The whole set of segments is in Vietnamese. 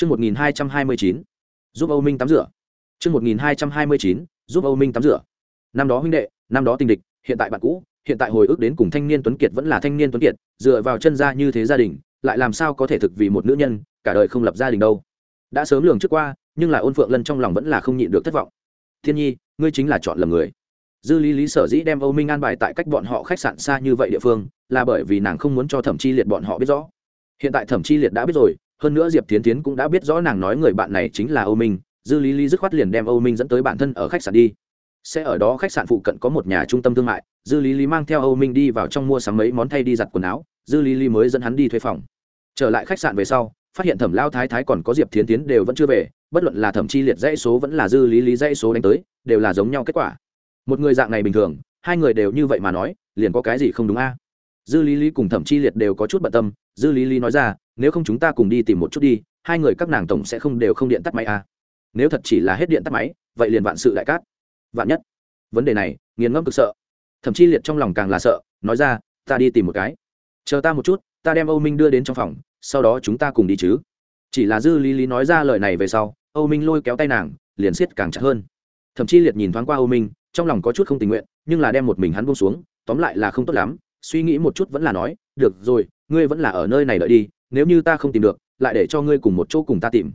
Chương 1229. Giúp Âu Minh tắm rửa. Chương 1229. Giúp Âu Minh tắm rửa. Năm đó huynh đệ, năm đó tình địch, hiện tại bạn cũ, hiện tại hồi ức đến cùng thanh niên tuấn kiệt vẫn là thanh niên tuấn kiệt, dựa vào chân ra như thế gia đình, lại làm sao có thể thực vì một nữ nhân, cả đời không lập gia đình đâu. Đã sớm lường trước qua, nhưng là Ôn Phượng Lân trong lòng vẫn là không nhịn được thất vọng. Thiên Nhi, ngươi chính là chọn lầm người. Dư Lý Lý sở dĩ đem Âu Minh an bài tại cách bọn họ khách sạn xa như vậy địa phương, là bởi vì nàng không muốn cho Thẩm Chi Liệt bọn họ biết rõ. Hiện tại Thẩm Chi Liệt đã biết rồi, hơn nữa diệp tiến tiến cũng đã biết rõ nàng nói người bạn này chính là âu minh, dư lý lý dứt khoát liền đem âu minh dẫn tới bản thân ở khách sạn đi. Sẽ ở đó khách sạn phụ cận có một nhà trung tâm thương mại, dư lý lý mang theo âu minh đi vào trong mua sắm mấy món thay đi giặt quần áo, dư lý lý mới dẫn hắn đi thuê phòng. Trở lại khách sạn về sau, phát hiện thẩm lao thái thái còn có diệp tiến tiến đều vẫn chưa về, bất luận là thẩm chi liệt dãy số vẫn là dư lý lý dãy số đánh tới, đều là giống nhau kết quả. Một người dạng này bình thường, hai người đều như vậy mà nói, liền có cái gì không đúng a? Dư lý lý cùng thẩm chi liệt đều có chút bận tâm, dư lý lý nói ra nếu không chúng ta cùng đi tìm một chút đi, hai người các nàng tổng sẽ không đều không điện tắt máy à. nếu thật chỉ là hết điện tắt máy, vậy liền vạn sự đại cát. Vạn nhất. Vấn đề này, nghiền ngẫm cực sợ. Thậm chí liệt trong lòng càng là sợ, nói ra, ta đi tìm một cái. Chờ ta một chút, ta đem âu minh đưa đến trong phòng, sau đó chúng ta cùng đi chứ. Chỉ là dư lý lý nói ra lời này về sau, âu minh lôi kéo tay nàng, liền siết càng chặt hơn. Thậm chí liệt nhìn thoáng qua âu minh, trong lòng có chút không tình nguyện, nhưng là đem một mình hắn buông xuống, tóm lại là không tốt lắm, suy nghĩ một chút vẫn là nói, được rồi, ngươi vẫn là ở nơi này đợi đi nếu như ta không tìm được, lại để cho ngươi cùng một chỗ cùng ta tìm.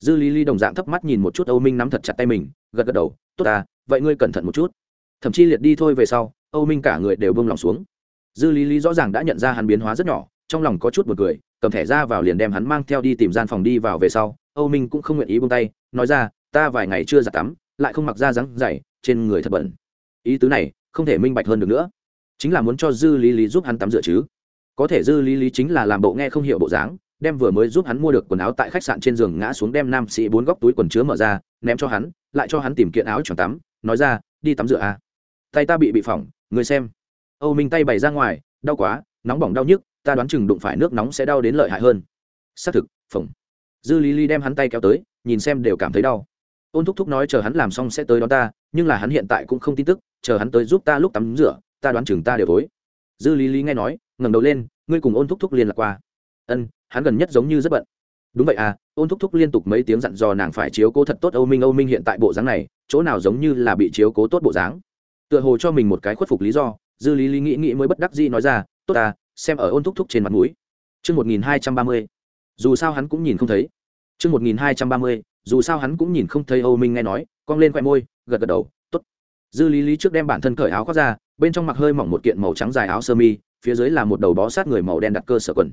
Dư lý lý đồng dạng thấp mắt nhìn một chút âu minh nắm thật chặt tay mình, gật gật đầu, tốt ta, vậy ngươi cẩn thận một chút. Thậm chí liệt đi thôi về sau, âu minh cả người đều bông lòng xuống. Dư lý lý rõ ràng đã nhận ra hắn biến hóa rất nhỏ, trong lòng có chút một cười, cầm thẻ ra vào liền đem hắn mang theo đi tìm gian phòng đi vào về sau, âu minh cũng không nguyện ý buông tay, nói ra, ta vài ngày chưa giặt tắm, lại không mặc ra rắn dày, trên người thật bẩn. Ý tứ này không thể minh bạch hơn được nữa. Chính là muốn cho dư lý lý giúp hắn tắm rửa chứ có thể dư lý lý chính là làm bộ nghe không hiểu bộ dáng, đem vừa mới giúp hắn mua được quần áo tại khách sạn trên giường ngã xuống đem nam sĩ bốn góc túi quần chứa mở ra, ném cho hắn, lại cho hắn tìm kiện áo choàng tắm, nói ra, đi tắm rửa a à. tay ta bị bị phỏng, người xem. Âu minh tay bày ra ngoài, đau quá, nóng bỏng đau nhức, ta đoán chừng đụng phải nước nóng sẽ đau đến lợi hại hơn. Xác thực, phỏng. Dư lý lý đem hắn tay kéo tới, nhìn xem đều cảm thấy đau. Ôn thúc thúc nói, chờ hắn làm xong sẽ tới đón ta, nhưng là hắn hiện tại cũng không tin tức, chờ hắn tới giúp ta lúc tắm rửa, ta đoán chừng ta đều tối dư lý lý nghe nói, ngẩng đầu lên, ngươi cùng ôn thúc thúc liên lạc qua. Ân, hắn gần nhất giống như rất bận. Đúng vậy à ôn thúc thúc liên tục mấy tiếng dặn dò nàng phải chiếu cố thật tốt âu minh. Âu minh hiện tại bộ dáng này, chỗ nào giống như là bị chiếu cố tốt bộ dáng. Tựa hồ cho mình một cái khuất phục lý do, dư lý lý nghĩ nghĩ mới bất đắc dĩ nói ra, tốt à xem ở ôn thúc thúc trên mặt mũi. Chương một nghìn hai trăm ba mươi, dù sao hắn cũng nhìn không thấy. Chương một nghìn hai trăm ba mươi, dù sao hắn cũng nhìn không thấy âu minh nghe nói, cong lên khoe môi, gật gật đầu, Tốt. dư lý lý trước đem bản thân cởi áo khoác ra bên trong mặc hơi mỏng một kiện màu trắng dài áo sơ mi, phía dưới là một đầu bó sát người màu đen đặt cơ sở quần.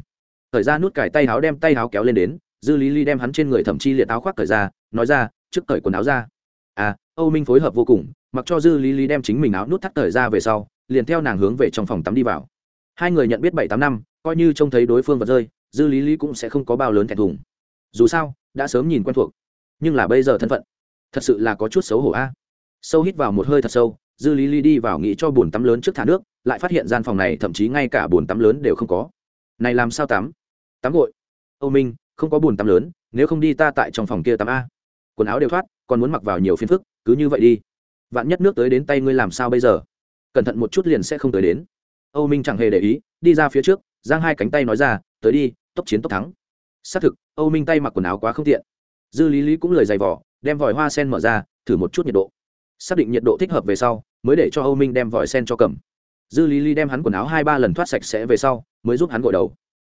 Thời ra nút cải tay áo đem tay áo kéo lên đến, dư lý ly đem hắn trên người thậm chi liệt áo khoác cởi ra, nói ra, trước cởi quần áo ra. À âu minh phối hợp vô cùng, mặc cho dư lý ly đem chính mình áo nút thắt cởi ra về sau, liền theo nàng hướng về trong phòng tắm đi vào. Hai người nhận biết bảy tám năm, coi như trông thấy đối phương vật rơi, dư lý lý cũng sẽ không có bao lớn thẹn thùng. Dù sao, đã sớm nhìn quen thuộc, nhưng là bây giờ thân phận, thật sự là có chút xấu hổ a. Sâu hít vào một hơi thật sâu dư lý lý đi vào nghĩ cho bồn tắm lớn trước thả nước, lại phát hiện gian phòng này thậm chí ngay cả bồn tắm lớn đều không có. Này làm sao tắm? Tắm gội. Âu minh, không có bồn tắm lớn, nếu không đi ta tại trong phòng kia tắm a. Quần áo đều thoát, còn muốn mặc vào nhiều phiền phức, cứ như vậy đi. Vạn nhất nước tới đến tay ngươi làm sao bây giờ? Cẩn thận một chút liền sẽ không tới đến. Âu minh chẳng hề để ý, đi ra phía trước, giang hai cánh tay nói ra, tới đi, tốc chiến tốc thắng. Xác thực, âu minh tay mặc quần áo quá không tiện. Dư lý lý cũng lời dày vỏ đem vòi hoa sen mở ra, thử một chút nhiệt độ xác định nhiệt độ thích hợp về sau, mới để cho âu minh đem vòi sen cho cầm. Dư lý lý đem hắn quần áo hai ba lần thoát sạch sẽ về sau, mới giúp hắn gội đầu.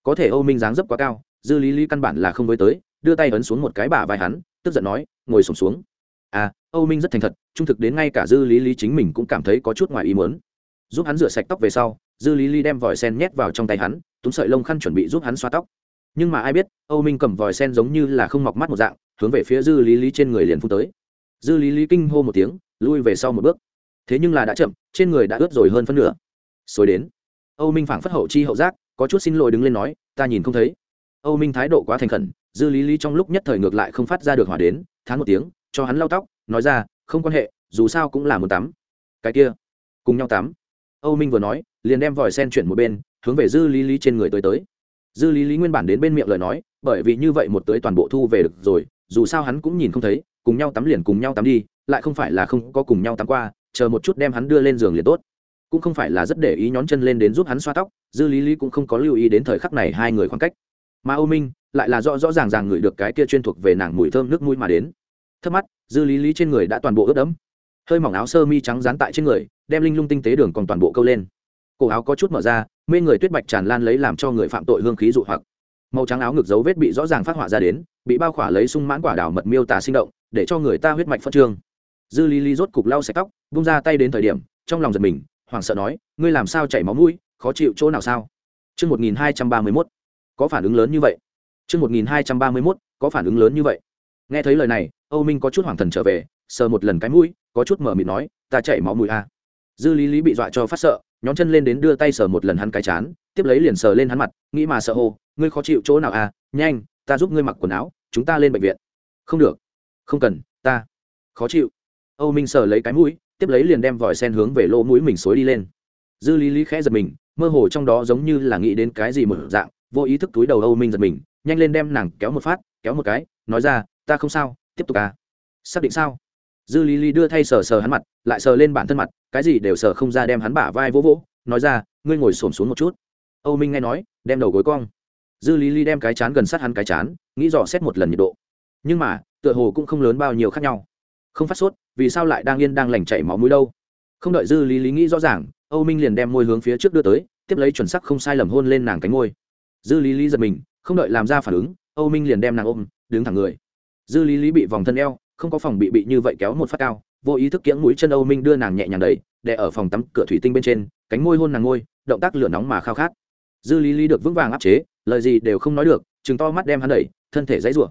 Có thể âu minh dáng dấp quá cao, dư lý lý căn bản là không với tới, đưa tay ấn xuống một cái bả vai hắn, tức giận nói, ngồi sổm xuống. À âu minh rất thành thật, trung thực đến ngay cả dư lý lý chính mình cũng cảm thấy có chút ngoài ý muốn. Giúp hắn rửa sạch tóc về sau, dư lý lý đem vòi sen nhét vào trong tay hắn, túm sợi lông khăn chuẩn bị giúp hắn xoa tóc. Nhưng mà ai biết, âu minh cầm vòi sen giống như là không mọc mắt một dạng, hướng về phía dư lý lý trên người liền phun tới. Dư lý lý kinh hô một tiếng lui về sau một bước. Thế nhưng là đã chậm, trên người đã ướt rồi hơn phân nửa. Xối đến. Âu minh phảng phất hậu chi hậu giác, có chút xin lỗi đứng lên nói, ta nhìn không thấy. Âu minh thái độ quá thành khẩn, dư lý lý trong lúc nhất thời ngược lại không phát ra được hỏa đến, thán một tiếng, cho hắn lau tóc, nói ra, không quan hệ, dù sao cũng là muốn tắm. Cái kia, cùng nhau tắm. Âu minh vừa nói, liền đem vòi sen chuyển một bên, hướng về dư lý lý trên người tới tới. Dư lý lý nguyên bản đến bên miệng lời nói, bởi vì như vậy một tới toàn bộ thu về được rồi, dù sao hắn cũng nhìn không thấy, cùng nhau tắm liền cùng nhau tắm đi lại không phải là không có cùng nhau tắm qua, chờ một chút đem hắn đưa lên giường liền tốt. Cũng không phải là rất để ý nhón chân lên đến giúp hắn xoa tóc, dư lý lý cũng không có lưu ý đến thời khắc này hai người khoảng cách. Mà ô minh lại là rõ rõ ràng ràng ngửi được cái kia chuyên thuộc về nàng mùi thơm nước mũi mà đến. Thấp mắt, dư lý lý trên người đã toàn bộ ướt đẫm. Hơi mỏng áo sơ mi trắng dán tại trên người, đem linh lung tinh tế đường còn toàn bộ câu lên. Cổ áo có chút mở ra, mê người tuyết bạch tràn lan lấy làm cho người phạm tội hương khí dụ hoặc. Màu trắng áo ngực dấu vết bị rõ ràng phát họa ra đến, bị bao khỏa lấy sung mãn quả đào mật miêu tả sinh động, để cho người ta huyết mạch phát trương dư lý lý rốt cục lau sạch tóc bung ra tay đến thời điểm trong lòng giật mình hoảng sợ nói ngươi làm sao chảy máu mũi khó chịu chỗ nào sao chương một nghìn hai trăm ba mươi mốt có phản ứng lớn như vậy. chương một nghìn hai trăm ba mươi mốt có phản ứng lớn như vậy. Nghe thấy lời này, Âu Minh có chút hoảng thần trở về, sờ một lần cái mũi, có chút mở miệng nói, ta chảy máu mũi a. À. Dư Lý Lý bị dọa cho phát sợ, nhón chân lên đến đưa tay sờ một lần hắn cái chán, tiếp lấy liền sờ lên hắn mặt, nghĩ mà sợ hô, ngươi khó chịu chỗ nào? À? Nhanh, ta giúp ngươi mặc quần áo, chúng ta lên bệnh viện. Không được, không cần, ta khó chịu. Âu Minh sờ lấy cái mũi, tiếp lấy liền đem vòi sen hướng về lỗ mũi mình xối đi lên. Dư Lý Lý khẽ giật mình, mơ hồ trong đó giống như là nghĩ đến cái gì một dạng vô ý thức túi đầu âu minh giật mình nhanh lên đem nàng kéo một phát kéo một cái nói ra ta không sao tiếp tục à. Xác định sao? Dư lý lý đưa thay sờ sờ hắn mặt lại sờ lên bản thân mặt cái gì đều sờ không ra đem hắn bả vai vỗ vỗ nói ra ngươi ngồi xổm xuống một chút. Âu minh nghe nói đem đầu gối cong. Dư lý lý đem cái chán gần sát hắn cái chán nghĩ dò xét một lần nhiệt độ. Nhưng mà tựa hồ cũng không lớn bao nhiêu khác nhau không phát sốt, vì sao lại đang yên đang lành chảy máu mũi đâu? Không đợi dư lý lý nghĩ rõ ràng, âu minh liền đem môi hướng phía trước đưa tới, tiếp lấy chuẩn sắc không sai lầm hôn lên nàng cánh môi. Dư lý lý giật mình, không đợi làm ra phản ứng, âu minh liền đem nàng ôm, đứng thẳng người. Dư lý lý bị vòng thân eo, không có phòng bị bị như vậy kéo một phát cao, vô ý thức kiễng mũi chân âu minh đưa nàng nhẹ nhàng đẩy, đè ở phòng tắm cửa thủy tinh bên trên, cánh môi hôn nàng môi động tác lửa nóng mà khao khát. Dư lý lý được vững vàng áp chế, lời gì đều không nói được chừng to mắt đem hắn đẩy, thân thể dãy rủa.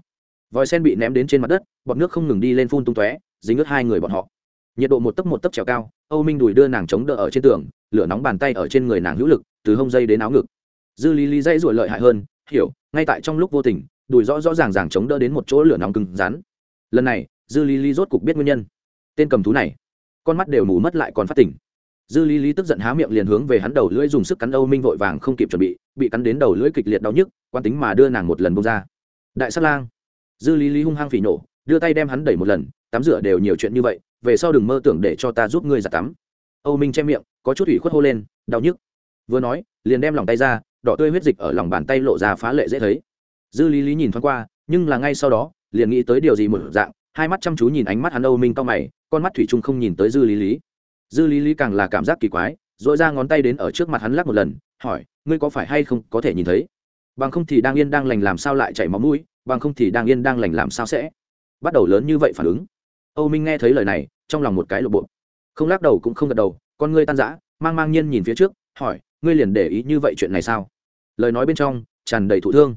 Vòi sen bị ném đến trên mặt đất, bọt nước không ngừng đi lên phun tung tóe dính ướt hai người bọn họ. Nhiệt độ một tấc một tấc trèo cao, âu minh đùi đưa nàng chống đỡ ở trên tường, lửa nóng bàn tay ở trên người nàng hữu lực, từ hông dây đến áo ngực. Dư lý lý dây ruổi lợi hại hơn, hiểu, ngay tại trong lúc vô tình, đùi rõ rõ ràng ràng chống đỡ đến một chỗ lửa nóng cứng rắn. Lần này, dư lý lý rốt cục biết nguyên nhân. Tên cầm thú này, con mắt đều mù mất lại còn phát tỉnh dư lý lý tức giận há miệng liền hướng về hắn đầu lưỡi dùng sức cắn âu minh vội vàng không kịp chuẩn bị bị cắn đến đầu lưỡi kịch liệt đau nhức, quan tính mà đưa nàng một lần bông ra. Đại sát lang. Dư lý lý hung hăng phỉ nổ, đưa tay đem hắn đẩy một lần tắm rửa đều nhiều chuyện như vậy, về sau đừng mơ tưởng để cho ta giúp ngươi giặt tắm. Âu minh che miệng, có chút ủy khuất hô lên, đau nhức. Vừa nói, liền đem lòng tay ra, đỏ tươi huyết dịch ở lòng bàn tay lộ ra phá lệ dễ thấy. Dư lý lý nhìn thoáng qua, nhưng là ngay sau đó, liền nghĩ tới điều gì một dạng, hai mắt chăm chú nhìn ánh mắt hắn âu minh cao mày, con mắt thủy trung không nhìn tới dư lý lý. Dư lý lý càng là cảm giác kỳ quái dội ra ngón tay đến ở trước mặt hắn lắc một lần, hỏi, ngươi có phải hay không có thể nhìn thấy? Bằng không thì đang yên đang lành làm sao lại chảy máu mũi, bằng không thì đang yên đang lành làm sao sẽ? Bắt đầu lớn như vậy phản ứng âu minh nghe thấy lời này trong lòng một cái lộ bộ không lắc đầu cũng không gật đầu con ngươi tan rã mang mang nhiên nhìn phía trước hỏi ngươi liền để ý như vậy chuyện này sao? Lời nói bên trong tràn đầy thụ thương.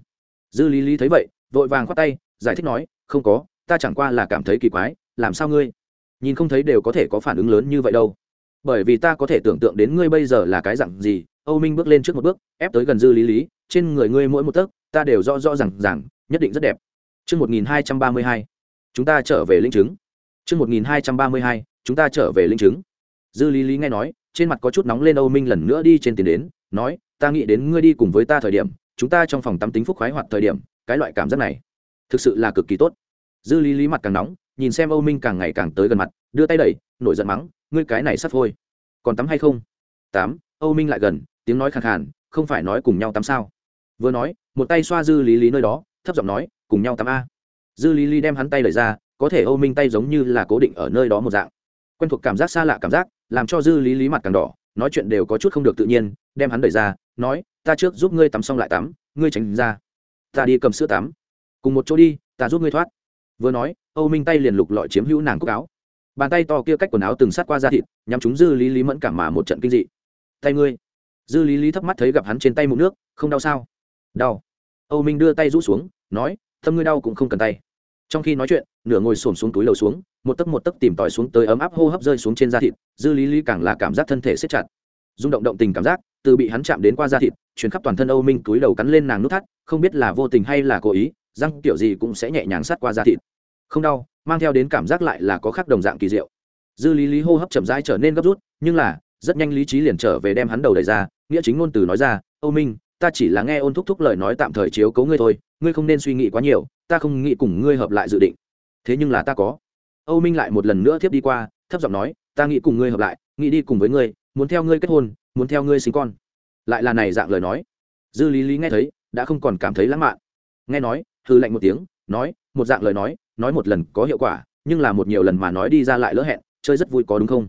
Dư lý lý thấy vậy vội vàng khoát tay giải thích nói không có ta chẳng qua là cảm thấy kỳ quái làm sao ngươi? Nhìn không thấy đều có thể có phản ứng lớn như vậy đâu. Bởi vì ta có thể tưởng tượng đến ngươi bây giờ là cái dặn gì. Âu minh bước lên trước một bước ép tới gần dư lý lý trên người ngươi mỗi một tấc ta đều rõ rõ ràng ràng, nhất định rất đẹp. Trước 1232, chúng ta trở về linh chứng. Trước 1232, chúng ta trở về linh chứng. Dư Lý Lý nghe nói, trên mặt có chút nóng lên Âu Minh lần nữa đi trên tiền đến, nói, ta nghĩ đến ngươi đi cùng với ta thời điểm, chúng ta trong phòng tắm tính phúc khoái hoạt thời điểm, cái loại cảm giác này, thực sự là cực kỳ tốt. Dư Lý Lý mặt càng nóng, nhìn xem Âu Minh càng ngày càng tới gần mặt, đưa tay đẩy, nổi giận mắng, ngươi cái này sắp thôi, còn tắm hay không? Tắm, Âu Minh lại gần, tiếng nói khàn khàn, không phải nói cùng nhau tắm sao? Vừa nói, một tay xoa Dư Lý Lý nơi đó, thấp giọng nói, cùng nhau tắm a. Dư Lý Lý đem hắn tay đẩy ra, có thể Âu Minh tay giống như là cố định ở nơi đó một dạng. Quen thuộc cảm giác xa lạ cảm giác, làm cho dư lý lý mặt càng đỏ, nói chuyện đều có chút không được tự nhiên, đem hắn đẩy ra, nói, ta trước giúp ngươi tắm xong lại tắm, ngươi tránh ra. Ta đi cầm sữa tắm. Cùng một chỗ đi, ta giúp ngươi thoát. Vừa nói, âu minh tay liền lục lọi chiếm hữu nàng cúc áo. Bàn tay to kia cách quần áo từng sát qua da thịt, nhắm chúng dư lý lý mẫn cảm mà một trận kinh dị. Tay ngươi. Dư lý lý thấp mắt thấy gặp hắn trên tay mụn nước, không đau sao? Đau. Âu minh đưa tay rũ xuống, nói, tâm ngươi đau cũng không cần tay. Trong khi nói chuyện nửa ngồi xổm xuống túi lầu xuống, một tấc một tấc tìm tòi xuống tới ấm áp hô hấp rơi xuống trên da thịt, dư lý lý càng là cảm giác thân thể siết chặt. Rung động động tình cảm giác, từ bị hắn chạm đến qua da thịt chuyến khắp toàn thân âu minh túi đầu cắn lên nàng nút thắt, không biết là vô tình hay là cố ý, răng kiểu gì cũng sẽ nhẹ nhàng sát qua da thịt. Không đau, mang theo đến cảm giác lại là có khác đồng dạng kỳ diệu. Dư lý lý hô hấp chậm rãi trở nên gấp rút, nhưng là, rất nhanh lý trí liền trở về đem hắn đầu đẩy ra, nghĩa chính ngôn từ nói ra, âu minh, ta chỉ là nghe ôn thúc thúc lời nói tạm thời chiếu cấu ngươi thôi, ngươi không nên suy nghĩ quá nhiều, ta không nghĩ cùng ngươi hợp lại dự định thế nhưng là ta có. Âu minh lại một lần nữa tiếp đi qua, thấp giọng nói, ta nghĩ cùng ngươi hợp lại, nghĩ đi cùng với ngươi, muốn theo ngươi kết hôn, muốn theo ngươi sinh con. Lại là này dạng lời nói. Dư lý lý nghe thấy, đã không còn cảm thấy lãng mạn. Nghe nói hư lạnh một tiếng, nói, một dạng lời nói nói một lần có hiệu quả, nhưng là một nhiều lần mà nói đi ra lại lỡ hẹn, chơi rất vui có đúng không?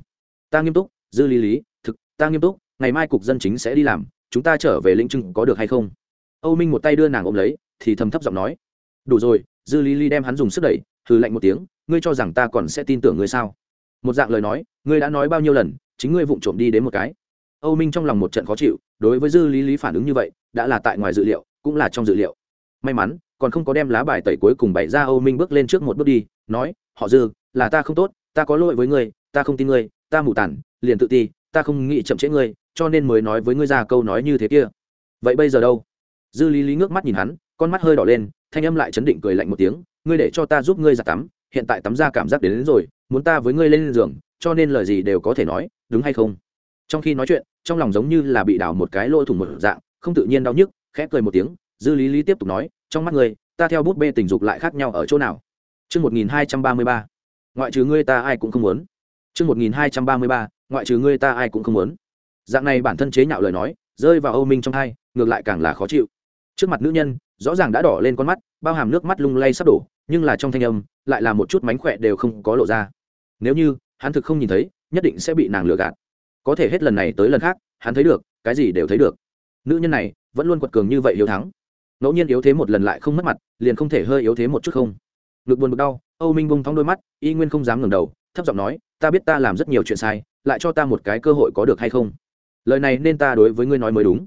Ta nghiêm túc, dư lý lý, thực, ta nghiêm túc, ngày mai cục dân chính sẽ đi làm, chúng ta trở về lĩnh trưng có được hay không? Âu minh một tay đưa nàng ôm lấy, thì thầm thấp giọng nói, đủ rồi, dư lý lý đem hắn dùng sức đẩy hừ lạnh một tiếng, ngươi cho rằng ta còn sẽ tin tưởng ngươi sao? Một dạng lời nói, ngươi đã nói bao nhiêu lần, chính ngươi vụng trộm đi đến một cái. Âu minh trong lòng một trận khó chịu, đối với dư lý lý phản ứng như vậy, đã là tại ngoài dự liệu, cũng là trong dự liệu. May mắn, còn không có đem lá bài tẩy cuối cùng bày ra âu minh bước lên trước một bước đi, nói, họ dư, là ta không tốt, ta có lỗi với ngươi, ta không tin ngươi, ta mù tản liền tự ti, ta không nghĩ chậm trễ ngươi, cho nên mới nói với ngươi ra câu nói như thế kia. Vậy bây giờ đâu? Dư lý lý ngước mắt nhìn hắn, con mắt hơi đỏ lên, thanh âm lại chấn định cười lạnh một tiếng ngươi để cho ta giúp ngươi giặt tắm hiện tại tắm ra cảm giác đến, đến rồi muốn ta với ngươi lên giường cho nên lời gì đều có thể nói đúng hay không trong khi nói chuyện trong lòng giống như là bị đào một cái lỗ thủng một dạng không tự nhiên đau nhức khẽ cười một tiếng dư lý lý tiếp tục nói trong mắt ngươi ta theo bút bê tình dục lại khác nhau ở chỗ nào Trước 1233, ngoại trừ ngươi ta ai cũng không muốn. Trước 1233, ngoại trừ ngươi ta ai cũng không muốn. Dạng này bản thân chế nhạo lời nói, rơi vào Âu Minh trong hai, ngược lại càng là khó chịu. Trước mặt nữ nhân, rõ ràng đã đỏ lên con mắt, bao hàm nước mắt lung lay sắp đổ, nhưng là trong thanh âm, lại là một chút mánh khỏe đều không có lộ ra. Nếu như, hắn thực không nhìn thấy, nhất định sẽ bị nàng lừa gạt. Có thể hết lần này tới lần khác, hắn thấy được, cái gì đều thấy được. Nữ nhân này, vẫn luôn quật cường như vậy hiếu thắng ngẫu nhiên yếu thế một lần lại không mất mặt liền không thể hơi yếu thế một chút không ngực buồn bực đau âu minh bông thong đôi mắt y nguyên không dám ngẩng đầu thấp giọng nói ta biết ta làm rất nhiều chuyện sai lại cho ta một cái cơ hội có được hay không lời này nên ta đối với ngươi nói mới đúng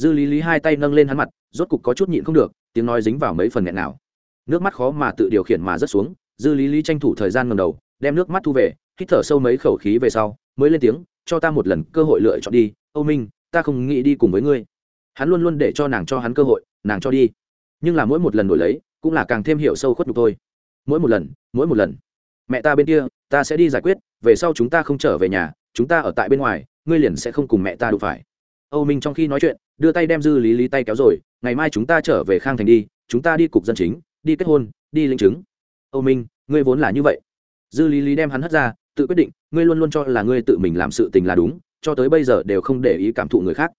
dư lý lý hai tay nâng lên hắn mặt, rốt cục có chút nhịn không được, tiếng nói dính vào mấy phần nghẹn nào. Nước mắt khó mà tự điều khiển mà rớt xuống, dư lý lý tranh thủ thời gian ngầm đầu, đem nước mắt thu về, hít thở sâu mấy khẩu khí về sau, mới lên tiếng, cho ta một lần cơ hội lựa chọn đi, âu minh, ta không nghĩ đi cùng với ngươi. Hắn luôn luôn để cho nàng cho hắn cơ hội, nàng cho đi. Nhưng là mỗi một lần đổi lấy, cũng là càng thêm hiểu sâu khuất nhục thôi. Mỗi một lần, mỗi một lần. Mẹ ta bên kia, ta sẽ đi giải quyết, về sau chúng ta không trở về nhà, chúng ta ở tại bên ngoài, ngươi liền sẽ không cùng mẹ ta đụng phải âu minh trong khi nói chuyện, đưa tay đem dư lý lý tay kéo rồi, ngày mai chúng ta trở về khang thành đi, chúng ta đi cục dân chính, đi kết hôn, đi linh chứng. Âu minh, ngươi vốn là như vậy. Dư lý lý đem hắn hất ra, tự quyết định, ngươi luôn luôn cho là ngươi tự mình làm sự tình là đúng, cho tới bây giờ đều không để ý cảm thụ người khác.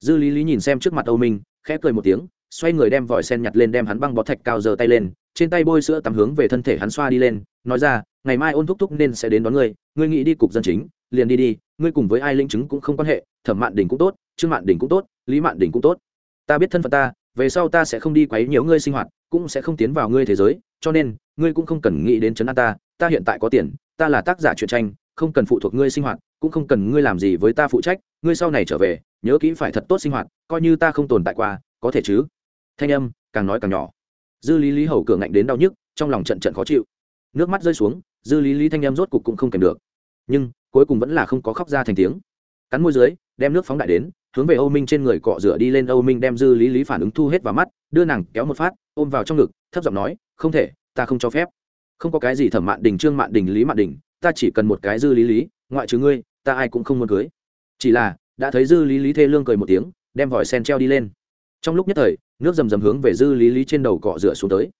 Dư lý lý nhìn xem trước mặt âu minh, khẽ cười một tiếng, xoay người đem vòi sen nhặt lên đem hắn băng bó thạch cao giơ tay lên, trên tay bôi sữa tắm hướng về thân thể hắn xoa đi lên, nói ra, ngày mai ôn thúc thúc nên sẽ đến đón ngươi ngươi nghĩ đi cục dân chính, liền đi đi, ngươi cùng với ai linh chứng cũng không quan hệ, thẩm mạn đình cũng tốt trương mạn đình cũng tốt, lý mạn đình cũng tốt. Ta biết thân phận ta, về sau ta sẽ không đi quấy nhiễu ngươi sinh hoạt, cũng sẽ không tiến vào ngươi thế giới, cho nên, ngươi cũng không cần nghĩ đến chấn an ta ta hiện tại có tiền, ta là tác giả truyện tranh, không cần phụ thuộc ngươi sinh hoạt, cũng không cần ngươi làm gì với ta phụ trách, ngươi sau này trở về, nhớ kỹ phải thật tốt sinh hoạt, coi như ta không tồn tại qua, có thể chứ? Thanh âm, càng nói càng nhỏ. Dư lý lý hầu cường ngạnh đến đau nhức, trong lòng trận trận khó chịu. Nước mắt rơi xuống, dư lý lý thanh âm rốt cục cũng không kèm được. Nhưng, cuối cùng vẫn là không có khóc ra thành tiếng. Cắn môi dưới, đem nước phóng đại đến hướng về âu minh trên người cọ rửa đi lên, âu minh đem dư lý lý phản ứng thu hết vào mắt, đưa nàng kéo một phát, ôm vào trong ngực, thấp giọng nói, không thể, ta không cho phép. Không có cái gì thẩm mạn đình, trương mạn đình, lý mạn đình, ta chỉ cần một cái dư lý lý, ngoại trừ ngươi, ta ai cũng không muốn cưới. Chỉ là, đã thấy dư lý lý thê lương cười một tiếng, đem vòi sen treo đi lên. Trong lúc nhất thời, nước rầm rầm hướng về dư lý lý trên đầu cọ rửa xuống tới.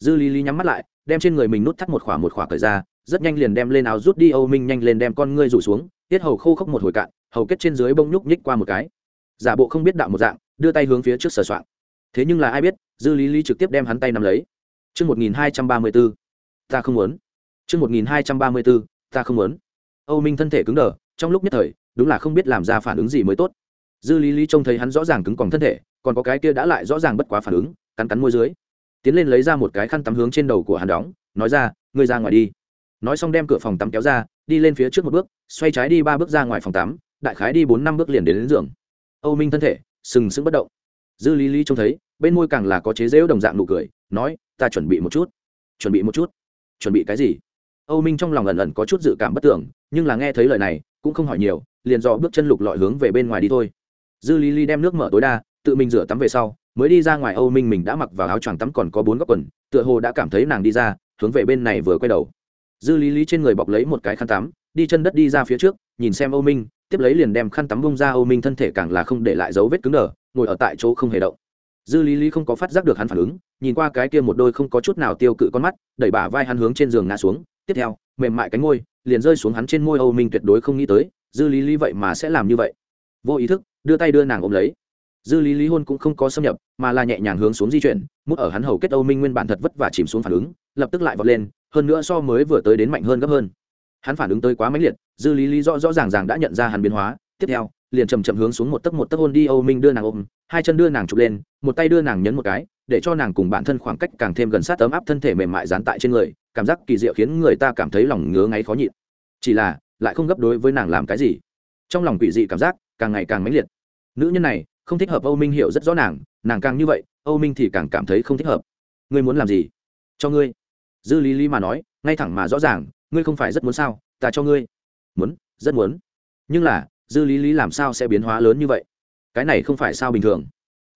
Dư lý lý nhắm mắt lại, đem trên người mình nút thắt một khỏa một khỏa cởi ra, rất nhanh liền đem lên áo rút đi, âu minh nhanh lên đem con ngươi rủ xuống, tiết hầu khô khốc một hồi cạn, hầu kết trên dưới bông nhúc nhích qua một cái giả bộ không biết đạo một dạng đưa tay hướng phía trước sờ soạn thế nhưng là ai biết dư lý lý trực tiếp đem hắn tay nắm lấy chương một nghìn hai trăm ba mươi bốn ta không muốn. chương một nghìn hai trăm ba mươi bốn ta không muốn. Âu Minh thân thể cứng đờ, trong lúc nhất thời, đúng là không biết làm ra phản ứng gì mới tốt. Dư Lý Lý trông thấy hắn rõ ràng cứng còn thân thể, còn có cái kia đã lại rõ ràng bất quá phản ứng, cắn cắn môi dưới. Tiến lên lấy ra một cái khăn tắm hướng trên đầu của hắn đóng, nói ra, ngươi ra ngoài đi. Nói xong đem cửa phòng tắm kéo ra, đi lên phía trước một bước, xoay trái đi ba bước ra ngoài phòng tắm, đại khái đi bốn năm bước liền đến, đến giường. Âu Minh thân thể sừng sững bất động. Dư Lý Lý trông thấy, bên môi càng là có chế giễu đồng dạng nụ cười, nói, ta chuẩn bị một chút. Chuẩn bị một chút. Chuẩn bị cái gì? âu minh trong lòng ẩn ẩn có chút dự cảm bất tưởng nhưng là nghe thấy lời này cũng không hỏi nhiều liền dò bước chân lục lọi hướng về bên ngoài đi thôi dư lý lý đem nước mở tối đa tự mình rửa tắm về sau mới đi ra ngoài âu minh mình đã mặc vào áo choàng tắm còn có bốn góc quần tựa hồ đã cảm thấy nàng đi ra hướng về bên này vừa quay đầu dư lý lý trên người bọc lấy một cái khăn tắm đi chân đất đi ra phía trước nhìn xem âu minh tiếp lấy liền đem khăn tắm bông ra âu minh thân thể càng là không để lại dấu vết cứng đờ, ngồi ở tại chỗ không hề động. Dư lý lý không có phát giác được hắn phản ứng, nhìn qua cái kia một đôi không có chút nào tiêu cự con mắt, đẩy bả vai hắn hướng trên giường ngã xuống. Tiếp theo, mềm mại cánh môi liền rơi xuống hắn trên môi âu minh tuyệt đối không nghĩ tới, dư lý lý vậy mà sẽ làm như vậy. Vô ý thức, đưa tay đưa nàng ôm lấy. Dư lý lý hôn cũng không có xâm nhập, mà là nhẹ nhàng hướng xuống di chuyển, mút ở hắn hầu kết âu minh nguyên bản thật vất và chìm xuống phản ứng, lập tức lại vọt lên, hơn nữa so mới vừa tới đến mạnh hơn gấp hơn. Hắn phản ứng tới quá mãnh liệt dư lý lý rõ rõ ràng ràng đã nhận ra hắn biến hóa. Tiếp theo, liền chầm chậm hướng xuống một tấc một tấc hôn đi, âu minh đưa nàng ôm, hai chân đưa nàng chụp lên, một tay đưa nàng nhấn một cái, để cho nàng cùng bản thân khoảng cách càng thêm gần sát ấm áp thân thể mềm mại dán tại trên người, cảm giác kỳ diệu khiến người ta cảm thấy lòng ngứa ngáy khó nhịn. Chỉ là, lại không gấp đối với nàng làm cái gì. Trong lòng quỷ dị cảm giác càng ngày càng mãnh liệt. Nữ nhân này, không thích hợp âu minh hiểu rất rõ nàng nàng càng như vậy, âu minh thì càng cảm thấy không thích hợp. Ngươi muốn làm gì? Cho ngươi. Dư lý lý mà nói, ngay thẳng mà rõ ràng, ngươi không phải rất muốn sao, ta cho ngươi muốn, rất muốn. Nhưng là, dư lý lý làm sao sẽ biến hóa lớn như vậy? Cái này không phải sao bình thường.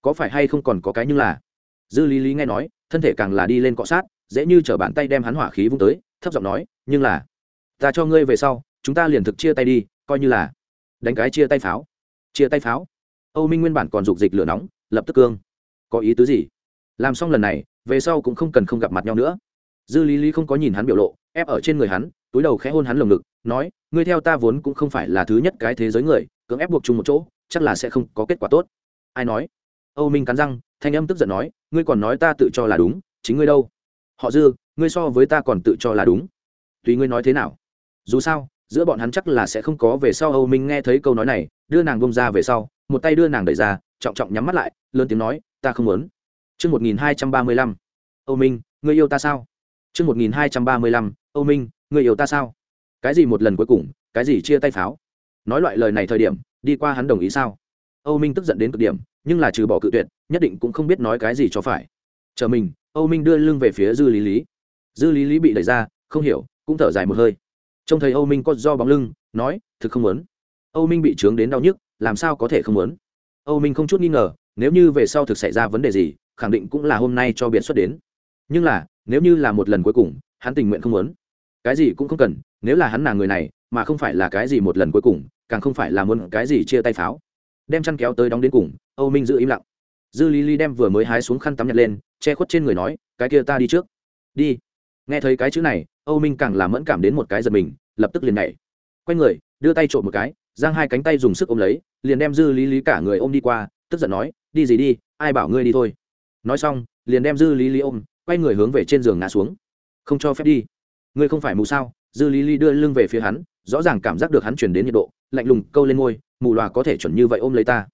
Có phải hay không còn có cái nhưng là? Dư lý lý nghe nói, thân thể càng là đi lên cọ sát, dễ như chở bàn tay đem hắn hỏa khí vung tới, thấp giọng nói, nhưng là, ta cho ngươi về sau, chúng ta liền thực chia tay đi, coi như là đánh cái chia tay pháo. Chia tay pháo? Âu minh nguyên bản còn dục dịch lửa nóng, lập tức cương. Có ý tứ gì? Làm xong lần này, về sau cũng không cần không gặp mặt nhau nữa. Dư lý lý không có nhìn hắn biểu lộ, ép ở trên người hắn, túi đầu khẽ hôn hắn lồng ngực, nói ngươi theo ta vốn cũng không phải là thứ nhất cái thế giới người cưỡng ép buộc chung một chỗ chắc là sẽ không có kết quả tốt ai nói âu minh cắn răng thanh âm tức giận nói ngươi còn nói ta tự cho là đúng chính ngươi đâu họ dư ngươi so với ta còn tự cho là đúng tùy ngươi nói thế nào dù sao giữa bọn hắn chắc là sẽ không có về sau âu minh nghe thấy câu nói này đưa nàng bông ra về sau một tay đưa nàng đẩy ra trọng trọng nhắm mắt lại lớn tiếng nói ta không muốn Trương một nghìn hai trăm ba mươi lăm. Âu Minh, ngươi yêu ta sao? Trương một nghìn hai trăm ba mươi lăm, Âu Minh, ngươi yêu ta sao? Cái gì một lần cuối cùng, cái gì chia tay pháo? Nói loại lời này thời điểm, đi qua hắn đồng ý sao? Âu Minh tức giận đến cực điểm, nhưng là trừ bỏ cự tuyệt, nhất định cũng không biết nói cái gì cho phải. Chờ mình, Âu Minh đưa lưng về phía Dư Lý Lý. Dư Lý Lý bị đẩy ra, không hiểu, cũng thở dài một hơi. Trông thấy Âu Minh có do bóng lưng, nói, thực không muốn. Âu Minh bị trướng đến đau nhức, làm sao có thể không muốn? Âu Minh không chút nghi ngờ, nếu như về sau thực xảy ra vấn đề gì, khẳng định cũng là hôm nay cho biện xuất đến. Nhưng là, nếu như là một lần cuối cùng, hắn tình nguyện không muốn. Cái gì cũng không cần, nếu là hắn nàng người này, mà không phải là cái gì một lần cuối cùng, càng không phải là muốn cái gì chia tay pháo. Đem chăn kéo tới đóng đến cùng, Âu Minh giữ im lặng. Dư Lý Lý đem vừa mới hái xuống khăn tắm nhặt lên, che khuất trên người nói, cái kia ta đi trước. Đi. Nghe thấy cái chữ này, Âu Minh càng là mẫn cảm đến một cái giật mình, lập tức liền nhảy. Quay người, đưa tay trộm một cái, giang hai cánh tay dùng sức ôm lấy liền đem dư lý lý cả người ôm đi qua tức giận nói đi gì đi ai bảo ngươi đi thôi nói xong liền đem dư lý lý ôm quay người hướng về trên giường ngã xuống không cho phép đi ngươi không phải mù sao dư lý lý đưa lưng về phía hắn, rõ ràng cảm giác được hắn chuyển đến nhiệt độ, lạnh lùng, câu lên ngôi, mù loà có thể chuẩn như vậy ôm lấy ta.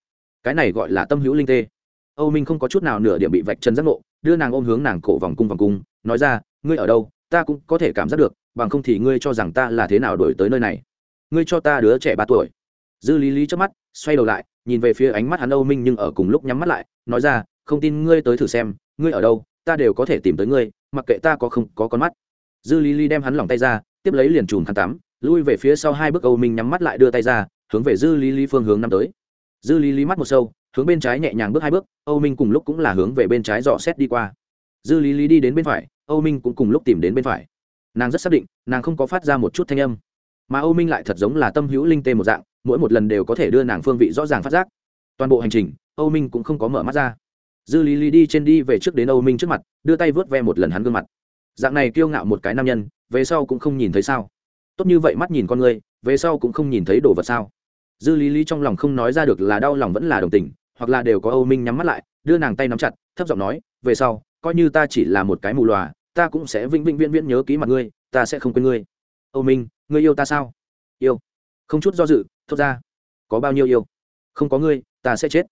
Cái này gọi là tâm hữu linh tê. Âu minh không có chút nào nửa điểm bị vạch chân giác ngộ, đưa nàng ôm hướng nàng cổ vòng cung vòng cung, nói ra, ngươi ở đâu? Ta cũng có thể cảm giác được, bằng không thì ngươi cho rằng ta là thế nào đổi tới nơi này. Ngươi cho ta đứa trẻ ba tuổi. Dư lý lý trước mắt, xoay đầu lại, nhìn về phía ánh mắt hắn âu minh nhưng ở cùng lúc nhắm mắt lại, nói ra, không tin ngươi tới thử xem, ngươi ở đâu? Ta đều có thể tìm tới ngươi, mặc kệ ta có không có con mắt. Dư lý lý đem hắn lỏng tay ra tiếp lấy liền chùm khăn tắm, lui về phía sau hai bước âu minh nhắm mắt lại đưa tay ra, hướng về dư lý lý phương hướng năm tới. Dư lý lý mắt một sâu, hướng bên trái nhẹ nhàng bước hai bước, âu minh cùng lúc cũng là hướng về bên trái dò xét đi qua. Dư lý lý đi đến bên phải, âu minh cũng cùng lúc tìm đến bên phải. Nàng rất xác định, nàng không có phát ra một chút thanh âm, mà âu minh lại thật giống là tâm hữu linh tê một dạng, mỗi một lần đều có thể đưa nàng phương vị rõ ràng phát giác. Toàn bộ hành trình, âu minh cũng không có mở mắt ra. Dư lý lý đi trên đi về trước đến âu minh trước mặt, đưa tay vớt ve một lần hắn gương mặt dạng này kiêu ngạo một cái nam nhân, về sau cũng không nhìn thấy sao? Tốt như vậy mắt nhìn con người, về sau cũng không nhìn thấy đồ vật sao? Dư lý lý trong lòng không nói ra được là đau lòng vẫn là đồng tình, hoặc là đều có âu minh nhắm mắt lại, đưa nàng tay nắm chặt, thấp giọng nói, về sau, coi như ta chỉ là một cái mù lòa, ta cũng sẽ vĩnh vĩnh viễn viễn nhớ ký mặt ngươi, ta sẽ không quên ngươi. Âu minh, ngươi yêu ta sao? Yêu. Không chút do dự, thốt ra. Có bao nhiêu yêu? Không có ngươi, ta sẽ chết.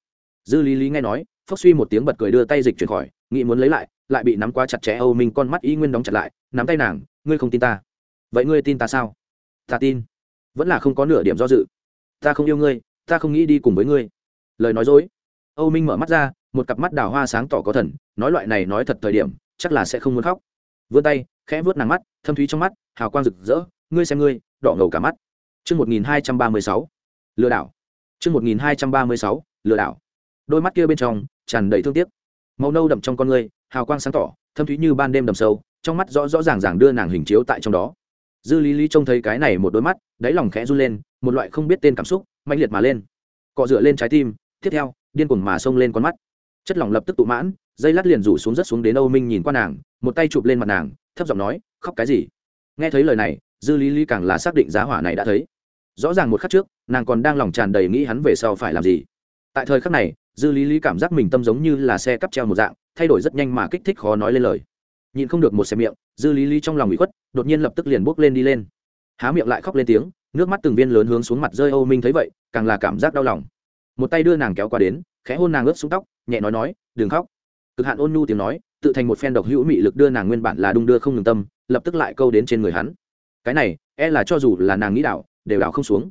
Dư lý lý nghe nói, phốc suy một tiếng bật cười đưa tay dịch chuyển khỏi, nghĩ muốn lấy lại lại bị nắm quá chặt chẽ âu minh con mắt y nguyên đóng chặt lại, nắm tay nàng, ngươi không tin ta vậy ngươi tin ta sao ta tin vẫn là không có nửa điểm do dự ta không yêu ngươi, ta không nghĩ đi cùng với ngươi lời nói dối âu minh mở mắt ra, một cặp mắt đào hoa sáng tỏ có thần, nói loại này nói thật thời điểm, chắc là sẽ không muốn khóc vươn tay, khẽ vớt nàng mắt, thâm thúy trong mắt, hào quang rực rỡ, ngươi xem ngươi, đỏ ngầu cả mắt Chương 1236. Lừa đảo. Chương 1236. Lừa đảo. Đôi mắt kia bên trong, tràn đầy thương tiếc. Màu nâu đậm trong con ngươi, hào quang sáng tỏ, thâm thúy như ban đêm đầm sâu, trong mắt rõ rõ ràng ràng đưa nàng hình chiếu tại trong đó. Dư Lý Lý trông thấy cái này một đôi mắt, đáy lòng khẽ run lên, một loại không biết tên cảm xúc, mãnh liệt mà lên. Cọ dựa lên trái tim, tiếp theo, điên cuồng mà xông lên con mắt. Chất lỏng lập tức tụ mãn, dây lát liền rủ xuống rất xuống đến Âu Minh nhìn qua nàng, một tay chụp lên mặt nàng, thấp giọng nói, khóc cái gì? Nghe thấy lời này, Dư Lý Lý càng là xác định giá hỏa này đã thấy rõ ràng một khắc trước nàng còn đang lòng tràn đầy nghĩ hắn về sau phải làm gì tại thời khắc này dư lý lý cảm giác mình tâm giống như là xe cắp treo một dạng, thay đổi rất nhanh mà kích thích khó nói lên lời. Nhìn không được một xe miệng, dư lý lý trong lòng bị khuất, đột nhiên lập tức liền bốc lên đi lên. Há miệng lại khóc lên tiếng, nước mắt từng viên lớn hướng xuống mặt rơi âu minh thấy vậy, càng là cảm giác đau lòng. Một tay đưa nàng kéo qua đến, khẽ hôn nàng ướt xuống tóc, nhẹ nói nói, đừng khóc. Cực hạn ôn nhu tiếng nói, tự thành một phen độc hữu mị lực đưa nàng nguyên bản là đung đưa không ngừng tâm, lập tức lại câu đến trên người hắn. Cái này e là cho dù là nàng nghĩ đạo đều đảo không xuống.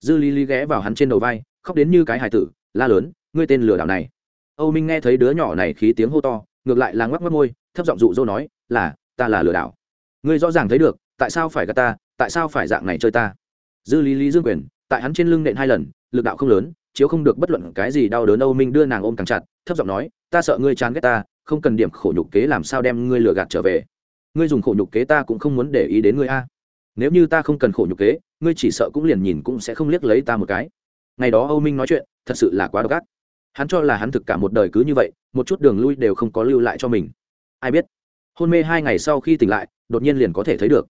Dư lý lý ghé vào hắn trên đầu vai, khóc đến như cái hài tử, la lớn ngươi tên lừa đảo này. Âu minh nghe thấy đứa nhỏ này khí tiếng hô to, ngược lại là ngoắc ngoắc môi, thấp giọng dụ dỗ nói, là, ta là lừa đảo. Ngươi rõ ràng thấy được, tại sao phải gạt ta, tại sao phải dạng này chơi ta? Dư lý lý dương quyền, tại hắn trên lưng nện hai lần, lực đạo không lớn, chiếu không được bất luận cái gì đau đớn âu minh đưa nàng ôm càng chặt, thấp giọng nói, ta sợ ngươi chán ghét ta, không cần điểm khổ nhục kế làm sao đem ngươi lừa gạt trở về. Ngươi dùng khổ nhục kế ta cũng không muốn để ý đến ngươi a. Nếu như ta không cần khổ nhục kế, ngươi chỉ sợ cũng liền nhìn cũng sẽ không liếc lấy ta một cái. Ngày đó âu minh nói chuyện, thật sự là quá độc ác hắn cho là hắn thực cả một đời cứ như vậy, một chút đường lui đều không có lưu lại cho mình. Ai biết? Hôn mê hai ngày sau khi tỉnh lại, đột nhiên liền có thể thấy được.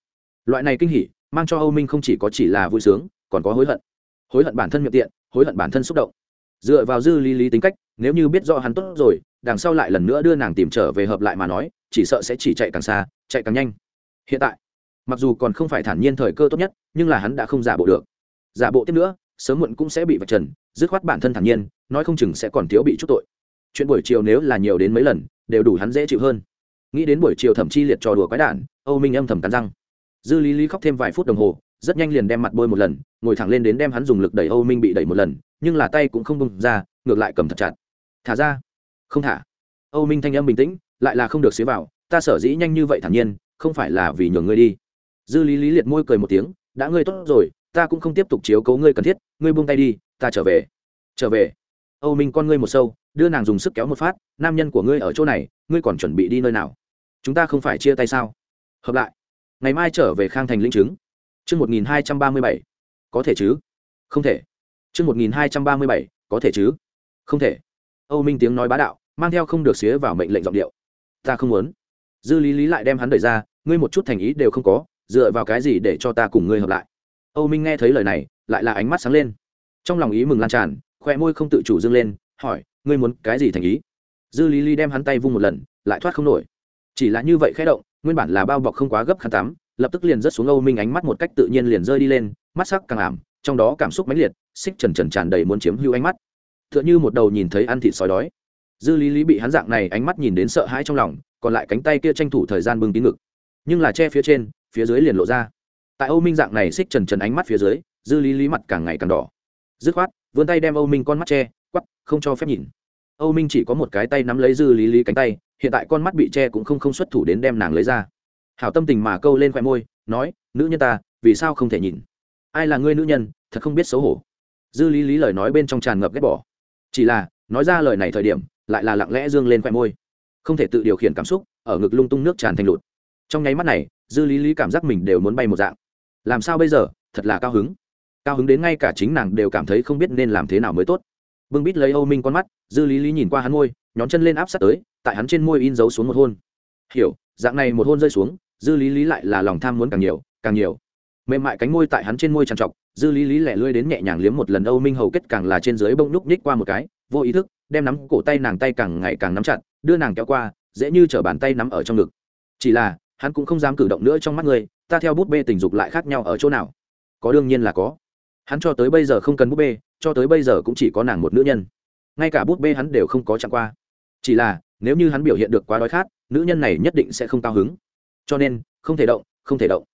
Loại này kinh hỉ, mang cho âu minh không chỉ có chỉ là vui sướng, còn có hối hận. Hối hận bản thân miệng tiện, hối hận bản thân xúc động. Dựa vào dư lý lý tính cách, nếu như biết rõ hắn tốt rồi, đằng sau lại lần nữa đưa nàng tìm trở về hợp lại mà nói, chỉ sợ sẽ chỉ chạy càng xa, chạy càng nhanh. Hiện tại, mặc dù còn không phải thản nhiên thời cơ tốt nhất, nhưng là hắn đã không giả bộ được. Giả bộ tiếp nữa, sớm muộn cũng sẽ bị vạch trần dứt khoát bản thân thản nhiên, nói không chừng sẽ còn thiếu bị chút tội. Chuyện buổi chiều nếu là nhiều đến mấy lần, đều đủ hắn dễ chịu hơn. Nghĩ đến buổi chiều thậm chi liệt trò đùa quái đản, âu minh âm thầm cắn răng. Dư lý lý khóc thêm vài phút đồng hồ, rất nhanh liền đem mặt bôi một lần, ngồi thẳng lên đến đem hắn dùng lực đẩy âu minh bị đẩy một lần, nhưng là tay cũng không bông ra, ngược lại cầm thật chặt. Thả ra. Không thả. Âu minh thanh âm bình tĩnh, lại là không được xế vào, ta sở dĩ nhanh như vậy thản nhiên, không phải là vì nhường ngươi đi. Dư lý lý liệt môi cười một tiếng, đã ngươi tốt rồi, ta cũng không tiếp tục chiếu cố ngươi cần thiết, ngươi buông tay đi ta trở về. Trở về. Âu minh con ngươi một sâu, đưa nàng dùng sức kéo một phát, nam nhân của ngươi ở chỗ này, ngươi còn chuẩn bị đi nơi nào? Chúng ta không phải chia tay sao? Hợp lại. Ngày mai trở về khang thành linh chứng. Chương một nghìn hai trăm ba mươi bảy. Có thể chứ? Không thể. Chương một nghìn hai trăm ba mươi bảy. Có thể chứ? Không thể. Âu minh tiếng nói bá đạo, mang theo không được xía vào mệnh lệnh giọng điệu. Ta không muốn. Dư lý lý lại đem hắn đẩy ra, ngươi một chút thành ý đều không có, dựa vào cái gì để cho ta cùng ngươi hợp lại? Âu minh nghe thấy lời này, lại là ánh mắt sáng lên trong lòng ý mừng lan tràn khoe môi không tự chủ dâng lên, hỏi, ngươi muốn cái gì thành ý? Dư lý lý đem hắn tay vung một lần, lại thoát không nổi. Chỉ là như vậy khẽ động, nguyên bản là bao bọc không quá gấp khăn tắm, lập tức liền rớt xuống âu minh ánh mắt một cách tự nhiên liền rơi đi lên, mắt sắc càng ảm, trong đó cảm xúc mãnh liệt, xích trần trần tràn đầy muốn chiếm hưu ánh mắt. T h ư ợ n h ư một đầu nhìn thấy ăn thịt sói đói. Dư lý lý bị hắn dạng này ánh mắt nhìn đến sợ hãi trong lòng, còn lại cánh tay kia tranh thủ thời gian bưng tín ngực. Nhưng là che phía trên, phía dưới liền lộ ra. Tại âu minh dạng này xích trần trần ánh mắt phía dưới, dư lý lý mặt càng ngày càng đỏ dứt khoát, vươn tay đem âu minh con mắt che quắp không cho phép nhìn. Âu minh chỉ có một cái tay nắm lấy dư lý lý cánh tay, hiện tại con mắt bị che cũng không không xuất thủ đến đem nàng lấy ra. Hảo tâm tình mà câu lên khoe môi, nói, nữ nhân ta, vì sao không thể nhìn? Ai là ngươi nữ nhân, thật không biết xấu hổ. Dư lý lý lời nói bên trong tràn ngập ghét bỏ. Chỉ là, nói ra lời này thời điểm, lại là lặng lẽ dương lên khoe môi. Không thể tự điều khiển cảm xúc, ở ngực lung tung nước tràn thành lụt. Trong nháy mắt này, dư lý lý cảm giác mình đều muốn bay một dạng. Làm sao bây giờ? Thật là cao hứng cao hứng đến ngay cả chính nàng đều cảm thấy không biết nên làm thế nào mới tốt. Bưng bít lấy âu minh con mắt, dư lý lý nhìn qua hắn môi, nhón chân lên áp sát tới, tại hắn trên môi in dấu xuống một hôn. Hiểu, dạng này một hôn rơi xuống, dư lý lý lại là lòng tham muốn càng nhiều càng nhiều. Mềm mại cánh môi tại hắn trên môi trằn trọc, dư lý lý lẻ lươi đến nhẹ nhàng liếm một lần âu minh hầu kết càng là trên dưới bông núc nhích qua một cái, vô ý thức, đem nắm cổ tay nàng tay càng ngày càng nắm chặt, đưa nàng kéo qua, dễ như chở bàn tay nắm ở trong ngực. Chỉ là, hắn cũng không dám cử động nữa trong mắt người ta theo bút bê tình dục lại khác nhau ở chỗ nào? Có đương nhiên là có hắn cho tới bây giờ không cần bút bê, cho tới bây giờ cũng chỉ có nàng một nữ nhân. Ngay cả bút bê hắn đều không có chạm qua. Chỉ là, nếu như hắn biểu hiện được quá đói khát, nữ nhân này nhất định sẽ không cao hứng. Cho nên, không thể động, không thể động.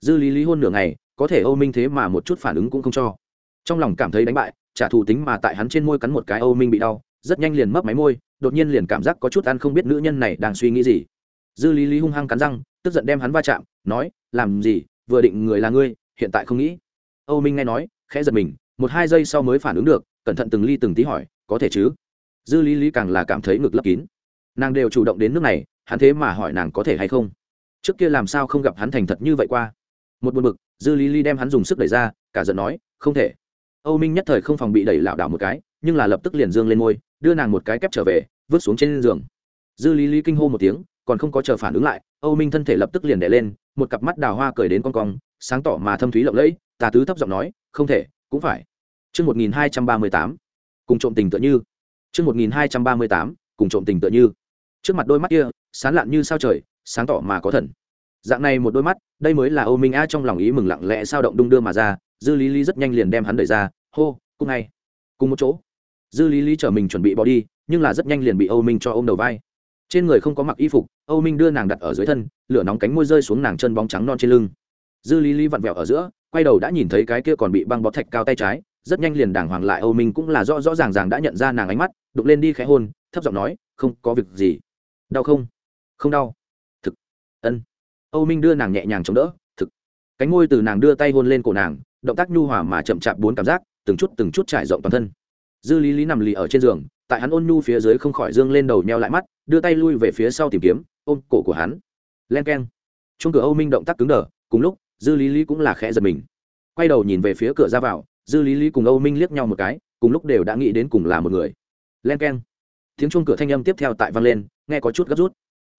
Dư lý lý hôn nửa ngày, có thể âu minh thế mà một chút phản ứng cũng không cho. Trong lòng cảm thấy đánh bại, trả thù tính mà tại hắn trên môi cắn một cái âu minh bị đau, rất nhanh liền mấp máy môi, đột nhiên liền cảm giác có chút ăn không biết nữ nhân này đang suy nghĩ gì. Dư lý lý hung hăng cắn răng, tức giận đem hắn va chạm, nói, làm gì? Vừa định người là ngươi, hiện tại không nghĩ. Âu minh nghe nói khẽ giật mình, một hai giây sau mới phản ứng được, cẩn thận từng ly từng tí hỏi, có thể chứ? Dư lý lý càng là cảm thấy ngực lấp kín. Nàng đều chủ động đến nước này, hắn thế mà hỏi nàng có thể hay không? Trước kia làm sao không gặp hắn thành thật như vậy qua? Một buồn bực, dư lý lý đem hắn dùng sức đẩy ra, cả giận nói, không thể. Âu minh nhất thời không phòng bị đẩy lảo đảo một cái, nhưng là lập tức liền dương lên môi, đưa nàng một cái kép trở về, vứt xuống trên giường. Dư lý lý kinh hô một tiếng, còn không có chờ phản ứng lại, âu minh thân thể lập tức liền đẻ lên, một cặp mắt đào hoa cười đến con cong, sáng tỏ mà thâm thúy lộng lẫy, tà tứ thấp giọng nói không thể cũng phải Trước 1238, cùng trộm tình tựa như. Trước 1238, cùng trộm tình tựa như. Trước mặt đôi mắt kia, sáng lạn như sao trời, sáng tỏ mà có thần. Dạng này một đôi mắt, đây mới là Âu Minh A trong lòng ý mừng lặng lẽ sao động đung đưa mà ra, Dư Lý Lý rất nhanh liền đem hắn đẩy ra, hô, cùng ngay. Cùng một chỗ. Dư Lý Lý chở mình chuẩn bị bỏ đi, nhưng là rất nhanh liền bị Âu Minh cho ôm đầu vai. Trên người không có mặc y phục, Âu Minh đưa nàng đặt ở dưới thân, lửa nóng cánh môi rơi xuống nàng chân bóng trắng non trên lưng. Dư Lý Lý vặn vẹo ở giữa, quay đầu đã nhìn thấy cái kia còn bị băng bó thạch cao tay trái, rất nhanh liền đàng hoàng lại Âu Minh cũng là rõ rõ ràng ràng đã nhận ra nàng ánh mắt, đục lên đi khẽ hôn, thấp giọng nói, "Không, có việc gì." "Đau không?" "Không đau." "Thực." "Ân." Âu Minh đưa nàng nhẹ nhàng chống đỡ, "Thực." Cánh môi từ nàng đưa tay hôn lên cổ nàng, động tác nhu hòa mà chậm chạp bốn cảm giác, từng chút từng chút trải rộng toàn thân. Dư Lý Lý nằm lì ở trên giường, tại hắn ôn nhu phía dưới không khỏi dương lên đầu neo lại mắt, đưa tay lui về phía sau tìm kiếm, ôm cổ của hắn. Len keng. Chung cửa Âu Minh động tác cứng đờ, cùng lúc, Dư Lý Lý cũng là khẽ giật mình. Quay đầu nhìn về phía cửa ra vào, Dư Lý Lý cùng Âu Minh liếc nhau một cái, cùng lúc đều đã nghĩ đến cùng là một người. Len keng. Tiếng chuông cửa thanh âm tiếp theo tại vang lên, nghe có chút gấp rút.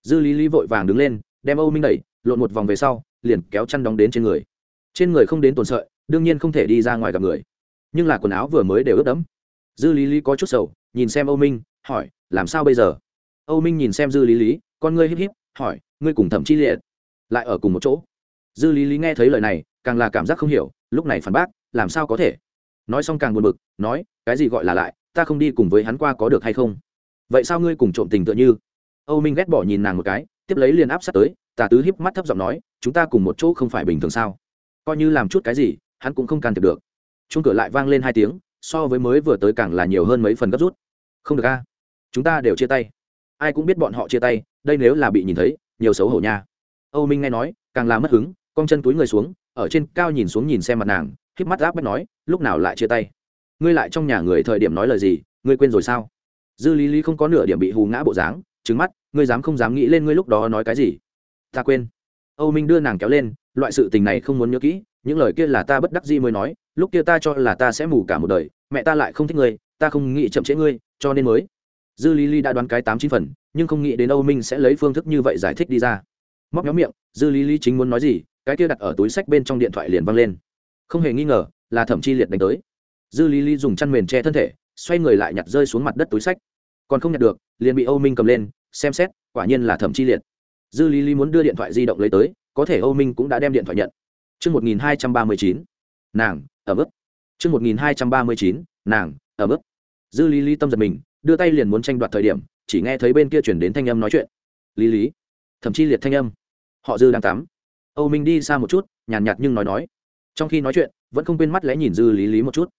Dư Lý Lý vội vàng đứng lên, đem Âu Minh đẩy, lộn một vòng về sau, liền kéo chăn đóng đến trên người. Trên người không đến tổn sợi, đương nhiên không thể đi ra ngoài gặp người. Nhưng là quần áo vừa mới đều ướt đẫm. Dư Lý Lý có chút sầu, nhìn xem Âu Minh, hỏi, làm sao bây giờ? Âu Minh nhìn xem Dư Lý Lý, con ngươi híp híp, hỏi, ngươi cùng Thẩm Chi Liệt lại ở cùng một chỗ? Dư Lý Lý nghe thấy lời này, càng là cảm giác không hiểu, lúc này phản bác, làm sao có thể? Nói xong càng buồn bực, nói, cái gì gọi là lại, ta không đi cùng với hắn qua có được hay không? Vậy sao ngươi cùng trộm tình tựa như? Âu Minh ghét bỏ nhìn nàng một cái, tiếp lấy liền áp sát tới, Tà Tứ híp mắt thấp giọng nói, chúng ta cùng một chỗ không phải bình thường sao? Coi như làm chút cái gì, hắn cũng không can thiệp được. chung cửa lại vang lên hai tiếng, so với mới vừa tới càng là nhiều hơn mấy phần gấp rút không được a chúng ta đều chia tay ai cũng biết bọn họ chia tay đây nếu là bị nhìn thấy nhiều xấu hổ nha âu minh nghe nói càng là mất hứng con chân túi người xuống, ở trên cao nhìn xuống nhìn xem mặt nàng, híp mắt áp bách nói, lúc nào lại chia tay? Ngươi lại trong nhà người thời điểm nói lời gì, ngươi quên rồi sao? Dư lý lý không có nửa điểm bị hù ngã bộ dáng trứng mắt, ngươi dám không dám nghĩ lên ngươi lúc đó nói cái gì? Ta quên. Âu minh đưa nàng kéo lên, loại sự tình này không muốn nhớ kỹ, những lời kia là ta bất đắc dĩ mới nói, lúc kia ta cho là ta sẽ mù cả một đời, mẹ ta lại không thích ngươi, ta không nghĩ chậm trễ ngươi, cho nên mới. Dư lý lý đã đoán cái tám chín phần, nhưng không nghĩ đến âu minh sẽ lấy phương thức như vậy giải thích đi ra. Móc nhóm miệng, dư lý lý chính muốn nói gì cái kia đặt ở túi sách bên trong điện thoại liền văng lên không hề nghi ngờ là thẩm chi liệt đánh tới dư lý lý dùng chăn mền che thân thể xoay người lại nhặt rơi xuống mặt đất túi sách còn không nhặt được liền bị âu minh cầm lên xem xét quả nhiên là thẩm chi liệt dư lý lý muốn đưa điện thoại di động lấy tới có thể âu minh cũng đã đem điện thoại nhận Trước 1239, nàng, ở mức. Trước 1239, nàng, ở bước. Dư Lý Lý tâm giật mình, đưa tay liền muốn tranh đoạt thời điểm, chỉ nghe thấy bên kia chuyển đến thanh âm nói chuyện. Lý Lý, thậm chí liệt thanh âm. Họ Dư đang tắm. Âu Minh đi xa một chút, nhàn nhạt nhưng nói nói. Trong khi nói chuyện, vẫn không quên mắt lẽ nhìn Dư Lý Lý một chút.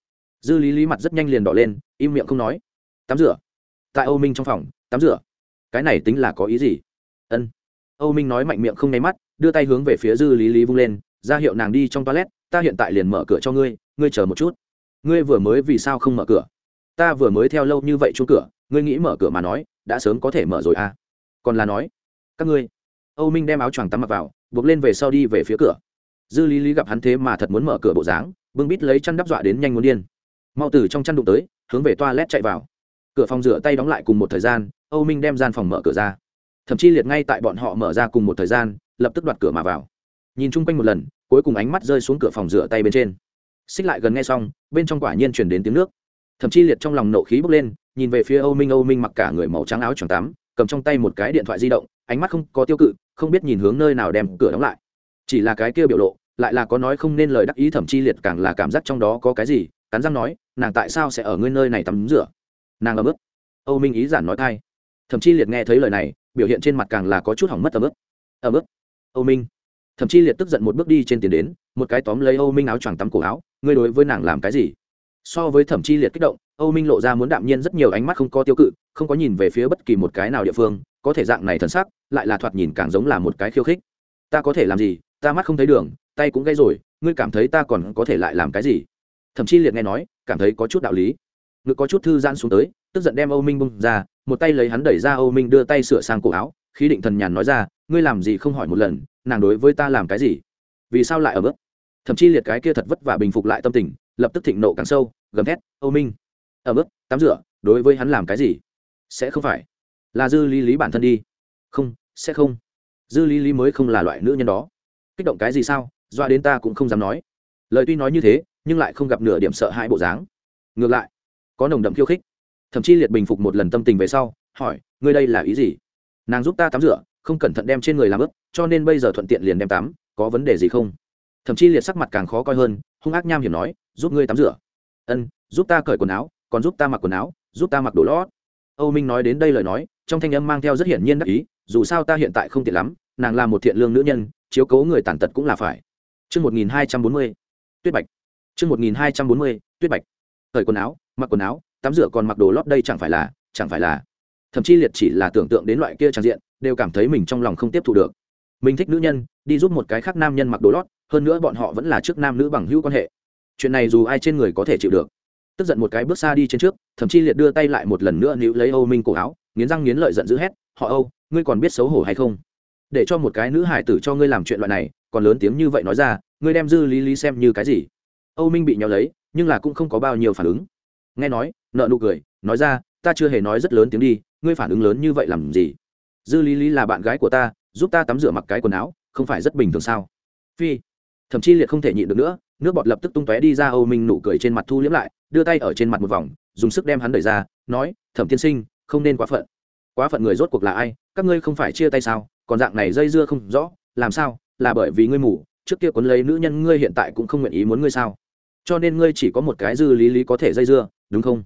Dư Lý Lý mặt rất nhanh liền đỏ lên, im miệng không nói. Tắm rửa. Tại Âu Minh trong phòng, tắm rửa. Cái này tính là có ý gì? Ân. Âu Minh nói mạnh miệng không nháy mắt, đưa tay hướng về phía Dư Lý Lý vung lên, ra hiệu nàng đi trong toilet, ta hiện tại liền mở cửa cho ngươi, ngươi chờ một chút. Ngươi vừa mới vì sao không mở cửa? Ta vừa mới theo lâu như vậy chuông cửa, ngươi nghĩ mở cửa mà nói, đã sớm có thể mở rồi à? Còn là nói, các ngươi. Âu Minh đem áo choàng tắm mặc vào, buộc lên về sau đi về phía cửa. Dư Lý Lý gặp hắn thế mà thật muốn mở cửa bộ dáng, bưng bít lấy chăn đắp dọa đến nhanh muốn điên. Mau từ trong chăn đụng tới, hướng về toilet chạy vào. Cửa phòng rửa tay đóng lại cùng một thời gian, Âu Minh đem gian phòng mở cửa ra. Thậm chí liệt ngay tại bọn họ mở ra cùng một thời gian, lập tức đoạt cửa mà vào nhìn chung quanh một lần cuối cùng ánh mắt rơi xuống cửa phòng rửa tay bên trên xích lại gần nghe xong bên trong quả nhiên chuyển đến tiếng nước thậm chí liệt trong lòng nộ khí bốc lên nhìn về phía âu minh âu minh mặc cả người màu trắng áo choàng tắm cầm trong tay một cái điện thoại di động, ánh mắt không có tiêu cự, không biết nhìn hướng nơi nào đem cửa đóng lại. Chỉ là cái kia biểu lộ, lại là có nói không nên lời đắc ý thậm chí liệt càng là cảm giác trong đó có cái gì, cắn răng nói, nàng tại sao sẽ ở ngươi nơi này tắm rửa? Nàng ở ức. Âu minh ý giản nói thay thậm chí liệt nghe thấy lời này, biểu hiện trên mặt càng là có chút hỏng mất ở ức. Ở ức? Âu minh. Thậm chí liệt tức giận một bước đi trên tiền đến, một cái tóm lấy âu minh áo choàng tắm cổ áo, ngươi đối với nàng làm cái gì? So với thẩm chi liệt kích động âu minh lộ ra muốn đạm nhiên rất nhiều ánh mắt không có tiêu cự, không có nhìn về phía bất kỳ một cái nào địa phương, có thể dạng này thần sắc, lại là thoạt nhìn càng giống là một cái khiêu khích. Ta có thể làm gì? Ta mắt không thấy đường, tay cũng gây rồi, ngươi cảm thấy ta còn có thể lại làm cái gì? Thậm chí liệt nghe nói, cảm thấy có chút đạo lý. Ngực có chút thư giãn xuống tới, tức giận đem âu minh bung ra, một tay lấy hắn đẩy ra, âu minh đưa tay sửa sang cổ áo, khí định thần nhàn nói ra, ngươi làm gì không hỏi một lần, nàng đối với ta làm cái gì? Vì sao lại ở bước? Thậm chí liệt cái kia thật vất vả bình phục lại tâm tình, lập tức thịnh nộ càng sâu, gầm thét, âu minh ở bước, tắm rửa, đối với hắn làm cái gì? Sẽ không phải. Là dư lý lý bản thân đi. Không, sẽ không. Dư lý lý mới không là loại nữ nhân đó. Kích động cái gì sao? Doa đến ta cũng không dám nói. Lời tuy nói như thế, nhưng lại không gặp nửa điểm sợ hãi bộ dáng. Ngược lại, có nồng đậm khiêu khích. Thậm chí liệt bình phục một lần tâm tình về sau, hỏi, ngươi đây là ý gì? Nàng giúp ta tắm rửa, không cẩn thận đem trên người làm ướp cho nên bây giờ thuận tiện liền đem tắm, có vấn đề gì không? Thậm chí liệt sắc mặt càng khó coi hơn, hung ác nham hiểm nói, giúp ngươi tắm rửa. Ân, giúp ta cởi quần áo còn giúp ta mặc quần áo giúp ta mặc đồ lót âu minh nói đến đây lời nói trong thanh âm mang theo rất hiển nhiên đắc ý dù sao ta hiện tại không tiện lắm nàng là một thiện lương nữ nhân chiếu cố người tàn tật cũng là phải Chương 1240. Tuyết Bạch. Chương 1240. Tuyết Bạch. thời quần áo, mặc quần áo, tắm rửa còn mặc đồ lót đây chẳng phải là, chẳng phải là. Thậm chí liệt chỉ là tưởng tượng đến loại kia trang diện, đều cảm thấy mình trong lòng không tiếp thu được. Mình thích nữ nhân, đi giúp một cái khác nam nhân mặc đồ lót, hơn nữa bọn họ vẫn là trước nam nữ bằng hữu quan hệ. Chuyện này dù ai trên người có thể chịu được. Tức giận một cái bước xa đi trên trước, thậm chí liệt đưa tay lại một lần nữa níu lấy Âu Minh cổ áo, nghiến răng nghiến lợi giận dữ hét, "Họ Âu, ngươi còn biết xấu hổ hay không?" Để cho một cái nữ hải tử cho ngươi làm chuyện loại này, còn lớn tiếng như vậy nói ra ngươi đem dư lý lý xem như cái gì? Âu minh bị nhéo lấy nhưng là cũng không có bao nhiêu phản ứng. Nghe nói nợ nụ cười nói ra ta chưa hề nói rất lớn tiếng đi ngươi phản ứng lớn như vậy làm gì? Dư lý lý là bạn gái của ta giúp ta tắm rửa mặc cái quần áo không phải rất bình thường sao? Phi thậm chí liệt không thể nhịn được nữa, nước bọt lập tức tung tóe đi ra âu minh nụ cười trên mặt thu liếm lại, đưa tay ở trên mặt một vòng, dùng sức đem hắn đẩy ra, nói, thẩm tiên sinh, không nên quá phận. Quá phận người rốt cuộc là ai? Các ngươi không phải chia tay sao? Còn dạng này dây dưa không rõ, làm sao? Là bởi vì ngươi mù, trước kia quấn lấy nữ nhân ngươi hiện tại cũng không nguyện ý muốn ngươi sao? Cho nên ngươi chỉ có một cái dư lý lý có thể dây dưa, đúng không?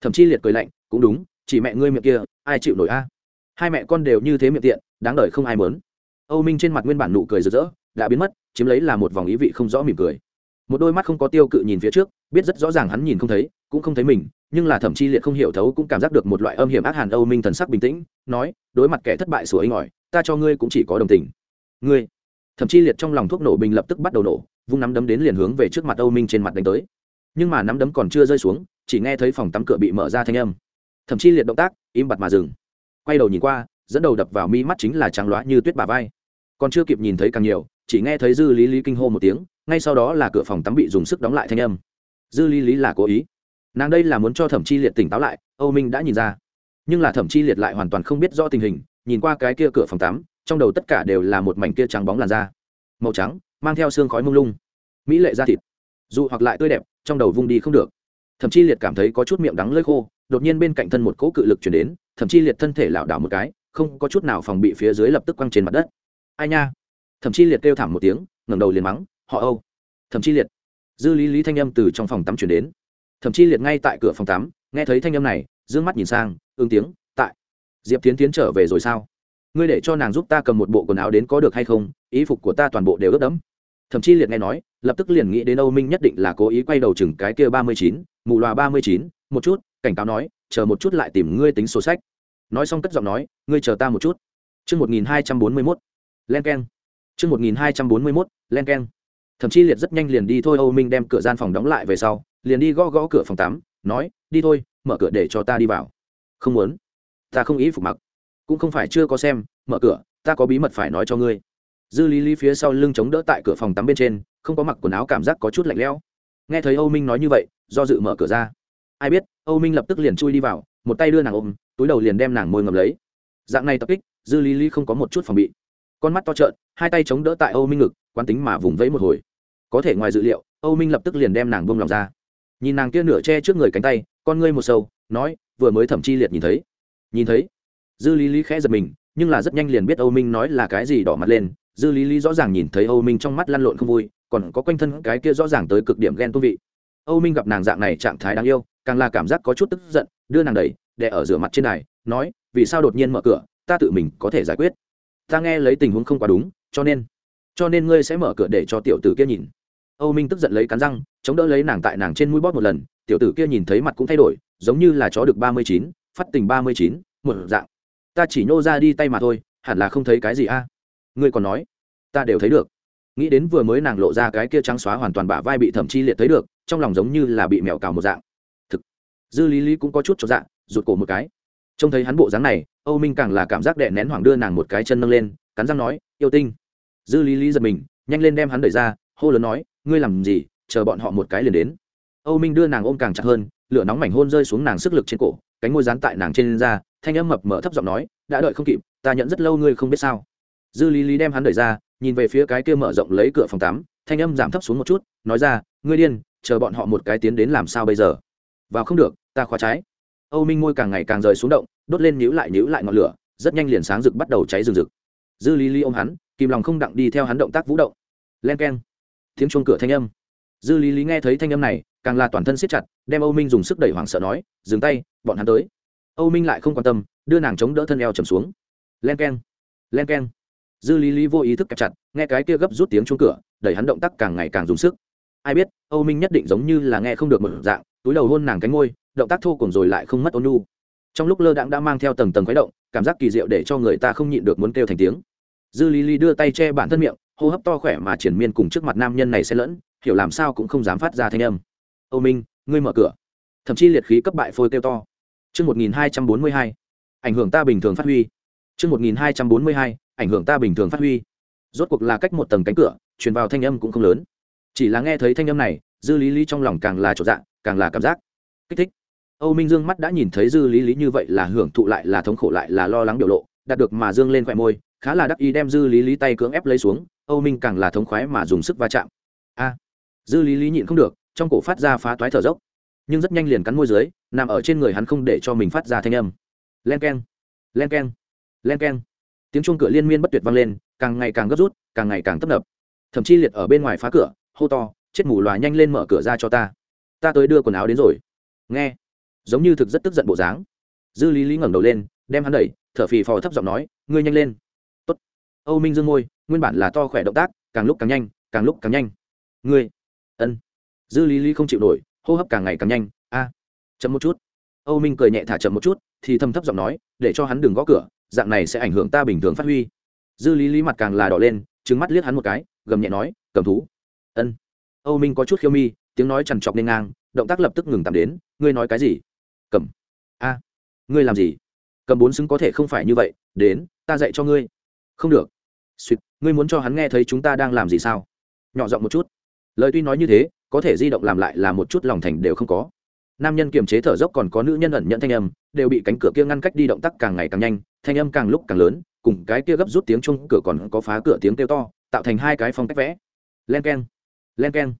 Thậm chí liệt cười lạnh, cũng đúng, chỉ mẹ ngươi miệng kia, ai chịu nổi a? Hai mẹ con đều như thế miệng tiện, đáng đời không ai mớn âu minh trên mặt nguyên bản nụ cười rực rỡ, đã biến mất chiếm lấy là một vòng ý vị không rõ mỉm cười. Một đôi mắt không có tiêu cự nhìn phía trước, biết rất rõ ràng hắn nhìn không thấy, cũng không thấy mình, nhưng là thẩm chi liệt không hiểu thấu cũng cảm giác được một loại âm hiểm ác hàn âu minh thần sắc bình tĩnh, nói, đối mặt kẻ thất bại sủa ấy ỏi ta cho ngươi cũng chỉ có đồng tình. Ngươi? Thẩm chi liệt trong lòng thuốc nổ bình lập tức bắt đầu nổ, vung nắm đấm đến liền hướng về trước mặt âu minh trên mặt đánh tới. Nhưng mà nắm đấm còn chưa rơi xuống, chỉ nghe thấy phòng tắm cửa bị mở ra thanh âm. Thậm chí liệt động tác, im bặt mà dừng. Quay đầu nhìn qua, dẫn đầu đập vào mi mắt chính là trắng loá như tuyết bà vai. Còn chưa kịp nhìn thấy càng nhiều chỉ nghe thấy dư lý lý kinh hô một tiếng, ngay sau đó là cửa phòng tắm bị dùng sức đóng lại thanh âm. Dư lý lý là cố ý. Nàng đây là muốn cho thẩm chi liệt tỉnh táo lại, âu minh đã nhìn ra. Nhưng là thẩm chi liệt lại hoàn toàn không biết rõ tình hình, nhìn qua cái kia cửa phòng tắm, trong đầu tất cả đều là một mảnh kia trắng bóng làn da. Màu trắng, mang theo xương khói mông lung. Mỹ lệ da thịt. Dù hoặc lại tươi đẹp, trong đầu vung đi không được. Thậm chí liệt cảm thấy có chút miệng đắng lơi khô, đột nhiên bên cạnh thân một cỗ cự lực chuyển đến thậm chí liệt thân thể lảo đảo một cái, không có chút nào phòng bị phía dưới lập tức quăng trên mặt đất. Ai nha? Thậm chí liệt kêu thảm một tiếng, ngẩng đầu liền mắng, họ âu. Thậm chí liệt. Dư lý lý thanh âm từ trong phòng tắm chuyển đến. Thậm chí liệt ngay tại cửa phòng tắm, nghe thấy thanh âm này d ư ơ n g mắt nhìn sang ứng tiếng, tại. Diệp tiến tiến trở về rồi sao? Ngươi để cho nàng giúp ta cầm một bộ quần áo đến có được hay không? Ý phục của ta toàn bộ đều ướt đẫm. Thậm chí liệt nghe nói, lập tức liền nghĩ đến âu minh nhất định là cố ý quay đầu chừng cái kia ba mươi chín, mù loà ba mươi chín, một chút, cảnh cáo nói, chờ một chút lại tìm ngươi tính sổ sách. Nói xong cất giọng nói, ngươi chờ ta một chút. Chương một nghìn hai trăm bốn mươi mốt. Len k e n chương một nghìn hai trăm bốn mươi mốt, len keng. Thẩm Chi thậm chí liệt rất nhanh liền đi thôi, âu minh đem cửa gian phòng đóng lại về sau, liền đi gõ gõ cửa phòng tắm, nói, đi thôi, mở cửa để cho ta đi vào. Không muốn. Ta không ý phục mặc. Cũng không phải chưa có xem, mở cửa, ta có bí mật phải nói cho ngươi. Dư lý lý phía sau lưng chống đỡ tại cửa phòng tắm bên trên, không có mặc quần áo cảm giác có chút lạnh lẽo. Nghe thấy âu minh nói như vậy, do dự mở cửa ra. Ai biết, âu minh lập tức liền chui đi vào, một tay đưa nàng ôm, túi đầu liền đem nàng môi ngậm lấy. Dạng này tập kích, dư lý lý không có một chút phòng bị con mắt to trợn, hai tay chống đỡ tại âu minh ngực, quán tính mà vùng vẫy một hồi. Có thể ngoài dự liệu, âu minh lập tức liền đem nàng bông lòng ra. Nhìn nàng kia nửa che trước người cánh tay, con ngươi một sâu, nói, vừa mới thẩm chi liệt nhìn thấy. Nhìn thấy. Dư lý lý khẽ giật mình, nhưng là rất nhanh liền biết âu minh nói là cái gì đỏ mặt lên. Dư lý lý rõ ràng nhìn thấy âu minh trong mắt lăn lộn không vui, còn có quanh thân cái kia rõ ràng tới cực điểm ghen tu vị. Âu minh gặp nàng dạng này trạng thái đáng yêu, càng là cảm giác có chút tức giận, đưa nàng đẩy để ở rửa mặt trên này nói, vì sao đột nhiên mở cửa, ta tự mình có thể giải quyết? Ta nghe lấy tình huống không quá đúng, cho nên cho nên ngươi sẽ mở cửa để cho tiểu tử kia nhìn. Âu minh tức giận lấy cắn răng, chống đỡ lấy nàng tại nàng trên mũi bóp một lần, tiểu tử kia nhìn thấy mặt cũng thay đổi, giống như là chó được ba mươi chín, phát tình ba mươi chín, một dạng. Ta chỉ nhô ra đi tay mà thôi, hẳn là không thấy cái gì a? Ngươi còn nói, ta đều thấy được. Nghĩ đến vừa mới nàng lộ ra cái kia trắng xóa hoàn toàn bả vai bị thẩm chi liệt thấy được, trong lòng giống như là bị mèo cào một dạng. Thực, dư lý lý cũng có chút cho dạng rụt cổ một cái trông thấy hắn bộ dáng này, âu minh càng là cảm giác đệ nén hoàng đưa nàng một cái chân nâng lên, cắn răng nói, yêu tinh. Dư lý lý giật mình, nhanh lên đem hắn đẩy ra, hô lớn nói, ngươi làm gì, chờ bọn họ một cái liền đến. Âu minh đưa nàng ôm càng chặt hơn, lửa nóng mảnh hôn rơi xuống nàng sức lực trên cổ, cánh môi dán tại nàng trên da, thanh âm mập mở thấp giọng nói, đã đợi không kịp, ta nhận rất lâu ngươi không biết sao. Dư lý lý đem hắn đẩy ra, nhìn về phía cái kia mở rộng lấy cửa phòng tắm, thanh âm giảm thấp xuống một chút, nói ra, ngươi điên, chờ bọn họ một cái tiến đến làm sao bây giờ? Vào không được, ta khóa trái âu minh ngôi càng ngày càng rời xuống động, đốt lên nhíu lại nhíu lại ngọn lửa, rất nhanh liền sáng rực bắt đầu cháy rừng rực. Dư lý lý ôm hắn, kìm lòng không đặng đi theo hắn động tác vũ động. Len k e n tiếng chuông cửa thanh âm. Dư lý lý nghe thấy thanh âm này, càng là toàn thân siết chặt, đem âu minh dùng sức đẩy hoảng sợ nói, dừng tay, bọn hắn tới. Âu minh lại không quan tâm, đưa nàng chống đỡ thân eo trầm xuống. Len k e n len k e n dư lý lý vô ý thức kẹp chặt, nghe cái kia gấp rút tiếng chuông cửa, đẩy hắn động tác càng ngày càng dùng sức. Ai biết, âu minh nhất định giống như là nghe không được một dạng, túi đầu hôn nàng cánh ngôi động tác thô cùng rồi lại không mất ôn nu trong lúc lơ đãng đã mang theo tầng tầng khuấy động cảm giác kỳ diệu để cho người ta không nhịn được muốn kêu thành tiếng dư lý lý đưa tay che bản thân miệng hô hấp to khỏe mà triển miên cùng trước mặt nam nhân này sẽ lẫn hiểu làm sao cũng không dám phát ra thanh âm âu minh ngươi mở cửa thậm chí liệt khí cấp bại phôi kêu to Trước 1242, ảnh hưởng ta bình thường phát huy. Trước 1242, ảnh hưởng ta bình thường phát huy. Rốt cuộc là cách một tầng cánh cửa, truyền vào thanh âm cũng không lớn. Chỉ là nghe thấy thanh âm này, Dư Lý Lý trong lòng càng là chỗ dạ, càng là cảm giác kích thích. Âu Minh Dương mắt đã nhìn thấy Dư Lý Lý như vậy là hưởng thụ lại là thống khổ lại là lo lắng biểu lộ, đạt được mà dương lên khóe môi, khá là đắc ý đem Dư Lý Lý tay cưỡng ép lấy xuống, Âu Minh càng là thống khoái mà dùng sức va chạm. A. Dư Lý Lý nhịn không được, trong cổ phát ra phá toái thở dốc nhưng rất nhanh liền cắn môi dưới nằm ở trên người hắn không để cho mình phát ra thanh âm. Len k e n len k e n len k e n tiếng chuông cửa liên miên bất tuyệt vang lên càng ngày càng gấp rút càng ngày càng tấp nập. Thậm chí liệt ở bên ngoài phá cửa hô to chết mù loà nhanh lên mở cửa ra cho ta. Ta tới đưa quần áo đến rồi. Nghe giống như thực rất tức giận bộ dáng. Dư lý lý ngẩng đầu lên, đem hắn đẩy, thở phì phò thấp giọng nói, ngươi nhanh lên. Tốt. âu minh dương ngôi nguyên bản là to khỏe động tác, càng lúc càng nhanh, càng lúc càng nhanh. Ngươi. Ân. Dư lý lý không chịu nổi, hô hấp càng ngày càng nhanh, a, chậm một chút. Âu minh cười nhẹ thả chậm một chút, thì thâm thấp giọng nói, để cho hắn đừng gõ cửa, dạng này sẽ ảnh hưởng ta bình thường phát huy. Dư lý lý mặt càng là đỏ lên trứng mắt liếc hắn một cái, gầm nhẹ nói, cầm thú. Ân. Âu minh có chút khiêu mi, tiếng nói chằn trọc nên ngang, động tác lập tức ngừng tạm đến, ngươi nói cái gì? Cầm. A, ngươi làm gì? Cầm bốn xứng có thể không phải như vậy, đến, ta dạy cho ngươi. Không được. Suýt ngươi muốn cho hắn nghe thấy chúng ta đang làm gì sao? Nhỏ giọng một chút. Lời tuy nói như thế, có thể di động làm lại là một chút lòng thành đều không có. Nam nhân kiềm chế thở dốc còn có nữ nhân ẩn nhận thanh âm, đều bị cánh cửa kia ngăn cách đi động tác càng ngày càng nhanh, thanh âm càng lúc càng lớn, cùng cái kia gấp rút tiếng chung cửa còn có phá cửa tiếng kêu to, tạo thành hai cái phong cách vẽ. Len keng len keng.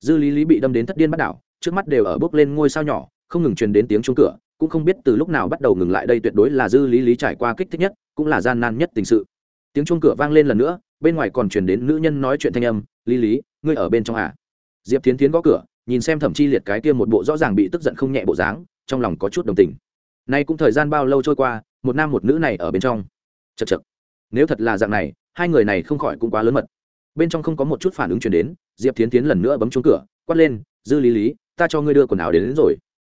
Dư lý lý bị đâm đến thất điên bắt đảo, trước mắt đều ở bước lên ngôi sao nhỏ không ngừng truyền đến tiếng chung cửa cũng không biết từ lúc nào bắt đầu ngừng lại đây tuyệt đối là dư lý lý trải qua kích thích nhất cũng là gian nan nhất tình sự. Tiếng chuông cửa vang lên lần nữa bên ngoài còn truyền đến nữ nhân nói chuyện thanh âm lý lý ngươi ở bên trong à? Diệp tiến tiến gõ cửa nhìn xem thẩm chi liệt cái kia một bộ rõ ràng bị tức giận không nhẹ bộ dáng trong lòng có chút đồng tình. Nay cũng thời gian bao lâu trôi qua một nam một nữ này ở bên trong. Chật chật nếu thật là dạng này hai người này không khỏi cũng quá lớn mật. Bên trong không có một chút phản ứng chuyển đến diệp tiến tiến lần nữa bấm chuông cửa quát lên dư lý lý ta cho ngươi đưa quần áo đến, đến rồi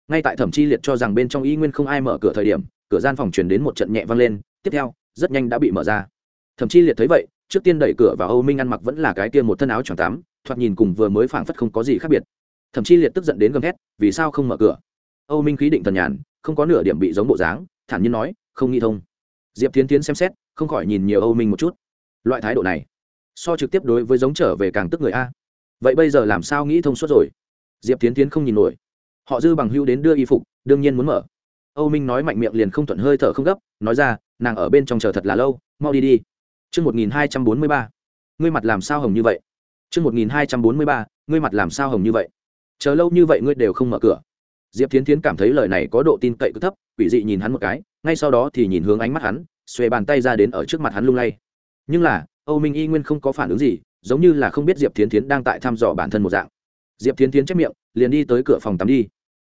ngay tại thẩm chi liệt cho rằng bên trong y nguyên không ai mở cửa thời điểm, cửa gian phòng chuyển đến một trận nhẹ vang lên, tiếp theo, rất nhanh đã bị mở ra. Thẩm chi liệt thấy vậy, trước tiên đẩy cửa và âu minh ăn mặc vẫn là cái kia một thân áo choàng tắm, thoạt nhìn cùng vừa mới phảng phất không có gì khác biệt. Thậm chí liệt tức giận đến gầm hét vì sao không mở cửa? Âu minh khí định thần nhàn, không có nửa điểm bị giống bộ dáng, thản nhiên nói, không nghĩ thông. Diệp tiến tiến xem xét, không khỏi nhìn nhiều âu minh một chút. Loại thái độ này, so trực tiếp đối với giống trở về càng tức người a. Vậy bây giờ làm sao nghĩ thông suốt rồi? Diệp tiến tiến không nhìn nổi họ dư bằng hưu đến đưa y phục đương nhiên muốn mở âu minh nói mạnh miệng liền không thuận hơi thở không gấp nói ra nàng ở bên trong chờ thật là lâu mau đi đi Trương một nghìn hai trăm bốn mươi ba, ngươi mặt làm sao hồng như vậy? Trương một nghìn hai trăm bốn mươi ba, ngươi mặt làm sao hồng như vậy? Chờ lâu như vậy ngươi đều không mở cửa. Diệp Thiến Thiến cảm thấy lời này có độ tin cậy cực thấp, quỷ dị nhìn hắn một cái, ngay sau đó thì nhìn hướng ánh mắt hắn, xuề bàn tay ra đến ở trước mặt hắn lung lay. Nhưng là, Âu Minh Y Nguyên không có phản ứng gì, giống như là không biết Diệp Thiến Thiến đang tại thăm dò bản thân một dạng. Diệp Thiến Thiến chép miệng, liền đi tới cửa phòng tắm đi.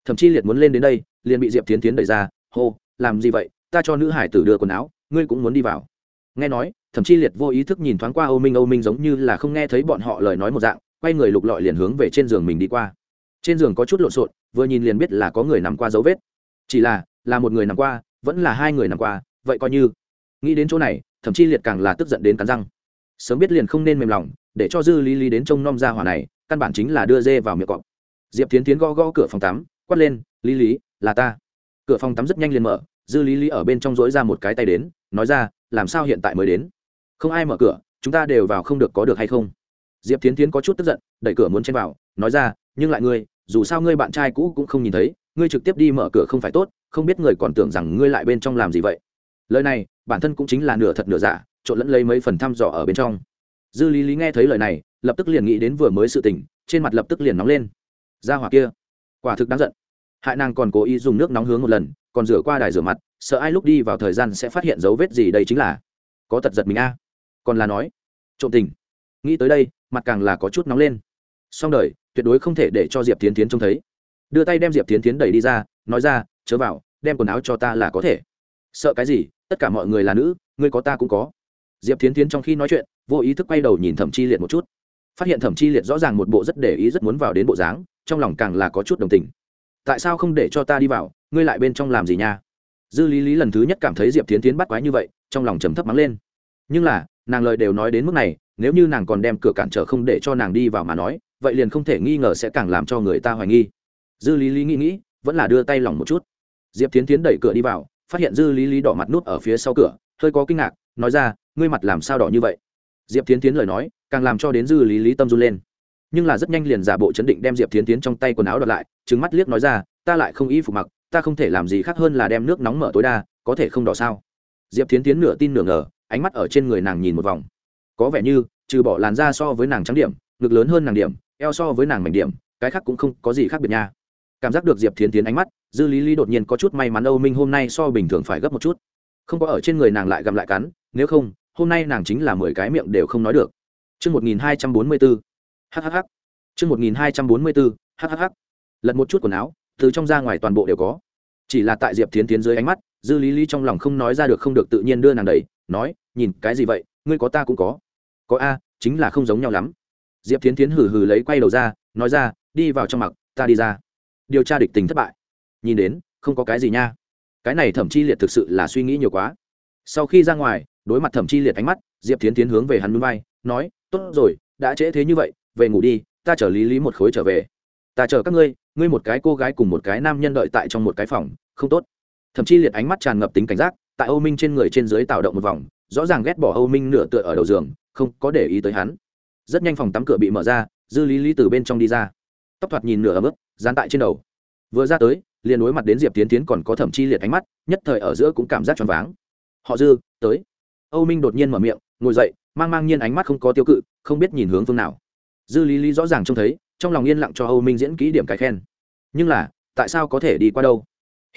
Thậm chí liệt muốn lên đến đây, liền bị Diệp Thiến Thiến đẩy ra, "Hô, làm gì vậy? Ta cho nữ hải tử đưa quần áo, ngươi cũng muốn đi vào." Nghe nói, thậm chí liệt vô ý thức nhìn thoáng qua âu minh âu minh giống như là không nghe thấy bọn họ lời nói một dạng quay người lục lọi liền hướng về trên giường mình đi qua trên giường có chút lộn xộn vừa nhìn liền biết là có người nằm qua dấu vết chỉ là là một người nằm qua vẫn là hai người nằm qua vậy coi như nghĩ đến chỗ này thậm chí liệt càng là tức giận đến cắn răng sớm biết liền không nên mềm lòng để cho dư lý lý đến trông nom ra hỏa này căn bản chính là đưa dê vào miệng cọp. Diệp tiến tiến gõ gõ cửa phòng tắm, quát lên, lý lý, là ta. Cửa phòng tắm rất nhanh liền mở, dư lý lý ở bên trong dối ra một cái tay đến, nói ra, làm sao hiện tại mới đến? Không ai mở cửa, chúng ta đều vào không được có được hay không? Diệp tiến tiến có chút tức giận, đẩy cửa muốn chen vào, nói ra, nhưng lại ngươi, dù sao ngươi bạn trai cũ cũng không nhìn thấy, ngươi trực tiếp đi mở cửa không phải tốt, không biết người còn tưởng rằng ngươi lại bên trong làm gì vậy. Lời này, bản thân cũng chính là nửa thật nửa giả, trộn lẫn lấy mấy phần thăm dò ở bên trong dư lý lý nghe thấy lời này, lập tức liền nghĩ đến vừa mới sự tình, trên mặt lập tức liền nóng lên. Ra hỏa kia, quả thực đáng giận. Hại nàng còn cố ý dùng nước nóng hướng một lần, còn rửa qua đài rửa mặt, sợ ai lúc đi vào thời gian sẽ phát hiện dấu vết gì đây chính là. Có tật giật mình a. Còn là nói, trộm tình. Nghĩ tới đây, mặt càng là có chút nóng lên. Song đời, tuyệt đối không thể để cho diệp tiến tiến trông thấy. Đưa tay đem diệp tiến tiến đẩy đi ra, nói ra, chớ vào, đem quần áo cho ta là có thể. Sợ cái gì? Tất cả mọi người là nữ, ngươi có ta cũng có. Diệp tiến tiến trong khi nói chuyện vô ý thức quay đầu nhìn thẩm chi liệt một chút. Phát hiện thẩm chi liệt rõ ràng một bộ rất để ý rất muốn vào đến bộ dáng, trong lòng càng là có chút đồng tình. Tại sao không để cho ta đi vào, ngươi lại bên trong làm gì nha? Dư lý lý lần thứ nhất cảm thấy diệp tiến tiến bắt quái như vậy, trong lòng trầm thấp mắng lên. Nhưng là, nàng lời đều nói đến mức này, nếu như nàng còn đem cửa cản trở không để cho nàng đi vào mà nói, vậy liền không thể nghi ngờ sẽ càng làm cho người ta hoài nghi. Dư lý lý nghĩ nghĩ, vẫn là đưa tay lỏng một chút. Diệp tiến tiến đẩy cửa đi vào, phát hiện dư lý lý đỏ mặt nút ở phía sau cửa, hơi có kinh ngạc, nói ra, ngươi mặt làm sao đỏ như vậy? Diệp tiến tiến lời nói, càng làm cho đến dư lý lý tâm run lên. Nhưng là rất nhanh liền giả bộ chấn định đem diệp tiến tiến trong tay quần áo đ lại trứng mắt liếc nói ra, ta lại không y phục mặc, ta không thể làm gì khác hơn là đem nước nóng mở tối đa, có thể không đỏ sao? Diệp tiến tiến nửa tin nửa ngờ, ánh mắt ở trên người nàng nhìn một vòng. Có vẻ như, trừ bỏ làn da so với nàng trắng điểm, ngực lớn hơn nàng điểm, eo so với nàng mảnh điểm, cái khác cũng không có gì khác biệt nha. Cảm giác được diệp thiến tiến ánh mắt, dư lý lý đột nhiên có chút may mắn âu minh hôm nay so bình thường phải gấp một chút. Không có ở trên người nàng lại gặm lại cắn, nếu không hôm nay nàng chính là mười cái miệng đều không nói được Chương 1244. HHH. Chương 1244. HHH. Lật một chút quần áo, từ trong ra ngoài toàn bộ đều có. Chỉ là tại Diệp Thiến Thiến dưới ánh mắt, Dư Lý Lý trong lòng không nói ra được không được tự nhiên đưa nàng đẩy, nói, nhìn cái gì vậy, ngươi có ta cũng có. Có a, chính là không giống nhau lắm. Diệp Thiến Thiến hừ hừ lấy quay đầu ra, nói ra, đi vào trong mặc, ta đi ra. Điều tra địch tình thất bại. Nhìn đến, không có cái gì nha. Cái này Thẩm Chi Liệt thực sự là suy nghĩ nhiều quá. Sau khi ra ngoài, đối mặt Thẩm Chi Liệt ánh mắt, Diệp Thiến Thiến hướng về hắn núi vai, nói, tốt rồi đã trễ thế như vậy về ngủ đi ta chở lý lý một khối trở về. Ta chờ các ngươi ngươi một cái cô gái cùng một cái nam nhân đợi tại trong một cái phòng không tốt. Thậm chí liệt ánh mắt tràn ngập tính cảnh giác tại âu minh trên người trên dưới tạo động một vòng rõ ràng ghét bỏ âu minh nửa tựa ở đầu giường không có để ý tới hắn. Rất nhanh phòng tắm cửa bị mở ra dư lý lý từ bên trong đi ra. Tóc thoạt nhìn nửa ấm ức dán tại trên đầu. Vừa ra tới liền đối mặt đến diệp tiến tiến còn có thẩm chi liệt ánh mắt nhất thời ở giữa cũng cảm giác choáng váng. Họ dư tới âu minh đột nhiên mở miệng, ngồi dậy, mang mang nhiên ánh mắt không có tiêu cự, không biết nhìn hướng phương nào. Dư lý lý rõ ràng trông thấy, trong lòng yên lặng cho âu minh diễn kỹ điểm cái khen. Nhưng là, tại sao có thể đi qua đâu?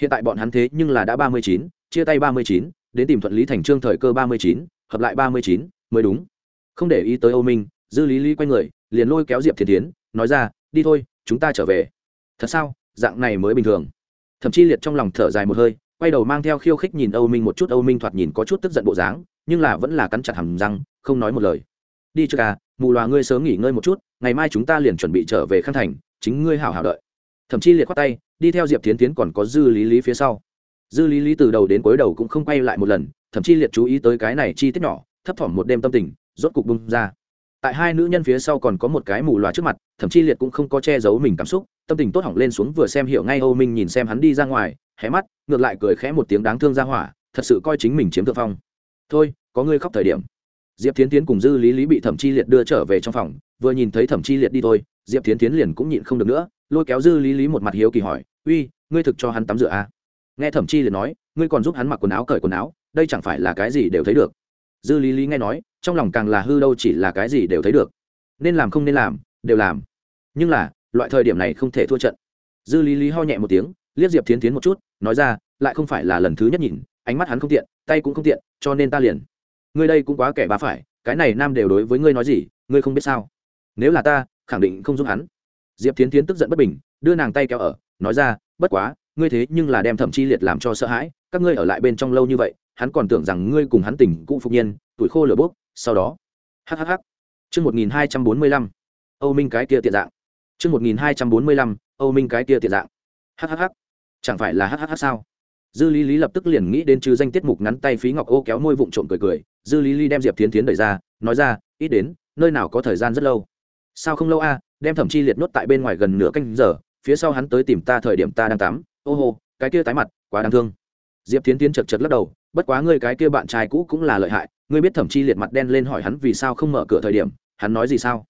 Hiện tại bọn hắn thế nhưng là đã ba mươi chín, chia tay ba mươi chín, đến tìm thuận lý thành trương thời cơ ba mươi chín, hợp lại ba mươi chín, mới đúng. Không để ý tới âu minh, dư lý lý quay người, liền lôi kéo diệp thiền tiến nói ra, đi thôi, chúng ta trở về. Thật sao? Dạng này mới bình thường. Thậm chí liệt trong lòng thở dài một hơi, quay đầu mang theo khiêu khích nhìn âu minh một chút, âu minh thoạt nhìn có chút tức giận bộ dáng nhưng là vẫn là cắn chặt hầm răng không nói một lời. Đi chưa à, mù loà ngươi sớm nghỉ ngơi một chút ngày mai chúng ta liền chuẩn bị trở về khang thành chính ngươi hảo hảo đợi. Thậm chí liệt khoát tay đi theo diệp tiến tiến còn có dư lý lý phía sau. Dư lý lý từ đầu đến cuối đầu cũng không quay lại một lần thậm chí liệt chú ý tới cái này chi tiết nhỏ thấp thỏm một đêm tâm tình rốt cục bung ra. Tại hai nữ nhân phía sau còn có một cái mù loà trước mặt thậm chí liệt cũng không có che giấu mình cảm xúc tâm tình tốt hỏng lên xuống vừa xem hiểu ngay âu minh nhìn xem hắn đi ra ngoài hé mắt ngược lại cười khẽ một tiếng đáng thương ra hỏa thật sự coi chính mình chiếm thượng phong thôi, có ngươi khóc thời điểm. Diệp tiến tiến cùng dư lý lý bị thẩm chi liệt đưa trở về trong phòng, vừa nhìn thấy thẩm chi liệt đi thôi, diệp tiến tiến liền cũng nhịn không được nữa, lôi kéo dư lý lý một mặt hiếu kỳ hỏi, uy, ngươi thực cho hắn tắm rửa à? nghe thẩm chi liệt nói, ngươi còn giúp hắn mặc quần áo cởi quần áo, đây chẳng phải là cái gì đều thấy được? Dư lý lý nghe nói, trong lòng càng là hư đâu chỉ là cái gì đều thấy được. Nên làm không nên làm, đều làm. Nhưng là, loại thời điểm này không thể thua trận. Dư lý lý ho nhẹ một tiếng, liếc diệp tiến tiến một chút, nói ra, lại không phải là lần thứ nhất nhìn ánh mắt hắn không tiện, tay cũng không tiện, cho nên ta liền. Ngươi đây cũng quá kẻ bá phải, cái này nam đều đối với ngươi nói gì, ngươi không biết sao? Nếu là ta, khẳng định không giúp hắn. Diệp tiến tiến tức giận bất bình, đưa nàng tay kéo ở, nói ra, bất quá, ngươi thế nhưng là đem thẩm chi liệt làm cho sợ hãi, các ngươi ở lại bên trong lâu như vậy, hắn còn tưởng rằng ngươi cùng hắn tỉnh cũ phục nhiên, tuổi khô lửa bốc, sau đó hhh chương một nghìn hai trăm bốn mươi lăm. Âu minh cái kia tiện dạng. Chương một nghìn hai trăm bốn mươi lăm, âu minh cái kia tiện dạng. Hhh chẳng phải là hhh sao? Dư lý lý lập tức liền nghĩ đến chứ danh tiết mục ngắn tay phí ngọc ô kéo môi vụng trộm cười cười. Dư lý lý đem diệp tiến tiến đẩy ra, nói ra, ít đến, nơi nào có thời gian rất lâu. Sao không lâu a, đem thẩm chi liệt nốt tại bên ngoài gần nửa canh giờ, phía sau hắn tới tìm ta thời điểm ta đang tắm. Ô hô, cái kia tái mặt, quá đáng thương. Diệp tiến tiến chật chật lắc đầu, bất quá ngươi cái kia bạn trai cũ cũng là lợi hại, ngươi biết thẩm chi liệt mặt đen lên hỏi hắn vì sao không mở cửa thời điểm, hắn nói gì sao?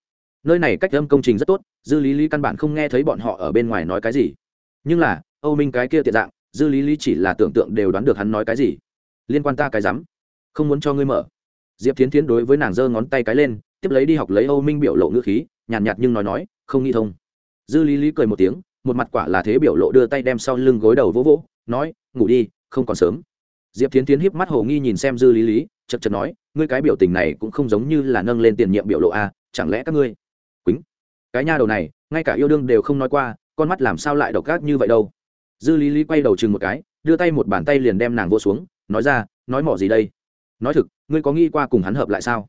Nơi này cách âm công trình rất tốt, dư lý lý căn bản không nghe thấy bọn họ ở bên ngoài nói cái gì. Nhưng là, âu minh cái kia tiện dạng dư lý lý chỉ là tưởng tượng đều đoán được hắn nói cái gì. Liên quan ta cái rắm không muốn cho ngươi mở. Diệp tiến tiến đối với nàng giơ ngón tay cái lên tiếp lấy đi học lấy âu minh biểu lộ ngữ khí nhàn nhạt, nhạt nhưng nói nói không nghĩ thông. Dư lý lý cười một tiếng một mặt quả là thế biểu lộ đưa tay đem sau lưng gối đầu vỗ vỗ nói ngủ đi không còn sớm. Diệp tiến tiến híp mắt hồ nghi nhìn xem dư lý lý chật chật nói ngươi cái biểu tình này cũng không giống như là nâng lên tiền nhiệm biểu lộ a chẳng lẽ các ngươi quýnh. Cái nha đầu này ngay cả yêu đương đều không nói qua con mắt làm sao lại độc ác như vậy đâu? Dư lý lý quay đầu chừng một cái, đưa tay một bàn tay liền đem nàng vô xuống, nói ra, nói mỏ gì đây? Nói thực, ngươi có nghĩ qua cùng hắn hợp lại sao?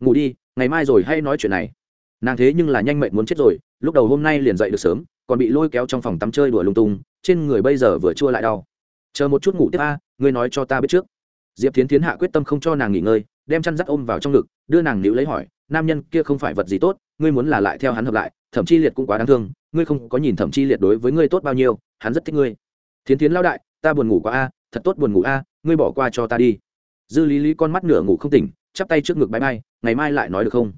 Ngủ đi, ngày mai rồi hay nói chuyện này. Nàng thế nhưng là nhanh mệnh muốn chết rồi, lúc đầu hôm nay liền dậy được sớm, còn bị lôi kéo trong phòng tắm chơi đùa lung tung, trên người bây giờ vừa chua lại đau. Chờ một chút ngủ tiếp a, ngươi nói cho ta biết trước. Diệp tiến tiến hạ quyết tâm không cho nàng nghỉ ngơi, đem chăn dắt ôm vào trong ngực, đưa nàng níu lấy hỏi, nam nhân kia không phải vật gì tốt, ngươi muốn là lại theo hắn hợp lại, thậm chi liệt cũng quá đáng thương ngươi không có nhìn thẩm chi liệt đối với ngươi tốt bao nhiêu, hắn rất thích ngươi. Thiến tiến lao đại, ta buồn ngủ quá a, thật tốt buồn ngủ a, ngươi bỏ qua cho ta đi. Dư lý lý con mắt nửa ngủ không tỉnh, chắp tay trước ngực bãi bay ngày mai lại nói được không?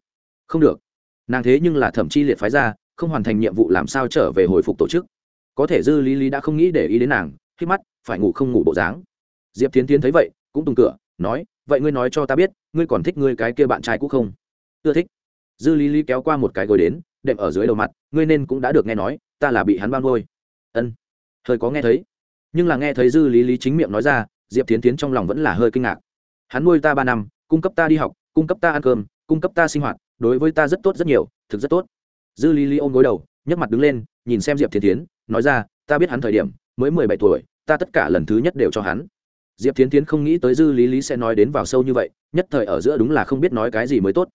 Không được. Nàng thế nhưng là thẩm chi liệt phái ra, không hoàn thành nhiệm vụ làm sao trở về hồi phục tổ chức. Có thể dư lý lý đã không nghĩ để ý đến nàng, khi mắt, phải ngủ không ngủ bộ dáng. Diệp tiến tiến thấy vậy, cũng tung cửa, nói, vậy ngươi nói cho ta biết, ngươi còn thích ngươi cái kia bạn trai cũ không? Ưa thích. Dư lý lý kéo qua một cái gối đến đệm ở dưới đầu mặt, ngươi nên cũng đã được nghe nói, ta là bị hắn bao ngôi ân, hơi có nghe thấy. Nhưng là nghe thấy dư lý lý chính miệng nói ra, diệp tiến tiến trong lòng vẫn là hơi kinh ngạc. Hắn nuôi ta ba năm, cung cấp ta đi học, cung cấp ta ăn cơm, cung cấp ta sinh hoạt, đối với ta rất tốt rất nhiều, thực rất tốt. Dư lý lý ôm gối đầu, nhấc mặt đứng lên, nhìn xem diệp tiến tiến nói ra, ta biết hắn thời điểm, mới mười bảy tuổi, ta tất cả lần thứ nhất đều cho hắn. Diệp tiến tiến không nghĩ tới dư lý lý sẽ nói đến vào sâu như vậy, nhất thời ở giữa đúng là không biết nói cái gì mới tốt.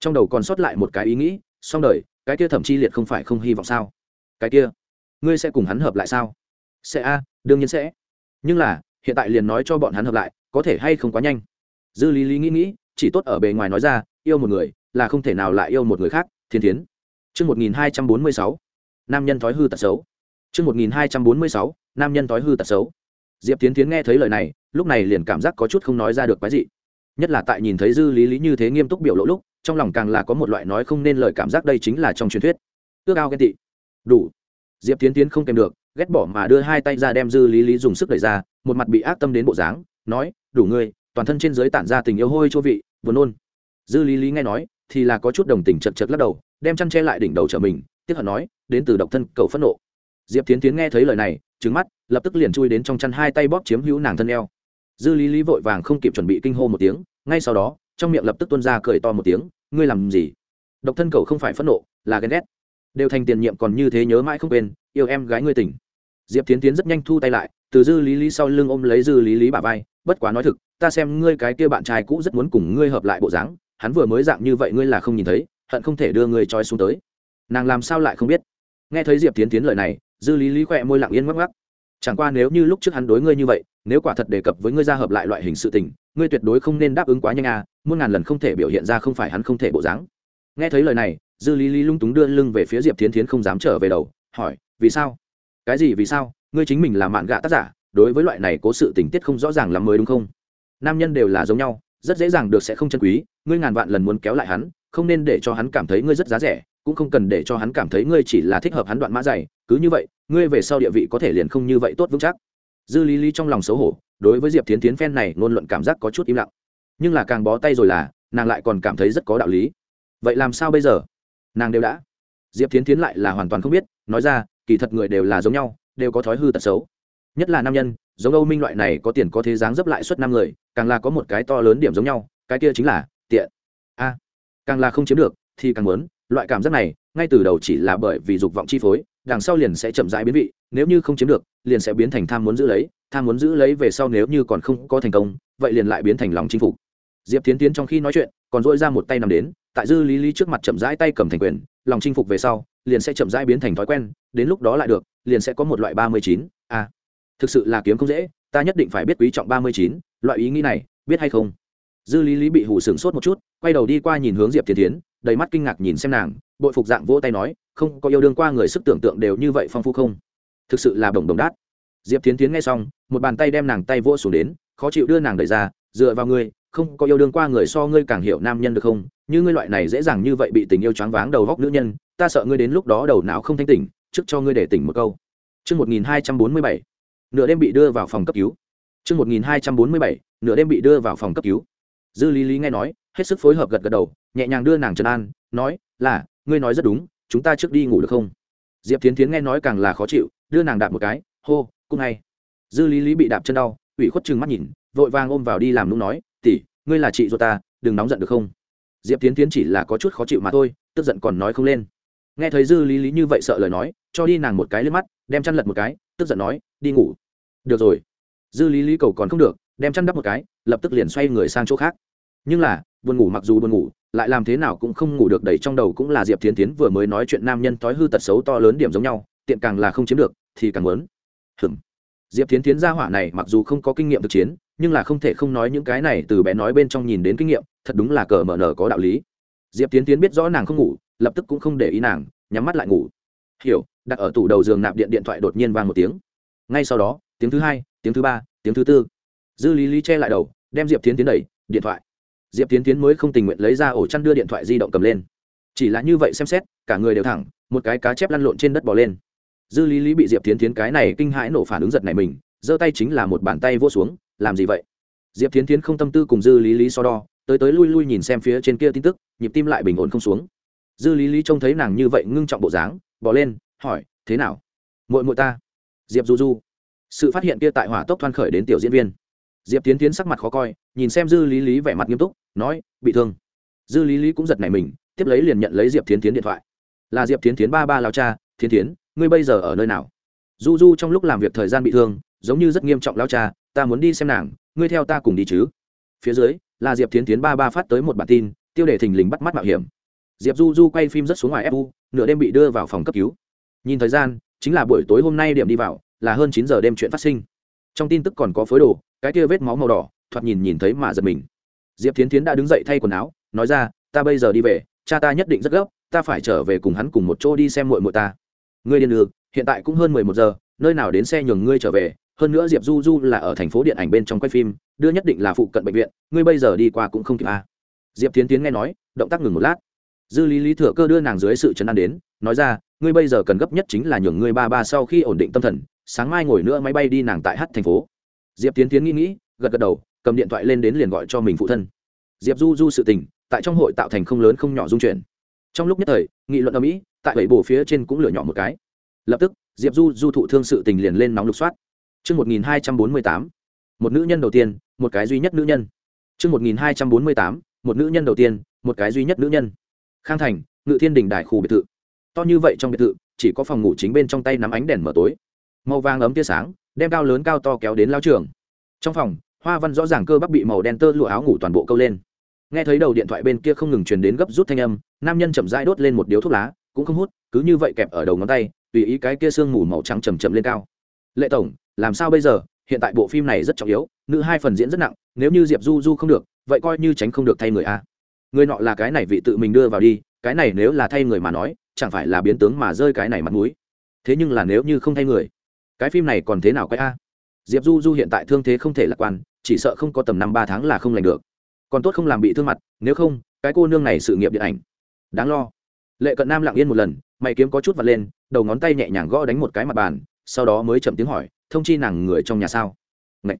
Trong đầu còn sót lại một cái ý nghĩ xong đời cái kia thậm chi liệt không phải không hy vọng sao cái kia ngươi sẽ cùng hắn hợp lại sao sẽ a đương nhiên sẽ nhưng là hiện tại liền nói cho bọn hắn hợp lại có thể hay không quá nhanh dư lý lý nghĩ nghĩ chỉ tốt ở bề ngoài nói ra yêu một người là không thể nào lại yêu một người khác thiên tiến Chương 1246. Nam nhân thói hư tật xấu. Chương 1246. Nam nhân thói hư tật xấu. Diệp Tiến Tiến nghe thấy lời này, lúc này liền cảm giác có chút không nói ra được cái gì. Nhất là tại nhìn thấy Dư Lý Lý như thế nghiêm túc biểu lộ lúc, trong lòng càng là có một loại nói không nên lời cảm giác đây chính là trong truyền thuyết. Ước ao ghen tị. Đủ. Diệp Tiến Tiến không kèm được, ghét bỏ mà đưa hai tay ra đem Dư Lý Lý dùng sức đẩy ra, một mặt bị ác tâm đến bộ dáng, nói, "Đủ ngươi, toàn thân trên dưới tản ra tình yêu hôi chỗ vị, buồn nôn." Dư Lý Lý nghe nói, thì là có chút đồng tình chật chật lắc đầu, đem chăn che lại đỉnh đầu trở mình tiếp hận nói đến từ độc thân cầu phẫn nộ diệp tiến tiến nghe thấy lời này trứng mắt lập tức liền chui đến trong chăn hai tay bóp chiếm hữu nàng thân eo dư lý lý vội vàng không kịp chuẩn bị kinh hô một tiếng ngay sau đó trong miệng lập tức tuôn ra cười to một tiếng, ngươi làm gì? Độc thân cầu không phải phẫn nộ, là ghen ghét. Đều thành tiền nhiệm còn như thế nhớ mãi không quên, yêu em gái ngươi tỉnh. Diệp tiến tiến rất nhanh thu tay lại, từ dư lý lý sau lưng ôm lấy dư lý lý bà vai, bất quá nói thực, ta xem ngươi cái kia bạn trai cũ rất muốn cùng ngươi hợp lại bộ dáng, hắn vừa mới dạng như vậy ngươi là không nhìn thấy, hận không thể đưa ngươi trói xuống tới. Nàng làm sao lại không biết? Nghe thấy diệp tiến tiến lời này, dư lý lý khỏe môi lặng yên mắc mắc chẳng qua nếu như lúc trước hắn đối ngươi như vậy, nếu quả thật đề cập với ngươi ra hợp lại loại hình sự tình, ngươi tuyệt đối không nên đáp ứng quá nhanh à muôn ngàn lần không thể biểu hiện ra không phải hắn không thể bộ dáng. Nghe thấy lời này, dư lý lý lung túng đưa lưng về phía diệp Thiến Thiến không dám trở về đầu, hỏi, vì sao? Cái gì vì sao? Ngươi chính mình là mạn gạ tác giả, đối với loại này cố sự tình tiết không rõ ràng lắm mới đúng không? Nam nhân đều là giống nhau, rất dễ dàng được sẽ không chân quý, ngươi ngàn vạn lần muốn kéo lại hắn, không nên để cho hắn cảm thấy ngươi rất giá rẻ cũng không cần để cho hắn cảm thấy ngươi chỉ là thích hợp hắn đoạn mã dày, cứ như vậy, ngươi về sau địa vị có thể liền không như vậy tốt vững chắc. Dư lý lý trong lòng xấu hổ, đối với diệp tiến tiến phen này ngôn luận cảm giác có chút im lặng. Nhưng là càng bó tay rồi là, nàng lại còn cảm thấy rất có đạo lý. Vậy làm sao bây giờ? Nàng đều đã. Diệp tiến tiến lại là hoàn toàn không biết, nói ra, kỳ thật người đều là giống nhau, đều có thói hư tật xấu. Nhất là nam nhân, giống âu minh loại này có tiền có thế dáng dấp lại suất năm người, càng là có một cái to lớn điểm giống nhau, cái kia chính là tiện. A, càng là không chiếm được, thì càng muốn loại cảm giác này, ngay từ đầu chỉ là bởi vì dục vọng chi phối, đằng sau liền sẽ chậm rãi biến vị, nếu như không chiếm được, liền sẽ biến thành tham muốn giữ lấy, tham muốn giữ lấy về sau nếu như còn không có thành công, vậy liền lại biến thành lòng chinh phục. Diệp tiến tiến trong khi nói chuyện, còn dội ra một tay nằm đến, tại dư lý lý trước mặt chậm rãi tay cầm thành quyền, lòng chinh phục về sau, liền sẽ chậm rãi biến thành thói quen, đến lúc đó lại được, liền sẽ có một loại ba mươi chín, a. Thực sự là kiếm không dễ, ta nhất định phải biết quý trọng ba mươi chín, loại ý nghĩ này, biết hay không? Dư lý lý bị hủ sửng sốt một chút, quay đầu đi qua nhìn hướng diệp tiến tiến đầy mắt kinh ngạc nhìn xem nàng bội phục dạng vỗ tay nói không có yêu đương qua người sức tưởng tượng đều như vậy phong phú không? Thực sự là bổng đồng đát. Diệp tiến tiến nghe xong một bàn tay đem nàng tay vỗ xuống đến khó chịu đưa nàng đẩy ra dựa vào ngươi không có yêu đương qua người so ngươi càng hiểu nam nhân được không? Như ngươi loại này dễ dàng như vậy bị tình yêu choáng váng đầu góc nữ nhân ta sợ ngươi đến lúc đó đầu não không thanh tỉnh trước cho ngươi để tỉnh một câu. Trước 1247, nửa đêm bị đưa vào phòng cấp cứu. Trước 1247, nửa đêm bị đưa vào phòng cấp cứu. Dư lý lý nghe nói hết sức phối hợp gật gật đầu, nhẹ nhàng đưa nàng trần an, nói, là, ngươi nói rất đúng, chúng ta trước đi ngủ được không? Diệp tiến tiến nghe nói càng là khó chịu, đưa nàng đạp một cái, hô cung ngay dư lý lý bị đạp chân đau, ủy khuất chừng mắt nhìn, vội vàng ôm vào đi làm nung nói tỉ ngươi là chị ruột ta, đừng nóng giận được không? Diệp tiến tiến chỉ là có chút khó chịu mà thôi, tức giận còn nói không lên. Nghe thấy dư lý lý như vậy sợ lời nói, cho đi nàng một cái lên mắt, đem chăn lật một cái, tức giận nói, đi ngủ. Được rồi. Dư lý lý cầu còn không được, đem chăn đắp một cái, lập tức liền xoay người sang chỗ khác. Nhưng là buồn ngủ mặc dù buồn ngủ, lại làm thế nào cũng không ngủ được, đầy trong đầu cũng là diệp tiến tiến vừa mới nói chuyện nam nhân thói hư tật xấu to lớn điểm giống nhau, tiện càng là không chiếm được, thì càng muốn. Hừm diệp tiến tiến ra hỏa này mặc dù không có kinh nghiệm thực chiến, nhưng là không thể không nói những cái này từ bé nói bên trong nhìn đến kinh nghiệm, thật đúng là cờ mở nở có đạo lý. Diệp tiến tiến biết rõ nàng không ngủ, lập tức cũng không để ý nàng, nhắm mắt lại ngủ. Hiểu, đặt ở tủ đầu giường nạp điện điện thoại đột nhiên vang một tiếng. Ngay sau đó, tiếng thứ hai, tiếng thứ ba, tiếng thứ tư. Dư lý lý che lại đầu, đem diệp tiến tiến đẩy, điện thoại diệp tiến tiến mới không tình nguyện lấy ra ổ chăn đưa điện thoại di động cầm lên. Chỉ là như vậy xem xét, cả người đều thẳng, một cái cá chép lăn lộn trên đất bỏ lên. Dư lý lý bị diệp tiến tiến cái này kinh hãi nổ phản ứng giật này mình, giơ tay chính là một bàn tay vô xuống, làm gì vậy? Diệp tiến tiến không tâm tư cùng dư lý lý so đo, tới tới lui lui nhìn xem phía trên kia tin tức, nhịp tim lại bình ổn không xuống. Dư lý lý trông thấy nàng như vậy ngưng trọng bộ dáng bỏ lên, hỏi, thế nào? Muội muội ta. Diệp du du. Sự phát hiện kia tại hỏa tốc thoan khởi đến tiểu diễn viên diệp tiến tiến sắc mặt khó coi, nhìn xem dư lý lý vẻ mặt nghiêm túc, nói, bị thương. Dư lý lý cũng giật nảy mình, tiếp lấy liền nhận lấy diệp tiến tiến điện thoại. Là diệp tiến tiến ba ba lao cha, tiến tiến, ngươi bây giờ ở nơi nào? Du du trong lúc làm việc thời gian bị thương, giống như rất nghiêm trọng lao cha, ta muốn đi xem nàng, ngươi theo ta cùng đi chứ. Phía dưới, là diệp tiến tiến ba ba phát tới một bản tin, tiêu đề thình lình bắt mắt mạo hiểm. Diệp du du quay phim rất xuống ngoài fu nửa đêm bị đưa vào phòng cấp cứu. Nhìn thời gian, chính là buổi tối hôm nay điểm đi vào, là hơn chín giờ đêm chuyện phát sinh. Trong tin tức còn có phối đồ cái kia vết máu màu đỏ, thoạt nhìn nhìn thấy mà giật mình. Diệp tiến tiến đã đứng dậy thay quần áo, nói ra, ta bây giờ đi về, cha ta nhất định rất gấp, ta phải trở về cùng hắn cùng một chỗ đi xem muội muội ta. Ngươi điên đường hiện tại cũng hơn mười một giờ, nơi nào đến xe nhường ngươi trở về, hơn nữa diệp du du là ở thành phố điện ảnh bên trong quay phim, đưa nhất định là phụ cận bệnh viện, ngươi bây giờ đi qua cũng không kịp à. diệp tiến tiến nghe nói, động tác ngừng một lát. Dư lý lý thừa cơ đưa nàng dưới sự chấn an đến, nói ra, ngươi bây giờ cần gấp nhất chính là nhường ngươi ba ba sau khi ổn định tâm thần, sáng mai ngồi nữa máy bay đi nàng tại H thành phố diệp tiến tiến nghĩ nghĩ gật gật đầu cầm điện thoại lên đến liền gọi cho mình phụ thân diệp du du sự tình tại trong hội tạo thành không lớn không nhỏ dung chuyển trong lúc nhất thời nghị luận ở mỹ tại bảy bồ phía trên cũng lửa nhỏ một cái lập tức diệp du du thụ thương sự tình liền lên nóng lục soát Trước 1248, một nữ nhân đầu tiên, một cái duy nhất nữ nhân. Trước 1248, một nữ nhân đầu tiên, một cái duy nhất nữ nhân. Khang Thành, Ngự Thiên Đình đại khu biệt thự. To như vậy trong biệt thự, chỉ có phòng ngủ chính bên trong tay nắm ánh đèn mở tối. Màu vàng ấm tia sáng, đem cao lớn cao to kéo đến lao trường. Trong phòng, Hoa Văn rõ ràng cơ bắp bị màu đen tơ lụa áo ngủ toàn bộ câu lên. Nghe thấy đầu điện thoại bên kia không ngừng truyền đến gấp rút thanh âm, nam nhân chậm rãi đốt lên một điếu thuốc lá, cũng không hút, cứ như vậy kẹp ở đầu ngón tay, tùy ý cái kia sương mù màu trắng chầm chậm lên cao. Lệ tổng, làm sao bây giờ hiện tại bộ phim này rất trọng yếu nữ hai phần diễn rất nặng nếu như diệp du du không được vậy coi như tránh không được thay người a người nọ là cái này vị tự mình đưa vào đi cái này nếu là thay người mà nói chẳng phải là biến tướng mà rơi cái này mặt mũi thế nhưng là nếu như không thay người cái phim này còn thế nào quay a? Diệp du du hiện tại thương thế không thể lạc quan, chỉ sợ không có tầm năm ba tháng là không lành được. Còn tốt không làm bị thương mặt, nếu không, cái cô nương này sự nghiệp điện ảnh. Đáng lo. Lệ cận nam lặng yên một lần, mày kiếm có chút vật lên, đầu ngón tay nhẹ nhàng gõ đánh một cái mặt bàn, sau đó mới chậm tiếng hỏi, thông chi nàng người trong nhà sao? Ngậy!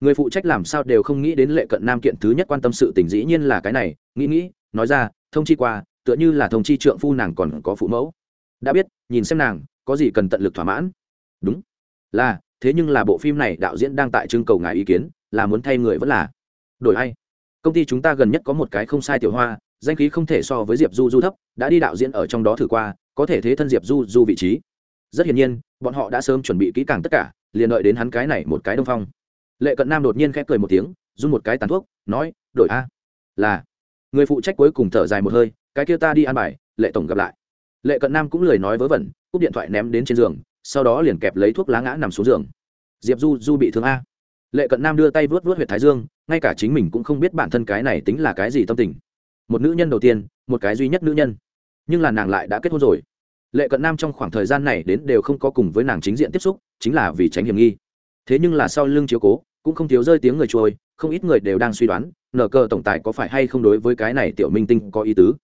người phụ trách làm sao đều không nghĩ đến lệ cận nam kiện thứ nhất quan tâm sự tình dĩ nhiên là cái này, nghĩ nghĩ, nói ra, thông chi qua, tựa như là thông chi trượng phu nàng còn có phụ mẫu. Đã biết, nhìn xem nàng, có gì cần tận lực thỏa mãn. Đúng là, thế nhưng là bộ phim này đạo diễn đang tại trưng cầu ngài ý kiến, là muốn thay người vẫn là. Đổi hay. Công ty chúng ta gần nhất có một cái không sai tiểu hoa, danh khí không thể so với diệp du du thấp, đã đi đạo diễn ở trong đó thử qua, có thể thế thân diệp du du vị trí. Rất hiển nhiên, bọn họ đã sớm chuẩn bị kỹ càng tất cả, liền đợi đến hắn cái này một cái đông phong. Lệ cận nam đột nhiên khép cười một tiếng, run một cái tàn thuốc, nói, đổi a. Là. Người phụ trách cuối cùng thở dài một hơi, cái kia ta đi ăn bài, lệ tổng gặp lại. Lệ cận nam cũng lười nói vớ vẩn, cúp điện thoại ném đến trên giường sau đó liền kẹp lấy thuốc lá ngã nằm xuống giường. Diệp du du bị thương a. Lệ cận nam đưa tay vớt vớt h u y ệ t thái dương, ngay cả chính mình cũng không biết bản thân cái này tính là cái gì tâm tình. Một nữ nhân đầu tiên, một cái duy nhất nữ nhân. Nhưng là nàng lại đã kết hôn rồi. Lệ cận nam trong khoảng thời gian này đến đều không có cùng với nàng chính diện tiếp xúc, chính là vì tránh hiểm nghi. Thế nhưng là sau lưng chiếu cố, cũng không thiếu rơi tiếng người trôi, không ít người đều đang suy đoán nở cờ tổng tài có phải hay không đối với cái này tiểu minh tinh có ý tứ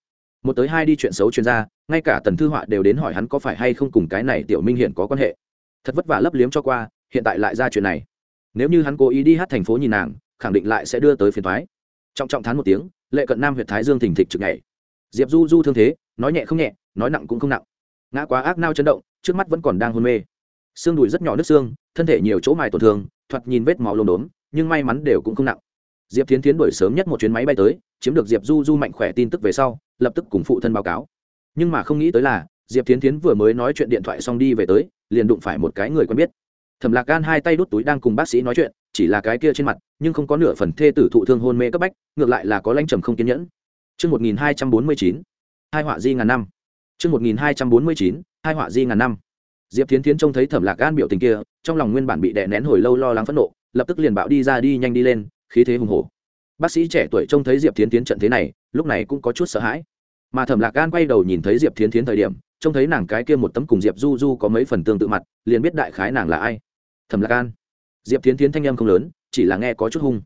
một tới hai đi chuyện xấu chuyên gia, ngay cả tần thư họa đều đến hỏi hắn có phải hay không cùng cái này tiểu minh hiển có quan hệ. Thật vất vả lấp liếm cho qua, hiện tại lại ra chuyện này. Nếu như hắn cố ý đi hát thành phố nhìn nàng, khẳng định lại sẽ đưa tới phiền thoái trọng trọng thán một tiếng, lệ cận nam huyện thái dương thình thịch trực nhảy. Diệp du du thương thế, nói nhẹ không nhẹ, nói nặng cũng không nặng. Ngã quá ác nao chấn động, trước mắt vẫn còn đang hôn mê. Xương đùi rất nhỏ nước xương, thân thể nhiều chỗ mài tổn thương, thoạt nhìn vết máu lồn đốm, nhưng may mắn đều cũng không nặng diệp tiến tiến đuổi sớm nhất một chuyến máy bay tới chiếm được diệp du du mạnh khỏe tin tức về sau lập tức cùng phụ thân báo cáo nhưng mà không nghĩ tới là diệp tiến tiến vừa mới nói chuyện điện thoại xong đi về tới liền đụng phải một cái người quen biết thẩm lạc gan hai tay đút túi đang cùng bác sĩ nói chuyện chỉ là cái kia trên mặt nhưng không có nửa phần thê tử thụ thương hôn mê cấp bách ngược lại là có lanh trầm không kiên nhẫn Trước 1249, hai họa di ngàn năm. Trước 1249, hai họa di ngàn năm. Diệp Thiến Thiến trông thấy Thẩm Lạc Gan biểu tình kia, trong lòng nguyên bản bị đè nén hồi lâu lo lắng phẫn nộ, lập tức liền bạo đi ra đi nhanh đi lên, khí thế hùng hổ. Bác sĩ trẻ tuổi trông thấy Diệp Thiến Thiến trận thế này, lúc này cũng có chút sợ hãi. Mà Thẩm Lạc Gan quay đầu nhìn thấy Diệp Thiến Thiến thời điểm, trông thấy nàng cái kia một tấm cùng Diệp Du Du có mấy phần tương tự mặt, liền biết đại khái nàng là ai. Thẩm Lạc Gan. Diệp Thiến Thiến thanh âm không lớn, chỉ là nghe có chút hung.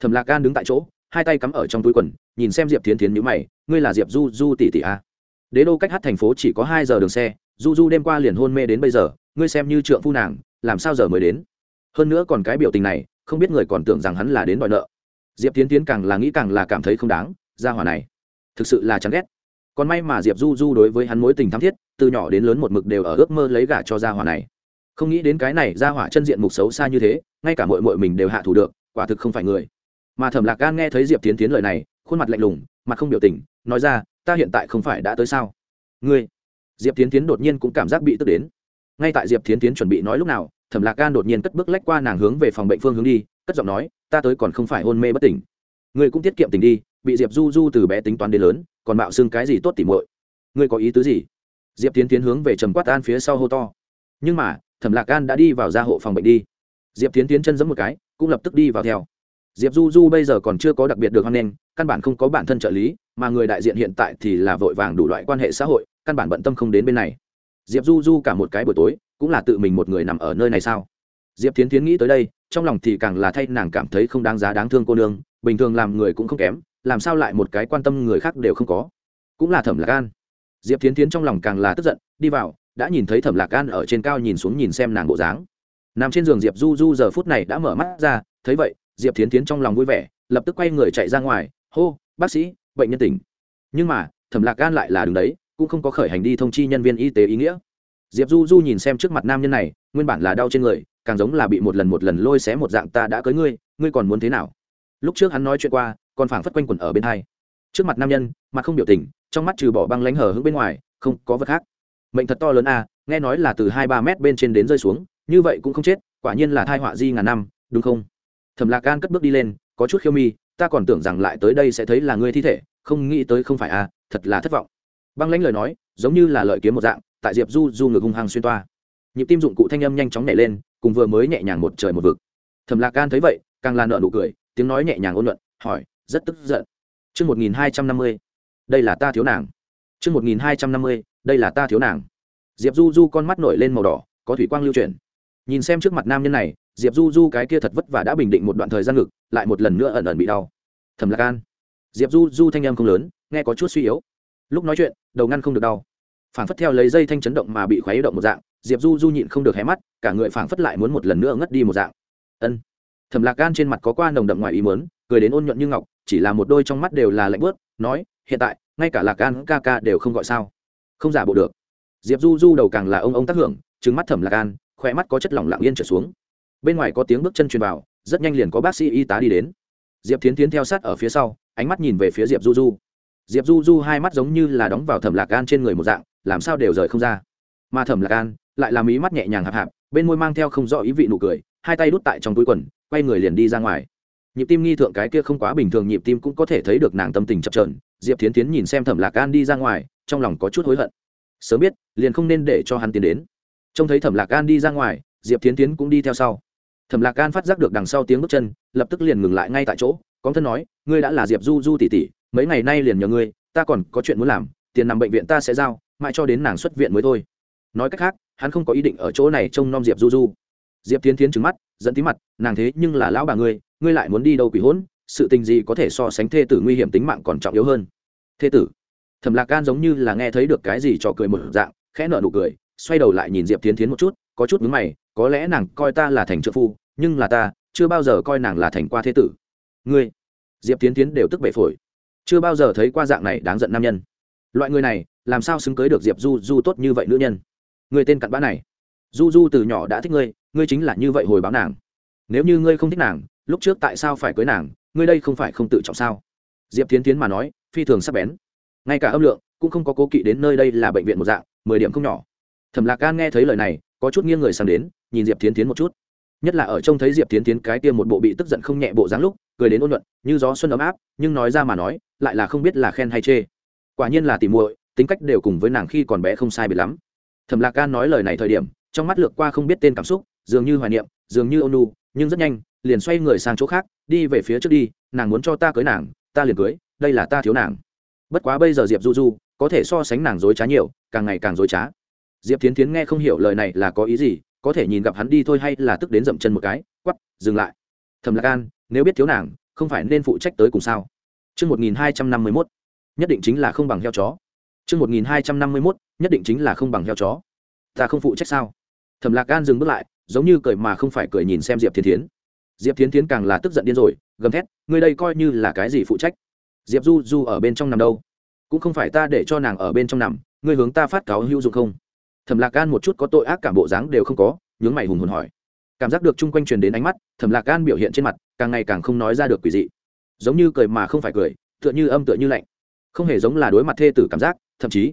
Thẩm Lạc Gan đứng tại chỗ, hai tay cắm ở trong túi quần, nhìn xem Diệp Thiến Thiến nhữ mày, ngươi là Diệp Du Du tỷ tỷ a? À? Đế đô cách hát thành phố chỉ có hai giờ đường xe, Du Du đêm qua liền hôn mê đến bây giờ, ngươi xem như trượng phu nàng làm sao giờ mới đến hơn nữa còn cái biểu tình này không biết người còn tưởng rằng hắn là đến đòi nợ. Diệp tiến tiến càng là nghĩ càng là cảm thấy không đáng, gia hỏa này, thực sự là chán ghét. Còn may mà diệp du du đối với hắn mối tình thắm thiết, từ nhỏ đến lớn một mực đều ở ước mơ lấy gả cho gia hỏa này. Không nghĩ đến cái này gia hỏa chân diện mục xấu xa như thế, ngay cả mội mội mình đều hạ thủ được, quả thực không phải người. Mà thẩm lạc gan nghe thấy diệp tiến tiến lời này, khuôn mặt lạnh lùng, mặt không biểu tình, nói ra, ta hiện tại không phải đã tới sao? Ngươi. Diệp tiến tiến đột nhiên cũng cảm giác bị tức đến. Ngay tại diệp Tiến tiến chuẩn bị nói lúc nào thẩm lạc gan đột nhiên cất bước lách qua nàng hướng về phòng bệnh phương hướng đi, cất giọng nói, ta tới còn không phải hôn mê bất tỉnh. Ngươi cũng tiết kiệm tình đi, bị diệp du du từ bé tính toán đến lớn, còn mạo xưng cái gì tốt tỉ muội. Ngươi có ý tứ gì? Diệp tiến tiến hướng về trầm quát an phía sau hô to. Nhưng mà, thẩm lạc gan đã đi vào gia hộ phòng bệnh đi. Diệp tiến tiến chân giẫm một cái, cũng lập tức đi vào theo. Diệp du du bây giờ còn chưa có đặc biệt được hoan nghênh, căn bản không có bản thân trợ lý, mà người đại diện hiện tại thì là vội vàng đủ loại quan hệ xã hội, căn bản bận tâm không đến bên này. Diệp du du cả một cái buổi tối cũng là tự mình một người nằm ở nơi này sao? Diệp tiến tiến nghĩ tới đây, trong lòng thì càng là thay nàng cảm thấy không đáng giá đáng thương cô nương, bình thường làm người cũng không kém, làm sao lại một cái quan tâm người khác đều không có? Cũng là thẩm lạc an. Diệp tiến tiến trong lòng càng là tức giận, đi vào, đã nhìn thấy thẩm lạc an ở trên cao nhìn xuống nhìn xem nàng bộ dáng. Nằm trên giường diệp du du giờ phút này đã mở mắt ra, thấy vậy, diệp tiến tiến trong lòng vui vẻ, lập tức quay người chạy ra ngoài, hô, bác sĩ, bệnh nhân tỉnh. Nhưng mà, thẩm lạc Gan lại là đứng đấy, cũng không có khởi hành đi thông chi nhân viên y tế ý nghĩa diệp du du nhìn xem trước mặt nam nhân này, nguyên bản là đau trên người, càng giống là bị một lần một lần lôi xé một dạng ta đã cưới ngươi ngươi còn muốn thế nào? Lúc trước hắn nói chuyện qua, còn phảng phất quanh quẩn ở bên hai. Trước mặt nam nhân, mặt không biểu tình, trong mắt trừ bỏ băng lánh hở hướng bên ngoài, không có vật khác. Mệnh thật to lớn à nghe nói là từ hai ba mét bên trên đến rơi xuống, như vậy cũng không chết, quả nhiên là thai họa di ngàn năm, đúng không? Thẩm lạc gan cất bước đi lên, có chút khiêu mi, ta còn tưởng rằng lại tới đây sẽ thấy là ngươi thi thể, không nghĩ tới không phải à thật là thất vọng. Băng lãnh lời nói, giống như là lợi kiếm một dạng tại diệp du du ngực hung hăng xuyên toa nhịp tim dụng cụ thanh âm nhanh chóng nhảy lên cùng vừa mới nhẹ nhàng một trời một vực thầm lạc can thấy vậy càng là nợ nụ cười tiếng nói nhẹ nhàng ôn luận hỏi rất tức giận Trương một nghìn hai trăm năm mươi, đây là ta thiếu nàng. Trương một nghìn hai trăm năm mươi, đây là ta thiếu nàng. Diệp Du Du con mắt nổi lên màu đỏ, có thủy quang lưu chuyển. Nhìn xem trước mặt nam nhân này, Diệp Du Du cái kia thật vất vả đã bình định một đoạn thời gian ngực, lại một lần nữa ẩn ẩn bị đau. Thầm Lạc An. Diệp Du Du thanh âm không lớn, nghe có chút suy yếu lúc nói chuyện đầu ngăn không được đau phảng phất theo lấy dây thanh chấn động mà bị khuấy động một dạng, diệp du du nhịn không được hé mắt, cả người phảng phất lại muốn một lần nữa ngất đi một dạng. Ân. Thẩm lạc gan trên mặt có qua nồng đậm ngoài ý mớn cười đến ôn nhuận như ngọc, chỉ là một đôi trong mắt đều là lạnh bớt nói, hiện tại, ngay cả lạc gan ca ca đều không gọi sao. Không giả bộ được. Diệp du du đầu càng là ông ông tác hưởng trứng mắt thẩm lạc gan khỏe mắt có chất lỏng lặng yên trở xuống. Bên ngoài có tiếng bước chân truyền vào, rất nhanh liền có bác sĩ y tá đi đến. Diệp tiến tiến theo sát ở phía sau, ánh mắt nhìn về phía diệp du du. Diệp du du hai mắt giống như là đóng vào thẩm lạc gan trên người một dạng làm sao đều rời không ra. Mà thẩm lạc an lại làm ý mắt nhẹ nhàng hạp hạp, bên môi mang theo không rõ ý vị nụ cười, hai tay đút tại trong túi quần, quay người liền đi ra ngoài. Nhịp tim nghi thượng cái kia không quá bình thường nhịp tim cũng có thể thấy được nàng tâm tình chập trờn diệp tiến tiến nhìn xem thẩm lạc an đi ra ngoài, trong lòng có chút hối hận. Sớm biết, liền không nên để cho hắn tiến đến. Trông thấy thẩm lạc an đi ra ngoài, diệp tiến tiến cũng đi theo sau. Thẩm lạc an phát giác được đằng sau tiếng bước chân, lập tức liền ngừng lại ngay tại chỗ có thân nói, ngươi đã là diệp du du tỷ tỷ, mấy ngày nay liền nhờ ngươi, ta còn có chuyện muốn làm, tiền nằm bệnh viện ta sẽ giao mãi cho đến nàng xuất viện mới thôi. Nói cách khác, hắn không có ý định ở chỗ này trông nom diệp du du. Diệp tiến tiến trứng mắt dẫn tí mặt, nàng thế nhưng là lão bà ngươi ngươi lại muốn đi đâu quỷ hỗn, sự tình gì có thể so sánh thê tử nguy hiểm tính mạng còn trọng yếu hơn. Thê tử, thẩm lạc gan giống như là nghe thấy được cái gì cho cười một dạng, khẽ nợ nụ cười, xoay đầu lại nhìn diệp tiến tiến một chút, có chút mướn mày, có lẽ nàng coi ta là thành trợ phu, nhưng là ta chưa bao giờ coi nàng là thành qua thế tử. Ngươi, diệp tiến tiến đều tức bể phổi. Chưa bao giờ thấy qua dạng này đáng giận nam nhân loại người này, làm sao xứng cưới được diệp du du tốt như vậy nữ nhân? Người tên cặn bã này. Du du từ nhỏ đã thích ngươi ngươi chính là như vậy hồi báo nàng. Nếu như ngươi không thích nàng, lúc trước tại sao phải cưới nàng, ngươi đây không phải không tự trọng sao? Diệp tiến tiến mà nói, phi thường sắp bén. Ngay cả âm lượng, cũng không có cố kỵ đến nơi đây là bệnh viện một dạng, mười điểm không nhỏ. Thẩm lạc gan nghe thấy lời này, có chút nghiêng người sang đến, nhìn diệp tiến tiến một chút. Nhất là ở trông thấy diệp tiến tiến cái tiêm một bộ bị tức giận không nhẹ bộ dáng lúc, cười đến ôn luận, như gió xuân ấm áp, nhưng nói ra mà nói, lại là không biết là khen hay chê quả nhiên là tỉ muội tính cách đều cùng với nàng khi còn bé không sai biệt lắm. Thẩm lạc gan nói lời này thời điểm trong mắt lược qua không biết tên cảm xúc dường như hoài niệm dường như ôn nu nhưng rất nhanh liền xoay người sang chỗ khác đi về phía trước đi nàng muốn cho ta cưới nàng ta liền cưới đây là ta thiếu nàng. Bất quá bây giờ diệp du du có thể so sánh nàng dối trá nhiều càng ngày càng dối trá. Diệp tiến tiến nghe không hiểu lời này là có ý gì có thể nhìn gặp hắn đi thôi hay là tức đến dậm chân một cái quắp dừng lại. Thầm lạc an nếu biết thiếu nàng không phải nên phụ trách tới cùng sao? Trước 1251, nhất định chính là không bằng heo chó. Trước 1251, nhất định chính là không bằng heo chó. Ta không phụ trách sao? Thẩm Lạc Gan dừng bước lại, giống như cười mà không phải cười nhìn xem Diệp Thiên Thiến. Diệp Thiên Thiến càng là tức giận điên rồi, gầm thét, ngươi đây coi như là cái gì phụ trách? Diệp Du Du ở bên trong nằm đâu? Cũng không phải ta để cho nàng ở bên trong nằm, ngươi hướng ta phát cáo hữu dụng không? Thẩm Lạc Gan một chút có tội ác cảm bộ dáng đều không có, nhướng mày hùng hồn hỏi. Cảm giác được chung quanh truyền đến ánh mắt, Thẩm Lạc Gan biểu hiện trên mặt, càng ngày càng không nói ra được quỷ dị. Giống như cười mà không phải cười, tựa như âm tựa như lạnh không hề giống là đối mặt thê tử cảm giác, thậm chí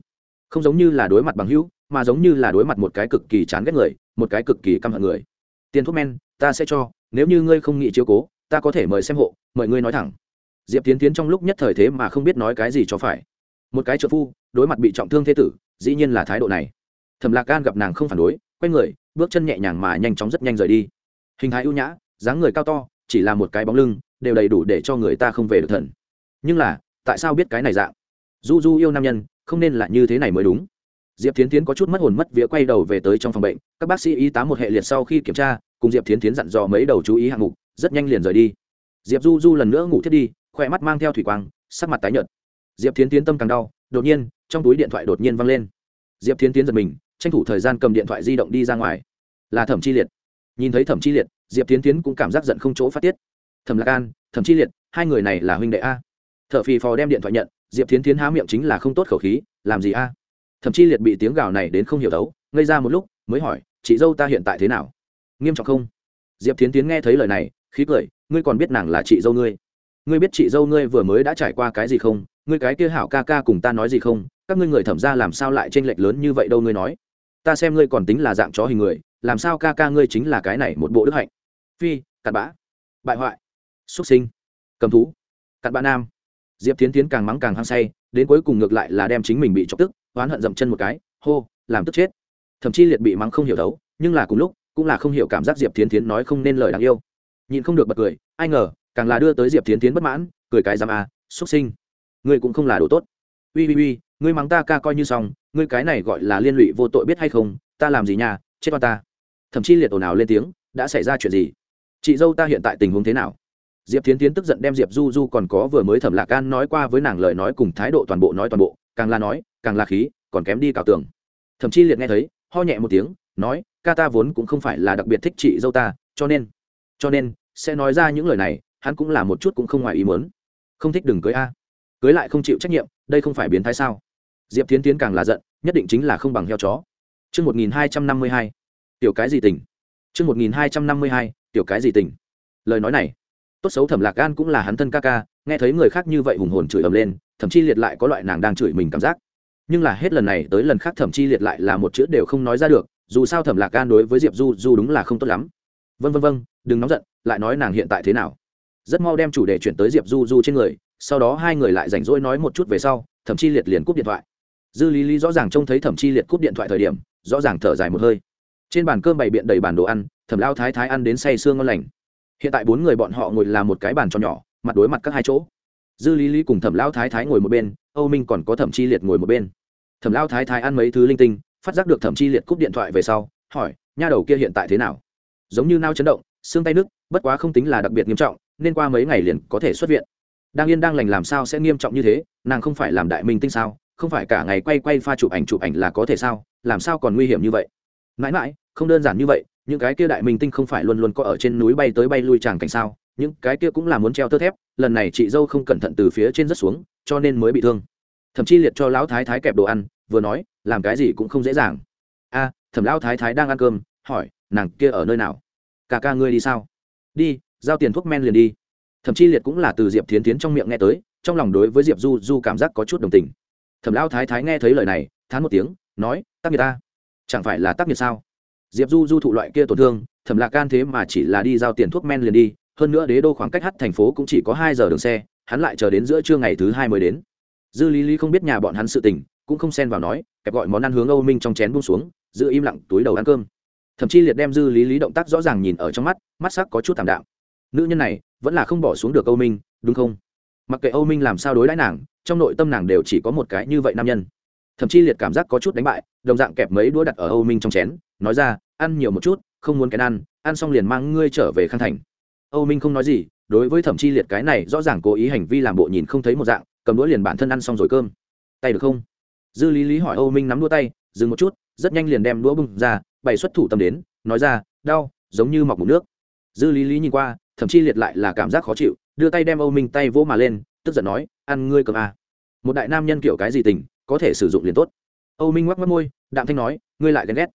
không giống như là đối mặt bằng hữu, mà giống như là đối mặt một cái cực kỳ chán ghét người, một cái cực kỳ căm hận người. Tiền thuốc men, ta sẽ cho, nếu như ngươi không nghĩ chiếu cố, ta có thể mời xem hộ, mời ngươi nói thẳng. Diệp tiến tiến trong lúc nhất thời thế mà không biết nói cái gì cho phải. Một cái trợ phu, đối mặt bị trọng thương thế tử, dĩ nhiên là thái độ này. Thẩm lạc gan gặp nàng không phản đối, quay người, bước chân nhẹ nhàng mà nhanh chóng rất nhanh rời đi. Hình thái ưu nhã, dáng người cao to, chỉ là một cái bóng lưng, đều đầy đủ để cho người ta không về được thần. Nhưng là tại sao biết cái này dạng? Du du yêu nam nhân, không nên là như thế này mới đúng. Diệp tiến tiến có chút mất hồn mất vía quay đầu về tới trong phòng bệnh, các bác sĩ y tá một hệ liệt sau khi kiểm tra, cùng diệp tiến tiến dặn dò mấy đầu chú ý hạng mục, rất nhanh liền rời đi. Diệp du du lần nữa ngủ thiết đi, khỏe mắt mang theo thủy quang, sắc mặt tái nhợt. Diệp tiến tiến tâm càng đau, đột nhiên, trong túi điện thoại đột nhiên văng lên. Diệp tiến tiến giật mình, tranh thủ thời gian cầm điện thoại di động đi ra ngoài. Là thẩm chi liệt. Nhìn thấy thẩm chi liệt, diệp tiến tiến cũng cảm giác giận không chỗ phát tiết. Thẩm lạc an, thẩm chi liệt, hai người này là huynh đệ a? Thợ phì phò đem điện thoại nhận, diệp Thiến Thiến há miệng chính là không tốt khẩu khí, làm gì a? Thậm chí liệt bị tiếng gào này đến không hiểu đấu, ngây ra một lúc, mới hỏi, chị dâu ta hiện tại thế nào? Nghiêm trọng không? Diệp Thiến tiến nghe thấy lời này, khí cười, ngươi còn biết nàng là chị dâu ngươi? Ngươi biết chị dâu ngươi vừa mới đã trải qua cái gì không? Ngươi cái kia hảo ca ca cùng ta nói gì không? Các ngươi người thẩm ra làm sao lại t r ê n lệch lớn như vậy đâu ngươi nói? Ta xem ngươi còn tính là dạng chó hình người, làm sao ca ca ngươi chính là cái này một bộ đức hạnh? Phi, cặn bã. Bại hoại. Xuất sinh. Cầm thú. Cặn bã nam diệp tiến tiến càng mắng càng hăng say, đến cuối cùng ngược lại là đem chính mình bị chọc tức, oán hận dậm chân một cái, hô, làm tức chết. Thậm chí liệt bị mắng không hiểu đấu, nhưng là cùng lúc, cũng là không hiểu cảm giác diệp tiến tiến nói không nên lời đáng yêu. Nhìn không được bật cười, ai ngờ, càng là đưa tới diệp tiến tiến bất mãn, cười cái giam à xuất sinh. Ngươi cũng không là đồ tốt. Ui ui ui ngươi mắng ta ca coi như xong, ngươi cái này gọi là liên lụy vô tội biết hay không, ta làm gì nhà chết con ta. Thậm chí liệt ồn ào lên tiếng, đã xảy ra chuyện gì? Chị dâu ta hiện tại tình huống thế nào? Diệp tiến tiến tức giận đem diệp du du còn có vừa mới thẩm lạc can nói qua với nàng lời nói cùng thái độ toàn bộ nói toàn bộ càng là nói càng là khí còn kém đi cào tường. Thậm chí liệt nghe thấy ho nhẹ một tiếng nói ca ta vốn cũng không phải là đặc biệt thích chị dâu ta cho nên cho nên sẽ nói ra những lời này hắn cũng là một chút cũng không ngoài ý muốn. Không thích đừng cưới a. Cưới lại không chịu trách nhiệm đây không phải biến thái sao? Diệp tiến tiến càng là giận nhất định chính là không bằng heo chó. Trương một nghìn hai trăm năm mươi hai tiểu cái gì tình? Trước 1252, tiểu cái gì tình? Lời nói này, tốt xấu thẩm lạc gan cũng là hắn thân ca ca, nghe thấy người khác như vậy hùng hồn chửi ầm lên, thậm chí liệt lại có loại nàng đang chửi mình cảm giác. Nhưng là hết lần này tới lần khác thậm chí liệt lại là một chữ đều không nói ra được, dù sao thẩm lạc gan đối với diệp du du đúng là không tốt lắm. Vân vân vân đừng nóng giận, lại nói nàng hiện tại thế nào. Rất mau đem chủ đề chuyển tới diệp du du trên người, sau đó hai người lại rảnh rỗi nói một chút về sau, thậm chí liệt liền cúp điện thoại. Dư lý lý rõ ràng trông thấy thậm chi liệt cúp điện thoại thời điểm, rõ ràng thở dài một hơi. Trên bàn cơm bày biện đầy bàn đồ ăn, thẩm lao thái thái ăn đến say sương ngon lành hiện tại bốn người bọn họ ngồi là một cái bàn tròn nhỏ, mặt đối mặt các hai chỗ. Dư lý lý cùng thẩm lao thái thái ngồi một bên, âu minh còn có thẩm chi liệt ngồi một bên. Thẩm lao thái thái ăn mấy thứ linh tinh, phát giác được thẩm chi liệt cúp điện thoại về sau, hỏi, nha đầu kia hiện tại thế nào? Giống như nao chấn động, xương tay nứt, bất quá không tính là đặc biệt nghiêm trọng, nên qua mấy ngày liền có thể xuất viện. Đang yên đang lành làm sao sẽ nghiêm trọng như thế, nàng không phải làm đại minh tinh sao? Không phải cả ngày quay quay pha chụp ảnh chụp ảnh là có thể sao? Làm sao còn nguy hiểm như vậy? Mãi mãi, không đơn giản như vậy những cái kia đại minh tinh không phải luôn luôn có ở trên núi bay tới bay lui chẳng cảnh sao, những cái kia cũng là muốn treo tơ thép, lần này chị dâu không cẩn thận từ phía trên rất xuống, cho nên mới bị thương. Thậm chí liệt cho lão thái thái kẹp đồ ăn, vừa nói, làm cái gì cũng không dễ dàng. A, thẩm lão thái thái đang ăn cơm, hỏi, nàng kia ở nơi nào? Cả ca ngươi đi sao? Đi, giao tiền thuốc men liền đi. Thậm chí liệt cũng là từ diệp thiến tiến trong miệng nghe tới, trong lòng đối với diệp du du cảm giác có chút đồng tình. Thẩm Lão thái thái nghe thấy lời này, thán một tiếng, nói, tác nghiệp ta. Chẳng phải là tác nghiệp sao? Diệp du du thụ loại kia tổn thương, thẩm lạc can thế mà chỉ là đi giao tiền thuốc men liền đi, hơn nữa đế đô khoảng cách hắt thành phố cũng chỉ có hai giờ đường xe, hắn lại chờ đến giữa trưa ngày thứ hai mới đến. Dư lý lý không biết nhà bọn hắn sự tình, cũng không xen vào nói, kẹp gọi món ăn hướng âu minh trong chén buông xuống, giữ im lặng túi đầu ăn cơm. Thậm chí liệt đem dư lý lý động tác rõ ràng nhìn ở trong mắt mắt sắc có chút thảm đạm. Nữ nhân này, vẫn là không bỏ xuống được âu minh, đúng không? Mặc kệ âu minh làm sao đối đãi nàng, trong nội tâm nàng đều chỉ có một cái như vậy nam nhân thậm chí liệt cảm giác có chút đánh bại, đồng dạng kẹp mấy đũa đặt ở âu minh trong chén, nói ra, ăn nhiều một chút, không muốn cái ăn ăn xong liền mang ngươi trở về khang thành. Âu minh không nói gì, đối với thẩm chi liệt cái này rõ ràng cố ý hành vi làm bộ nhìn không thấy một dạng, cầm đũa liền bản thân ăn xong rồi cơm. Tay được không? Dư lý lý hỏi âu minh nắm đũa tay, dừng một chút, rất nhanh liền đem đũa bưng ra, bày xuất thủ tâm đến, nói ra, đau, giống như mọc mụn nước. Dư lý lý nhìn qua thậm chi liệt lại là cảm giác khó chịu, đưa tay đem âu minh tay vỗ mà lên, tức giận nói, ăn ngươi cơm à. một đại nam nhân kiểu cái gì tình có thể sử dụng liền tốt. Âu minh ngoắc mất môi đạm thanh nói ngươi lại ghen ghét.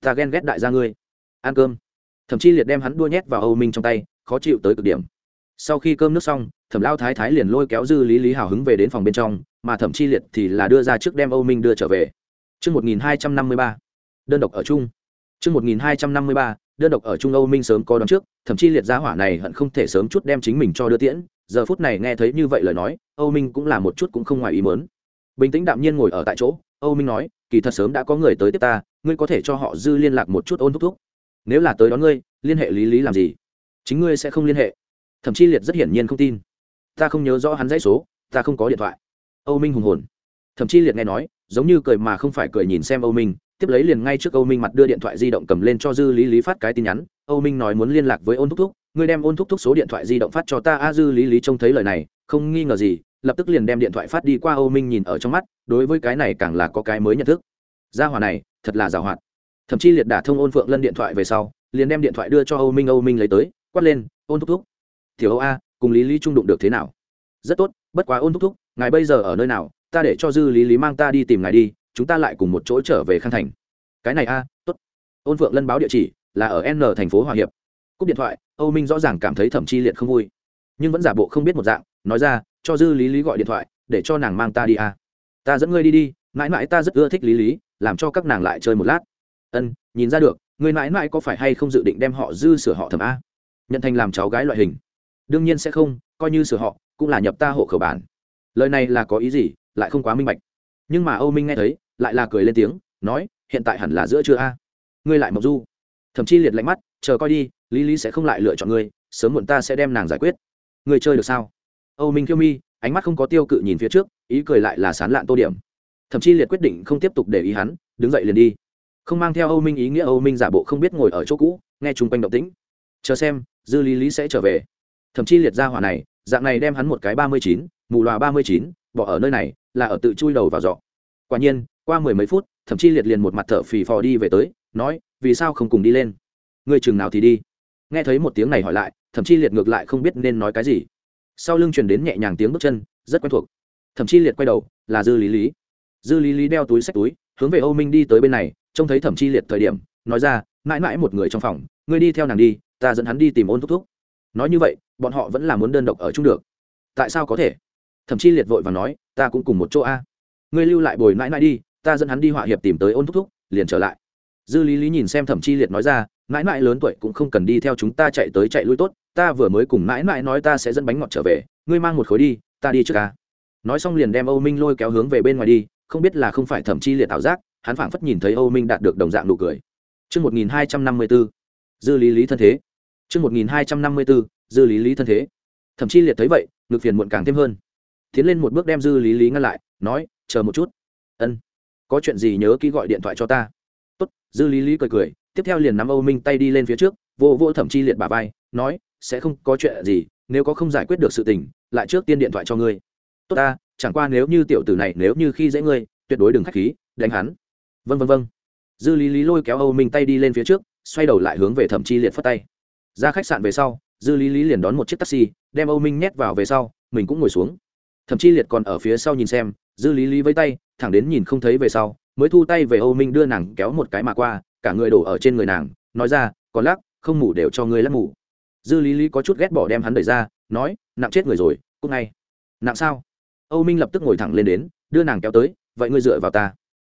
Ta ghen ghét đại gia ngươi. Ăn cơm. Thậm chi liệt đem hắn đua nhét vào âu minh trong tay khó chịu tới cực điểm. Sau khi cơm nước xong thẩm lao thái thái liền lôi kéo dư lý lý hào hứng về đến phòng bên trong mà thẩm chi liệt thì là đưa ra trước đem âu minh đưa trở về. Trước 1253, đơn độc ở chung. Trước 1253, đơn độc ở Trung Âu Minh sớm có đón trước, thậm chí liệt gia hỏa này hận không thể sớm chút đem chính mình cho đưa tiễn, giờ phút này nghe thấy như vậy lời nói, Âu Minh cũng là một chút cũng không ngoài ý muốn. Bình tĩnh đạm nhiên ngồi ở tại chỗ, Âu Minh nói, kỳ thật sớm đã có người tới tiếp ta, ngươi có thể cho họ dư liên lạc một chút ôn thúc thúc. Nếu là tới đón ngươi, liên hệ lý lý làm gì? Chính ngươi sẽ không liên hệ. Thậm chí liệt rất hiển nhiên không tin. Ta không nhớ rõ hắn dãy số, ta không có điện thoại. Âu Minh hùng hồn. Thậm chí liệt nghe nói, giống như cười mà không phải cười nhìn xem Âu Minh, tiếp lấy liền ngay trước âu minh mặt đưa điện thoại di động cầm lên cho dư lý lý phát cái tin nhắn âu minh nói muốn liên lạc với ôn thúc thúc ngươi đem ôn thúc thúc số điện thoại di động phát cho ta a dư lý lý trông thấy lời này không nghi ngờ gì lập tức liền đem điện thoại phát đi qua âu minh nhìn ở trong mắt đối với cái này càng là có cái mới nhận thức. Gia hỏa này thật là giàu hoạt. Thậm chí liệt đả thông ôn phượng lân điện thoại về sau liền đem điện thoại đưa cho âu minh âu minh lấy tới quát lên ôn thúc thúc tiểu âu a cùng lý lý trung đụng được thế nào? Rất tốt bất quá ôn thúc thúc ngài bây giờ ở nơi nào ta để cho dư lý lý mang ta đi tìm ngài đi chúng ta lại cùng một chỗ trở về khang thành. Cái này a à, tốt. Ôn phượng lân báo địa chỉ là ở n thành phố hòa hiệp. Cúp điện thoại âu minh rõ ràng cảm thấy thẩm chi liệt không vui nhưng vẫn giả bộ không biết một dạng nói ra cho dư lý lý gọi điện thoại, để cho nàng mang ta đi à? ta dẫn ngươi đi đi, mãi mãi ta rất ưa thích lý lý, làm cho các nàng lại chơi một lát. Ân, nhìn ra được người mãi mãi có phải hay không dự định đem họ dư sửa họ thẩm a? Nhận thành làm cháu gái loại hình. Đương nhiên sẽ không, coi như sửa họ, cũng là nhập ta hộ khẩu bản. Lời này là có ý gì, lại không quá minh bạch. Nhưng mà âu minh nghe thấy, lại là cười lên tiếng, nói, hiện tại hẳn là giữa trưa a. Ngươi lại mộc du. Thậm chí liệt lạnh mắt, chờ coi đi, lý lý sẽ không lại lựa chọn ngươi, sớm muộn ta sẽ đem nàng giải quyết. Ngươi chơi được sao? Âu minh kiêu mi, ánh mắt không có tiêu cự nhìn phía trước, ý cười lại là sán lạn tô điểm. Thậm chí liệt quyết định không tiếp tục để ý hắn, đứng dậy liền đi. Không mang theo âu minh ý nghĩa, âu minh giả bộ không biết ngồi ở chỗ cũ, nghe chung quanh động tĩnh. Chờ xem, dư lý lý sẽ trở về. Thậm chí liệt ra hỏa này, dạng này đem hắn một cái ba mươi chín, mù loà ba mươi chín, bỏ ở nơi này, là ở tự chui đầu vào rọ. quả nhiên, qua mười mấy phút, thậm chí liệt liền một mặt thở phì phò đi về tới, nói, vì sao không cùng đi lên? Người chừng nào thì đi? Nghe thấy một tiếng này hỏi lại, thậm chí liệt ngược lại không biết nên nói cái gì sau lưng truyền đến nhẹ nhàng tiếng bước chân, rất quen thuộc. Thậm chí liệt quay đầu, là dư lý lý. Dư lý lý đeo túi xách túi, hướng về âu minh đi tới bên này, trông thấy thẩm chi liệt thời điểm, nói ra, mãi mãi một người trong phòng, ngươi đi theo nàng đi, ta dẫn hắn đi tìm ôn thúc thúc. Nói như vậy, bọn họ vẫn là muốn đơn độc ở chung được. Tại sao có thể? Thậm chi liệt vội và nói, ta cũng cùng một chỗ a. Ngươi lưu lại bồi mãi mãi đi, ta dẫn hắn đi họa hiệp tìm tới ôn thúc thúc, liền trở lại. Dư lý lý nhìn xem thẩm chi liệt nói ra mãi mãi lớn tuổi cũng không cần đi theo chúng ta chạy tới chạy lui tốt ta vừa mới cùng mãi mãi nói ta sẽ dẫn bánh ngọt trở về ngươi mang một khối đi ta đi trước ca nói xong liền đem âu minh lôi kéo hướng về bên ngoài đi không biết là không phải thẩm chi liệt ảo giác hắn phảng phất nhìn thấy âu minh đạt được đồng dạng nụ cười Trước 1254, dư lý lý thân thế. Trước 1254, dư lý lý thân thế. Thẩm chi liệt thấy vậy, ngực phiền muộn càng thêm hơn. Tiến lên một bước đem dư lý lý ngăn lại, nói, chờ một chút. Ân có chuyện gì nhớ ký gọi điện thoại cho ta tốt dư lý lý cười cười tiếp theo liền nắm âu minh tay đi lên phía trước, vô vô thẩm chi liệt bà vai, nói, sẽ không có chuyện gì, nếu có không giải quyết được sự tình, lại trước tiên điện thoại cho ngươi. Tốt ta, chẳng qua nếu như tiểu tử này nếu như khi dễ ngươi, tuyệt đối đừng k h á c h khí, đánh hắn. Vân vân vân dư lý lý lôi kéo âu minh tay đi lên phía trước, xoay đầu lại hướng về thẩm chi liệt phất tay. Ra khách sạn về sau, dư lý lý liền đón một chiếc taxi, đem âu minh nhét vào về sau, mình cũng ngồi xuống. Thậm chí liệt còn ở phía sau nhìn xem, dư lý lý với tay, thẳng đến nhìn không thấy về sau mới thu tay về âu minh đưa nàng kéo một cái mà qua, cả người đổ ở trên người nàng, nói ra, còn lắc, không ngủ đều cho ngươi lắc ngủ. Dư lý lý có chút ghét bỏ đem hắn đẩy ra, nói, nặng chết người rồi cúc ngay. Nặng sao? Âu minh lập tức ngồi thẳng lên đến, đưa nàng kéo tới, vậy ngươi dựa vào ta.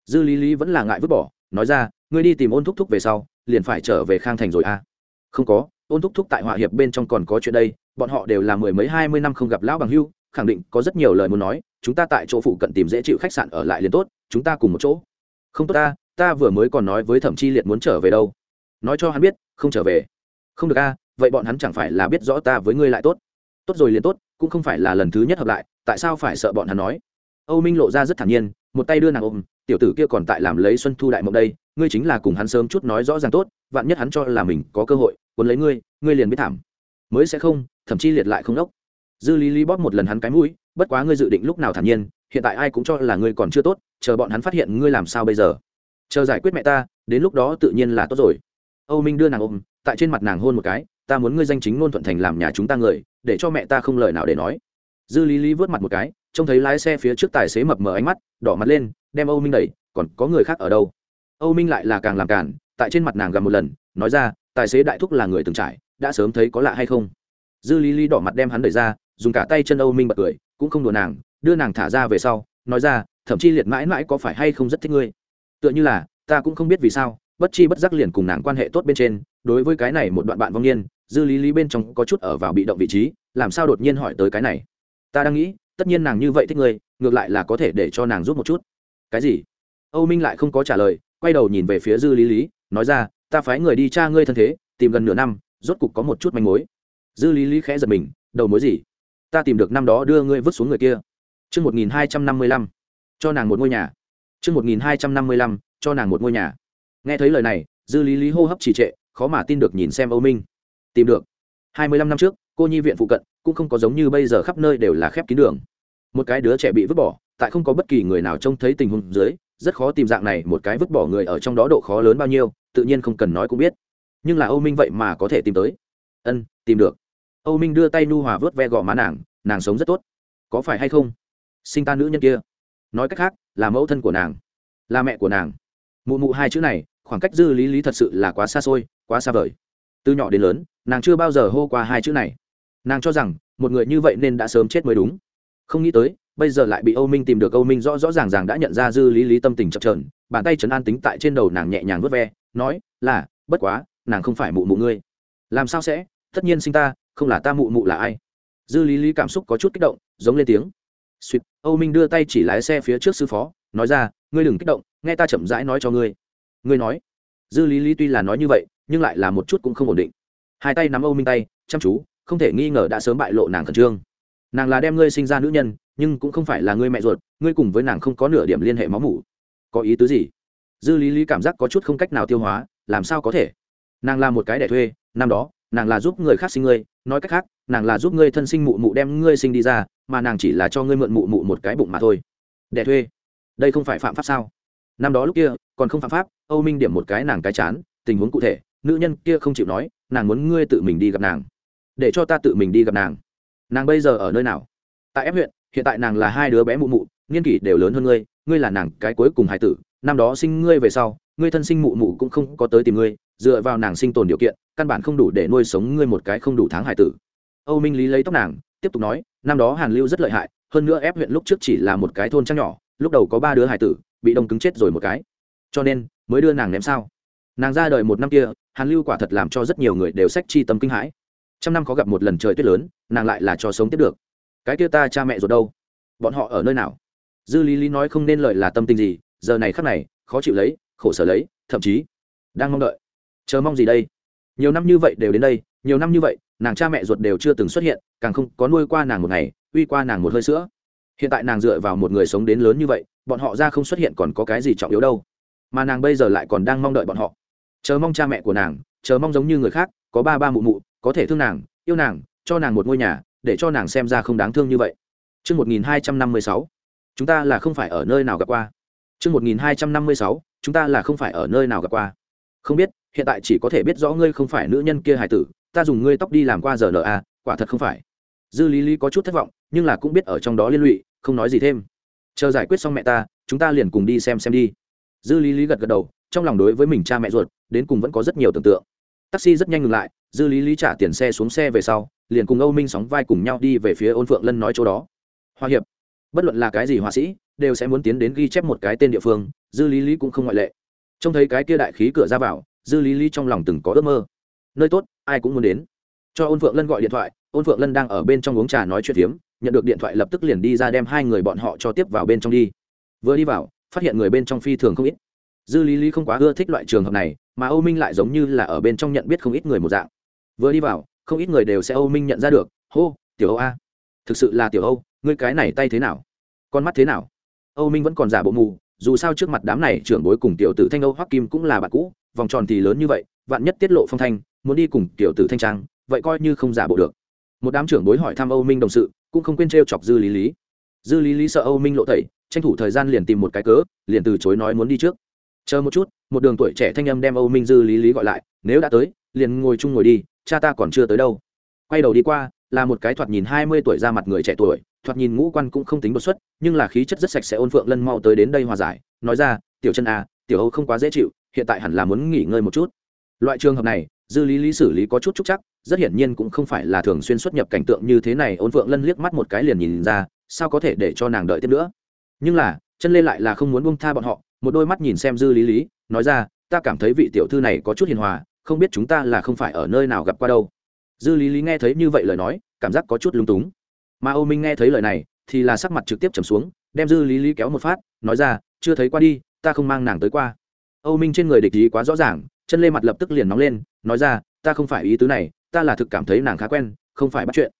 Dư lý lý vẫn là ngại vứt bỏ, nói ra, ngươi đi tìm ôn thúc thúc về sau, liền phải trở về khang thành rồi à? Không có, ôn thúc thúc tại họa hiệp bên trong còn có chuyện đây, bọn họ đều là mười mấy, hai mươi năm không gặp lão bằng hưu, khẳng định có rất nhiều lời muốn nói chúng ta tại chỗ phụ cận tìm dễ chịu khách sạn ở lại liền tốt, chúng ta cùng một chỗ. Không tốt ta ta vừa mới còn nói với thẩm chi liệt muốn trở về đâu. Nói cho hắn biết, không trở về. Không được a, vậy bọn hắn chẳng phải là biết rõ ta với ngươi lại tốt. Tốt rồi liền tốt, cũng không phải là lần thứ nhất hợp lại, tại sao phải sợ bọn hắn nói? Âu minh lộ ra rất thản nhiên, một tay đưa nàng ôm, tiểu tử kia còn tại làm lấy xuân thu đại mộng đây, ngươi chính là cùng hắn sớm chút nói rõ ràng tốt, vạn nhất hắn cho là mình có cơ hội, cuốn lấy ngươi ngươi liền biết thảm. Mới sẽ không thậm chí liệt lại không đốc. Dư lý lý bóp một lần hắn cái mũi bất quá ngươi dự định lúc nào thản nhiên, hiện tại ai cũng cho là ngươi còn chưa tốt, chờ bọn hắn phát hiện ngươi làm sao bây giờ? Chờ giải quyết mẹ ta, đến lúc đó tự nhiên là tốt rồi. Âu minh đưa nàng ôm, tại trên mặt nàng hôn một cái, ta muốn ngươi danh chính ngôn thuận thành làm nhà chúng ta người, để cho mẹ ta không lời nào để nói. Dư lý lý vớt mặt một cái, trông thấy lái xe phía trước tài xế mập mờ ánh mắt, đỏ mặt lên, đem âu minh đẩy, còn có người khác ở đâu? Âu minh lại là càng làm cản tại trên mặt nàng gặp một lần, nói ra, tài xế đại thúc là người từng trải, đã sớm thấy có lạ hay không? Dư lý lý đỏ mặt đem hắn đẩy ra dùng cả tay chân âu minh bật cười, cũng không đùa nàng, đưa nàng thả ra về sau, nói ra thậm chí liệt mãi mãi có phải hay không rất thích ngươi? Tựa như là, ta cũng không biết vì sao, bất chi bất giác liền cùng nàng quan hệ tốt bên trên, đối với cái này một đoạn bạn vong niên, dư lý lý bên trong có chút ở vào bị động vị trí, làm sao đột nhiên hỏi tới cái này? Ta đang nghĩ, tất nhiên nàng như vậy thích ngươi, ngược lại là có thể để cho nàng giúp một chút. Cái gì? Âu minh lại không có trả lời, quay đầu nhìn về phía dư lý lý, nói ra, ta phái người đi cha ngươi thân thế, tìm gần nửa năm, rốt cục có một chút manh mối. Dư lý lý khẽ giật mình, đầu mối gì? Ta tìm được năm đó đưa ngươi vứt xuống người kia. Chương một nghìn hai trăm năm mươi lăm, cho nàng một ngôi nhà. Chương một nghìn hai trăm năm mươi lăm, cho nàng một ngôi nhà. Nghe thấy lời này, dư lý lý hô hấp trì trệ, khó mà tin được nhìn xem âu minh. Tìm được. Hai mươi lăm năm trước, cô nhi viện phụ cận, cũng không có giống như bây giờ khắp nơi đều là khép kín đường. Một cái đứa trẻ bị vứt bỏ, tại không có bất kỳ người nào trông thấy tình huống dưới, rất khó tìm dạng này một cái vứt bỏ người ở trong đó độ khó lớn bao nhiêu, tự nhiên không cần nói cũng biết. Nhưng là âu minh vậy mà có thể tìm tới. Ân, tìm được âu minh đưa tay nu hòa vớt ve gò má nàng nàng sống rất tốt. Có phải hay không? Sinh ta nữ nhân kia. Nói cách khác, là mẫu thân của nàng, là mẹ của nàng. Mụ mụ hai chữ này, khoảng cách dư lý lý thật sự là quá xa xôi, quá xa vời. Từ nhỏ đến lớn, nàng chưa bao giờ hô qua hai chữ này. Nàng cho rằng, một người như vậy nên đã sớm chết mới đúng. Không nghĩ tới, bây giờ lại bị âu minh tìm được âu minh rõ rõ ràng ràng đã nhận ra dư lý lý tâm tình chập trờn bàn tay trấn an tính tại trên đầu nàng nhẹ nhàng vớt ve, nói là, bất quá, nàng không phải mụ mụ ngươi. Làm sao sẽ? Tất nhiên sinh ta không là ta mụ mụ là ai? Dư lý lý cảm xúc có chút kích động, giống lên tiếng. Suýt âu minh đưa tay chỉ lái xe phía trước sư phó, nói ra, ngươi đừng kích động, nghe ta chậm rãi nói cho ngươi. Ngươi nói? Dư lý lý tuy là nói như vậy, nhưng lại là một chút cũng không ổn định. Hai tay nắm âu minh tay, chăm chú, không thể nghi ngờ đã sớm bại lộ nàng khẩn trương. Nàng là đem ngươi sinh ra nữ nhân, nhưng cũng không phải là ngươi mẹ ruột, ngươi cùng với nàng không có nửa điểm liên hệ máu mủ. Có ý tứ gì? Dư lý lý cảm giác có chút không cách nào tiêu hóa, làm sao có thể? Nàng là một cái đẻ thuê, năm đó nàng là giúp người khác sinh ngươi, nói cách khác, nàng là giúp ngươi thân sinh mụ mụ đem ngươi sinh đi ra, mà nàng chỉ là cho ngươi mượn mụ mụ một cái bụng mà thôi. Đẻ thuê. Đây không phải phạm pháp sao? Năm đó lúc kia, còn không phạm pháp, âu minh điểm một cái nàng cái chán, tình huống cụ thể, nữ nhân kia không chịu nói, nàng muốn ngươi tự mình đi gặp nàng. Để cho ta tự mình đi gặp nàng. Nàng bây giờ ở nơi nào? Tại ép huyện, hiện tại nàng là hai đứa bé mụ mụ, niên kỷ đều lớn hơn ngươi ngươi là nàng cái cuối cùng hải tử, năm đó sinh ngươi về sau, ngươi thân sinh mụ mụ cũng không có tới tìm ngươi dựa vào nàng sinh tồn điều kiện, căn bản không đủ để nuôi sống ngươi một cái không đủ tháng hải tử. Âu minh lý lấy tóc nàng, tiếp tục nói, năm đó hàn lưu rất lợi hại, hơn nữa ép huyện lúc trước chỉ là một cái thôn trăng nhỏ, lúc đầu có ba đứa hải tử, bị đông cứng chết rồi một cái. Cho nên, mới đưa nàng ném sao. Nàng ra đời một năm kia, hàn lưu quả thật làm cho rất nhiều người đều sách chi tâm kinh hãi. Trăm năm có gặp một lần trời tuyết lớn, nàng lại là cho sống tiếp được. Cái kia ta cha mẹ rồi đâu? Bọn họ ở nơi nào? Dư lý lý nói không nên lợi là tâm tình gì, giờ này khắc này, khó chịu lấy, khổ sở lấy, thậm chí đang mong đợi chờ mong gì đây? Nhiều năm như vậy đều đến đây nhiều năm như vậy nàng cha mẹ ruột đều chưa từng xuất hiện càng không có nuôi qua nàng một ngày uy qua nàng một hơi sữa. Hiện tại nàng dựa vào một người sống đến lớn như vậy bọn họ ra không xuất hiện còn có cái gì trọng yếu đâu. Mà nàng bây giờ lại còn đang mong đợi bọn họ. Chờ mong cha mẹ của nàng chờ mong giống như người khác có ba ba mụ mụ có thể thương nàng yêu nàng cho nàng một ngôi nhà để cho nàng xem ra không đáng thương như vậy. Trước 1256, chúng ta là không phải ở nơi nào gặp qua. Trước 1256, chúng ta là không phải ở nơi nào gặp qua. Không biết, hiện tại chỉ có thể biết rõ ngươi không phải nữ nhân kia hài tử, ta dùng ngươi tóc đi làm qua giờ nợ a, quả thật không phải. Dư Lý Lý có chút thất vọng, nhưng là cũng biết ở trong đó liên lụy, không nói gì thêm. Chờ giải quyết xong mẹ ta, chúng ta liền cùng đi xem xem đi. dư lý lý gật gật đầu trong lòng đối với mình cha mẹ ruột đến cùng vẫn có rất nhiều tưởng tượng taxi rất nhanh ngừng lại dư lý lý trả tiền xe xuống xe về sau liền cùng âu minh sóng vai cùng nhau đi về phía ôn phượng lân nói chỗ đó hoa hiệp bất luận là cái gì họa sĩ đều sẽ muốn tiến đến ghi chép một cái tên địa phương dư lý lý cũng không ngoại lệ trông thấy cái kia đại khí cửa ra vào dư lý lý trong lòng từng có ước mơ. Nơi tốt, ai cũng muốn đến. Cho ôn phượng lân gọi điện thoại, ôn phượng lân đang ở bên trong uống trà nói chuyện phiếm, nhận được điện thoại lập tức liền đi ra đem hai người bọn họ cho tiếp vào bên trong đi. Vừa đi vào, phát hiện người bên trong phi thường không ít. Dư lý lý không quá ưa thích loại trường hợp này, mà âu minh lại giống như là ở bên trong nhận biết không ít người một dạng. Vừa đi vào, không ít người đều sẽ âu minh nhận ra được, hô, tiểu âu a, thực sự là tiểu âu, ngươi cái này tay thế nào? Con mắt thế nào? Âu minh vẫn còn giả bộ mù, dù sao trước mặt đám này trưởng bối cùng tiểu tử thanh âu hoắc kim cũng là bạn cũ vòng tròn thì lớn như vậy, vạn nhất tiết lộ phong thanh, muốn đi cùng tiểu tử thanh trang, vậy coi như không giả bộ được. Một đám trưởng bối hỏi thăm âu minh đồng sự, cũng không quên t chọc dư lý lý. Dư lý lý sợ âu minh lộ tẩy, tranh thủ thời gian liền tìm một cái cớ, liền từ chối nói muốn đi trước. Chờ một chút, một đường tuổi trẻ thanh âm đem âu minh dư lý lý gọi lại, nếu đã tới, liền ngồi chung ngồi đi, cha ta còn chưa tới đâu. Quay đầu đi qua, là một cái thoạt nhìn hai mươi tuổi ra mặt người trẻ tuổi, thoạt nhìn ngũ quan cũng không tính đột xuất, nhưng là khí chất rất sạch sẽ ôn phượng lân mau tới đến đây hòa giải, nói ra, tiểu chân à tiểu âu không quá dễ chịu hiện tại hẳn là muốn nghỉ ngơi một chút. Loại trường hợp này, dư lý lý xử lý có chút trúc chắc, rất hiển nhiên cũng không phải là thường xuyên xuất nhập cảnh tượng như thế này, ôn phượng lân liếc mắt một cái liền nhìn ra, sao có thể để cho nàng đợi tiếp nữa. Nhưng là, chân lê lại là không muốn buông tha bọn họ, một đôi mắt nhìn xem dư lý lý, nói ra, ta cảm thấy vị tiểu thư này có chút hiền hòa, không biết chúng ta là không phải ở nơi nào gặp qua đâu. Dư lý lý nghe thấy như vậy lời nói, cảm giác có chút lung túng. Mà âu minh nghe thấy lời này, thì là sắc mặt trực tiếp trầm xuống, đem dư lý lý kéo một phát, nói ra, chưa thấy qua đi, ta không mang nàng tới qua âu minh trên người địch ý quá rõ ràng, chân lê mặt lập tức liền nóng lên, nói ra, ta không phải ý tứ này, ta là thực cảm thấy nàng khá quen, không phải bắt chuyện.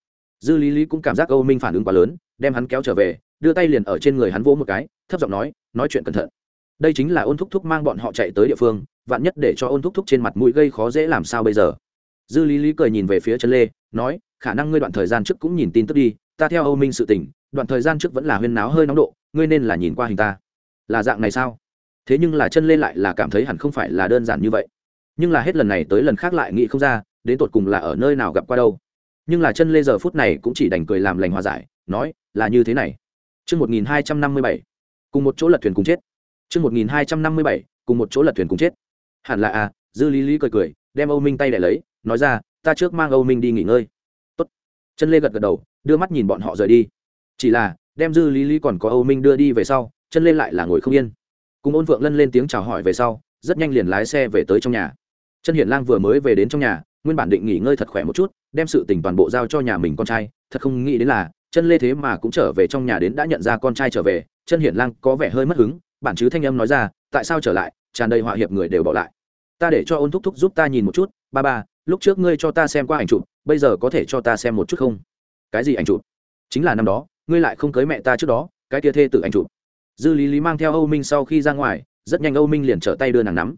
Dư lý lý cũng cảm giác âu minh phản ứng quá lớn, đem hắn kéo trở về, đưa tay liền ở trên người hắn vỗ một cái, thấp giọng nói nói chuyện cẩn thận. Đây chính là ôn thúc thúc mang bọn họ chạy tới địa phương, vạn nhất để cho ôn thúc thúc trên mặt mũi gây khó dễ làm sao bây giờ? Dư lý lý cười nhìn về phía chân lê, nói, khả năng ngươi đoạn thời gian trước cũng nhìn tin tức đi, ta theo âu minh sự tình, đoạn thời gian trước vẫn là huyên náo hơi nóng độ, ngươi nên là nhìn qua hình ta. Là dạng này sao? Thế nhưng là chân lê lại là cảm thấy hẳn không phải là đơn giản như vậy nhưng là hết lần này tới lần khác lại nghĩ không ra đến tột cùng là ở nơi nào gặp qua đâu nhưng là chân lê giờ phút này cũng chỉ đành cười làm lành hòa giải nói là như thế này Trước 1257, cùng một chỗ lật thuyền cùng chết. Trước 1257, cùng một chỗ lật thuyền cùng chết. Hẳn là à, Dư Lý Lý cười cười, đem Âu Minh tay để lấy, nói ra, ta trước mang Âu Minh đi nghỉ ngơi. Tốt. Chân Lê gật gật đầu, đưa mắt nhìn bọn họ rời đi. Chỉ là, đem Dư Lý Lý còn có Âu Minh đưa đi về sau, chân Lê lại là ngồi không yên. Cùng Ôn Vượng Lân lên tiếng chào hỏi về sau, rất nhanh liền lái xe về tới trong nhà. Chân Hiển Lang vừa mới về đến trong nhà, nguyên bản định nghỉ ngơi thật khỏe một chút, đem sự tình toàn bộ giao cho nhà mình con trai, thật không nghĩ đến là, chân Lê thế mà cũng trở về trong nhà đến đã nhận ra con trai trở về, chân Hiển Lang có vẻ hơi mất hứng, bản chứ thanh âm nói ra, tại sao trở lại, tràn đầy họa hiệp người đều bỏ lại. Ta để cho Ôn Thúc Thúc giúp ta nhìn một chút, ba ba, lúc trước ngươi cho ta xem qua ảnh chụp, bây giờ có thể cho ta xem một chút không? Cái gì ảnh chụp? Chính là năm đó, ngươi lại không cưới mẹ ta trước đó, cái kia thê tử ảnh chụp. Dư Lý Lý mang theo Âu Minh sau khi ra ngoài, rất nhanh Âu Minh liền trở tay đưa nàng nắm.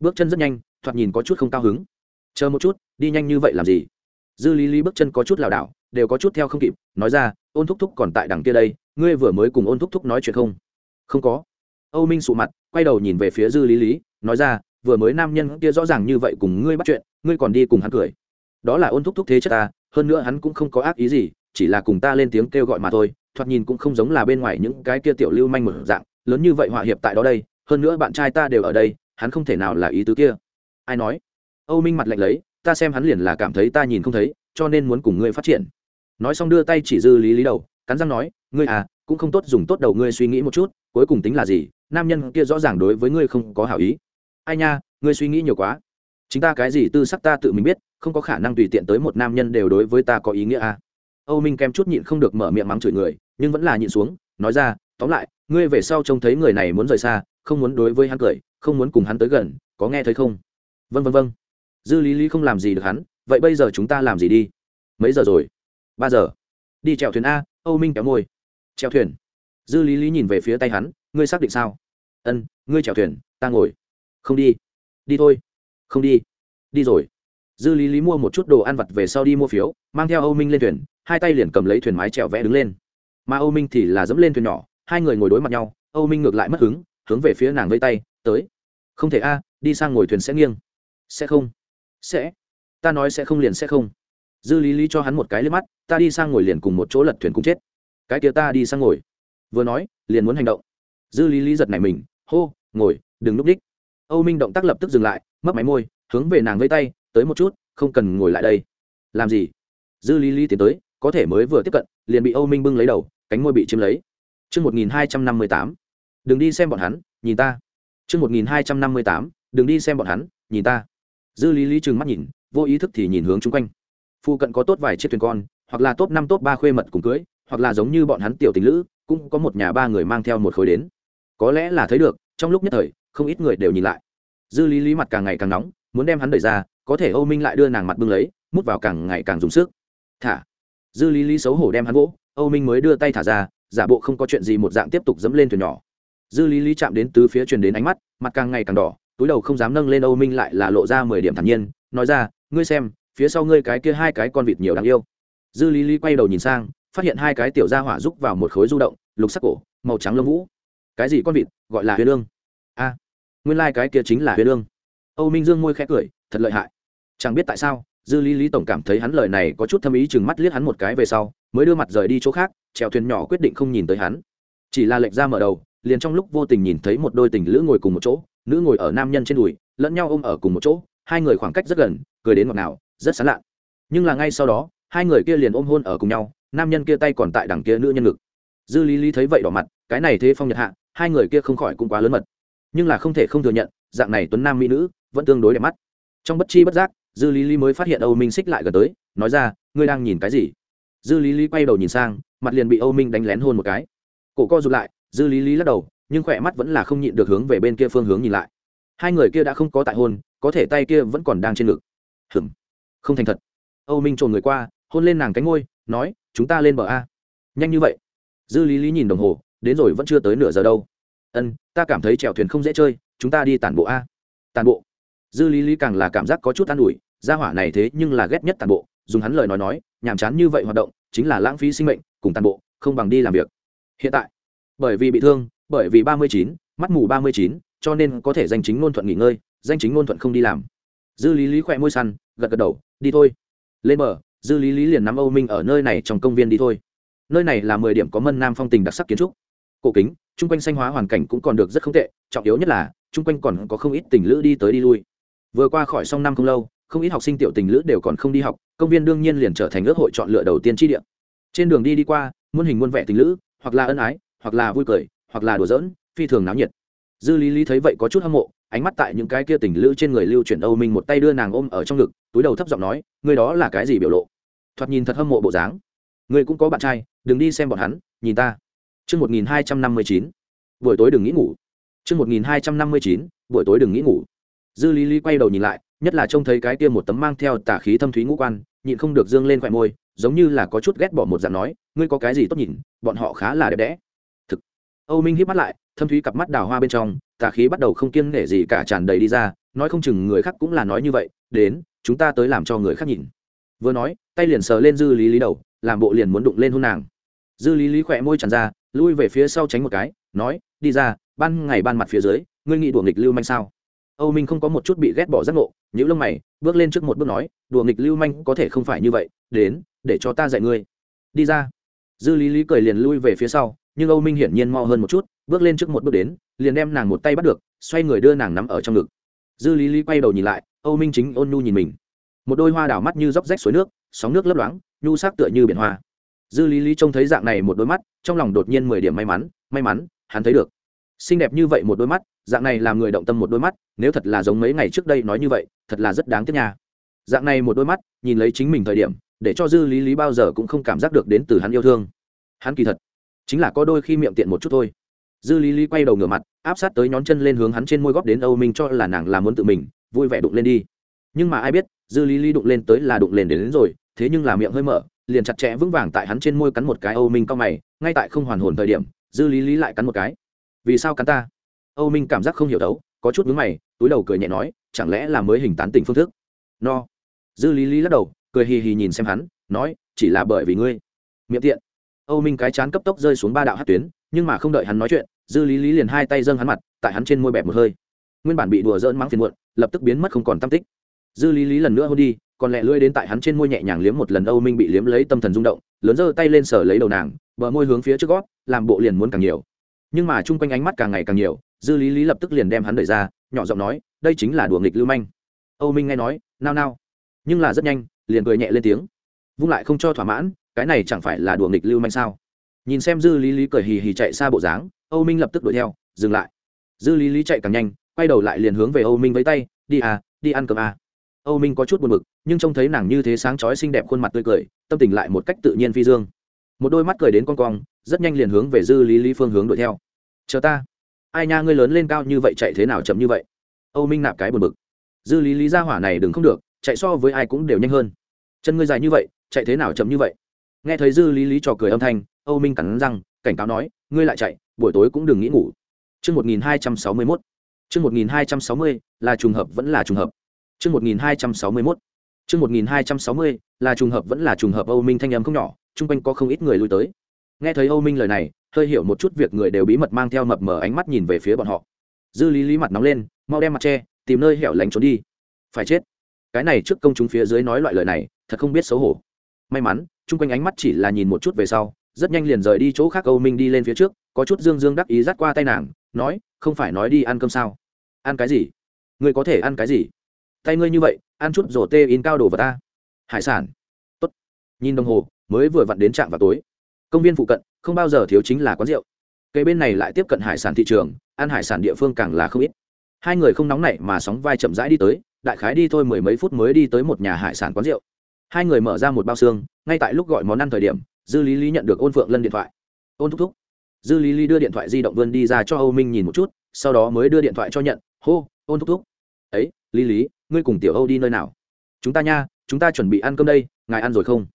Bước chân rất nhanh, thoạt nhìn có chút không cao hứng. Chờ một chút đi nhanh như vậy làm gì? Dư lý lý bước chân có chút lảo đảo đều có chút theo không kịp nói ra ôn thúc thúc còn tại đằng kia đây ngươi vừa mới cùng ôn thúc thúc nói chuyện không? Không có. Âu minh sụ mặt quay đầu nhìn về phía dư lý lý nói ra vừa mới nam nhân kia rõ ràng như vậy cùng ngươi bắt chuyện ngươi còn đi cùng hắn cười. Đó là ôn thúc thúc thế chất ta hơn nữa hắn cũng không có ác ý gì chỉ là cùng ta lên tiếng kêu gọi mà thôi thoạt nhìn cũng không giống là bên ngoài những cái kia tiểu lưu manh một dạng, lớn như vậy họa hiệp tại đó đây, hơn nữa bạn trai ta đều ở đây, hắn không thể nào là ý tứ kia. Ai nói? Âu minh mặt lạnh lấy, ta xem hắn liền là cảm thấy ta nhìn không thấy, cho nên muốn cùng ngươi phát triển. Nói xong đưa tay chỉ dư lý lý đầu, cắn răng nói, ngươi à cũng không tốt dùng tốt đầu ngươi suy nghĩ một chút, cuối cùng tính là gì, nam nhân kia rõ ràng đối với ngươi không có hảo ý. Ai nha, ngươi suy nghĩ nhiều quá. Chính ta cái gì tư sắc ta tự mình biết, không có khả năng tùy tiện tới một nam nhân đều đối với ta có ý nghĩa à âu minh kem chút nhịn không được mở miệng mắng chửi người, nhưng vẫn là nhịn xuống, nói ra, tóm lại, ngươi về sau trông thấy người này muốn rời xa, không muốn đối với hắn cười, không muốn cùng hắn tới gần, có nghe thấy không? Vân vân vân dư lý lý không làm gì được hắn, vậy bây giờ chúng ta làm gì đi? Mấy giờ rồi? Ba giờ. Đi chèo thuyền a, âu minh kéo môi. Chèo thuyền? Dư lý lý nhìn về phía tay hắn, ngươi xác định sao? Ân, ngươi chèo thuyền, ta ngồi. Không đi. Đi thôi. Không đi. Đi rồi. Dư lý lý mua một chút đồ ăn vặt về sau đi mua phiếu, mang theo âu minh lên thuyền hai tay liền cầm lấy thuyền mái trèo vẽ đứng lên. Mà âu minh thì là dẫm lên thuyền nhỏ, hai người ngồi đối mặt nhau, âu minh ngược lại mất hứng, hướng về phía nàng vây tay, tới. Không thể a, đi sang ngồi thuyền sẽ nghiêng. Sẽ không. Sẽ. Ta nói sẽ không liền sẽ không. Dư lý lý cho hắn một cái lên mắt, ta đi sang ngồi liền cùng một chỗ lật thuyền cũng chết. Cái kia ta đi sang ngồi. Vừa nói, liền muốn hành động. Dư lý lý giật này mình, hô, ngồi, đừng núp đích. Âu minh động tác lập tức dừng lại mất máy môi, hướng về nàng vây tay, tới một chút, không cần ngồi lại đây. Làm gì? Dư lý lý tiến tới có thể mới vừa tiếp cận liền bị âu minh bưng lấy đầu cánh môi bị chiếm lấy Trước 1258, đừng đi xem bọn hắn, nhìn ta. Trước 1258, đừng đi xem bọn hắn, nhìn ta. Dư Lý Lý trừng mắt nhìn, vô ý thức thì nhìn hướng chung quanh. Phu cận có tốt vài chiếc thuyền con, hoặc là top năm top ba khuê mật cùng cưới, hoặc là giống như bọn hắn tiểu tình lữ, cũng có một nhà ba người mang theo một khối đến. Có lẽ là thấy được, trong lúc nhất thời, không ít người đều nhìn lại. Dư Lý Lý mặt càng ngày càng nóng, muốn đem hắn đẩy ra, có thể Âu Minh lại đưa nàng mặt bưng lấy, mút vào càng ngày càng dùng sức. Thả. Dư Lý Lý xấu hổ đem hắn gỗ, Âu Minh mới đưa tay thả ra, giả bộ không có chuyện gì một dạng tiếp tục dẫm lên thuyền nhỏ. Dư lý lý chạm đến tứ phía truyền đến ánh mắt mặt càng ngày càng đỏ túi đầu không dám nâng lên âu minh lại là lộ ra mười điểm thản nhiên nói ra ngươi xem phía sau ngươi cái kia hai cái con vịt nhiều đáng yêu. Dư lý lý quay đầu nhìn sang phát hiện hai cái tiểu gia hỏa rúc vào một khối du động lục sắc cổ màu trắng lông vũ. Cái gì con vịt? Gọi là huyền lương. A nguyên lai、like、cái kia chính là huyền lương. Âu minh dương môi khẽ cười thật lợi hại. Chẳng biết tại sao dư lý lý tổng cảm thấy hắn lời này có chút thâm ý chừng mắt liếc hắn một cái về sau, mới đưa mặt rời đi chỗ khác Trèo thuyền nhỏ quyết định không nhìn tới hắn. Chỉ là lệnh ra mở đầu, liền trong lúc vô tình nhìn thấy một đôi tình lữ ngồi cùng một chỗ, nữ ngồi ở nam nhân trên đùi, lẫn nhau ôm ở cùng một chỗ, hai người khoảng cách rất gần, cười đến ngọt nào rất sán lạ nhưng là ngay sau đó, hai người kia liền ôm hôn ở cùng nhau, nam nhân kia tay còn tại đằng kia nữ nhân ngực. Dư lý lý thấy vậy đỏ mặt, cái này thế phong nhật hạ, hai người kia không khỏi cũng quá lớn mật. Nhưng là không thể không thừa nhận, dạng này tuấn nam mỹ nữ, vẫn tương đối đẹp mắt. Trong bất chi bất giác dư lý lý mới phát hiện âu minh xích lại gần tới, nói ra, ngươi đang nhìn cái gì? Dư lý lý quay đầu nhìn sang, mặt liền bị âu minh đánh lén hôn một cái. Cổ co rụt lại, dư lý lý lắc đầu, nhưng khỏe mắt vẫn là không nhịn được hướng về bên kia phương hướng nhìn lại. Hai người kia đã không có tại hôn, có thể tay kia vẫn còn đang trên ngực. Hừm không thành thật. Âu minh trồn người qua, hôn lên nàng cánh ngôi nói, chúng ta lên bờ a. Nhanh như vậy. Dư lý lý nhìn đồng hồ, đến rồi vẫn chưa tới nửa giờ đâu. Ân, ta cảm thấy chèo thuyền không dễ chơi, chúng ta đi tản bộ a. Tản bộ? Dư lý lý càng là cảm giác có chút an ủi gia hỏa này thế nhưng là ghét nhất tàn bộ, dùng hắn lời nói nói, nhàm chán như vậy hoạt động, chính là lãng phí sinh mệnh, cùng tàn bộ, không bằng đi làm việc. Hiện tại, bởi vì bị thương, bởi vì ba mươi chín, mắt mù ba mươi chín, cho nên có thể danh chính ngôn thuận nghỉ ngơi, danh chính ngôn thuận không đi làm. Dư lý lý khỏe môi săn, gật gật đầu, đi thôi. Lên bờ, dư lý lý liền nắm âu minh ở nơi này trong công viên đi thôi. Nơi này là mười điểm có mân nam phong tình đặc sắc kiến trúc. Cổ kính, chung quanh xanh hóa hoàn cảnh cũng còn được rất không tệ, trọng yếu nhất là, chung quanh còn có không ít tình lữ đi tới đi lui. Vừa qua khỏi xong năm không lâu không ít học sinh tiểu tình lữ đều còn không đi học công viên đương nhiên liền trở thành ước hội chọn lựa đầu tiên chi địa. Trên đường đi đi qua muôn hình muôn vẻ tình lữ hoặc là ân ái hoặc là vui cười hoặc là đùa giỡn phi thường náo nhiệt. Dư lý lý thấy vậy có chút hâm mộ ánh mắt tại những cái kia tình lữ trên người lưu chuyển âu minh một tay đưa nàng ôm ở trong ngực túi đầu thấp giọng nói người đó là cái gì biểu lộ? Thoạt nhìn thật hâm mộ bộ dáng. Người cũng có bạn trai đừng đi xem bọn hắn nhìn ta. Trước 1259, buổi tối đừng nghĩ ngủ. Trước 1259, buổi tối đừng nghĩ ngủ. Dư Lý Lý quay đầu nhìn lại, nhất là trông thấy cái kia một tấm mang theo tà khí thâm thúy ngũ quan, nhịn không được dương lên khóe môi, giống như là có chút ghét bỏ một dạng nói, ngươi có cái gì tốt nhìn, bọn họ khá là đẹp đẽ. Thực. Âu Minh híp mắt lại, thâm thúy cặp mắt đào hoa bên trong, tà khí bắt đầu không kiêng nể gì cả tràn đầy đi ra, nói không chừng người khác cũng là nói như vậy, đến, chúng ta tới làm cho người khác nhìn. Vừa nói, tay liền sờ lên Dư Lý Lý đầu, làm bộ liền muốn đụng lên hôn nàng. Dư Lý Lý khỏe môi tràn ra, lui về phía sau tránh một cái, nói, đi ra, ban ngày ban mặt phía dưới, ngươi nghĩ đùa nghịch lưu manh sao? Âu minh không có một chút bị ghét bỏ giác ngộ, nhíu lông mày, bước lên trước một bước nói, đùa nghịch lưu manh có thể không phải như vậy, đến, để cho ta dạy ngươi. Đi ra. Dư lý lý cười liền lui về phía sau, nhưng âu minh hiển nhiên mau hơn một chút, bước lên trước một bước đến, liền đem nàng một tay bắt được, xoay người đưa nàng nắm ở trong ngực. Dư lý lý quay đầu nhìn lại, âu minh chính ôn nhu nhìn mình. Một đôi hoa đảo mắt như róc rách suối nước, sóng nước lấp loáng, nhu sắc tựa như biển hoa. Dư lý lý trông thấy dạng này một đôi mắt, trong lòng đột nhiên mười điểm may mắn may mắn, hắn thấy được xinh đẹp như vậy một đôi mắt dạng này làm người động tâm một đôi mắt nếu thật là giống mấy ngày trước đây nói như vậy thật là rất đáng tiếc nha. Dạng này một đôi mắt nhìn lấy chính mình thời điểm để cho dư lý lý bao giờ cũng không cảm giác được đến từ hắn yêu thương. Hắn kỳ thật chính là có đôi khi miệng tiện một chút thôi. Dư lý lý quay đầu ngửa mặt áp sát tới nhón chân lên hướng hắn trên môi góp đến âu minh cho là nàng làm muốn tự mình vui vẻ đụng lên đi. Nhưng mà ai biết dư lý lý đụng lên tới là đụng lên đến, đến rồi thế nhưng là miệng hơi mở liền chặt chẽ vững vàng tại hắn trên môi cắn một cái âu minh cao mày ngay tại không hoàn hồn thời điểm dư lý lý lại cắn một cái vì sao cắn ta? Âu minh cảm giác không hiểu đấu, có chút vướng mày, túi đầu cười nhẹ nói, chẳng lẽ là mới hình tán tình phương thức? No. Dư lý lý lắc đầu, cười hì hì nhìn xem hắn, nói, chỉ là bởi vì ngươi. Miệng tiện. Âu minh cái chán cấp tốc rơi xuống ba đạo hát tuyến, nhưng mà không đợi hắn nói chuyện, dư lý lý liền hai tay dâng hắn mặt, tại hắn trên môi bẹp một hơi. Nguyên bản bị đùa dỡn mắng phiền muộn, lập tức biến mất không còn tam tích. Dư lý lý lần nữa hôn đi, còn lẹ lưỡi đến tại hắn trên môi nhẹ nhàng liếm một lần, âu minh bị liếm lấy tâm thần rung động, lớn giơ tay lên sở lấy đầu nàng, bờ môi hướng phía trước gót, làm bộ liền muốn càng nhiều nhưng mà chung quanh ánh mắt càng ngày càng nhiều, dư lý lý lập tức liền đem hắn đẩy ra, nhỏ giọng nói, đây chính là đùa nghịch lưu manh. Âu minh nghe nói, nao nao, nhưng là rất nhanh, liền cười nhẹ lên tiếng. Vung lại không cho thỏa mãn, cái này chẳng phải là đùa nghịch lưu manh sao? Nhìn xem dư lý lý cười hì hì chạy xa bộ dáng, âu minh lập tức đuổi theo, dừng lại. Dư lý lý chạy càng nhanh, quay đầu lại liền hướng về âu minh với tay, đi à đi ăn cơm à. âu minh có chút buồn b ự c nhưng trông thấy nàng như thế sáng trói xinh đẹp khuôn mặt tươi cười, tâm tình lại một cách tự nhiên phi dương. Một đôi mắt cười đến con cong rất nhanh liền hướng về dư lý lý phương hướng đuổi theo chờ ta ai nha ngươi lớn lên cao như vậy chạy thế nào chậm như vậy âu minh nạp cái buồn bực dư lý lý ra hỏa này đừng không được chạy so với ai cũng đều nhanh hơn chân ngươi dài như vậy chạy thế nào chậm như vậy nghe thấy dư lý lý trò cười âm thanh âu minh cắn răng cảnh cáo nói ngươi lại chạy buổi tối cũng đừng nghĩ ngủ Trước 1261. Trước 1260, là trùng hợp vẫn là trùng hợp. Trước 1261. Trước 1260, là trùng hợp vẫn là trùng hợp Âu Minh thanh âm không nhỏ, chung quanh có không ít người lui tới. Nghe thấy Âu Minh lời này, hơi hiểu một chút việc người đều bí mật mang theo mập mờ ánh mắt nhìn về phía bọn họ. Dư Lý Lý mặt nóng lên, mau đem mặt che, tìm nơi hẻo lánh trốn đi. Phải chết. Cái này trước công chúng phía dưới nói loại lời này, thật không biết xấu hổ. May mắn, chung quanh ánh mắt chỉ là nhìn một chút về sau, rất nhanh liền rời đi chỗ khác Âu Minh đi lên phía trước, có chút dương dương đắc ý dắt qua tay nàng, nói, không phải nói đi ăn cơm sao? Ăn cái gì? Ngươi có thể ăn cái gì? Tay ngươi như vậy, ăn chút rổ tê in cao đồ vào ta. Hải sản. Tốt. Nhìn đồng hồ, mới vừa vặn đến trạm vào tối. Công viên phụ cận, không bao giờ thiếu chính là quán rượu. Cây bên này lại tiếp cận hải sản thị trường, ăn hải sản địa phương càng là không ít. Hai người không nóng nảy mà sóng vai chậm rãi đi tới, đại khái đi thôi mười mấy phút mới đi tới một nhà hải sản quán rượu. Hai người mở ra một bao xương, ngay tại lúc gọi món ăn thời điểm, dư lý lý nhận được ôn phượng lân điện thoại ôn thúc thúc dư lý lý đưa điện thoại di động vươn đi ra cho âu minh nhìn một chút sau đó mới đưa điện thoại cho nhận hô ôn thúc thúc ấy lý lý ngươi cùng tiểu âu đi nơi nào chúng ta nha chúng ta chuẩn bị ăn cơm đây ngài ăn rồi không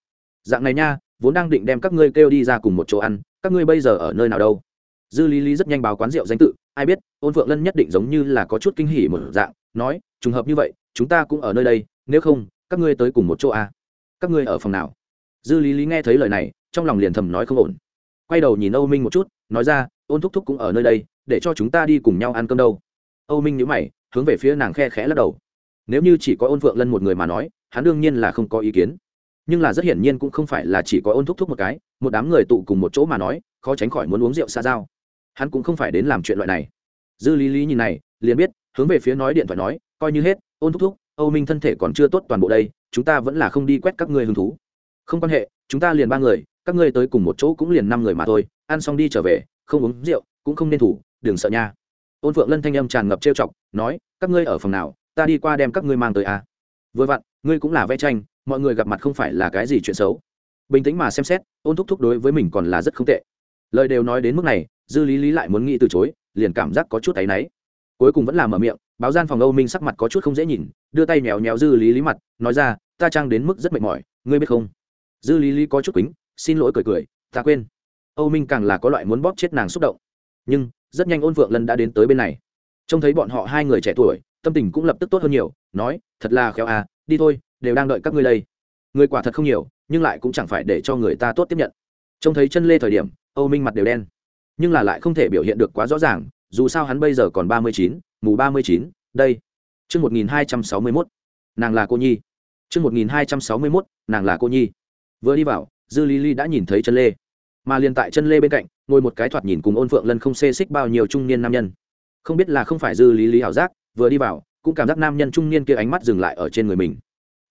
dạng này nha vốn đang định đem các ngươi kêu đi ra cùng một chỗ ăn, các ngươi bây giờ ở nơi nào đâu? Dư lý lý rất nhanh báo quán rượu danh tự, ai biết, ôn phượng lân nhất định giống như là có chút kinh hỉ một dạng, nói, trùng hợp như vậy, chúng ta cũng ở nơi đây, nếu không, các ngươi tới cùng một chỗ à? các ngươi ở phòng nào? Dư lý lý nghe thấy lời này, trong lòng liền thầm nói không ổn. Quay đầu nhìn âu minh một chút, nói ra, ôn thúc thúc cũng ở nơi đây, để cho chúng ta đi cùng nhau ăn cơm đâu. Âu minh nhữ mày, hướng về phía nàng khe khẽ lắc đầu. Nếu như chỉ có ôn phượng lân một người mà nói, hắn đương nhiên là không có ý kiến nhưng là rất hiển nhiên cũng không phải là chỉ có ôn thúc thúc một cái, một đám người tụ cùng một chỗ mà nói, khó tránh khỏi muốn uống rượu xa dao hắn cũng không phải đến làm chuyện loại này. Dư lý lý nhìn này, liền biết, hướng về phía nói điện thoại nói, coi như hết, ôn thúc thúc, âu minh thân thể còn chưa tốt toàn bộ đây, chúng ta vẫn là không đi quét các ngươi hứng thú. Không quan hệ, chúng ta liền ba người, các ngươi tới cùng một chỗ cũng liền năm người mà thôi, ăn xong đi trở về, không uống rượu, cũng không nên thủ, đừng sợ nha. Ôn phượng lân thanh âm tràn ngập trêu chọc, nói, các ngươi ở phòng nào, ta đi qua đem các ngươi mang tới à. vừa vặn, ngươi cũng là vẽ tranh mọi người gặp mặt không phải là cái gì chuyện xấu. Bình tĩnh mà xem xét, ôn thúc thúc đối với mình còn là rất không tệ. Lời đều nói đến mức này, dư lý lý lại muốn nghĩ từ chối, liền cảm giác có chút áy náy. Cuối cùng vẫn là mở miệng, báo gian phòng âu minh sắc mặt có chút không dễ nhìn, đưa tay mèo mèo dư lý lý mặt, nói ra, ta trang đến mức rất mệt mỏi, ngươi biết không? Dư lý lý có chút kính, xin lỗi cười cười, ta quên. Âu minh càng là có loại muốn bóp chết nàng xúc động. Nhưng, rất nhanh ôn vượng lân đã đến tới bên này. Trông thấy bọn họ hai người trẻ tuổi, tâm tình cũng lập tức tốt hơn nhiều, nói, thật là khéo à đi thôi đều đang đợi các ngươi đây. Người quả thật không nhiều, nhưng lại cũng chẳng phải để cho người ta tốt tiếp nhận. Trông thấy chân lê thời điểm, âu minh mặt đều đen. Nhưng là lại không thể biểu hiện được quá rõ ràng, dù sao hắn bây giờ còn ba mươi chín, mù ba mươi chín, đây. Chương một nghìn hai trăm sáu mươi mốt, nàng là cô nhi. Chương một nghìn hai trăm sáu mươi mốt, nàng là cô nhi. Vừa đi vào, dư lý lý đã nhìn thấy chân lê. Mà liền tại chân lê bên cạnh, ngồi một cái thoạt nhìn cùng ôn phượng lân không xê xích bao nhiêu trung niên nam nhân. Không biết là không phải dư lý lý ảo giác, vừa đi vào, cũng cảm giác nam nhân trung niên kia ánh mắt dừng lại ở trên người mình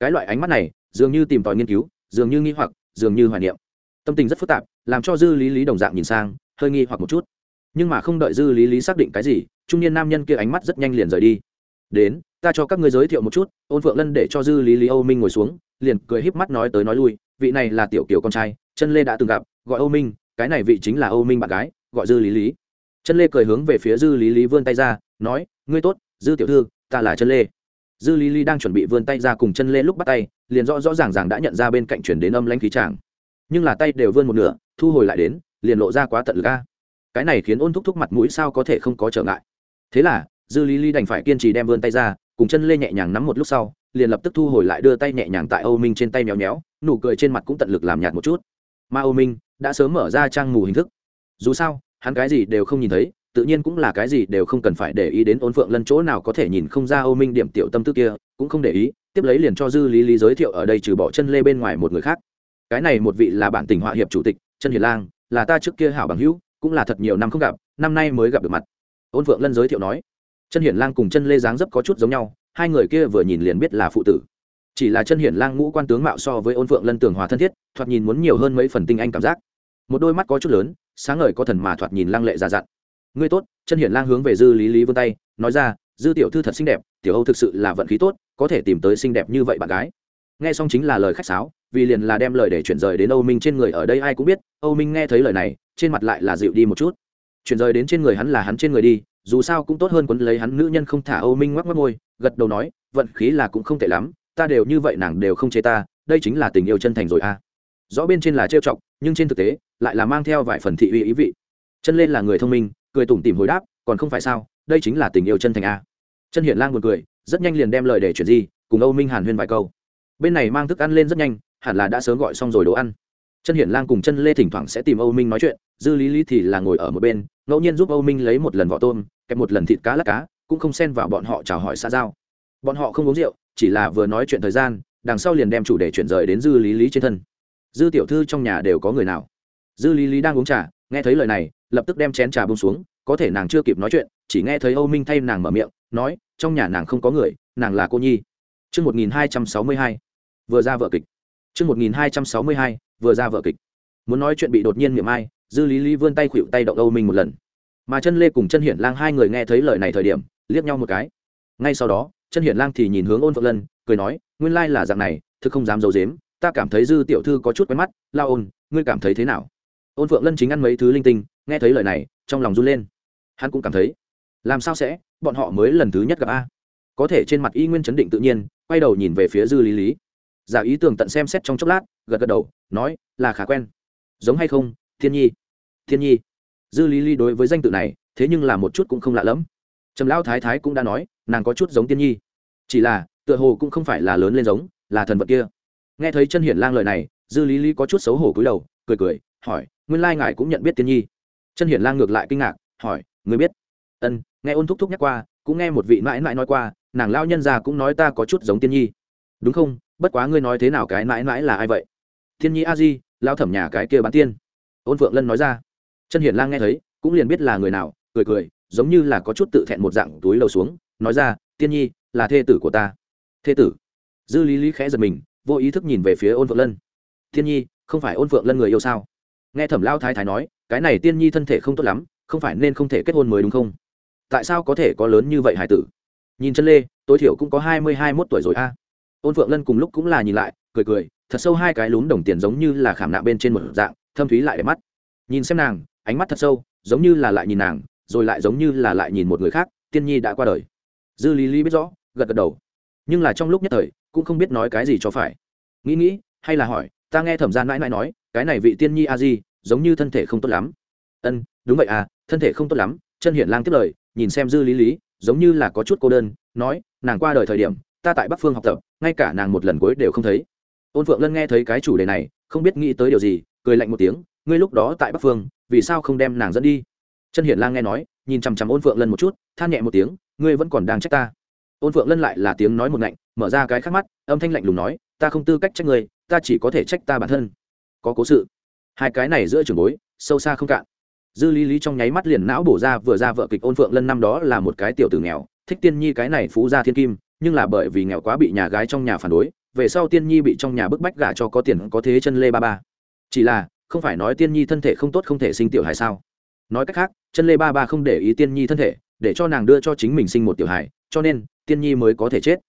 cái loại ánh mắt này, dường như tìm tòi nghiên cứu, dường như nghi hoặc, dường như hoài niệm. Tâm tình rất phức tạp, làm cho dư lý lý đồng dạng nhìn sang, hơi nghi hoặc một chút. Nhưng mà không đợi dư lý lý xác định cái gì, trung niên nam nhân kia ánh mắt rất nhanh liền rời đi. Đến, ta cho các ngươi giới thiệu một chút, ôn phượng lân để cho dư lý lý âu minh ngồi xuống, liền cười híp mắt nói tới nói lui, vị này là tiểu kiều con trai, chân lê đã từng gặp, gọi âu minh, cái này vị chính là âu minh bạn gái, gọi dư lý lý. Chân lê cười hướng về phía dư lý lý vươn tay ra, nói, ngươi tốt, dư tiểu thư, ta là chân lê dư lý lý đang chuẩn bị vươn tay ra cùng chân lê lúc bắt tay, liền rõ rõ ràng ràng đã nhận ra bên cạnh chuyển đến âm lãnh khí tràng. Nhưng là tay đều vươn một nửa, thu hồi lại đến, liền lộ ra quá tận lực cái này khiến ôn thúc thúc mặt mũi sao có thể không có trở ngại. Thế là, dư lý lý đành phải kiên trì đem vươn tay ra, cùng chân lê nhẹ nhàng nắm một lúc sau, liền lập tức thu hồi lại đưa tay nhẹ nhàng tại âu minh trên tay méo méo, nụ cười trên mặt cũng tận lực làm nhạt một chút. Mà âu minh đã sớm mở ra trang mù hình thức. Dù sao, hắn cái gì đều không nhìn thấy tự nhiên cũng là cái gì đều không cần phải để ý đến ôn phượng lân chỗ nào có thể nhìn không ra âu minh điểm tiểu tâm tư kia, cũng không để ý, tiếp lấy liền cho dư lý lý giới thiệu ở đây trừ bỏ chân lê bên ngoài một người khác. Cái này một vị là bản tình họa hiệp chủ tịch chân hiền lang, là ta trước kia hảo bằng hữu, cũng là thật nhiều năm không gặp, năm nay mới gặp được mặt. Ôn phượng lân giới thiệu nói chân hiển lang cùng chân lê dáng dấp có chút giống nhau, hai người kia vừa nhìn liền biết là phụ tử. Chỉ là chân hiển lang ngũ quan tướng mạo so với ôn phượng lân tường hòa thân thiết, thoạt nhìn muốn nhiều hơn mấy phần tinh anh cảm giác. Một đôi mắt có chút lớn, sáng ngời có thần mà thoạt nhìn lang lệ già dặn ngươi tốt, chân hiển lang hướng về dư lý lý vươn tay, nói ra, dư tiểu thư thật xinh đẹp, tiểu âu thực sự là vận khí tốt, có thể tìm tới xinh đẹp như vậy bạn gái. Nghe xong chính là lời khách sáo, vì liền là đem lời để chuyển rời đến âu minh trên người ở đây ai cũng biết, âu minh nghe thấy lời này, trên mặt lại là dịu đi một chút. Chuyển rời đến trên người hắn là hắn trên người đi, dù sao cũng tốt hơn quấn lấy hắn nữ nhân không thả âu minh ngoắc ngoắc môi, gật đầu nói, vận khí là cũng không tệ lắm, ta đều như vậy nàng đều không chế ta, đây chính là tình yêu chân thành rồi a à. rõ bên trên là trêu chọc, nhưng trên thực tế, lại là mang theo vài phần thị uy ý vị. Chân lên là người thông minh cười tủm tỉm hồi đáp, còn không phải sao, đây chính là tình yêu chân thành a. À. chân hiển lang buồn cười, rất nhanh liền đem lời để chuyển gì cùng âu minh hàn huyên vài câu. Bên này mang thức ăn lên rất nhanh, hẳn là đã sớm gọi xong rồi đồ ăn. Chân hiển lang cùng chân lê thỉnh thoảng sẽ tìm âu minh nói chuyện, dư lý lý thì là ngồi ở một bên, ngẫu nhiên giúp âu minh lấy một lần vỏ tôm, kẹp một lần thịt cá lát cá, cũng không xen vào bọn họ chào hỏi xã giao. Bọn họ không uống rượu, chỉ là vừa nói chuyện thời gian, đằng sau liền đem chủ đề chuyển rời đến dư lý lý trên thân. Dư tiểu thư trong nhà đều có người nào? Dư lý lý đang uống trà, nghe thấy lời này lập tức đem chén trà bông xuống có thể nàng chưa kịp nói chuyện chỉ nghe thấy âu minh thay nàng mở miệng nói trong nhà nàng không có người nàng là cô nhi. Trước 1262, vừa ra vợ kịch. Trước 1262, vừa ra vợ kịch. Muốn nói chuyện bị đột nhiên miệng ai, dư lý lý vươn tay khuỵu tay động âu minh một lần. Mà chân lê cùng chân hiển lang hai người nghe thấy lời này thời điểm liếc nhau một cái. Ngay sau đó chân hiển lang thì nhìn hướng ôn phượng lân cười nói nguyên lai là dạng này thực không dám d i ấ u dếm ta cảm thấy dư tiểu thư có chút quen mắt lao ôn ngươi cảm thấy thế nào? Ôn phượng lân chính ăn mấy thứ linh tinh nghe thấy lời này, trong lòng run lên. Hắn cũng cảm thấy, làm sao sẽ, bọn họ mới lần thứ nhất gặp a. Có thể trên mặt y nguyên chấn định tự nhiên, quay đầu nhìn về phía dư lý lý. Giả ý tưởng tận xem xét trong chốc lát, gật gật đầu, nói, là khá quen. Giống hay không, thiên nhi? Thiên nhi. Dư lý lý đối với danh tự này, thế nhưng là một chút cũng không lạ lẫm. Trầm lão thái thái cũng đã nói, nàng có chút giống tiên nhi. Chỉ là, tựa hồ cũng không phải là lớn lên giống, là thần vật kia. Nghe thấy chân hiển lang lời này, dư lý lý có chút xấu hổ cúi đầu, cười cười, hỏi, nguyên lai ngài cũng nhận biết tiên nhi chân hiển lang ngược lại kinh ngạc, hỏi người biết? Ân, nghe ôn thúc thúc nhắc qua, cũng nghe một vị mãi mãi nói qua, nàng lao nhân già cũng nói ta có chút giống tiên nhi. Đúng không? Bất quá ngươi nói thế nào cái mãi mãi là ai vậy? Thiên nhi a di lao thẩm nhà cái kia bán tiên. Ôn phượng lân nói ra. Chân hiển lang nghe thấy, cũng liền biết là người nào, cười cười, giống như là có chút tự thẹn một dạng túi lầu xuống, nói ra, tiên nhi, là thê tử của ta. Thê tử? Dư lý lý khẽ giật mình, vô ý thức nhìn về phía ôn phượng lân. Tiên nhi, không phải ôn phượng lân người yêu sao? Nghe thẩm lao thái thái nói, cái này tiên nhi thân thể không tốt lắm, không phải nên không thể kết hôn mới đúng không? Tại sao có thể có lớn như vậy hải tử? Nhìn chân lê, tối thiểu cũng có hai mươi hai mốt tuổi rồi a. Ôn phượng lân cùng lúc cũng là nhìn lại, cười cười, thật sâu hai cái lún đồng tiền giống như là khảm nạ bên trên một dạng, thâm thúy lại để mắt. Nhìn xem nàng, ánh mắt thật sâu, giống như là lại nhìn nàng, rồi lại giống như là lại nhìn một người khác, tiên nhi đã qua đời. Dư lý lý biết rõ, gật gật đầu. Nhưng là trong lúc nhất thời, cũng không biết nói cái gì cho phải. Nghĩ nghĩ, hay là hỏi ta nghe thẩm gian mãi mãi nói, cái này vị tiên nhi a di, giống như thân thể không tốt lắm. Ân, đúng vậy à thân thể không tốt lắm, chân hiển lang tiếp lời, nhìn xem dư lý lý, giống như là có chút cô đơn, nói, nàng qua đời thời điểm, ta tại bắc phương học tập, ngay cả nàng một lần cuối đều không thấy. Ôn phượng lân nghe thấy cái chủ đề này, không biết nghĩ tới điều gì, cười lạnh một tiếng, ngươi lúc đó tại bắc phương, vì sao không đem nàng dẫn đi? Chân hiển lang nghe nói, nhìn chằm chằm ôn phượng lân một chút, than nhẹ một tiếng, ngươi vẫn còn đang trách ta. Ôn phượng lân lại là tiếng nói một ngạnh, mở ra cái khác mắt, âm thanh lạnh lùng nói, ta không tư cách trách ngươi ta chỉ có thể trách ta bản thân. Có cố sự. Hai cái này giữa trường bối, sâu xa không cạn. Dư lý lý trong nháy mắt liền não bổ ra, vừa ra vợ kịch ôn phượng lân năm đó là một cái tiểu tử nghèo, thích tiên nhi cái này phú gia thiên kim, nhưng là bởi vì nghèo quá bị nhà gái trong nhà phản đối, về sau tiên nhi bị trong nhà bức bách gả cho có tiền, có thế chân lê ba ba. Chỉ là, không phải nói tiên nhi thân thể không tốt không thể sinh tiểu hài sao? Nói cách khác, chân lê ba ba không để ý tiên nhi thân thể, để cho nàng đưa cho chính mình sinh một tiểu hài, cho nên, tiên nhi mới có thể chết.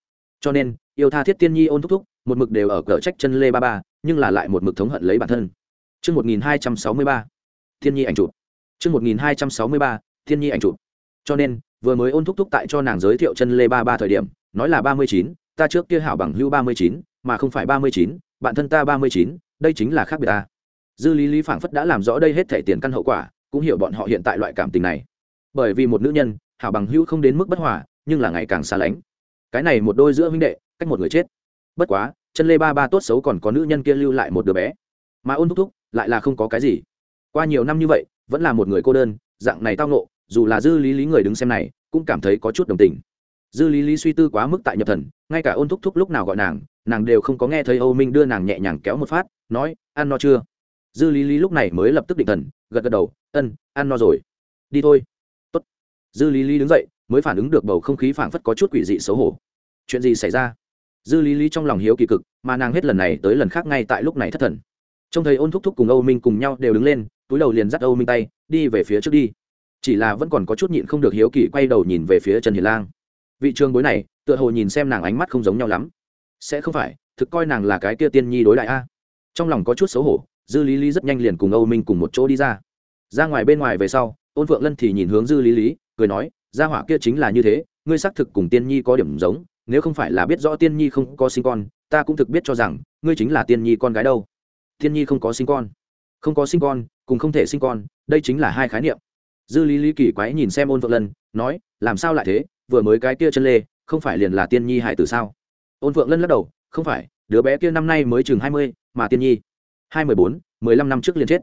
Cho nên, yêu tha thiết tiên nhi ôn thúc thúc một mực đều ở cỡ trách chân lê ba ba nhưng là lại một mực thống hận lấy bản thân. Trước 1263, Thiên nhi ảnh chụp. Trước 1263, Thiên nhi ảnh chụp. Cho nên, vừa mới ôn thúc thúc tại cho nàng giới thiệu chân lê ba ba thời điểm, nói là ba mươi chín, ta trước kia hảo bằng hữu ba mươi chín, mà không phải ba mươi chín, bản thân ta ba mươi chín, đây chính là khác biệt ta. Dư lý lý phảng phất đã làm rõ đây hết thể tiền căn hậu quả cũng hiểu bọn họ hiện tại loại cảm tình này. Bởi vì một nữ nhân hảo bằng hữu không đến mức bất hòa nhưng là ngày càng xa lánh. Cái này một đôi giữa huynh đệ cách một người chết bất quá, chân lê ba ba tốt xấu còn có nữ nhân kia lưu lại một đứa bé. Mà ôn thúc thúc lại là không có cái gì. Qua nhiều năm như vậy, vẫn là một người cô đơn, dạng này tao nộ dù là dư lý lý người đứng xem này, cũng cảm thấy có chút đồng tình. Dư lý lý suy tư quá mức tại nhập thần, ngay cả ôn thúc thúc lúc nào gọi nàng nàng đều không có nghe thấy âu minh đưa nàng nhẹ nhàng kéo một phát, nói, ăn no chưa? Dư lý lý lúc này mới lập tức định thần, gật gật đầu, ân, ăn no rồi. Đi thôi. Tốt. dư lý lý đứng dậy, mới phản ứng được bầu không khí phảng phất có chút quỷ dị xấu hổ. Chuyện gì xảy ra? Dư lý lý trong lòng hiếu kỳ cực, mà nàng hết lần này tới lần khác ngay tại lúc này thất thần. Trông thấy ôn thúc thúc cùng âu minh cùng nhau đều đứng lên, túi đầu liền dắt âu minh tay, đi về phía trước đi. Chỉ là vẫn còn có chút nhịn không được hiếu kỳ quay đầu nhìn về phía trần hiền lang. Vị trường bối này, tựa hồ nhìn xem nàng ánh mắt không giống nhau lắm. Sẽ không phải, thực coi nàng là cái kia tiên nhi đối đại a. Trong lòng có chút xấu hổ, dư lý lý rất nhanh liền cùng âu minh cùng một chỗ đi ra. Ra ngoài bên ngoài về sau, ôn phượng lân thì nhìn hướng dư lý lý, cười nói, gia hỏa kia chính là như thế, ngươi xác thực cùng tiên nhi có điểm giống nếu không phải là biết rõ tiên nhi không có sinh con, ta cũng thực biết cho rằng, ngươi chính là tiên nhi con gái đâu. Tiên nhi không có sinh con. Không có sinh con, cùng không thể sinh con, đây chính là hai khái niệm. Dư lý lý kỳ quái nhìn xem ôn vợ lân, nói, làm sao lại thế? Vừa mới cái kia chân lê, không phải liền là tiên nhi hải tử sao? Ôn Vượng lân lắc đầu, không phải, đứa bé kia năm nay mới chừng hai mươi, mà tiên nhi, hai mười bốn, mười lăm năm trước liền chết.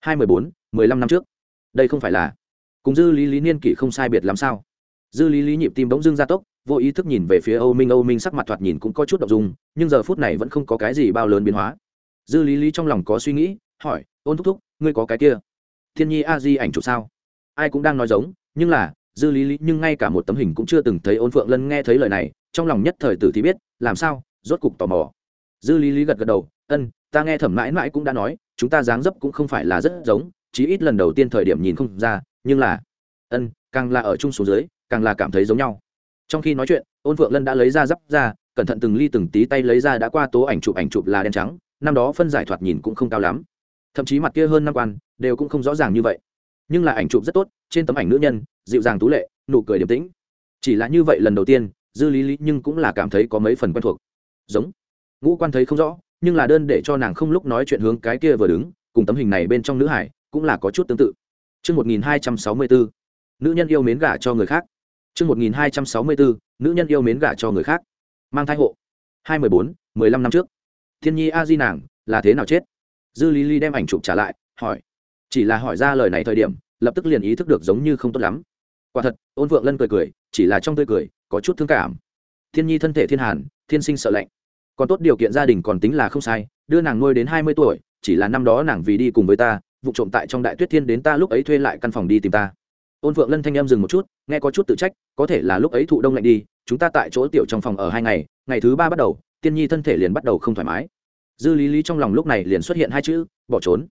hai mười bốn, mười lăm năm trước. Đây không phải là. Cùng dư lý lý niên kỷ không sai biệt làm sao? Dư lý lý nhịp tim bỗng dưng gia tốc vô ý thức nhìn về phía âu minh âu minh sắc mặt thoạt nhìn cũng có chút động dung, nhưng giờ phút này vẫn không có cái gì bao lớn biến hóa. Dư lý lý trong lòng có suy nghĩ, hỏi, ôn thúc thúc, ngươi có cái kia thiên nhi a di ảnh chụp sao? Ai cũng đang nói giống, nhưng là, dư lý lý nhưng ngay cả một tấm hình cũng chưa từng thấy ôn phượng lân nghe thấy lời này, trong lòng nhất thời tử thì biết, làm sao? Rốt cục tò mò. Dư lý lý gật gật đầu, ân, ta nghe thẩm mãi mãi cũng đã nói, chúng ta dáng dấp cũng không phải là rất giống, chí ít lần đầu tiên thời điểm nhìn không ra, nhưng là, ân, càng là ở chung số dưới, càng là cảm thấy giống nhau trong khi nói chuyện ôn phượng lân đã lấy ra d ra cẩn thận từng ly từng tí tay lấy ra đã qua tố ảnh chụp ảnh chụp là đen trắng năm đó phân giải thoạt nhìn cũng không cao lắm. Thậm chí mặt kia hơn năm quan đều cũng không rõ ràng như vậy. Nhưng là ảnh chụp rất tốt trên tấm ảnh nữ nhân dịu dàng tú lệ nụ cười điềm tĩnh. Chỉ là như vậy lần đầu tiên dư lý lý nhưng cũng là cảm thấy có mấy phần quen thuộc. Giống. Ngũ quan thấy không rõ nhưng là đơn để cho nàng không lúc nói chuyện hướng cái kia vừa đứng cùng tấm hình này bên trong nữ hải cũng là có chút tương tự. Trước 1264, nữ nhân yêu mến gả cho người khác. Trước 1264, nữ nhân yêu mến gả cho người khác. Mang thai hộ. 214, 15 năm trước. Thiên Nhi A Di nàng là thế nào chết? Dư Lý Lý đem ảnh chụp trả lại, hỏi. Chỉ là hỏi ra lời này thời điểm, lập tức liền ý thức được giống như không tốt lắm. Quả thật, Ôn Vượng Lân cười cười, chỉ là trong tươi cười có chút thương cảm. Thiên Nhi thân thể thiên hàn, thiên sinh sợ lạnh. Còn tốt điều kiện gia đình còn tính là không sai, đưa nàng nuôi đến 20 tuổi, chỉ là năm đó nàng vì đi cùng với ta, vụ trộm tại trong đại tuyết thiên đến ta lúc ấy thuê lại căn phòng đi tìm ta ôn phượng lân thanh em dừng một chút, nghe có chút tự trách, có thể là lúc ấy thụ đông lạnh đi, chúng ta tại chỗ tiểu trong phòng ở hai ngày ngày thứ ba bắt đầu, tiên nhi thân thể liền bắt đầu không thoải mái. Dư lý lý trong lòng lúc này liền xuất hiện hai chữ, bỏ trốn.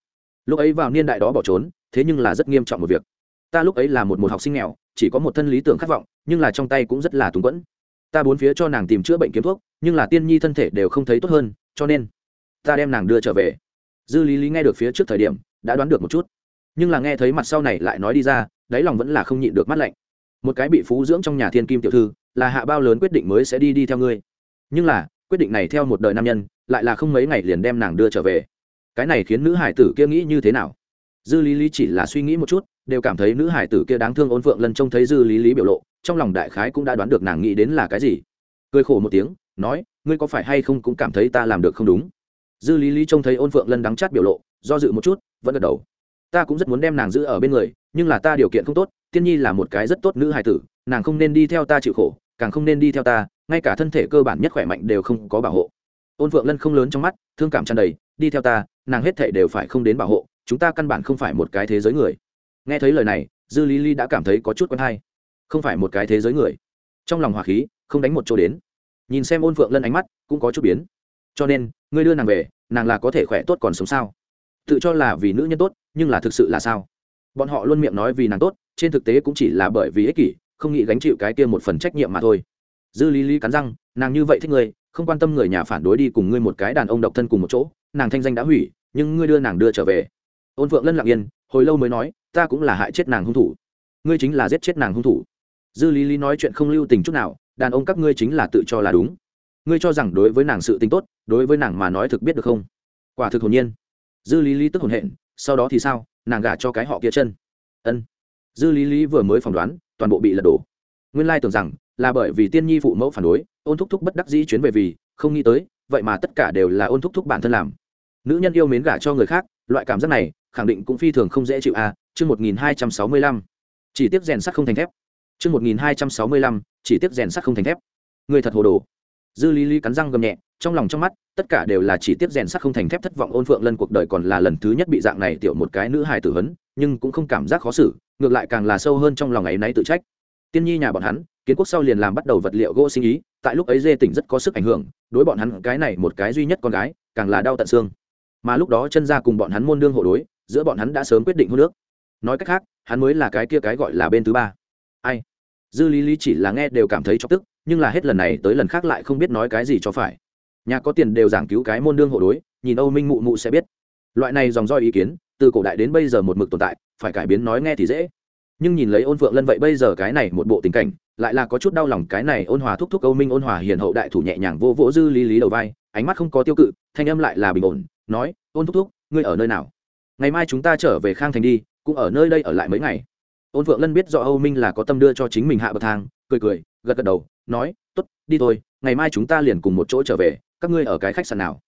Lúc ấy vào niên đại đó bỏ trốn, thế nhưng là rất nghiêm trọng một việc. Ta lúc ấy là một một học sinh nghèo, chỉ có một thân lý tưởng khát vọng, nhưng là trong tay cũng rất là túng quẫn. Ta bốn phía cho nàng tìm chữa bệnh kiếm thuốc, nhưng là tiên nhi thân thể đều không thấy tốt hơn, cho nên ta đem nàng đưa trở về. Dư lý lý nghe được phía trước thời điểm, đã đoán được một chút. Nhưng là nghe thấy mặt sau này lại nói đi ra đáy lòng vẫn là không nhịn được mắt lạnh. Một cái bị phú dưỡng trong nhà thiên kim tiểu thư, là hạ bao lớn quyết định mới sẽ đi đi theo ngươi. Nhưng là, quyết định này theo một đời nam nhân, lại là không mấy ngày liền đem nàng đưa trở về. Cái này khiến nữ hải tử kia nghĩ như thế nào? Dư lý lý chỉ là suy nghĩ một chút, đều cảm thấy nữ hải tử kia đáng thương ôn phượng lân trông thấy dư lý lý biểu lộ, trong lòng đại khái cũng đã đoán được nàng nghĩ đến là cái gì. Cười khổ một tiếng, nói, ngươi có phải hay không cũng cảm thấy ta làm được không đúng? Dư lý lý trông thấy ôn phượng lân đắng chát biểu lộ, do dự một chút, vẫn gật đầu ta cũng rất muốn đem nàng giữ ở bên người, nhưng là ta điều kiện không tốt, tiên nhi là một cái rất tốt nữ hài tử, nàng không nên đi theo ta chịu khổ, càng không nên đi theo ta, ngay cả thân thể cơ bản nhất khỏe mạnh đều không có bảo hộ. Ôn phượng lân không lớn trong mắt, thương cảm tràn đầy, đi theo ta, nàng hết thể đều phải không đến bảo hộ, chúng ta căn bản không phải một cái thế giới người. Nghe thấy lời này, dư lý ly đã cảm thấy có chút quen hay. Không phải một cái thế giới người. Trong lòng hỏa khí, không đánh một chỗ đến. Nhìn xem ôn phượng lân ánh mắt, cũng có chút biến. Cho nên, ngươi đưa nàng về, nàng là có thể khỏe tốt còn sống sao? Tự cho là vì nữ nhân tốt, nhưng là thực sự là sao? Bọn họ luôn miệng nói vì nàng tốt, trên thực tế cũng chỉ là bởi vì ích kỷ, không nghĩ gánh chịu cái kia một phần trách nhiệm mà thôi. Dư lý lý cắn răng, nàng như vậy thích ngươi không quan tâm người nhà phản đối đi cùng ngươi một cái đàn ông độc thân cùng một chỗ, nàng thanh danh đã hủy, nhưng ngươi đưa nàng đưa trở về. Ôn phượng lân lặng yên, hồi lâu mới nói, ta cũng là hại chết nàng hung thủ. Ngươi chính là giết chết nàng hung thủ. Dư lý lý nói chuyện không lưu tình chút nào, đàn ông các ngươi chính là tự cho là đúng. Ngươi cho rằng đối với nàng sự tính tốt, đối với nàng mà nói thực biết được không? Quả thực hồn nhiên dư lý lý tức hồn hện, sau đó thì sao? Nàng gả cho cái họ kia chân. Ân. Dư lý lý vừa mới phỏng đoán, toàn bộ bị lật đổ. Nguyên lai tưởng rằng là bởi vì tiên nhi phụ mẫu phản đối, ôn thúc thúc bất đắc dĩ chuyến về vì, không nghĩ tới, vậy mà tất cả đều là ôn thúc thúc bản thân làm. Nữ nhân yêu mến gả cho người khác, loại cảm giác này, khẳng định cũng phi thường không dễ chịu à chương một nghìn hai trăm sáu mươi lăm. Chỉ tiếc rèn sắt không thành thép. Chương một nghìn hai trăm sáu mươi lăm, chỉ tiếc rèn sắt không thành thép. Người thật hồ đồ dư lý lý cắn răng gầm nhẹ, trong lòng trong mắt, tất cả đều là chỉ tiếp rèn sắt không thành thép thất vọng ôn phượng lân cuộc đời còn là lần thứ nhất bị dạng này tiểu một cái nữ hài tử vấn nhưng cũng không cảm giác khó xử, ngược lại càng là sâu hơn trong lòng ấy náy tự trách. Tiên nhi nhà bọn hắn, kiến quốc sau liền làm bắt đầu vật liệu gỗ sinh ý, tại lúc ấy dê tỉnh rất có sức ảnh hưởng, đối bọn hắn cái này một cái duy nhất con gái, càng là đau tận xương. Mà lúc đó chân ra cùng bọn hắn môn đương hộ đối, giữa bọn hắn đã sớm quyết định hô nước nói cách khác, hắn mới là cái kia cái gọi là bên thứ ba. Ai? Dư lý lý chỉ là nghe đều cảm thấy chọc tức nhưng là hết lần này tới lần khác lại không biết nói cái gì cho phải. Nhà có tiền đều giảng cứu cái môn đương hộ đối, nhìn âu minh mụ mụ sẽ biết. Loại này dòng roi ý kiến, từ cổ đại đến bây giờ một mực tồn tại, phải cải biến nói nghe thì dễ. Nhưng nhìn lấy ôn phượng lân vậy bây giờ cái này một bộ tình cảnh, lại là có chút đau lòng cái này ôn hòa thúc thúc âu minh ôn hòa hiền hậu đại thủ nhẹ nhàng vô vỗ dư lý lý đầu vai, ánh mắt không có tiêu cự, thanh âm lại là bình ổn, nói, ôn thúc thúc, ngươi ở nơi nào? Ngày mai chúng ta trở về khang thành đi, cũng ở nơi đây ở lại mấy ngày. Ôn phượng lân biết do âu minh là có tâm đưa cho chính mình hạ bậc thang, cười cười, gật gật đầu nói, tốt, đi thôi, ngày mai chúng ta liền cùng một chỗ trở về, các ngươi ở cái khách sạn nào?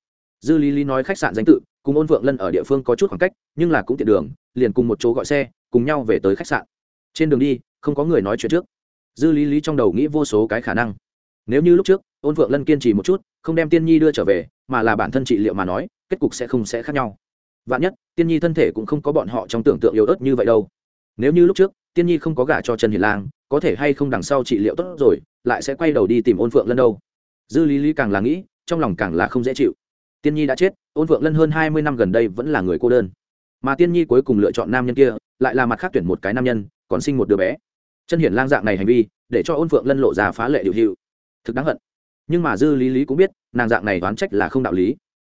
Dư lý lý nói khách sạn danh tự, cùng ôn Vượng lân ở địa phương có chút khoảng cách, nhưng là cũng tiện đường, liền cùng một chỗ gọi xe, cùng nhau về tới khách sạn. Trên đường đi, không có người nói chuyện trước. Dư lý lý trong đầu nghĩ vô số cái khả năng. Nếu như lúc trước, ôn Vượng lân kiên trì một chút, không đem tiên nhi đưa trở về, mà là bản thân trị liệu mà nói, kết cục sẽ không sẽ khác nhau. Vạn nhất, tiên nhi thân thể cũng không có bọn họ trong tưởng tượng yếu ớt như vậy đâu. Nếu như lúc trước, tiên nhi không có gả cho trần hiền lang có thể hay không đằng sau trị liệu tốt rồi, lại sẽ quay đầu đi tìm ôn phượng lân đâu. Dư lý lý càng là nghĩ, trong lòng càng là không dễ chịu. Tiên nhi đã chết, ôn phượng lân hơn hai mươi năm gần đây vẫn là người cô đơn. Mà tiên nhi cuối cùng lựa chọn nam nhân kia, lại là mặt khác tuyển một cái nam nhân, còn sinh một đứa bé. Chân hiển lang dạng này hành vi, để cho ôn phượng lân lộ ra phá lệ điều hiệu. Thực đáng hận. Nhưng mà dư lý lý cũng biết, nàng dạng này đoán trách là không đạo lý.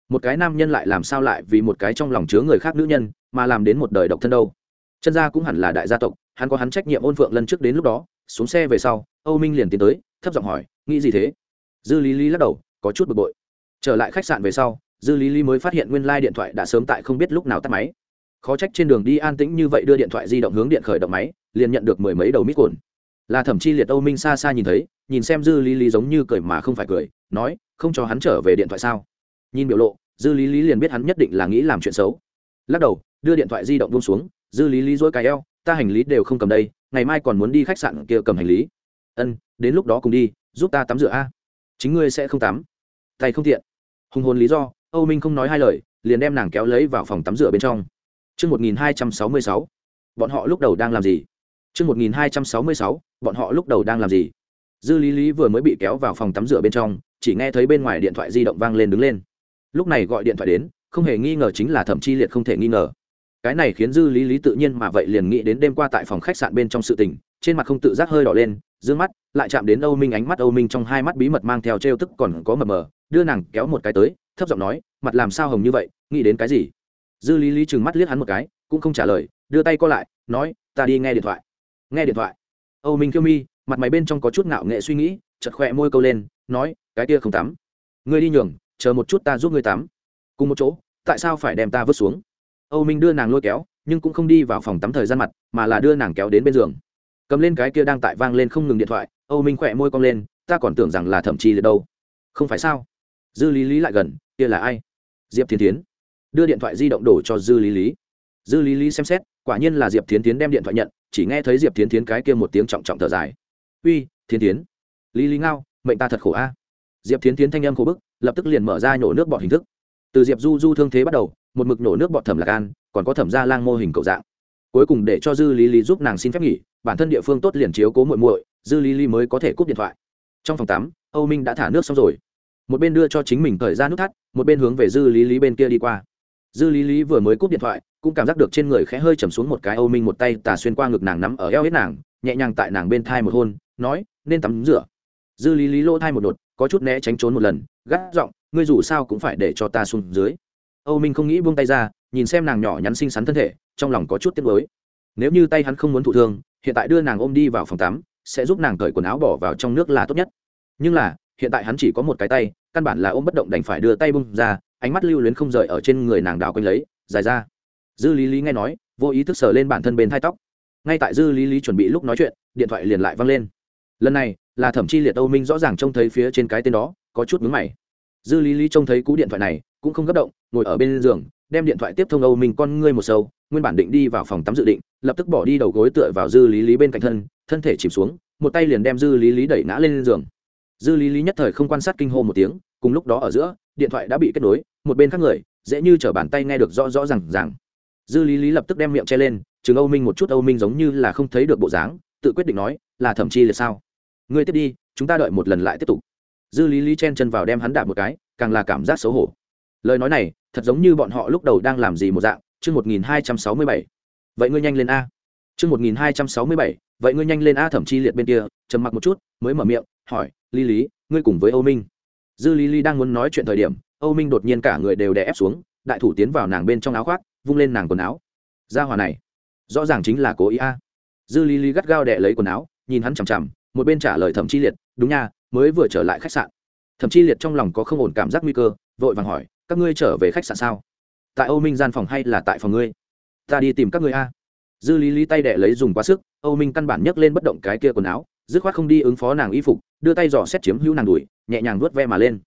Một cái nam nhân lại làm sao lại vì một cái trong lòng chứa người khác nữ nhân, mà làm đến một đời độc thân đâu. Chân gia cũng hẳn là đại gia tộc hắn có hắn trách nhiệm ôn phượng lần trước đến lúc đó, xuống xe về sau, âu minh liền tiến tới, thấp giọng hỏi, nghĩ gì thế? Dư lý lý lắc đầu, có chút bực bội. Trở lại khách sạn về sau, dư lý lý mới phát hiện nguyên lai、like、điện thoại đã sớm tại không biết lúc nào tắt máy. Khó trách trên đường đi an tĩnh như vậy đưa điện thoại di động hướng điện khởi động máy, liền nhận được mười mấy đầu mít cồn. Là thẩm chi liệt âu minh xa xa nhìn thấy, nhìn xem dư lý lý giống như cười mà không phải cười, nói, không cho hắn trở về điện thoại sao? Nhìn biểu lộ, dư lý lý liền biết hắn nhất định là nghĩ làm chuyện xấu. Lắc đầu, đưa điện thoại di động buông xuống, dư lý lý dỗi cái eo ta hành lý đều không cầm đây ngày mai còn muốn đi khách sạn kia cầm hành lý. Ân đến lúc đó cùng đi giúp ta tắm rửa a. Chính ngươi sẽ không tắm. Tay không tiện. Hùng hồn lý do âu minh không nói hai lời liền đem nàng kéo lấy vào phòng tắm rửa bên trong. Trước 1266, bọn họ lúc đầu đang làm gì? Trước 1266, bọn họ lúc đầu đang làm gì? Dư Lý Lý vừa mới bị kéo vào phòng tắm rửa bên trong, chỉ nghe thấy bên ngoài điện thoại di động vang lên đứng lên. Lúc này gọi điện thoại đến không hề nghi ngờ chính là thẩm chi liệt không thể nghi ngờ cái này khiến dư lý lý tự nhiên mà vậy liền nghĩ đến đêm qua tại phòng khách sạn bên trong sự tình, trên mặt không tự giác hơi đỏ lên d mắt lại chạm đến âu minh, ánh mắt âu minh trong hai mắt bí mật mang theo t r e o tức còn có mờ mờ, đưa nàng kéo một cái tới, thấp giọng nói, mặt làm sao hồng như vậy, nghĩ đến cái gì? Dư lý lý trừng mắt liếc hắn một cái, cũng không trả lời, đưa tay co lại, nói, ta đi nghe điện thoại. Nghe điện thoại? Âu minh kêu mi, mặt mày bên trong có chút ngạo nghệ suy nghĩ chật khỏe môi câu lên, nói, cái kia không tắm. Ngươi đi nhường, chờ một chút ta giúp ngươi tắm. Cùng một chỗ, tại sao phải đem ta vứt xuống? Âu minh đưa nàng lôi kéo, nhưng cũng không đi vào phòng tắm thời gian mặt, mà là đưa nàng kéo đến bên giường. Cầm lên cái kia đang tại vang lên không ngừng điện thoại, âu minh khỏe môi cong lên, ta còn tưởng rằng là thậm chí là đâu. Không phải sao? Dư lý lý lại gần, kia là ai? Diệp thiên tiến đưa điện thoại di động đổ cho dư lý lý. Dư lý lý xem xét, quả nhiên là diệp thiên tiến đem điện thoại nhận, chỉ nghe thấy diệp thiên tiến cái kia một tiếng trọng trọng thở dài. Uy thiên tiến lý lý ngao, mệnh ta thật khổ a. Diệp Thiên tiến thanh âm khổ bức, lập tức liền mở ra nhổ nước bọt hình thức. Từ diệp du du thương thế bắt đầu một mực nổ nước bọt thẩm lạc an, còn có thẩm gia lang mô hình cậu dạng. Cuối cùng để cho dư lý lý giúp nàng xin phép nghỉ, bản thân địa phương tốt liền chiếu cố muội muội, dư lý lý mới có thể cúp điện thoại. Trong phòng tắm, âu minh đã thả nước xong rồi. Một bên đưa cho chính mình thời gian nút thắt, một bên hướng về dư lý lý bên kia đi qua. Dư lý lý vừa mới cúp điện thoại, cũng cảm giác được trên người khẽ hơi chầm xuống một cái âu minh một tay tà xuyên qua ngực nàng nắm ở eo hết nàng, nhẹ nhàng tại nàng bên thai một hôn, nói, nên tắm rửa. Dư lý lý lỗ thai một đột, có chút né tránh trốn một lần, gắt giọng, ngươi dù sao cũng phải để cho ta xuống dưới âu minh không nghĩ buông tay ra, nhìn xem nàng nhỏ nhắn xinh xắn thân thể, trong lòng có chút tiếc nuối. Nếu như tay hắn không muốn thụ thương, hiện tại đưa nàng ôm đi vào phòng tắm, sẽ giúp nàng cởi quần áo bỏ vào trong nước là tốt nhất. Nhưng là, hiện tại hắn chỉ có một cái tay, căn bản là ôm bất động đành phải đưa tay bung ra, ánh mắt lưu luyến không rời ở trên người nàng đào quanh lấy, dài ra. Dư lý lý nghe nói, vô ý thức sờ lên bản thân bên thai tóc. Ngay tại dư lý lý chuẩn bị lúc nói chuyện, điện thoại liền lại văng lên. Lần này, là thẩm chi liệt âu minh rõ ràng trông thấy phía trên cái tên đó, có chút mướn mày. Dư lý lý trông thấy cú điện thoại này cũng không gấp động, ngồi ở bên giường, đem điện thoại tiếp thông âu minh con ngươi một sâu, nguyên bản định đi vào phòng tắm dự định, lập tức bỏ đi đầu gối tựa vào dư lý lý bên cạnh thân thân thể chìm xuống, một tay liền đem dư lý lý đẩy ngã lên giường. Dư lý lý nhất thời không quan sát kinh hô một tiếng, cùng lúc đó ở giữa, điện thoại đã bị kết nối, một bên khác người, dễ như chở bàn tay nghe được rõ rõ r à n g r à n g dư lý lý lập tức đem miệng che lên, chừng âu minh một chút, âu minh giống như là không thấy được bộ dáng, tự quyết định nói, là thẩm chi là sao? Ngươi tiếp đi, chúng ta đợi một lần lại tiếp tục. Dư lý lý chen chân vào đem hắn đạp một cái, càng là cảm giác xấu hổ lời nói này, thật giống như bọn họ lúc đầu đang làm gì một dạng, chương một nghìn hai trăm sáu mươi bảy. Vậy ngươi nhanh lên a. Chương một nghìn hai trăm sáu mươi bảy, vậy ngươi nhanh lên a thẩm chi liệt bên kia, trầm mặc một chút, mới mở miệng, hỏi, lý lý, ngươi cùng với âu minh? Dư lý lý đang muốn nói chuyện thời điểm, âu minh đột nhiên cả người đều đè ép xuống, đại thủ tiến vào nàng bên trong áo khoác, vung lên nàng quần áo. Ra hòa này, rõ ràng chính là cố ý a. Dư lý lý gắt gao đè lấy quần áo, nhìn hắn chằm chằm, một bên trả lời thẩm chi liệt, đúng nha, mới vừa trở lại khách sạn. Thẩm chi liệt trong lòng có không ổn cảm giác nguy cơ, vội vàng hỏi các ngươi trở về khách sạn sao? Tại âu minh gian phòng hay là tại phòng ngươi? Ta đi tìm các ngươi a. Dư lý lý tay đẻ lấy dùng quá sức, âu minh căn bản nhấc lên bất động cái kia quần áo, dứt khoát không đi ứng phó nàng y phục, đưa tay dò xét chiếm hữu nàng đùi nhẹ nhàng vuốt ve mà lên.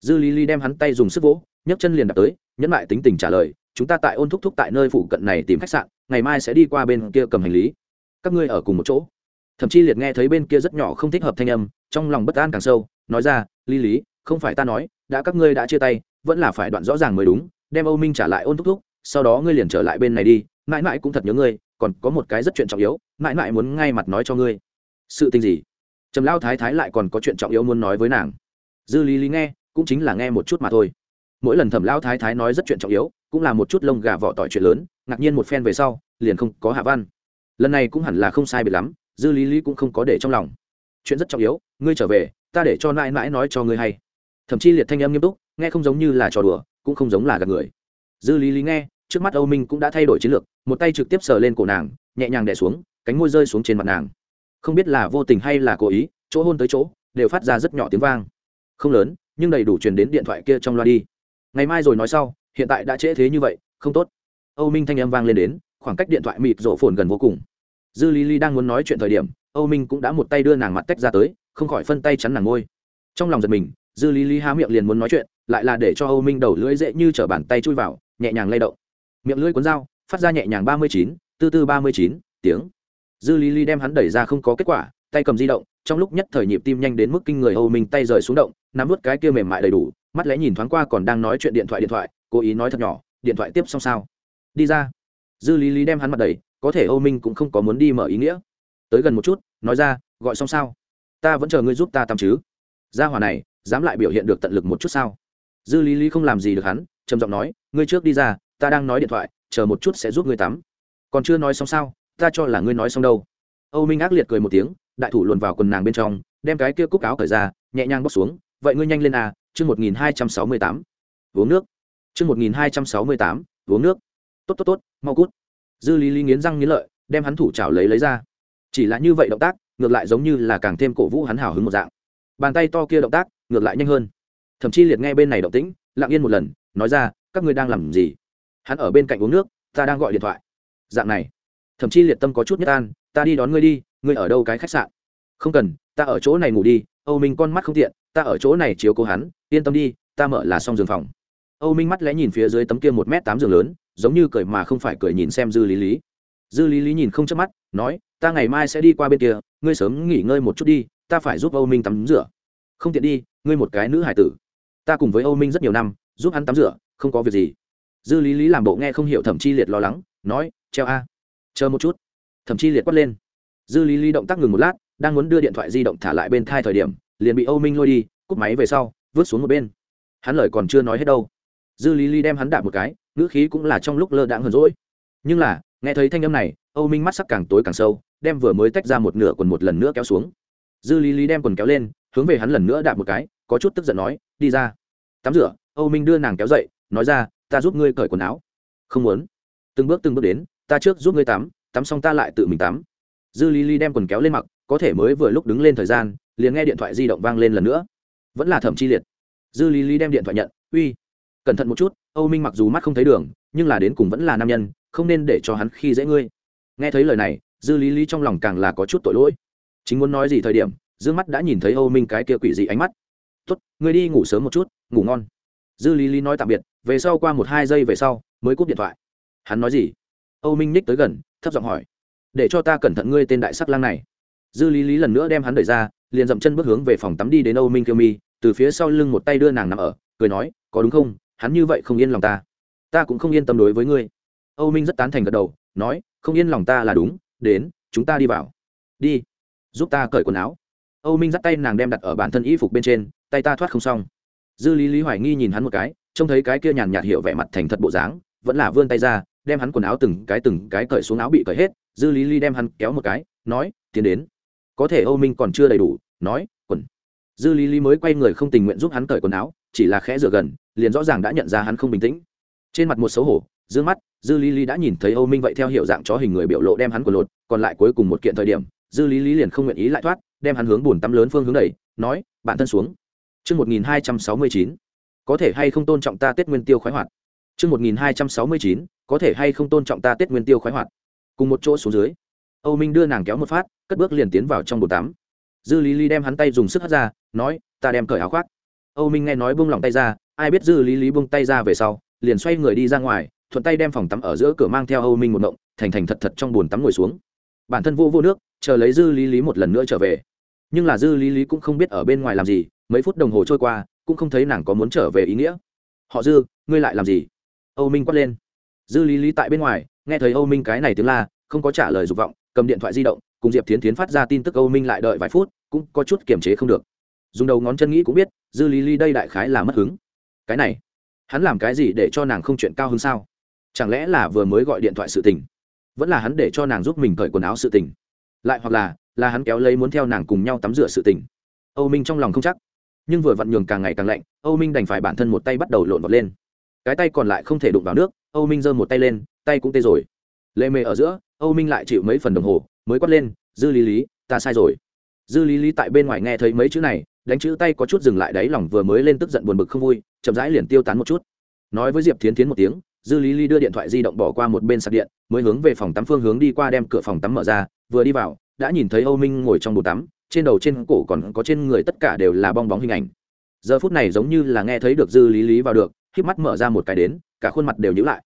Dư lý lý đem hắn tay dùng sức vỗ, nhấc chân liền đặt tới, nhẫn lại tính tình trả lời, chúng ta tại ôn thúc thúc tại nơi phụ cận này tìm khách sạn, ngày mai sẽ đi qua bên kia cầm hành lý. Các ngươi ở cùng một chỗ. Thậm chí liệt nghe thấy bên kia rất nhỏ không thích hợp thanh âm, trong lòng bất an càng sâu, nói ra, lý lý không phải ta nói, đã các ngươi đã chia tay, vẫn là phải đoạn rõ ràng mới đúng, đem âu minh trả lại ôn thúc thúc, sau đó ngươi liền trở lại bên này đi, mãi mãi cũng thật nhớ ngươi, còn có một cái rất chuyện trọng yếu, mãi mãi muốn ngay mặt nói cho ngươi. Sự tình gì? Trầm lao thái thái lại còn có chuyện trọng yếu muốn nói với nàng. Dư lý lý nghe, cũng chính là nghe một chút mà thôi. Mỗi lần thẩm lao thái thái nói rất chuyện trọng yếu, cũng là một chút lông gà vỏ tỏi chuyện lớn, ngạc nhiên một phen về sau, liền không có hạ văn. Lần này cũng hẳn là không sai biệt lắm, dư lý lý cũng không có để trong lòng. Chuyện rất trọng yếu, ngươi trở về, ta để cho mãi mãi nói cho ngươi hay thậm chí liệt thanh âm nghiêm túc, nghe không giống như là trò đùa, cũng không giống là gạt người. Dư lý lý nghe, trước mắt âu minh cũng đã thay đổi chiến lược, một tay trực tiếp sờ lên cổ nàng, nhẹ nhàng đẻ xuống, cánh môi rơi xuống trên mặt nàng. Không biết là vô tình hay là cố ý, chỗ hôn tới chỗ, đều phát ra rất nhỏ tiếng vang. Không lớn, nhưng đầy đủ truyền đến điện thoại kia trong loa đi. Ngày mai rồi nói sau, hiện tại đã trễ thế như vậy, không tốt. Âu minh thanh âm vang lên đến, khoảng cách điện thoại mịt rổ phồn gần vô cùng. Dư lý lý đang muốn nói chuyện thời điểm, âu minh cũng đã một tay đưa nàng mặt tách ra tới, không khỏi phân tay chắn nàng ngôi. Trong lòng giật mình dư lý lý há miệng liền muốn nói chuyện, lại là để cho âu minh đầu lưỡi dễ như t r ở bàn tay chui vào, nhẹ nhàng lay động. Miệng lưỡi cuốn dao, phát ra nhẹ nhàng ba mươi chín, tư tư ba mươi chín tiếng. Dư lý lý đem hắn đẩy ra không có kết quả, tay cầm di động, trong lúc nhất thời nhịp tim nhanh đến mức kinh người âu minh tay rời xuống động, nắm vút cái kia mềm mại đầy đủ, mắt lẽ nhìn thoáng qua còn đang nói chuyện điện thoại điện thoại, cố ý nói thật nhỏ, điện thoại tiếp xong sao? Đi ra. Dư lý lý đem hắn mặt đầy có thể âu minh cũng không có muốn đi mở ý nghĩa. Tới gần một chút, nói ra, gọi xong sao? Ta vẫn chờ ngươi giúp ta tắm chứ. Ra hòa này dám lại biểu hiện được tận lực một chút sao? Dư lý lý không làm gì được hắn, trầm giọng nói, ngươi trước đi ra, ta đang nói điện thoại, chờ một chút sẽ giúp ngươi tắm. Còn chưa nói xong sao? Ta cho là ngươi nói xong đâu. Âu minh ác liệt cười một tiếng, đại thủ luồn vào quần nàng bên trong, đem cái kia cúc áo cởi ra, nhẹ nhàng bóc xuống, vậy ngươi nhanh lên à chương một nghìn hai trăm sáu mươi tám, uống nước. Chương một nghìn hai trăm sáu mươi tám, uống nước. Tốt tốt tốt, mau cút. Dư lý lý nghiến răng nghiến lợi, đem hắn thủ chảo lấy lấy ra. Chỉ là như vậy động tác, ngược lại giống như là càng thêm cổ vũ hắn hào hứng một dạng bàn tay to kia động tác ngược lại nhanh hơn thậm chí liệt nghe bên này động tĩnh lặng yên một lần nói ra các ngươi đang làm gì hắn ở bên cạnh uống nước ta đang gọi điện thoại dạng này thậm chí liệt tâm có chút nhất an ta đi đón ngươi đi ngươi ở đâu cái khách sạn không cần ta ở chỗ này ngủ đi âu minh con mắt không tiện ta ở chỗ này chiếu cố hắn yên tâm đi ta mở là xong giường phòng âu minh mắt lẽ nhìn phía dưới tấm kia một m tám giường lớn giống như cười mà không phải cười nhìn xem dư lý lý dư lý lý nhìn không chớp mắt nói ta ngày mai sẽ đi qua bên kia ngươi sớm nghỉ ngơi một chút đi ta phải giúp âu minh tắm rửa. Không tiện đi, ngươi một cái nữ hải tử. Ta cùng với âu minh rất nhiều năm, giúp hắn tắm rửa, không có việc gì. Dư lý lý làm bộ nghe không hiểu thẩm chi liệt lo lắng, nói, treo a, chờ một chút. Thẩm chi liệt quát lên. Dư lý lý động tác ngừng một lát, đang muốn đưa điện thoại di động thả lại bên thai thời điểm, liền bị âu minh lôi đi, cúp máy về sau, vứt xuống một bên. Hắn lời còn chưa nói hết đâu. Dư lý lý đem hắn đạp một cái, ngữ khí cũng là trong lúc lơ đãng hờn rỗi nhưng là, nghe thấy thanh âm này, âu minh mắt sắc càng tối càng sâu, đem vừa mới tách ra một nửa quần một lần nữa kéo xuống dư lý lý đem quần kéo lên, hướng về hắn lần nữa đạp một cái, có chút tức giận nói, đi ra. Tắm rửa. Âu minh đưa nàng kéo dậy, nói ra, ta giúp ngươi cởi quần áo. Không muốn. Từng bước từng bước đến, ta trước giúp ngươi tắm tắm xong ta lại tự mình tắm. Dư lý lý đem quần kéo lên mặc, có thể mới vừa lúc đứng lên thời gian, liền nghe điện thoại di động vang lên lần nữa. Vẫn là thẩm chi liệt. Dư lý lý đem điện thoại nhận, uy. Cẩn thận một chút, âu minh mặc dù mắt không thấy đường, nhưng là đến cùng vẫn là nam nhân, không nên để cho hắn khi dễ ngươi. Nghe thấy lời này, dư lý lý trong lòng càng là có chút tội lỗi chính muốn nói gì thời điểm, dương mắt đã nhìn thấy âu minh cái kia quỷ dị ánh mắt. Tốt người đi ngủ sớm một chút, ngủ ngon. Dư lý lý nói tạm biệt, về sau qua một hai giây về sau, mới cúp điện thoại. Hắn nói gì? Âu minh ních tới gần, thấp giọng hỏi. Để cho ta cẩn thận ngươi tên đại sắc lang này. Dư lý lý lần nữa đem hắn đẩy ra, liền dậm chân bước hướng về phòng tắm đi đến âu minh kiêu mi, từ phía sau lưng một tay đưa nàng nằm ở, cười nói, có đúng không? Hắn như vậy không yên lòng ta. Ta cũng không yên tâm đối với ngươi. Âu minh rất tán thành gật đầu, nói, không yên lòng ta là đúng, đến, chúng ta đi vào. Đi giúp ta cởi quần áo. Âu minh dắt tay nàng đem đặt ở bản thân y phục bên trên, tay ta thoát không xong. Dư lý lý hoài nghi nhìn hắn một cái, trông thấy cái kia nhàn nhạt hiệu vẻ mặt thành thật bộ dáng, vẫn là vươn tay ra, đem hắn quần áo từng cái từng cái cởi xuống áo bị cởi hết. Dư lý lý đem hắn kéo một cái, nói, tiến đến. Có thể âu minh còn chưa đầy đủ, nói, quần. Dư lý lý mới quay người không tình nguyện giúp hắn cởi quần áo, chỉ là khẽ rửa gần, liền rõ ràng đã nhận ra hắn không bình tĩnh. Trên mặt một xấu hổ d mắt, dư lý lý đã nhìn thấy âu minh vậy theo hiệu dạng chó hình người biểu lộ đem hắn quần lột, còn lại cuối cùng một kiện thời điểm dư lý lý liền không nguyện ý lại thoát đem hắn hướng bùn tắm lớn phương hướng đẩy nói bạn thân xuống Trư một nghìn hai trăm sáu mươi chín, có thể hay không tôn trọng ta Tết Nguyên Tiêu khoái hoạt. Trước 1269, có thể hay không tôn trọng ta Tết Nguyên Tiêu khoái hoạt. Cùng một chỗ xuống dưới. Âu Minh đưa nàng kéo một phát, cất bước liền tiến vào trong bồn tắm. Dư Lý Lý đem hắn tay dùng sức hất ra, nói, ta đem cởi áo khoác. Âu Minh nghe nói bung lỏng tay ra, ai biết Dư Lý Lý bung tay ra về sau, liền xoay người đi ra ngoài, thuận tay đem phòng tắm ở giữa cửa mang theo Âu Minh một động, thành thành thật thật trong bồn tắm ngồi xuống. Bản thân vô vô nước, chờ lấy Dư Lý Lý một lần nữa trở về. Nhưng là Dư Lý Lý cũng không biết ở bên ngoài làm gì, mấy phút đồng hồ trôi qua, cũng không thấy nàng có muốn trở về ý nghĩa. Họ Dư, ngươi lại làm gì? Âu Minh quát lên. Dư Lý Lý tại bên ngoài, nghe thấy Âu Minh cái này tiếng la, không có trả lời dục vọng, cầm điện thoại di động, cùng Diệp Thiến Thiến phát ra tin tức Âu Minh lại đợi vài phút, cũng có chút kiềm chế không được. Dùng đầu ngón chân nghĩ cũng biết, Dư Lý Lý đây đại khái là mất hứng. Cái này, hắn làm cái gì để cho nàng không chuyện cao hơn sao? chẳng lẽ là vừa mới gọi điện thoại sự tình vẫn là hắn để cho nàng giúp mình cởi quần áo sự tình. Lại hoặc là là hắn kéo lấy muốn theo nàng cùng nhau tắm rửa sự tình. Âu minh trong lòng không chắc. Nhưng vừa vặn nhường càng ngày càng lạnh, âu minh đành phải bản thân một tay bắt đầu lộn vọt lên. Cái tay còn lại không thể đụng vào nước, âu minh giơ một tay lên, tay cũng tê rồi. Lệ mê ở giữa, âu minh lại chịu mấy phần đồng hồ, mới quát lên, dư lý lý, ta sai rồi. Dư lý lý tại bên ngoài nghe thấy mấy chữ này, đánh chữ tay có chút dừng lại đáy lòng vừa mới lên tức giận buồn bực không vui, chậm rãi liền tiêu tán một chút. Nói với diệp thiến tiến một tiếng dư lý lý đưa điện thoại di động bỏ qua một bên sạc điện, mới hướng về phòng tắm phương hướng đi qua đem cửa phòng tắm mở ra, vừa đi vào, đã nhìn thấy âu minh ngồi trong bồn tắm, trên đầu trên cổ còn có trên người tất cả đều là bong bóng hình ảnh. Giờ phút này giống như là nghe thấy được dư lý lý vào được k mắt mở ra một cái đến, cả khuôn mặt đều nhữ lại.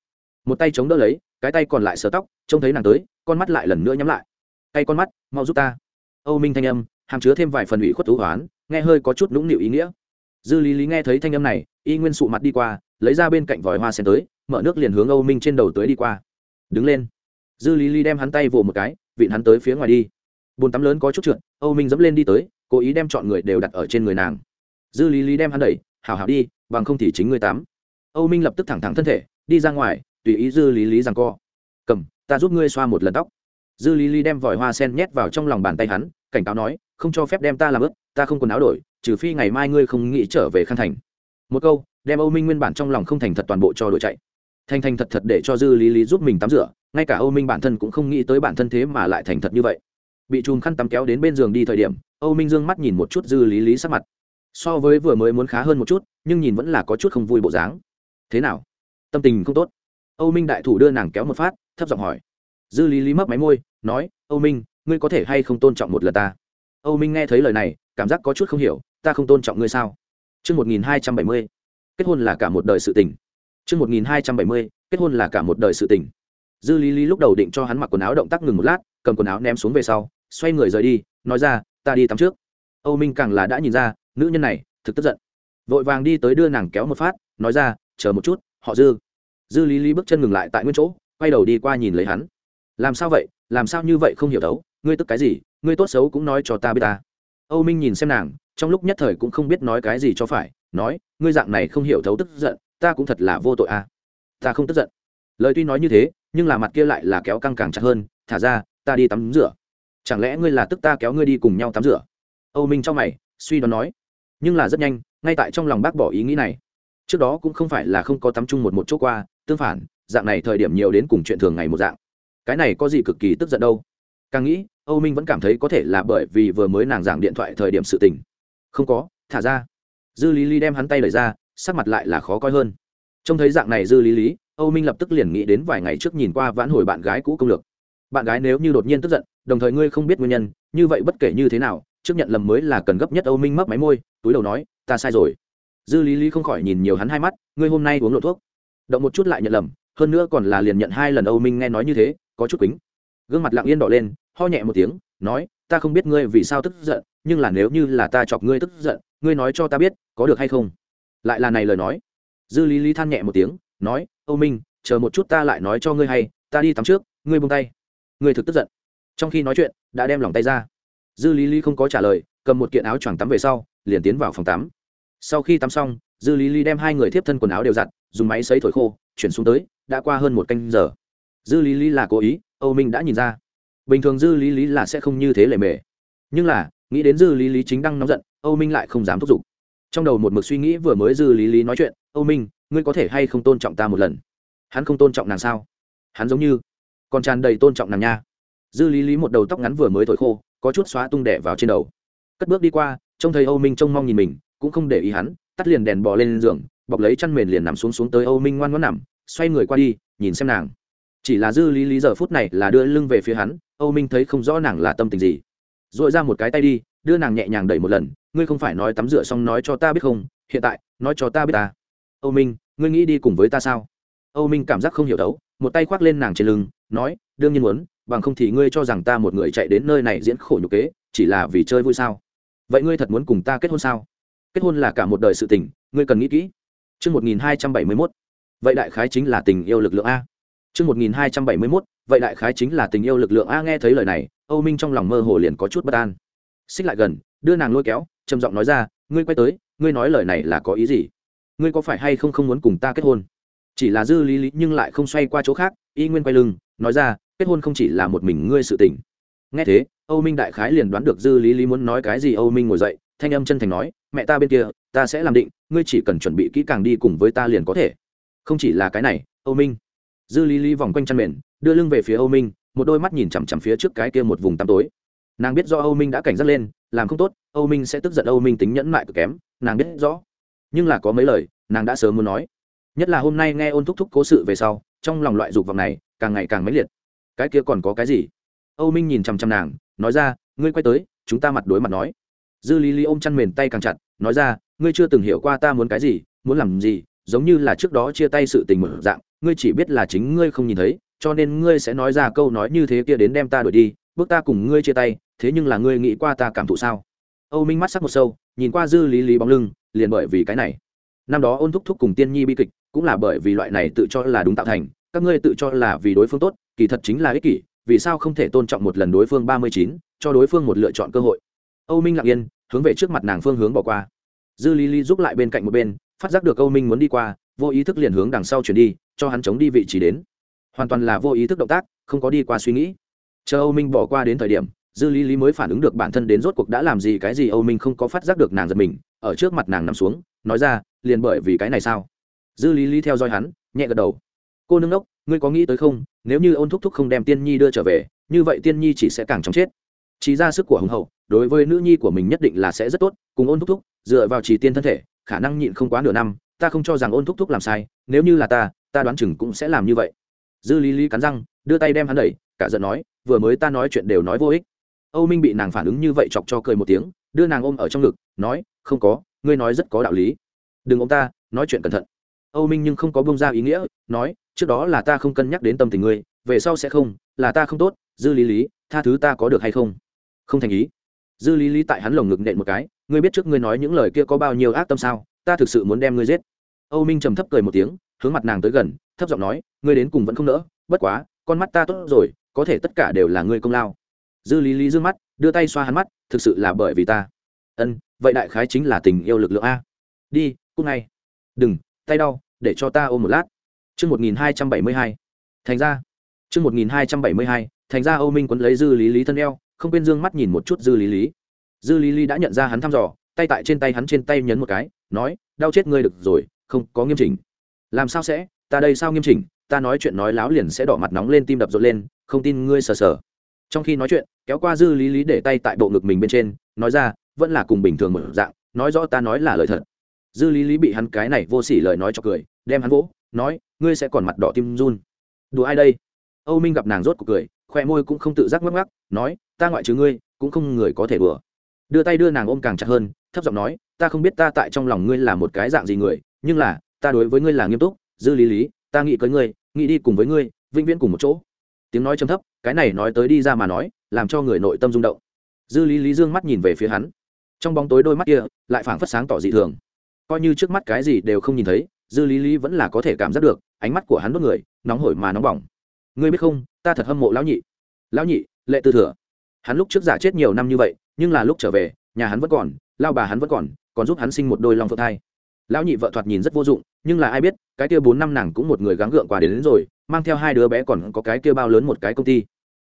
Một tay chống đỡ lấy, cái tay còn lại sờ tóc, trông thấy nàng tới, con mắt lại lần nữa nhắm lại. Tay con mắt, mau giúp ta. Âu minh thanh âm, hàm chứa thêm vài phần ủy khuất thú hoán, nghe hơi có chút nũng nịu ý nghĩa. Dư lý lý nghe thấy thanh âm này, y nguyên sụ mặt đi qua, lấy ra bên cạnh vòi hoa sen tới mở nước liền hướng âu minh trên đầu tới đi qua. Đứng lên. Dư lý lý đem hắn tay vỗ một cái, vịn hắn tới phía ngoài đi. Bồn tắm lớn có chút trượt, âu minh dẫm lên đi tới, cố ý đem chọn người đều đặt ở trên người nàng. Dư lý lý đem hắn đẩy, hảo hảo đi, bằng không thì chính người tắm. Âu minh lập tức thẳng thẳng thân thể, đi ra ngoài, tùy ý dư lý lý rằng co. Cầm, ta giúp ngươi xoa một lần tóc. Dư lý lý đem vòi hoa sen nhét vào trong lòng bàn tay hắn, cảnh cáo nói, không cho phép đem ta làm ướt, ta không quần áo đổi, trừ phi ngày mai ngươi không nghĩ trở về Khang thành. Một câu, đem âu minh nguyên bản trong lòng không thành thật toàn bộ cho đội chạy thành thành thật thật để cho dư lý lý giúp mình tắm rửa ngay cả âu minh bản thân cũng không nghĩ tới bản thân thế mà lại thành thật như vậy. Bị chùm khăn tắm kéo đến bên giường đi thời điểm âu minh dương mắt nhìn một chút dư lý lý sắc mặt. So với vừa mới muốn khá hơn một chút nhưng nhìn vẫn là có chút không vui bộ dáng. Thế nào? Tâm tình không tốt. Âu minh đại thủ đưa nàng kéo một phát thấp giọng hỏi. Dư lý lý mấp máy môi nói âu minh ngươi có thể hay không tôn trọng một lần ta? Âu minh nghe thấy lời này cảm giác có chút không hiểu ta không tôn trọng ngươi sao? Trước 1270, kết hôn là cả một đời sự tình. Trước 1270, kết hôn là cả một đời sự tình. Dư Lý Lý lúc đầu định cho hắn mặc quần áo động tác ngừng một lát, cầm quần áo ném xuống về sau, xoay người rời đi, nói ra, ta đi tắm trước. Âu Minh càng là đã nhìn ra, nữ nhân này thực tức giận. Vội vàng đi tới đưa nàng kéo một phát, nói ra, chờ một chút, họ Dư. Dư Lý Lý bước chân ngừng lại tại nguyên chỗ, quay đầu đi qua nhìn lấy hắn. Làm sao vậy? Làm sao như vậy không hiểu đấu, ngươi tức cái gì? Ngươi tốt xấu cũng nói cho ta biết ta. Âu Minh nhìn xem nàng, trong lúc nhất thời cũng không biết nói cái gì cho phải, nói, ngươi dạng này không hiểu thấu tức giận, ta cũng thật là vô tội à. Ta không tức giận. Lời tuy nói như thế, nhưng là mặt kia lại là kéo căng càng chặt hơn, thả ra, ta đi tắm rửa. Chẳng lẽ ngươi là tức ta kéo ngươi đi cùng nhau tắm rửa? Âu minh trong mày, suy đoán nói. Nhưng là rất nhanh, ngay tại trong lòng bác bỏ ý nghĩ này. Trước đó cũng không phải là không có tắm chung một một chỗ qua, tương phản, dạng này thời điểm nhiều đến cùng chuyện thường ngày một dạng. Cái này có gì cực kỳ tức giận đâu. Càng nghĩ, âu minh vẫn cảm thấy có thể là bởi vì vừa mới nàng giảng điện thoại thời điểm sự tình. Không có, thả ra. Dư lý lý đem hắn tay lời ra sắc mặt lại là khó coi hơn. Trông thấy dạng này dư lý lý, âu minh lập tức liền nghĩ đến vài ngày trước nhìn qua vãn hồi bạn gái cũ công lược. Bạn gái nếu như đột nhiên tức giận, đồng thời ngươi không biết nguyên nhân, như vậy bất kể như thế nào, trước nhận lầm mới là cần gấp nhất âu minh mấp máy môi, túi đầu nói, ta sai rồi. Dư lý lý không khỏi nhìn nhiều hắn hai mắt, ngươi hôm nay uống lộ thuốc. Động một chút lại nhận lầm, hơn nữa còn là liền nhận hai lần âu minh nghe nói như thế, có chút kính gương mặt lặng yên đỏ lên, ho nhẹ một tiếng, nói, ta không biết ngươi vì sao tức giận, nhưng là nếu như là ta chọc ngươi tức giận, ngươi nói cho ta biết, có được hay không? Lại là này lời nói. Dư lý lý than nhẹ một tiếng, nói, âu minh, chờ một chút ta lại nói cho ngươi hay, ta đi tắm trước, ngươi buông tay. Ngươi thực tức giận. Trong khi nói chuyện, đã đem lòng tay ra. Dư lý lý không có trả lời, cầm một kiện áo choàng tắm về sau, liền tiến vào phòng tắm. Sau khi tắm xong, dư lý lý đem hai người tiếp thân quần áo đều giặt, dùng máy xấy thổi khô, chuyển xuống tới, đã qua hơn một canh giờ. Dư lý lý là cố ý, âu minh đã nhìn ra. Bình thường dư lý lý là sẽ không như thế lệ mề. Nhưng là, nghĩ đến dư lý lý chính đang nóng giận, âu minh lại không dám thúc giục trong đầu một mực suy nghĩ vừa mới dư lý lý nói chuyện, âu minh, ngươi có thể hay không tôn trọng ta một lần? Hắn không tôn trọng nàng sao? Hắn giống như còn tràn đầy tôn trọng nàng nha. Dư lý lý một đầu tóc ngắn vừa mới thổi khô, có chút xóa tung đẻ vào trên đầu. Cất bước đi qua, trông thấy âu minh trông mong nhìn mình, cũng không để ý hắn, tắt liền đèn bò lên giường, bọc lấy chăn mền liền nằm xuống xuống tới âu minh ngoan ngoãn nằm, xoay người qua đi, nhìn xem nàng. Chỉ là dư lý lý giờ phút này là đưa lưng về phía hắn, âu minh thấy không rõ nàng là tâm tình gì. R ồ i ra một cái tay đi đưa nàng nhẹ nhàng đẩy một lần ngươi không phải nói tắm rửa xong nói cho ta biết không? Hiện tại nói cho ta biết ta. Âu minh ngươi nghĩ đi cùng với ta sao? Âu minh cảm giác không hiểu đấu một tay khoác lên nàng trên lưng nói đương nhiên muốn bằng không thì ngươi cho rằng ta một người chạy đến nơi này diễn khổ nhục kế chỉ là vì chơi vui sao? Vậy ngươi thật muốn cùng ta kết hôn sao? Kết hôn là cả một đời sự tình ngươi cần nghĩ kỹ. Trước 1271, vậy đại khái chính là tình yêu lực lượng A. Trước 1271, vậy đại khái chính là tình yêu lực lượng A nghe thấy lời này, Âu Minh trong lòng mơ hồ liền có chút bất an. Xích lại gần, đưa nàng lôi kéo, trầm giọng nói ra, ngươi quay tới, ngươi nói lời này là có ý gì? Ngươi có phải hay không không muốn cùng ta kết hôn? Chỉ là dư lý lý nhưng lại không xoay qua chỗ khác, y nguyên quay lưng, nói ra, kết hôn không chỉ là một mình ngươi sự tình. Nghe thế, Âu Minh đại khái liền đoán được dư lý lý muốn nói cái gì, Âu Minh ngồi dậy, thanh âm chân thành nói, mẹ ta bên kia, ta sẽ làm định, ngươi chỉ cần chuẩn bị kỹ càng đi cùng với ta liền có thể. Không chỉ là cái này, Âu Minh dư lý lý vòng quanh chăn mền đưa lưng về phía âu minh một đôi mắt nhìn chằm chằm phía trước cái kia một vùng tăm tối nàng biết do âu minh đã cảnh giác lên, làm không tốt, âu minh sẽ tức giận âu minh tính nhẫn mại cực kém, nàng biết rõ. Nhưng là có mấy lời, nàng đã sớm muốn nói. Nhất là hôm nay nghe ôn thúc thúc cố sự về sau, trong lòng loại dục vọng này càng ngày càng mãnh liệt. Cái kia còn có cái gì? Âu minh nhìn chằm chằm nàng, nói ra, ngươi quay tới, chúng ta mặt đối mặt nói. Dư lý lý ôm chăn mền tay càng chặt, nói ra, ngươi chưa từng hiểu qua ta muốn cái gì, muốn làm gì, giống như là trước đó chia tay sự tình mở dạng, ngươi chỉ biết là chính ngươi không nhìn thấy, cho nên ngươi sẽ nói ra câu nói như thế kia đến đem ta đuổi đi, bước ta cùng ngươi chia tay thế nhưng là ngươi nghĩ qua ta cảm thụ sao? Âu minh mắt sắc một sâu, nhìn qua dư lý lý bóng lưng, liền bởi vì cái này. Năm đó ôn thúc thúc cùng tiên nhi bi kịch, cũng là bởi vì loại này tự cho là đúng tạo thành, các ngươi tự cho là vì đối phương tốt, kỳ thật chính là ích kỷ, vì sao không thể tôn trọng một lần đối phương ba mươi chín, cho đối phương một lựa chọn cơ hội? Âu minh lặng yên, hướng về trước mặt nàng phương hướng bỏ qua. Dư lý lý giúp lại bên cạnh một bên, phát giác được âu minh muốn đi qua, vô ý thức liền hướng đằng sau chuyển đi, cho hắn chống đi vị trí đến. Hoàn toàn là vô ý thức động tác, không có đi qua suy nghĩ. Chờ âu minh bỏ qua đến thời điểm dư lý lý mới phản ứng được bản thân đến rốt cuộc đã làm gì cái gì âu minh không có phát giác được nàng giật mình, ở trước mặt nàng nằm xuống, nói ra, liền bởi vì cái này sao? Dư lý lý theo dõi hắn, nhẹ gật đầu. Cô nương ốc ngươi có nghĩ tới không? Nếu như ôn thúc thúc không đem tiên nhi đưa trở về, như vậy tiên nhi chỉ sẽ càng chóng chết. Chỉ ra sức của hùng hậu, đối với nữ nhi của mình nhất định là sẽ rất tốt, cùng ôn thúc thúc, dựa vào chỉ tiên thân thể, khả năng nhịn không quá nửa năm, ta không cho rằng ôn thúc thúc làm sai, nếu như là ta ta đoán chừng cũng sẽ làm như vậy. Dư lý lý cắn răng, đưa tay đem hắn đẩy, cả giận nói, vừa mới ta nói chuyện đều nói vô ích âu minh bị nàng phản ứng như vậy chọc cho cười một tiếng, đưa nàng ôm ở trong ngực, nói, không có, ngươi nói rất có đạo lý. Đừng ôm ta, nói chuyện cẩn thận. Âu minh nhưng không có bông ra ý nghĩa, nói, trước đó là ta không cân nhắc đến tâm tình ngươi, về sau sẽ không, là ta không tốt, dư lý lý, tha thứ ta có được hay không? Không thành ý. Dư lý lý tại hắn lồng ngực nện một cái, ngươi biết trước ngươi nói những lời kia có bao nhiêu ác tâm sao? Ta thực sự muốn đem ngươi giết. Âu minh trầm thấp cười một tiếng, hướng mặt nàng tới gần, thấp giọng nói, ngươi đến cùng vẫn không nỡ, bất quá, con mắt ta tốt rồi, có thể tất cả đều là ngươi công lao dư lý lý d mắt, đưa tay xoa hắn mắt, thực sự là bởi vì ta. Ân, vậy đại khái chính là tình yêu lực lượng a. Đi cúc ngay. Đừng, tay đau, để cho ta ôm một lát. Chương một nghìn hai trăm bảy mươi hai. Thành ra. Chương một nghìn hai trăm bảy mươi hai. Thành ra âu minh quấn lấy dư lý lý thân eo, không quên d ư ơ n g mắt nhìn một chút dư lý lý. Dư lý lý đã nhận ra hắn thăm dò, tay tại trên tay hắn trên tay nhấn một cái, nói, đau chết ngươi được rồi, không có nghiêm chỉnh. Làm sao sẽ? Ta đây sao nghiêm chỉnh? Ta nói chuyện nói láo liền sẽ đỏ mặt nóng lên, tim đập rộn lên, không tin ngươi sờ sờ trong khi nói chuyện, kéo qua dư lý lý để tay tại bộ ngực mình bên trên, nói ra, vẫn là cùng bình thường một dạng, nói rõ ta nói là lời thật. Dư lý lý bị hắn cái này vô s ỉ lời nói cho cười, đem hắn vỗ, nói, ngươi sẽ còn mặt đỏ tim run. Đùa ai đây? Âu minh gặp nàng rốt cuộc cười khoe môi cũng không tự giác ngắc ngắc nói, ta ngoại trừ ngươi, cũng không người có thể đùa. Đưa tay đưa nàng ôm càng chặt hơn, thấp giọng nói, ta không biết ta tại trong lòng ngươi là một cái dạng gì người, nhưng là, ta đối với ngươi là nghiêm túc. Dư lý lý, ta nghĩ tới ngươi, nghĩ đi cùng với ngươi, vĩnh viễn cùng một chỗ tiếng nói trầm thấp cái này nói tới đi ra mà nói làm cho người nội tâm rung động. Dư lý lý dương mắt nhìn về phía hắn. Trong bóng tối đôi mắt kia lại phảng phất sáng tỏ dị thường. Coi như trước mắt cái gì đều không nhìn thấy dư lý lý vẫn là có thể cảm giác được ánh mắt của hắn đốt người nóng hổi mà nóng bỏng. Ngươi biết không ta thật hâm mộ lão nhị. Lão nhị lệ tư thừa. Hắn lúc trước giả chết nhiều năm như vậy nhưng là lúc trở về nhà hắn vẫn còn lao bà hắn vẫn còn còn giúp hắn sinh một đôi long phượng thai. Lão nhị vợ thoạt nhìn rất vô dụng nhưng là ai biết cái kia bốn năm nàng cũng một người gắng gượng qua đến, đến rồi mang theo hai đứa bé còn có cái kia bao lớn một cái công ty.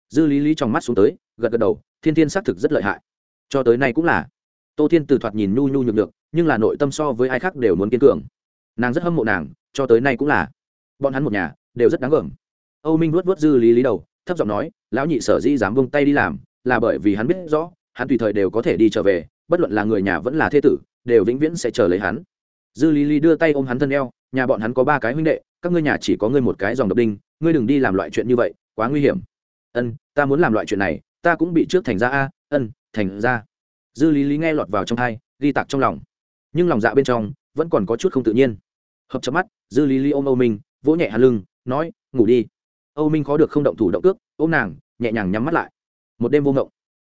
Dư lý lý trong mắt xuống tới, gật gật đầu, thiên thiên xác thực rất lợi hại. Cho tới nay cũng là. Tô thiên từ thoạt nhìn nhu nhu nhược được nhưng là nội tâm so với ai khác đều muốn kiên cường. Nàng rất hâm mộ nàng, cho tới nay cũng là. Bọn hắn một nhà, đều rất đáng gờm. Âu minh vuốt vuốt dư lý lý đầu, thấp giọng nói, lão nhị sở di dám vung tay đi làm, là bởi vì hắn biết rõ, hắn tùy thời đều có thể đi trở về, bất luận là người nhà vẫn là thế tử, đều vĩnh viễn sẽ chờ lấy hắn. Dư lý lý đưa tay ôm hắn thân eo, nhà bọn hắn có ba cái huynh đệ các ngươi nhà chỉ có ngươi một cái dòng độc đinh, ngươi đừng đi làm loại chuyện như vậy, quá nguy hiểm. Ân, ta muốn làm loại chuyện này, ta cũng bị trước thành ra a, ân, thành ra dư lý lý nghe lọt vào trong thai, ghi tạc trong lòng. Nhưng lòng dạ bên trong, vẫn còn có chút không tự nhiên. Hợp chớp mắt, dư lý lý ôm âu minh, vỗ nhẹ hạ lưng, nói, ngủ đi. Âu minh khó được không động thủ động cước, ôm nàng, nhẹ nhàng nhắm mắt lại. Một đêm vô ngộng.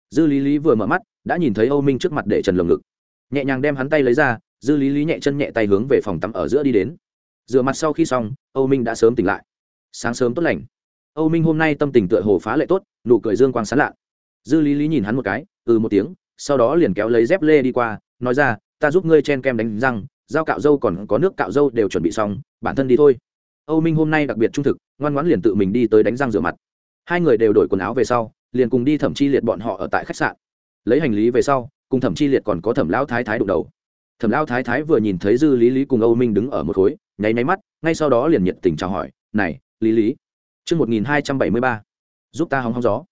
Dư lý lý vừa mở mắt, đã nhìn thấy âu minh trước mặt để trần lồng ngực. Nhẹ nhàng đem hắn tay lấy ra, dư lý lý nhẹ chân nhẹ tay hướng về phòng tắm ở giữa đi đến rửa mặt sau khi xong, âu minh đã sớm tỉnh lại. Sáng sớm tốt lành. Âu minh hôm nay tâm tình tựa hồ phá lệ tốt, nụ cười dương quang sán lạ. Dư lý lý nhìn hắn một cái ừ một tiếng, sau đó liền kéo lấy dép lê đi qua, nói ra, ta giúp ngươi chen kem đánh răng dao cạo dâu còn có nước cạo dâu đều chuẩn bị xong, bản thân đi thôi. Âu minh hôm nay đặc biệt trung thực, ngoan ngoãn liền tự mình đi tới đánh răng rửa mặt. Hai người đều đổi quần áo về sau, liền cùng đi thẩm chi liệt bọn họ ở tại khách sạn. Lấy hành lý về sau, cùng thẩm chi liệt còn có thẩm lão thái thái đụng đầu. Thẩm lão thái thái vừa nhìn thấy dư lý lý cùng âu minh đứng ở một khối nháy nháy mắt, ngay sau đó liền nhiệt tình chào hỏi, này, lý lý, chương một nghìn hai trăm bảy mươi ba, giúp ta hóng hóng gió.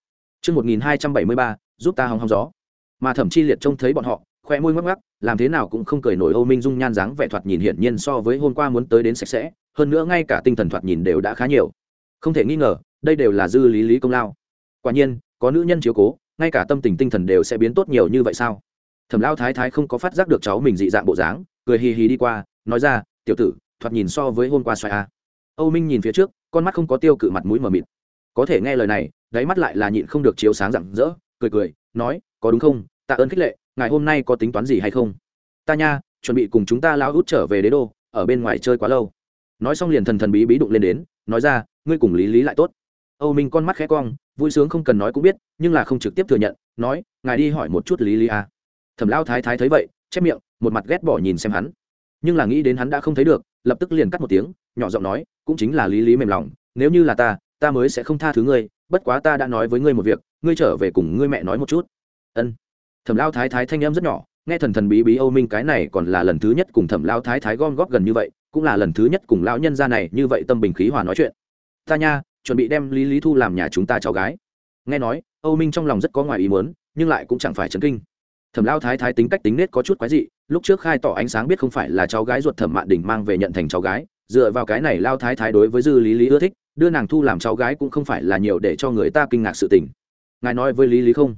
Chương một nghìn hai trăm bảy mươi ba, giúp ta hóng hóng gió. Mà thẩm chi liệt trông thấy bọn họ khoe môi ngắc ngắc làm thế nào cũng không cười nổi âu minh dung nhan dáng vẻ thoạt nhìn hiển nhiên so với hôm qua muốn tới đến sạch sẽ, hơn nữa ngay cả tinh thần thoạt nhìn đều đã khá nhiều. Không thể nghi ngờ, đây đều là dư lý lý công lao. Quả nhiên, có nữ nhân chiếu cố, ngay cả tâm tình tinh thần đều sẽ biến tốt nhiều như vậy sao? Thẩm lao thái thái không có phát giác được cháu mình dị dạng bộ dáng, cười hì hì đi qua, nói ra, tiểu tử thoạt nhìn so với hôm qua xoài a. Âu minh nhìn phía trước, con mắt không có tiêu cự mặt mũi mờ mịt. Có thể nghe lời này, đáy mắt lại là nhịn không được chiếu sáng rạng rỡ, cười cười, nói, có đúng không? Tạ ơn khích lệ, ngày hôm nay có tính toán gì hay không? Ta nha, chuẩn bị cùng chúng ta lao út trở về đế đô, ở bên ngoài chơi quá lâu. Nói xong liền thần thần bí bí đụng lên đến, nói ra, ngươi cùng lý lý lại tốt. Âu minh con mắt khẽ cong, vui sướng không cần nói cũng biết, nhưng là không trực tiếp thừa nhận, nói, ngài đi hỏi một chút lý lý à. thẩm lao thái thái thấy vậy, chép miệng, một mặt ghét bỏ nhìn xem hắn. Nhưng là nghĩ đến hắn đã không thấy được lập tức liền cắt một tiếng, nhỏ giọng nói, cũng chính là lý lý mềm lòng, nếu như là ta ta mới sẽ không tha thứ ngươi, bất quá ta đã nói với ngươi một việc, ngươi trở về cùng ngươi mẹ nói một chút. Ân. Thẩm lao thái thái thanh em rất nhỏ, nghe thần thần bí bí âu minh cái này còn là lần thứ nhất cùng thẩm lao thái thái gom góp gần như vậy, cũng là lần thứ nhất cùng lão nhân gia này như vậy tâm bình khí hòa nói chuyện. Ta nha, chuẩn bị đem lý lý thu làm nhà chúng ta cháu gái. Nghe nói, âu minh trong lòng rất có ngoài ý muốn, nhưng lại cũng chẳng phải chấn kinh thẩm lao thái thái tính cách tính nết có chút quái dị, lúc trước khai tỏ ánh sáng biết không phải là cháu gái ruột thẩm mạn đình mang về nhận thành cháu gái, dựa vào cái này lao thái thái đối với dư lý lý ưa thích, đưa nàng thu làm cháu gái cũng không phải là nhiều để cho người ta kinh ngạc sự tình. Ngài nói với lý lý không?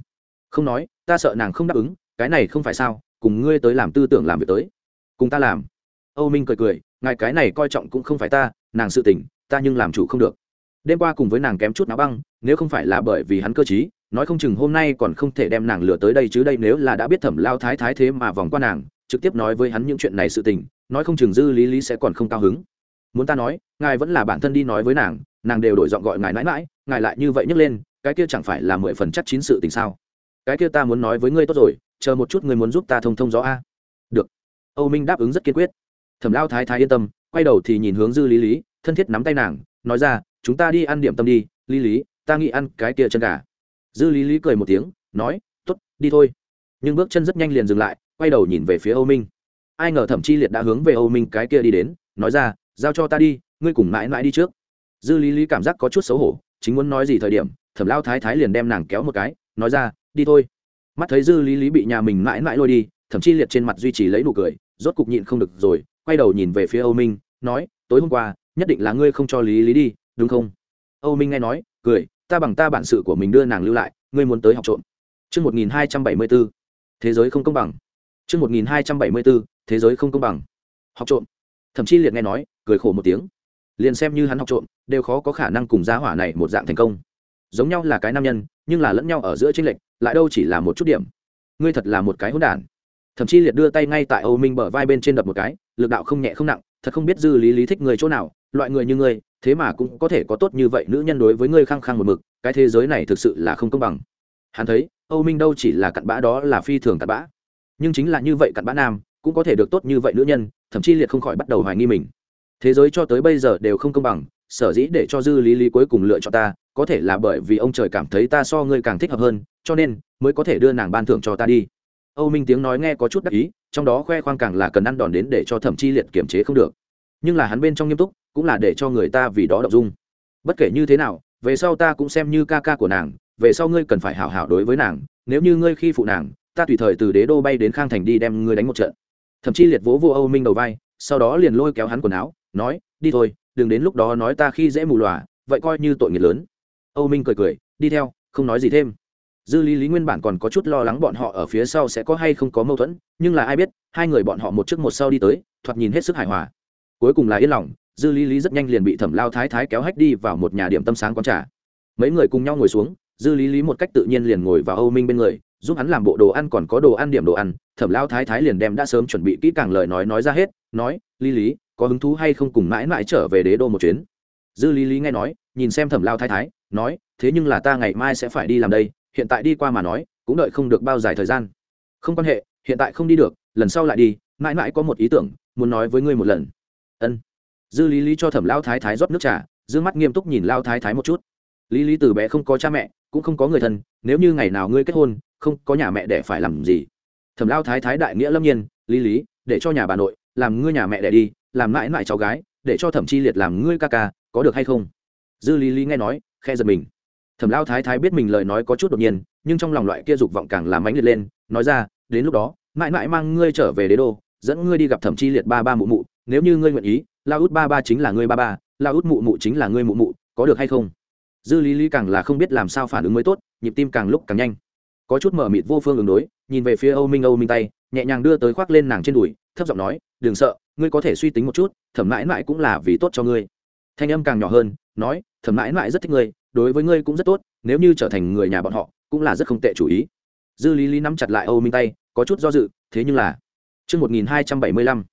Không nói, ta sợ nàng không đáp ứng, cái này không phải sao, cùng ngươi tới làm tư tưởng làm việc tới. Cùng ta làm. Âu minh cười cười, ngài cái này coi trọng cũng không phải ta, nàng sự tình, ta nhưng làm chủ không được. Đêm qua cùng với nàng kém chút náo băng, nếu không phải là bởi vì hắn cơ t nói không chừng hôm nay còn không thể đem nàng lừa tới đây chứ đây nếu là đã biết thẩm lao thái thái thế mà vòng qua nàng, trực tiếp nói với hắn những chuyện này sự tình, nói không chừng dư lý lý sẽ còn không cao hứng. Muốn ta nói, ngài vẫn là bản thân đi nói với nàng nàng đều đổi giọng gọi ngài mãi mãi, ngài lại như vậy nhấc lên, cái kia chẳng phải là mười phần chắc chín sự tình sao? Cái kia ta muốn nói với ngươi tốt rồi, chờ một chút ngươi muốn giúp ta thông thông gió a. Được. Âu minh đáp ứng rất kiên quyết. Thẩm lao thái thái yên tâm, quay đầu thì nhìn hướng dư lý lý, thân thiết nắm tay nàng, nói ra, chúng ta đi ăn điểm tâm đi, lý lý, ta nghĩ ăn cái kia chân gà dư lý lý cười một tiếng, nói t ố t đi thôi. Nhưng bước chân rất nhanh liền dừng lại, quay đầu nhìn về phía âu minh. Ai ngờ thẩm chi liệt đã hướng về âu minh cái kia đi đến, nói ra, giao cho ta đi, ngươi cùng mãi mãi đi trước. Dư lý lý cảm giác có chút xấu hổ, chính muốn nói gì thời điểm, thẩm lao thái thái liền đem nàng kéo một cái, nói ra, đi thôi. Mắt thấy dư lý lý bị nhà mình mãi mãi lôi đi thậm chi liệt trên mặt duy trì lấy nụ cười, rốt cục nhịn không được rồi, quay đầu nhìn về phía âu minh, nói, tối hôm qua, nhất định là ngươi không cho lý lý đi, đúng không? Âu minh nghe nói, cười ta bằng ta bản sự của mình đưa nàng lưu lại, ngươi muốn tới học trộm. Chương một nghìn hai trăm bảy mươi bốn thế giới không công bằng. Chương một nghìn hai trăm bảy mươi bốn thế giới không công bằng. Học trộm. Thậm chí liệt nghe nói, cười khổ một tiếng. Liền xem như hắn học trộm, đều khó có khả năng cùng giá hỏa này một dạng thành công. Giống nhau là cái nam nhân, nhưng là lẫn nhau ở giữa tranh lệch, lại đâu chỉ là một chút điểm. Ngươi thật là một cái hỗn đản. Thậm chí liệt đưa tay ngay tại âu minh bờ vai bên trên đập một cái, lực đạo không nhẹ không nặng, thật không biết dư lý lý thích người chỗ nào, loại người như ngươi thế mà cũng có thể có tốt như vậy nữ nhân đối với ngươi khăng khăng một mực, cái thế giới này thực sự là không công bằng. Hắn thấy, âu minh đâu chỉ là cặn bã đó là phi thường cặn bã. Nhưng chính là như vậy cặn bã nam, cũng có thể được tốt như vậy nữ nhân, thậm chí liệt không khỏi bắt đầu hoài nghi mình. Thế giới cho tới bây giờ đều không công bằng, sở dĩ để cho dư lý lý cuối cùng lựa chọn ta, có thể là bởi vì ông trời cảm thấy ta so ngươi càng thích hợp hơn, cho nên mới có thể đưa nàng ban thưởng cho ta đi. Âu minh tiếng nói nghe có chút đắc ý, trong đó khoe khoang càng là cần ăn đòn đến để cho thẩm chi liệt kiểm chế không được. Nhưng là hắn bên trong nghiêm túc cũng là để cho người ta vì đó đọc dung. Bất kể như thế nào, về sau ta cũng xem như ca ca của nàng, về sau ngươi cần phải hảo hảo đối với nàng, nếu như ngươi khi phụ nàng, ta tùy thời từ đế đô bay đến khang thành đi đem ngươi đánh một trận. Thậm chí liệt vỗ vô âu minh đầu vai, sau đó liền lôi kéo hắn quần áo, nói, đi thôi, đừng đến lúc đó nói ta khi dễ mù lòa, vậy coi như tội nghiệp lớn. Âu minh cười cười, đi theo, không nói gì thêm. Dư lý lý nguyên bản còn có chút lo lắng bọn họ ở phía sau sẽ có hay không có mâu thuẫn, nhưng là ai biết, hai người bọn họ một trước một sau đi tới, thoạt nhìn hết sức hài hòa. Cuối cùng là yên lòng dư lý lý rất nhanh liền bị thẩm lao thái thái kéo hách đi vào một nhà điểm tâm sáng quán trà. Mấy người cùng nhau ngồi xuống, dư lý lý một cách tự nhiên liền ngồi vào âu minh bên người, giúp hắn làm bộ đồ ăn còn có đồ ăn điểm đồ ăn. Thẩm lao thái thái liền đem đã sớm chuẩn bị kỹ càng lời nói nói ra hết, nói, lý lý, có hứng thú hay không cùng mãi mãi trở về đế đô một chuyến? Dư lý lý nghe nói, nhìn xem thẩm lao thái thái, nói, thế nhưng là ta ngày mai sẽ phải đi làm đây, hiện tại đi qua mà nói, cũng đợi không được bao dài thời gian. Không quan hệ, hiện tại không đi được, lần sau lại đi, mãi mãi có một ý tưởng, muốn nói với ngươi một lần. Ân dư lý lý cho thẩm lao thái thái rót nước trà giữ mắt nghiêm túc nhìn lao thái thái một chút. Lý lý từ bé không có cha mẹ, cũng không có người thân, nếu như ngày nào ngươi kết hôn, không có nhà mẹ để phải làm gì? Thẩm lao thái thái đại nghĩa lâm nhiên, lý lý, để cho nhà bà nội, làm ngươi nhà mẹ đẻ đi, làm mãi mãi cháu gái, để cho thẩm chi liệt làm ngươi ca ca, có được hay không? Dư lý lý nghe nói, khe giật mình. Thẩm lao thái thái biết mình lời nói có chút đột nhiên, nhưng trong lòng loại kia dục vọng càng làm mãnh liệt lên, nói ra, đến lúc đó, mãi mãi mang ngươi trở về đế đô, dẫn ngươi đi gặp thẩm chi liệt ba ba mụ mụ nếu như ngươi nguyện ý La út ba ba chính là ngươi ba ba La út mụ mụ chính là ngươi mụ mụ có được hay không? Dư lý lý càng là không biết làm sao phản ứng mới tốt nhịp tim càng lúc càng nhanh. Có chút mở mịt vô phương ứng đối nhìn về phía âu minh âu minh tay nhẹ nhàng đưa tới khoác lên nàng trên đùi thấp giọng nói đừng sợ ngươi có thể suy tính một chút thẩm mãi mãi cũng là vì tốt cho ngươi. Thanh âm càng nhỏ hơn nói thẩm mãi mãi rất thích ngươi đối với ngươi cũng rất tốt nếu như trở thành người nhà bọn họ cũng là rất không tệ chủ ý. Dư lý lý nắm chặt lại âu minh tay có chút do dự thế nhưng là Trước 1275,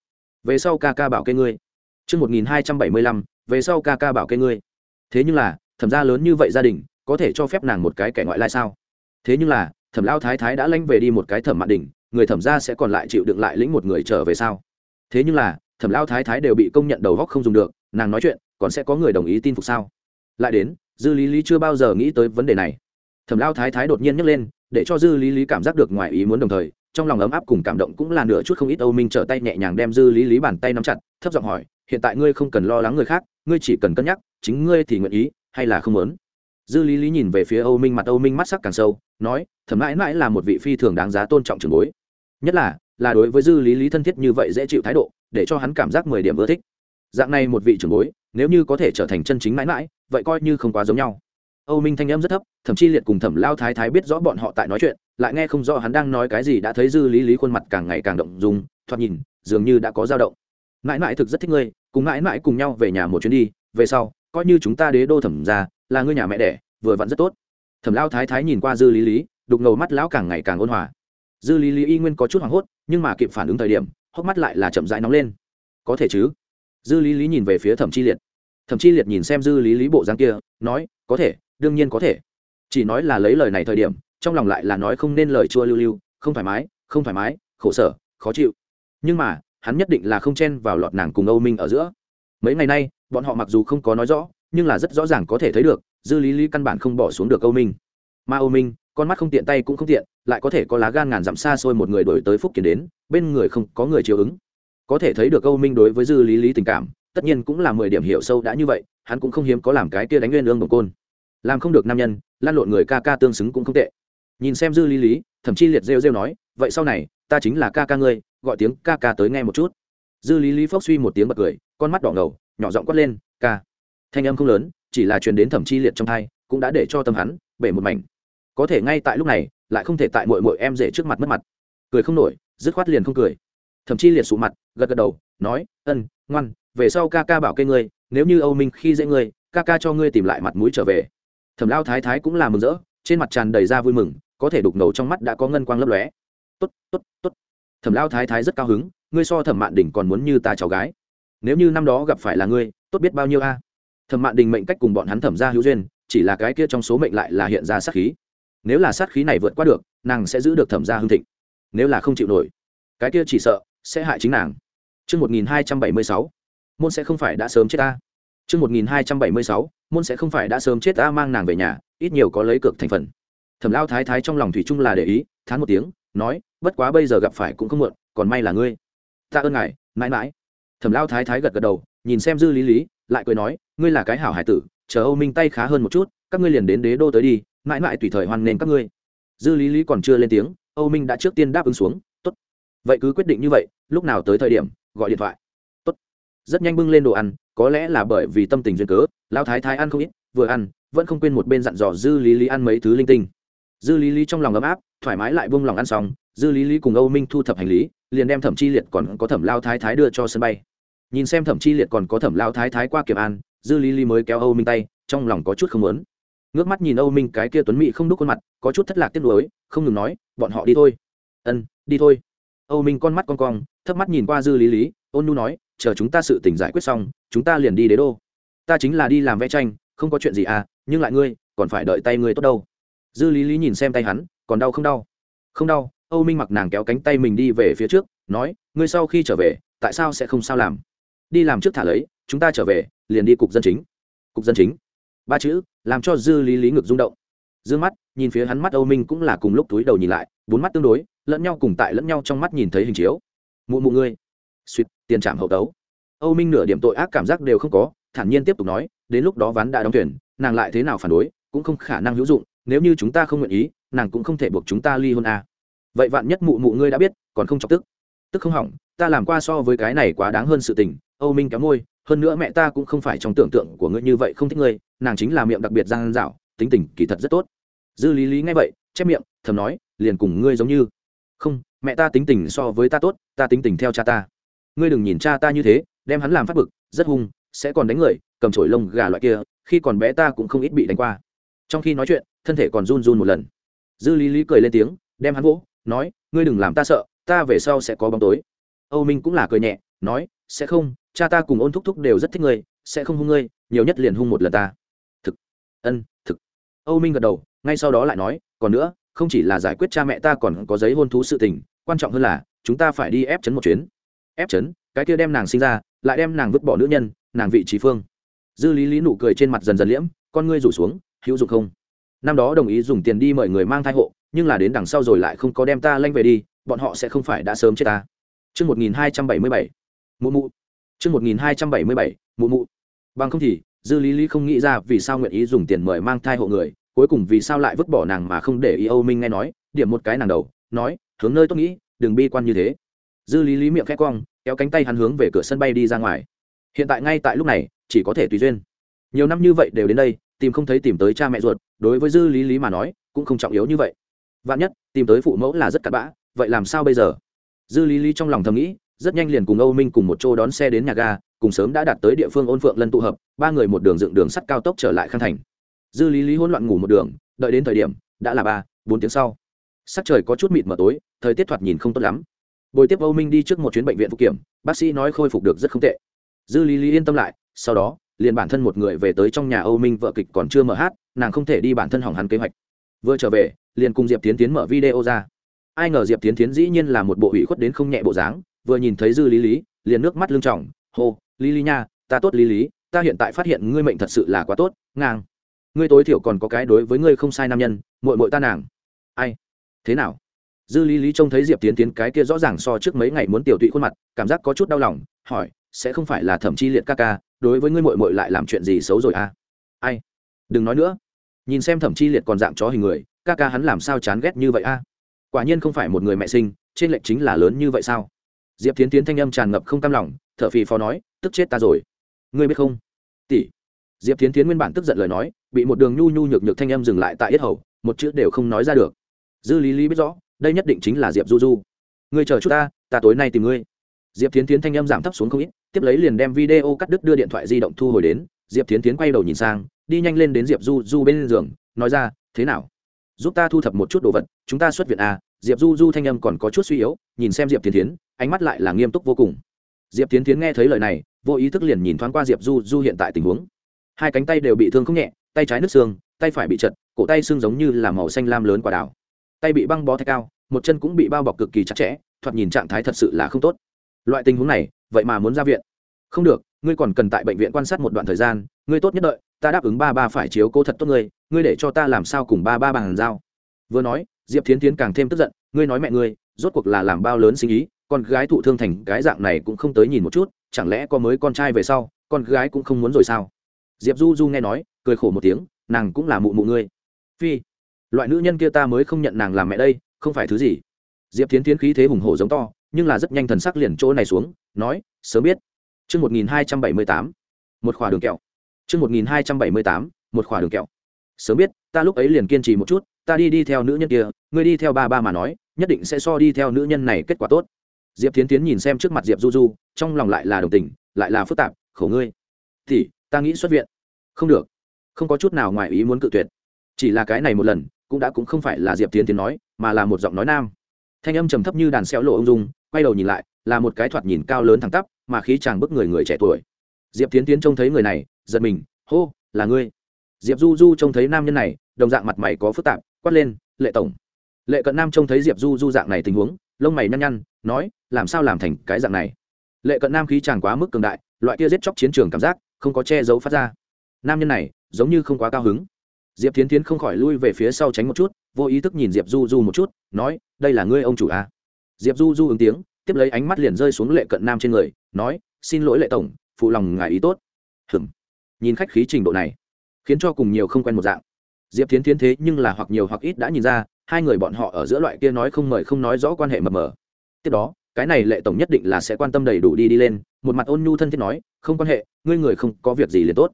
về sau ca ca bảo kê ngươi Trước 1275, về sau ca ca bảo kê ngươi. Thế nhưng là, thẩm gia lớn như vậy gia đình, có thể cho phép nàng một cái kẻ ngoại lai sao? Thế nhưng là, thẩm lao thái thái đã lanh về đi một cái thẩm mạn đỉnh, người thẩm gia sẽ còn lại chịu đựng lại lĩnh một người trở về sao? Thế nhưng là, thẩm lao thái thái đều bị công nhận đầu góc không dùng được, nàng nói chuyện, còn sẽ có người đồng ý tin phục sao? Lại đến, dư lý lý chưa bao giờ nghĩ tới vấn đề này. Thẩm lao thái thái đột nhiên nhấc lên, để cho dư lý lý cảm giác được ngoài ý muốn đồng thời, trong lòng ấm áp cùng cảm động cũng là nửa chút không ít âu minh trở tay nhẹ nhàng đem dư lý lý bàn tay nắm chặt, thấp giọng hỏi, hiện tại ngươi không cần lo lắng người khác, ngươi chỉ cần cân nhắc, chính ngươi thì nguyện ý hay là không muốn? Dư lý lý nhìn về phía âu minh, mặt âu minh mắt sắc càng sâu, nói, thầm mãi mãi là một vị phi thường đáng giá tôn trọng trường bối. Nhất là là đối với dư lý lý thân thiết như vậy dễ chịu thái độ, để cho hắn cảm giác mười điểm ưa thích. Dạng này một vị trưởng bối, nếu như có thể trở thành chân chính mãi mãi, vậy coi như không quá giống nhau. Âu minh thanh em rất thấp, thậm chí liệt cùng thẩm lao thái thái biết rõ bọn họ tại nói chuyện lại nghe không rõ hắn đang nói cái gì đã thấy dư lý lý khuôn mặt càng ngày càng động dùng thoạt nhìn, dường như đã có dao động. Mãi mãi thực rất thích ngươi, cùng mãi mãi cùng nhau về nhà một chuyến đi, về sau, coi như chúng ta đế đô thẩm ra là ngươi nhà mẹ đẻ, vừa vặn rất tốt. Thẩm lao thái thái nhìn qua dư lý lý, đục ngầu mắt lão càng ngày càng ôn hòa. Dư lý lý y nguyên có chút hoảng hốt, nhưng mà kịp phản ứng thời điểm, hốc mắt lại là chậm rãi nóng lên. Có thể chứ? Dư lý lý nhìn về phía thẩm chi liệt. Thẩm chi liệt nhìn xem dư lý lý bộ dáng kia, nói, có thể, đương nhiên có thể. Chỉ nói là lấy lời này thời điểm trong lòng lại là nói không nên lời chua lưu lưu, không thoải mái, không thoải mái, khổ sở, khó chịu. Nhưng mà, hắn nhất định là không chen vào lọt nàng cùng âu minh ở giữa. Mấy ngày nay, bọn họ mặc dù không có nói rõ, nhưng là rất rõ ràng có thể thấy được, dư lý lý căn bản không bỏ xuống được âu minh. Mà âu minh, con mắt không tiện tay cũng không tiện, lại có thể có lá gan ngàn dặm xa xôi một người đổi tới phúc kiến đến, bên người không có người chiều ứng. Có thể thấy được âu minh đối với dư lý lý tình cảm, tất nhiên cũng là mười điểm hiểu sâu đã như vậy, hắn cũng không hiếm có làm cái kia đánh nguyên lương đồng côn. Làm không được nam nhân, lan lộn người ca ca tương xứng cũng không tệ nhìn xem dư lý lý thậm chí liệt rêu rêu nói, vậy sau này, ta chính là ca ca ngươi, gọi tiếng ca ca tới nghe một chút. Dư lý lý phốc suy một tiếng bật cười, con mắt đỏ ngầu, nhỏ giọng quát lên, ca. Thanh âm không lớn, chỉ là truyền đến thẩm chi liệt trong thai, cũng đã để cho tâm hắn bể một mảnh. Có thể ngay tại lúc này, lại không thể tại mội mội em rể trước mặt mất mặt. Cười không nổi, dứt khoát liền không cười. Thậm chi liệt sụ mặt, gật gật đầu, nói, ân, ngoan, về sau ca ca bảo kê ngươi, nếu như âu minh khi dễ ngươi, ca ca cho ngươi tìm lại mặt mũi trở về. Thẩm lao thái thái cũng là mừng rỡ, trên mặt tràn đầy ra vui mừng có thể đục ngầu trong mắt đã có ngân quang lấp lóe. Tốt tốt tốt. Thẩm lao thái thái rất cao hứng ngươi so thẩm mạn đình còn muốn như ta cháu gái. Nếu như năm đó gặp phải là ngươi tốt biết bao nhiêu a. Thẩm mạn đình mệnh cách cùng bọn hắn thẩm ra hữu duyên chỉ là cái kia trong số mệnh lại là hiện ra sát khí. Nếu là sát khí này vượt qua được nàng sẽ giữ được thẩm gia hương thịnh. Nếu là không chịu nổi cái kia chỉ sợ sẽ hại chính nàng. Trước 1276, môn sẽ không phải đã sớm chết ta. Trước 1276, môn sẽ không phải đã sớm chết ta mang nàng về nhà, ít nhiều có lấy cược thành phần. Thẩm Lao Thái Thái trong lòng thủy chung là để ý, thán một tiếng, nói, bất quá bây giờ gặp phải cũng không muộn, còn may là ngươi. Ta ơn ngài, mãi mãi. Thẩm Lao Thái Thái gật gật đầu, nhìn xem Dư Lý Lý, lại cười nói, ngươi là cái hảo hải tử, chờ Âu Minh tay khá hơn một chút, các ngươi liền đến đế đô tới đi, mãi mãi tùy thời hoan nghênh các ngươi. Dư Lý Lý còn chưa lên tiếng, Âu Minh đã trước tiên đáp ứng xuống, tốt. Vậy cứ quyết định như vậy, lúc nào tới thời điểm, gọi điện thoại Tốt. rất nhanh bưng lên đồ ăn có lẽ là bởi vì tâm tình duyên cớ lão thái thái ăn không ít vừa ăn vẫn không quên một bên dặn dò dư lý lý ăn mấy thứ linh tinh dư lý lý trong lòng ấm áp, thoải mái lại buông lòng ăn xong, dư lý lý cùng âu minh thu thập hành lý, liền đem thẩm chi liệt còn có thẩm lao thái thái đưa cho sân bay. Nhìn xem thẩm chi liệt còn có thẩm lao thái thái qua kiểm an, dư lý lý mới kéo âu minh tay, trong lòng có chút không muốn. Ngước mắt nhìn âu minh cái kia tuấn mỹ không đúc khuôn mặt, có chút thất lạc tiếc nuối, không ngừng nói, bọn họ đi thôi. Ân, đi thôi. Âu minh con mắt con cong, thấp mắt nhìn qua dư lý lý, ôn nu nói, chờ chúng ta sự tỉnh giải quyết xong, chúng ta liền đi đế đô. Ta chính là đi làm vẽ tranh, không có chuyện gì à nhưng lại ngươi, còn phải đợi tay ngươi tốt đâu dư lý lý nhìn xem tay hắn, còn đau không đau? Không đau, âu minh mặc nàng kéo cánh tay mình đi về phía trước, nói, ngươi sau khi trở về, tại sao sẽ không sao làm? Đi làm trước thả lấy, chúng ta trở về, liền đi cục dân chính. Cục dân chính. Ba chữ, làm cho dư lý lý ngực rung động. D ư ơ n g mắt, nhìn phía hắn mắt âu minh cũng là cùng lúc túi đầu nhìn lại, bốn mắt tương đối, lẫn nhau cùng tại lẫn nhau trong mắt nhìn thấy hình chiếu. Mụ mụ ngươi. Suýt, tiền trạm hậu tấu. Âu minh nửa điểm tội ác cảm giác đều không có, thản nhiên tiếp tục nói, đến lúc đó ván đã đóng tuyển nàng lại thế nào phản đối, cũng không khả năng hữu dụng nếu như chúng ta không nguyện ý, nàng cũng không thể buộc chúng ta ly hôn à. vậy vạn nhất mụ mụ ngươi đã biết, còn không chọc tức. Tức không hỏng, ta làm qua so với cái này quá đáng hơn sự tình, âu minh kéo môi, hơn nữa mẹ ta cũng không phải trong tưởng tượng của ngươi như vậy không thích ngươi, nàng chính là miệng đặc biệt giang dạo tính tình kỳ thật rất tốt. Dư lý lý nghe vậy, chép miệng, thầm nói, liền cùng ngươi giống như. Không, mẹ ta tính tình so với ta tốt, ta tính tình theo cha ta. Ngươi đừng nhìn cha ta như thế, đem hắn làm phát bực, rất hung, sẽ còn đánh người, cầm chổi lông gà loại kia, khi còn bé ta cũng không ít bị đánh qua trong khi nói chuyện, thân thể còn run run một lần. Dư lý lý cười lên tiếng, đem hắn vỗ, nói, ngươi đừng làm ta sợ, ta về sau sẽ có bóng tối. Âu minh cũng là cười nhẹ, nói, sẽ không, cha ta cùng ôn thúc thúc đều rất thích ngươi, sẽ không hung ngươi, nhiều nhất liền hung một lần ta. Thực. Ân, thực. Âu minh gật đầu, ngay sau đó lại nói, còn nữa, không chỉ là giải quyết cha mẹ ta còn có giấy hôn thú sự tình, quan trọng hơn là, chúng ta phải đi ép chấn một chuyến. Ép chấn? Cái kia đem nàng sinh ra, lại đem nàng vứt bỏ nữ nhân, nàng vị trí phương. Dư lý lý nụ cười trên mặt dần dần liễm, con ngươi rủ xuống hữu dụng không năm đó đồng ý dùng tiền đi mời người mang thai hộ nhưng là đến đằng sau rồi lại không có đem ta lanh về đi bọn họ sẽ không phải đã sớm chết ta Trước 1277, mụ mụ. Trước 1277, mụ mụ. Bằng không thì, dư lý lý không nghĩ ra vì sao nguyện ý dùng tiền mời mang thai hộ người, cuối cùng vì sao lại vứt bỏ nàng mà không để ý Âu Minh nghe nói, điểm một cái nàng đầu, nói, hướng nơi tốt nghĩ, đừng bi quan như thế. Dư lý lý miệng khẽ cong, kéo cánh tay hắn hướng về cửa sân bay đi ra ngoài hiện tại ngay tại lúc này chỉ có thể tùy duyên nhiều năm như vậy đều đến đây tìm không thấy tìm tới cha mẹ ruột đối với dư lý lý mà nói cũng không trọng yếu như vậy. Vạn nhất tìm tới phụ mẫu là rất cặn bã vậy làm sao bây giờ? Dư lý lý trong lòng thầm nghĩ rất nhanh liền cùng âu minh cùng một chỗ đón xe đến nhà ga cùng sớm đã đạt tới địa phương ôn phượng lân tụ hợp ba người một đường dựng đường sắt cao tốc trở lại khang thành. Dư lý lý hỗn loạn ngủ một đường đợi đến thời điểm đã là ba bốn tiếng sau. Sắc trời có chút mịt mờ tối thời tiết thoạt nhìn không tốt lắm. Bồi tiếp Âu Minh đi trước một chuyến bệnh viện phục kiểm, bác sĩ nói khôi phục được rất không tệ. Dư Lý Lý yên tâm lại, sau đó, liền bản thân một người về tới trong nhà Âu Minh vợ kịch còn chưa mở hát, nàng không thể đi bản thân hỏng hắn kế hoạch. Vừa trở về, liền cùng Diệp Tiến Tiến mở video ra. Ai ngờ Diệp Tiến Tiến dĩ nhiên là một bộ ủy khuất đến không nhẹ bộ dáng, vừa nhìn thấy Dư Lý Lý, liền nước mắt lưng tròng, hô, "Lý Lý nha, ta tốt Lý Lý, ta hiện tại phát hiện ngươi mệnh thật sự là quá tốt, ngang. Ngươi tối thiểu còn có cái đối với ngươi không sai nam nhân, muội muội ta nàng." Ai? Thế nào? dư lý lý trông thấy diệp tiến tiến cái kia rõ ràng so trước mấy ngày muốn tiểu tụy khuôn mặt cảm giác có chút đau lòng hỏi sẽ không phải là thẩm chi liệt ca ca đối với ngươi mội mội lại làm chuyện gì xấu rồi à? Ai? Đừng nói nữa. Nhìn xem thẩm chi liệt còn dạng chó hình người, ca ca hắn làm sao chán ghét như vậy a? À? quả nhiên không phải một người mẹ sinh, trên lệnh chính là lớn như vậy sao? Diệp tiến tiến thanh âm tràn ngập không cam lòng t h ở phì phò nói, tức chết ta rồi. Ngươi biết không? Tỷ. Diệp tiến tiến nguyên bản tức giận lời nói, bị một đường nhu nhu nhược nhược thanh âm dừng lại tại yết hầu, một chữ đều không nói ra được. Dư lý lý biết rõ, đây nhất định chính là diệp du du. Ngươi chờ chút ta ta tối nay tìm ngươi. Diệp tiến tiến thanh âm giảm thấp xuống không ít tiếp lấy liền đem video cắt đứt đưa điện thoại di động thu hồi đến, diệp tiến tiến quay đầu nhìn sang, đi nhanh lên đến diệp du du bên giường, nói ra, thế nào? Giúp ta thu thập một chút đồ vật, chúng ta xuất viện à diệp du du thanh âm còn có chút suy yếu, nhìn xem diệp tiến tiến ánh mắt lại là nghiêm túc vô cùng. Diệp tiến tiến nghe thấy lời này, vô ý thức liền nhìn thoáng qua diệp du du hiện tại tình huống. Hai cánh tay đều bị thương không nhẹ, tay trái nứt xương, tay phải bị chật, cổ tay xương giống như là màu xanh lam lớn quả đào. Tay bị băng bó thạch cao, một chân cũng bị bao bọc cực kỳ chặt chẽ, thoạt nhìn trạng thái thật sự là không tốt. Loại tình huống này vậy mà muốn ra viện. Không được, ngươi còn cần tại bệnh viện quan sát một đoạn thời gian, ngươi tốt nhất đợi, ta đáp ứng ba ba phải chiếu cố thật tốt ngươi ngươi để cho ta làm sao cùng ba ba bàn giao. Vừa nói, diệp thiến tiến càng thêm tức giận, ngươi nói mẹ ngươi, rốt cuộc là làm bao lớn sinh ý, con gái thụ thương thành cái dạng này cũng không tới nhìn một chút, chẳng lẽ có mới con trai về sau, con gái cũng không muốn rồi sao? Diệp du du nghe nói, cười khổ một tiếng, nàng cũng là mụ mụ ngươi. Phi, loại nữ nhân kia ta mới không nhận nàng làm mẹ đây, không phải thứ gì. Diệp tiến tiến khí thế hùng hổ giống to nhưng là rất nhanh thần sắc liền chỗ này xuống, nói, sớm biết. Chương một nghìn hai trăm bảy mươi tám, một khỏa đường kẹo. Chương một nghìn hai trăm bảy mươi tám, một khỏa đường kẹo. Sớm biết, ta lúc ấy liền kiên trì một chút, ta đi đi theo nữ nhân kia, ngươi đi theo ba ba mà nói, nhất định sẽ so đi theo nữ nhân này kết quả tốt. Diệp tiến tiến nhìn xem trước mặt diệp du du, trong lòng lại là đồng tình, lại là phức tạp, khổ ngươi. Thì ta nghĩ xuất viện. Không được, không có chút nào ngoài ý muốn cự tuyệt. Chỉ là cái này một lần, cũng đã cũng không phải là diệp tiến tiến nói, mà là một giọng nói nam. Thanh âm trầm thấp như đàn xéo lộ ông dung quay đầu nhìn lại, là một cái thoạt nhìn cao lớn thẳng tắp, mà khí chàng bức người người trẻ tuổi. Diệp tiến tiến trông thấy người này, giật mình, hô, là ngươi? Diệp du du trông thấy nam nhân này, đồng dạng mặt mày có phức tạp, quát lên, lệ tổng. Lệ cận nam trông thấy diệp du du dạng này tình huống, lông mày nhăn nhăn, nói, làm sao làm thành cái dạng này? Lệ cận nam khí chàng quá mức cường đại, loại kia giết chóc chiến trường cảm giác, không có che giấu phát ra. Nam nhân này, giống như không quá cao hứng. Diệp tiến tiến không khỏi lui về phía sau tránh một chút, vô ý thức nhìn diệp du du một chút, nói, đây là ngươi ông chủ à diệp du du ứng tiếng, tiếp lấy ánh mắt liền rơi xuống lệ cận nam trên người, nói, xin lỗi lệ tổng, phụ lòng ngài ý tốt. Hừm nhìn khách khí trình độ này, khiến cho cùng nhiều không quen một dạng. Diệp tiến tiến thế nhưng là hoặc nhiều hoặc ít đã nhìn ra, hai người bọn họ ở giữa loại kia nói không mời không nói rõ quan hệ mập mờ. Tiếp đó, cái này lệ tổng nhất định là sẽ quan tâm đầy đủ đi đi lên, một mặt ôn nhu thân thiết nói, không quan hệ, ngươi người không có việc gì liền tốt.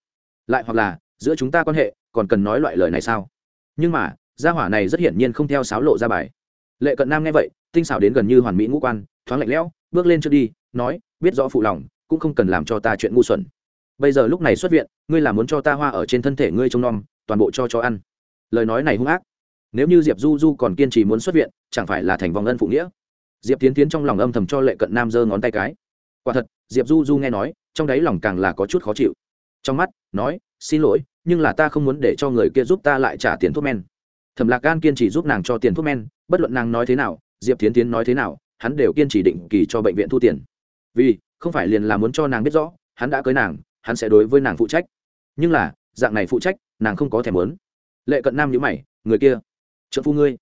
Lại hoặc là, giữa chúng ta quan hệ, còn cần nói loại lời này sao? Nhưng mà, gia hỏa này rất hiển nhiên không theo sáo lộ ra bài. Lệ cận nam nghe vậy tinh xảo đến gần như hoàn mỹ ngũ quan, thoáng lạnh lẽo, bước lên trước đi, nói, biết rõ phụ lòng, cũng không cần làm cho ta chuyện ngu xuẩn. Bây giờ lúc này xuất viện, ngươi là muốn cho ta hoa ở trên thân thể ngươi trông nom, toàn bộ cho cho ăn. Lời nói này hung ác. Nếu như diệp du du còn kiên trì muốn xuất viện, chẳng phải là thành vòng ân phụ nghĩa? Diệp tiến tiến trong lòng âm thầm cho lệ cận nam giơ ngón tay cái. Quả thật, diệp du du nghe nói, trong đáy lòng càng là có chút khó chịu. Trong mắt, nói, xin lỗi, nhưng là ta không muốn để cho người kia giúp ta lại trả tiền thuốc men. Thẩm lạc gan kiên trì giúp nàng cho tiền thuốc men, bất luận nàng nói thế nào diệp tiến tiến nói thế nào, hắn đều kiên trì định kỳ cho bệnh viện thu tiền. Vì, không phải liền là muốn cho nàng biết rõ, hắn đã cưới nàng, hắn sẽ đối với nàng phụ trách. Nhưng là, dạng này phụ trách, nàng không có thèm muốn. Lệ cận nam nhữ mày, người kia, trợ phu ngươi.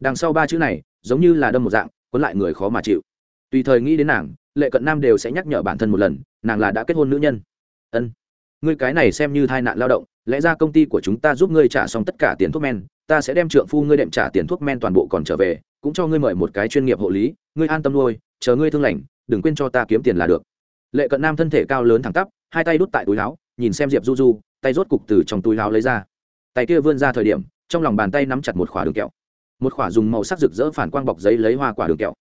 Đằng sau ba chữ này, giống như là đâm một dạng quấn lại người khó mà chịu. Tùy thời nghĩ đến nàng, lệ cận nam đều sẽ nhắc nhở bản thân một lần, nàng là đã kết hôn nữ nhân. Ân. Ngươi cái này xem như tai nạn lao động, lẽ ra công ty của chúng ta giúp ngươi trả xong tất cả tiền thuốc men, ta sẽ đem trượng phu ngươi đệm trả tiền thuốc men toàn bộ còn trở về cũng cho ngươi mời một cái chuyên nghiệp hộ lý ngươi an tâm nuôi chờ ngươi thương lành đừng quên cho ta kiếm tiền là được. Lệ cận nam thân thể cao lớn thẳng tắp hai tay đút tại túi láo nhìn xem diệp du du tay rốt cục từ trong túi láo lấy ra. Tay kia vươn ra thời điểm trong lòng bàn tay nắm chặt một khỏa đường kẹo. Một khỏa dùng màu sắc rực rỡ phản quang bọc giấy lấy hoa quả đường kẹo.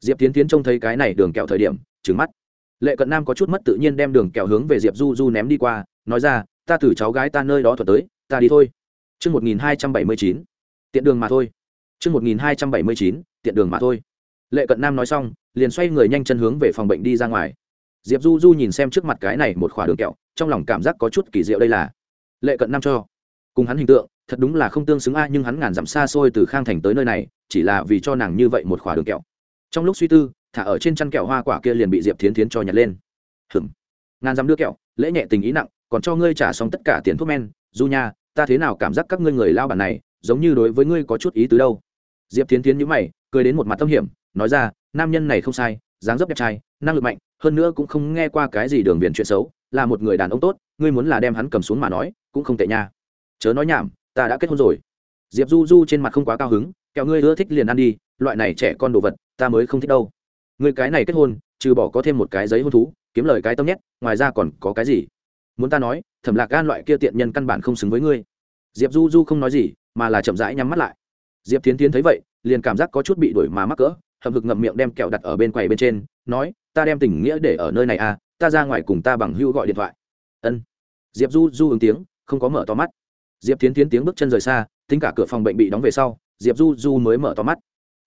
Diệp tiến tiến trông thấy cái này đường kẹo thời điểm trứng mắt. Lệ cận nam có chút mất tự nhiên đem đường kẹo hướng về diệp du du ném đi qua nói ra ta từ cháu gái ta nơi đó thuật tới ta đi thôi. Trước 1279, tiện đường mà thôi. Trước 1279, tiện đường mà thôi. Lệ Cận Nam nói xong, liền xoay người nhanh chân hướng về phòng bệnh đi ra ngoài. Diệp Du Du nhìn xem trước mặt cái này một khỏa đường kẹo, trong lòng cảm giác có chút kỳ diệu đây là. Lệ Cận Nam cho. Cùng hắn hình tượng, thật đúng là không tương xứng a nhưng hắn ngàn dặm xa xôi từ Khang Thành tới nơi này, chỉ là vì cho nàng như vậy một khỏa đường kẹo. Trong lúc suy tư, thả ở trên chăn kẹo hoa quả kia liền bị Diệp Thiến Thiến cho nhặt lên. Hửm. Ngàn dặm đưa kẹo, lễ nhẹ tình ý nặng, còn cho ngươi trả xong tất cả tiền thuốc men du nha ta thế nào cảm giác các ngươi người lao bản này giống như đối với ngươi có chút ý tứ đâu diệp tiến tiến nhữ mày, cười đến một mặt tâm hiểm, nói ra, nam nhân này không sai, dáng dấp đẹp trai, năng lực mạnh, hơn nữa cũng không nghe qua cái gì đường viền chuyện xấu, là một người đàn ông tốt, ngươi muốn là đem hắn cầm xuống mà nói, cũng không tệ nha. Chớ nói nhảm, ta đã kết hôn rồi. Diệp du du trên mặt không quá cao hứng, kẹo ngươi ưa thích liền ăn đi, loại này trẻ con đồ vật, ta mới không thích đâu. Người cái này kết hôn, trừ bỏ có thêm một cái giấy hôn thú, kiếm lời cái tâm nhét ngoài ra còn có cái gì? Muốn ta nói, thẩm lạc gan loại kia tiện nhân căn bản không xứng với ngươi. Diệp du du không nói gì, mà là chậm rãi nhắm mắt lại diệp tiến tiến thấy vậy, liền cảm giác có chút bị đuổi mà mắc cỡ, hậm hực ngậm miệng đem kẹo đặt ở bên quầy bên trên, nói, ta đem tình nghĩa để ở nơi này à ta ra ngoài cùng ta bằng hưu gọi điện thoại. Ân. Diệp du du ứng tiếng, không có mở to mắt. Diệp tiến tiến tiếng bước chân rời xa, tính cả cửa phòng bệnh bị đóng về sau, diệp du du mới mở to mắt.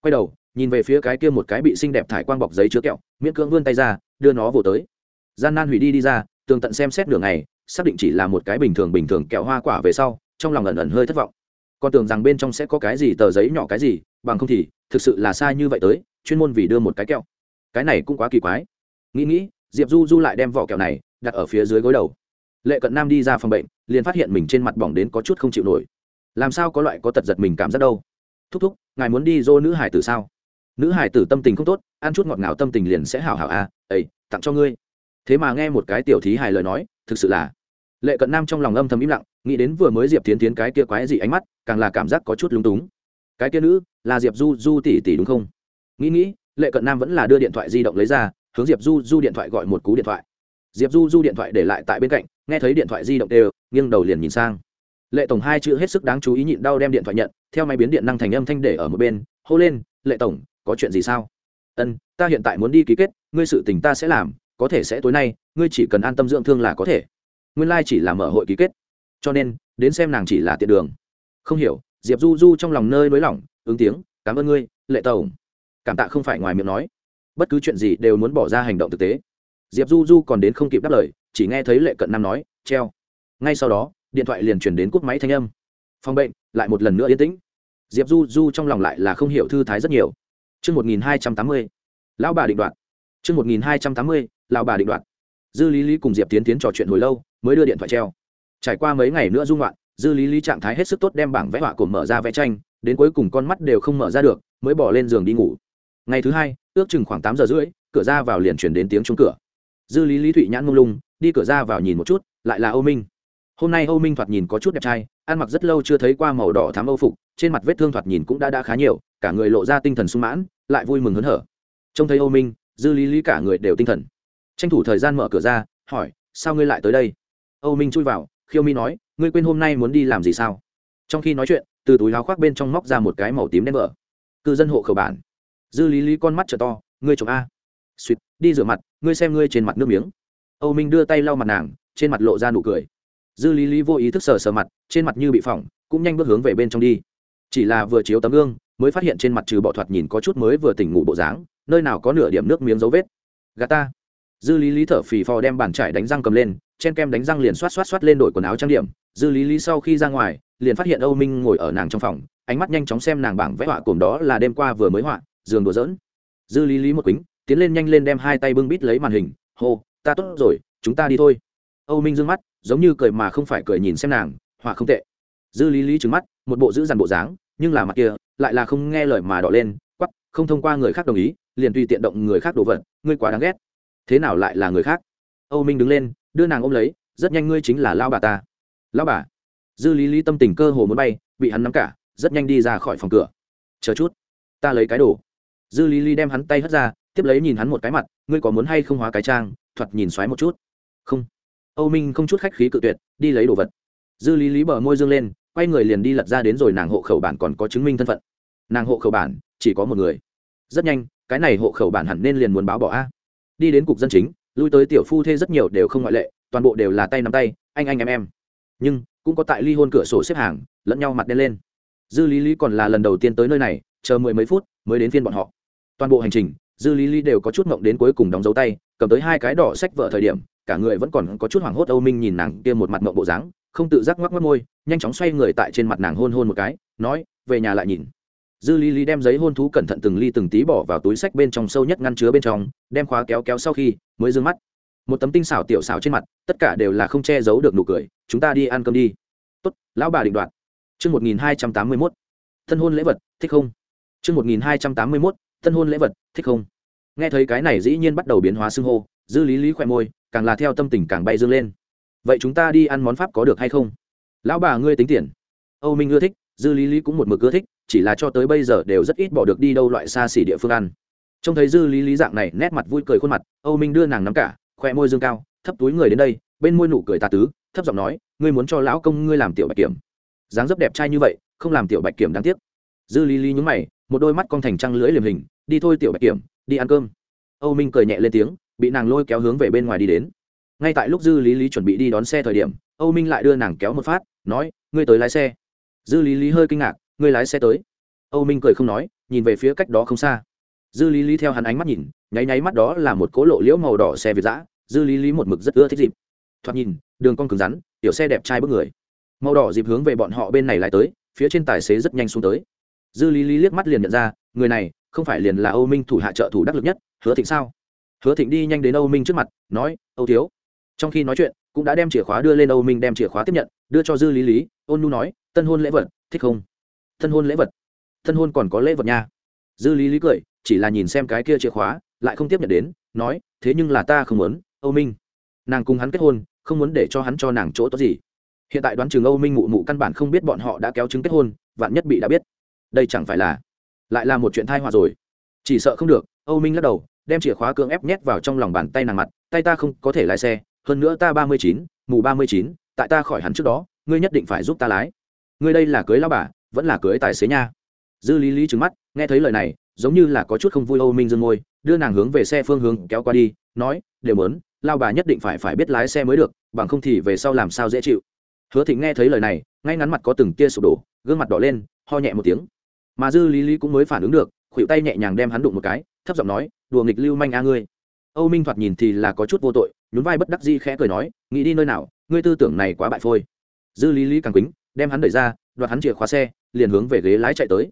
Quay đầu, nhìn về phía cái kia một cái bị xinh đẹp thải quang bọc giấy chứa kẹo, miễn cưỡng vươn tay ra, đưa nó vồ tới. Gian nan hủy đi đi ra, tường tận xem xét đường này xác định chỉ là một cái bình thường bình thường kẹo hoa quả về sau, trong lòng ẩn ẩn hơi thất vọng con tưởng rằng bên trong sẽ có cái gì, tờ giấy nhỏ cái gì, bằng không thì thực sự là sai như vậy tới, chuyên môn vì đưa một cái kẹo. Cái này cũng quá kỳ quái. Nghĩ nghĩ, diệp du du lại đem vỏ kẹo này đặt ở phía dưới gối đầu. Lệ cận nam đi ra phòng bệnh, liền phát hiện mình trên mặt bỏng đến có chút không chịu nổi. Làm sao có loại có tật giật mình cảm giác đâu? Thúc thúc, ngài muốn đi dô nữ hải tử sao? Nữ hải tử tâm tình không tốt, ăn chút ngọt ngào tâm tình liền sẽ hảo hảo à ấy tặng cho ngươi. Thế mà nghe một cái tiểu thí hài lời nói, thực sự là. Lệ cận nam trong lòng âm thầm im lặng nghĩ đến vừa mới diệp tiến tiến cái kia quái dị ánh mắt, càng là cảm giác có chút lúng túng. Cái kia nữ, là diệp du du tỷ tỷ đúng không? Nghĩ nghĩ, lệ cận nam vẫn là đưa điện thoại di động lấy ra, hướng diệp du du điện thoại gọi một cú điện thoại. Diệp du du điện thoại để lại tại bên cạnh, nghe thấy điện thoại di động đều, nghiêng đầu liền nhìn sang. Lệ tổng hai chữ hết sức đáng chú ý nhịn đau đem điện thoại nhận, theo máy biến điện năng thành âm thanh để ở một bên, hô lên, lệ tổng, có chuyện gì sao? Ân, ta hiện tại muốn đi ký kết, ngươi sự tình ta sẽ làm, có thể sẽ tối nay, ngươi chỉ cần an tâm dưỡng thương là có thể. Nguyên lai、like、chỉ là mở hội ký kết cho nên đến xem nàng chỉ là tiện đường. Không hiểu diệp du du trong lòng nơi nới lỏng ứng tiếng cảm ơn ngươi lệ tổng cảm tạ không phải ngoài miệng nói. Bất cứ chuyện gì đều muốn bỏ ra hành động thực tế. Diệp du du còn đến không kịp đáp lời chỉ nghe thấy lệ cận nam nói treo. Ngay sau đó điện thoại liền chuyển đến cúp máy thanh âm. Phòng bệnh lại một lần nữa yên tĩnh. Diệp du du trong lòng lại là không hiểu thư thái rất nhiều. Trước 1280, lão bà định đoạt. Trước 1280, lão bà định đoạn Dư Lý Lý cùng Diệp Tiến Tiến trò chuyện hồi lâu, mới đưa điện thoại treo. Trải qua mấy ngày nữa dung loạn, Dư Lý Lý trạng thái hết sức tốt đem bảng vẽ họa của mở ra vẽ tranh, đến cuối cùng con mắt đều không mở ra được, mới bỏ lên giường đi ngủ. Ngày thứ hai, ước chừng khoảng tám giờ rưỡi, cửa ra vào liền chuyển đến tiếng chống cửa. Dư Lý Lý Thụy nhãn mông lung, đi cửa ra vào nhìn một chút, lại là Âu Minh. Hôm nay Âu Minh thoạt nhìn có chút đẹp trai, ăn mặc rất lâu chưa thấy qua màu đỏ thắm âu phục, trên mặt vết thương thoạt nhìn cũng đã đã khá nhiều, cả người lộ ra tinh thần sung mãn, lại vui mừng hớn hở trông thấy âu minh dư lý lý cả người đều tinh thần tranh thủ thời gian mở cửa ra hỏi sao ngươi lại tới đây âu minh chui vào khiêu mi nói, ngươi quên hôm nay muốn đi làm gì sao? Trong khi nói chuyện, từ túi áo khoác bên trong móc ra một cái màu tím đen vỡ cư dân hộ khẩu bản. Dư lý lý con mắt t to, ngươi chồng a. Suýt đi rửa mặt, ngươi xem ngươi trên mặt nước miếng. Âu minh đưa tay lau mặt nàng, trên mặt lộ ra nụ cười. Dư lý lý vô ý thức sờ sờ mặt, trên mặt như bị phỏng, cũng nhanh bước hướng về bên trong đi. Chỉ là vừa chiếu tấm gương, mới phát hiện trên mặt trừ bỏ thoạt nhìn có chút mới vừa tỉnh ngủ bộ dáng, nơi nào có nửa điểm nước miếng dấu vết. Gà ta. Dư lý lý thở phì phò đem bàn trải đánh răng cầm lên chen kem đánh răng liền xoát xoát xoát lên đổi quần áo trang điểm, dư lý lý sau khi ra ngoài, liền phát hiện âu minh ngồi ở nàng trong phòng, ánh mắt nhanh chóng xem nàng bảng vẽ họa cồn đó là đêm qua vừa mới họa, giường đùa dỡn dư lý lý một quýnh, tiến lên nhanh lên đem hai tay bưng bít lấy màn hình, hô, ta tốt rồi, chúng ta đi thôi. Âu minh d mắt, giống như cười mà không phải cười nhìn xem nàng, họa không tệ. Dư lý lý trứng mắt, một bộ giữ dằn bộ dáng, nhưng là mặt kia, lại là không nghe lời mà đỏ lên quắp không thông qua người khác đồng ý, liền tùy tiện động người khác đồ vật, ngươi quá đáng ghét. Thế nào lại là người khác? Âu minh đứng lên đưa nàng ôm lấy, rất nhanh ngươi chính là lao bà ta. Lao bà, dư lý lý tâm tình cơ hồ muốn bay, bị hắn nắm cả, rất nhanh đi ra khỏi phòng cửa. Chờ chút, ta lấy cái đồ. Dư lý lý đem hắn tay hất ra, tiếp lấy nhìn hắn một cái mặt, ngươi có muốn hay không hóa cái trang, thoạt nhìn xoáy một chút. Không. Âu minh không chút khách khí cự tuyệt, đi lấy đồ vật. Dư lý lý bờ môi dương lên, quay người liền đi lật ra đến rồi nàng hộ khẩu bản còn có chứng minh thân phận. Nàng hộ khẩu bản, chỉ có một người. Rất nhanh, cái này hộ khẩu bản hẳn nên liền muốn báo bỏ a. Đi đến cục dân chính lui tới tiểu phu thê rất nhiều đều không ngoại lệ, toàn bộ đều là tay nắm tay, anh anh, em em. Nhưng, cũng có tại ly hôn cửa sổ xếp hàng, lẫn nhau mặt đen lên. Dư lý lý còn là lần đầu tiên tới nơi này, chờ mười mấy phút mới đến phiên bọn họ. Toàn bộ hành trình, dư lý lý đều có chút mộng đến cuối cùng đóng dấu tay, cầm tới hai cái đỏ sách vợ thời điểm, cả người vẫn còn có chút hoảng hốt âu minh nhìn nàng kia một mặt mộng bộ dáng, không tự giác ngoắc ngoắc môi, nhanh chóng xoay người tại trên mặt nàng hôn hôn một cái, nói, về nhà lại nhìn dư lý lý đem giấy hôn thú cẩn thận từng ly từng tí bỏ vào túi sách bên trong sâu nhất ngăn chứa bên trong, đem khóa kéo kéo sau khi, mới d ư ơ n g mắt. Một tấm tinh xảo tiểu xảo trên mặt, tất cả đều là không che giấu được nụ cười, chúng ta đi ăn cơm đi. Tốt, lão bà định đoạt. Chương một nghìn hai trăm tám mươi mốt. Thân hôn lễ vật, thích không? Chương một nghìn hai trăm tám mươi mốt. Thân hôn lễ vật, thích không? Nghe thấy cái này dĩ nhiên bắt đầu biến hóa xưng hô, dư lý lý khỏe môi, càng là theo tâm tình càng bay dương lên. Vậy chúng ta đi ăn món pháp có được hay không? Lão bà ngươi tính tiền. Âu minh ưa thích. Dư lý lý cũng một mực ưa thích chỉ là cho tới bây giờ đều rất ít bỏ được đi đâu loại xa xỉ địa phương ăn. Trông thấy dư lý lý dạng này, nét mặt vui cười khuôn mặt, âu minh đưa nàng nắm cả, khoe môi dương cao, thấp túi người đến đây, bên môi nụ cười tà tứ, thấp giọng nói, ngươi muốn cho lão công ngươi làm tiểu bạch kiểm. Dáng dấp đẹp trai như vậy, không làm tiểu bạch kiểm đáng tiếc. Dư lý lý nhúng mày, một đôi mắt con thành trăng lưỡi liềm hình, đi thôi tiểu bạch kiểm, đi ăn cơm. Âu minh cười nhẹ lên tiếng, bị nàng lôi kéo hướng về bên ngoài đi đến. Ngay tại lúc dư lý lý chuẩn bị đi đón xe thời điểm, âu minh lại đưa nàng kéo một phát, nói, ngươi tới lái xe. Dư lý lý hơi kinh ngạc ngươi lái xe tới. Âu minh cười không nói, nhìn về phía cách đó không xa. Dư lý lý theo hắn ánh mắt nhìn, nháy nháy mắt đó là một cố lộ liễu màu đỏ xe việt giã dư lý lý một mực rất ưa thích dịp. Thoạt nhìn, đường con cứng rắn, tiểu xe đẹp trai bước người. Màu đỏ dịp hướng về bọn họ bên này lại tới, phía trên tài xế rất nhanh xuống tới. Dư lý lý liếc mắt liền nhận ra, người này không phải liền là âu minh thủ hạ trợ thủ đắc lực nhất, hứa thịnh sao? Hứa thịnh đi nhanh đến âu minh trước mặt, nói, âu thiếu. Trong khi nói chuyện, cũng đã đem chìa khóa đưa lên, âu minh đem chìa khóa tiếp nhận, đưa cho dư lý lý, ôn nu nói, tân hôn lễ vật, thích không? Thân hôn lễ vật. Thân hôn còn có lễ vật nha. Dư lý lý cười, chỉ là nhìn xem cái kia chìa khóa, lại không tiếp nhận đến, nói, thế nhưng là ta không muốn, âu minh. Nàng cùng hắn kết hôn, không muốn để cho hắn cho nàng chỗ tốt gì. Hiện tại đoán chừng âu minh mụ mụ căn bản không biết bọn họ đã kéo chứng kết hôn, vạn nhất bị đã biết. Đây chẳng phải là, lại là một chuyện thai họa rồi. Chỉ sợ không được, âu minh lắc đầu, đem chìa khóa cưỡng ép nhét vào trong lòng bàn tay nàng mặt, tay ta không có thể lái xe, hơn nữa ta ba mươi chín, mù ba mươi chín, tại ta khỏi hắn trước đó, ngươi nhất định phải giúp ta lái. Ngươi đây là cưới lao bà vẫn là cưới tài xế nha. Dư lý lý trứng mắt, nghe thấy lời này, giống như là có chút không vui âu minh dương ngôi đưa nàng hướng về xe phương hướng kéo qua đi, nói, đều mớn lao bà nhất định phải phải biết lái xe mới được, bằng không thì về sau làm sao dễ chịu. Hứa thịnh nghe thấy lời này, ngay ngắn mặt có từng tia sụp đổ, gương mặt đỏ lên, ho nhẹ một tiếng. Mà dư lý lý cũng mới phản ứng được, khuỷu tay nhẹ nhàng đem hắn đụng một cái, thấp giọng nói, đùa nghịch lưu manh a ngươi. Âu minh thoạt nhìn thì là có chút vô tội, nhún vai bất đắc di khẽ cười nói, nghĩ đi nơi nào, ngươi tư tưởng này quá bại phôi. Dư lý lý càng quýnh đem hắn đẩy ra, đoạt hắn chìa khóa xe, liền hướng về ghế lái chạy tới.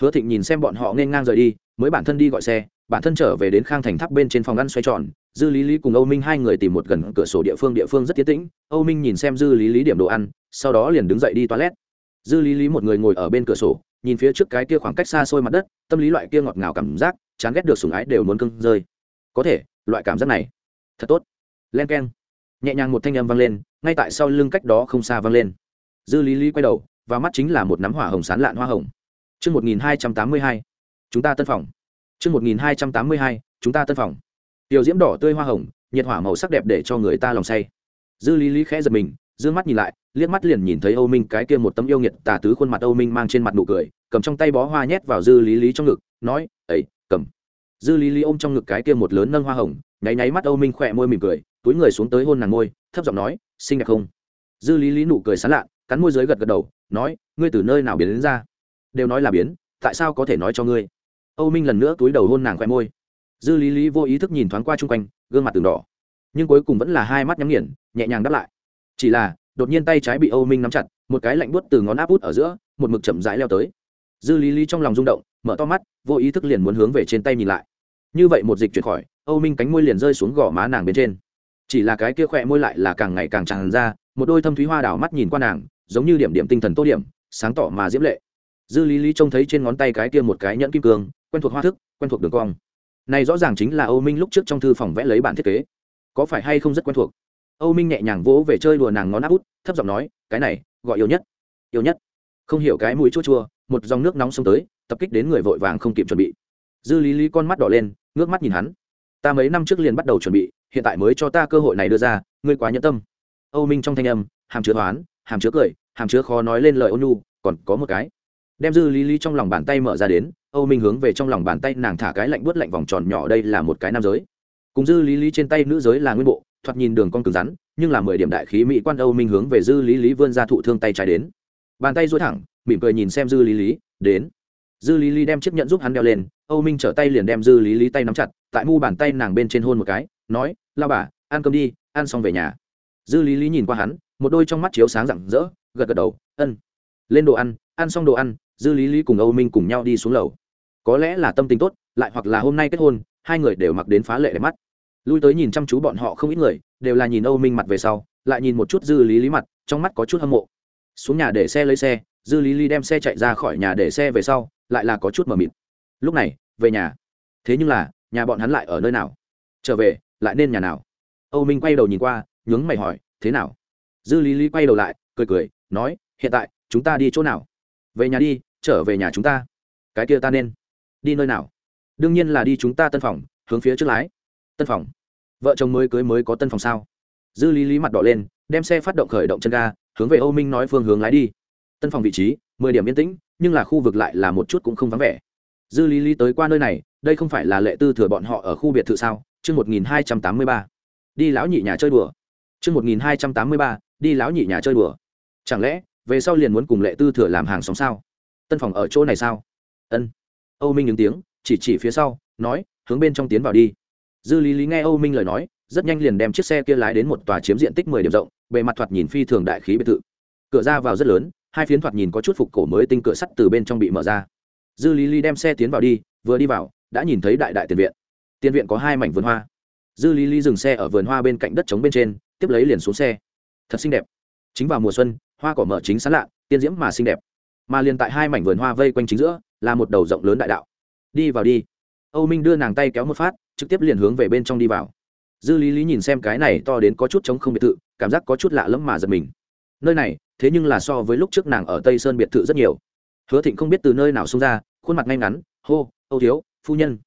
Hứa thịnh nhìn xem bọn họ nên ngang rời đi, mới bản thân đi gọi xe, bản thân trở về đến khang thành tháp bên trên phòng ăn xoay tròn, dư lý lý cùng âu minh hai người tìm một gần cửa sổ địa phương địa phương rất tiến tĩnh. Âu minh nhìn xem dư lý lý điểm đồ ăn, sau đó liền đứng dậy đi toilet. Dư lý lý một người ngồi ở bên cửa sổ, nhìn phía trước cái kia khoảng cách xa xôi mặt đất, tâm lý loại kia ngọt ngào cảm giác, chán ghét được sủng ái đều muốn cưng rơi. Có thể, loại cảm giác này, thật tốt. Len k e n nhẹ nhàng một thanh âm vang lên, ngay tại sau lưng cách đó không xa vang lên dư lý lý quay đầu và mắt chính là một nắm hỏa hồng sán lạn hoa hồng Trước 1282, chúng ta tân phòng. Trước 1282, chúng ta tân phòng. Tiểu diễm đỏ tươi hoa hồng, nhiệt hỏa màu sắc đẹp để cho người ta lòng say. Dư Lý Lý khẽ giật mình, dương mắt nhìn lại, liếc mắt liền nhìn thấy Âu Minh cái kia một tấm yêu nghiệt tà tứ khuôn mặt Âu Minh mang trên mặt nụ cười, cầm trong tay bó hoa nhét vào Dư Lý Lý trong ngực, nói: "Ấy, cầm." Dư Lý Lý ôm trong ngực cái kia một lớn nâng hoa hồng, nháy nháy mắt Âu Minh khỏe môi mỉm cười, túi người xuống tới hôn nàng môi, thấp giọng nói: "Xinh đẹp không?" Dư Lý Lý nụ cười sán lạn cắn môi dưới gật gật đầu, nói: "Ngươi từ nơi nào biến đến ra?" Đều nói là biến, tại sao có thể nói cho ngươi? âu minh lần nữa túi đầu hôn nàng khoe môi. Dư lý lý vô ý thức nhìn thoáng qua chung quanh gương mặt từng đỏ. Nhưng cuối cùng vẫn là hai mắt nhắm nghiền nhẹ nhàng đáp lại. Chỉ là đột nhiên tay trái bị âu minh nắm chặt một cái lạnh buốt từ ngón áp út ở giữa một mực chậm rãi leo tới. Dư lý lý trong lòng rung động mở to mắt vô ý thức liền muốn hướng về trên tay nhìn lại. Như vậy một dịch chuyển khỏi âu minh cánh môi liền rơi xuống gò má nàng bên trên. Chỉ là cái kia khỏe môi lại là càng ngày càng tràn ra một đôi thâm thúy hoa đảo mắt nhìn qua nàng giống như điểm điểm tinh thần tô điểm, sáng tỏ mà diễm lệ. Dư lý lý trông thấy trên ngón tay cái kia một cái nhẫn kim cương, quen thuộc hoa thức, quen thuộc đường cong. Này rõ ràng chính là âu minh lúc trước trong thư phòng vẽ lấy bản thiết kế. Có phải hay không rất quen thuộc? Âu minh nhẹ nhàng vỗ về chơi đùa nàng ngón áp út, thấp giọng nói, cái này, gọi yêu nhất yêu nhất. Không hiểu cái mũi chua chua, một dòng nước nóng xông tới, tập kích đến người vội vàng không kịp chuẩn bị. Dư lý lý con mắt đỏ lên, ngước mắt nhìn hắn. Ta mấy năm trước liền bắt đầu chuẩn bị, hiện tại mới cho ta cơ hội này đưa ra, ngươi quá nhẫn tâm. Âu minh trong thanh âm, hàm chứa toán hàm chứa cười, hàm chứa khó nói lên lời ôn nhu, còn có một cái. Đem dư lý lý trong lòng bàn tay mở ra đến, âu minh hướng về trong lòng bàn tay nàng thả cái lạnh buốt lạnh vòng tròn nhỏ đây là một cái nam giới. Cùng dư lý lý trên tay nữ giới là nguyên bộ, thoạt nhìn đường con cứng rắn, nhưng là mười điểm đại khí mỹ quan âu minh hướng về dư lý lý vươn ra thụ thương tay trái đến. Bàn tay duỗi thẳng, mỉm cười nhìn xem dư lý lý, đến. Dư lý lý đem chiếc nhẫn giúp hắn đeo lên, âu minh trở tay liền đem dư lý lý tay nắm chặt, tại mu bàn tay nàng bên trên hôn một cái, nói, lao bà, ăn cơm đi, ăn xong về nhà. Dư lý lý nhìn qua hắn một đôi trong mắt chiếu sáng rạng rỡ, gật gật đầu, ân. Lên đồ ăn ăn xong đồ ăn, dư lý lý cùng âu minh cùng nhau đi xuống lầu. Có lẽ là tâm tình tốt, lại hoặc là hôm nay kết hôn, hai người đều mặc đến phá lệ đẹp mắt. Lui tới nhìn chăm chú bọn họ không ít người, đều là nhìn âu minh mặt về sau, lại nhìn một chút dư lý lý mặt, trong mắt có chút hâm mộ. Xuống nhà để xe lấy xe, dư lý lý đem xe chạy ra khỏi nhà để xe về sau, lại là có chút mờ mịt. Lúc này, về nhà. Thế nhưng là, nhà bọn hắn lại ở nơi nào? Trở về, lại nên nhà nào? Âu minh quay đầu nhìn qua, nhướng mày hỏi, thế nào? Dư lý lý quay đầu lại, cười cười, nói, hiện tại, chúng ta đi chỗ nào? Về nhà đi, trở về nhà chúng ta. Cái kia ta nên đi nơi nào? Đương nhiên là đi chúng ta tân phòng, hướng phía trước lái. Tân phòng? Vợ chồng mới cưới mới có tân phòng sao? Dư lý lý mặt đỏ lên, đem xe phát động khởi động chân ga, hướng về âu minh nói phương hướng lái đi. Tân phòng vị trí, mười điểm yên tĩnh, nhưng là khu vực lại là một chút cũng không vắng vẻ. Dư lý lý tới qua nơi này, đây không phải là lệ tư thừa bọn họ ở khu biệt thự sao? Chương một nghìn hai trăm tám mươi ba. Đi lão nhị nhà chơi đùa. Chương một nghìn hai trăm tám mươi ba đi lão nhị nhà chơi đùa. Chẳng lẽ, về sau liền muốn cùng lệ tư thừa làm hàng xóm sao? Tân phòng ở chỗ này sao? Ân. Âu minh ứng tiếng, chỉ chỉ phía sau, nói, hướng bên trong tiến vào đi. Dư lý lý nghe âu minh lời nói, rất nhanh liền đem chiếc xe kia lái đến một tòa chiếm diện tích mười điểm rộng, bề mặt thoạt nhìn phi thường đại khí biệt thự. Cửa ra vào rất lớn, hai phiến thoạt nhìn có chút phục cổ mới tinh cửa sắt từ bên trong bị mở ra. Dư lý lý đem xe tiến vào đi, vừa đi vào, đã nhìn thấy đại đại tiền viện. Tiền viện có hai mảnh vườn hoa. Dư lý lý dừng xe ở vườn hoa bên cạnh đất trống bên trên, tiếp lấy liền xuống xe thật xinh đẹp. Chính vào mùa xuân, hoa cỏ mở chính sán lạ, tiên diễm mà xinh đẹp. Mà liền tại hai mảnh vườn hoa vây quanh chính giữa, là một đầu rộng lớn đại đạo. Đi vào đi. Âu minh đưa nàng tay kéo một phát, trực tiếp liền hướng về bên trong đi vào. Dư lý lý nhìn xem cái này to đến có chút trống không biệt thự, cảm giác có chút lạ lẫm mà giật mình. Nơi này, thế nhưng là so với lúc trước nàng ở tây sơn biệt thự rất nhiều. Hứa thịnh không biết từ nơi nào xông ra, khuôn mặt ngay ngắn, hô, âu thiếu, phu nhân.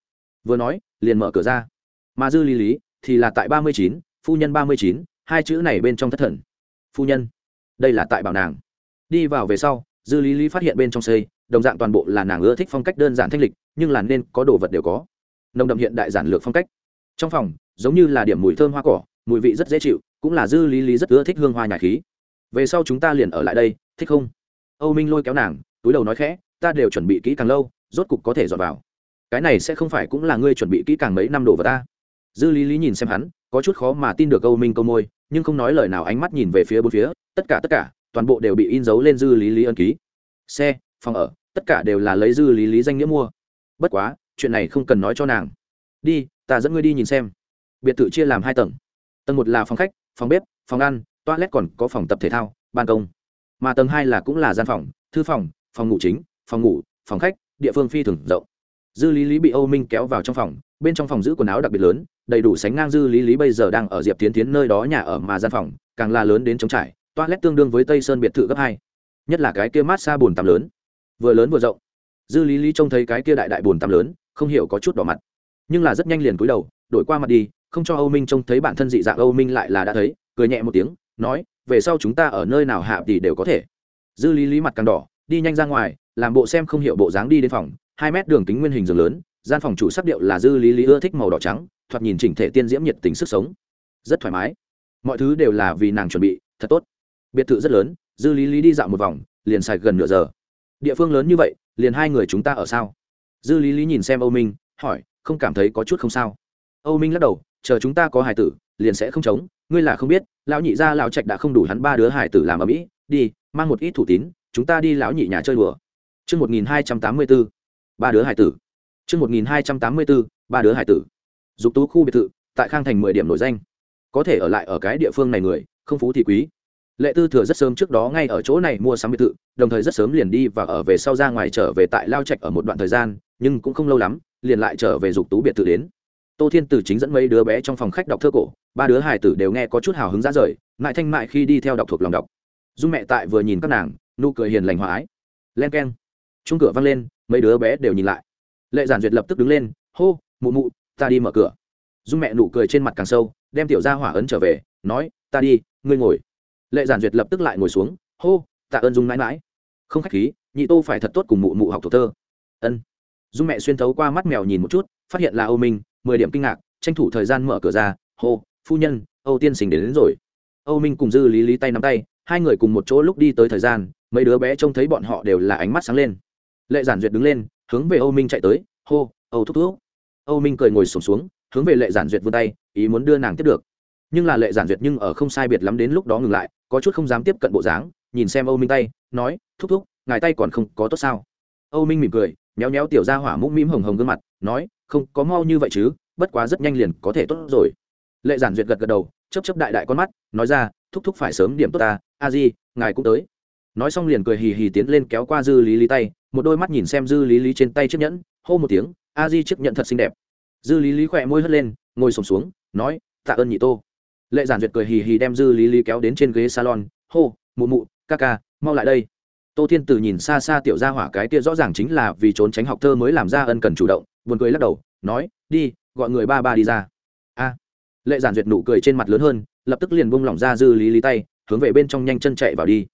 Vừa nói, liền mở cửa ra. Mà dư lý lý thì là tại ba mươi chín, phu nhân ba mươi chín, hai chữ này bên trong thất thần phu nhân, đây là tại bảo nàng. Đi vào về sau, dư lý lý phát hiện bên trong xây, đồng dạng toàn bộ là nàng ưa thích phong cách đơn giản thanh lịch, nhưng là nên có đồ vật đều có. Nồng đậm hiện đại giản lược phong cách. Trong phòng, giống như là điểm mùi thơm hoa cỏ, mùi vị rất dễ chịu, cũng là dư lý lý rất ưa thích hương hoa nhà khí. Về sau chúng ta liền ở lại đây, thích không? Âu minh lôi kéo nàng, túi đầu nói khẽ, ta đều chuẩn bị kỹ càng lâu, rốt cục có thể dọn vào. Cái này sẽ không phải cũng là ngươi chuẩn bị kỹ càng mấy năm đồ vào ta. Dư lý lý nhìn xem hắn, có chút khó mà tin được âu minh câu môi nhưng không nói lời nào ánh mắt nhìn về phía bốn phía, tất cả tất cả, toàn bộ đều bị in dấu lên dư lý lý ân ký. Xe, phòng ở, tất cả đều là lấy dư lý lý danh nghĩa mua. Bất quá, chuyện này không cần nói cho nàng. Đi, ta dẫn ngươi đi nhìn xem. Biệt thự chia làm hai tầng. Tầng một là phòng khách, phòng bếp, phòng ăn, toilet còn có phòng tập thể thao, ban công. Mà tầng hai là cũng là gian phòng, thư phòng phòng ngủ chính, phòng ngủ, phòng khách, địa phương phi thường rộng dư lý lý bị âu minh kéo vào trong phòng, bên trong phòng giữ quần áo đặc biệt lớn, đầy đủ sánh ngang dư lý lý bây giờ đang ở diệp tiến tiến nơi đó nhà ở mà gian phòng, càng là lớn đến trống trải, toilet tương đương với tây sơn biệt thự gấp hai. Nhất là cái kia mát xa bồn tắm lớn. Vừa lớn vừa rộng. Dư lý lý trông thấy cái kia đại đại bồn tắm lớn, không hiểu có chút đỏ mặt. Nhưng là rất nhanh liền cúi đầu, đổi qua mặt đi, không cho âu minh trông thấy bản thân dị dạng âu minh lại là đã thấy, cười nhẹ một tiếng, nói, về sau chúng ta ở nơi nào hạ thì đều có thể. Dư lý lý mặt càng đỏ, đi nhanh ra ngoài, làm bộ xem không hiểu bộ dáng đi đến phòng hai mét đường kính nguyên hình giường lớn gian phòng chủ sắc điệu là dư lý lý ưa thích màu đỏ trắng thoạt nhìn chỉnh thể tiên diễm nhiệt tình sức sống. Rất thoải mái. Mọi thứ đều là vì nàng chuẩn bị thật tốt. Biệt thự rất lớn dư lý lý đi dạo một vòng liền xài gần nửa giờ. Địa phương lớn như vậy liền hai người chúng ta ở sao? Dư lý lý nhìn xem âu minh hỏi không cảm thấy có chút không sao. Âu minh lắc đầu chờ chúng ta có hải tử liền sẽ không chống ngươi là không biết lão nhị gia lão trạch đã không đủ hắn ba đứa hải tử làm ở mỹ đi mang một ít thủ tín chúng ta đi lão nhị nhà chơi đùa. Trước 1284, ba đứa hài tử. Chương một nghìn hai trăm tám mươi bốn ba đứa hài tử. Dục tú khu biệt thự, tại khang thành mười điểm nổi danh. Có thể ở lại ở cái địa phương này người, không phú thì quý. Lệ tư thừa rất sớm trước đó ngay ở chỗ này mua sắm biệt thự, đồng thời rất sớm liền đi và ở về sau ra ngoài trở về tại lao trạch ở một đoạn thời gian, nhưng cũng không lâu lắm, liền lại trở về dục tú biệt thự đến. Tô thiên tử chính dẫn mấy đứa bé trong phòng khách đọc thơ cổ, ba đứa hài tử đều nghe có chút hào hứng ra rời mại thanh mại khi đi theo đọc thuộc lòng đọc. Dung mẹ tại vừa nhìn các nàng, nụ cười hiền lành hòa ái. Len k e n chung cửa văng lên mấy đứa bé đều nhìn lại. Lệ giản duyệt lập tức đứng lên hô mụ mụ ta đi mở cửa. Dung mẹ nụ cười trên mặt càng sâu đem tiểu gia hỏa ấn trở về nói ta đi ngươi ngồi. Lệ giản duyệt lập tức lại ngồi xuống hô tạ ơn dung mãi mãi. Không khách khí nhị tô phải thật tốt cùng mụ mụ học thuộc thơ. Ân. Dung mẹ xuyên thấu qua mắt mèo nhìn một chút phát hiện là âu minh mười điểm kinh ngạc tranh thủ thời gian mở cửa ra hô phu nhân âu tiên sinh đến, đến rồi. Âu minh cùng dư lý lý tay nắm tay hai người cùng một chỗ lúc đi tới thời gian mấy đứa bé trông thấy bọn họ đều là ánh mắt sáng lên lệ giản duyệt đứng lên hướng về âu minh chạy tới hô âu thúc thúc. Âu minh cười ngồi sổm xuống, xuống hướng về lệ giản duyệt vươn tay ý muốn đưa nàng tiếp được. Nhưng là lệ giản duyệt nhưng ở không sai biệt lắm đến lúc đó ngừng lại có chút không dám tiếp cận bộ dáng nhìn xem âu minh tay nói thúc thúc ngài tay còn không có tốt sao? Âu minh mỉm cười méo méo tiểu ra hỏa mũm mĩm hồng hồng gương mặt nói không có mau như vậy chứ bất quá rất nhanh liền có thể tốt rồi. Lệ giản duyệt gật gật đầu chấp chấp đại đại con mắt nói ra thúc thúc phải sớm điểm tốt ta a di ngài cũng tới. Nói xong liền cười hì hì tiến lên kéo qua dư lý lý tay một đôi mắt nhìn xem dư lý lý trên tay chiếc nhẫn hô một tiếng a di chiếc nhẫn thật xinh đẹp. Dư lý lý khỏe môi hất lên ngồi sổm xuống, nói tạ ơn nhị tô. Lệ giản duyệt cười hì hì đem dư lý lý kéo đến trên ghế salon hô mụ mụ ca ca mau lại đây. Tô thiên tử nhìn xa xa tiểu gia hỏa cái kia rõ ràng chính là vì trốn tránh học thơ mới làm ra ân cần chủ động buồn cười lắc đầu nói đi gọi người ba ba đi ra. A. Lệ giản duyệt nụ cười trên mặt lớn hơn lập tức liền bung lỏng ra dư lý lý tay hướng về bên trong nhanh chân chạy vào đi.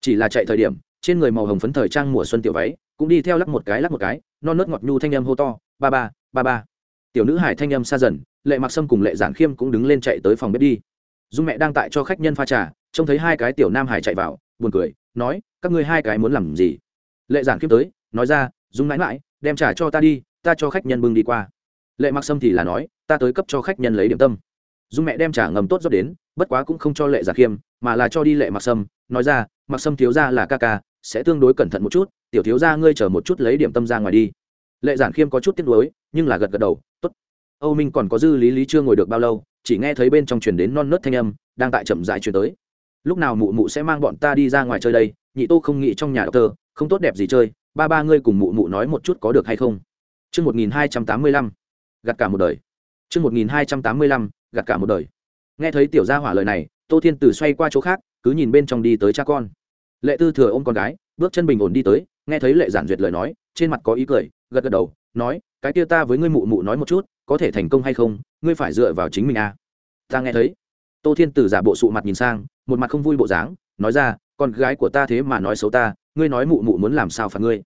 Chỉ là chạy thời điểm trên người màu hồng phấn thời trang mùa xuân tiểu váy cũng đi theo lắc một cái lắc một cái, non nớt ngọt nhu thanh âm hô to, ba ba ba ba. Tiểu nữ hải thanh âm xa dần, lệ mặc sâm cùng lệ giản khiêm cũng đứng lên chạy tới phòng bếp đi. Dung mẹ đang tại cho khách nhân pha trà, trông thấy hai cái tiểu nam hải chạy vào, buồn cười, nói, các ngươi hai cái muốn làm gì? Lệ giản khiêm tới, nói ra, dung mãi mãi, đem trà cho ta đi, ta cho khách nhân bưng đi qua. Lệ mặc sâm thì là nói, ta tới cấp cho khách nhân lấy điểm tâm. Dung mẹ đem trà ngầm tốt rót đến, bất quá cũng không cho lệ giản khiêm, mà là cho đi lệ mặc sâm, nói ra, mặc sâm thiếu ra là ca ca sẽ tương đối cẩn thận một chút tiểu thiếu ra ngươi chờ một chút lấy điểm tâm ra ngoài đi lệ giản khiêm có chút tiếc nuối nhưng là gật gật đầu tốt âu minh còn có dư lý lý chưa ngồi được bao lâu chỉ nghe thấy bên trong truyền đến non nớt thanh âm đang tại chậm dại truyền tới lúc nào mụ mụ sẽ mang bọn ta đi ra ngoài chơi đây nhị tô không nghĩ trong nhà doctor không tốt đẹp gì chơi ba ba ngươi cùng mụ mụ nói một chút có được hay không Chương 1285. Gặt cả một đời. Chương 1285. Gặt cả một đời. Nghe thấy tiểu gia hỏa lời này, Tô Thiên Tử xoay qua chỗ khác, cứ nhìn bên trong đi tới cha con. Lệ Tư thừa ôm con gái, bước chân bình ổn đi tới, nghe thấy Lệ Giản duyệt lời nói, trên mặt có ý cười, gật gật đầu, nói, cái kia ta với ngươi mụ mụ nói một chút, có thể thành công hay không, ngươi phải dựa vào chính mình à. Ta nghe thấy. Tô Thiên Tử giả bộ sụ mặt nhìn sang, một mặt không vui bộ dáng, nói ra, con gái của ta thế mà nói xấu ta, ngươi nói mụ mụ muốn làm sao phạt ngươi.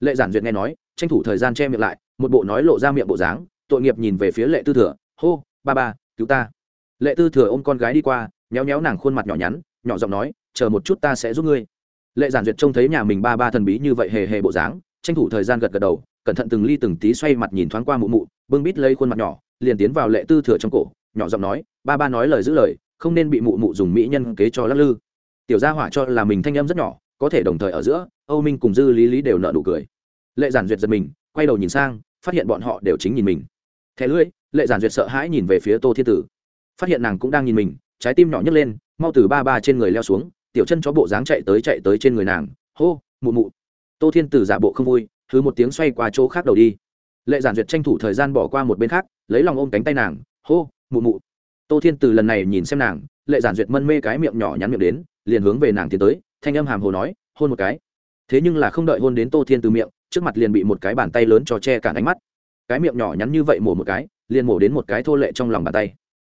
Lệ Giản duyệt nghe nói, tranh thủ thời gian che miệng lại một bộ nói lộ ra miệng bộ dáng tội nghiệp nhìn về phía lệ tư thừa hô ba ba cứu ta lệ tư thừa ôm con gái đi qua nhéo nhéo nàng khuôn mặt nhỏ nhắn nhỏ giọng nói chờ một chút ta sẽ giúp ngươi lệ giản duyệt trông thấy nhà mình ba ba thần bí như vậy hề hề bộ dáng, tranh thủ thời gian gật gật đầu, cẩn thận từng ly từng tí xoay mặt nhìn thoáng qua mụ mụ, bưng bít lấy khuôn mặt nhỏ, liền tiến vào lệ tư thừa trong cổ, nhỏ giọng nói, ba ba nói lời giữ lời, không nên bị mụ mụ dùng mỹ nhân kế cho lắc lư. Tiểu gia hỏa cho là mình thanh âm rất nhỏ, có thể đồng thời ở giữa, âu minh cùng dư lý lý đều nợ nụ cười. Lệ giản duyệt giật mình, quay đầu nhìn sang, phát hiện bọn họ đều chính nhìn mình. Thẻ lưỡi, lệ giản duyệt sợ hãi nhìn về phía tô thiên tử. Phát hiện nàng cũng đang nhìn mình, trái tim nhỏ nhấc lên, mau từ ba ba trên người leo xuống tiểu chân chó bộ dáng chạy tới chạy tới trên người nàng, hô, mụ mụ. Tô thiên tử giả bộ không vui thứ một tiếng xoay qua chỗ khác đầu đi. Lệ giản duyệt tranh thủ thời gian bỏ qua một bên khác, lấy lòng ôm cánh tay nàng, hô, mụ mụ. Tô thiên tử lần này nhìn xem nàng, lệ giản duyệt mân mê cái miệng nhỏ nhắn miệng đến, liền hướng về nàng tiến tới, thanh âm hàm hồ nói, hôn một cái. Thế nhưng là không đợi hôn đến tô thiên từ miệng, trước mặt liền bị một cái bàn tay lớn cho che cản ánh mắt. Cái miệng nhỏ nhắn như vậy mổ một cái, liền mổ đến một cái thô lệ trong lòng bàn tay.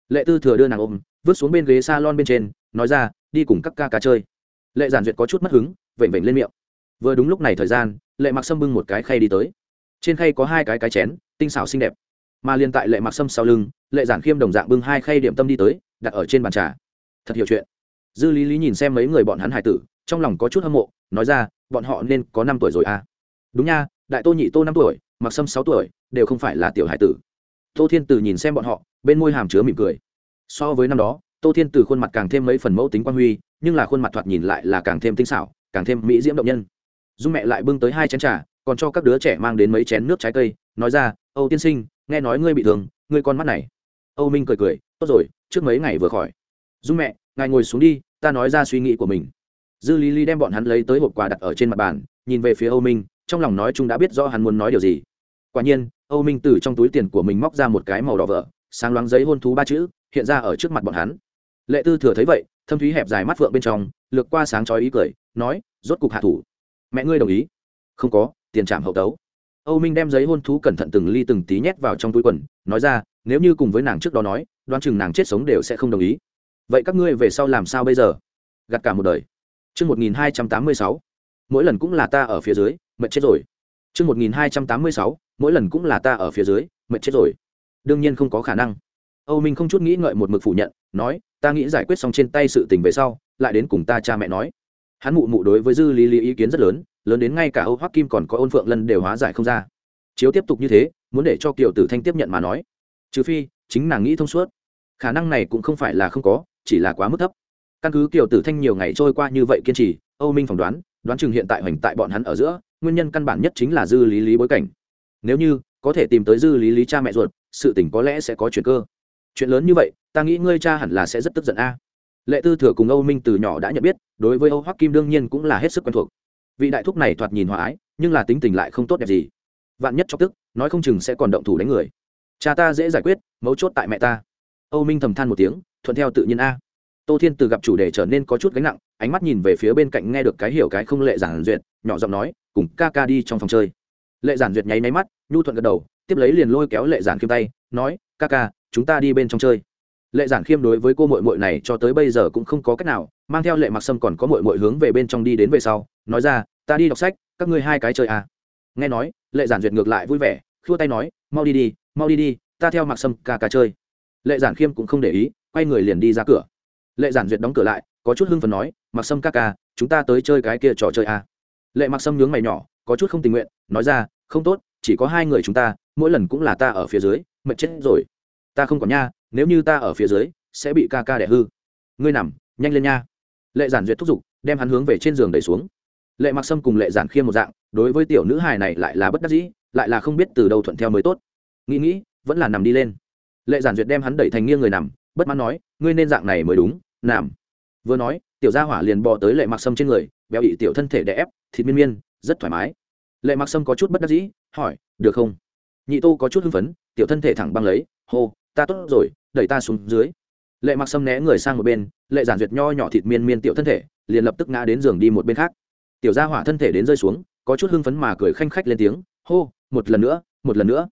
Lệ tư thừa đưa nàng ôm, vứt xuống bên ghế s a lon bên trên, nói ra đi cùng các ca ca chơi. Lệ giản duyệt có chút mất hứng, vểnh vểnh lên miệng. Vừa đúng lúc này thời gian, lệ mặc sâm bưng một cái khay đi tới. Trên khay có hai cái cái chén, tinh xảo xinh đẹp. Mà liền tại lệ mặc sâm sau lưng, lệ giản khiêm đồng dạng bưng hai khay điểm tâm đi tới, đặt ở trên bàn trà. Thật hiểu chuyện. Dư lý lý nhìn xem mấy người bọn hắn hải tử, trong lòng có chút hâm mộ, nói ra, bọn họ nên có năm tuổi rồi à? Đúng nha, đại tô nhị tô năm tuổi mặc sâm sáu tuổi, đều không phải là tiểu hải tử. Tô thiên tử nhìn xem bọn họ, bên môi hàm chứa mỉm cười. So với năm đó tô thiên từ khuôn mặt càng thêm mấy phần mẫu tính quan huy, nhưng là khuôn mặt thoạt nhìn lại là càng thêm tinh xảo, càng thêm mỹ diễm động nhân. Dung mẹ lại bưng tới hai chén trà, còn cho các đứa trẻ mang đến mấy chén nước trái cây, nói ra, âu tiên sinh, nghe nói ngươi bị thương, ngươi con mắt này. Âu minh cười cười, tốt rồi, trước mấy ngày vừa khỏi. Dung mẹ, ngài ngồi xuống đi, ta nói ra suy nghĩ của mình. Dư lý lý đem bọn hắn lấy tới hộp quà đặt ở trên mặt bàn, nhìn về phía âu minh, trong lòng nói chung đã biết rõ hắn muốn nói điều gì. Quả nhiên, âu minh từ trong túi tiền của mình móc ra một cái màu đỏ vợ, sáng loáng giấy hôn thú ba chữ, hiện ra ở trước mặt bọn hắn lệ tư thừa thấy vậy thâm thúy hẹp dài mắt vượng bên trong lược qua sáng chói ý cười nói rốt cục hạ thủ mẹ ngươi đồng ý không có tiền trảm hậu tấu âu minh đem giấy hôn thú cẩn thận từng ly từng tí nhét vào trong túi quần nói ra nếu như cùng với nàng trước đó nói đoán chừng nàng chết sống đều sẽ không đồng ý vậy các ngươi về sau làm sao bây giờ gặt cả một đời Chương 1286. Mỗi lần cũng là ta ở phía dưới, mệt chết rồi. Chương 1286. Mỗi lần cũng là ta ở phía dưới, mệt chết rồi. Đương nhiên không có khả năng. Âu Minh không chút nghĩ ngợi một mực phủ nhận, nói, ta nghĩ giải quyết xong trên tay sự tình về sau, lại đến cùng ta cha mẹ nói. Hắn mụ mụ đối với dư lý lý ý kiến rất lớn, lớn đến ngay cả Âu Hoắc Kim còn có Ôn Phượng Lân đều hóa giải không ra. Chiếu tiếp tục như thế, muốn để cho Kiều Tử Thanh tiếp nhận mà nói, trừ phi chính nàng nghĩ thông suốt. Khả năng này cũng không phải là không có, chỉ là quá mức thấp căn cứ kiều tử thanh nhiều ngày trôi qua như vậy kiên trì âu minh phỏng đoán đoán chừng hiện tại hoành tại bọn hắn ở giữa nguyên nhân căn bản nhất chính là dư lý lý bối cảnh nếu như có thể tìm tới dư lý lý cha mẹ ruột sự tình có lẽ sẽ có chuyện cơ chuyện lớn như vậy, ta nghĩ ngươi cha hẳn là sẽ rất tức giận a. Lệ tư thừa cùng âu minh từ nhỏ đã nhận biết, đối với âu hoắc kim đương nhiên cũng là hết sức quen thuộc. Vị đại thúc này thoạt nhìn hòa ái, nhưng là tính tình lại không tốt đẹp gì. Vạn nhất chọc tức, nói không chừng sẽ còn động thủ đánh người. Cha ta dễ giải quyết, mấu chốt tại mẹ ta. Âu minh thầm than một tiếng, thuận theo tự nhiên a. Tô thiên từ gặp chủ đề trở nên có chút gánh nặng, ánh mắt nhìn về phía bên cạnh nghe được cái hiểu cái không lệ giản duyệt, nhỏ giọng nói, cùng ca ca đi trong phòng chơi. Lệ giản duyệt nháy máy mắt, nhu thuận gật đầu, tiếp lấy liền lôi kéo lệ giản khiêm tay, nói, ca ca chúng ta đi bên trong chơi lệ giản khiêm đối với cô mội mội này cho tới bây giờ cũng không có cách nào, mang theo lệ mặc sâm còn có mội mội hướng về bên trong đi đến về sau, nói ra, ta đi đọc sách, các ngươi hai cái chơi à. nghe nói, lệ giản duyệt ngược lại vui vẻ, khua tay nói, mau đi đi, mau đi đi, ta theo mặc sâm ca ca chơi lệ giản khiêm cũng không để ý, quay người liền đi ra cửa lệ giản duyệt đóng cửa lại, có chút hưng phần nói, mặc sâm ca ca, chúng ta tới chơi cái kia trò chơi à. lệ mặc sâm nhướng mày nhỏ, có chút không tình nguyện, nói ra, không tốt, chỉ có hai người chúng ta, mỗi lần cũng là ta ở phía dưới, mệt chết rồi ta không còn nha, nếu như ta ở phía dưới, sẽ bị ca ca đẻ hư. Ngươi nằm, nhanh lên nha. Lệ giản duyệt thúc giục, đem hắn hướng về trên giường đẩy xuống. Lệ mặc sâm cùng lệ giản khiêm một dạng, đối với tiểu nữ hài này lại là bất đắc dĩ, lại là không biết từ đâu thuận theo mới tốt. Nghĩ nghĩ, vẫn là nằm đi lên. Lệ giản duyệt đem hắn đẩy thành nghiêng người nằm, bất mãn nói, ngươi nên dạng này mới đúng, nằm. Vừa nói, tiểu gia hỏa liền bò tới lệ mặc sâm trên người, béo ị tiểu thân thể đè ép, thịt miên miên, rất thoải mái. Lệ mặc sâm có chút bất đắc dĩ, hỏi, được không? Nhị tô có chút hưng phấn, tiểu thân thể thẳng băng lấy, hô ta tốt rồi, đẩy ta xuống dưới. Lệ mặc sâm né người sang một bên, lệ giản duyệt nho nhỏ thịt miên miên tiểu thân thể, liền lập tức ngã đến giường đi một bên khác. Tiểu gia hỏa thân thể đến rơi xuống, có chút hưng phấn mà cười khanh khách lên tiếng, hô, một lần nữa, một lần nữa.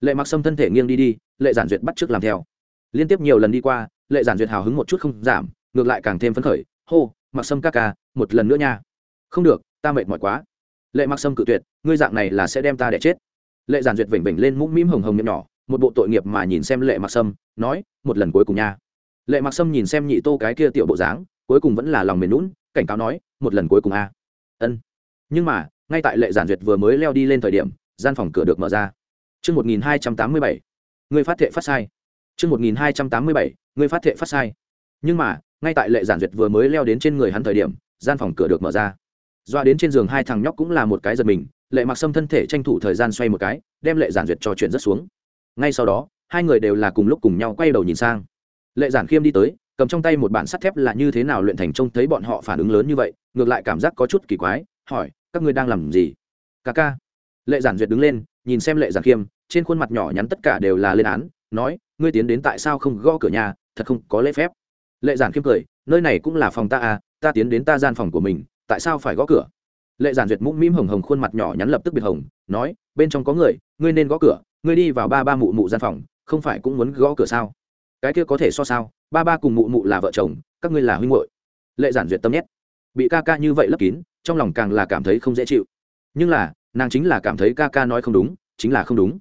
Lệ mặc sâm thân thể nghiêng đi đi, lệ giản duyệt bắt chước làm theo. Liên tiếp nhiều lần đi qua, lệ giản duyệt hào hứng một chút không giảm, ngược lại càng thêm phấn khởi, hô, mặc sâm ca ca, một lần nữa nha. Không được, ta mệt mỏi quá. Lệ mặc sâm cự tuyệt, ngươi dạng này là sẽ đem ta đẻ chết. Lệ giản duyệt vểnh vểnh lên mũm mĩm hồng hồng miệng nhỏ một bộ tội nghiệp mà nhìn xem lệ mặc sâm nói một lần cuối cùng nha lệ mặc sâm nhìn xem nhị tô cái kia tiểu bộ dáng cuối cùng vẫn là lòng mềm lún cảnh cáo nói một lần cuối cùng a ân nhưng mà ngay tại lệ giản duyệt vừa mới leo đi lên thời điểm gian phòng cửa được mở ra Chương 1287. người phát thệ phát sai. Chương 1287. người phát thệ phát sai. Nhưng mà, ngay tại Lệ Giản Duyệt vừa mới leo đến trên người hắn thời điểm, gian phòng cửa được mở ra. Doa đến trên giường hai thằng nhóc cũng là một cái giật mình, Lệ Mặc Sâm thân thể tranh thủ thời gian xoay một cái, đem Lệ Giản Duyệt trò chuyện rất xuống. Ngay sau đó, hai người đều là cùng lúc cùng nhau quay đầu nhìn sang. Lệ Giản Khiêm đi tới, cầm trong tay một bản sắt thép là như thế nào luyện thành trông thấy bọn họ phản ứng lớn như vậy, ngược lại cảm giác có chút kỳ quái, hỏi: "Các ngươi đang làm gì?" "Ca ca." Lệ Giản Duyệt đứng lên, nhìn xem lệ giản khiêm trên khuôn mặt nhỏ nhắn tất cả đều là lên án nói ngươi tiến đến tại sao không gõ cửa nhà thật không có lễ phép lệ giản khiêm cười nơi này cũng là phòng ta à ta tiến đến ta gian phòng của mình tại sao phải gõ cửa lệ giản duyệt mũm mĩm hồng hồng khuôn mặt nhỏ nhắn lập tức biệt hồng nói bên trong có người ngươi nên gõ cửa ngươi đi vào ba ba mụ mụ gian phòng, không phải cũng muốn gõ cửa sao? Cái kia có thể so sao? Ba ba cùng mụ mụ là vợ chồng, các ngươi là huynh hội lệ giản duyệt tâm nhét. Bị ca ca như vậy lấp kín, trong lòng càng là cảm thấy không dễ chịu. Nhưng là, nàng chính là cảm thấy ca ca nói không đúng, chính là không đúng.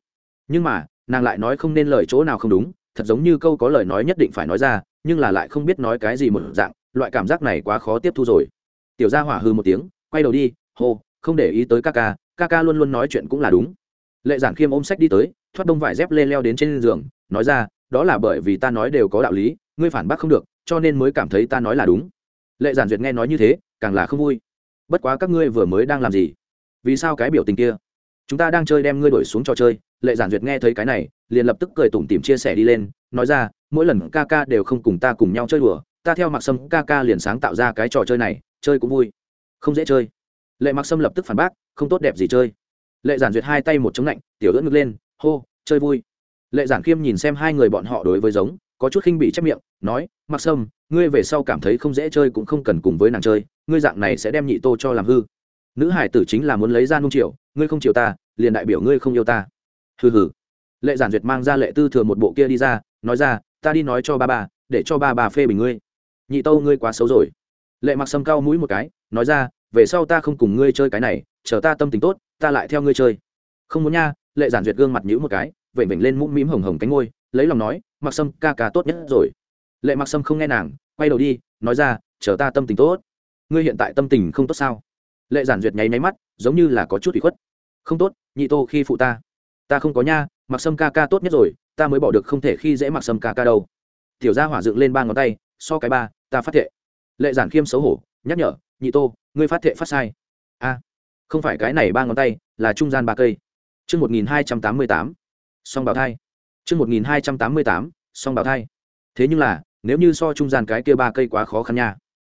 Nhưng mà, nàng lại nói không nên lời chỗ nào không đúng, thật giống như câu có lời nói nhất định phải nói ra, nhưng là lại không biết nói cái gì một dạng, loại cảm giác này quá khó tiếp thu rồi. Tiểu gia hỏa hư một tiếng, quay đầu đi, hô, không để ý tới ca ca ca ca luôn luôn nói chuyện cũng là đúng lệ giản khiêm ôm sách đi tới, thoát đông vải dép lê leo đến trên giường, nói ra, đó là bởi vì ta nói đều có đạo lý, ngươi phản bác không được, cho nên mới cảm thấy ta nói là đúng. Lệ giản duyệt nghe nói như thế, càng là không vui. Bất quá các ngươi vừa mới đang làm gì? Vì sao cái biểu tình kia? Chúng ta đang chơi đem ngươi đổi xuống trò chơi. Lệ giản duyệt nghe thấy cái này, liền lập tức cười tủm tỉm chia sẻ đi lên, nói ra, mỗi lần ca ca đều không cùng ta cùng nhau chơi đùa, ta theo mặc sâm ca ca liền sáng tạo ra cái trò chơi này, chơi cũng vui, không dễ chơi. Lệ mặc sâm lập tức phản bác, không tốt đẹp gì chơi lệ giản duyệt hai tay một chống lạnh, tiểu ưỡn ngực lên, hô, chơi vui. Lệ giản khiêm nhìn xem hai người bọn họ đối với giống, có chút khinh bị chép miệng, nói, mặc sâm, ngươi về sau cảm thấy không dễ chơi cũng không cần cùng với nàng chơi, ngươi dạng này sẽ đem nhị tô cho làm hư. Nữ hải tử chính là muốn lấy ra nung triệu ngươi không chịu ta, liền đại biểu ngươi không yêu ta. Hừ hừ. Lệ giản duyệt mang ra lệ tư thừa một bộ kia đi ra, nói ra, ta đi nói cho ba bà để cho ba bà phê bình ngươi. Nhị tâu ngươi quá xấu rồi. Lệ mặc sâm cao mũi một cái, nói ra, về sau ta không cùng ngươi chơi cái này, chờ ta tâm tình tốt ta lại theo ngươi chơi. Không muốn nha, lệ giản duyệt gương mặt nhữ một cái vẩy vẩy lên mũm mĩm hồng hồng cánh ngôi lấy lòng nói, mặc sâm, ca ca tốt nhất rồi. Lệ mặc sâm không nghe nàng, quay đầu đi, nói ra, chờ ta tâm tình tốt. Ngươi hiện tại tâm tình không tốt sao? Lệ giản duyệt nháy nháy mắt, giống như là có chút bị khuất. Không tốt, nhị tô khi phụ ta. Ta không có nha, mặc sâm ca ca tốt nhất rồi, ta mới bỏ được không thể khi dễ mặc sâm ca ca đâu. Tiểu gia hỏa dựng lên ba ngón tay, so cái ba, ta phát thệ. Lệ giản khiêm xấu hổ, nhắc nhở, nhị tô, ngươi phát thệ phát sai không phải cái này ba ngón tay, là trung gian ba cây. Chương một nghìn hai trăm tám mươi tám, song bào thai. Chương một nghìn hai trăm tám mươi tám, song bào thai. Thế nhưng là, nếu như so trung gian cái kia ba cây quá khó khăn nha.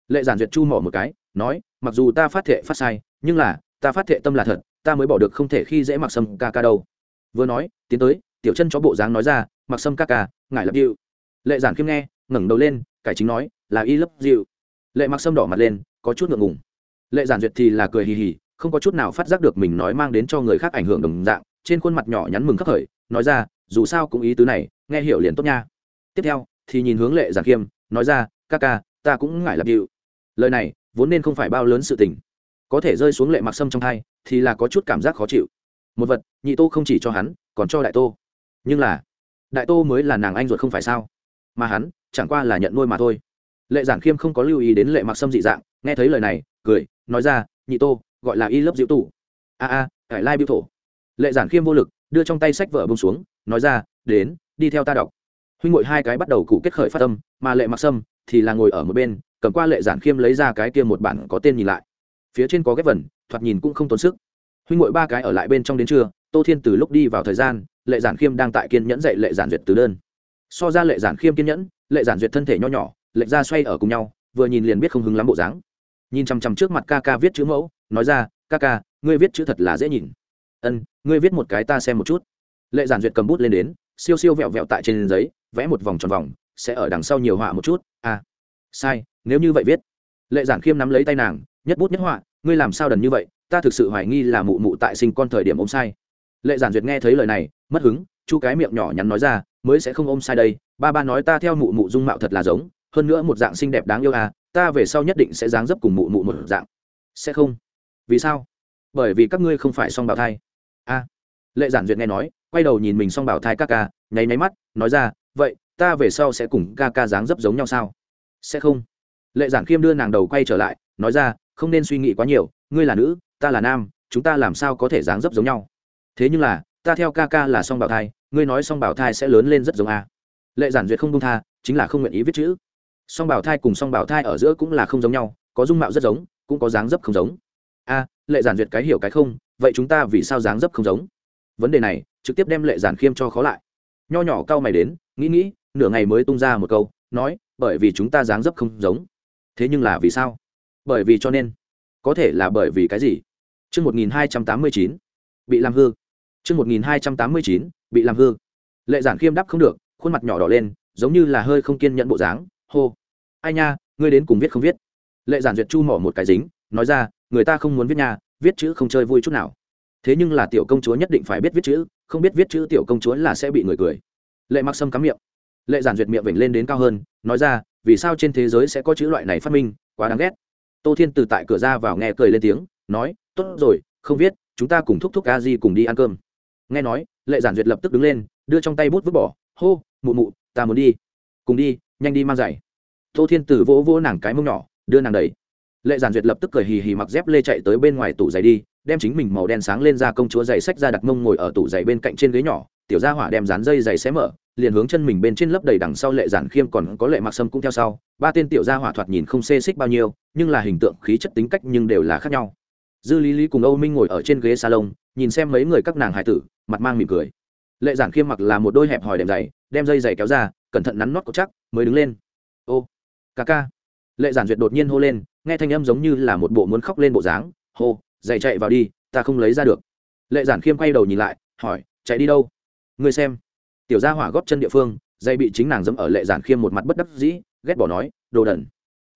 Lệ giản duyệt chu mỏ một cái, nói, mặc dù ta phát thệ phát sai, nhưng là, ta phát thệ tâm là thật, ta mới bỏ được không thể khi dễ mặc sâm ca ca đâu. Vừa nói, tiến tới, tiểu chân chó bộ dáng nói ra mặc sâm ca ca ngại lập dịu lệ giản khiêm nghe, ngẩng đầu lên, cải chính nói, là y lấp dịu lệ mặc sâm đỏ mặt lên, có chút ngượng ngùng. Lệ giản duyệt thì là cười hì hì không có chút nào phát giác được mình nói mang đến cho người khác ảnh hưởng đồng dạng, trên khuôn mặt nhỏ nhắn mừng khắc khởi, nói ra, dù sao cũng ý tứ này, nghe hiểu liền tốt nha. Tiếp theo, thì nhìn hướng lệ giản khiêm nói ra, ca ca, ta cũng ngại lập dịu lời này, vốn nên không phải bao lớn sự tình. Có thể rơi xuống lệ mặc sâm trong thai, thì là có chút cảm giác khó chịu. Một vật, nhị tô không chỉ cho hắn, còn cho đại tô. Nhưng là, đại tô mới là nàng anh ruột không phải sao? Mà hắn, chẳng qua là nhận nuôi mà thôi. Lệ giản khiêm không có lưu ý đến lệ mặc sâm dị dạng, nghe thấy lời này, cười, nói ra, nhị tô gọi là y lớp diệu tủ. A a cải lai biêu thổ. Lệ giản khiêm vô lực, đưa trong tay sách vở bông xuống, nói ra, đến, đi theo ta đọc. Huynh ngồi hai cái bắt đầu cụ kết khởi phát tâm mà lệ mặc sâm thì là ngồi ở một bên, cầm qua lệ giản khiêm lấy ra cái kia một bản có tên nhìn lại. Phía trên có ghép vần, thoạt nhìn cũng không tốn sức. Huynh ngồi ba cái ở lại bên trong đến trưa, tô thiên từ lúc đi vào thời gian, lệ giản khiêm đang tại kiên nhẫn dạy lệ giản duyệt từ đơn. So ra lệ giản khiêm kiên nhẫn, lệ giản duyệt thân thể nho nhỏ lệ ra xoay ở cùng nhau, vừa nhìn liền biết không hứng lắm bộ dáng. Nhìn chằm chằm trước mặt ca ca viết chữ mẫu nói ra, ca ca, ngươi viết chữ thật là dễ nhìn. Ân, ngươi viết một cái ta xem một chút. Lệ giản duyệt cầm bút lên đến, siêu siêu vẹo vẹo tại trên giấy, vẽ một vòng tròn vòng, sẽ ở đằng sau nhiều họa một chút. À sai, nếu như vậy viết. Lệ giản khiêm nắm lấy tay nàng, nhất bút nhất họa, ngươi làm sao đần như vậy? Ta thực sự hoài nghi là mụ mụ tại sinh con thời điểm ôm sai. Lệ giản duyệt nghe thấy lời này, mất hứng, chu cái miệng nhỏ nhắn nói ra, mới sẽ không ôm sai đây, ba ba nói ta theo mụ mụ dung mạo thật là giống, hơn nữa một dạng xinh đẹp đáng yêu à ta về sau nhất định sẽ dáng dấp cùng mụ mụ một dạng. Sẽ không vì sao? Bởi vì các ngươi không phải song bảo thai. A. Lệ giản duyệt nghe nói, quay đầu nhìn mình song bảo thai ca ca, nháy nháy mắt, nói ra, vậy, ta về sau sẽ cùng ca ca dáng dấp giống nhau sao? Sẽ không. Lệ giản khiêm đưa nàng đầu quay trở lại, nói ra, không nên suy nghĩ quá nhiều, ngươi là nữ, ta là nam, chúng ta làm sao có thể dáng dấp giống nhau? Thế nhưng là, ta theo ca ca là song bảo thai, ngươi nói song bảo thai sẽ lớn lên rất giống a. Lệ giản duyệt không công tha, chính là không nguyện ý viết chữ. Song bảo thai cùng song bảo thai ở giữa cũng là không giống nhau, có dung mạo rất giống, cũng có dáng dấp không giống a lệ giản duyệt cái hiểu cái không vậy chúng ta vì sao dáng dấp không giống vấn đề này trực tiếp đem lệ giản khiêm cho khó lại nho nhỏ cao mày đến nghĩ nghĩ nửa ngày mới tung ra một câu nói bởi vì chúng ta dáng dấp không giống thế nhưng là vì sao bởi vì cho nên có thể là bởi vì cái gì Chân một nghìn hai trăm tám mươi chín bị làm hư. chân một nghìn hai trăm tám mươi chín bị làm hư. Lệ giản khiêm đáp không được, khuôn mặt nhỏ đỏ lên, giống như là hơi không kiên nhẫn bộ dáng, hô. Ai nha, ngươi đến cùng viết không viết? Lệ giản duyệt chu mỏ một cái dính, nói ra, người ta không muốn viết nhà, viết chữ không chơi vui chút nào. Thế nhưng là tiểu công chúa nhất định phải biết viết chữ, không biết viết chữ tiểu công chúa là sẽ bị người cười. Lệ Mặc Sâm cắm miệng. Lệ giản duyệt miệng vểnh lên đến cao hơn, nói ra, vì sao trên thế giới sẽ có chữ loại này phát minh, quá đáng ghét. Tô Thiên từ tại cửa ra vào nghe cười lên tiếng, nói, tốt rồi, không viết chúng ta cùng thúc thúc a di cùng đi ăn cơm nghe nói lệ giản duyệt lập tức đứng lên đưa trong tay bút vứt bỏ hô mụ mụ ta muốn đi cùng đi nhanh đi mang giày tô thiên tử vỗ vỗ nàng cái mông nhỏ đưa nàng đầy lệ giản duyệt lập tức cười hì hì mặc dép lê chạy tới bên ngoài tủ giày đi, đem chính mình màu đen sáng lên ra công chúa giày sách ra đặt mông ngồi ở tủ giày bên cạnh trên ghế nhỏ. Tiểu gia hỏa đem dán dây giày xé mở, liền hướng chân mình bên trên lấp đầy đằng sau lệ giản khiêm còn có lệ mặc sâm cũng theo sau. Ba tên tiểu gia hỏa thoạt nhìn không xê xích bao nhiêu, nhưng là hình tượng, khí chất, tính cách nhưng đều là khác nhau. Dư lý lý cùng âu minh ngồi ở trên ghế salon, nhìn xem mấy người các nàng hải tử, mặt mang mỉm cười. Lệ giản khiêm mặc là một đôi hẹp hòi đệm dày đem dây giày kéo ra, cẩn thận nắn nót cột chắc, mới đứng lên. Ô, ca ca. Lệ giản duyệt đột nhiên hô lên nghe thanh âm giống như là một bộ muốn khóc lên bộ dáng hô dậy chạy vào đi ta không lấy ra được. Lệ giản khiêm quay đầu nhìn lại hỏi chạy đi đâu? Ngươi xem. Tiểu gia hỏa góp chân địa phương dây bị chính nàng dẫm ở lệ giản khiêm một mặt bất đắc dĩ ghét bỏ nói đồ đẩn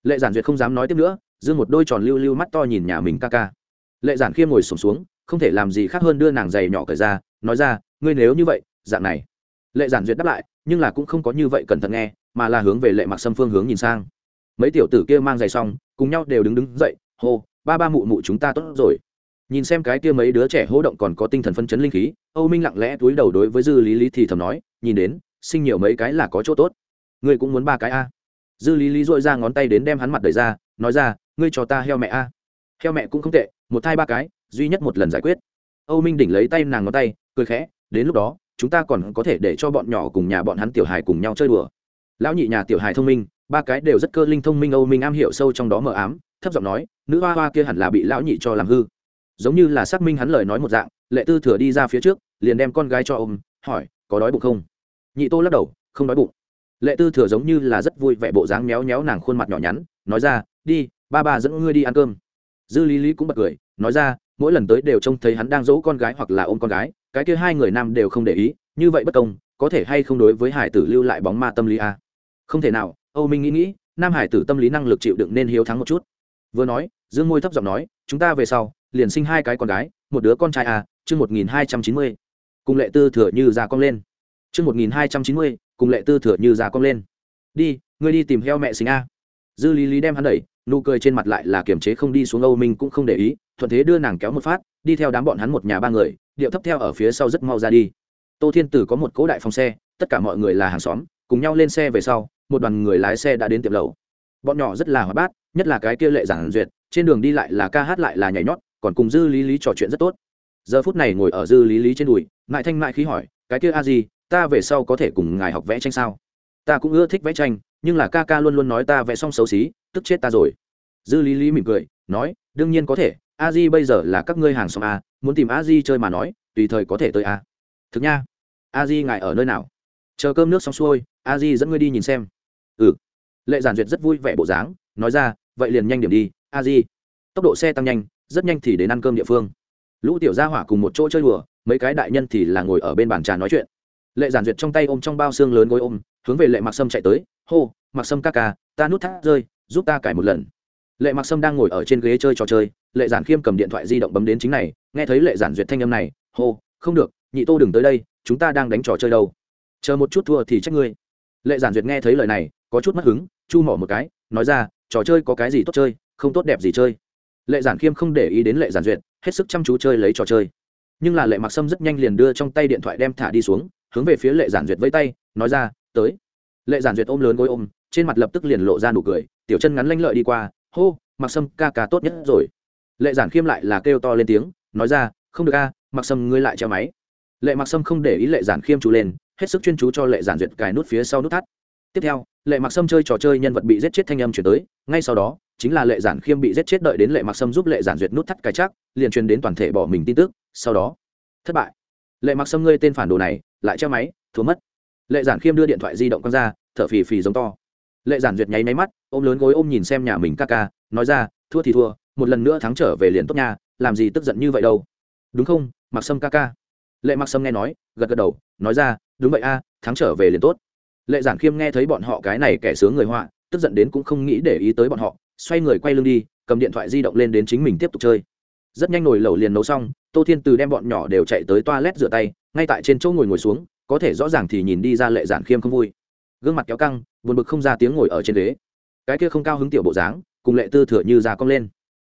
lệ giản duyệt không dám nói tiếp nữa dương một đôi tròn lưu lưu mắt to nhìn nhà mình ca ca. Lệ giản khiêm ngồi sùng xuống, xuống không thể làm gì khác hơn đưa nàng giày nhỏ cởi ra nói ra ngươi nếu như vậy dạng này. Lệ giản duyệt đáp lại nhưng là cũng không có như vậy cẩn thận nghe mà là hướng về lệ mặc sâm phương hướng nhìn sang mấy tiểu tử kia mang giày xong, cùng nhau đều đứng đứng dậy, hô, ba ba mụ mụ chúng ta tốt rồi. Nhìn xem cái kia mấy đứa trẻ hỗ động còn có tinh thần phân chấn linh khí, âu minh lặng lẽ túi đầu đối với dư lý lý thì thầm nói, nhìn đến, sinh nhiều mấy cái là có chỗ tốt. Ngươi cũng muốn ba cái a? Dư lý lý dội ra ngón tay đến đem hắn mặt đẩy ra, nói ra, ngươi cho ta heo mẹ a. Heo mẹ cũng không tệ, một thai ba cái, duy nhất một lần giải quyết. Âu minh đỉnh lấy tay nàng ngón tay, cười khẽ, đến lúc đó, chúng ta còn có thể để cho bọn nhỏ cùng nhà bọn hắn tiểu hài cùng nhau chơi đùa. Lão nhị nhà tiểu hài thông minh ba cái đều rất cơ linh thông minh, âu minh am hiểu sâu trong đó mờ ám, thấp giọng nói, nữ hoa hoa kia hẳn là bị lão nhị cho làm hư. Giống như là xác minh hắn lời nói một dạng, lệ tư thừa đi ra phía trước, liền đem con gái cho ôm, hỏi, có đói bụng không? Nhị tô lắc đầu, không đói bụng. Lệ tư thừa giống như là rất vui vẻ bộ dáng méo méo nàng khuôn mặt nhỏ nhắn, nói ra, đi, ba ba dẫn ngươi đi ăn cơm. Dư lý lý cũng bật cười, nói ra, mỗi lần tới đều trông thấy hắn đang dỗ con gái hoặc là ôm con gái, cái kia hai người nam đều không để ý, như vậy bất công, có thể hay không đối với hải tử lưu lại bóng ma tâm lý à? không thể nào âu minh nghĩ nghĩ nam hải tử tâm lý năng lực chịu đựng nên hiếu thắng một chút. Vừa nói dương môi thấp giọng nói chúng ta về sau liền sinh hai cái con gái một đứa con trai à, chương một nghìn hai trăm chín mươi. Cùng lệ tư thừa như già cong lên. Chương một nghìn hai trăm chín mươi cùng lệ tư thừa như già cong lên. Đi ngươi đi tìm heo mẹ sinh a. Dư lý lý đem hắn đẩy nụ cười trên mặt lại là kiềm chế không đi xuống âu minh cũng không để ý thuận thế đưa nàng kéo một phát đi theo đám bọn hắn một nhà ba người điệu thấp theo ở phía sau rất mau ra đi. Tô thiên tử có một cỗ đại phòng xe tất cả mọi người là hàng xóm cùng nhau lên xe về sau một đoàn người lái xe đã đến tiệm lầu. Bọn nhỏ rất là hoạt bát, nhất là cái kia lệ giản duyệt, trên đường đi lại là ca hát lại là nhảy nhót, còn cùng dư lý lý trò chuyện rất tốt. Giờ phút này ngồi ở dư lý lý trên đùi, ngại thanh mại khí hỏi, cái kia a gì ta về sau có thể cùng ngài học vẽ tranh sao? Ta cũng ưa thích vẽ tranh, nhưng là ca ca luôn luôn nói ta vẽ xong xấu xí, tức chết ta rồi. Dư lý lý mỉm cười, nói, đương nhiên có thể, a di bây giờ là các ngươi hàng xóm a, muốn tìm a di chơi mà nói, tùy thời có thể tới a. Thực nha, a di ngài ở nơi nào? Chờ cơm nước xong xuôi, a di dẫn ngươi đi nhìn xem ừ. Lệ giản duyệt rất vui vẻ bộ dáng, nói ra, vậy liền nhanh điểm đi, a di. Tốc độ xe tăng nhanh, rất nhanh thì đến ăn cơm địa phương. Lũ tiểu gia hỏa cùng một chỗ chơi đùa, mấy cái đại nhân thì là ngồi ở bên bàn trà nói chuyện. Lệ giản duyệt trong tay ôm trong bao xương lớn gối ôm, hướng về lệ mặc sâm chạy tới, hô mặc sâm ca ca, ta nút thắt rơi, giúp ta cải một lần. Lệ mặc sâm đang ngồi ở trên ghế chơi trò chơi, lệ giản khiêm cầm điện thoại di động bấm đến chính này, nghe thấy lệ giản duyệt thanh âm này, hô, không được, nhị tô đừng tới đây, chúng ta đang đánh trò chơi đâu. Chờ một chút thua thì trách ngươi. Lệ giản duyệt nghe thấy lời này có chút mất hứng, chu mỏ một cái, nói ra, trò chơi có cái gì tốt chơi, không tốt đẹp gì chơi? Lệ giản khiêm không để ý đến lệ giản duyệt, hết sức chăm chú chơi lấy trò chơi. Nhưng là lệ mặc sâm rất nhanh liền đưa trong tay điện thoại đem thả đi xuống, hướng về phía lệ giản duyệt vẫy tay, nói ra, tới. Lệ giản duyệt ôm lớn gối ôm, trên mặt lập tức liền lộ ra nụ cười, tiểu chân ngắn lanh lợi đi qua, hô mặc sâm, ca ca tốt nhất rồi. Lệ giản khiêm lại là kêu to lên tiếng, nói ra, không được a mặc sâm, ngươi lại treo máy. Lệ mặc sâm không để ý lệ giản khiêm chú lên, hết sức chuyên chú cho lệ giản duyệt cài nút phía sau nút thắt. Tiếp theo lệ mặc sâm chơi trò chơi nhân vật bị giết chết thanh âm chuyển tới, ngay sau đó, chính là lệ giản khiêm bị giết chết đợi đến lệ mặc sâm giúp lệ giản duyệt nút thắt cái chắc, liền truyền đến toàn thể bỏ mình tin tức, sau đó, thất bại. Lệ mặc sâm ngươi tên phản đồ này, lại treo máy, thua mất. Lệ giản khiêm đưa điện thoại di động con ra, thở phì phì giống to. Lệ giản duyệt nháy máy mắt, ôm lớn gối ôm nhìn xem nhà mình ca ca, nói ra, thua thì thua, một lần nữa thắng trở về liền tốt nha, làm gì tức giận như vậy đâu. Đúng không mặc sâm ca ca? Lệ mặc sâm nghe nói, gật gật đầu, nói ra, đúng vậy a, thắng trở về liền tốt lệ giản khiêm nghe thấy bọn họ cái này kẻ sướng người họa, tức giận đến cũng không nghĩ để ý tới bọn họ, xoay người quay lưng đi, cầm điện thoại di động lên đến chính mình tiếp tục chơi. Rất nhanh nồi lẩu liền nấu xong, tô thiên từ đem bọn nhỏ đều chạy tới toilet rửa tay, ngay tại trên chỗ ngồi ngồi xuống, có thể rõ ràng thì nhìn đi ra lệ giản khiêm không vui. Gương mặt kéo căng, buồn bực không ra tiếng ngồi ở trên ghế. Cái kia không cao hứng tiểu bộ dáng, cùng lệ tư thừa như già cong lên.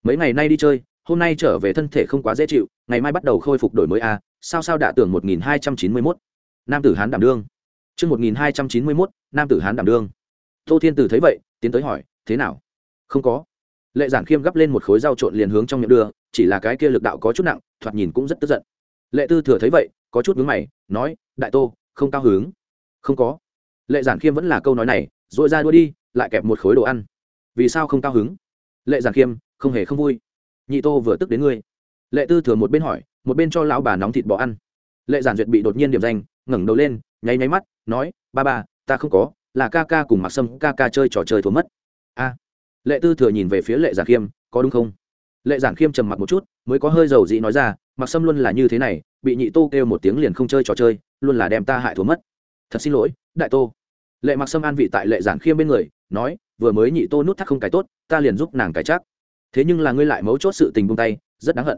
Mấy ngày nay đi chơi, hôm nay trở về thân thể không quá dễ chịu, ngày mai bắt đầu khôi phục đổi mới a, sao sao đạ tưởng một nghìn hai trăm chín mươi mốt. Nam tử hán đảm đương chương một nghìn hai trăm chín mươi mốt, nam tử hán đảm đương. Tô thiên tử thấy vậy, tiến tới hỏi, thế nào? Không có. Lệ giản khiêm gấp lên một khối dao trộn liền hướng trong miệng đưa, chỉ là cái kia lực đạo có chút nặng, thoạt nhìn cũng rất tức giận. Lệ tư thừa thấy vậy, có chút vướng mày, nói, đại tô, không cao hứng. Không có. Lệ giản khiêm vẫn là câu nói này dội ra đua đi, lại kẹp một khối đồ ăn. Vì sao không cao hứng? Lệ giản khiêm, không hề không vui. Nhị tô vừa tức đến ngươi. Lệ tư thừa một bên hỏi, một bên cho lão bà nóng thịt bò ăn. Lệ giản duyệt bị đột nhiên điểm danh, ngẩng đầu lên, nháy nháy mắt nói, ba ba, ta không có, là ca ca cùng mặc sâm ca ca chơi trò chơi thua mất. A. Lệ tư thừa nhìn về phía lệ giản khiêm, có đúng không? Lệ giản khiêm trầm mặc một chút, mới có hơi dầu dĩ nói ra mặc sâm luôn là như thế này, bị nhị tô kêu một tiếng liền không chơi trò chơi, luôn là đem ta hại thua mất. Thật xin lỗi, đại tô. Lệ mặc sâm an vị tại lệ giản khiêm bên người, nói, vừa mới nhị tô nút thắt không cái tốt, ta liền giúp nàng cái chắc. Thế nhưng là ngươi lại mấu chốt sự tình buông tay, rất đáng hận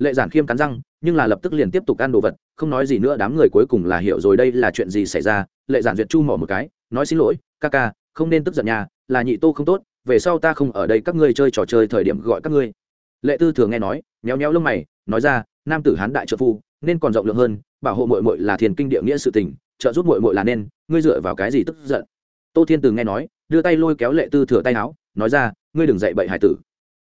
lệ giản khiêm cắn răng, nhưng là lập tức liền tiếp tục ăn đồ vật, không nói gì nữa, đám người cuối cùng là hiểu rồi đây là chuyện gì xảy ra, lệ giản duyệt chu mỏ một cái, nói xin lỗi, ca ca, không nên tức giận nhà là nhị tô không tốt, về sau ta không ở đây các ngươi chơi trò chơi thời điểm gọi các ngươi. Lệ tư thường nghe nói nhéo nhéo lông mày, nói ra, nam tử hán đại trợ phu, nên còn rộng lượng hơn, bảo hộ mội mội là thiền kinh địa nghĩa sự tình, trợ giúp mội mội là nên, ngươi dựa vào cái gì tức giận? Tô thiên từ nghe nói, đưa tay lôi kéo lệ tư thừa tay áo, nói ra, ngươi đừng dậy bậy hải tử.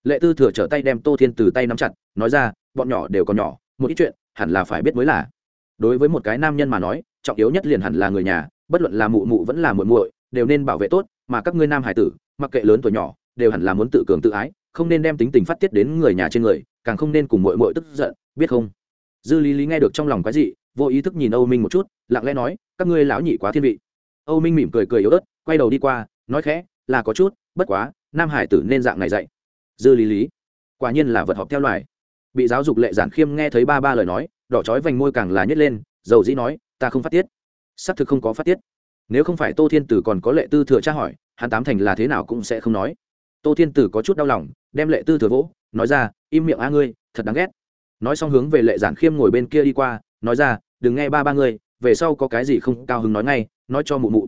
Lệ tư thừa trở tay đem tô thiên từ tay nắm chặt, nói ra bọn nhỏ đều còn nhỏ một ít chuyện hẳn là phải biết mới là. Đối với một cái nam nhân mà nói trọng yếu nhất liền hẳn là người nhà bất luận là mụ mụ vẫn là muội muội đều nên bảo vệ tốt mà các ngươi nam hải tử mặc kệ lớn tuổi nhỏ đều hẳn là muốn tự cường tự ái không nên đem tính tình phát tiết đến người nhà trên người càng không nên cùng muội muội tức giận biết không? Dư lý lý nghe được trong lòng cái gì, vô ý thức nhìn âu minh một chút lặng lẽ nói các ngươi lão nhị quá thiên vị. Âu minh mỉm cười cười yếu ớt quay đầu đi qua nói khẽ là có chút bất quá nam hải tử nên dạng này dạy. Dư lý lý quả nhiên là vật họp theo loài bị giáo dục lệ giản khiêm nghe thấy ba ba lời nói, đỏ chói vành môi càng là nhét lên, dầu dĩ nói, ta không phát tiết. Xác thực không có phát tiết. Nếu không phải tô thiên tử còn có lệ tư thừa tra hỏi, hắn tám thành là thế nào cũng sẽ không nói. Tô thiên tử có chút đau lòng, đem lệ tư thừa vỗ, nói ra, im miệng a ngươi, thật đáng ghét. Nói xong hướng về lệ giản khiêm ngồi bên kia đi qua, nói ra, đừng nghe ba ba ngươi, về sau có cái gì không cao hứng nói ngay, nói cho mụ mụ.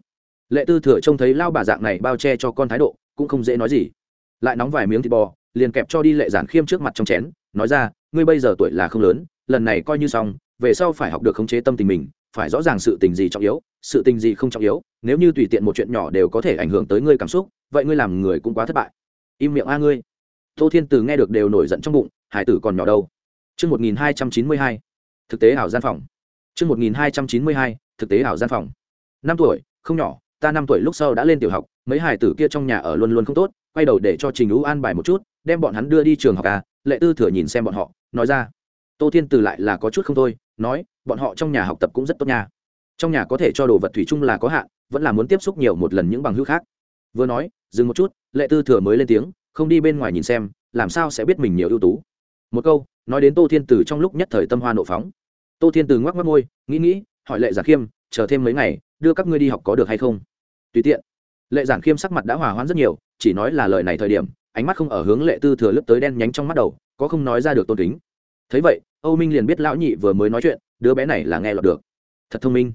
Lệ tư thừa trông thấy lao bà dạng này bao che cho con thái độ, cũng không dễ nói gì. Lại nóng vài miếng thịt bò, liền kẹp cho đi lệ giản khiêm trước mặt trong chén nói ra ngươi bây giờ tuổi là không lớn lần này coi như xong về sau phải học được khống chế tâm tình mình phải rõ ràng sự tình gì trọng yếu sự tình gì không trọng yếu nếu như tùy tiện một chuyện nhỏ đều có thể ảnh hưởng tới ngươi cảm xúc vậy ngươi làm người cũng quá thất bại im miệng a ngươi tô thiên từ nghe được đều nổi giận trong bụng hải tử còn nhỏ đâu Trước 1292, thực tế ảo gian phòng. Trước 1292, thực tế ảo gian phòng. Năm tuổi, không nhỏ, ta năm tuổi lúc sau đã lên tiểu học, mấy hải tử kia trong nhà ở luôn luôn không tốt, quay đầu để cho trình ú an bài một chút đem bọn hắn đưa đi trường học à lệ tư thừa nhìn xem bọn họ, nói ra, tô thiên từ lại là có chút không thôi, nói, bọn họ trong nhà học tập cũng rất tốt nha. Trong nhà có thể cho đồ vật thủy chung là có hạn, vẫn là muốn tiếp xúc nhiều một lần những bằng hữu khác. Vừa nói, dừng một chút, lệ tư thừa mới lên tiếng, không đi bên ngoài nhìn xem, làm sao sẽ biết mình nhiều ưu tú. Một câu, nói đến tô thiên từ trong lúc nhất thời tâm hoa nộ phóng. Tô thiên từ ngoắc ngoắc môi, nghĩ nghĩ, hỏi lệ giả khiêm, chờ thêm mấy ngày, đưa các ngươi đi học có được hay không? Tùy tiện. Lệ giản khiêm sắc mặt đã hòa hoãn rất nhiều, chỉ nói là lời này thời điểm ánh mắt không ở hướng lệ tư thừa lướt tới đen nhánh trong mắt đầu, có không nói ra được tôn kính. Thấy vậy, âu minh liền biết lão nhị vừa mới nói chuyện, đứa bé này là nghe lọt được. Thật thông minh.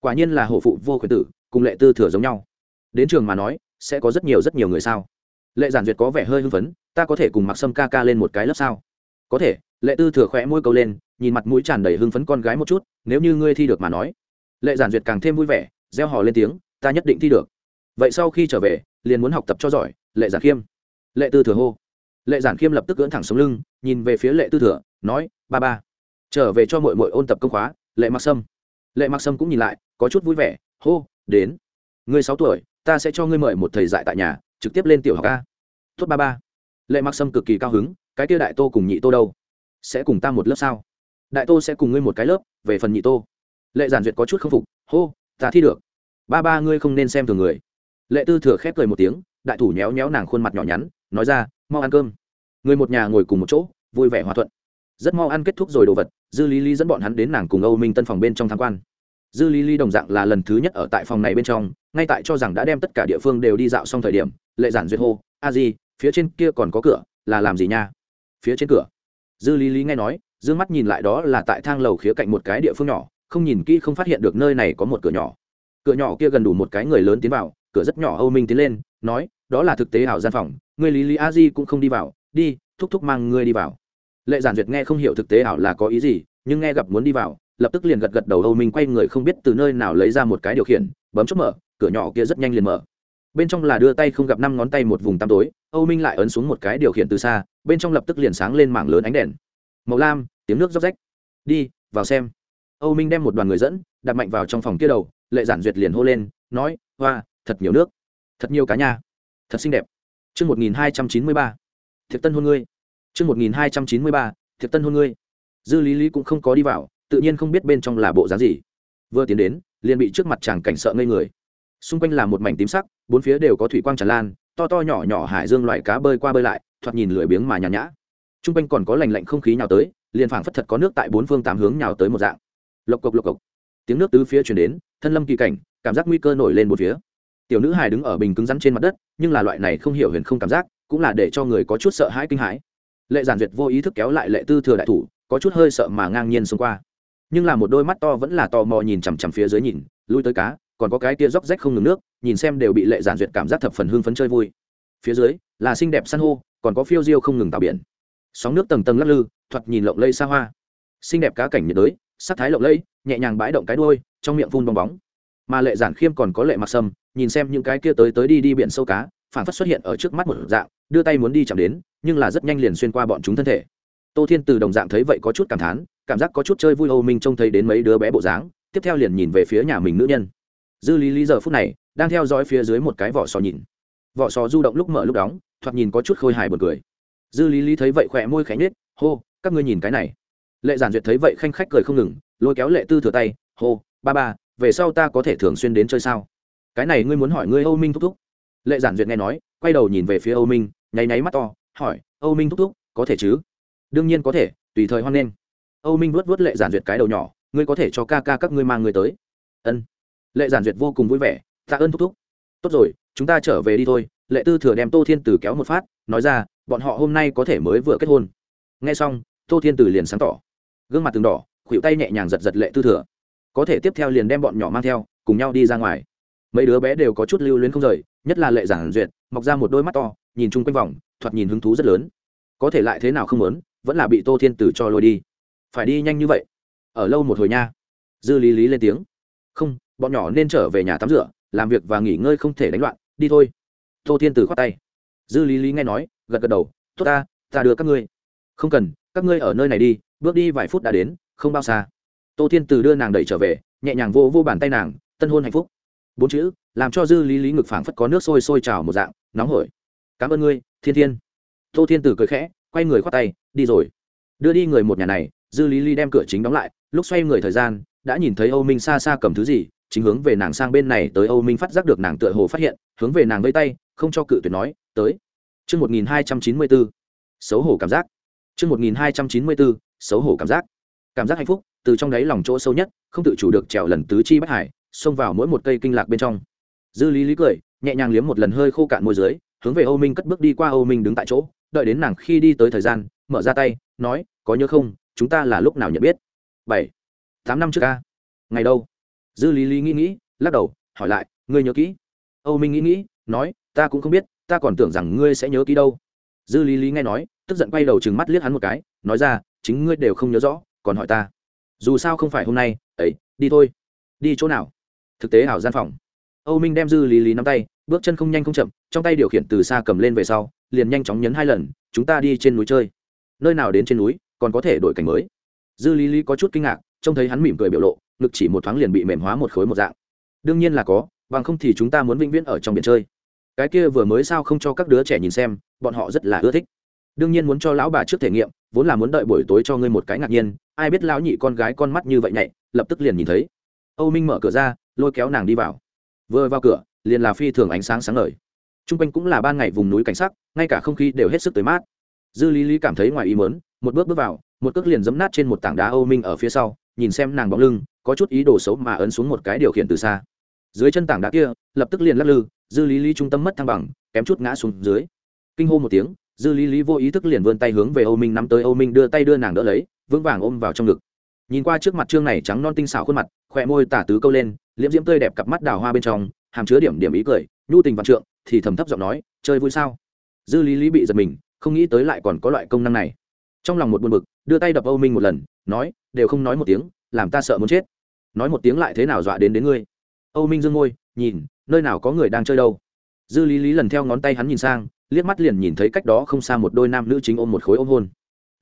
Quả nhiên là hổ phụ vô khuyển tử, cùng lệ tư thừa giống nhau. Đến trường mà nói, sẽ có rất nhiều rất nhiều người sao? Lệ giản duyệt có vẻ hơi hưng phấn, ta có thể cùng mặc sâm ca ca lên một cái lớp sao? Có thể, lệ tư thừa khỏe môi câu lên, nhìn mặt mũi tràn đầy hưng phấn con gái một chút, nếu như ngươi thi được mà nói. Lệ giản duyệt càng thêm vui vẻ gieo hò lên tiếng, ta nhất định thi được. Vậy sau khi trở về, liền muốn học tập cho giỏi, lệ giản khiêm lệ tư thừa hô. Lệ giản khiêm lập tức cưỡn thẳng sống lưng, nhìn về phía lệ tư thừa, nói, ba ba, trở về cho mội mội ôn tập công khóa, lệ mặc sâm. Lệ mặc sâm cũng nhìn lại, có chút vui vẻ, hô, đến. Ngươi sáu tuổi, ta sẽ cho ngươi mời một thầy dạy tại nhà, trực tiếp lên tiểu học a. Tốt, ba ba. Lệ mặc sâm cực kỳ cao hứng, cái tia đại tô cùng nhị tô đâu? Sẽ cùng ta một lớp sao? Đại tô sẽ cùng ngươi một cái lớp, về phần nhị tô. Lệ giản duyệt có chút k phục, hô, ta thi được. Ba ba, ngươi không nên xem thường người. Lệ tư thừa khép cười một tiếng, đại thủ nhéo nhéo nàng khuôn mặt nhỏ nhắn nói ra, mau ăn cơm. Người một nhà ngồi cùng một chỗ, vui vẻ hòa thuận. Rất mau ăn kết thúc rồi đồ vật, dư lý lý dẫn bọn hắn đến nàng cùng âu minh tân phòng bên trong tham quan. Dư lý lý đồng dạng là lần thứ nhất ở tại phòng này bên trong, ngay tại cho rằng đã đem tất cả địa phương đều đi dạo xong thời điểm, lệ giản duyệt hô, a di, phía trên kia còn có cửa, là làm gì nha? Phía trên cửa. Dư lý lý nghe nói d ư ơ n g mắt nhìn lại đó là tại thang lầu khía cạnh một cái địa phương nhỏ, không nhìn kỹ không phát hiện được nơi này có một cửa nhỏ. Cửa nhỏ kia gần đủ một cái người lớn tiến vào, cửa rất nhỏ, âu minh tiến lên, nói đó là thực tế ảo gian phòng, người lý lý a di cũng không đi vào, đi, thúc thúc mang ngươi đi vào. Lệ giản duyệt nghe không hiểu thực tế ảo là có ý gì, nhưng nghe gặp muốn đi vào, lập tức liền gật gật đầu âu minh quay người không biết từ nơi nào lấy ra một cái điều khiển, bấm chốt mở, cửa nhỏ kia rất nhanh liền mở. Bên trong là đưa tay không gặp năm ngón tay một vùng tăm tối, âu minh lại ấn xuống một cái điều khiển từ xa, bên trong lập tức liền sáng lên mảng lớn ánh đèn. Màu lam, tiếng nước róc rách. Đi, vào xem. Âu minh đem một đoàn người dẫn, đặt mạnh vào trong phòng kia đầu, lệ giản duyệt liền hô lên, nói, hoa, thật nhiều nước. Thật nhiều cá nha thật xinh đẹp. Chương 1293, thiệp tân hôn ngươi. chương 1293, thiệp tân hôn ngươi. Dư Lý Lý cũng không có đi vào, tự nhiên không biết bên trong là bộ dáng gì. Vừa tiến đến liền bị trước mặt chàng cảnh sợ ngây người. Xung quanh là một mảnh tím sắc bốn phía đều có thủy quang tràn lan to to nhỏ nhỏ hải dương loại cá bơi qua bơi lại thoạt nhìn lười biếng mà nhàn nhã. T r u n g quanh còn có lành lạnh không khí nhào tới liền phảng phất thật có nước tại bốn phương tám hướng nhào tới một dạng. Lộc cộc lộc cộc. Tiếng nước tứ phía chuyển đến thân lâm kỳ cảnh cảm giác nguy cơ nổi lên một phía tiểu nữ hài đứng ở bình cứng rắn trên mặt đất, nhưng là loại này không hiểu huyền không cảm giác, cũng là để cho người có chút sợ hãi kinh hãi. Lệ giản duyệt vô ý thức kéo lại lệ tư thừa đại thủ, có chút hơi sợ mà ngang nhiên xông qua. Nhưng là một đôi mắt to vẫn là tò mò nhìn chằm chằm phía dưới nhìn, lui tới cá, còn có cái tia róc rách không ngừng nước, nhìn xem đều bị lệ giản duyệt cảm giác thập phần hưng phấn chơi vui. Phía dưới, là xinh đẹp san hô, còn có phiêu diêu không ngừng tạo biển. Sóng nước tầng tầng lắc lư, thoạt nhìn lộng lây xa hoa. Xinh đẹp cá cảnh nhiệt đới, sắc thái lộng lây nhẹ nhàng bãi động cái đuôi, trong miệng phun bong bóng mà lệ giản khiêm còn có lệ mặc sâm, nhìn xem những cái kia tới tới đi đi biển sâu cá, phản phất xuất hiện ở trước mắt một dạng, đưa tay muốn đi chạm đến, nhưng là rất nhanh liền xuyên qua bọn chúng thân thể. Tô thiên từ đồng dạng thấy vậy có chút cảm thán, cảm giác có chút chơi vui âu minh trông thấy đến mấy đứa bé bộ dáng, tiếp theo liền nhìn về phía nhà mình nữ nhân. Dư lý lý giờ phút này, đang theo dõi phía dưới một cái vỏ sò nhìn. Vỏ sò du động lúc mở lúc đóng, thoạt nhìn có chút khôi hài bật cười. Dư lý lý thấy vậy khỏe môi khánh nết hô, các ngươi nhìn cái này. Lệ giản duyệt thấy vậy khanh khách cười không ngừng, lôi kéo lệ tư thừa tay, hô, ba ba về sau ta có thể thường xuyên đến chơi sao? Cái này ngươi muốn hỏi ngươi âu minh thúc thúc. Lệ giản duyệt nghe nói, quay đầu nhìn về phía âu minh, nháy nháy mắt to, hỏi, âu minh thúc thúc, có thể chứ? Đương nhiên có thể, tùy thời hoan nghênh. Âu minh vuốt vuốt lệ giản duyệt cái đầu nhỏ, ngươi có thể cho ca ca các ngươi mang người tới. Ân. Lệ giản duyệt vô cùng vui vẻ, tạ ơn thúc thúc. Tốt rồi, chúng ta trở về đi thôi. Lệ tư thừa đem tô thiên tử kéo một phát, nói ra, bọn họ hôm nay có thể mới vừa kết hôn. Nghe xong, tô thiên tử liền sáng tỏ, gương mặt từng đỏ, khuỷu tay nhẹ nhàng giật giật lệ tư thừa có thể tiếp theo liền đem bọn nhỏ mang theo cùng nhau đi ra ngoài. Mấy đứa bé đều có chút lưu luyến không rời nhất là lệ giản duyệt mọc ra một đôi mắt to nhìn chung quanh vòng thoạt nhìn hứng thú rất lớn. Có thể lại thế nào không lớn, vẫn là bị tô thiên tử cho lôi đi. Phải đi nhanh như vậy. Ở lâu một hồi nha. Dư lý lý lên tiếng. Không bọn nhỏ nên trở về nhà tắm rửa làm việc và nghỉ ngơi không thể đánh loạn đi thôi. Tô thiên tử khoát tay. Dư lý lý nghe nói gật gật đầu. Tốt ta ta đưa các ngươi. Không cần các ngươi ở nơi này đi bước đi vài phút đã đến không bao xa tô thiên Từ đưa nàng đẩy trở về nhẹ nhàng vô vô bàn tay nàng tân hôn hạnh phúc. Bốn chữ làm cho dư lý lý ngực phảng phất có nước sôi sôi trào một dạng nóng hổi. Cảm ơn ngươi thiên thiên. Tô thiên Từ cười khẽ quay người khoát tay đi rồi. Đưa đi người một nhà này dư lý lý đem cửa chính đóng lại lúc xoay người thời gian đã nhìn thấy âu minh xa xa cầm thứ gì chính hướng về nàng sang bên này tới âu minh phát giác được nàng tựa hồ phát hiện hướng về nàng vây tay không cho cự tuyệt nói tới. Trước 1294, xấu hổ cảm giác. Trước 1294, xấu hổ cảm giác. Cảm giác hạnh phúc, từ trong đáy lòng chỗ sâu nhất, không tự chủ được trèo lần tứ chi bất hải, xông vào mỗi một cây kinh lạc bên trong. Dư Lý Lý cười, nhẹ nhàng liếm một lần hơi khô cạn môi dưới, hướng về Âu Minh cất bước đi qua Âu Minh đứng tại chỗ, đợi đến nàng khi đi tới thời gian, mở ra tay, nói, có nhớ không, chúng ta là lúc nào nhận biết? Bảy, tám năm trước ca Ngày đâu? Dư Lý Lý nghĩ nghĩ, lắc đầu, hỏi lại, ngươi nhớ kỹ? Âu Minh nghĩ nghĩ, nói, ta cũng không biết, ta còn tưởng rằng ngươi sẽ nhớ kỹ đâu dư lý lý nghe nói tức giận quay đầu chừng mắt liếc hắn một cái nói ra chính ngươi đều không nhớ rõ còn hỏi ta dù sao không phải hôm nay, ấy, đi thôi. Đi chỗ nào? Thực tế ảo gian phòng. Âu minh đem dư lý lý nắm tay, bước chân không nhanh không chậm, trong tay điều khiển từ xa cầm lên về sau, liền nhanh chóng nhấn hai lần, chúng ta đi trên núi chơi. Nơi nào đến trên núi, còn có thể đổi cảnh mới. Dư lý lý có chút kinh ngạc, trông thấy hắn mỉm cười biểu lộ, ngực chỉ một thoáng liền bị mềm hóa một khối một dạng. Đương nhiên là có, bằng không thì chúng ta muốn vĩnh viễn ở trong biển chơi. Cái kia vừa mới sao không cho các đứa trẻ nhìn xem, bọn họ rất là ưa thích. Đương nhiên muốn cho lão bà trước thể nghiệm vốn là muốn đợi buổi tối cho ngươi một cái ngạc nhiên, ai biết lão nhị con gái con mắt như vậy nhạy, lập tức liền nhìn thấy. Âu minh mở cửa ra, lôi kéo nàng đi vào. Vừa vào cửa, liền là phi thường ánh sáng sáng ngời. T r u n g quanh cũng là ban ngày vùng núi cảnh sắc, ngay cả không khí đều hết sức tới mát. Dư lý lý cảm thấy ngoài ý mớn một bước bước vào, một cước liền giấm nát trên một tảng đá âu minh ở phía sau, nhìn xem nàng bóng lưng, có chút ý đồ xấu mà ấn xuống một cái điều khiển từ xa. Dưới chân tảng đá kia, lập tức liền lắc lư, dư lý lý trung tâm mất thăng bằng, kém chút ngã xuống dưới. Kinh hô một tiếng dư lý lý vô ý thức liền vươn tay hướng về âu minh nắm tới. Âu minh đưa tay đưa nàng đỡ lấy, vững vàng ôm vào trong ngực. Nhìn qua trước mặt trương này trắng non tinh xảo khuôn mặt, khỏe môi tả tứ câu lên, liễm diễm tươi đẹp cặp mắt đào hoa bên trong, hàm chứa điểm điểm ý cười, nhu tình vạn trượng, thì thầm thấp giọng nói, chơi vui sao? Dư lý lý bị giật mình, không nghĩ tới lại còn có loại công năng này. Trong lòng một buồn bực, đưa tay đập âu minh một lần, nói, đều không nói một tiếng, làm ta sợ muốn chết. Nói một tiếng lại thế nào dọa đến đến ngươi? Âu minh dương ngôi nhìn, nơi nào có người đang chơi đâu? Dư lý lý lần theo ngón tay hắn nhìn sang liếc mắt liền nhìn thấy cách đó không xa một đôi nam nữ chính ôm một khối ôm hôn.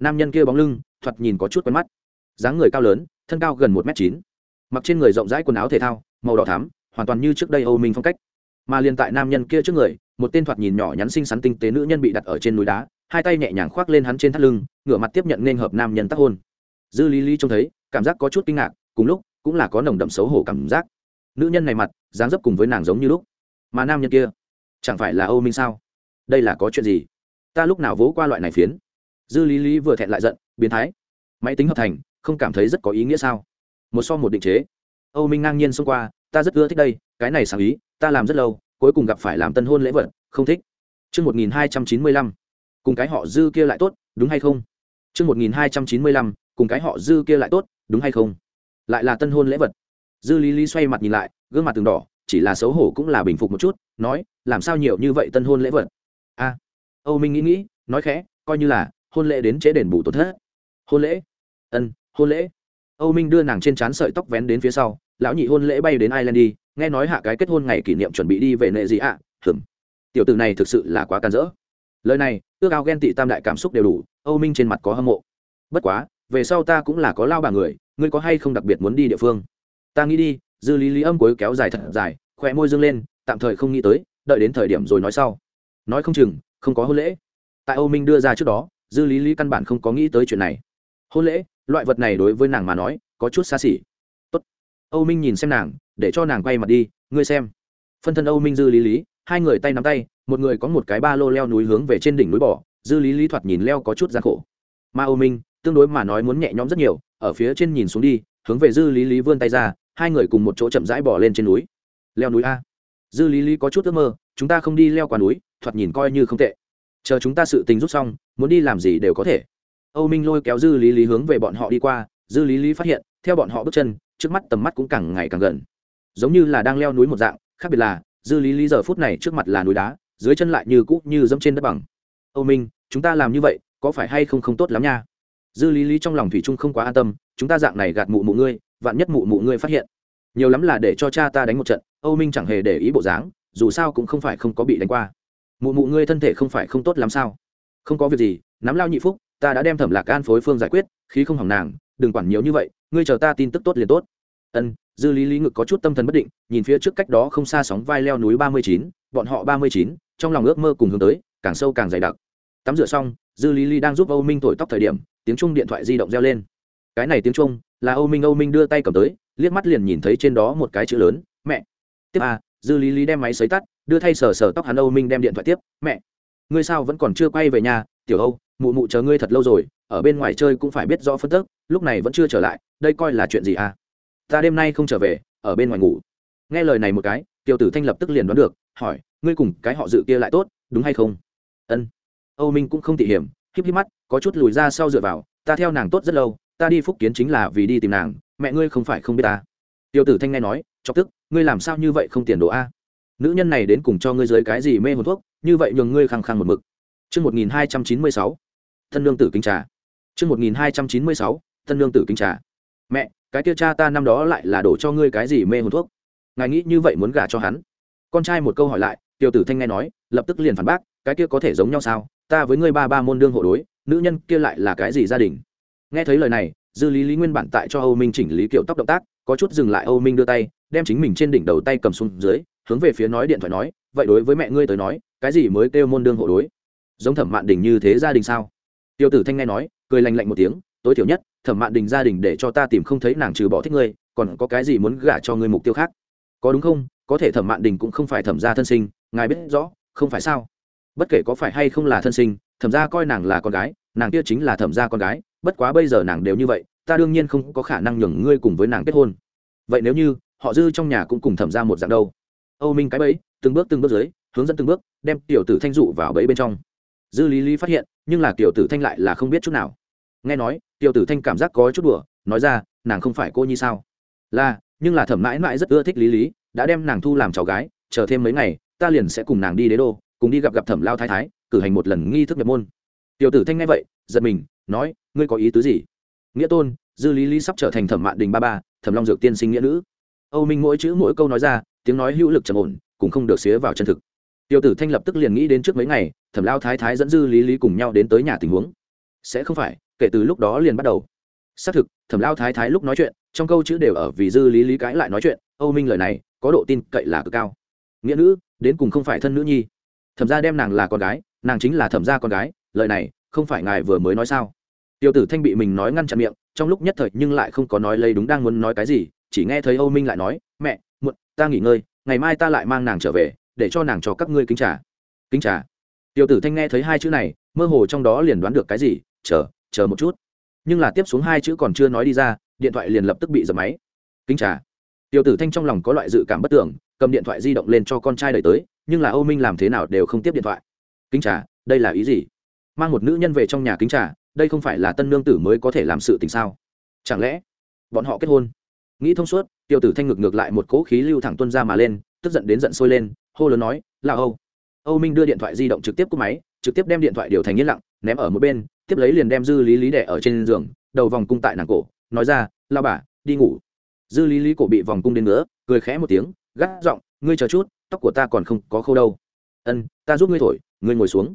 Nam nhân kia bóng lưng, thoạt nhìn có chút quen mắt. Dáng người cao lớn, thân cao gần một m chín. Mặc trên người rộng rãi quần áo thể thao, màu đỏ thắm, hoàn toàn như trước đây âu minh phong cách. Mà liền tại nam nhân kia trước người, một tên thoạt nhìn nhỏ nhắn xinh xắn tinh tế nữ nhân bị đặt ở trên núi đá, hai tay nhẹ nhàng khoác lên hắn trên thắt lưng, ngửa mặt tiếp nhận nên hợp nam nhân tác hôn. Dư lý lý trông thấy, cảm giác có chút kinh ngạc, cùng lúc, cũng là có nồng đậm xấu hổ cảm giác. Nữ nhân này mặt, dáng dấp cùng với nàng giống như lúc. Mà nam nhân kia, chẳng phải là âu minh sao? Đây là có chuyện gì? Ta lúc nào vỗ qua loại này phiến? Dư lý lý vừa thẹn lại giận biến thái. Máy tính hợp thành không cảm thấy rất có ý nghĩa sao? Một so một định chế. Âu minh ngang nhiên xông qua ta rất ưa thích đây cái này sáng ý ta làm rất lâu cuối cùng gặp phải làm tân hôn lễ vật không thích. Trước 1295, cùng cái họ dư kia lại tốt, đúng hay không? Trước 1295, cùng cái họ dư kia lại tốt, đúng hay không? Lại là tân hôn lễ vật. Dư lý lý xoay mặt nhìn lại gương mặt từng đỏ chỉ là xấu hổ cũng là bình phục một chút nói làm sao nhiều như vậy tân hôn lễ vật? Âu minh nghĩ nghĩ, nói khẽ, coi như là hôn lễ đến chế đền bù tổn thất. Hôn lễ? Ân, hôn lễ. Âu minh đưa nàng trên trán sợi tóc vén đến phía sau, lão nhị hôn lễ bay đến ireland đi, nghe nói hạ cái kết hôn ngày kỷ niệm chuẩn bị đi về nệ gì ạ à? hừm tiểu tử này thực sự là quá can dỡ. Lời này, ước ao ghen tị tam đại cảm xúc đều đủ, âu minh trên mặt có hâm mộ. Bất quá, về sau ta cũng là có lao bà người, ngươi có hay không đặc biệt muốn đi địa phương? Ta nghĩ đi, dư lý lý âm cuối kéo dài thật dài khỏe môi dương lên, tạm thời không nghĩ tới, đợi đến thời điểm rồi nói sau. Nói không chừng không có hôn lễ. Tại âu minh đưa ra trước đó, dư lý lý căn bản không có nghĩ tới chuyện này. Hôn lễ, loại vật này đối với nàng mà nói, có chút xa xỉ. Tốt. âu minh nhìn xem nàng, để cho nàng quay mặt đi, ngươi xem. Phân thân âu minh dư lý lý, hai người tay nắm tay, một người có một cái ba lô leo núi hướng về trên đỉnh núi bỏ, dư lý lý thoạt nhìn leo có chút gian khổ. Mà âu minh, tương đối mà nói muốn nhẹ nhõm rất nhiều, ở phía trên nhìn xuống đi, hướng về dư lý lý vươn tay ra, hai người cùng một chỗ chậm rãi bỏ lên trên núi. Leo núi a. Dư lý lý có chút ước mơ, chúng ta không đi leo qua núi thoạt nhìn coi như không tệ. Chờ chúng ta sự tình rút xong, muốn đi làm gì đều có thể. Âu minh lôi kéo dư lý lý hướng về bọn họ đi qua, dư lý lý phát hiện, theo bọn họ bước chân, trước mắt tầm mắt cũng càng ngày càng gần. Giống như là đang leo núi một dạng, khác biệt là, dư lý lý giờ phút này trước mặt là núi đá, dưới chân lại như cũ như dẫm trên đất bằng. Âu minh, chúng ta làm như vậy, có phải hay không không tốt lắm nha? Dư lý lý trong lòng thủy trung không quá an tâm, chúng ta dạng này gạt mụ mụ ngươi, vạn nhất mụ mụ ngươi phát hiện. Nhiều lắm là để cho cha ta đánh một trận, âu minh chẳng hề để ý bộ dáng, dù sao cũng không phải không có bị đánh qua mụ mụ ngươi thân thể không phải không tốt lắm sao? Không có việc gì nắm lao nhị phúc ta đã đem thẩm lạc an phối phương giải quyết khí không hỏng nàng đừng quản nhiều như vậy ngươi chờ ta tin tức tốt liền tốt. Ân dư lý lý ngực có chút tâm thần bất định nhìn phía trước cách đó không xa sóng vai leo núi ba mươi chín bọn họ ba mươi chín trong lòng ước mơ cùng hướng tới càng sâu càng dày đặc. Tắm rửa xong dư lý lý đang giúp âu minh thổi tóc thời điểm tiếng chung điện thoại di động reo lên. Cái này tiếng chung là âu minh âu minh đưa tay cầm tới liếc mắt liền nhìn thấy trên đó một cái chữ lớn mẹ. Tiếp à, dư lý lý đem máy xấy tắt đưa thay sờ sờ tóc hắn âu minh đem điện thoại tiếp, mẹ, ngươi sao vẫn còn chưa quay về nhà? Tiểu âu, mụ mụ chờ ngươi thật lâu rồi, ở bên ngoài chơi cũng phải biết rõ phân tức, lúc này vẫn chưa trở lại, đây coi là chuyện gì à? Ta đêm nay không trở về, ở bên ngoài ngủ. Nghe lời này một cái, tiểu tử thanh lập tức liền đoán được, hỏi, ngươi cùng cái họ dự kia lại tốt, đúng hay không? Ân. Âu minh cũng không tỉ hiểm, híp híp mắt, có chút lùi ra sau dựa vào, ta theo nàng tốt rất lâu, ta đi phúc kiến chính là vì đi tìm nàng, mẹ ngươi không phải không biết ta. Tiểu tử thanh nghe nói, chọc tức, ngươi làm sao như vậy không tiền đồ a? Nữ nhân này đến cùng cho ngươi dưới cái gì mê hồn thuốc như vậy nhường ngươi khăng khăng một mực chương 1296, thân lương tử kính trà. chương 1296, thân lương tử kính trà. Mẹ, cái kia cha ta năm đó lại là đổ cho ngươi cái gì mê hồn thuốc? Ngài nghĩ như vậy muốn gả cho hắn? Con trai một câu hỏi lại, tiểu tử thanh nghe nói, lập tức liền phản bác, cái kia có thể giống nhau sao? Ta với ngươi ba ba môn đương hộ đối, nữ nhân kia lại là cái gì gia đình? Nghe thấy lời này, dư lý lý nguyên bản tại cho Âu Minh chỉnh lý kiểu tóc động tác, có chút dừng lại Âu Minh đưa tay, đem chính mình trên đỉnh đầu tay cầm xuống dưới, hướng về phía nói điện thoại nói, vậy đối với mẹ ngươi tới nói, cái gì mới kêu môn đương hộ đối? Giống Thẩm Mạn Đình như thế gia đình sao? Tiêu Tử Thanh nghe nói, cười lành lạnh một tiếng, tối thiểu nhất, Thẩm Mạn Đình gia đình để cho ta tìm không thấy nàng trừ bỏ thích ngươi, còn có cái gì muốn gả cho ngươi mục tiêu khác? Có đúng không? Có thể Thẩm Mạn Đình cũng không phải thẩm gia thân sinh, ngài biết rõ, không phải sao? Bất kể có phải hay không là thân sinh, thẩm gia coi nàng là con gái, nàng kia chính là thẩm gia con gái, bất quá bây giờ nàng đều như vậy, ta đương nhiên không có khả năng nhường ngươi cùng với nàng kết hôn vậy nếu như họ dư trong nhà cũng cùng thẩm ra một dạng đâu âu minh cái bẫy, từng bước từng bước dưới, hướng dẫn từng bước, đem tiểu tử thanh dụ vào bẫy bên trong. Dư lý lý phát hiện, nhưng là tiểu tử thanh lại là không biết chút nào. Nghe nói, tiểu tử thanh cảm giác có chút đùa, nói ra, nàng không phải cô nhi sao? Là, nhưng là thẩm mãi mãi rất ưa thích lý lý, đã đem nàng thu làm cháu gái, chờ thêm mấy ngày, ta liền sẽ cùng nàng đi đế đô, cùng đi gặp gặp thẩm lao thái thái, cử hành một lần nghi thức nhập môn. Tiểu tử thanh nghe vậy, giật mình, nói, ngươi có ý tứ gì? Nghĩa tôn, dư lý lý sắp trở thành thẩm mạn đình ba ba, thẩm long dược tiên sinh nghĩa nữ. Âu minh mỗi chữ mỗi câu nói ra tiếng nói hữu lực trầm ổn, cũng không được xía vào chân thực. Tiêu tử thanh lập tức liền nghĩ đến trước mấy ngày, thẩm lao thái thái dẫn dư lý lý cùng nhau đến tới nhà tình huống. Sẽ không phải, kể từ lúc đó liền bắt đầu. Xác thực, thẩm lao thái thái lúc nói chuyện, trong câu chữ đều ở vì dư lý lý cãi lại nói chuyện, âu minh lời này, có độ tin cậy là cực cao. Nghĩa nữ, đến cùng không phải thân nữ nhi. Thẩm gia đem nàng là con gái, nàng chính là thẩm gia con gái, lời này, không phải ngài vừa mới nói sao? Tiêu tử thanh bị mình nói ngăn chặn miệng, trong lúc nhất thời nhưng lại không có nói lấy đúng đang muốn nói cái gì, chỉ nghe thấy âu minh lại nói, mẹ muộn, ta nghỉ ngơi, ngày mai ta lại mang nàng trở về, để cho nàng cho các ngươi kính trà. Kính trà? Tiểu tử thanh nghe thấy hai chữ này, mơ hồ trong đó liền đoán được cái gì, chờ chờ một chút. Nhưng là tiếp xuống hai chữ còn chưa nói đi ra, điện thoại liền lập tức bị dập máy. Kính trà. Tiểu tử thanh trong lòng có loại dự cảm bất tưởng, cầm điện thoại di động lên cho con trai đợi tới, nhưng là âu minh làm thế nào đều không tiếp điện thoại. Kính trà, đây là ý gì? Mang một nữ nhân về trong nhà kính trà, đây không phải là tân nương tử mới có thể làm sự tình sao? Chẳng lẽ bọn họ kết hôn? Nghĩ thông suốt tiêu tử thanh ngực ngược lại một cỗ khí lưu thẳng tuân ra mà lên tức giận đến giận sôi lên hô lớn nói là âu. Âu minh đưa điện thoại di động trực tiếp cúp máy trực tiếp đem điện thoại điều thành yên lặng ném ở một bên tiếp lấy liền đem dư lý lý đẻ ở trên giường đầu vòng cung tại nàng cổ nói ra lao bà đi ngủ. Dư lý lý cổ bị vòng cung đến nữa cười khẽ một tiếng gắt giọng ngươi chờ chút tóc của ta còn không có khâu đâu. Ân ta giúp ngươi thổi ngươi ngồi xuống.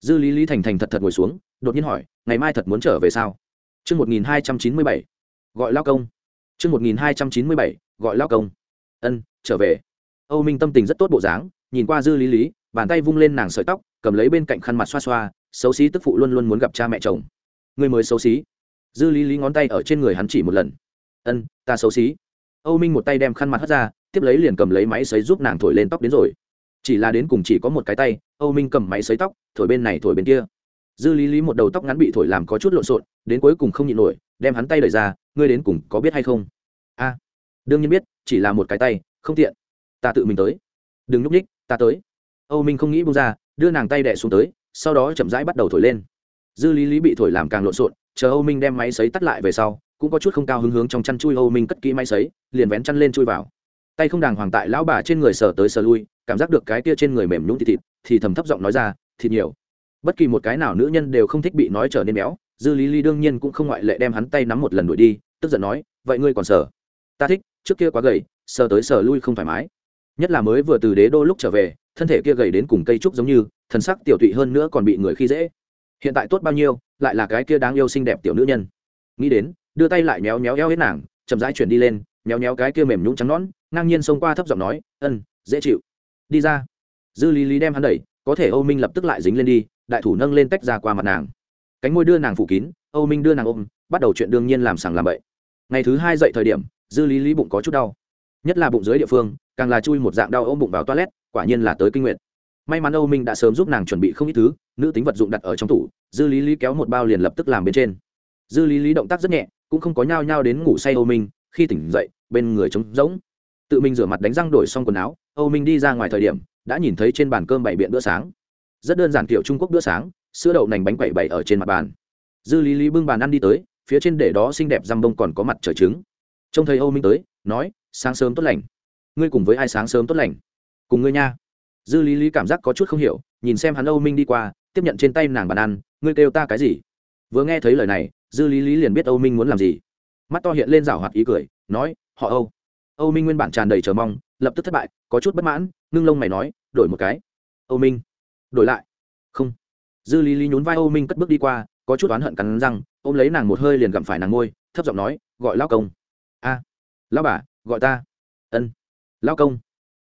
Dư lý lý thành thành thật thật ngồi xuống đột nhiên hỏi ngày mai thật muốn trở về sao? Trước 1297, gọi lao công. Trước 1297, gọi lao công. Ân, trở về. Âu Minh tâm tình rất tốt bộ dáng, nhìn qua Dư Lý Lý, bàn tay vung lên nàng sợi tóc, cầm lấy bên cạnh khăn mặt xoa xoa, xấu xí tức phụ luôn luôn muốn gặp cha mẹ chồng. Người mới xấu xí. Dư Lý Lý ngón tay ở trên người hắn chỉ một lần. Ân, ta xấu xí. Âu Minh một tay đem khăn mặt hất ra, tiếp lấy liền cầm lấy máy sấy giúp nàng thổi lên tóc đến rồi. Chỉ là đến cùng chỉ có một cái tay, Âu Minh cầm máy sấy tóc, thổi bên này thổi bên kia dư lý lý một đầu tóc ngắn bị thổi làm có chút lộn xộn đến cuối cùng không nhịn nổi đem hắn tay đẩy ra, ngươi đến cùng có biết hay không? A, đương nhiên biết, chỉ là một cái tay, không tiện. Ta tự mình tới. Đừng núp ních ta tới. Âu minh không nghĩ bung ra, đưa nàng tay đẻ xuống tới, sau đó chậm rãi bắt đầu thổi lên. Dư lý lý bị thổi làm càng lộn xộn, chờ âu minh đem máy xấy tắt lại về sau, cũng có chút không cao hứng hướng trong chăn chui âu minh cất kỹ máy xấy liền vén chăn lên chui vào. Tay không đàng hoàng tại lão bà trên người sờ tới sờ lui, cảm giác được cái kia trên người mềm nhũng thịt thịt, thì thầm thấp giọng nói ra, thịt nhiều. Bất kỳ một cái nào nữ nhân đều không thích bị nói trở nên béo dư lý lý đương nhiên cũng không ngoại lệ đem hắn tay nắm một lần đuổi đi, tức giận nói, vậy ngươi còn sờ? Ta thích, trước kia quá gầy, sờ tới sờ lui không thoải mái. Nhất là mới vừa từ đế đô lúc trở về, thân thể kia gầy đến cùng cây trúc giống như, thần sắc tiểu tụy hơn nữa còn bị người khi dễ. Hiện tại tốt bao nhiêu, lại là cái kia đáng yêu xinh đẹp tiểu nữ nhân. Nghĩ đến, đưa tay lại méo méo eo hết nàng, chậm rãi chuyển đi lên, méo méo cái kia mềm nhũng trắng nón ngang nhiên xông qua thấp giọng nói, ân, dễ chịu. Đi ra. Dư lý lý đem hắn đẩy, có thể âu minh lập tức lại dính lên đi, đại thủ nâng lên tách ra qua mặt nàng cánh môi đưa nàng phủ kín, âu minh đưa nàng ôm, bắt đầu chuyện đương nhiên làm sàng làm bậy. Ngày thứ hai dậy thời điểm, dư lý lý bụng có chút đau. Nhất là bụng dưới địa phương, càng là chui một dạng đau ôm bụng vào toilet, quả nhiên là tới kinh nguyện may mắn âu minh đã sớm giúp nàng chuẩn bị không ít thứ, nữ tính vật dụng đặt ở trong tủ, dư lý lý kéo một bao liền lập tức làm bên trên. Dư lý lý động tác rất nhẹ, cũng không có nhao nhao đến ngủ say âu minh, khi tỉnh dậy, bên người trống rỗng. Tự mình rửa mặt đánh răng đổi xong quần áo, âu minh đi ra ngoài thời điểm, đã nhìn thấy trên bàn cơm bảy biện bữa sáng. Rất đơn giản kiểu trung quốc bữa sáng sữa đậu nành bánh quẩy bày ở trên mặt bàn. Dư lý lý bưng bàn ăn đi tới, phía trên để đó xinh đẹp răm bông còn có mặt trời trứng. Trông thấy âu minh tới, nói, sáng sớm tốt lành. Ngươi cùng với ai sáng sớm tốt lành? Cùng ngươi nha. Dư lý lý cảm giác có chút không hiểu, nhìn xem hắn âu minh đi qua, tiếp nhận trên tay nàng bàn ăn, ngươi kêu ta cái gì? Vừa nghe thấy lời này, dư lý lý liền biết âu minh muốn làm gì. Mắt to hiện lên rảo hoạt ý cười, nói, họ âu. Âu minh nguyên bản tràn đầy chờ mong, lập tức thất bại, có chút bất mãn, ngưng lông mày nói, đổi một cái. Âu minh, đổi lại. Không dư lý lý nhún vai âu minh cất bước đi qua có chút oán hận cắn răng ôm lấy nàng một hơi liền gặm phải nàng ngôi thấp giọng nói gọi lao công. A à, lao bà gọi ta. Ân lao công.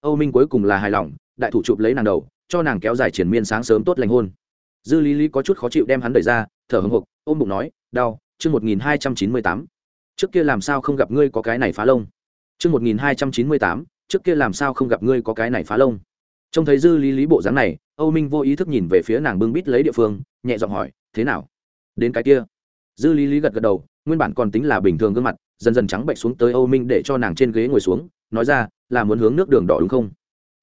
Âu minh cuối cùng là hài lòng đại thủ chụp lấy nàng đầu cho nàng kéo dài triển miên sáng sớm tốt lành hôn. Dư lý lý có chút khó chịu đem hắn đẩy ra thở hưng hục ôm bụng nói đau chương một nghìn hai trăm chín mươi tám. Trước kia làm sao không gặp ngươi có cái này phá lông? Chương một nghìn hai trăm chín mươi tám trước kia làm sao không gặp ngươi có cái này phá lông? Trông thấy dư lý lý bộ dáng này âu minh vô ý thức nhìn về phía nàng bưng bít lấy địa phương, nhẹ giọng hỏi, thế nào? Đến cái kia? Dư lý lý gật gật đầu, nguyên bản còn tính là bình thường gương mặt, dần dần trắng bệnh xuống tới âu minh để cho nàng trên ghế ngồi xuống, nói ra, là muốn hướng nước đường đỏ đúng không?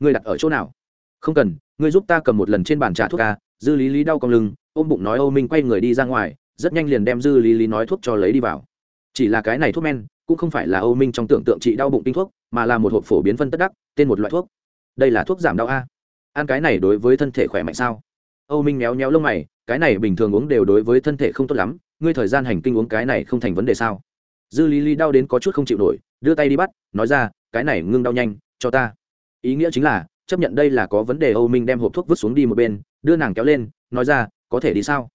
Ngươi đặt ở chỗ nào? Không cần, ngươi giúp ta cầm một lần trên bàn trà thuốc ca. Dư lý lý đau cong lưng, ôm bụng nói âu minh quay người đi ra ngoài, rất nhanh liền đem dư lý lý nói thuốc cho lấy đi vào. Chỉ là cái này thuốc men, cũng không phải là âu minh trong tưởng tượng trị đau bụng tinh thuốc, mà là một hộp phổ biến phân tất đắc, tên một loại thuốc. Đây là thuốc giảm đau a ăn cái này đối với thân thể khỏe mạnh sao? Âu minh méo méo lông mày, cái này bình thường uống đều đối với thân thể không tốt lắm, ngươi thời gian hành kinh uống cái này không thành vấn đề sao? Dư lý lý đau đến có chút không chịu nổi, đưa tay đi bắt, nói ra, cái này ngưng đau nhanh, cho ta. Ý nghĩa chính là, chấp nhận đây là có vấn đề, âu minh đem hộp thuốc vứt xuống đi một bên, đưa nàng kéo lên, nói ra, có thể đi sao?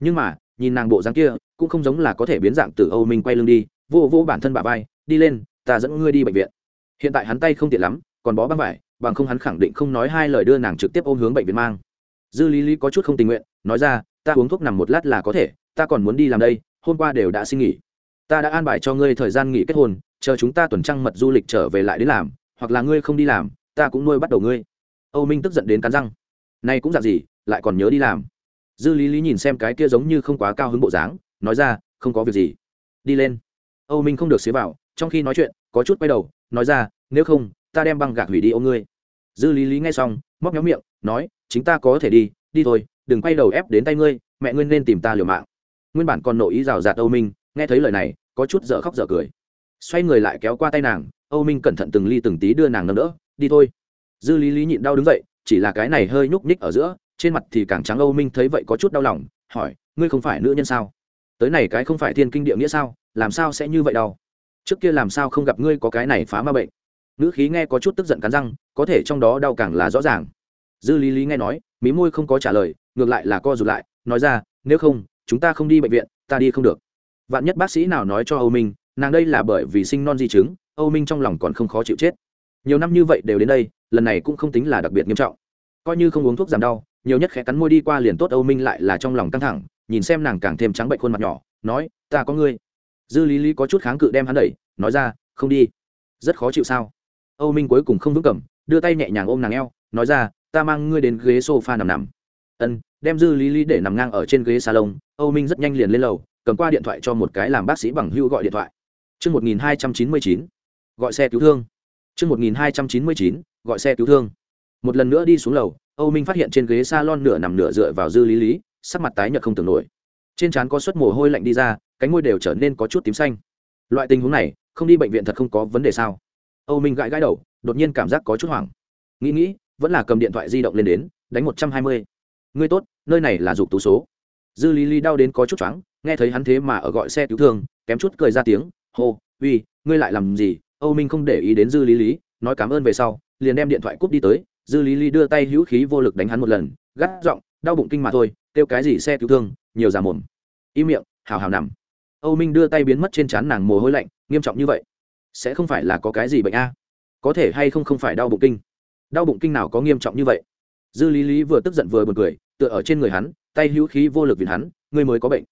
Nhưng mà, nhìn nàng bộ dáng kia, cũng không giống là có thể biến dạng từ âu minh quay lưng đi, vô vô bản thân bà vai, đi lên, ta dẫn ngươi đi bệnh viện. Hiện tại hắn tay không tiện lắm, còn bó băng vải bằng không hắn khẳng định không nói hai lời đưa nàng trực tiếp ôm hướng bệnh viện mang. Dư lý lý có chút không tình nguyện, nói ra, ta uống thuốc nằm một lát là có thể, ta còn muốn đi làm đây, hôm qua đều đã xin nghỉ. Ta đã an bài cho ngươi thời gian nghỉ kết hôn, chờ chúng ta tuần trăng mật du lịch trở về lại đến làm, hoặc là ngươi không đi làm, ta cũng nuôi bắt đầu ngươi. Âu minh tức giận đến cắn răng. Nay cũng dạng gì, lại còn nhớ đi làm? Dư lý lý nhìn xem cái kia giống như không quá cao hứng bộ dáng, nói ra, không có việc gì. Đi lên. Âu minh không được xế vào, trong khi nói chuyện, có chút quay đầu, nói ra, nếu không ta đem băng gạc hủy đi ô ngươi. Dư lý lý nghe xong, móc nhóm miệng, nói, chính ta có thể đi đi thôi, đừng quay đầu ép đến tay ngươi, mẹ ngươi nên tìm ta liều mạng. Nguyên bản còn nội ý rào rạt âu minh, nghe thấy lời này, có chút dở khóc dở cười. Xoay người lại kéo qua tay nàng, âu minh cẩn thận từng ly từng tí đưa nàng nâng đỡ, đi thôi. Dư lý lý nhịn đau đứng dậy, chỉ là cái này hơi nhúc nhích ở giữa, trên mặt thì càng trắng âu minh thấy vậy có chút đau lòng, hỏi, ngươi không phải nữ nhân sao? Tới này cái không phải thiên kinh địa nghĩa sao? Làm sao sẽ như vậy đâu? Trước kia làm sao không gặp ngươi có cái này phá ma bệnh? Nữ khí nghe có chút tức giận cắn răng, có thể trong đó đau càng là rõ ràng. Dư lý lý nghe nói, mí môi không có trả lời, ngược lại là co rụt lại, nói ra, nếu không, chúng ta không đi bệnh viện, ta đi không được. Vạn nhất bác sĩ nào nói cho âu minh, nàng đây là bởi vì sinh non di chứng, âu minh trong lòng còn không khó chịu chết. Nhiều năm như vậy đều đến đây, lần này cũng không tính là đặc biệt nghiêm trọng. Coi như không uống thuốc giảm đau, nhiều nhất khẽ cắn môi đi qua liền tốt, âu minh lại là trong lòng căng thẳng, nhìn xem nàng càng thêm trắng bệnh khuôn mặt nhỏ, nói, ta có ngươi. Dư lý lý có chút kháng cự đem hắn đẩy, nói ra, không đi. Rất khó chịu sao? Âu minh cuối cùng không vững cầm đưa tay nhẹ nhàng ôm nàng eo nói ra ta mang ngươi đến ghế sofa nằm nằm ân đem dư lý lý để nằm ngang ở trên ghế salon âu minh rất nhanh liền lên lầu cầm qua điện thoại cho một cái làm bác sĩ bằng hưu gọi điện thoại Trước 1299, gọi xe cứu thương. Trước 1299, gọi xe cứu thương. Một lần nữa đi xuống lầu, Âu Minh phát hiện trên ghế salon nửa nằm nửa dựa vào dư lý lý, sắc mặt tái nhợt không tưởng nổi. Trên trán có suất mồ hôi lạnh đi ra, cánh môi đều trở nên có chút tím xanh. Loại tình huống này, không đi bệnh viện thật không có vấn đề sao? Âu Minh gãi gãi đầu, đột nhiên cảm giác có chút hoảng. Nghĩ nghĩ, vẫn là cầm điện thoại di động lên đến, đánh một trăm hai mươi. Ngươi tốt, nơi này là dục tú số. Dư Lý Lý đau đến có chút choáng, nghe thấy hắn thế mà ở gọi xe cứu thương, kém chút cười ra tiếng, hô, uy, ngươi lại làm gì? Âu Minh không để ý đến Dư Lý Lý, nói cảm ơn về sau, liền đem điện thoại cúp đi tới, Dư Lý Lý đưa tay hữu khí vô lực đánh hắn một lần, gắt giọng, đau bụng kinh mà thôi, kêu cái gì xe cứu thương, nhiều giả mồm. Im miệng, hào hào nằm. Âu Minh đưa tay biến mất trên trán nàng mồ hôi lạnh, nghiêm trọng như vậy, sẽ không phải là có cái gì bệnh a? Có thể hay không không phải đau bụng kinh? Đau bụng kinh nào có nghiêm trọng như vậy? dư lý lý vừa tức giận vừa b u ồ n cười, tựa ở trên người hắn, tay hữu khí vô lực vì hắn, ngươi mới có bệnh.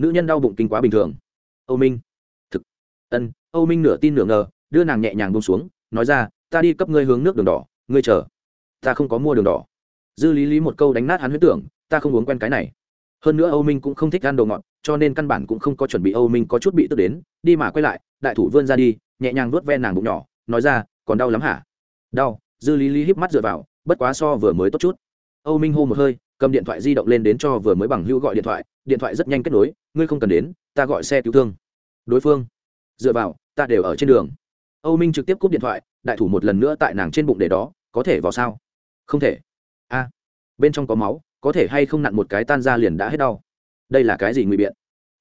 Nữ nhân đau bụng kinh quá bình thường. Âu minh. Thực. Ân. Âu minh nửa tin nửa ngờ, đưa nàng nhẹ nhàng bông xuống, nói ra, ta đi cấp ngươi hướng nước đường đỏ, ngươi chờ. Ta không có mua đường đỏ. Dư lý lý một câu đánh nát hắn huyết tưởng, ta không uống quen cái này. Hơn nữa âu minh cũng không thích ăn đồ ngọt, cho nên căn bản cũng không có chuẩn bị âu minh có chút bị tức đến, đi mà quay lại, đại thủ vươn ra đi nhẹ nhàng vuốt ve nàng bụng nhỏ, nói ra, còn đau lắm hả? Đau. Dư lý lý híp mắt dựa vào, bất quá so vừa mới tốt chút. Âu minh hô một hơi, cầm điện thoại di động lên đến cho vừa mới bằng hữu gọi điện thoại điện thoại rất nhanh kết nối, ngươi không cần đến, ta gọi xe cứu thương. Đối phương. Dựa vào, ta đều ở trên đường. Âu minh trực tiếp cúp điện thoại, đại thủ một lần nữa tại nàng trên bụng để đó, có thể vào sao? Không thể. A. Bên trong có máu, có thể hay không nặn một cái tan ra liền đã hết đau. Đây là cái gì ngụy biện?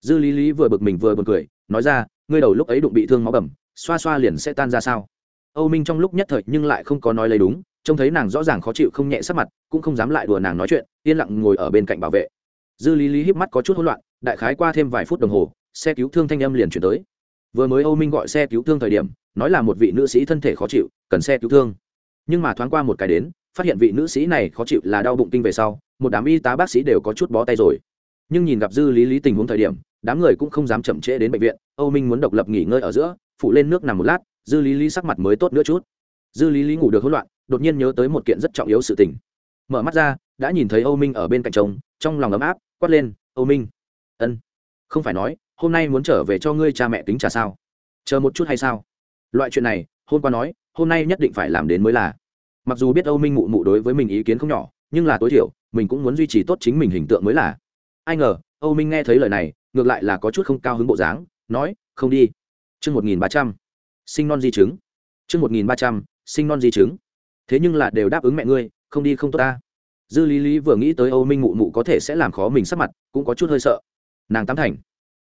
Dư lý lý vừa bực mình vừa buồn cười, nói ra, ngươi đầu lúc ấy đụng bị thương máu bầm xoa xoa liền sẽ tan ra sao? Âu minh trong lúc nhất thời nhưng lại không có nói lấy đúng, trông thấy nàng rõ ràng khó chịu không nhẹ sắc mặt, cũng không dám lại đùa nàng nói chuyện, yên lặng ngồi ở bên cạnh bảo vệ. Dư lý lý híp mắt có chút hỗn loạn, đại khái qua thêm vài phút đồng hồ, xe cứu thương thanh âm liền chuyển tới. Vừa mới âu minh gọi xe cứu thương thời điểm, nói là một vị nữ sĩ thân thể khó chịu, cần xe cứu thương. Nhưng mà thoáng qua một cái đến, phát hiện vị nữ sĩ này khó chịu là đau bụng kinh về sau, một đám y tá bác sĩ đều có chút bó tay rồi nhưng nhìn gặp dư lý lý tình huống thời điểm, đám người cũng không dám chậm trễ đến bệnh viện. Âu minh muốn độc lập nghỉ ngơi ở giữa phụ lên nước nằm một lát, dư lý lý sắc mặt mới tốt nữa chút. Dư lý lý ngủ được hỗn loạn, đột nhiên nhớ tới một kiện rất trọng yếu sự tình. Mở mắt ra, đã nhìn thấy âu minh ở bên cạnh chồng, trong lòng ấm áp, quát lên, âu minh, ân, không phải nói, hôm nay muốn trở về cho ngươi cha mẹ tính trả sao? Chờ một chút hay sao? Loại chuyện này hôm qua nói, hôm nay nhất định phải làm đến mới là. Mặc dù biết âu minh mụ mụ đối với mình ý kiến không nhỏ, nhưng là tối thiểu, mình cũng muốn duy trì tốt chính mình hình tượng mới là ai ngờ, âu minh nghe thấy lời này, ngược lại là có chút không cao hứng bộ dáng, nói, không đi. Chương một nghìn ba trăm, sinh non di chứng. Chương một nghìn ba trăm, sinh non di chứng. Thế nhưng là đều đáp ứng mẹ ngươi, không đi không tốt ta. Dư lý lý vừa nghĩ tới âu minh mụ mụ có thể sẽ làm khó mình sắp mặt, cũng có chút hơi sợ. Nàng tám thành.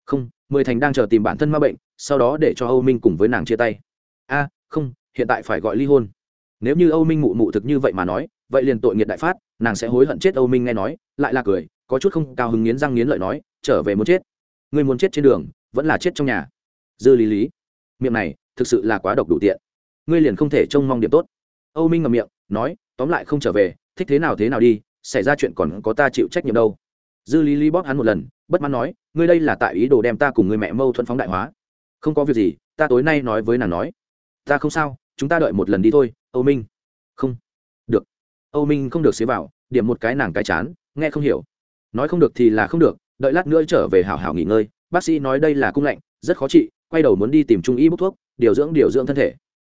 Không, mười thành đang chờ tìm bản thân ma bệnh, sau đó để cho âu minh cùng với nàng chia tay. A, không, hiện tại phải gọi ly hôn. Nếu như âu minh mụ mụ thực như vậy mà nói, vậy liền tội nghiệt đại phát, nàng sẽ hối hận chết âu minh nghe nói, lại là cười có chút không cao hứng nghiến răng nghiến lợi nói, trở về muốn chết. Ngươi muốn chết trên đường, vẫn là chết trong nhà. Dư lý lý, miệng này thực sự là quá độc đủ tiện. Ngươi liền không thể trông mong điểm tốt. Âu minh ngậm miệng, nói, tóm lại không trở về, thích thế nào thế nào đi, xảy ra chuyện còn có ta chịu trách nhiệm đâu. Dư lý lý bóp hắn một lần, bất mãn nói, ngươi đây là tại ý đồ đem ta cùng người mẹ mâu thuẫn phóng đại hóa. Không có việc gì, ta tối nay nói với nàng nói. Ta không sao, chúng ta đợi một lần đi thôi, âu minh. Không. Được. Âu minh không được xế vào, điểm một cái nàng cái chán, nghe không hiểu nói không được thì là không được, đợi lát nữa trở về hảo hảo nghỉ ngơi. Bác sĩ nói đây là cung lạnh, rất khó trị, quay đầu muốn đi tìm trung y bốc thuốc, điều dưỡng điều dưỡng thân thể.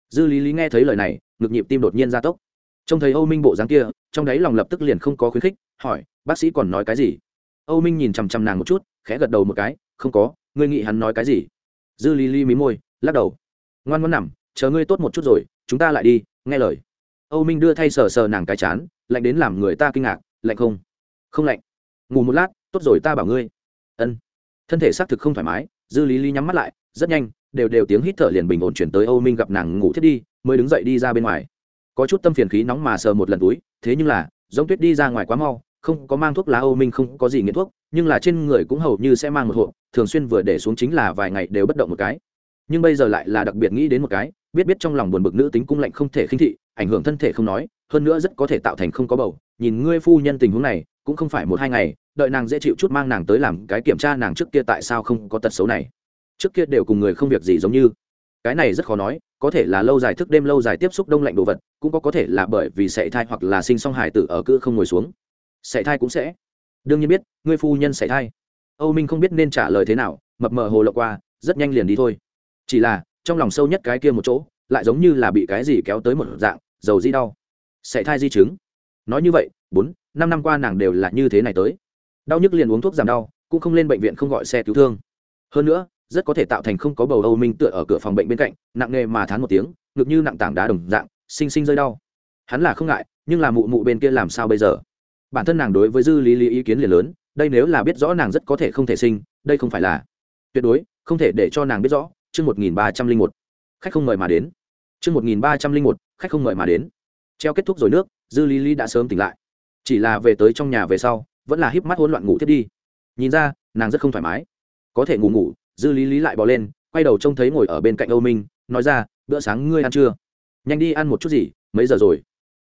Dư lý lý nghe thấy lời này, ngực nhịp tim đột nhiên gia tốc. Trông thấy âu minh bộ dáng kia, trong đáy lòng lập tức liền không có khuyến khích, hỏi, bác sĩ còn nói cái gì? Âu minh nhìn chằm chằm nàng một chút, khẽ gật đầu một cái, không có, ngươi nghĩ hắn nói cái gì? Dư lý lý mí môi, lắc đầu. Ngoan ngoan nằm, chờ ngươi tốt một chút rồi, chúng ta lại đi, nghe lời. Âu minh đưa thay sờ sờ nàng cái chán, lạnh đến làm người ta kinh ngạc, lạnh không? Không lạnh ngủ một lát, tốt rồi ta bảo ngươi. Ân. Thân thể xác thực không thoải mái, dư lý lý nhắm mắt lại, rất nhanh, đều đều tiếng hít thở liền bình ổn chuyển tới âu minh gặp nàng ngủ thiết đi, mới đứng dậy đi ra bên ngoài. Có chút tâm phiền khí nóng mà sờ một lần túi, thế nhưng là, giống tuyết đi ra ngoài quá mau, không có mang thuốc lá âu minh không có gì nghiện thuốc, nhưng là trên người cũng hầu như sẽ mang một hộp, thường xuyên vừa để xuống chính là vài ngày đều bất động một cái. Nhưng bây giờ lại là đặc biệt nghĩ đến một cái, biết biết trong lòng buồn bực nữ tính cung lạnh không thể khinh thị, ảnh hưởng thân thể không nói, hơn nữa rất có thể tạo thành không có bầu. Nhìn ngươi phu nhân tình huống này cũng không phải một hai ngày, đợi nàng dễ chịu chút mang nàng tới làm cái kiểm tra nàng trước kia tại sao không có tật xấu này. Trước kia đều cùng người không việc gì giống như. Cái này rất khó nói, có thể là lâu dài thức đêm lâu dài tiếp xúc đông lạnh đồ vật, cũng có có thể là bởi vì sảy thai hoặc là sinh song hải tử ở cư không ngồi xuống. Sảy thai cũng sẽ. Đương nhiên biết, ngươi phu nhân sảy thai. Âu minh không biết nên trả lời thế nào, mập mờ hồ lộ qua, rất nhanh liền đi thôi. Chỉ là, trong lòng sâu nhất cái kia một chỗ, lại giống như là bị cái gì kéo tới một dạng, dầu di đau. Sảy thai di chứng. Nói như vậy, bốn năm năm qua nàng đều là như thế này tới. Đau nhức liền uống thuốc giảm đau, cũng không lên bệnh viện không gọi xe cứu thương. Hơn nữa, rất có thể tạo thành không có bầu âu minh tựa ở cửa phòng bệnh bên cạnh, nặng nề mà thán một tiếng, ngực như nặng tảng đá đồng dạng xinh xinh rơi đau. Hắn là không ngại, nhưng là mụ mụ bên kia làm sao bây giờ? Bản thân nàng đối với dư lý lý ý kiến liền lớn, đây nếu là biết rõ nàng rất có thể không thể sinh, đây không phải là tuyệt đối, không thể để cho nàng biết rõ, chương một nghìn ba trăm linh một. Khách không mời mà đến. Chương một nghìn ba trăm linh một, khách không mời mà đến. Treo kết thúc rồi nước, dư lý lý đã sớm tỉnh lại chỉ là về tới trong nhà về sau, vẫn là híp mắt hỗn loạn ngủ thiết đi. Nhìn ra, nàng rất không thoải mái. Có thể ngủ ngủ, dư lý lý lại bỏ lên, quay đầu trông thấy ngồi ở bên cạnh âu minh, nói ra, bữa sáng ngươi ăn chưa? Nhanh đi ăn một chút gì, mấy giờ rồi?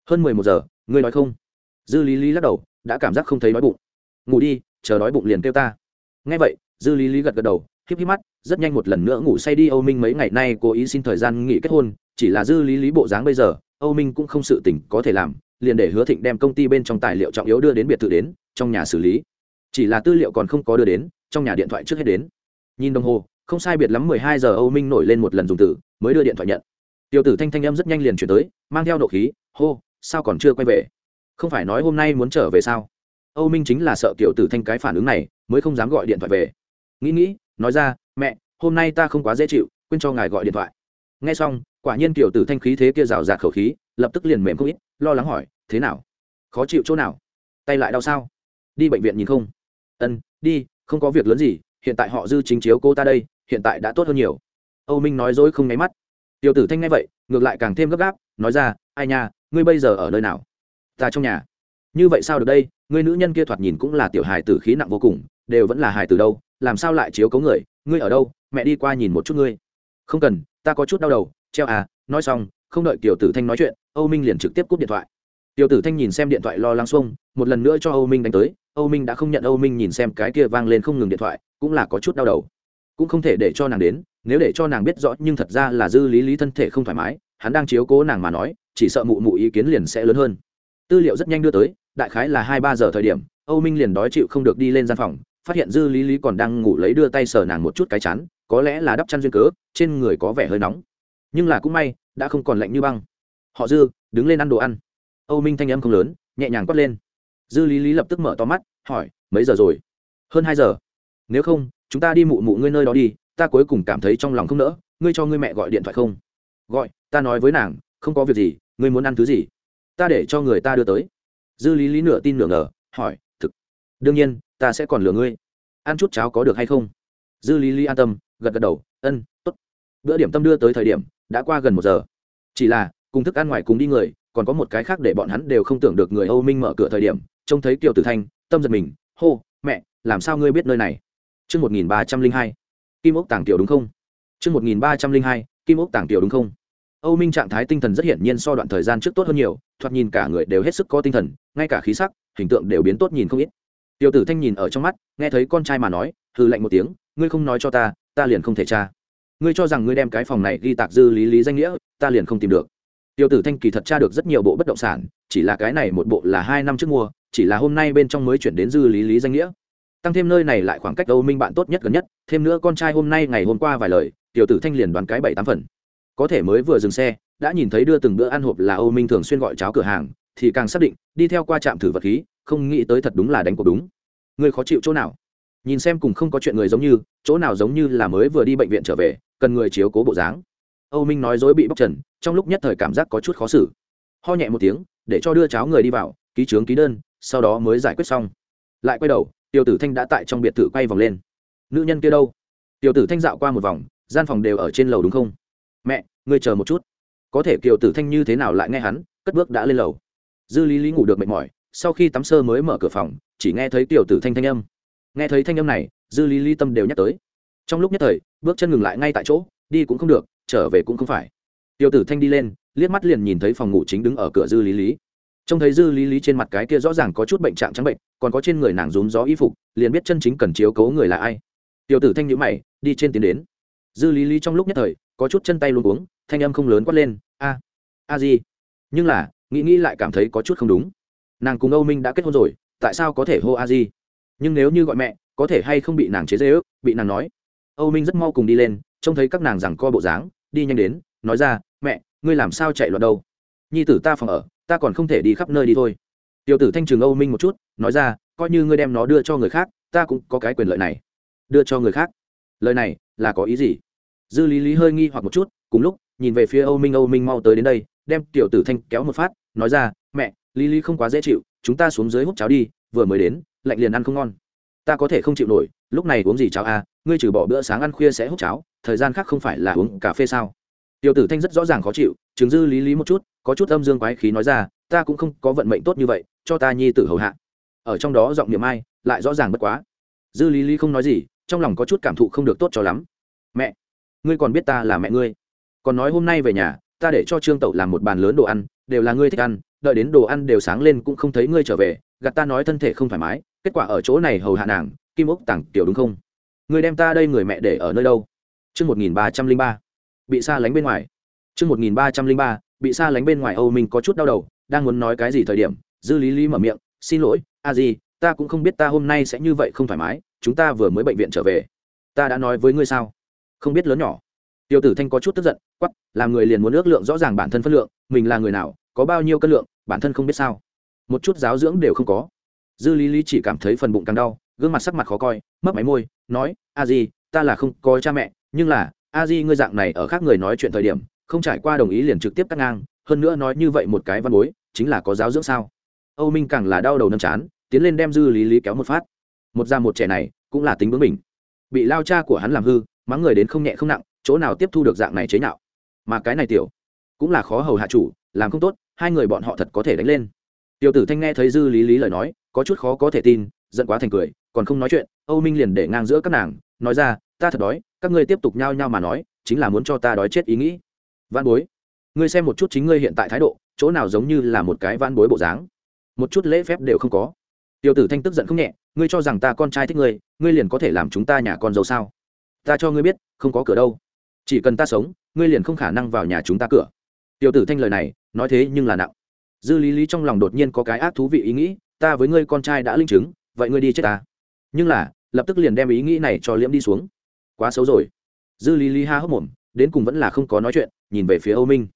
Hơn mười một giờ, ngươi nói không? Dư lý lý lắc đầu, đã cảm giác không thấy đói bụng. Ngủ đi, chờ đói bụng liền kêu ta. Ngay vậy, dư lý lý gật gật đầu, híp híp mắt, rất nhanh một lần nữa ngủ say đi. Âu minh mấy ngày nay cố ý xin thời gian nghỉ kết hôn, chỉ là dư lý lý bộ dáng bây giờ, âu minh cũng không sự tỉnh có thể làm liền để hứa thịnh đem công ty bên trong tài liệu trọng yếu đưa đến biệt thự đến, trong nhà xử lý. Chỉ là tư liệu còn không có đưa đến, trong nhà điện thoại trước hết đến. Nhìn đồng hồ, không sai biệt lắm mười hai giờ âu minh nổi lên một lần dùng tử mới đưa điện thoại nhận. Tiểu tử thanh thanh em rất nhanh liền chuyển tới, mang theo nộ khí, hô, sao còn chưa quay về? Không phải nói hôm nay muốn trở về sao? Âu minh chính là sợ tiểu tử thanh cái phản ứng này, mới không dám gọi điện thoại về. Nghĩ nghĩ, nói ra, mẹ, hôm nay ta không quá dễ chịu, quên cho ngài gọi điện thoại. Nghe xong, quả nhiên tiểu tử thanh khí thế kia rào rạt khẩu khí, lập tức liền mềm không ít, lo lắng hỏi thế nào? Khó chịu chỗ nào? Tay lại đau sao? Đi bệnh viện nhìn không? Ân, đi, không có việc lớn gì, hiện tại họ dư chính chiếu cô ta đây, hiện tại đã tốt hơn nhiều. Âu minh nói dối không nháy mắt. Tiểu tử thanh nghe vậy, ngược lại càng thêm gấp gáp, nói ra, ai nha, ngươi bây giờ ở nơi nào? Ta trong nhà. Như vậy sao được đây? Ngươi nữ nhân kia thoạt nhìn cũng là tiểu hài tử khí nặng vô cùng, đều vẫn là hài tử đâu, làm sao lại chiếu cấu người? Ngươi ở đâu? Mẹ đi qua nhìn một chút ngươi. Không cần, ta có chút đau đầu. Treo à nói xong, không đợi tiểu tử thanh nói chuyện, âu minh liền trực tiếp cúp điện thoại tiểu tử thanh nhìn xem điện thoại lo lắng xuông một lần nữa cho âu minh đánh tới. Âu minh đã không nhận âu minh nhìn xem cái kia vang lên không ngừng điện thoại cũng là có chút đau đầu. Cũng không thể để cho nàng đến nếu để cho nàng biết rõ nhưng thật ra là dư lý lý thân thể không thoải mái hắn đang chiếu cố nàng mà nói chỉ sợ mụ mụ ý kiến liền sẽ lớn hơn. Tư liệu rất nhanh đưa tới đại khái là hai ba giờ thời điểm âu minh liền đói chịu không được đi lên gian phòng phát hiện dư lý lý còn đang ngủ lấy đưa tay sờ nàng một chút cái chán, có lẽ là đắp chăn duyên cớ trên người có vẻ hơi nóng. Nhưng là cũng may đã không còn lạnh như băng. Họ dư đứng lên ăn đồ ăn âu minh thanh âm không lớn, nhẹ nhàng quát lên. Dư lý lý lập tức mở to mắt, hỏi, mấy giờ rồi? Hơn hai giờ. Nếu không, chúng ta đi mụ mụ ngươi nơi đó đi, ta cuối cùng cảm thấy trong lòng không nỡ, ngươi cho ngươi mẹ gọi điện thoại không? Gọi, ta nói với nàng, không có việc gì, ngươi muốn ăn thứ gì? Ta để cho người ta đưa tới. Dư lý lý nửa tin nửa ngờ, hỏi, thực, đương nhiên, ta sẽ còn lừa ngươi. Ăn chút cháo có được hay không? Dư lý lý an tâm, gật gật đầu, ân t ố t bữa điểm tâm đưa tới thời điểm, đã qua gần một giờ. Chỉ là cùng thức ăn ngoài cùng đi người còn có một cái khác để bọn hắn đều không tưởng được người âu minh mở cửa thời điểm trông thấy kiều tử thanh tâm giật mình hô mẹ làm sao ngươi biết nơi này Chương 1302. Kim ốc tàng tiểu đúng không? Chương 1302. Kim ốc tàng tiểu đúng không? Âu Minh trạng thái tinh thần rất hiển nhiên so đoạn thời gian trước tốt hơn nhiều, thoạt nhìn cả người đều hết sức có tinh thần, ngay cả khí sắc, hình tượng đều biến tốt nhìn không ít. Tiêu Tử Thanh nhìn ở trong mắt, nghe thấy con trai mà nói, hừ lạnh một tiếng, ngươi không nói cho ta, ta liền không thể tra. Ngươi cho rằng ngươi đem cái phòng này ghi tạc dư lý lý danh nghĩa, ta liền không tìm được. Tiêu Tử Thanh kỳ thật tra được rất nhiều bộ bất động sản, chỉ là cái này một bộ là hai năm trước mua, chỉ là hôm nay bên trong mới chuyển đến dư lý lý danh nghĩa. Tăng thêm nơi này lại khoảng cách âu minh bạn tốt nhất gần nhất thêm nữa con trai hôm nay ngày hôm qua vài lời tiểu tử thanh liền đoán cái bảy tám phần. Có thể mới vừa dừng xe đã nhìn thấy đưa từng bữa ăn hộp là âu minh thường xuyên gọi cháo cửa hàng thì càng xác định đi theo qua trạm thử vật khí không nghĩ tới thật đúng là đánh cuộc đúng. Người khó chịu chỗ nào? Nhìn xem cùng không có chuyện người giống như chỗ nào giống như là mới vừa đi bệnh viện trở về cần người chiếu cố bộ dáng âu minh nói dối bị bóc trần, trong lúc nhất thời cảm giác có chút khó xử. Ho nhẹ một tiếng, để cho đưa cháo người đi vào, ký trướng ký đơn, sau đó mới giải quyết xong. Lại quay đầu tiểu tử thanh đã tại trong biệt thự quay vòng lên. Nữ nhân kia đâu? Tiểu tử thanh dạo qua một vòng, gian phòng đều ở trên lầu đúng không? Mẹ, ngươi chờ một chút. Có thể kiều tử thanh như thế nào lại nghe hắn, cất bước đã lên lầu. Dư lý lý ngủ được mệt mỏi, sau khi tắm sơ mới mở cửa phòng, chỉ nghe thấy tiểu tử thanh thanh âm. Nghe thấy thanh âm này, dư lý lý tâm đều nhắc tới. Trong lúc nhất thời, bước chân ngừng lại ngay tại chỗ, đi cũng không được trở về cũng không phải. Tiêu tử thanh đi lên, liếc mắt liền nhìn thấy phòng ngủ chính đứng ở cửa dư lý lý. Trông thấy dư lý lý trên mặt cái kia rõ ràng có chút bệnh trạng trắng bệnh, còn có trên người nàng rúm gió y phục, liền biết chân chính cần chiếu cố người là ai. Tiểu tử thanh nhữ mày, đi trên tiến đến. Dư lý lý trong lúc nhất thời, có chút chân tay luôn uống thanh âm không lớn quát lên, a a gì? Nhưng là, nghĩ nghĩ lại cảm thấy có chút không đúng. Nàng cùng âu minh đã kết hôn rồi, tại sao có thể hô a di? Nhưng nếu như gọi mẹ, có thể hay không bị nàng chế dễ ước bị nàng nói. Âu minh rất mau cùng đi lên, trông thấy các nàng rằng co bộ dáng đi nhanh đến, nói ra, mẹ, ngươi làm sao chạy loạn đâu? Nhi tử ta phòng ở, ta còn không thể đi khắp nơi đi thôi. Tiểu tử thanh trường âu minh một chút, nói ra, coi như ngươi đem nó đưa cho người khác, ta cũng có cái quyền lợi này. Đưa cho người khác? Lời này là có ý gì? Dư lý lý hơi nghi hoặc một chút, cùng lúc, nhìn về phía âu minh âu minh mau tới đến đây, đem tiểu tử thanh kéo một phát, nói ra, mẹ, lý lý không quá dễ chịu, chúng ta xuống dưới hút cháo đi, vừa mới đến, lạnh liền ăn không ngon. Ta có thể không chịu nổi, lúc này uống gì cháo à ngươi trừ bỏ bữa sáng ăn khuya sẽ hút cháo thời gian khác không phải là uống cà phê sao? Tiểu tử thanh rất rõ ràng khó chịu chứng dư lý lý một chút, có chút âm dương quái khí nói ra, ta cũng không có vận mệnh tốt như vậy, cho ta nhi tử hầu hạ. Ở trong đó giọng niệm ai, lại rõ ràng bất quá. Dư lý lý không nói gì, trong lòng có chút cảm thụ không được tốt cho lắm. Mẹ, ngươi còn biết ta là mẹ ngươi. Còn nói hôm nay về nhà, ta để cho trương tẩu làm một bàn lớn đồ ăn, đều là ngươi thích ăn, đợi đến đồ ăn đều sáng lên cũng không thấy ngươi trở về, gạt ta nói thân thể không thoải mái, kết quả ở chỗ này hầu hạ nàng, kim ốc tặng tiểu đúng không? Ngươi đem ta đây người mẹ để ở nơi đâu? Trước 1303, bị xa lánh bên ngoài. Trước 1303, bị xa lánh bên ngoài Âu Minh có chút đau đầu, đang muốn nói cái gì thời điểm, Dư Lý Lý mở miệng, "Xin lỗi, a gì, ta cũng không biết ta hôm nay sẽ như vậy không thoải mái, chúng ta vừa mới bệnh viện trở về. Ta đã nói với ngươi sao? Không biết lớn nhỏ." Tiêu Tử Thanh có chút tức giận, quắc, làm người liền muốn ước lượng rõ ràng bản thân phân lượng, mình là người nào, có bao nhiêu cân lượng, bản thân không biết sao. Một chút giáo dưỡng đều không có. Dư Lý Lý chỉ cảm thấy phần bụng càng đau, gương mặt sắc mặt khó coi, mấp máy môi, nói, "A gì, ta là không có cha mẹ, nhưng là, a di ngươi dạng này ở khác người nói chuyện thời điểm không trải qua đồng ý liền trực tiếp cắt ngang hơn nữa nói như vậy một cái văn bối chính là có giáo dưỡng sao? Âu minh càng là đau đầu nâm chán tiến lên đem dư lý lý kéo một phát. Một già một trẻ này cũng là tính bướng mình bị lao cha của hắn làm hư mắng người đến không nhẹ không nặng chỗ nào tiếp thu được dạng này chế nhạo? Mà cái này tiểu cũng là khó hầu hạ chủ làm không tốt hai người bọn họ thật có thể đánh lên. Tiểu tử thanh nghe thấy dư lý lý lời nói có chút khó có thể tin giận quá thành cười còn không nói chuyện âu minh liền để ngang giữa các nàng nói ra ta thật đói các ngươi tiếp tục nhao nhao mà nói, chính là muốn cho ta đói chết ý nghĩ. Văn bối, ngươi xem một chút chính ngươi hiện tại thái độ, chỗ nào giống như là một cái văn bối bộ dáng. Một chút lễ phép đều không có. Tiểu tử thanh tức giận không nhẹ, ngươi cho rằng ta con trai thích ngươi ngươi liền có thể làm chúng ta nhà con dâu sao? Ta cho ngươi biết, không có cửa đâu. Chỉ cần ta sống, ngươi liền không khả năng vào nhà chúng ta cửa. Tiểu tử thanh lời này, nói thế nhưng là nặng. Dư lý lý trong lòng đột nhiên có cái ác thú vị ý nghĩ, ta với ngươi con trai đã linh chứng, vậy ngươi đi chết ta. Nhưng là, lập tức liền đem ý nghĩ này cho liễm đi xuống quá xấu rồi. Dư lý lý ha hốc mồm, đến cùng vẫn là không có nói chuyện, nhìn về phía âu minh.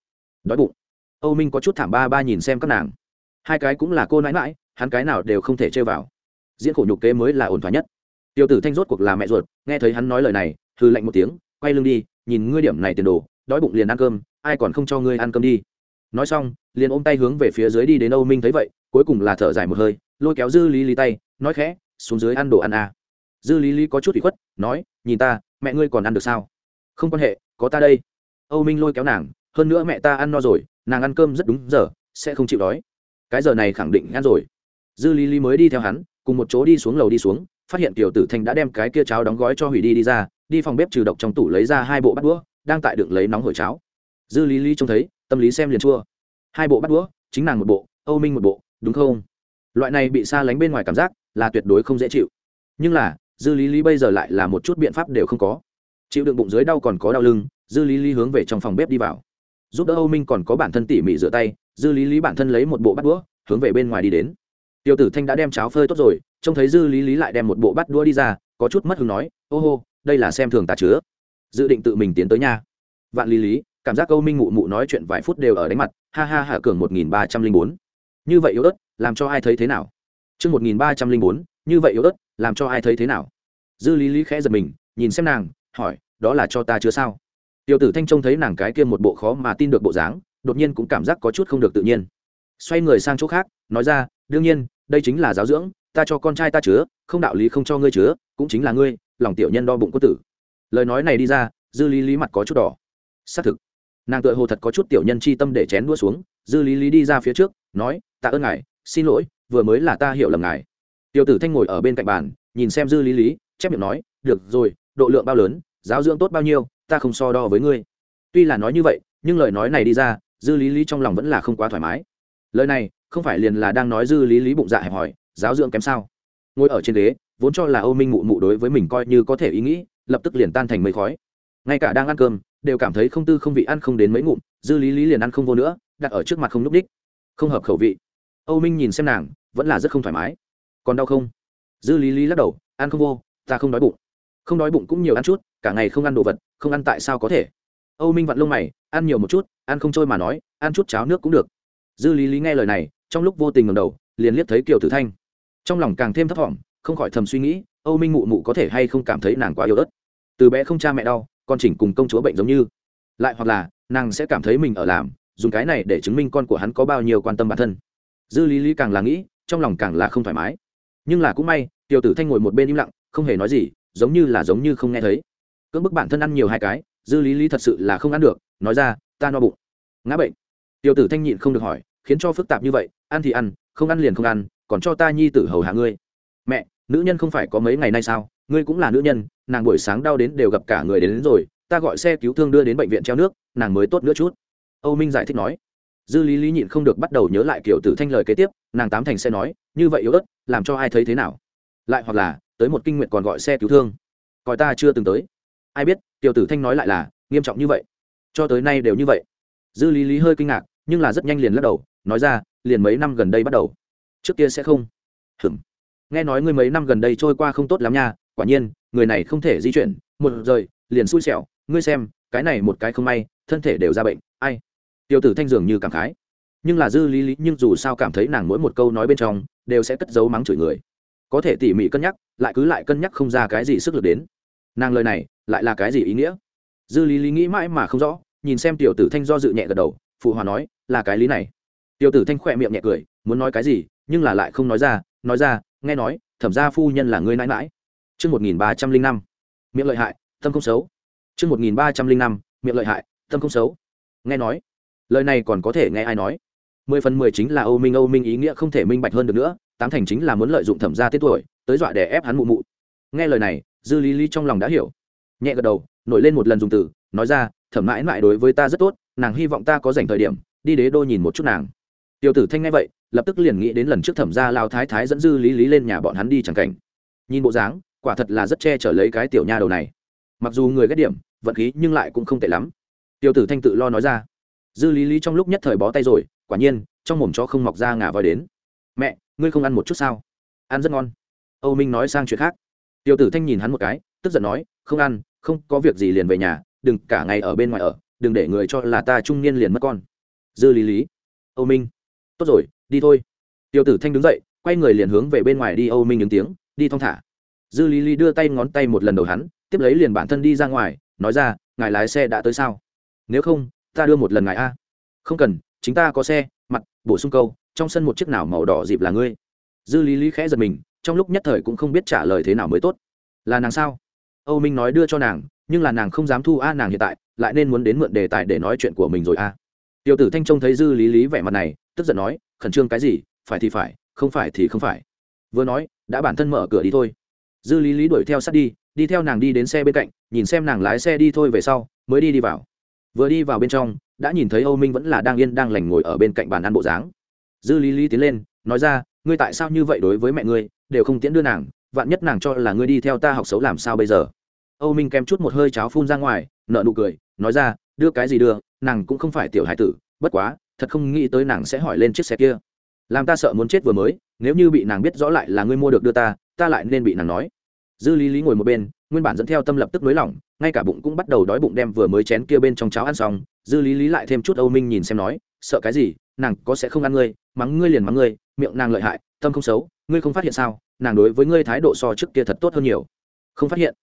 Đói bụng. Âu minh có chút thảm ba ba nhìn xem các nàng. Hai cái cũng là cô nãi mãi hắn cái nào đều không thể chơi vào. Diễn khổ nhục kế mới là ổn thỏa nhất. Tiêu tử thanh rốt cuộc là mẹ ruột, nghe thấy hắn nói lời này hư lạnh một tiếng, quay lưng đi, nhìn ngươi điểm này tiền đồ, đói bụng liền ăn cơm, ai còn không cho ngươi ăn cơm đi. Nói xong, liền ôm tay hướng về phía dưới đi đến âu minh thấy vậy, cuối cùng là thở dài một hơi, lôi kéo dư lý lý tay, nói khẽ, xuống dưới ăn đồ ăn à. dư lý lý có chút bị khuất, nói, nhìn ta mẹ ngươi còn ăn được sao? Không quan hệ, có ta đây. Âu minh lôi kéo nàng, hơn nữa mẹ ta ăn no rồi, nàng ăn cơm rất đúng giờ, sẽ không chịu đói. Cái giờ này khẳng định ăn rồi. Dư lý lý mới đi theo hắn, cùng một chỗ đi xuống lầu đi xuống, phát hiện tiểu tử thanh đã đem cái kia cháo đóng gói cho hủy đi đi ra, đi phòng bếp trừ độc trong tủ lấy ra hai bộ bát đũa, đang tại đựng lấy nóng hổi cháo. Dư lý lý trông thấy, tâm lý xem liền chua. Hai bộ bát đũa, chính nàng một bộ, âu minh một bộ, đúng không? Loại này bị xa lánh bên ngoài cảm giác là tuyệt đối không dễ chịu. Nhưng là dư lý lý bây giờ lại là một chút biện pháp đều không có. Chịu đựng bụng dưới đau còn có đau lưng dư lý lý hướng về trong phòng bếp đi vào. Giúp đỡ âu minh còn có bản thân tỉ mỉ rửa tay dư lý lý bản thân lấy một bộ bát đũa hướng về bên ngoài đi đến. Tiêu tử thanh đã đem cháo phơi tốt rồi trông thấy dư lý lý lại đem một bộ bát đũa đi ra có chút mất hứng nói ô hô đây là xem thường tà chứa. Dự định tự mình tiến tới nhà vạn lý lý cảm giác âu minh mụ mụ nói chuyện vài phút đều ở đánh mặt ha ha hạ cường một nghìn ba trăm linh bốn. Như vậy yếu ớt làm cho ai thấy thế nào? Trước 1304, như vậy yếu ớt, làm cho ai thấy thế nào? Dư Lý Lý khẽ giật mình, nhìn xem nàng, hỏi, đó là cho ta chứa sao? Tiểu tử Thanh trông thấy nàng cái kia một bộ khó mà tin được bộ dáng, đột nhiên cũng cảm giác có chút không được tự nhiên. Xoay người sang chỗ khác, nói ra, đương nhiên, đây chính là giáo dưỡng, ta cho con trai ta chứa, không đạo lý không cho ngươi chứa, cũng chính là ngươi, lòng tiểu nhân đo bụng có tử. Lời nói này đi ra, Dư Lý Lý mặt có chút đỏ. Xác thực, nàng tựa hồ thật có chút tiểu nhân chi tâm để chén đua xuống, Dư Lý Lý đi ra phía trước, nói, tạ ơn ngài, xin lỗi, vừa mới là ta hiểu lầm ngài tiểu tử thanh ngồi ở bên cạnh bàn, nhìn xem dư lý lý, chép miệng nói, được rồi, độ lượng bao lớn, giáo dưỡng tốt bao nhiêu, ta không so đo với ngươi. Tuy là nói như vậy, nhưng lời nói này đi ra, dư lý lý trong lòng vẫn là không quá thoải mái. Lời này, không phải liền là đang nói dư lý lý bụng dạ hẹp hòi, giáo dưỡng kém sao? Ngồi ở trên ghế, vốn cho là âu minh mụ mụ đối với mình coi như có thể ý nghĩ, lập tức liền tan thành mây khói. Ngay cả đang ăn cơm, đều cảm thấy không tư không vị ăn không đến mấy ngụm, dư lý lý liền ăn không vô nữa, đặt ở trước mặt không n ú c đích không hợp khẩu vị. Âu minh nhìn xem nàng, vẫn là rất không thoải mái còn đau không? Dư lý lý lắc đầu, ăn không vô, ta không đói bụng. Không đói bụng cũng nhiều ăn chút, cả ngày không ăn đồ vật, không ăn tại sao có thể? Âu minh vặn lông mày, ăn nhiều một chút, ăn không trôi mà nói, ăn chút cháo nước cũng được. Dư lý lý nghe lời này, trong lúc vô tình ngầm đầu, liền liếc thấy kiều tử thanh. Trong lòng càng thêm thấp thỏm, không khỏi thầm suy nghĩ, âu minh mụ mụ có thể hay không cảm thấy nàng quá yếu ớt. Từ bé không cha mẹ đau, con chỉnh cùng công chúa bệnh giống như. Lại hoặc là, nàng sẽ cảm thấy mình ở làm, dùng cái này để chứng minh con của hắn có bao nhiêu quan tâm bản thân. Dư lý lý càng là nghĩ, trong lòng càng là không thoải mái nhưng là cũng may tiểu tử thanh ngồi một bên im lặng không hề nói gì giống như là giống như không nghe thấy. Cưỡng bức bản thân ăn nhiều hai cái dư lý lý thật sự là không ăn được nói ra ta no bụng. Ngã bệnh. Tiểu tử thanh nhịn không được hỏi khiến cho phức tạp như vậy ăn thì ăn không ăn liền không ăn còn cho ta nhi tử hầu hạ ngươi. Mẹ nữ nhân không phải có mấy ngày nay sao? Ngươi cũng là nữ nhân nàng buổi sáng đau đến đều gặp cả người đến, đến rồi ta gọi xe cứu thương đưa đến bệnh viện treo nước nàng mới tốt nữa chút. Âu minh giải thích nói dư lý lý nhịn không được bắt đầu nhớ lại kiểu tử thanh lời kế tiếp, nàng tám thành sẽ nói, như vậy yếu ớt, làm cho ai thấy thế nào? Lại hoặc là, tới một kinh nguyện còn gọi xe cứu thương. Coi ta chưa từng tới. Ai biết tiểu tử thanh nói lại là, nghiêm trọng như vậy. Cho tới nay đều như vậy. Dư lý lý hơi kinh ngạc, nhưng là rất nhanh liền lắc đầu, nói ra, liền mấy năm gần đây bắt đầu. Trước kia sẽ không. Hừm nghe nói ngươi mấy năm gần đây trôi qua không tốt lắm nha, quả nhiên, người này không thể di chuyển. Một rời liền xui xẻo. Ngươi xem, cái này một cái không may, thân thể đều ra bệnh. Ai? Tiểu tử thanh dường như cảm khái. Nhưng là dư lý lý, nhưng dù sao cảm thấy nàng mỗi một câu nói bên trong đều sẽ cất giấu mắng chửi người. Có thể tỉ mỉ cân nhắc, lại cứ lại cân nhắc không ra cái gì sức lực đến. Nàng lời này lại là cái gì ý nghĩa? Dư lý lý nghĩ mãi mà không rõ, nhìn xem tiểu tử thanh do dự nhẹ gật đầu, phụ hòa nói, là cái lý này. Tiểu tử thanh khỏe miệng nhẹ cười, muốn nói cái gì, nhưng là lại không nói ra nói ra, nghe nói, thẩm gia phu nhân là ngươi nãi mãi chương một nghìn ba trăm linh năm, miệng lợi hại, tâm không xấu. Chương một nghìn ba trăm linh năm, miệng lợi hại, tâm không xấu. Nghe nói lời này còn có thể nghe ai nói? Mười phần mười chính là âu minh âu minh ý nghĩa không thể minh bạch hơn được nữa, tám thành chính là muốn lợi dụng thẩm gia tên tuổi, tới dọa để ép hắn mụ mụ. Nghe lời này, dư lý lý trong lòng đã hiểu. Nhẹ gật đầu, nổi lên một lần dùng từ, nói ra, thẩm mãi mãi đối với ta rất tốt, nàng hy vọng ta có dành thời điểm, đi đế đô nhìn một chút nàng. Tiểu tử thanh nghe vậy, lập tức liền nghĩ đến lần trước thẩm gia lao thái thái dẫn dư lý lý lên nhà bọn hắn đi chẳng cảnh. Nhìn bộ dáng, quả thật là rất che chở lấy cái tiểu nha đầu này. Mặc dù người ghét điểm, vận khí nhưng lại cũng không tệ lắm. Tiểu tử thanh tự lo nói ra dư lý lý trong lúc nhất thời bó tay rồi, quả nhiên, trong mồm chó không mọc ra ngà voi đến. Mẹ, ngươi không ăn một chút sao? Ăn rất ngon. Âu minh nói sang chuyện khác. Tiểu tử thanh nhìn hắn một cái, tức giận nói, không ăn, không có việc gì liền về nhà, đừng cả ngày ở bên ngoài ở, đừng để người cho là ta trung niên liền mất con. Dư lý lý. Âu minh, tốt rồi, đi thôi. Tiểu tử thanh đứng dậy, quay người liền hướng về bên ngoài đi, âu minh những tiếng, đi thong thả. Dư lý lý đưa tay ngón tay một lần đầu hắn, tiếp lấy liền bản thân đi ra ngoài, nói ra, ngài lái xe đã tới sao? Nếu không ta đưa một lần ngài a. Không cần, chính ta có xe, mặt, bổ sung câu, trong sân một chiếc nào màu đỏ dịp là ngươi. Dư lý lý khẽ giật mình, trong lúc nhất thời cũng không biết trả lời thế nào mới tốt. Là nàng sao? Âu minh nói đưa cho nàng, nhưng là nàng không dám thu a nàng hiện tại, lại nên muốn đến mượn đề tài để nói chuyện của mình rồi a. Tiểu tử thanh trông thấy dư lý lý vẻ mặt này, tức giận nói, khẩn trương cái gì, phải thì phải, không phải thì không phải. Vừa nói, đã bản thân mở cửa đi thôi. Dư lý lý đuổi theo sát đi đi theo nàng đi đến xe bên cạnh, nhìn xem nàng lái xe đi thôi về sau, mới đi đi vào vừa đi vào bên trong, đã nhìn thấy âu minh vẫn là đang yên đang lành ngồi ở bên cạnh bàn ăn bộ dáng. Dư lý lý tiến lên, nói ra, ngươi tại sao như vậy đối với mẹ ngươi, đều không tiễn đưa nàng, vạn nhất nàng cho là ngươi đi theo ta học xấu làm sao bây giờ? Âu minh kèm chút một hơi cháo phun ra ngoài nợ nụ cười, nói ra, đưa cái gì đưa, nàng cũng không phải tiểu hải tử, bất quá, thật không nghĩ tới nàng sẽ hỏi lên chiếc xe kia. Làm ta sợ muốn chết vừa mới, nếu như bị nàng biết rõ lại là ngươi mua được đưa ta ta lại nên bị nàng nói. Dư lý lý ngồi một bên nguyên bản dẫn theo tâm lập tức nới lỏng, ngay cả bụng cũng bắt đầu đói bụng đem vừa mới chén kia bên trong cháo ăn xong. Dư lý lý lại thêm chút âu minh nhìn xem nói, sợ cái gì? Nàng có sẽ không ăn ngươi, mắng ngươi liền mắng ngươi, miệng nàng lợi hại, tâm không xấu, ngươi không phát hiện sao? Nàng đối với ngươi thái độ so trước kia thật tốt hơn nhiều. Không phát hiện.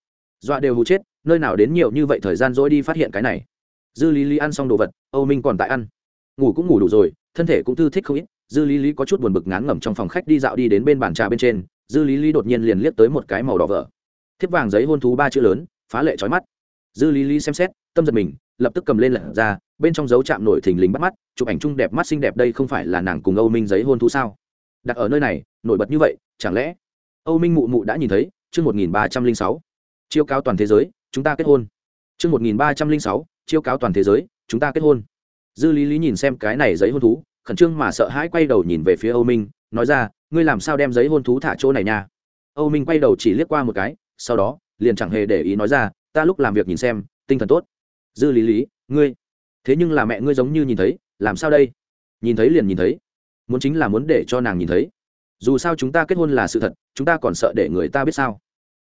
Dọa đều hù chết, nơi nào đến nhiều như vậy thời gian dỗi đi phát hiện cái này? Dư lý lý ăn xong đồ vật, âu minh còn tại ăn. Ngủ cũng ngủ đủ rồi, thân thể cũng thư thích không ít. Dư lý lý có chút buồn bực ngán ngẩm trong phòng khách đi dạo đi đến bên bàn trà bên trên. Dư lý lý đột nhiên liền liếc tới một cái màu đỏ vỡ thiếp vàng giấy hôn thú ba chữ lớn, phá lệ trói mắt. Dư lý lý xem xét, tâm giật mình, lập tức cầm lên lật ra, bên trong dấu chạm nổi thình lình bắt mắt, chụp ảnh chung đẹp mắt xinh đẹp đây không phải là nàng cùng âu minh giấy hôn thú sao? Đặt ở nơi này, nổi bật như vậy, chẳng lẽ? Âu minh mụ mụ đã nhìn thấy, chương một nghìn ba trăm linh sáu. Chiêu cáo toàn thế giới, chúng ta kết hôn. Chương một nghìn ba trăm linh sáu, chiêu cáo toàn thế giới, chúng ta kết hôn. Dư lý lý nhìn xem cái này giấy hôn thú, khẩn trương mà sợ hãi quay đầu nhìn về phía âu minh, nói ra, ngươi làm sao đem giấy hôn thú thả chỗ này nha? Âu minh quay đầu chỉ liếc qua một cái sau đó, liền chẳng hề để ý nói ra, ta lúc làm việc nhìn xem, tinh thần tốt. Dư lý lý, ngươi? Thế nhưng là mẹ ngươi giống như nhìn thấy, làm sao đây? Nhìn thấy liền nhìn thấy, muốn chính là muốn để cho nàng nhìn thấy. Dù sao chúng ta kết hôn là sự thật, chúng ta còn sợ để người ta biết sao?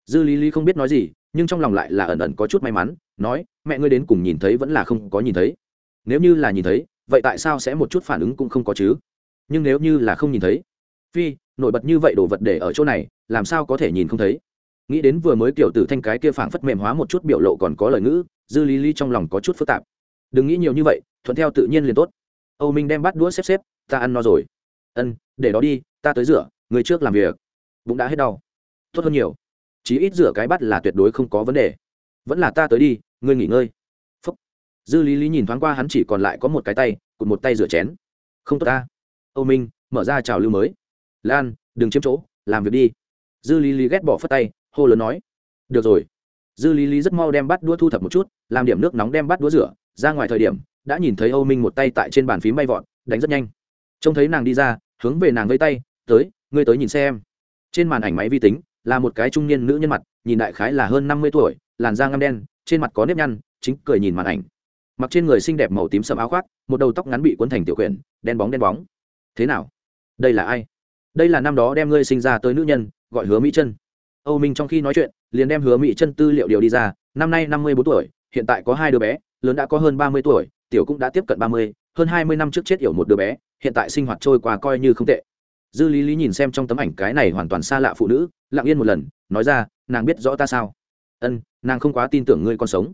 Dư lý lý không biết nói gì, nhưng trong lòng lại là ẩn ẩn có chút may mắn, nói, mẹ ngươi đến cùng nhìn thấy vẫn là không có nhìn thấy. Nếu như là nhìn thấy, vậy tại sao sẽ một chút phản ứng cũng không có chứ? Nhưng nếu như là không nhìn thấy, phi, nổi bật như vậy đồ vật để ở chỗ này, làm sao có thể nhìn không thấy? Nghĩ đến vừa mới kiểu tử thanh cái kia phảng phất mềm hóa một chút biểu lộ còn có lời ngữ, dư lý lý trong lòng có chút phức tạp. Đừng nghĩ nhiều như vậy, thuận theo tự nhiên liền tốt. Âu minh đem bắt đũa xếp xếp, ta ăn no rồi. Ân, để đó đi, ta tới rửa, người trước làm việc. Bụng đã hết đau. Tốt hơn nhiều. Chí ít rửa cái bắt là tuyệt đối không có vấn đề. Vẫn là ta tới đi, ngươi nghỉ ngơi. Phúc. dư lý lý nhìn thoáng qua hắn chỉ còn lại có một cái tay cụt một tay rửa chén. Không tốt ta. Âu minh, mở ra trào lưu mới. Lan, đừng chiếm chỗ, làm việc đi. Dư lý lý ghét bỏ phất tay hô lớn nói, được rồi. Dư lý lý rất mau đem bắt đũa thu thập một chút, làm điểm nước nóng đem bắt đũa rửa, ra ngoài thời điểm, đã nhìn thấy âu minh một tay tại trên bàn phím bay vọt, đánh rất nhanh. Trông thấy nàng đi ra, hướng về nàng vây tay, tới, ngươi tới nhìn xem. Trên màn ảnh máy vi tính, là một cái trung niên nữ nhân mặt, nhìn đại khái là hơn năm mươi tuổi, làn da ngăm đen, trên mặt có nếp nhăn, chính cười nhìn màn ảnh. Mặc trên người xinh đẹp màu tím sầm áo khoác, một đầu tóc ngắn bị cuốn thành tiểu quyển, đen bóng đen bóng. Thế nào? Đây là ai? Đây là năm đó đem ngươi sinh ra tới nữ nhân, gọi hứa mỹ chân âu minh trong khi nói chuyện, liền đem hứa mỹ chân tư liệu điều đi ra. Năm nay năm mươi bốn tuổi, hiện tại có hai đứa bé, lớn đã có hơn ba mươi tuổi, tiểu cũng đã tiếp cận ba mươi, hơn hai mươi năm trước chết yểu một đứa bé, hiện tại sinh hoạt trôi qua coi như không tệ. Dư lý lý nhìn xem trong tấm ảnh cái này hoàn toàn xa lạ phụ nữ, lặng yên một lần, nói ra, nàng biết rõ ta sao? Ân, nàng không quá tin tưởng ngươi còn sống.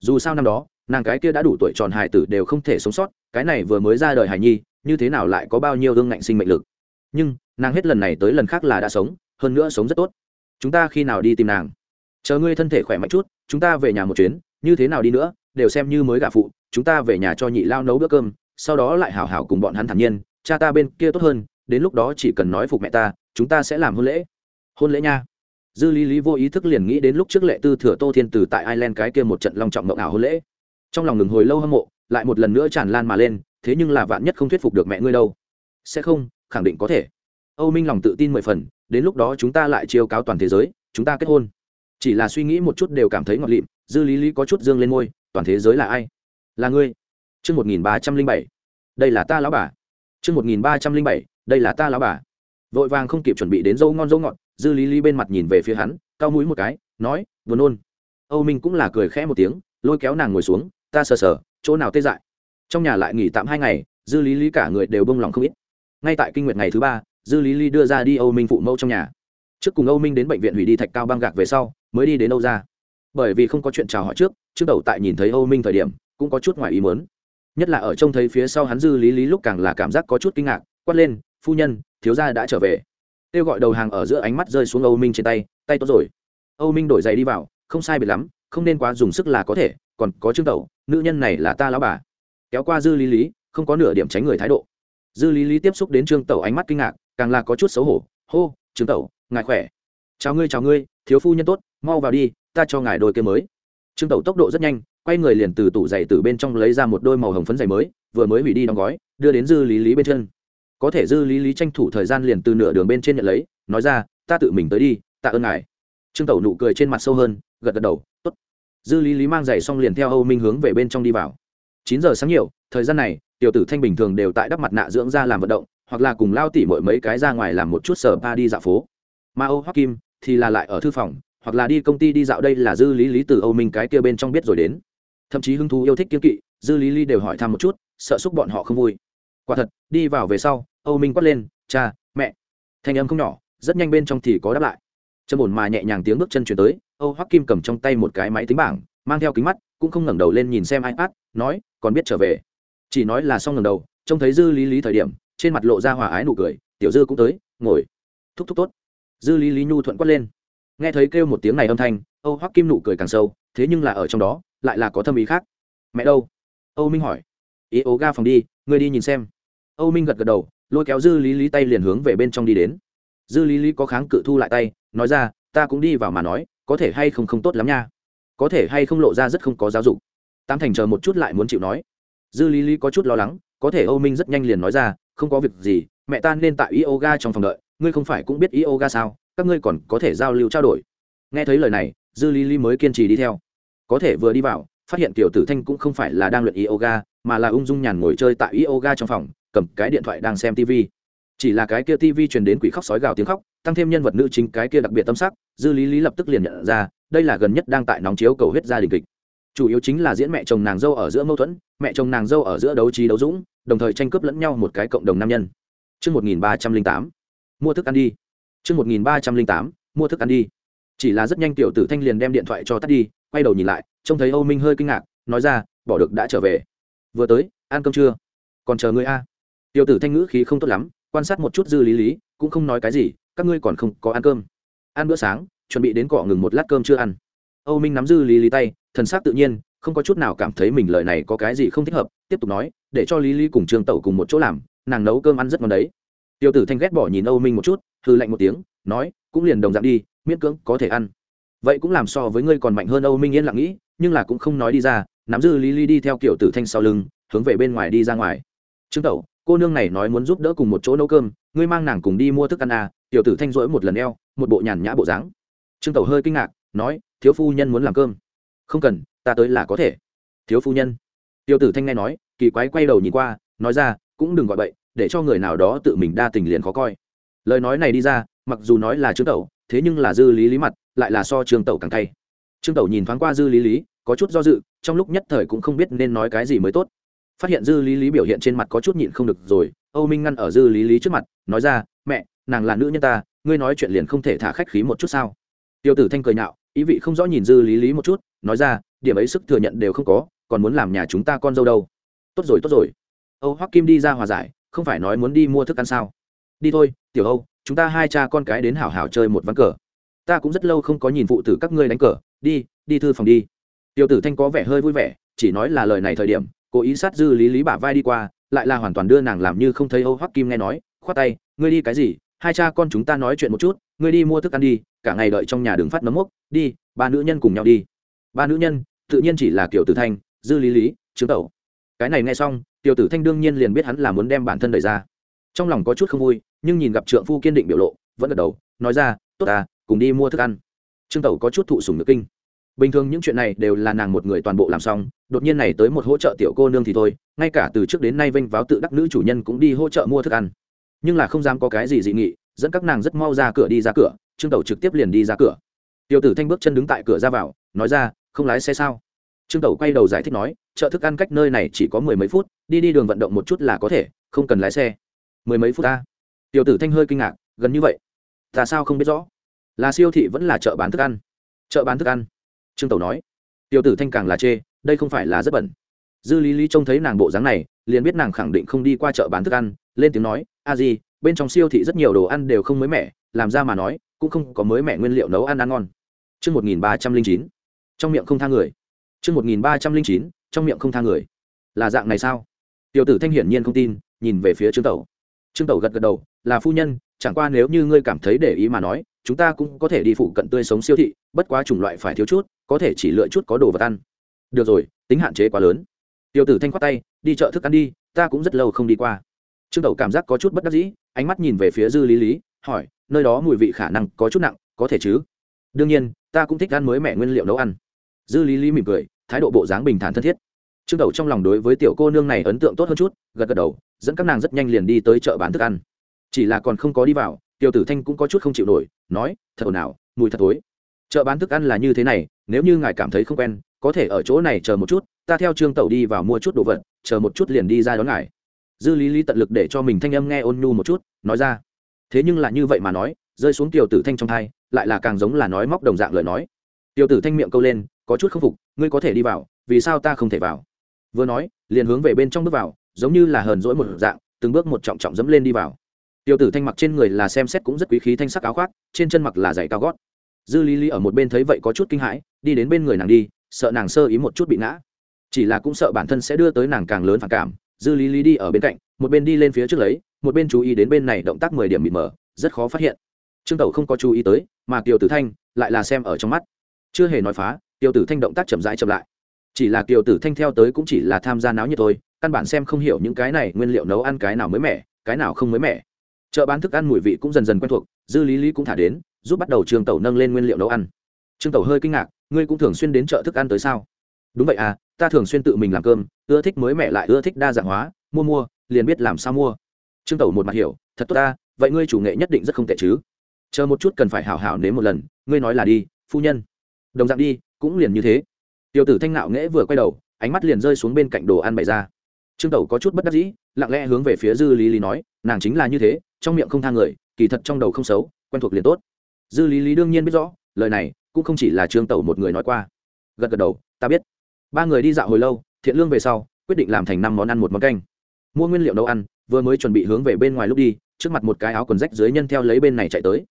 Dù sao năm đó, nàng cái kia đã đủ tuổi tròn hài tử đều không thể sống sót, cái này vừa mới ra đời hài nhi, như thế nào lại có bao nhiêu đương ngạnh sinh mệnh lực. Nhưng, nàng hết lần này tới lần khác là đã sống, hơn nữa sống rất tốt chúng ta khi nào đi tìm nàng? Chờ ngươi thân thể khỏe mạnh chút, chúng ta về nhà một chuyến, như thế nào đi nữa, đều xem như mới gả phụ, chúng ta về nhà cho nhị lao nấu bữa cơm, sau đó lại hảo hảo cùng bọn hắn thản nhiên, cha ta bên kia tốt hơn, đến lúc đó chỉ cần nói phục mẹ ta, chúng ta sẽ làm hôn lễ. Hôn lễ nha. Dư lý lý vô ý thức liền nghĩ đến lúc trước lệ tư thừa tô thiên từ tại ireland cái kia một trận long trọng mộng ảo hôn lễ. Trong lòng ngừng hồi lâu hâm mộ, lại một lần nữa tràn lan mà lên, thế nhưng là vạn nhất không thuyết phục được mẹ ngươi đâu. Sẽ không, khẳng định có thể. Âu minh lòng tự tin mười phần đến lúc đó chúng ta lại chiêu cáo toàn thế giới, chúng ta kết hôn. Chỉ là suy nghĩ một chút đều cảm thấy ngọt lịm, dư lý lý có chút dương lên môi, toàn thế giới là ai? Là ngươi. Chương một nghìn ba trăm linh bảy. Đây là ta lão bà. Chương một nghìn ba trăm linh bảy. Đây là ta lão bà. Vội vàng không kịp chuẩn bị đến dâu ngon dâu ngọt, dư lý lý bên mặt nhìn về phía hắn cao mũi một cái, nói vừa nôn. Âu minh cũng là cười khẽ một tiếng, lôi kéo nàng ngồi xuống, ta sờ sờ, chỗ nào tê dại? Trong nhà lại nghỉ tạm hai ngày, dư lý lý cả người đều bông lòng không ít. Ngay tại kinh nguyệt ngày thứ ba dư lý lý đưa ra đi âu minh phụ mẫu trong nhà. Trước cùng âu minh đến bệnh viện hủy đi thạch cao băng gạc về sau, mới đi đến âu ra bởi vì không có chuyện chào hỏi trước trước đầu tại nhìn thấy âu minh thời điểm, cũng có chút ngoài ý mớn nhất là ở trông thấy phía sau hắn dư lý lý lúc càng là cảm giác có chút kinh ngạc, quát lên, phu nhân, thiếu gia đã trở về. Kêu gọi đầu hàng ở giữa ánh mắt rơi xuống âu minh trên tay tay tốt rồi. Âu minh đổi giày đi vào, không sai biệt lắm, không nên quá dùng sức là có thể, còn có trương tẩu, nữ nhân này là ta lão bà. Kéo qua dư lý lý, không có nửa điểm tránh người thái độ. Dư lý lý tiếp xúc đến trương tẩu ánh mắt kinh ngạc càng là có chút xấu hổ. Hô trương tẩu, ngài khỏe. Chào ngươi chào ngươi, thiếu phu nhân tốt, mau vào đi, ta cho ngài đôi kia mới. Trương tẩu tốc độ rất nhanh, quay người liền từ tủ giày từ bên trong lấy ra một đôi màu hồng phấn giày mới, vừa mới hủy đi đóng gói, đưa đến dư lý lý bên chân. Có thể dư lý lý tranh thủ thời gian liền từ nửa đường bên trên nhận lấy, nói ra, ta tự mình tới đi, tạ ơn ngài. Trương tẩu nụ cười trên mặt sâu hơn, gật gật đầu, tốt. Dư lý lý mang giày xong liền theo âu minh hướng về bên trong đi vào. Chín giờ sáng nhiều, thời gian này, tiểu tử thanh bình thường đều tại đắp mặt nạ dưỡng ra làm vận động hoặc là cùng lao tỉ mọi mấy cái ra ngoài làm một chút sở ba đi dạo phố. Mà âu hoắc kim thì là lại ở thư phòng, hoặc là đi công ty đi dạo đây là dư lý lý từ âu minh cái kia bên trong biết rồi đến. Thậm chí hứng thú yêu thích kiên kỵ, dư lý lý đều hỏi thăm một chút, sợ xúc bọn họ không vui. Quả thật, đi vào về sau, âu minh quát lên, cha, mẹ. Thanh âm không nhỏ, rất nhanh bên trong thì có đáp lại. Chân ổn mà nhẹ nhàng tiếng bước chân chuyển tới, âu hoắc kim cầm trong tay một cái máy tính bảng, mang theo kính mắt, cũng không ngẩng đầu lên nhìn xem ipad, nói, còn biết trở về. Chỉ nói là xong ngẩng đầu, trông thấy dư lý lý thời điểm trên mặt lộ ra hòa ái nụ cười, tiểu dư cũng tới, ngồi. Thúc thúc tốt. Dư lý lý nhu thuận quát lên. Nghe thấy kêu một tiếng này âm thanh, âu hoắc kim nụ cười càng sâu, thế nhưng là ở trong đó, lại là có thâm ý khác. Mẹ đâu? Âu minh hỏi. Ý ố ga phòng đi, ngươi đi nhìn xem. Âu minh gật gật đầu, lôi kéo dư lý lý tay liền hướng về bên trong đi đến. Dư lý lý có kháng cự thu lại tay, nói ra, ta cũng đi vào mà nói, có thể hay không không tốt lắm nha. Có thể hay không lộ ra rất không có giáo dục. Tam thành chờ một chút lại muốn chịu nói. Dư lý lý có chút lo lắng, có thể âu minh rất nhanh liền nói ra không có việc gì, mẹ ta nên tại yoga trong phòng đợi, ngươi không phải cũng biết yoga sao, các ngươi còn có thể giao lưu trao đổi. Nghe thấy lời này, dư lý lý mới kiên trì đi theo. Có thể vừa đi vào, phát hiện tiểu tử thanh cũng không phải là đang luyện yoga, mà là ung dung nhàn ngồi chơi tại yoga trong phòng, cầm cái điện thoại đang xem tv chỉ là cái kia tv truyền đến quỷ khóc sói gào tiếng khóc, tăng thêm nhân vật nữ chính cái kia đặc biệt tâm sắc, dư lý lý lập tức liền nhận ra, đây là gần nhất đang tại nóng chiếu cầu hết gia đình kịch chủ yếu chính là diễn mẹ chồng nàng dâu ở giữa mâu thuẫn mẹ chồng nàng dâu ở giữa đấu trí đấu dũng đồng thời tranh cướp lẫn nhau một cái cộng đồng nam nhân Trước 1308, mua thức ăn đi. Trước 1308, mua thức ăn đi. Chỉ là rất nhanh tiểu tử thanh liền đem điện thoại cho tắt đi, quay đầu nhìn lại, trông thấy Âu Minh hơi kinh ngạc, nói ra, bỏ được đã trở về. Vừa tới, ăn cơm chưa? Còn chờ ngươi a. Tiểu tử thanh ngữ khí không tốt lắm, quan sát một chút dư lý lý, cũng không nói cái gì, các ngươi còn không có ăn cơm. Ăn bữa sáng, chuẩn bị đến cọ ngừng một lát cơm chưa ăn. Âu Minh nắm dư lý lý tay, thần sắc tự nhiên, không có chút nào cảm thấy mình lời này có cái gì không thích hợp, tiếp tục nói, để cho Lý Lý cùng Trương Tẩu cùng một chỗ làm, nàng nấu cơm ăn rất ngon đấy. Tiêu Tử Thanh ghét bỏ nhìn Âu Minh một chút, hừ lạnh một tiếng, nói, cũng liền đồng dạng đi, miễn cưỡng có thể ăn. Vậy cũng làm so với ngươi còn mạnh hơn Âu Minh yên lặng nghĩ, nhưng là cũng không nói đi ra, nắm dư Lý Lý đi theo kiểu Tử Thanh sau lưng, hướng về bên ngoài đi ra ngoài. Trương Tẩu, cô nương này nói muốn giúp đỡ cùng một chỗ nấu cơm ngươi mang nàng cùng đi mua thức ăn à tiểu tử thanh rỗi một lần eo một bộ nhàn nhã bộ dáng trương tẩu hơi kinh ngạc nói thiếu phu nhân muốn làm cơm. Không cần, ta tới là có thể. Thiếu phu nhân. Tiểu tử thanh nghe nói, kỳ quái quay đầu nhìn qua, nói ra, cũng đừng gọi bậy, để cho người nào đó tự mình đa tình liền khó coi. Lời nói này đi ra, mặc dù nói là trương tẩu, thế nhưng là dư lý lý mặt, lại là so trương tẩu càng cay. Trương tẩu nhìn thoáng qua dư lý lý, có chút do dự, trong lúc nhất thời cũng không biết nên nói cái gì mới tốt. Phát hiện dư lý lý biểu hiện trên mặt có chút nhịn không được rồi, âu minh ngăn ở dư lý lý trước mặt, nói ra, mẹ, nàng là nữ nhân ta, ngươi nói chuyện liền không thể thả khách khí một chút sao? Tiêu tử thanh cười nhạo ý vị không rõ nhìn dư lý lý một chút, nói ra, điểm ấy sức thừa nhận đều không có, còn muốn làm nhà chúng ta con dâu đâu. Tốt rồi tốt rồi. Âu hoắc kim đi ra hòa giải, không phải nói muốn đi mua thức ăn sao? Đi thôi, tiểu âu, chúng ta hai cha con cái đến hảo hảo chơi một ván cờ. Ta cũng rất lâu không có nhìn phụ tử các ngươi đánh cờ, đi đi thư phòng đi. Tiểu tử thanh có vẻ hơi vui vẻ, chỉ nói là lời này thời điểm, cố ý sát dư lý lý bả vai đi qua, lại là hoàn toàn đưa nàng làm như không thấy âu hoắc kim nghe nói, khoát tay, ngươi đi cái gì? Hai cha con chúng ta nói chuyện một chút, ngươi đi mua thức ăn đi cả ngày đợi trong nhà đường phát nấm mốc đi ba nữ nhân cùng nhau đi. Ba nữ nhân tự nhiên chỉ là kiểu tử thanh dư lý lý chứng tẩu. Cái này nghe xong tiểu tử thanh đương nhiên liền biết hắn là muốn đem bản thân đẩy ra. Trong lòng có chút không vui nhưng nhìn gặp trượng phu kiên định biểu lộ vẫn gật đầu nói ra tốt à, cùng đi mua thức ăn. Trương tẩu có chút thụ sùng nước kinh. Bình thường những chuyện này đều là nàng một người toàn bộ làm xong đột nhiên này tới một hỗ trợ tiểu cô nương thì thôi ngay cả từ trước đến nay vênh váo tự đắc nữ chủ nhân cũng đi hỗ trợ mua thức ăn. Nhưng là không dám có cái gì dị nghị dẫn các nàng rất mau ra cửa đi ra cửa trương tẩu trực tiếp liền đi ra cửa. Tiểu tử thanh bước chân đứng tại cửa ra vào, nói ra, không lái xe sao? Trương tẩu quay đầu giải thích nói, chợ thức ăn cách nơi này chỉ có mười mấy phút, đi đi đường vận động một chút là có thể, không cần lái xe. Mười mấy phút ta? Tiểu tử thanh hơi kinh ngạc, gần như vậy? Ta sao không biết rõ? Là siêu thị vẫn là chợ bán thức ăn? Chợ bán thức ăn? Trương tẩu nói. Tiểu tử thanh càng là chê, đây không phải là rất bẩn. Dư lý lý trông thấy nàng bộ dáng này, liền biết nàng khẳng định không đi qua chợ bán thức ăn, lên tiếng nói, a gì bên trong siêu thị rất nhiều đồ ăn đều không mới mẻ, làm ra mà nói cũng không có mới mẻ nguyên liệu nấu ăn ăn ngon Trước 1309, trong miệng không tha người. Trước 1309, trong miệng không tha người. Là dạng này sao? Tiểu tử Thanh hiển nhiên không tin, nhìn về phía Trương Tẩu. Trương Tẩu gật gật đầu, là phu nhân, chẳng qua nếu như ngươi cảm thấy để ý mà nói, chúng ta cũng có thể đi phụ cận tươi sống siêu thị, bất quá chủng loại phải thiếu chút, có thể chỉ lựa chút có đồ vật ăn. Được rồi, tính hạn chế quá lớn. Tiểu tử Thanh quát tay, đi chợ thức ăn đi, ta cũng rất lâu không đi qua. Trương Tẩu cảm giác có chút bất đắc dĩ, ánh mắt nhìn về phía Dư Lý Lý, hỏi, nơi đó mùi vị khả năng có chút nặng, có thể chứ? Đương nhiên, ta cũng thích ăn mới mẻ nguyên liệu nấu ăn. Dư Lý Lý mỉm cười, thái độ bộ dáng bình thản thân thiết trương đầu trong lòng đối với tiểu cô nương này ấn tượng tốt hơn chút gật gật đầu dẫn các nàng rất nhanh liền đi tới chợ bán thức ăn chỉ là còn không có đi vào tiểu tử thanh cũng có chút không chịu nổi nói thật ồn ào mùi thật tối chợ bán thức ăn là như thế này nếu như ngài cảm thấy không quen có thể ở chỗ này chờ một chút ta theo trương tẩu đi vào mua chút đồ vật chờ một chút liền đi ra đón ngài dư lý lý tận lực để cho mình thanh âm nghe ôn nhu một chút nói ra thế nhưng là như vậy mà nói, rơi xuống tiểu tử thanh trong thai, lại là càng giống là nói móc đồng dạng lời nói. Tiểu tử thanh miệng câu lên, có chút k phục, ngươi có thể đi vào, vì sao ta không thể vào? Vừa nói, liền hướng về bên trong bước vào, giống như là hờn rỗi một dạng, từng bước một trọng trọng dẫm lên đi vào. Tiêu tử thanh mặc trên người là xem xét cũng rất quý khí thanh sắc áo khoác, trên chân mặc là giày cao gót. Dư lý lý ở một bên thấy vậy có chút kinh hãi, đi đến bên người nàng đi, sợ nàng sơ ý một chút bị ngã. Chỉ là cũng sợ bản thân sẽ đưa tới nàng càng lớn phản cảm. Dư lý lý đi ở bên cạnh, một bên đi lên phía trước lấy một bên chú ý đến bên này động tác mười điểm mịt mờ, rất khó phát hiện. Trương tẩu không có chú ý tới, mà kiều tử thanh lại là xem ở trong mắt. Chưa hề nói phá, kiều tử thanh động tác chậm rãi chậm lại. Chỉ là kiều tử thanh theo tới cũng chỉ là tham gia náo nhiệt thôi, căn bản xem không hiểu những cái này nguyên liệu nấu ăn cái nào mới mẻ, cái nào không mới mẻ. Chợ bán thức ăn mùi vị cũng dần dần quen thuộc, dư lý lý cũng thả đến, giúp bắt đầu trương tẩu nâng lên nguyên liệu nấu ăn. Trương tẩu hơi kinh ngạc, ngươi cũng thường xuyên đến chợ thức ăn tới sao? Đúng vậy à ta thường xuyên tự mình làm cơm, ưa thích mới mẻ lại ưa thích đa dạng hóa, mua mua, liền biết làm sao mua trương Tẩu một mặt hiểu, thật tốt ta, vậy ngươi chủ nghệ nhất định rất không tệ chứ. Chờ một chút cần phải hảo hảo nếm một lần, ngươi nói là đi, phu nhân. Đồng dạng đi, cũng liền như thế. Tiểu tử thanh nạo nghễ vừa quay đầu, ánh mắt liền rơi xuống bên cạnh đồ ăn bày ra. Trương tẩu có chút bất đắc dĩ, lặng lẽ hướng về phía dư lý lý nói, nàng chính là như thế, trong miệng không thang người, kỳ thật trong đầu không xấu, quen thuộc liền tốt. Dư lý lý đương nhiên biết rõ, lời này cũng không chỉ là trương tẩu một người nói qua. Gật gật đầu, ta biết. Ba người đi dạo hồi lâu, thiện lương về sau, quyết định làm thành năm món ăn một món canh mua nguyên liệu nấu ăn, vừa mới chuẩn bị hướng về bên ngoài lúc đi, trước mặt một cái áo quần rách dưới nhân theo lấy bên này chạy tới.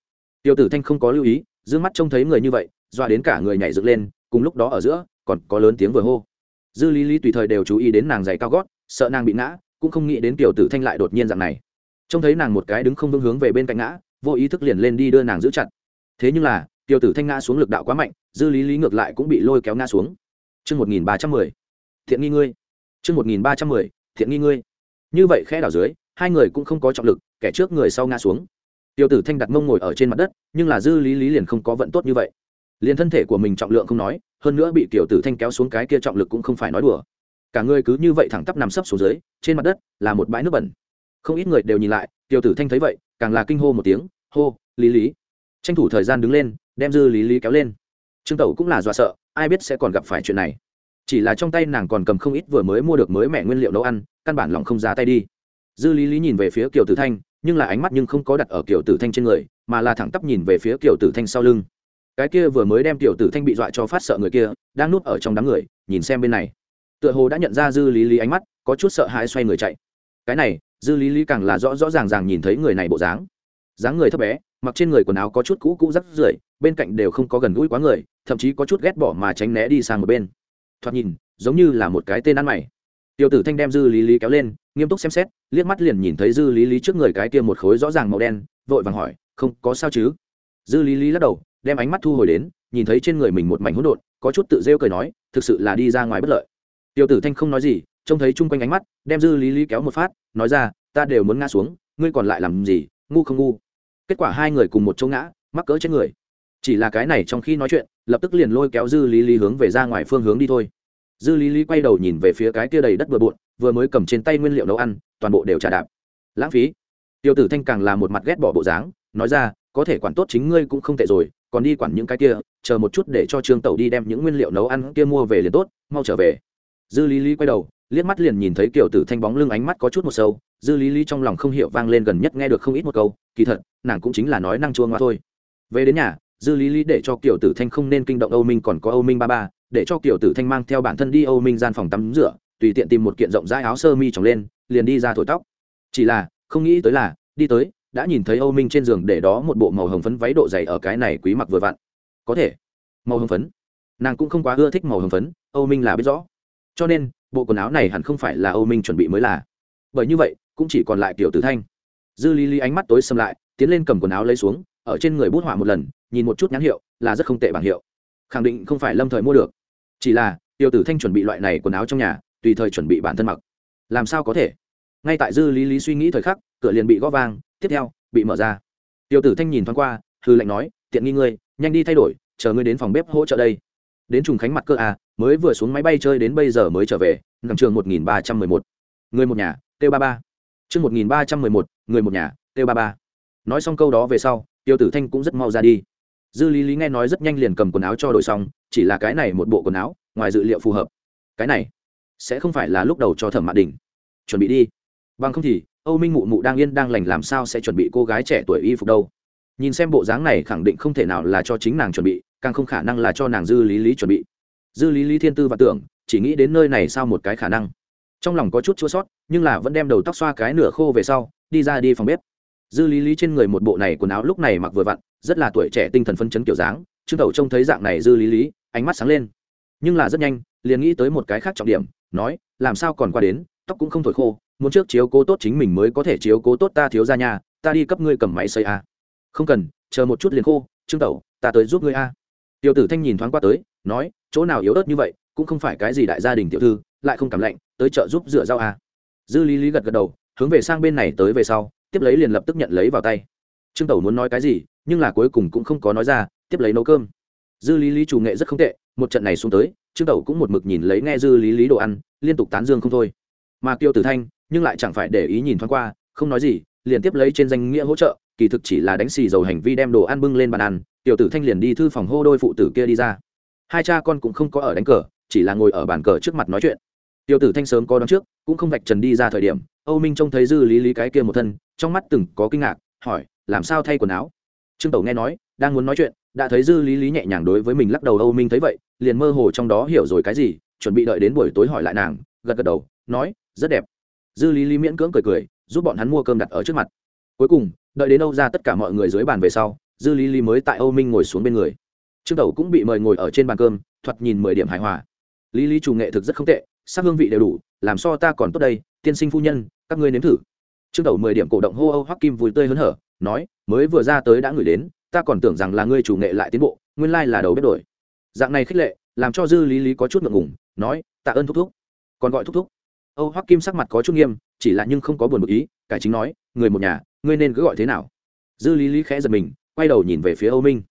Tiêu tử thanh không có lưu ý d ư ơ n g mắt trông thấy người như vậy doa đến cả người nhảy dựng lên, cùng lúc đó ở giữa, còn có lớn tiếng vừa hô. Dư lý lý tùy thời đều chú ý đến nàng giày cao gót, sợ nàng bị ngã, cũng không nghĩ đến tiểu tử thanh lại đột nhiên dạng này. Trông thấy nàng một cái đứng không vững hướng về bên cạnh ngã, vô ý thức liền lên đi đưa nàng giữ chặt. Thế nhưng là, tiểu tử thanh ngã xuống lực đạo quá mạnh, dư lý lý ngược lại cũng bị lôi kéo ngã xuống. Chương một nghìn ba trăm mười. Thiện nghi ngươi. Chương một nghìn ba trăm mười. Thiện nghi ngươi như vậy khẽ đảo dưới, hai người cũng không có trọng lực, kẻ trước người sau ngã xuống. Tiêu tử thanh đặt mông ngồi ở trên mặt đất, nhưng là dư lý lý liền không có vận tốt như vậy. Liền thân thể của mình trọng lượng không nói, hơn nữa bị tiểu tử thanh kéo xuống cái kia trọng lực cũng không phải nói đùa. Cả người cứ như vậy thẳng tắp nằm sấp xuống dưới, trên mặt đất là một bãi nước bẩn. Không ít người đều nhìn lại, tiểu tử thanh thấy vậy, càng là kinh hô một tiếng, hô, lý lý. Tranh thủ thời gian đứng lên, đem dư lý lý kéo lên. Trương tẩu cũng là do sợ, ai biết sẽ còn gặp phải chuyện này. Chỉ là trong tay nàng còn cầm không ít vừa mới mua được mới mẹ nguyên liệu nấu ăn căn bản lòng không ra tay đi. Dư lý lý nhìn về phía kiều tử thanh, nhưng là ánh mắt nhưng không có đặt ở kiều tử thanh trên người, mà là thẳng tắp nhìn về phía kiều tử thanh sau lưng. Cái kia vừa mới đem kiều tử thanh bị dọa cho phát sợ người kia, đang núp ở trong đám người, nhìn xem bên này. Tựa hồ đã nhận ra dư lý lý ánh mắt, có chút sợ hãi xoay người chạy. Cái này, dư lý lý càng là rõ rõ ràng ràng nhìn thấy người này bộ dáng. Dáng người thấp bé, mặc trên người quần áo có chút cũ cũ rắc rưởi, bên cạnh đều không có gần gũi quá người, thậm chí có chút ghét bỏ mà tránh né đi sang một bên. Thoạt nhìn, giống như là một cái tên ăn mày tiểu tử thanh đem dư lý lý kéo lên, nghiêm túc xem xét, liếc mắt liền nhìn thấy dư lý lý trước người cái kia một khối rõ ràng màu đen, vội vàng hỏi, không, có sao chứ? Dư lý lý lắc đầu, đem ánh mắt thu hồi đến, nhìn thấy trên người mình một mảnh hỗn độn, có chút tự rêu cười nói, thực sự là đi ra ngoài bất lợi. Tiểu tử thanh không nói gì, trông thấy chung quanh ánh mắt, đem dư lý lý kéo một phát, nói ra, ta đều muốn ngã xuống, ngươi còn lại làm gì, ngu không ngu? Kết quả hai người cùng một chỗ ngã, mắc cỡ chết người. Chỉ là cái này trong khi nói chuyện, lập tức liền lôi kéo dư lý lý hướng về ra ngoài phương hướng đi thôi dư lý lý quay đầu nhìn về phía cái kia đầy đất bừa bộn, vừa mới cầm trên tay nguyên liệu nấu ăn, toàn bộ đều trả đạp. Lãng phí. Tiêu tử thanh càng là một mặt ghét bỏ bộ dáng, nói ra, có thể quản tốt chính ngươi cũng không tệ rồi, còn đi quản những cái kia, chờ một chút để cho trương tẩu đi đem những nguyên liệu nấu ăn kia mua về liền tốt, mau trở về. Dư lý lý quay đầu, liếc mắt liền nhìn thấy kiểu tử thanh bóng lưng ánh mắt có chút một sâu, dư lý lý trong lòng không hiểu vang lên gần nhất nghe được không ít một câu, kỳ thật, nàng cũng chính là nói năng chua ngoa thôi. Về đến nhà, dư lý lý để cho kiểu tử thanh không nên kinh động âu minh, còn có âu minh ba ba để cho kiểu tử thanh mang theo bản thân đi âu minh gian phòng tắm rửa, tùy tiện tìm một kiện rộng rãi áo sơ mi trồng lên, liền đi ra thổi tóc. Chỉ là, không nghĩ tới là, đi tới, đã nhìn thấy âu minh trên giường để đó một bộ màu hồng phấn váy độ dày ở cái này quý mặc vừa vặn. Có thể, màu hồng phấn. Nàng cũng không quá ưa thích màu hồng phấn, âu minh là biết rõ. Cho nên, bộ quần áo này hẳn không phải là âu minh chuẩn bị mới là. Bởi như vậy, cũng chỉ còn lại kiểu tử thanh. Dư lý lý ánh mắt tối xâm lại, tiến lên cầm quần áo lấy xuống, ở trên người bút họa một lần, nhìn một chút nhãn hiệu, là rất không tệ bảng hiệu. Khẳng định không phải lâm thời mua được chỉ là, tiểu tử thanh chuẩn bị loại này quần áo trong nhà, tùy thời chuẩn bị bản thân mặc. Làm sao có thể? Ngay tại dư lý lý suy nghĩ thời khắc, cửa liền bị gõ vang, tiếp theo, bị mở ra. Tiểu tử thanh nhìn thoáng qua, hư lệnh nói, tiện nghi ngươi, nhanh đi thay đổi, chờ ngươi đến phòng bếp hỗ trợ đây. Đến trùng khánh mặt cơ à mới vừa xuống máy bay chơi đến bây giờ mới trở về ngầm trường một nghìn ba trăm mười một. Người một nhà t ba ba. Chương một nghìn ba trăm mười một, người một nhà t ba ba. Nói xong câu đó về sau tiêu tử thanh cũng rất mau ra đi dư lý lý nghe nói rất nhanh liền cầm quần áo cho đội xong, chỉ là cái này một bộ quần áo, ngoài dự liệu phù hợp. Cái này sẽ không phải là lúc đầu cho thẩm mạn đình. Chuẩn bị đi. Bằng không thì, âu minh mụ mụ đang yên đang lành làm sao sẽ chuẩn bị cô gái trẻ tuổi y phục đâu? Nhìn xem bộ dáng này khẳng định không thể nào là cho chính nàng chuẩn bị, càng không khả năng là cho nàng dư lý lý chuẩn bị. Dư lý lý thiên tư và tưởng, chỉ nghĩ đến nơi này sao một cái khả năng. Trong lòng có chút chua sót, nhưng là vẫn đem đầu tóc xoa cái nửa khô về sau, đi ra đi phòng bếp. Dư lý lý trên người một bộ này quần áo lúc này mặc vừa vặn rất là tuổi trẻ tinh thần phân chấn kiểu dáng, trương tẩu trông thấy dạng này dư lý lý, ánh mắt sáng lên. Nhưng là rất nhanh, liền nghĩ tới một cái khác trọng điểm, nói, làm sao còn qua đến, tóc cũng không thổi khô, muốn trước chiếu cố tốt chính mình mới có thể chiếu cố tốt ta thiếu ra nhà ta đi cấp ngươi cầm máy xây a. Không cần, chờ một chút liền khô, trương tẩu, ta tới giúp ngươi a. Tiểu tử thanh nhìn thoáng qua tới, nói, chỗ nào yếu ớt như vậy, cũng không phải cái gì đại gia đình tiểu thư, lại không cảm lạnh, tới chợ giúp rửa rau a. Dư lý lý gật gật đầu, hướng về sang bên này tới về sau, tiếp lấy liền lập tức nhận lấy vào tay. Trương tẩu muốn nói cái gì nhưng là cuối cùng cũng không có nói ra, tiếp lấy nấu cơm. Dư lý lý chủ nghệ rất không tệ, một trận này xuống tới, trương tẩu cũng một mực nhìn lấy nghe dư lý lý đồ ăn, liên tục tán dương không thôi. Mà kiều tử thanh, nhưng lại chẳng phải để ý nhìn thoáng qua, không nói gì, liền tiếp lấy trên danh nghĩa hỗ trợ, kỳ thực chỉ là đánh xì dầu hành vi đem đồ ăn bưng lên bàn ăn tiểu tử thanh liền đi thư phòng hô đôi phụ tử kia đi ra. Hai cha con cũng không có ở đánh cờ, chỉ là ngồi ở bàn cờ trước mặt nói chuyện. Tiểu tử thanh sớm có đón trước, cũng không vạch trần đi ra thời điểm, âu minh trông thấy dư lý lý cái kia một thân, trong mắt từng có kinh ngạc, hỏi, làm sao thay quần áo? Trương tẩu nghe nói, đang muốn nói chuyện, đã thấy dư lý lý nhẹ nhàng đối với mình lắc đầu, âu minh thấy vậy, liền mơ hồ trong đó hiểu rồi cái gì, chuẩn bị đợi đến buổi tối hỏi lại nàng, gật gật đầu, nói, rất đẹp. Dư lý lý miễn cưỡng cười cười, giúp bọn hắn mua cơm đặt ở trước mặt. Cuối cùng, đợi đến âu ra tất cả mọi người dưới bàn về sau, dư lý lý mới tại âu minh ngồi xuống bên người. Trương tẩu cũng bị mời ngồi ở trên bàn cơm, thoạt nhìn mười điểm hài hòa. Lý lý chủ nghệ thực rất không tệ, sắc hương vị đều đủ, làm so ta còn tốt đây, tiên sinh phu nhân, các ngươi nếm thử. Trương tẩu mười điểm cổ động hô âu hoắc kim vui tươi hớn hở nói, mới vừa ra tới đã ngửi đến, ta còn tưởng rằng là ngươi chủ nghệ lại tiến bộ, nguyên lai là đầu bếp đổi. Dạng này khích lệ, làm cho dư lý lý có chút ngượng ngùng, nói, tạ ơn thúc thúc. Còn gọi thúc thúc. Âu hoắc kim sắc mặt có chút nghiêm, chỉ là nhưng không có buồn bực ý, cải chính nói, người một nhà, ngươi nên cứ gọi thế nào? Dư lý lý khẽ giật mình, quay đầu nhìn về phía âu minh.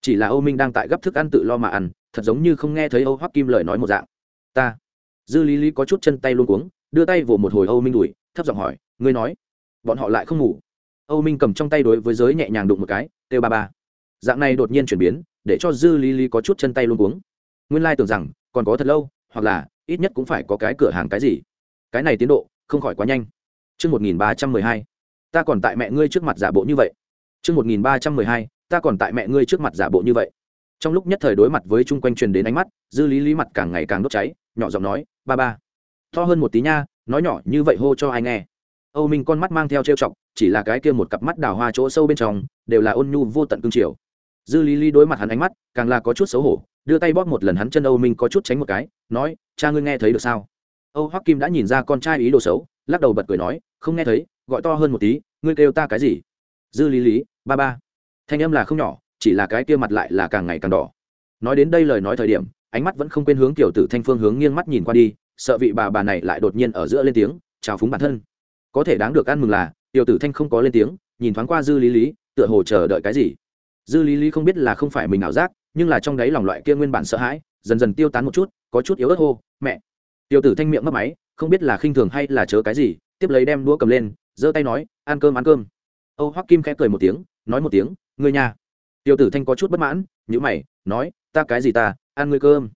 Chỉ là âu minh đang tại gấp thức ăn tự lo mà ăn, thật giống như không nghe thấy âu hoắc kim lời nói một dạng. Ta. Dư lý lý có chút chân tay luôn cuống, đưa tay vỗ một hồi âu minh đùi thấp giọng hỏi, ngươi nói, bọn họ lại không ngủ? Âu minh cầm trong tay đối với giới nhẹ nhàng đụng một cái têu ba ba dạng này đột nhiên chuyển biến để cho dư lý lý có chút chân tay luôn cuống nguyên lai tưởng rằng còn có thật lâu hoặc là ít nhất cũng phải có cái cửa hàng cái gì cái này tiến độ không khỏi quá nhanh Trước 1312, ta còn tại mẹ ngươi trước mặt giả bộ như vậy. Trước 1312, ta còn tại mẹ ngươi trước mặt giả bộ như vậy. Trong lúc nhất thời đối mặt với chung quanh truyền đến ánh mắt, dư lý lý mặt càng ngày càng đốt cháy, nhỏ giọng nói, ba ba. To hơn một tí nha, nói nhỏ như vậy hô cho ai nghe. Âu Minh con mắt mang theo trêu chọc, chỉ là cái kia một cặp mắt đào hoa chỗ sâu bên trong, đều là ôn nhu vô tận cương triều. Dư Lý Lý đối mặt hắn ánh mắt, càng là có chút xấu hổ, đưa tay bóp một lần hắn chân Âu Minh có chút tránh một cái, nói, "Cha ngươi nghe thấy được sao?" Âu Hoắc Kim đã nhìn ra con trai ý đồ xấu, lắc đầu bật cười nói, "Không nghe thấy, gọi to hơn một tí, ngươi kêu ta cái gì?" Dư Lý Lý, "Ba ba." Thanh âm là không nhỏ, chỉ là cái kia mặt lại là càng ngày càng đỏ. Nói đến đây lời nói thời điểm, ánh mắt vẫn không quên hướng tiểu tử Thanh Phương hướng nghiêng mắt nhìn qua đi, sợ vị bà bà này lại đột nhiên ở giữa lên tiếng, chào phúng bản thân có thể đáng được ăn mừng là tiểu tử thanh không có lên tiếng, nhìn thoáng qua dư lý lý, tựa hồ chờ đợi cái gì. Dư lý lý không biết là không phải mình ảo giác, nhưng là trong đáy lòng loại kia nguyên bản sợ hãi, dần dần tiêu tán một chút, có chút yếu ớt hô, mẹ! Tiểu tử thanh miệng mất máy, không biết là khinh thường hay là chớ cái gì, tiếp lấy đem đũa cầm lên, giơ tay nói, ăn cơm ăn cơm. Âu hoắc kim khẽ cười một tiếng, nói một tiếng, ngươi nhà tiểu tử thanh có chút bất mãn nhữ mày, nói, ta cái gì ta, ăn ngươi cơm.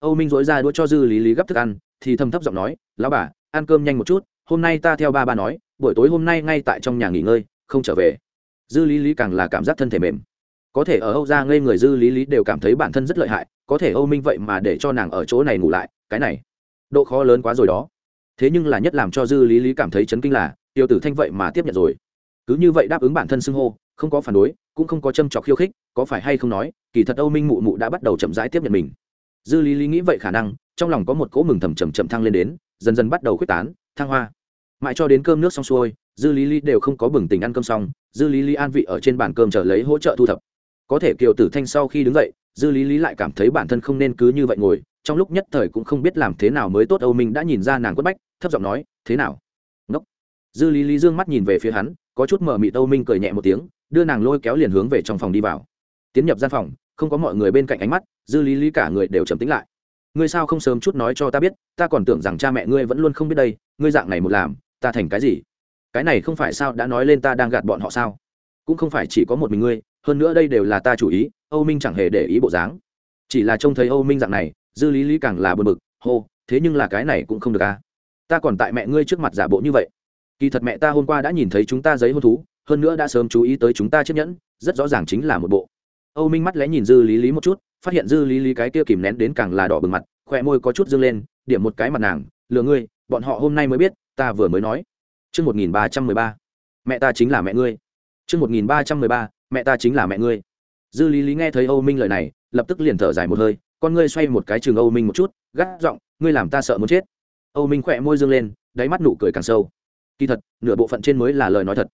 Âu minh dối ra đũa cho dư lý lý gấp thức ăn, thì thầm thấp giọng nói, lão bà, ăn cơm nhanh một chút, hôm nay ta theo ba ba nói buổi tối hôm nay ngay tại trong nhà nghỉ ngơi, không trở về. Dư lý lý càng là cảm giác thân thể mềm. Có thể ở âu ra ngây người dư lý lý đều cảm thấy bản thân rất lợi hại, có thể âu minh vậy mà để cho nàng ở chỗ này ngủ lại, cái này, độ khó lớn quá rồi đó. Thế nhưng là nhất làm cho dư lý lý cảm thấy chấn kinh là, tiêu tử thanh vậy mà tiếp nhận rồi. Cứ như vậy đáp ứng bản thân xưng hô, không có phản đối, cũng không có châm trọc khiêu khích, có phải hay không nói, kỳ thật âu minh mụ mụ đã bắt đầu chậm rãi tiếp nhận mình. Dư lý lý nghĩ vậy khả năng, trong lòng có một cỗ mừng thầm chầm chậm thăng lên đến, dần dần bắt đầu quyết tán, thăng hoa mãi cho đến cơm nước xong xuôi, dư lý lý đều không có bừng tỉnh ăn cơm xong, dư lý lý an vị ở trên bàn cơm chờ lấy hỗ trợ thu thập. Có thể kiều tử thanh sau khi đứng dậy, dư lý lý lại cảm thấy bản thân không nên cứ như vậy ngồi, trong lúc nhất thời cũng không biết làm thế nào mới tốt âu minh đã nhìn ra nàng quất bách, thấp giọng nói, thế nào? Ngốc. Dư lý lý dương mắt nhìn về phía hắn, có chút mở mị âu minh cười nhẹ một tiếng, đưa nàng lôi kéo liền hướng về trong phòng đi vào. Tiến nhập gian phòng, không có mọi người bên cạnh ánh mắt, dư lý lý cả người đều trầm tĩnh lại. Ngươi sao không sớm chút nói cho ta biết, ta còn tưởng rằng cha mẹ ngươi vẫn luôn không biết đây, ngươi dạng này một làm ta thành cái gì? Cái này không phải sao đã nói lên ta đang gạt bọn họ sao? Cũng không phải chỉ có một mình ngươi, hơn nữa đây đều là ta chủ ý, âu minh chẳng hề để ý bộ dáng. Chỉ là trông thấy âu minh dạng này, dư lý lý càng là bờ bực, hô, thế nhưng là cái này cũng không được à? Ta còn tại mẹ ngươi trước mặt giả bộ như vậy. Kỳ thật mẹ ta hôm qua đã nhìn thấy chúng ta giấy hôn thú, hơn nữa đã sớm chú ý tới chúng ta chiếc nhẫn, rất rõ ràng chính là một bộ. Âu minh mắt lẽ nhìn dư lý lý một chút, phát hiện dư lý lý cái kia kìm nén đến càng là đỏ bừng mặt khỏe môi có chút dâng lên, điểm một cái mặt nàng, lừa ngươi, bọn họ hôm nay mới biết ta vừa mới nói. Chương một nghìn ba trăm mười ba. Mẹ ta chính là mẹ ngươi. Chương một nghìn ba trăm mười ba. Mẹ ta chính là mẹ ngươi. Dư lý lý nghe thấy âu minh lời này, lập tức liền thở dài một hơi, con ngươi xoay một cái trường âu minh một chút, gắt giọng, ngươi làm ta sợ muốn chết. Âu minh khỏe môi dương lên, đáy mắt nụ cười càng sâu. Kỳ thật, nửa bộ phận trên mới là lời nói thật.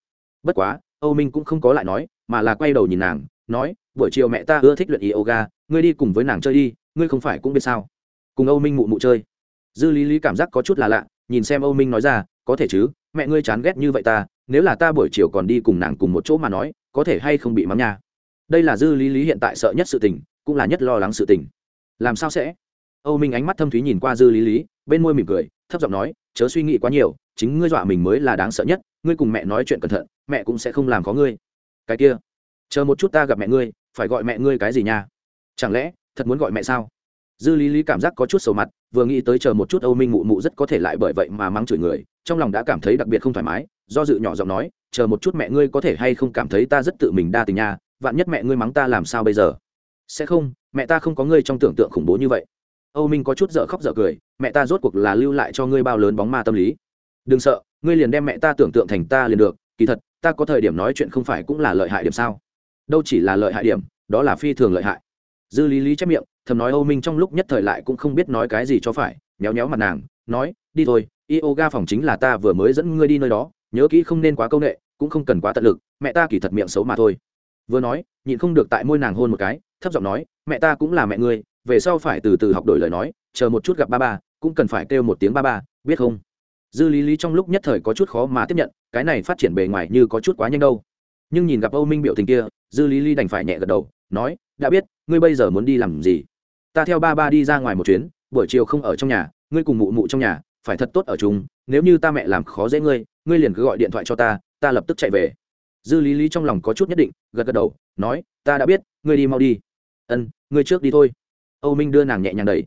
Bất quá, âu minh cũng không có lại nói, mà là quay đầu nhìn nàng, nói, buổi chiều mẹ ta ưa thích luyện yoga, ngươi đi cùng với nàng chơi đi, ngươi không phải cũng biết sao? Cùng âu minh mụ mụ chơi. Dư lý lý cảm giác có chút là lạ nhìn xem âu minh nói ra, có thể chứ, mẹ ngươi chán ghét như vậy ta, nếu là ta buổi chiều còn đi cùng nàng cùng một chỗ mà nói, có thể hay không bị mắng nha? Đây là dư lý lý hiện tại sợ nhất sự tình, cũng là nhất lo lắng sự tình. Làm sao sẽ? Âu minh ánh mắt thâm thúy nhìn qua dư lý lý, bên môi mỉm cười, thấp giọng nói, chớ suy nghĩ quá nhiều, chính ngươi dọa mình mới là đáng sợ nhất, ngươi cùng mẹ nói chuyện cẩn thận, mẹ cũng sẽ không làm có ngươi. Cái kia, chờ một chút ta gặp mẹ ngươi, phải gọi mẹ ngươi cái gì nha? Chẳng lẽ, thật muốn gọi mẹ sao? Dư lý lý cảm giác có chút sầu mặt, vừa nghĩ tới chờ một chút âu minh mụ mụ rất có thể lại bởi vậy mà mắng chửi người, trong lòng đã cảm thấy đặc biệt không thoải mái, do dự nhỏ giọng nói, chờ một chút mẹ ngươi có thể hay không cảm thấy ta rất tự mình đa tình nha, vạn nhất mẹ ngươi mắng ta làm sao bây giờ? Sẽ không, mẹ ta không có ngươi trong tưởng tượng khủng bố như vậy. Âu minh có chút dở khóc dở cười, mẹ ta rốt cuộc là lưu lại cho ngươi bao lớn bóng ma tâm lý. Đừng sợ, ngươi liền đem mẹ ta tưởng tượng thành ta liền được, kỳ thật, ta có thời điểm nói chuyện không phải cũng là lợi hại điểm sao? Đâu chỉ là lợi hại điểm, đó là phi thường lợi hại. Dư lý lý chép miệng thầm nói âu minh trong lúc nhất thời lại cũng không biết nói cái gì cho phải nhéo nhéo mặt nàng nói đi thôi yoga phòng chính là ta vừa mới dẫn ngươi đi nơi đó nhớ kỹ không nên quá công nệ, cũng không cần quá tận lực mẹ ta kỳ thật miệng xấu mà thôi. Vừa nói nhịn không được tại môi nàng hôn một cái thấp giọng nói mẹ ta cũng là mẹ ngươi về sau phải từ từ học đổi lời nói chờ một chút gặp ba ba cũng cần phải kêu một tiếng ba ba biết không? Dư lý lý trong lúc nhất thời có chút khó mà tiếp nhận cái này phát triển bề ngoài như có chút quá nhanh đâu. Nhưng nhìn gặp âu minh biểu tình kia dư lý lý đành phải nhẹ gật đầu nói đã biết ngươi bây giờ muốn đi làm gì? Ta theo ba ba đi ra ngoài một chuyến, buổi chiều không ở trong nhà, ngươi cùng mụ mụ trong nhà, phải thật tốt ở chúng nếu như ta mẹ làm khó dễ ngươi ngươi liền cứ gọi điện thoại cho ta ta lập tức chạy về. Dư lý lý trong lòng có chút nhất định, gật gật đầu, nói, ta đã biết, ngươi đi mau đi. Ân, ngươi trước đi thôi. Âu minh đưa nàng nhẹ nhàng đẩy.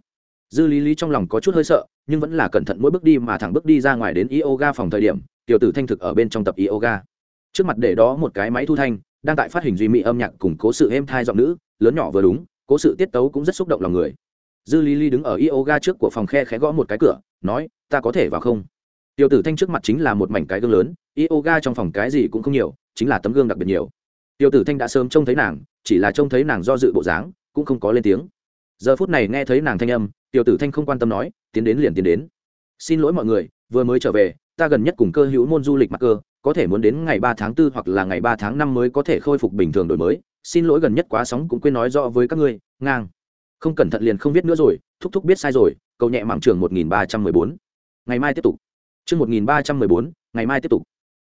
Dư lý lý trong lòng có chút hơi sợ, nhưng vẫn là cẩn thận mỗi bước đi mà thẳng bước đi ra ngoài đến yoga phòng thời điểm, tiểu tử thanh thực ở bên trong tập yoga. Trước mặt để đó một cái máy thu thanh, đang tại phát hình duy mỹ âm nhạc củng cố sự êm thai giọng nữ, lớn nhỏ vừa đúng cố sự tiết tấu cũng rất xúc động lòng người. Dư lý lý đứng ở yoga trước của phòng khe khẽ gõ một cái cửa, nói, ta có thể vào không? Tiểu tử thanh trước mặt chính là một mảnh cái gương lớn, yoga trong phòng cái gì cũng không nhiều, chính là tấm gương đặc biệt nhiều. Tiểu tử thanh đã sớm trông thấy nàng, chỉ là trông thấy nàng do dự bộ dáng, cũng không có lên tiếng. Giờ phút này nghe thấy nàng thanh âm, tiểu tử thanh không quan tâm nói, tiến đến liền tiến đến. Xin lỗi mọi người, vừa mới trở về, ta gần nhất cùng cơ hữu môn du lịch mặc cơ, có thể muốn đến ngày ba tháng 4 hoặc là ngày ba tháng năm mới có thể khôi phục bình thường đổi mới xin lỗi gần nhất quá sóng cũng quên nói rõ với các ngươi, ngang. Không cẩn thận liền không biết nữa rồi, thúc thúc biết sai rồi, cầu nhẹ mạng trường một nghìn ba trăm mười bốn. Ngày mai tiếp tục. Chương một nghìn ba trăm mười bốn, ngày mai tiếp tục.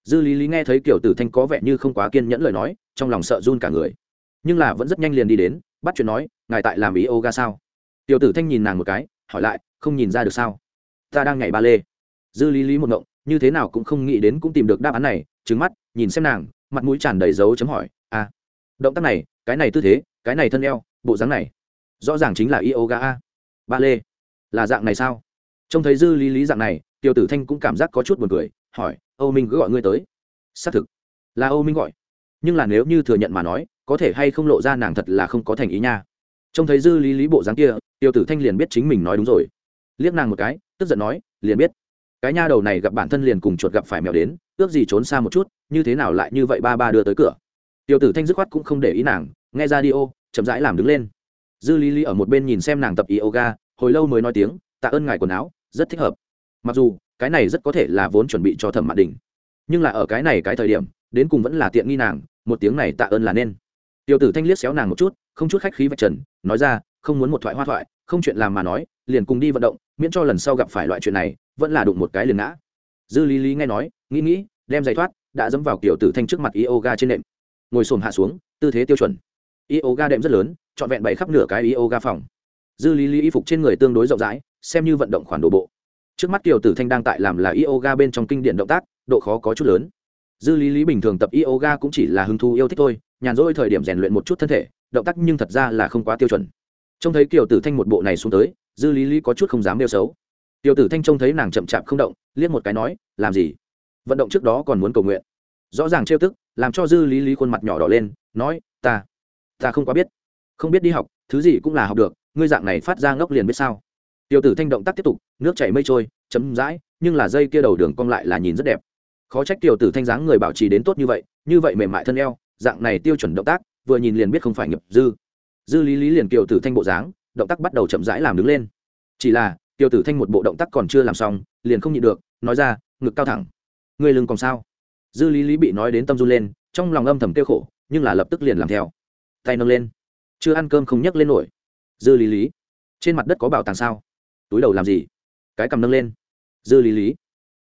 Dư lý lý nghe thấy kiểu tử thanh có vẻ như không quá kiên nhẫn lời nói, trong lòng sợ run cả người. Nhưng là vẫn rất nhanh liền đi đến, bắt chuyện nói, ngài tại làm ý ô ga sao? Tiểu tử thanh nhìn nàng một cái, hỏi lại, không nhìn ra được sao? Ta đang nhảy ba lê. Dư lý lý một ngộng, như thế nào cũng không nghĩ đến cũng tìm được đáp án này. Trứng mắt, nhìn xem nàng, mặt mũi tràn đầy dấu chấm hỏi a động tác này, cái này tư thế, cái này thân eo, bộ dáng này, rõ ràng chính là yoga a. Ba lê, là dạng này sao? Trông thấy dư lý lý dạng này tiểu tử thanh cũng cảm giác có chút buồn cười, hỏi, âu minh cứ gọi ngươi tới. Xác thực, là âu minh gọi. Nhưng là nếu như thừa nhận mà nói, có thể hay không lộ ra nàng thật là không có thành ý nha. Trông thấy dư lý lý bộ dáng kia tiểu tử thanh liền biết chính mình nói đúng rồi. Liếc nàng một cái, tức giận nói, liền biết. Cái nha đầu này gặp bản thân liền cùng chuột gặp phải mèo đến, ước gì trốn xa một chút, như thế nào lại như vậy ba ba đưa tới cửa? Tiểu tử thanh dứt khoát cũng không để ý nàng, nghe ra đi ô, chậm rãi làm đứng lên. Dư lý lý ở một bên nhìn xem nàng tập yoga, hồi lâu mới nói tiếng, tạ ơn ngài quần áo, rất thích hợp. Mặc dù, cái này rất có thể là vốn chuẩn bị cho thẩm mạn đình nhưng là ở cái này cái thời điểm, đến cùng vẫn là tiện nghi nàng, một tiếng này tạ ơn là nên. Tiểu tử thanh liếc xéo nàng một chút, không chút khách khí vạch trần, nói ra, không muốn một thoại hoa thoại, không chuyện làm mà nói, liền cùng đi vận động, miễn cho lần sau gặp phải loại chuyện này, vẫn là đụng một cái liền ngã. Dư lý lý nghe nói, nghĩ nghĩ, đem giày thoát, đã dẫm vào kiểu tử thanh trước mặt yoga trên nệm ngồi xổm hạ xuống, tư thế tiêu chuẩn. Yoga đệm rất lớn, trọn vẹn bày khắp nửa cái yoga phòng. Dư lý lý y phục trên người tương đối rộng rãi, xem như vận động khoản đồ bộ. Trước mắt kiều tử thanh đang tại làm là yoga bên trong kinh điển động tác, độ khó có chút lớn. Dư lý lý bình thường tập yoga cũng chỉ là hứng thú yêu thích thôi, nhàn rỗi thời điểm rèn luyện một chút thân thể, động tác nhưng thật ra là không quá tiêu chuẩn. Trông thấy kiều tử thanh một bộ này xuống tới, dư lý lý có chút không dám nêu xấu. Kiều tử thanh trông thấy nàng chậm chạp không động, liếc một cái nói, làm gì? Vận động trước đó còn muốn cầu nguyện. Rõ ràng trêu tức làm cho dư lý lý khuôn mặt nhỏ đỏ lên, nói, ta ta không quá biết. Không biết đi học, thứ gì cũng là học được, ngươi dạng này phát ra ngốc liền biết sao. Tiểu tử thanh động tác tiếp tục, nước chảy mây trôi, chấm dãi, nhưng là dây kia đầu đường cong lại là nhìn rất đẹp. Khó trách tiểu tử thanh dáng người bảo trì đến tốt như vậy như vậy mềm mại thân eo, dạng này tiêu chuẩn động tác, vừa nhìn liền biết không phải nghiệp dư. Dư lý lý liền tiểu tử thanh bộ dáng, động tác bắt đầu chậm rãi làm đứng lên. Chỉ là, tiểu tử thanh một bộ động tác còn chưa làm xong, liền không nhịn được, nói ra, ngực cao thẳng. Người lưng còn sao? Dư lý lý bị nói đến tâm run lên, trong lòng âm thầm kêu khổ, nhưng là lập tức liền làm theo. Tay nâng lên. Chưa ăn cơm không nhấc lên nổi. Dư lý lý. Trên mặt đất có bảo tàng sao? Túi đầu làm gì? Cái cầm nâng lên. Dư lý lý.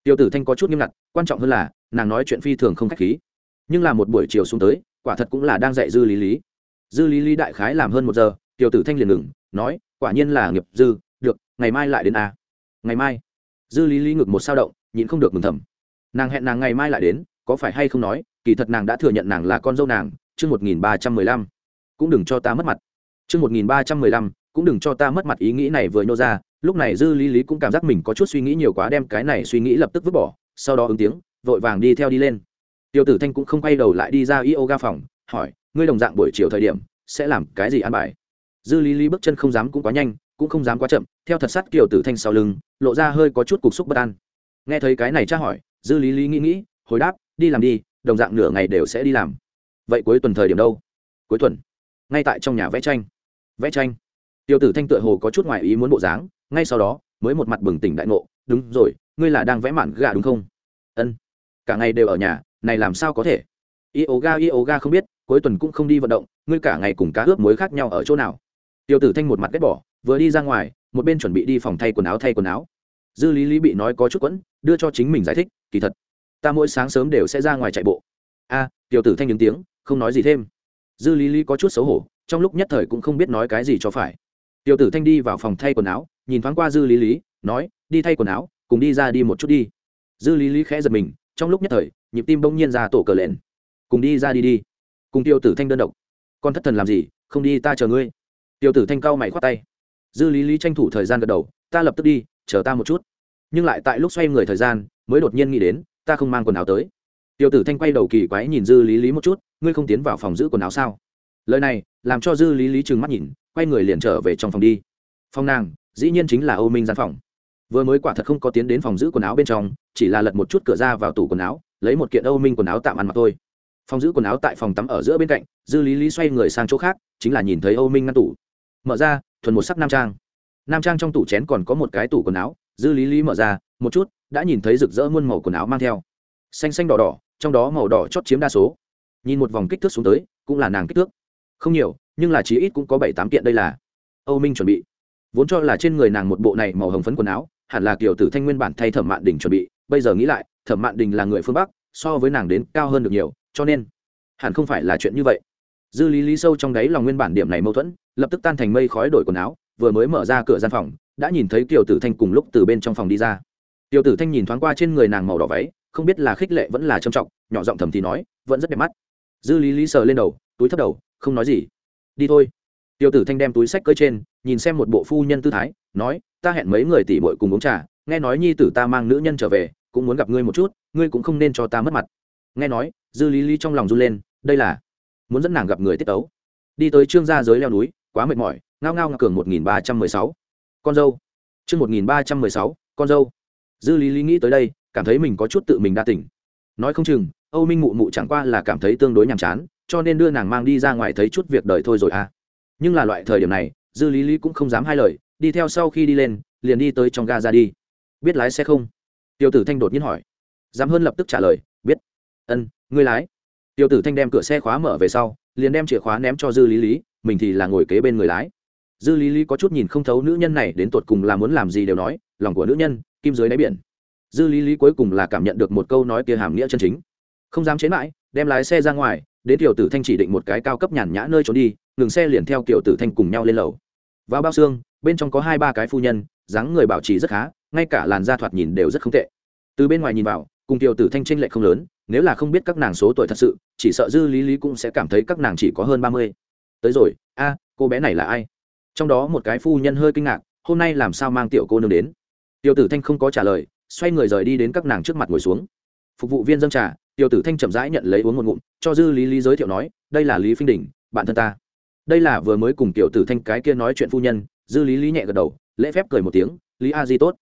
Tiểu tử thanh có chút nghiêm ngặt, quan trọng hơn là, nàng nói chuyện phi thường không k h á c h khí. Nhưng là một buổi chiều xuống tới, quả thật cũng là đang dạy dư lý lý. Dư lý lý đại khái làm hơn một giờ tiểu tử thanh liền ngừng, nói, quả nhiên là nghiệp dư, được, ngày mai lại đến a à? ngày mai. Dư lý lý ngực một sao động, nhịn không được mừng thầm. Nàng hẹn nàng ngày mai lại đến có phải hay không nói, kỳ thật nàng đã thừa nhận nàng là con dâu nàng, chương một nghìn ba trăm mười lăm. Cũng đừng cho ta mất mặt. Chương một nghìn ba trăm mười lăm, cũng đừng cho ta mất mặt ý nghĩ này vừa nhô ra, lúc này dư lý lý cũng cảm giác mình có chút suy nghĩ nhiều quá đem cái này suy nghĩ lập tức vứt bỏ, sau đó ứng tiếng, vội vàng đi theo đi lên. Tiêu tử thanh cũng không quay đầu lại đi ra yoga phòng, hỏi, ngươi đồng dạng buổi chiều thời điểm, sẽ làm cái gì ăn bài? Dư lý lý bước chân không dám cũng quá nhanh, cũng không dám quá chậm, theo thật sát kiều tử thanh sau lưng, lộ ra hơi có chút cục xúc bất an. Nghe thấy cái này tra hỏi, dư lý lý nghĩ nghĩ, hồi đáp đi làm đi, đồng dạng nửa ngày đều sẽ đi làm. Vậy cuối tuần thời điểm đâu? Cuối tuần. Ngay tại trong nhà vẽ tranh. Vẽ tranh. Tiêu tử thanh tựa hồ có chút ngoài ý muốn bộ dáng, ngay sau đó, mới một mặt bừng tỉnh đại ngộ, đúng rồi, ngươi là đang vẽ mạn gà đúng không? Ân. Cả ngày đều ở nhà, này làm sao có thể? Yoga yoga không biết, cuối tuần cũng không đi vận động, ngươi cả ngày cùng cá ướp muối khác nhau ở chỗ nào? Tiêu tử thanh một mặt ghét bỏ, vừa đi ra ngoài, một bên chuẩn bị đi phòng thay quần áo thay quần áo. Dư lý lý bị nói có chút quẫn, đưa cho chính mình giải thích, kỳ thật ta mỗi sáng sớm đều sẽ ra ngoài chạy bộ. A, tiểu tử thanh những tiếng, không nói gì thêm. Dư lý lý có chút xấu hổ, trong lúc nhất thời cũng không biết nói cái gì cho phải. Tiểu tử thanh đi vào phòng thay quần áo, nhìn thoáng qua dư lý lý, nói, đi thay quần áo, cùng đi ra đi một chút đi. Dư lý lý khẽ giật mình, trong lúc nhất thời, nhịp tim bỗng nhiên ra tổ cờ lện cùng đi ra đi đi. Cùng tiêu tử thanh đơn độc. Con thất thần làm gì, không đi ta chờ ngươi. Tiêu tử thanh cao mày khoát tay. Dư lý lý tranh thủ thời gian gật đầu, ta lập tức đi, chờ ta một chút. Nhưng lại tại lúc xoay người thời gian, mới đột nhiên nghĩ đến ta không mang quần áo tới. Tiêu tử thanh quay đầu kỳ quái nhìn dư lý lý một chút, ngươi không tiến vào phòng giữ quần áo sao? Lời này, làm cho dư lý lý trừng mắt nhìn, quay người liền trở về trong phòng đi. Phòng nàng, dĩ nhiên chính là âu minh gian phòng. Vừa mới quả thật không có tiến đến phòng giữ quần áo bên trong, chỉ là lật một chút cửa ra vào tủ quần áo, lấy một kiện âu minh quần áo tạm ăn mặc thôi. Phòng giữ quần áo tại phòng tắm ở giữa bên cạnh, dư lý lý xoay người sang chỗ khác, chính là nhìn thấy âu minh ngăn tủ. Mở ra, thuần một sắc nam trang. Nam trang trong tủ chén còn có một cái tủ quần áo. Dư lý lý mở ra, một chút đã nhìn thấy rực rỡ muôn màu quần áo mang theo. Xanh xanh đỏ đỏ, trong đó màu đỏ chót chiếm đa số. Nhìn một vòng kích thước xuống tới, cũng là nàng kích thước. Không nhiều, nhưng là chí ít cũng có bảy tám kiện đây là. Âu minh chuẩn bị. Vốn cho là trên người nàng một bộ này màu hồng phấn quần áo, hẳn là kiểu tử thanh nguyên bản thay thẩm mạn đình chuẩn bị. Bây giờ nghĩ lại, thẩm mạn đình là người phương bắc, so với nàng đến cao hơn được nhiều, cho nên hẳn không phải là chuyện như vậy. Dư lý lý sâu trong đáy lòng nguyên bản điểm này mâu thuẫn, lập tức tan thành mây khói đổi quần áo, vừa mới mở ra cửa gian phòng, đã nhìn thấy kiều tử thanh cùng lúc từ bên trong phòng đi ra tiểu tử thanh nhìn thoáng qua trên người nàng màu đỏ váy, không biết là khích lệ vẫn là trầm trọng, nhỏ giọng thầm thì nói, vẫn rất đẹp mắt. Dư lý lý sờ lên đầu, túi thấp đầu, không nói gì. Đi thôi. Tiêu tử thanh đem túi sách cơi trên, nhìn xem một bộ phu nhân tư thái, nói, ta hẹn mấy người tỉ bội cùng uống trà, nghe nói nhi tử ta mang nữ nhân trở về, cũng muốn gặp ngươi một chút, ngươi cũng không nên cho ta mất mặt. Nghe nói, dư lý lý trong lòng run lên, đây là muốn dẫn nàng gặp người tiết tấu. Đi tới trương gia giới leo núi, quá mệt mỏi, ngao ngao ngao cường một nghìn ba trăm mười sáu. Con dâu. Chương một nghìn ba trăm mười sáu, con dâu dư lý lý nghĩ tới đây, cảm thấy mình có chút tự mình đa tỉnh nói không chừng, âu minh mụ mụ chẳng qua là cảm thấy tương đối nhàm chán, cho nên đưa nàng mang đi ra ngoài thấy chút việc đời thôi rồi à. Nhưng là loại thời điểm này, dư lý lý cũng không dám hai lời, đi theo sau khi đi lên, liền đi tới trong ga ra đi. Biết lái xe không? Tiêu tử thanh đột nhiên hỏi. Dám hơn lập tức trả lời, biết. Ân, ngươi lái. Tiêu tử thanh đem cửa xe khóa mở về sau, liền đem chìa khóa ném cho dư lý lý, mình thì là ngồi kế bên người lái. Dư lý lý có chút nhìn không thấu nữ nhân này đến tột cùng là muốn làm gì đều nói, lòng của nữ nhân kim dưới đáy biển. Dư lý lý cuối cùng là cảm nhận được một câu nói kia hàm nghĩa chân chính. Không dám chế mãi, đem lái xe ra ngoài, đến tiểu tử thanh chỉ định một cái cao cấp nhàn nhã nơi trốn đi, ngừng xe liền theo tiểu tử thanh cùng nhau lên lầu. Vào bao xương, bên trong có hai ba cái phu nhân, dáng người bảo trì rất khá, ngay cả làn da thoạt nhìn đều rất không tệ. Từ bên ngoài nhìn vào, cùng tiểu tử thanh tranh lệch không lớn, nếu là không biết các nàng số tuổi thật sự, chỉ sợ dư lý lý cũng sẽ cảm thấy các nàng chỉ có hơn ba mươi. Tới rồi, a, cô bé này là ai? Trong đó một cái phu nhân hơi kinh ngạc, hôm nay làm sao mang tiểu cô nương đến? Tiểu tử thanh không có trả lời, xoay người rời đi đến các nàng trước mặt ngồi xuống. Phục vụ viên dâng trà tiểu tử thanh chậm rãi nhận lấy uống một ngụm, cho dư lý lý giới thiệu nói, đây là lý phinh đình, bạn thân ta. Đây là vừa mới cùng tiểu tử thanh cái kia nói chuyện phu nhân, dư lý lý nhẹ gật đầu, lễ phép cười một tiếng, lý a di tốt.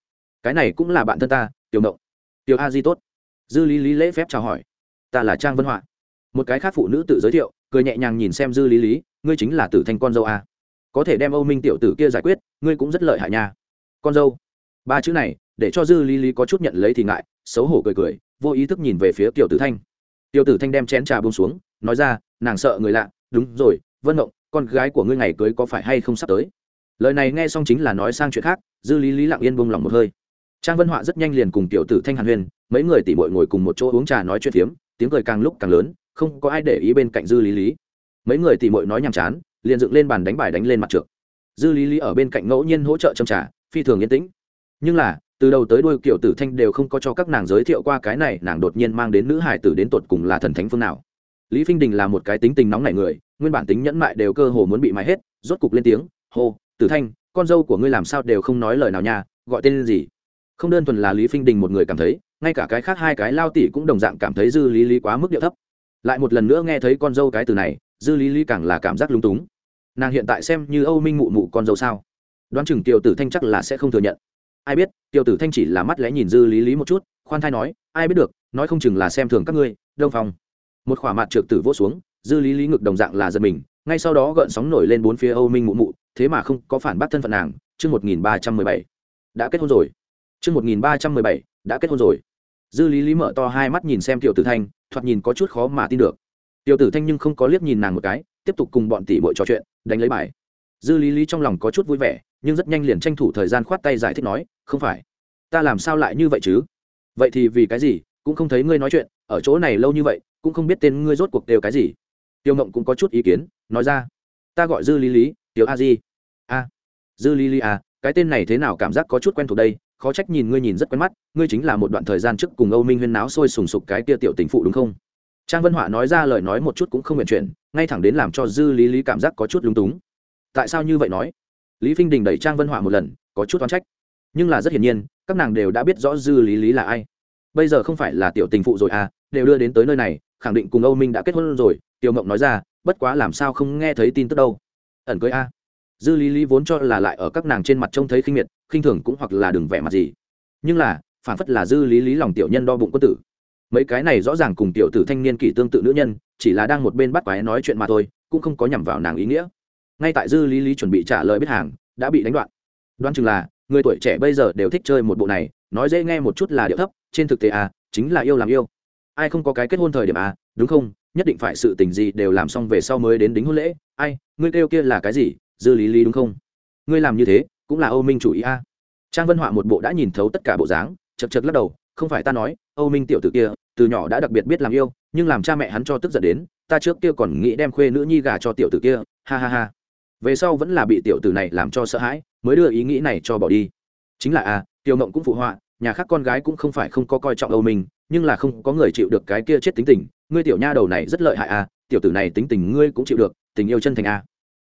Cái này cũng là bạn thân ta tiểu mộng. Tiểu a di tốt. Dư lý lý lễ phép chào hỏi. Ta là trang vân họa. Một cái khác phụ nữ tự giới thiệu, cười nhẹ nhàng nhìn xem dư lý lý, ngươi chính là tử thanh con dâu a có thể đem âu minh tiểu tử kia giải quyết, ngươi cũng rất lợi hại nha. Con dâu? Ba chữ này, để cho dư lý lý có chút nhận lấy thì ngại, xấu hổ cười cười, vô ý thức nhìn về phía tiểu tử thanh. Tiểu tử thanh đem chén trà bông xuống, nói ra, nàng sợ người lạ. Đúng rồi, vân động con gái của ngươi ngày cưới có phải hay không sắp tới? Lời này nghe xong chính là nói sang chuyện khác, dư lý lý lặng yên bông lòng một hơi. Trang vân họa rất nhanh liền cùng tiểu tử thanh hàn huyên, mấy người tỉ bội ngồi cùng một chỗ uống trà nói chuyện phiếm, tiếng cười càng lúc càng lớn, không có ai để ý bên cạnh dư lý lý. Mấy người tỉ bội nói nhàm chán, liền dựng lên bàn đánh bài đánh lên mặt trượt dư lý lý ở bên cạnh ngẫu nhiên hỗ trợ châm trà, phi thường yên tĩnh nhưng là, từ đầu tới đuôi kiểu tử thanh đều không có cho các nàng giới thiệu qua cái này, nàng đột nhiên mang đến nữ hải tử đến tột cùng là thần thánh phương nào. Lý phinh đình là một cái tính tình nóng nảy người, nguyên bản tính nhẫn mại đều cơ hồ muốn bị mãi hết, rốt cục lên tiếng, hô, tử thanh, con dâu của ngươi làm sao đều không nói lời nào nha, gọi tên gì? Không đơn thuần là lý phinh đình một người cảm thấy, ngay cả cái khác hai cái lao tỷ cũng đồng dạng cảm thấy dư lý lý quá mức điệu thấp. Lại một lần nữa nghe thấy con dâu cái từ này, dư lý lý càng là cảm giác lúng túng. Nàng hiện tại xem như âu minh mụ mụ con dâu sao? Đoán chừng tiểu tử thanh chắc là sẽ không thừa nhận ai biết, tiểu tử thanh chỉ là mắt lẽ nhìn dư lý lý một chút, khoan thai nói, ai biết được, nói không chừng là xem thường các ngươi, đông phòng một khỏa mặt trượt tử vỗ xuống, dư lý lý ngực đồng dạng là giật mình, ngay sau đó gợn sóng nổi lên bốn phía âu minh mụ mụ, thế mà không có phản bác thân phận nàng, chương một nghìn ba trăm mười bảy, đã kết hôn rồi. Chương một nghìn ba trăm mười bảy, đã kết hôn rồi. Dư lý lý mở to hai mắt nhìn xem tiểu tử thanh, thoạt nhìn có chút khó mà tin được. Tiểu tử thanh nhưng không có liếc nhìn nàng một cái, tiếp tục cùng bọn tỷ bội trò chuyện, đánh lấy bài. Dư lý lý trong lòng có chút vui vẻ nhưng rất nhanh liền tranh thủ thời gian khoát tay giải thích nói, không phải, ta làm sao lại như vậy chứ? Vậy thì vì cái gì? Cũng không thấy ngươi nói chuyện, ở chỗ này lâu như vậy, cũng không biết tên ngươi rốt cuộc đều cái gì. Tiêu mộng cũng có chút ý kiến, nói ra, ta gọi dư lý lý, tiểu a di. A, dư lý lý a cái tên này thế nào cảm giác có chút quen thuộc đây, khó trách nhìn ngươi nhìn rất quen mắt, ngươi chính là một đoạn thời gian trước cùng âu minh huyên náo sôi sùng sục cái kia tiểu tình phụ đúng không? Trang vân họa nói ra lời nói một chút cũng không nguyện chuyện ngay thẳng đến làm cho dư lý lý cảm giác có chút lúng túng. Tại sao như vậy nói? Lý phinh đình đẩy trang vân họa một lần, có chút oán trách. Nhưng là rất hiển nhiên, các nàng đều đã biết rõ dư lý lý là ai. Bây giờ không phải là tiểu tình phụ rồi à đều đưa đến tới nơi này, khẳng định cùng âu minh đã kết hôn rồi, tiểu mộng nói ra, bất quá làm sao không nghe thấy tin tức đâu. Ẩn cưới a. Dư lý lý vốn cho là lại ở các nàng trên mặt trông thấy khinh miệt, khinh thường cũng hoặc là đừng vẻ mặt gì. Nhưng là, phản phất là dư lý lý lòng tiểu nhân đo bụng quân tử. Mấy cái này rõ ràng cùng tiểu tử thanh niên kỷ tương tự nữ nhân, chỉ là đang một bên bắt quái nói chuyện mà thôi, cũng không có nhằm vào nàng ý nghĩa ngay tại dư lý lý chuẩn bị trả lời biết hàng, đã bị đánh đoạn. Đoán chừng là, người tuổi trẻ bây giờ đều thích chơi một bộ này, nói dễ nghe một chút là điệu thấp, trên thực tế à chính là yêu làm yêu. Ai không có cái kết hôn thời điểm à đúng không? Nhất định phải sự tình gì đều làm xong về sau mới đến đính hôn lễ. Ai, ngươi kêu kia là cái gì? Dư lý lý đúng không? Ngươi làm như thế, cũng là âu minh chủ ý a trang vân họa một bộ đã nhìn thấu tất cả bộ dáng, chật chật lắc đầu, không phải ta nói, âu minh tiểu t ử kia, từ nhỏ đã đặc biệt biết làm yêu, nhưng làm cha mẹ hắn cho tức giận đến, ta trước kia còn nghĩ đem khuê nữ nhi gà cho tiểu tử kia, ha ha ha về sau vẫn là bị tiểu tử này làm cho sợ hãi, mới đưa ý nghĩ này cho bỏ đi. Chính là à, a tiểu mộng cũng phụ họa, nhà khác con gái cũng không phải không có coi trọng âu minh, nhưng là không có người chịu được cái kia chết tính tình. Ngươi tiểu nha đầu này rất lợi hại a tiểu tử này tính tình ngươi cũng chịu được, tình yêu chân thành a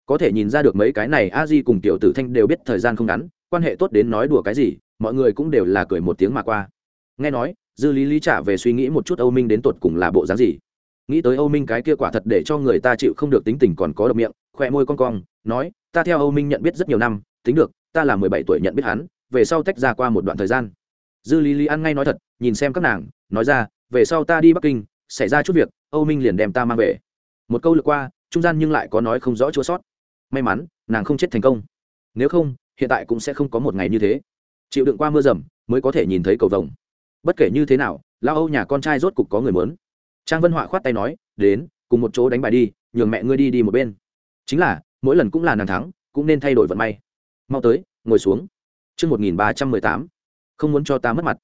có thể nhìn ra được mấy cái này, a di cùng tiểu tử thanh đều biết thời gian không ngắn, quan hệ tốt đến nói đùa cái gì, mọi người cũng đều là cười một tiếng mà qua. Nghe nói, dư lý lý trả về suy nghĩ một chút âu minh đến tột cùng là bộ dáng gì? Nghĩ tới âu minh cái kia quả thật để cho người ta chịu không được tính tình còn có độc miệng, khỏe môi con cong, nói, ta theo âu minh nhận biết rất nhiều năm, tính được, ta là mười bảy tuổi nhận biết hắn, về sau tách ra qua một đoạn thời gian. Dư lý lý ăn ngay nói thật, nhìn xem các nàng, nói ra, về sau ta đi bắc kinh, xảy ra chút việc, âu minh liền đem ta mang về. Một câu lượt qua, trung gian nhưng lại có nói không rõ chua sót. May mắn, nàng không chết thành công. Nếu không, hiện tại cũng sẽ không có một ngày như thế. Chịu đựng qua mưa rầm, mới có thể nhìn thấy cầu vồng. Bất kể như thế nào lao âu nhà con trai rốt cục có người mớn trang vân họa khoát tay nói, đến, cùng một chỗ đánh bài đi, nhường mẹ ngươi đi đi một bên. Chính là, mỗi lần cũng là nàng thắng, cũng nên thay đổi vận may. Mau tới, ngồi xuống. Chương một nghìn ba trăm mười tám. Không muốn cho ta mất mặt.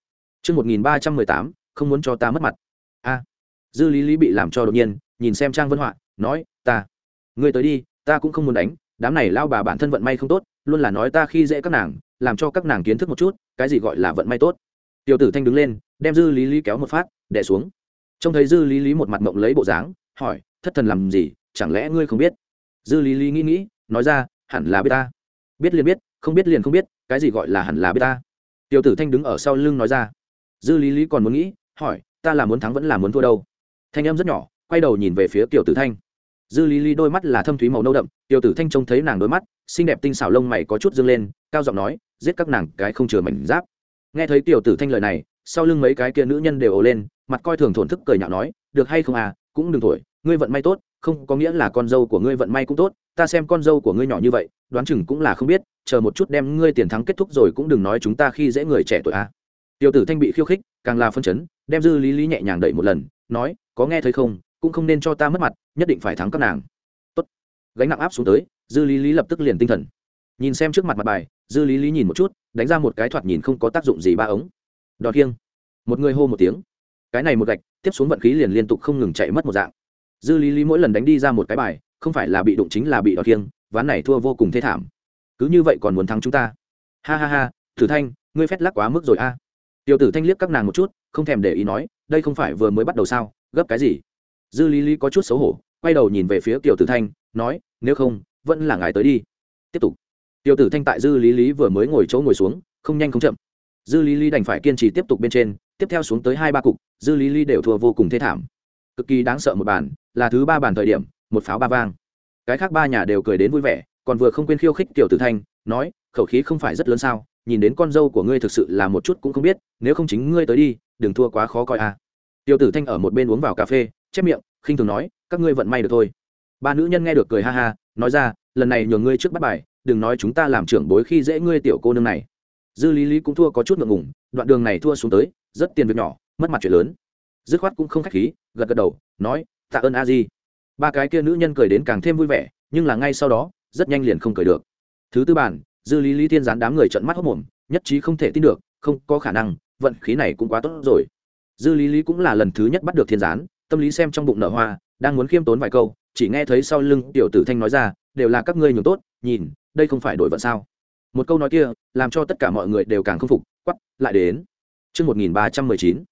Chương một nghìn ba trăm mười tám. Không muốn cho ta mất mặt. A. Dư lý lý bị làm cho đột nhiên, nhìn xem trang vân họa, nói, ta, ngươi tới đi, ta cũng không muốn đánh, đám này lao bà bản thân vận may không tốt, luôn là nói ta khi dễ các nàng, làm cho các nàng kiến thức một chút, cái gì gọi là vận may tốt. Tiểu tử thanh đứng lên, đem dư lý lý kéo một phát đẻ xuống trông thấy dư lý lý một mặt mộng lấy bộ dáng, hỏi, thất thần làm gì? Chẳng lẽ ngươi không biết? Dư lý lý nghĩ nghĩ, nói ra, hẳn là biết ta. Biết liền biết, không biết liền không biết, cái gì gọi là hẳn là biết ta? Tiểu tử thanh đứng ở sau lưng nói ra. Dư lý lý còn muốn nghĩ, hỏi, ta là muốn thắng vẫn là muốn thua đâu? Thanh em rất nhỏ, quay đầu nhìn về phía tiểu tử thanh. Dư lý lý đôi mắt là thâm thúy màu nâu đậm, tiểu tử thanh trông thấy nàng đôi mắt, xinh đẹp tinh xảo lông mày có chút dâng lên, cao giọng nói, giết các nàng cái không chừa mảnh giáp. Nghe thấy tiểu tử thanh lời này sau lưng mấy cái kia nữ nhân đều ồ lên, mặt coi thường thổn thức cười nhạo nói, được hay không à cũng đừng thổi, ngươi vận may tốt, không có nghĩa là con dâu của ngươi vận may cũng tốt, ta xem con dâu của ngươi nhỏ như vậy, đoán chừng cũng là không biết, chờ một chút đem ngươi tiền thắng kết thúc rồi cũng đừng nói chúng ta khi dễ người trẻ tuổi à. tiểu tử thanh bị khiêu khích, càng là phân chấn, đem dư lý lý nhẹ nhàng đẩy một lần, nói, có nghe thấy không, cũng không nên cho ta mất mặt, nhất định phải thắng các nàng. Tốt. Gánh nặng áp xuống tới, dư lý lý lập tức liền tinh thần. Nhìn xem trước mặt mặt bài, dư lý lý nhìn một chút, đánh ra một cái thoạt nhìn không có tác dụng gì ba ống đọt kiêng một người hô một tiếng. Cái này một gạch, tiếp xuống vận khí liền liên tục không ngừng chạy mất một dạng. Dư lý lý mỗi lần đánh đi ra một cái bài, không phải là bị đụng chính là bị đọt kiêng ván này thua vô cùng thê thảm. Cứ như vậy còn muốn thắng chúng ta. Ha ha ha, thử thanh, ngươi phét lắc quá mức rồi a. Tiểu tử thanh liếc các nàng một chút, không thèm để ý nói, đây không phải vừa mới bắt đầu sao, gấp cái gì? Dư lý lý có chút xấu hổ, quay đầu nhìn về phía tiểu tử thanh, nói, nếu không, vẫn là ngài tới đi. Tiếp tục. Tiểu tử thanh tại dư lý lý vừa mới ngồi chỗ ngồi xuống, không nhanh không chậm dư lý lý đành phải kiên trì tiếp tục bên trên, tiếp theo xuống tới hai ba cục, dư lý lý đều thua vô cùng thê thảm. Cực kỳ đáng sợ một bàn, là thứ ba bàn thời điểm, một pháo ba vang. Cái khác ba nhà đều cười đến vui vẻ, còn vừa không quên khiêu khích tiểu tử thanh, nói, khẩu khí không phải rất lớn sao, nhìn đến con dâu của ngươi thực sự là một chút cũng không biết, nếu không chính ngươi tới đi, đừng thua quá khó coi à. Tiểu tử thanh ở một bên uống vào cà phê, chép miệng, khinh thường nói, các ngươi vận may được thôi. Ba nữ nhân nghe được cười ha ha, nói ra, lần này nhường ngươi trước bắt bài, đừng nói chúng ta làm trưởng bối khi dễ ngươi tiểu cô nương này dư lý lý cũng thua có chút ngượng ngùng, đoạn đường này thua xuống tới, rất tiền việc nhỏ, mất mặt chuyện lớn. Dứt khoát cũng không khách khí, gật gật đầu, nói, tạ ơn a di. Ba cái kia nữ nhân cười đến càng thêm vui vẻ, nhưng là ngay sau đó, rất nhanh liền không cười được. Thứ tư bản dư lý lý thiên gián đám người trận mắt hốc mồm, nhất trí không thể tin được, không có khả năng, vận khí này cũng quá tốt rồi. Dư lý lý cũng là lần thứ nhất bắt được thiên gián, tâm lý xem trong bụng nở hoa, đang muốn khiêm tốn vài câu, chỉ nghe thấy sau lưng tiểu tử thanh nói ra, đều là các ngươi nhường tốt, nhìn, đây không phải đổi vận sao? Một câu nói kia làm cho tất cả mọi người đều càng không phục quắp lại đến chương một nghìn ba trăm mười chín,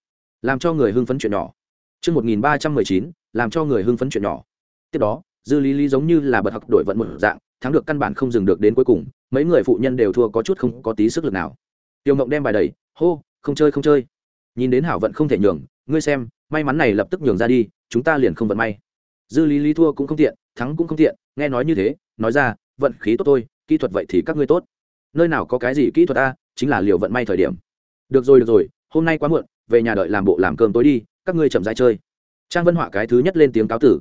làm cho người hưng phấn chuyện nhỏ. Chương một nghìn ba trăm mười chín, làm cho người hưng phấn chuyện nhỏ. Tiếp đó, dư lý lý giống như là bật học đổi vận một dạng, thắng được căn bản không dừng được đến cuối cùng, mấy người phụ nhân đều thua có chút không có tí sức lực nào. Tiêu mộng đem bài đầy, hô, không chơi không chơi. Nhìn đến hảo vận không thể nhường, ngươi xem, may mắn này lập tức nhường ra đi, chúng ta liền không vận may. Dư lý lý thua cũng không tiện, thắng cũng không tiện, nghe nói như thế, nói ra, vận khí tốt tôi, kỹ thuật vậy thì các ngươi tốt. Nơi nào có cái gì kỹ thuật a, chính là liều vận may thời điểm. Được rồi được rồi hôm nay quá muộn về nhà đợi làm bộ làm cơm tối đi các ngươi chậm rãi chơi. Trang vân họa cái thứ nhất lên tiếng cáo tử.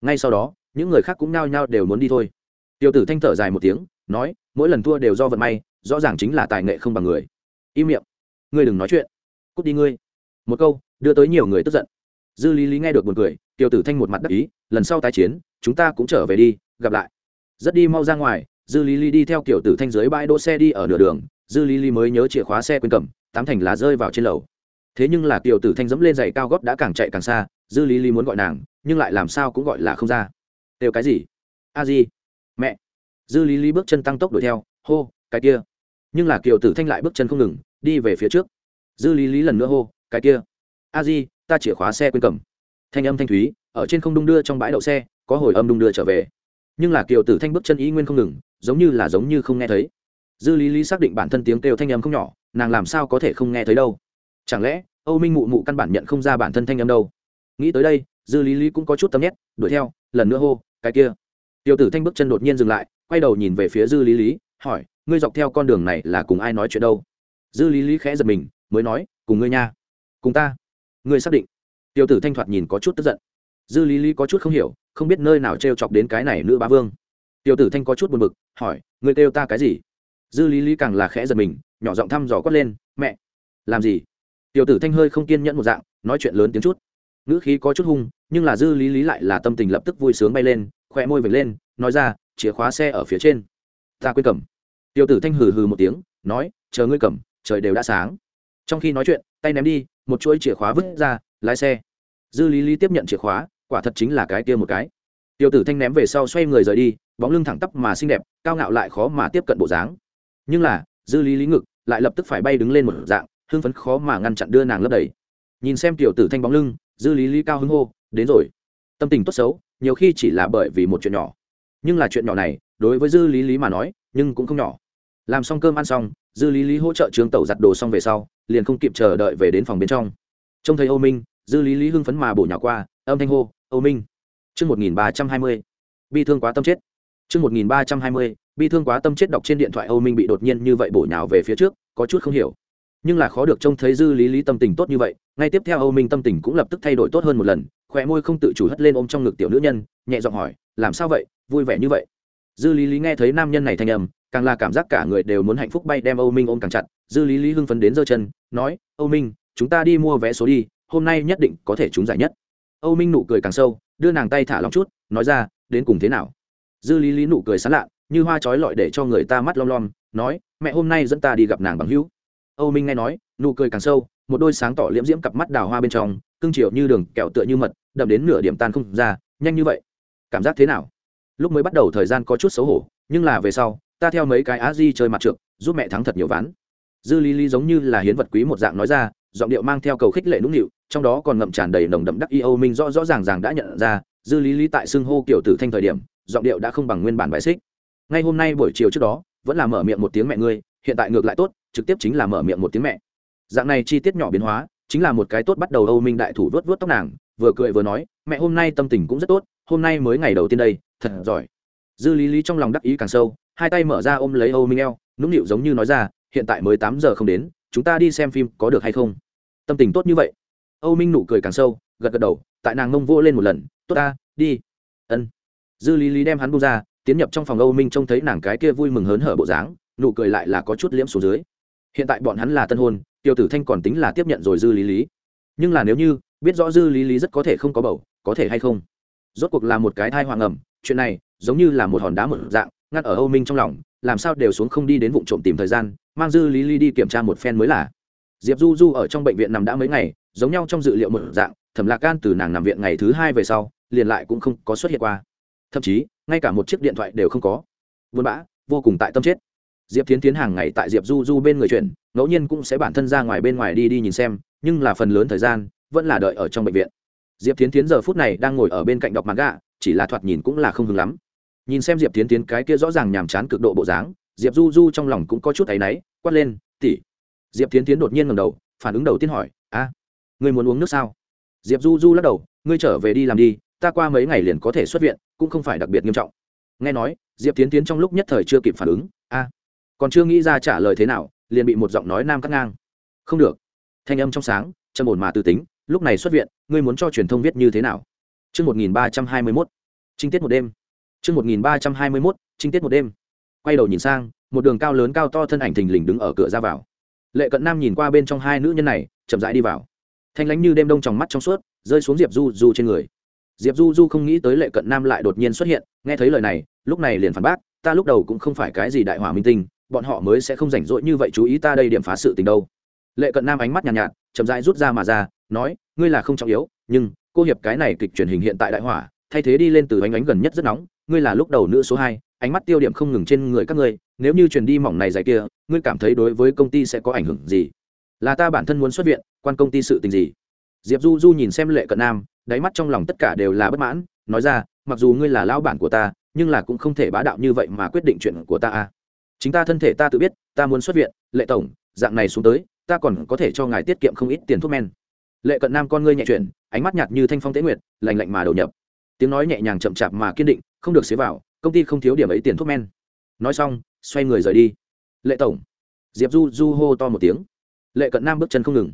Ngay sau đó những người khác cũng nao nhao đều muốn đi thôi. Tiểu tử thanh thở dài một tiếng nói mỗi lần thua đều do vận may rõ ràng chính là tài nghệ không bằng người. Im miệng. Ngươi đừng nói chuyện. Cút đi ngươi. Một câu đưa tới nhiều người tức giận. Dư lý lý nghe được buồn cười tiểu tử thanh một mặt đắc ý lần sau tái chiến chúng ta cũng trở về đi gặp lại. Rất đi mau ra ngoài dư lý lý đi theo kiểu tử thanh dưới bãi đỗ xe đi ở nửa đường, dư lý lý mới nhớ chìa khóa xe quên cầm, tám thành lá rơi vào trên lầu. Thế nhưng là kiểu tử thanh dẫm lên giày cao gót đã càng chạy càng xa, dư lý lý muốn gọi nàng, nhưng lại làm sao cũng gọi là không ra. Đều cái gì? A di. Mẹ. Dư lý lý bước chân tăng tốc đuổi theo, hô, cái kia. Nhưng là kiều tử thanh lại bước chân không ngừng, đi về phía trước. Dư lý lý lần nữa hô, cái kia. A di, ta chìa khóa xe quên cầm. Thanh âm thanh thúy, ở trên không đung đưa trong bãi đậu xe, có hồi âm đung đưa trở về. Nhưng là kiều tử thanh bước chân ý nguyên không ngừng giống như là giống như không nghe thấy. Dư lý lý xác định bản thân tiếng kêu thanh âm không nhỏ, nàng làm sao có thể không nghe thấy đâu? Chẳng lẽ, âu minh mụ mụ căn bản nhận không ra bản thân thanh âm đâu? Nghĩ tới đây, dư lý lý cũng có chút tâm nhét, đuổi theo, lần nữa hô, cái kia. Tiểu tử thanh bước chân đột nhiên dừng lại, quay đầu nhìn về phía dư lý lý, hỏi, ngươi dọc theo con đường này là cùng ai nói chuyện đâu? Dư lý lý khẽ giật mình, mới nói, cùng ngươi nha, cùng ta. Ngươi xác định? Tiểu tử thanh thoạt nhìn có chút tức giận. Dư lý lý có chút không hiểu, không biết nơi nào t r e o chọc đến cái này nữ bá vương tiêu tử thanh có chút buồn bực, hỏi người kêu ta cái gì? Dư lý lý càng là khẽ giật mình nhỏ giọng thăm dò quát lên mẹ làm gì? Tiểu tử thanh hơi không kiên nhẫn một dạng nói chuyện lớn tiếng chút. Ngữ khí có chút hung nhưng là dư lý lý lại là tâm tình lập tức vui sướng bay lên khỏe môi vệt lên nói ra chìa khóa xe ở phía trên. Ta quên cầm. Tiểu tử thanh hừ hừ một tiếng nói chờ ngươi cầm trời đều đã sáng. Trong khi nói chuyện tay ném đi một chuỗi chìa khóa vứt ra lái xe. Dư lý lý tiếp nhận chìa khóa quả thật chính là cái kia một cái. Tiểu tử thanh ném về sau xoay người rời đi bóng lưng thẳng tắp mà xinh đẹp, cao ngạo lại khó mà tiếp cận bộ dáng. Nhưng là, dư lý lý ngực lại lập tức phải bay đứng lên một dạng, hưng phấn khó mà ngăn chặn đưa nàng lấp đầy. Nhìn xem tiểu tử thanh bóng lưng, dư lý lý cao hứng hô, đến rồi. Tâm tình tốt xấu, nhiều khi chỉ là bởi vì một chuyện nhỏ. Nhưng là chuyện nhỏ này, đối với dư lý lý mà nói, nhưng cũng không nhỏ. Làm xong cơm ăn xong, dư lý lý hỗ trợ trương tẩu giặt đồ xong về sau, liền không kịp chờ đợi về đến phòng bên trong. Trông thấy âu minh, dư lý lý hưng phấn mà bổ nhỏ qua, âm thanh hô, âu minh, chương một nghìn ba trăm hai mươi, bi thương quá tâm chết chương một nghìn ba trăm hai mươi, bi thương quá tâm chết đọc trên điện thoại âu minh bị đột nhiên như vậy bổ nhào về phía trước, có chút không hiểu. Nhưng là khó được trông thấy dư lý lý tâm tình tốt như vậy, ngay tiếp theo âu minh tâm tình cũng lập tức thay đổi tốt hơn một lần, khóe môi không tự chủ hất lên ôm trong ngực tiểu nữ nhân, nhẹ giọng hỏi, làm sao vậy? Vui vẻ như vậy? Dư lý lý nghe thấy nam nhân này thanh âm, càng là cảm giác cả người đều muốn hạnh phúc bay đem âu minh ôm càng chặt. Dư lý lý hưng phấn đến giơ chân, nói, âu minh, chúng ta đi mua vé số đi, hôm nay nhất định có thể trúng giải nhất. Âu minh nụ cười càng sâu, đưa nàng tay thả lỏng chút, nói ra, đến cùng thế nào? Dư lý lý nụ cười sán lạ, như hoa trói lọi để cho người ta mắt lom lom, nói, mẹ, hôm nay dẫn ta đi gặp nàng bằng hữu. Âu minh nghe nói, nụ cười càng sâu, một đôi sáng tỏ liễm diễm cặp mắt đào hoa bên trong, cưng chiều như đường, kẹo tựa như mật, đậm đến nửa điểm tan không ra, nhanh như vậy. Cảm giác thế nào? Lúc mới bắt đầu thời gian có chút xấu hổ, nhưng là về sau, ta theo mấy cái á di chơi mặt trượt giúp mẹ thắng thật nhiều ván. Dư lý lý giống như là hiến vật quý một dạng nói ra, giọng điệu mang theo cầu khích lệ nũng nịu, trong đó còn ngậm tràn đầy nồng đậm đắc y âu minh rõ rõ ràng ràng đã nhận ra, dư lý lý tại xưng hô kiểu tử thanh thời điểm giọng điệu đã không bằng nguyên bản bài xích. Ngay hôm nay buổi chiều trước đó, vẫn là mở miệng một tiếng mẹ ngươi, hiện tại ngược lại tốt, trực tiếp chính là mở miệng một tiếng mẹ. Dạng này chi tiết nhỏ biến hóa, chính là một cái tốt bắt đầu âu minh đại thủ vớt vớt tóc nàng, vừa cười vừa nói, mẹ, hôm nay tâm tình cũng rất tốt, hôm nay mới ngày đầu tiên đây, thật giỏi. Dư lý lý trong lòng đắc ý càng sâu, hai tay mở ra ôm lấy âu minh eo, nũng nịu giống như nói ra, hiện tại mới tám giờ không đến, chúng ta đi xem phim có được hay không? Tâm tình tốt như vậy. Âu minh nụ cười càng sâu, gật gật đầu, tại nàng ngông vô lên một lần, tốt ta, đi dư lý lý đem hắn bung ra, tiến nhập trong phòng âu minh trông thấy nàng cái kia vui mừng hớn hở bộ dáng, nụ cười lại là có chút liễm xuống dưới. Hiện tại bọn hắn là tân hôn tiêu tử thanh còn tính là tiếp nhận rồi dư lý lý. Nhưng là nếu như biết rõ dư lý lý rất có thể không có bầu, có thể hay không? Rốt cuộc là một cái thai hoàng ẩm, chuyện này giống như là một hòn đá một dạng, ngắt ở âu minh trong lòng, làm sao đều xuống không đi đến vụ trộm tìm thời gian, mang dư lý lý đi kiểm tra một phen mới là. Diệp du du ở trong bệnh viện nằm đã mấy ngày, giống nhau trong dự liệu một dạng, thẩm lạc gan từ nàng nằm viện ngày thứ hai về sau, liền lại cũng không có xuất hiện qua thậm chí, ngay cả một chiếc điện thoại đều không có. Buồn bã, vô cùng tại tâm chết. Diệp tiến tiến hàng ngày tại diệp du du bên người chuyển ngẫu nhiên cũng sẽ bản thân ra ngoài bên ngoài đi đi nhìn xem, nhưng là phần lớn thời gian, vẫn là đợi ở trong bệnh viện. Diệp tiến tiến giờ phút này đang ngồi ở bên cạnh đọc mặt gạ chỉ là thoạt nhìn cũng là không hứng lắm. Nhìn xem diệp tiến tiến cái kia rõ ràng nhàm chán cực độ bộ dáng, diệp du du trong lòng cũng có chút áy náy, quát lên tỉ diệp tiến tiến đột nhiên ngầm đầu, phản ứng đầu tiên hỏi, a người muốn uống nước sao? Diệp du du lắc đầu, ngươi trở về đi làm đi, ta qua mấy ngày liền có thể xuất viện cũng không phải đặc biệt nghiêm trọng nghe nói diệp tiến tiến trong lúc nhất thời chưa kịp phản ứng a còn chưa nghĩ ra trả lời thế nào liền bị một giọng nói nam cắt ngang không được thanh âm trong sáng trầm ổn mà tư tính lúc này xuất viện ngươi muốn cho truyền thông viết như thế nào Trước 1321, trinh tiết một đêm. Trước 1321, trinh tiết một đêm. Quay đầu nhìn sang, một đường cao lớn cao to thân ảnh thình lình đứng ở cửa ra vào. Lệ Cận Nam nhìn qua bên trong hai nữ nhân này, chậm rãi đi vào. Thanh lãnh như đêm đông trong mắt trong suốt, rơi xuống Diệp Du Du trên người. Diệp Du Du không nghĩ tới Lệ Cận Nam lại đột nhiên xuất hiện, nghe thấy lời này, lúc này liền phản bác, ta lúc đầu cũng không phải cái gì đại hỏa minh tinh, bọn họ mới sẽ không rảnh rỗi như vậy chú ý ta đây điểm phá sự tình đâu. Lệ cận nam ánh mắt nhàn nhạt, nhạt chậm rãi rút ra mà ra nói ngươi là không trọng yếu nhưng cô hiệp cái này kịch truyền hình hiện tại đại hỏa thay thế đi lên từ ánh ánh gần nhất rất nóng ngươi là lúc đầu nữ số hai ánh mắt tiêu điểm không ngừng trên người các ngươi nếu như truyền đi mỏng này dày kia ngươi cảm thấy đối với công ty sẽ có ảnh hưởng gì? Là ta bản thân muốn xuất viện quan công ty sự tình gì? Diệp du du nhìn xem lệ cận nam, đáy mắt trong lòng tất cả đều là bất mãn, nói ra, mặc dù ngươi là lao bản của ta, nhưng là cũng không thể bá đạo như vậy mà quyết định chuyện của ta à? chính ta thân thể ta tự biết, ta muốn xuất viện, lệ tổng, dạng này xuống tới, ta còn có thể cho ngài tiết kiệm không ít tiền thuốc men. Lệ cận nam con ngươi nhẹ chuyển, ánh mắt nhạt như thanh phong tế nguyệt lành lạnh mà đầu nhập. Tiếng nói nhẹ nhàng chậm chạp mà kiên định, không được xế vào, công ty không thiếu điểm ấy tiền thuốc men. Nói xong, xoay người rời đi. Lệ tổng. Diệp du du hô to một tiếng. Lệ cận nam bước chân không ngừng.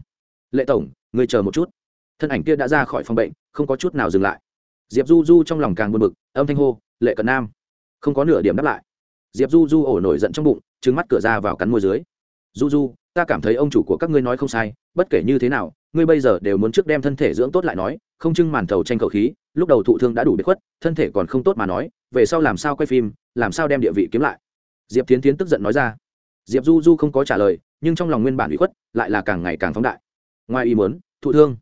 Lệ tổng người chờ một chút thân ảnh kia đã ra khỏi phòng bệnh, không có chút nào dừng lại. Diệp du du trong lòng càng buồn bực, âm thanh hô, lệ cận nam. Không có nửa điểm đáp lại. Diệp du du ổ nổi giận trong bụng trứng mắt cửa ra vào cắn môi dưới. Du du, ta cảm thấy ông chủ của các ngươi nói không sai, bất kể như thế nào, ngươi bây giờ đều muốn trước đem thân thể dưỡng tốt lại nói, không trưng màn thầu tranh khẩu khí, lúc đầu thụ thương đã đủ bị khuất, thân thể còn không tốt mà nói, về sau làm sao quay phim, làm sao đem địa vị kiếm lại? Diệp tiến tiến tức giận nói ra. Diệp du du không có trả lời, nhưng trong lòng nguyên bản bị khuất, lại là càng ngày càng phóng đại. Ngoài ý muốn, thụ thương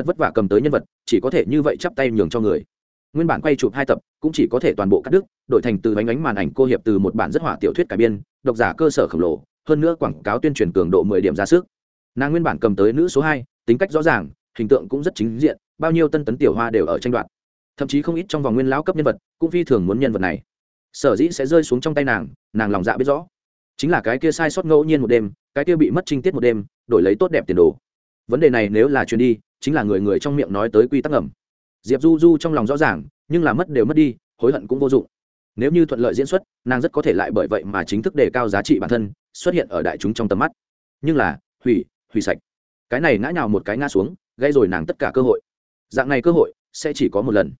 thật vất vả cầm tới nhân vật, chỉ có thể như vậy chắp tay nhường cho người. Nguyên bản quay chụp hai tập, cũng chỉ có thể toàn bộ cắt đứt, đổi thành từ bánh ánh màn ảnh cô hiệp từ một bản rất hỏa tiểu thuyết cải biên, độc giả cơ sở khổng lồ, hơn nữa quảng cáo tuyên truyền cường độ mười điểm ra sức. Nàng nguyên bản cầm tới nữ số hai, tính cách rõ ràng, hình tượng cũng rất chính diện, bao nhiêu tân tấn tiểu hoa đều ở tranh đoạt. Thậm chí không ít trong vòng nguyên lão cấp nhân vật, cũng phi thường muốn nhân vật này. Sở dĩ sẽ rơi xuống trong tay nàng nàng lòng dạ biết rõ. Chính là cái kia sai sót ngẫu nhiên một đêm, cái kia bị mất trinh tiết một đêm, đổi lấy tốt đẹp tiền đồ vấn đề này nếu là truyền đi, chính là người người trong miệng nói tới quy tắc ngầm. Diệp du du trong lòng rõ ràng, nhưng là mất đều mất đi, hối hận cũng vô dụng. Nếu như thuận lợi diễn xuất, nàng rất có thể lại bởi vậy mà chính thức đề cao giá trị bản thân, xuất hiện ở đại chúng trong tầm mắt. Nhưng là, hủy hủy sạch. Cái này ngã nhào một cái ngã xuống, gây rồi nàng tất cả cơ hội. Dạng này cơ hội, sẽ chỉ có một lần.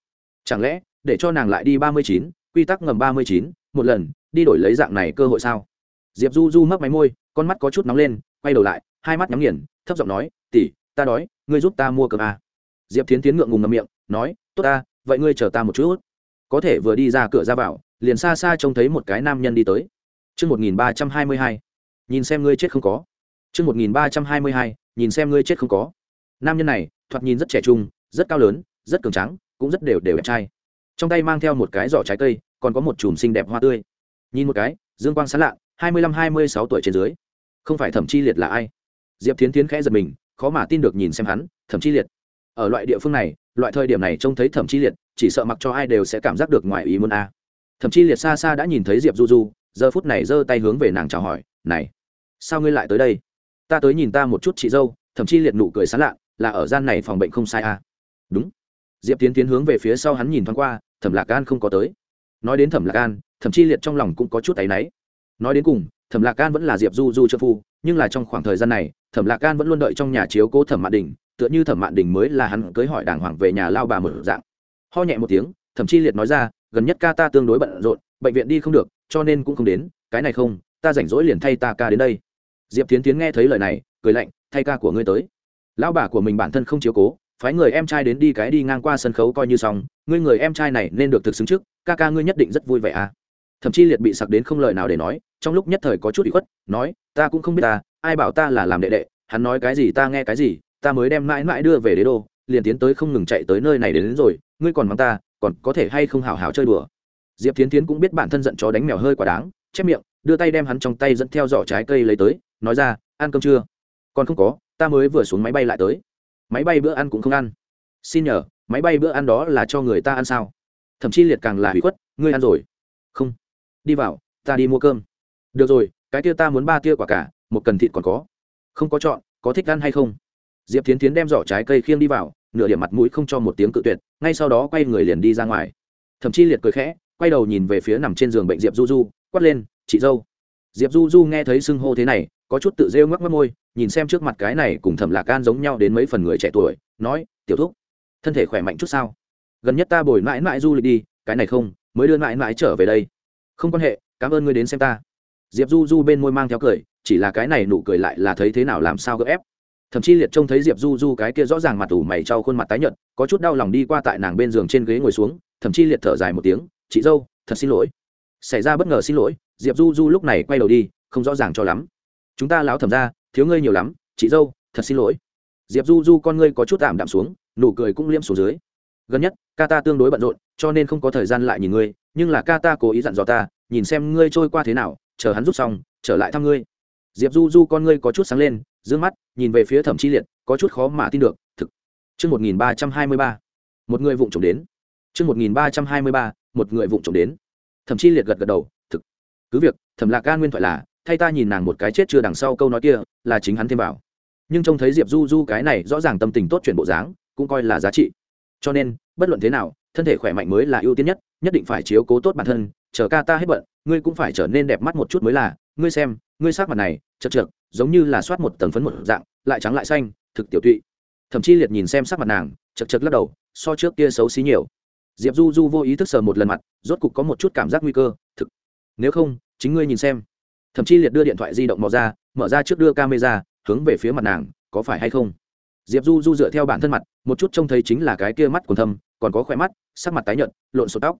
Chẳng lẽ, để cho nàng lại đi ba mươi chín, quy tắc ngầm ba mươi chín, một lần, đi đổi lấy dạng này cơ hội sao? Diệp du du mấp máy môi, con mắt có chút nóng lên, quay đầu lại, hai mắt nhắm nghiền thấp giọng nói tỉ ta đói ngươi giúp ta mua cơm à. diệp tiến tiến ngượng ngùng ngầm miệng nói tốt ta vậy ngươi chờ ta một chút có thể vừa đi ra cửa ra vào liền xa xa trông thấy một cái nam nhân đi tới Trước 1322, nhìn xem ngươi chết không có. Trước 1322, nhìn xem ngươi chết không có. Nam nhân này, thoạt nhìn rất trẻ trung, rất cao lớn, rất cường tráng, cũng rất đều đều đẹp trai. Trong tay mang theo một cái giỏ trái cây, còn có một chùm xinh đẹp hoa tươi. Nhìn một cái, dương quang sáng lạ, 25-26 tuổi trên dưới. Không phải Thẩm Chi Liệt là ai? Diệp Thiến Thiến khẽ giật mình, khó mà tin được nhìn xem hắn, Thẩm Chi Liệt. Ở loại địa phương này, loại thời điểm này trông thấy Thẩm Chi Liệt, chỉ sợ mặc cho ai đều sẽ cảm giác được ngoài ý muốn a. Thẩm Chi Liệt xa xa đã nhìn thấy Diệp Du Du, giờ phút này giơ tay hướng về nàng chào hỏi, "Này, sao ngươi lại tới đây? Ta tới nhìn ta một chút chị dâu. Thậm chí liệt nụ cười sán lạ là ở gian này phòng bệnh không sai à? Đúng. Diệp tiến tiến hướng về phía sau hắn nhìn thoáng qua thẩm lạc an không có tới. Nói đến thẩm lạc an thậm chí liệt trong lòng cũng có chút áy náy. Nói đến cùng thẩm lạc an vẫn là diệp du du trợ phu nhưng là trong khoảng thời gian này thẩm lạc gan vẫn luôn đợi trong nhà chiếu cố thẩm mạn đình, tựa như thẩm mạn đình mới là hắn cưới hỏi đàng hoàng về nhà lao bà một dạng. Ho nhẹ một tiếng, Thẩm Chi liệt nói ra, gần nhất ca ta tương đối bận rộn, bệnh viện đi không được, cho nên cũng không đến, cái này không, ta rảnh rỗi liền thay ta ca đến đây. Diệp tiến tiến nghe thấy lời này, cười lạnh, thay ca của ngươi tới. Lão bà của mình bản thân không chiếu cố, phái người em trai đến đi cái đi ngang qua sân khấu coi như xong, ngươi người em trai này nên được thực xứng trước, ca ca ngươi nhất định rất vui vẻ à. Thậm chí liệt bị sặc đến không lời nào để nói, trong lúc nhất thời có chút bị khuất, nói, ta cũng không biết ta ai bảo ta là làm đệ đệ hắn nói cái gì ta nghe cái gì ta mới đem mãi mãi đưa về đế đô liền tiến tới không ngừng chạy tới nơi này đến, đến rồi ngươi còn mắng ta còn có thể hay không hào hào chơi đùa. Diệp tiến tiến cũng biết bản thân giận chó đánh mèo hơi quá đáng chép miệng đưa tay đem hắn trong tay dẫn theo giỏ trái cây lấy tới nói ra ăn cơm chưa? Còn không có ta mới vừa xuống máy bay lại tới. Máy bay bữa ăn cũng không ăn. Xin nhờ máy bay bữa ăn đó là cho người ta ăn sao? Thậm chí liệt càng là hủy khuất ngươi ăn rồi. Không. Đi vào ta đi mua cơm. Được rồi cái tia ta muốn ba tia quả cả một cần thịt còn có. Không có chọn, có thích ăn hay không? Diệp tiến tiến đem giỏ trái cây khiêng đi vào, nửa điểm mặt mũi không cho một tiếng cự tuyệt, ngay sau đó quay người liền đi ra ngoài. Thậm chí liệt cười khẽ, quay đầu nhìn về phía nằm trên giường bệnh diệp du du, quát lên, chị dâu. Diệp du du nghe thấy sưng hô thế này, có chút tự rêu ngoắc mất môi, nhìn xem trước mặt cái này cùng thẩm lạc gan giống nhau đến mấy phần người trẻ tuổi, nói, tiểu thúc, thân thể khỏe mạnh chút sao? Gần nhất ta bồi mãi mãi du lịch đi, cái này không, mới đưa mãi mãi trở về đây. Không quan hệ, cảm ơn ngươi đến xem ta diệp du du bên môi mang theo cười, chỉ là cái này nụ cười lại là thấy thế nào làm sao gấp ép. Thậm chí liệt trông thấy diệp du du cái kia rõ ràng mặt ủ mày trao khuôn mặt tái nhợt, có chút đau lòng đi qua tại nàng bên giường trên ghế ngồi xuống, thậm chí liệt thở dài một tiếng, chị dâu, thật xin lỗi. Xảy ra bất ngờ xin lỗi, diệp du du lúc này quay đầu đi, không rõ ràng cho lắm. Chúng ta láo thầm ra, thiếu ngươi nhiều lắm, chị dâu, thật xin lỗi. Diệp du du con ngươi có chút tạm đạm xuống, nụ cười cũng liễm xuống dưới. Gần nhất, ca ta tương đối bận rộn, cho nên không có thời gian lại nhìn ngươi, nhưng là ca ta cố ý dặn dò ta nhìn xem ngươi trôi qua thế nào, chờ hắn rút xong, trở lại thăm ngươi. Diệp du du con ngươi có chút sáng lên d mắt, nhìn về phía thẩm chi liệt, có chút khó mà tin được, thực. Chương một nghìn ba trăm hai mươi ba. Một người vụng trộm đến. Chương một nghìn ba trăm hai mươi ba, một người vụng trộm đến. Thẩm chi liệt gật gật đầu, thực. Cứ việc, thẩm lạc ca nguyên thoại là, thay ta nhìn nàng một cái chết chưa đằng sau câu nói kia, là chính hắn thêm vào. Nhưng trông thấy diệp du du cái này rõ ràng tâm tình tốt chuyển bộ dáng, cũng coi là giá trị. Cho nên, bất luận thế nào, thân thể khỏe mạnh mới là ưu tiên nhất nhất định phải chiếu cố tốt bản thân chờ ca ta hết bận, ngươi cũng phải trở nên đẹp mắt một chút mới là. Ngươi xem, ngươi sát mặt này, chật chật giống như là soát một tầng phấn một dạng, lại trắng lại xanh, thực tiểu tụy. Thậm chí liệt nhìn xem sắc mặt nàng, chật chật lắc đầu, so trước kia xấu xí nhiều. Diệp du du vô ý thức sờ một lần mặt, rốt cục có một chút cảm giác nguy cơ, thực. Nếu không, chính ngươi nhìn xem. Thậm chí liệt đưa điện thoại di động mò ra, mở ra trước đưa camera, hướng về phía mặt nàng, có phải hay không? Diệp du du dựa theo bản thân mặt, một chút trông thấy chính là cái kia mắt còn thâm, còn có khỏe mắt, sắc mặt tái nhợt, lộn xộn tóc.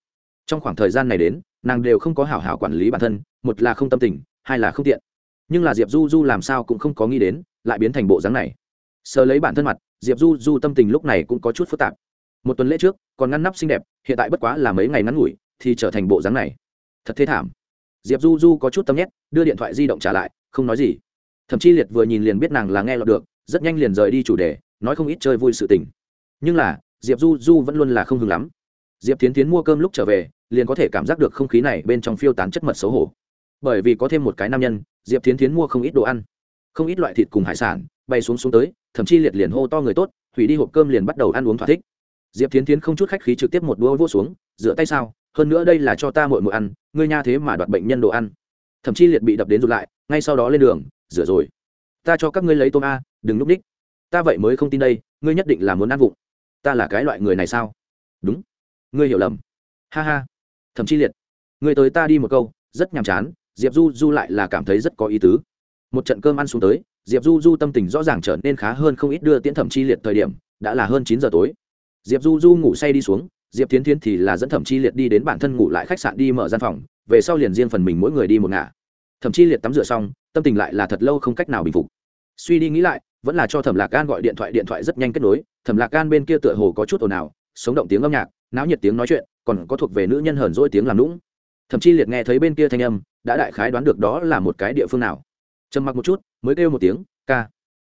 Trong khoảng thời gian này đến nàng đều không có hảo hảo quản lý bản thân, một là không tâm tình, hai là không tiện. Nhưng là diệp du du làm sao cũng không có nghĩ đến, lại biến thành bộ dáng này. Sờ lấy bản thân mặt, diệp du du tâm tình lúc này cũng có chút phức tạp. Một tuần lễ trước, còn ngăn nắp xinh đẹp, hiện tại bất quá là mấy ngày ngắn ngủi, thì trở thành bộ dáng này. Thật thế thảm. Diệp du du có chút tâm nhét, đưa điện thoại di động trả lại, không nói gì. Thậm chí liệt vừa nhìn liền biết nàng là nghe lọt được, rất nhanh liền rời đi chủ đề, nói không ít chơi vui sự tình. Nhưng là, diệp du du vẫn luôn là không hứng lắm. Diệp tiến tiến mua cơm lúc trở về liền có thể cảm giác được không khí này bên trong phiêu tán chất mật xấu hổ. Bởi vì có thêm một cái nam nhân, diệp tiến tiến mua không ít đồ ăn, không ít loại thịt cùng hải sản, bay xuống xuống tới, thậm chí liệt liền hô to người tốt, hủy đi hộp cơm liền bắt đầu ăn uống thỏa thích. Diệp tiến tiến không chút khách khí trực tiếp một đũa vô xuống, rửa tay sao? Hơn nữa đây là cho ta mội mội ăn, ngươi nha thế mà đoạt bệnh nhân đồ ăn. Thậm chí liệt bị đập đến rụt lại, ngay sau đó lên đường, rửa rồi. Ta cho các ngươi lấy tôm a, đừng núp đích ta vậy mới không tin đây, ngươi nhất định là muốn ăn vụng. Ta là cái loại người này sao? Đúng. Ngươi hiểu lầm. Ha ha thậm chí liệt. Người tới ta đi một câu, rất nhàm chán, diệp du du lại là cảm thấy rất có ý tứ. Một trận cơm ăn xuống tới, diệp du du tâm tình rõ ràng trở nên khá hơn không ít đưa tiễn thẩm chi liệt thời điểm, đã là hơn chín giờ tối. Diệp du du ngủ say đi xuống, diệp tiến tiến thì là dẫn thẩm chi liệt đi đến bản thân ngủ lại khách sạn đi mở gian phòng, về sau liền riêng phần mình mỗi người đi một ngả. Thẩm chi liệt tắm rửa xong, tâm tình lại là thật lâu không cách nào bình phục. Suy đi nghĩ lại, vẫn là cho thẩm lạc gan gọi điện thoại điện thoại rất nhanh kết nối, thẩm lạc gan bên kia tựa hồ có chút ồn ào, sống động tiếng âm nhạc, náo nhiệt tiếng nói chuyện còn có thuộc về nữ nhân hờn dỗi tiếng làm lũng thậm chí liệt nghe thấy bên kia thanh âm, đã đại khái đoán được đó là một cái địa phương nào. Trầm mặc một chút, mới kêu một tiếng, ca.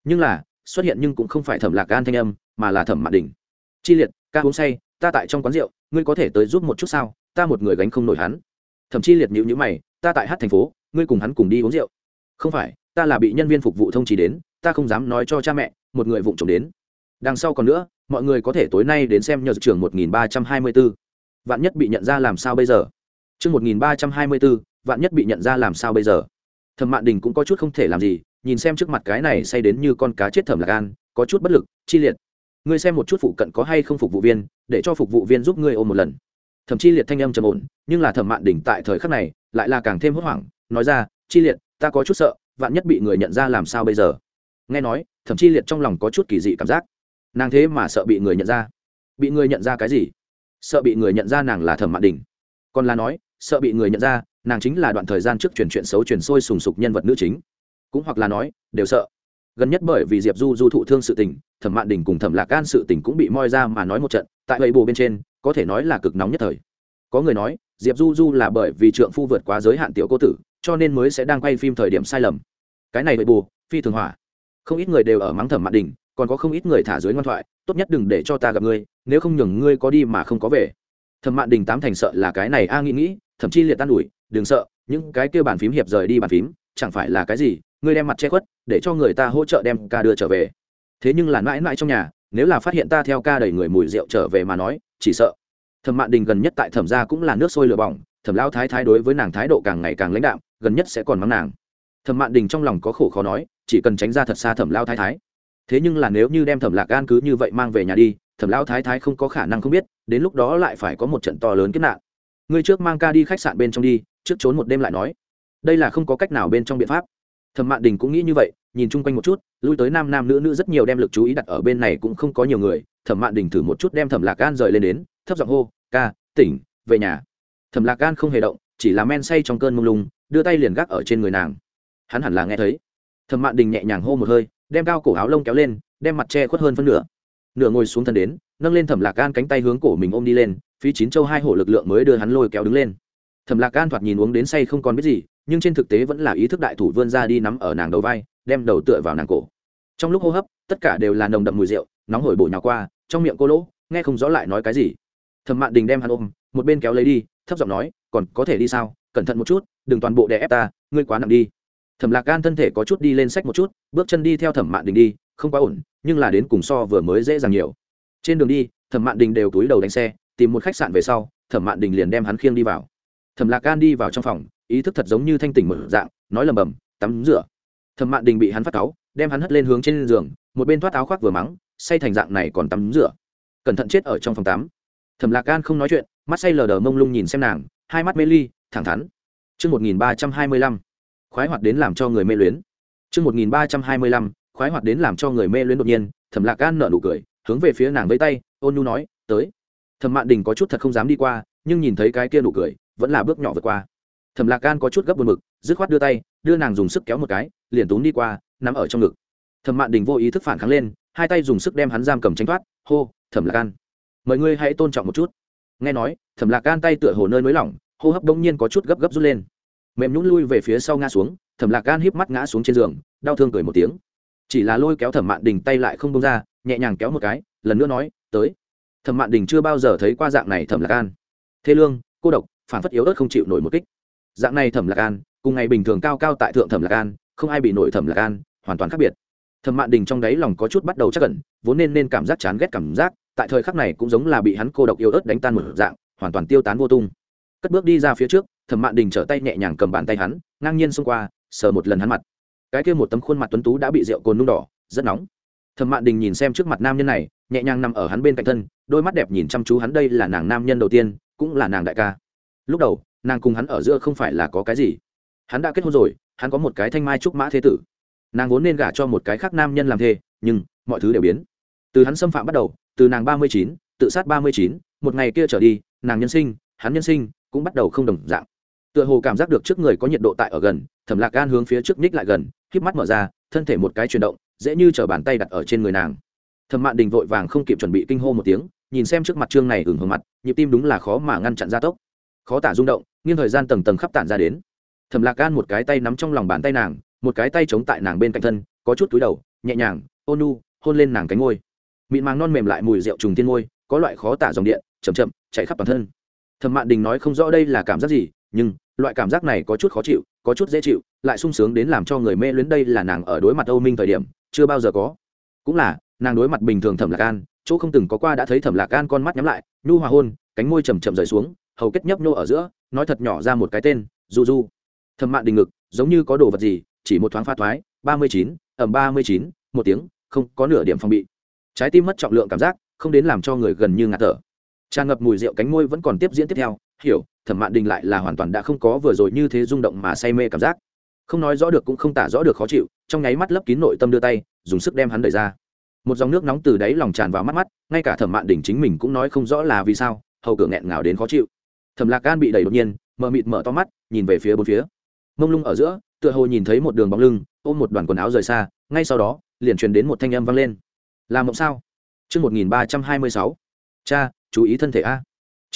Nhưng là, xuất hiện nhưng cũng không phải thẩm lạc gan thanh âm, mà là thẩm mạn đình. Chi liệt, ca uống say, ta tại trong quán rượu, ngươi có thể tới giúp một chút sao? Ta một người gánh không nổi hắn. Thậm chí liệt nhữ nhữ mày, ta tại hát thành phố, ngươi cùng hắn cùng đi uống rượu. Không phải, ta là bị nhân viên phục vụ thông chỉ đến, ta không dám nói cho cha mẹ, một người vụng trộm đến. Đằng sau còn nữa, mọi người có thể tối nay đến xem nhờ trường một nghìn ba trăm hai mươi bốn vạn nhất bị nhận ra làm sao bây giờ? Chương một nghìn ba trăm hai mươi b ố vạn nhất bị nhận ra làm sao bây giờ? Thẩm mạn đình cũng có chút không thể làm gì, nhìn xem trước mặt cái này say đến như con cá chết thẩm lạc an, có chút bất lực, chi liệt. Ngươi xem một chút phụ cận có hay không phục vụ viên, để cho phục vụ viên giúp ngươi ôm một lần. Thậm chi liệt thanh âm trầm ổn, nhưng là thẩm mạn đỉnh tại thời khắc này lại là càng thêm hốt hoảng, nói ra, chi liệt, ta có chút sợ, vạn nhất bị người nhận ra làm sao bây giờ? Nghe nói thậm chi liệt trong lòng có chút kỳ dị cảm giác. Nàng thế mà sợ bị người nhận ra. Bị người nhận ra cái gì? Sợ bị người nhận ra nàng là thẩm mạn đình. Còn là nói, sợ bị người nhận ra, nàng chính là đoạn thời gian trước truyền chuyện xấu truyền sôi sùng sục nhân vật nữ chính. Cũng hoặc là nói, đều sợ. Gần nhất bởi vì diệp du du thụ thương sự tình, thẩm mạn đình cùng thẩm lạc gan sự tình cũng bị moi ra mà nói một trận, tại vậy bồ bên trên, có thể nói là cực nóng nhất thời. Có người nói, diệp du du là bởi vì trượng phu vượt quá giới hạn tiểu cô tử, cho nên mới sẽ đang quay phim thời điểm sai lầm. Cái này vậy bù phi thường hỏa. Không ít người đều ở mắng thẩm mạn đình còn có không ít người thả dưới ngoan thoại, tốt nhất đừng để cho ta gặp ngươi, nếu không nhường ngươi có đi mà không có về. Thẩm mạn đình tám thành sợ là cái này a nghĩ nghĩ, thậm chí liệt tan ủi đừng sợ, những cái kêu bàn phím hiệp rời đi bàn phím, chẳng phải là cái gì, ngươi đem mặt che khuất, để cho người ta hỗ trợ đem ca đưa trở về. Thế nhưng là mãi mãi trong nhà, nếu là phát hiện ta theo ca đẩy người mùi rượu trở về mà nói, chỉ sợ. Thẩm mạn đình gần nhất tại thẩm gia cũng là nước sôi lửa bỏng, thẩm lao thái thái đối với nàng thái độ càng ngày càng lãnh đạm, gần nhất sẽ còn mắng nàng. Thẩm mạn đình trong lòng có khổ khó nói, chỉ cần tránh ra thật xa thẩm lao thái thái thế nhưng là nếu như đem thẩm lạc gan cứ như vậy mang về nhà đi, thẩm lão thái thái không có khả năng không biết, đến lúc đó lại phải có một trận to lớn kết nạn. Ngươi trước mang ca đi khách sạn bên trong đi, trước trốn một đêm lại nói. Đây là không có cách nào bên trong biện pháp. Thẩm mạn đình cũng nghĩ như vậy, nhìn chung quanh một chút, lui tới nam nam nữ nữ rất nhiều đem lực chú ý đặt ở bên này cũng không có nhiều người. Thẩm mạn đình thử một chút đem thẩm lạc gan rời lên đến, thấp giọng hô, ca, tỉnh, về nhà. Thẩm lạc gan không hề động, chỉ là men say trong cơn mông lung, đưa tay liền gác ở trên người nàng. Hắn hẳn là nghe thấy. Thẩm mạn đình nhẹ nhàng hô một hơi đem cao cổ áo lông kéo lên, đem mặt che khuất hơn phân nửa. Nửa ngồi xuống thân đến, nâng lên thẩm lạc gan cánh tay hướng cổ mình ôm đi lên phí chín châu hai hổ lực lượng mới đưa hắn lôi kéo đứng lên. Thẩm lạc gan thoạt nhìn uống đến say không còn biết gì, nhưng trên thực tế vẫn là ý thức đại thủ vươn ra đi nắm ở nàng đầu vai, đem đầu tựa vào nàng cổ. Trong lúc hô hấp, tất cả đều là nồng đậm mùi rượu, nóng hổi bổ nhào qua, trong miệng cô lỗ, nghe không rõ lại nói cái gì. Thẩm mạn đình đem hắn ôm, một bên kéo lấy đi, thấp giọng nói, còn có thể đi sao? Cẩn thận một chút, đừng toàn bộ đè ép ta, ngươi quá nặng đi thẩm lạc gan thân thể có chút đi lên sách một chút bước chân đi theo thẩm mạn đình đi không quá ổn nhưng là đến cùng so vừa mới dễ dàng nhiều. Trên đường đi thẩm mạn đình đều túi đầu đánh xe tìm một khách sạn về sau thẩm mạn đình liền đem hắn khiêng đi vào. Thẩm lạc gan đi vào trong phòng ý thức thật giống như thanh tỉnh mở dạng nói lầm bầm tắm rửa. Thẩm mạn đình bị hắn phát cáu đem hắn hất lên hướng trên giường một bên thoát áo khoác vừa mắng say thành dạng này còn tắm rửa. Cẩn thận chết ở trong phòng tắm. Thẩm lạc gan không nói chuyện mắt say lờ đờ mông lung nhìn xem nàng hai mắt mê ly thẳng thắn. Trước 1325, khoái hoạt đến làm cho người mê luyến. Trước 1325, khoái hoạt đến làm cho người mê luyến đột nhiên, Thẩm Lạc Gan nở nụ cười, hướng về phía nàng vẫy tay, ôn nhu nói, "Tới." Thẩm Mạn Đình có chút thật không dám đi qua, nhưng nhìn thấy cái kia nụ cười, vẫn là bước nhỏ vượt qua. Thẩm Lạc Gan có chút gấp buồn mực, dứt khoát đưa tay, đưa nàng dùng sức kéo một cái, liền túm đi qua, nắm ở trong ngực. Thẩm Mạn Đình vô ý thức phản kháng lên, hai tay dùng sức đem hắn giam cầm tránh thoát, hô, "Thẩm Lạc Gan, mời ngươi hãy tôn trọng một chút." Nghe nói, Thẩm Lạc Gan tay tựa hồ nơi nới lỏng, hô hấp bỗng nhiên có chút gấp gấp rút lên mềm nhún lui về phía sau ngã xuống, thẩm lạc gan híp mắt ngã xuống trên giường, đau thương cười một tiếng. Chỉ là lôi kéo thẩm mạn đình tay lại không bông ra, nhẹ nhàng kéo một cái, lần nữa nói, tới. Thẩm mạn đình chưa bao giờ thấy qua dạng này thẩm lạc gan. Thế lương, cô độc, phản phất yếu ớt không chịu nổi một kích. Dạng này thẩm lạc gan, cùng ngày bình thường cao cao tại thượng thẩm lạc gan, không ai bị nổi thẩm lạc gan, hoàn toàn khác biệt. Thẩm mạn đình trong đáy lòng có chút bắt đầu chắc cẩn vốn nên nên cảm giác chán ghét cảm giác, tại thời khắc này cũng giống là bị hắn cô độc yếu ớt đánh tan một dạng, hoàn toàn tiêu tán vô tung. Cất bước đi ra phía trước thẩm mạn đình trở tay nhẹ nhàng cầm bàn tay hắn, ngang nhiên xông qua, sờ một lần hắn mặt. Cái kia một tấm khuôn mặt tuấn tú đã bị rượu cồn nung đỏ, rất nóng. Thẩm mạn đình nhìn xem trước mặt nam nhân này, nhẹ nhàng nằm ở hắn bên cạnh thân, đôi mắt đẹp nhìn chăm chú hắn, đây là nàng nam nhân đầu tiên, cũng là nàng đại ca. Lúc đầu, nàng cùng hắn ở giữa không phải là có cái gì. Hắn đã kết hôn rồi, hắn có một cái thanh mai trúc mã thế tử. Nàng vốn nên gả cho một cái khác nam nhân làm thê, nhưng, mọi thứ đều biến. Từ hắn xâm phạm bắt đầu, từ nàng ba mươi chín, tự sát ba mươi chín, một ngày kia trở đi, nàng nhân sinh, hắn nhân sinh, cũng bắt đầu không đồng dạng tựa hồ cảm giác được trước người có nhiệt độ tại ở gần, thẩm lạc gan hướng phía trước ních lại gần, híp mắt mở ra, thân thể một cái chuyển động, dễ như chở bàn tay đặt ở trên người nàng. Thẩm mạn đình vội vàng không kịp chuẩn bị kinh hô một tiếng, nhìn xem trước mặt trương này ửng hưởng mặt, nhịp tim đúng là khó mà ngăn chặn gia tốc. Khó tả rung động, nghiêng thời gian tầng tầng khắp tản ra đến. Thẩm lạc gan một cái tay nắm trong lòng bàn tay nàng, một cái tay chống tại nàng bên cạnh thân, có chút túi đầu, nhẹ nhàng, ôn nu, hôn lên nàng cánh ngôi mịn màng non mềm lại mùi rượu trùng thiên ngôi có loại khó tả dòng điện, chậm chậm, chạy khắp toàn thân. Thẩm mạn đình nói không rõ đây là cảm giác gì, nhưng loại cảm giác này có chút khó chịu, có chút dễ chịu, lại sung sướng đến làm cho người mê luyến đây là nàng ở đối mặt âu minh thời điểm, chưa bao giờ có. Cũng là, nàng đối mặt bình thường thẩm lạc an, chỗ không từng có qua đã thấy thẩm lạc an con mắt nhắm lại, nhu hòa hôn, cánh môi chầm chậm rời xuống, hầu kết nhấp nhô ở giữa, nói thật nhỏ ra một cái tên du du thẩm mạn đình ngực, giống như có đồ vật gì, chỉ một thoáng pha thoái, ba mươi chín ẩm ba mươi chín, một tiếng, không có nửa điểm phòng bị. Trái tim mất trọng lượng cảm giác, không đến làm cho người gần như ngạt thở. Tràn ngập mùi rượu cánh môi vẫn còn tiếp diễn tiếp theo hiểu thẩm mạn đình lại là hoàn toàn đã không có vừa rồi như thế rung động mà say mê cảm giác. Không nói rõ được cũng không tả rõ được khó chịu trong nháy mắt lấp kín nội tâm đưa tay dùng sức đem hắn đẩy ra. Một dòng nước nóng từ đáy lòng tràn vào mắt mắt ngay cả thẩm mạn đình chính mình cũng nói không rõ là vì sao hầu cửa nghẹn ngào đến khó chịu. Thẩm lạc gan bị đẩy đột nhiên mờ mịt mở to mắt nhìn về phía bốn phía. Mông lung ở giữa tựa hồ nhìn thấy một đường bóng lưng ôm một đoàn quần áo rời xa ngay sau đó liền truyền đến một thanh âm vang lên. Làm mộng sao? Trưa một nghìn ba trăm hai mươi sáu. Cha, chú ý thân thể A.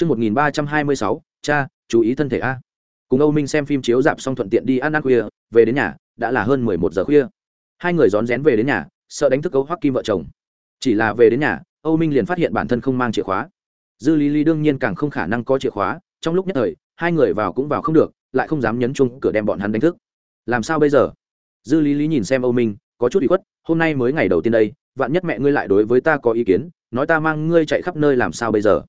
Trước 1326. Cha, chú ý thân thể A. Cùng Âu Minh xem phim chiếu dạp xong thuận tiện đi ăn ăn khuya, về đến nhà, đã là hơn 11 giờ khuya. Hai người rón rén về đến nhà, sợ đánh thức Âu Hoắc Kim vợ chồng. Chỉ là về đến nhà, Âu Minh liền phát hiện bản thân không mang chìa khóa. Dư Lý Lý đương nhiên càng không khả năng có chìa khóa, trong lúc nhất thời, hai người vào cũng vào không được, lại không dám nhấn chung cửa đem bọn hắn đánh thức. Làm sao bây giờ? Dư Lý Lý nhìn xem Âu Minh, có chút ủy khuất, hôm nay mới ngày đầu tiên đây, vạn nhất mẹ ngươi lại đối với ta có ý kiến nói ta mang ngươi chạy khắp nơi làm sao bây giờ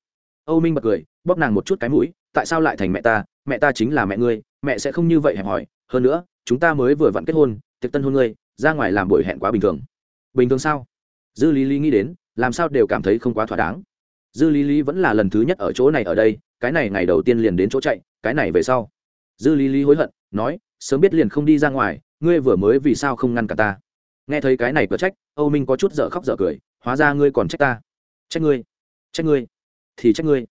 âu minh bật cười, bóp nàng một chút cái mũi, tại sao lại thành mẹ ta? Mẹ ta chính là mẹ ngươi, mẹ sẽ không như vậy hẹp hỏi hơn nữa, chúng ta mới vừa vặn kết hôn, tiệc tân hôn ngươi, ra ngoài làm buổi hẹn quá bình thường. Bình thường sao? Dư lý lý nghĩ đến, làm sao đều cảm thấy không quá thỏa đáng. Dư lý lý vẫn là lần thứ nhất ở chỗ này ở đây, cái này ngày đầu tiên liền đến chỗ chạy, cái này về sau. Dư lý lý hối hận, nói, sớm biết liền không đi ra ngoài, ngươi vừa mới vì sao không ngăn cả ta? Nghe thấy cái này có trách, âu minh có chút dở khóc dở cười, hóa ra ngươi còn trách ta. Trách ngươi trách ngươi thì trách ngươi.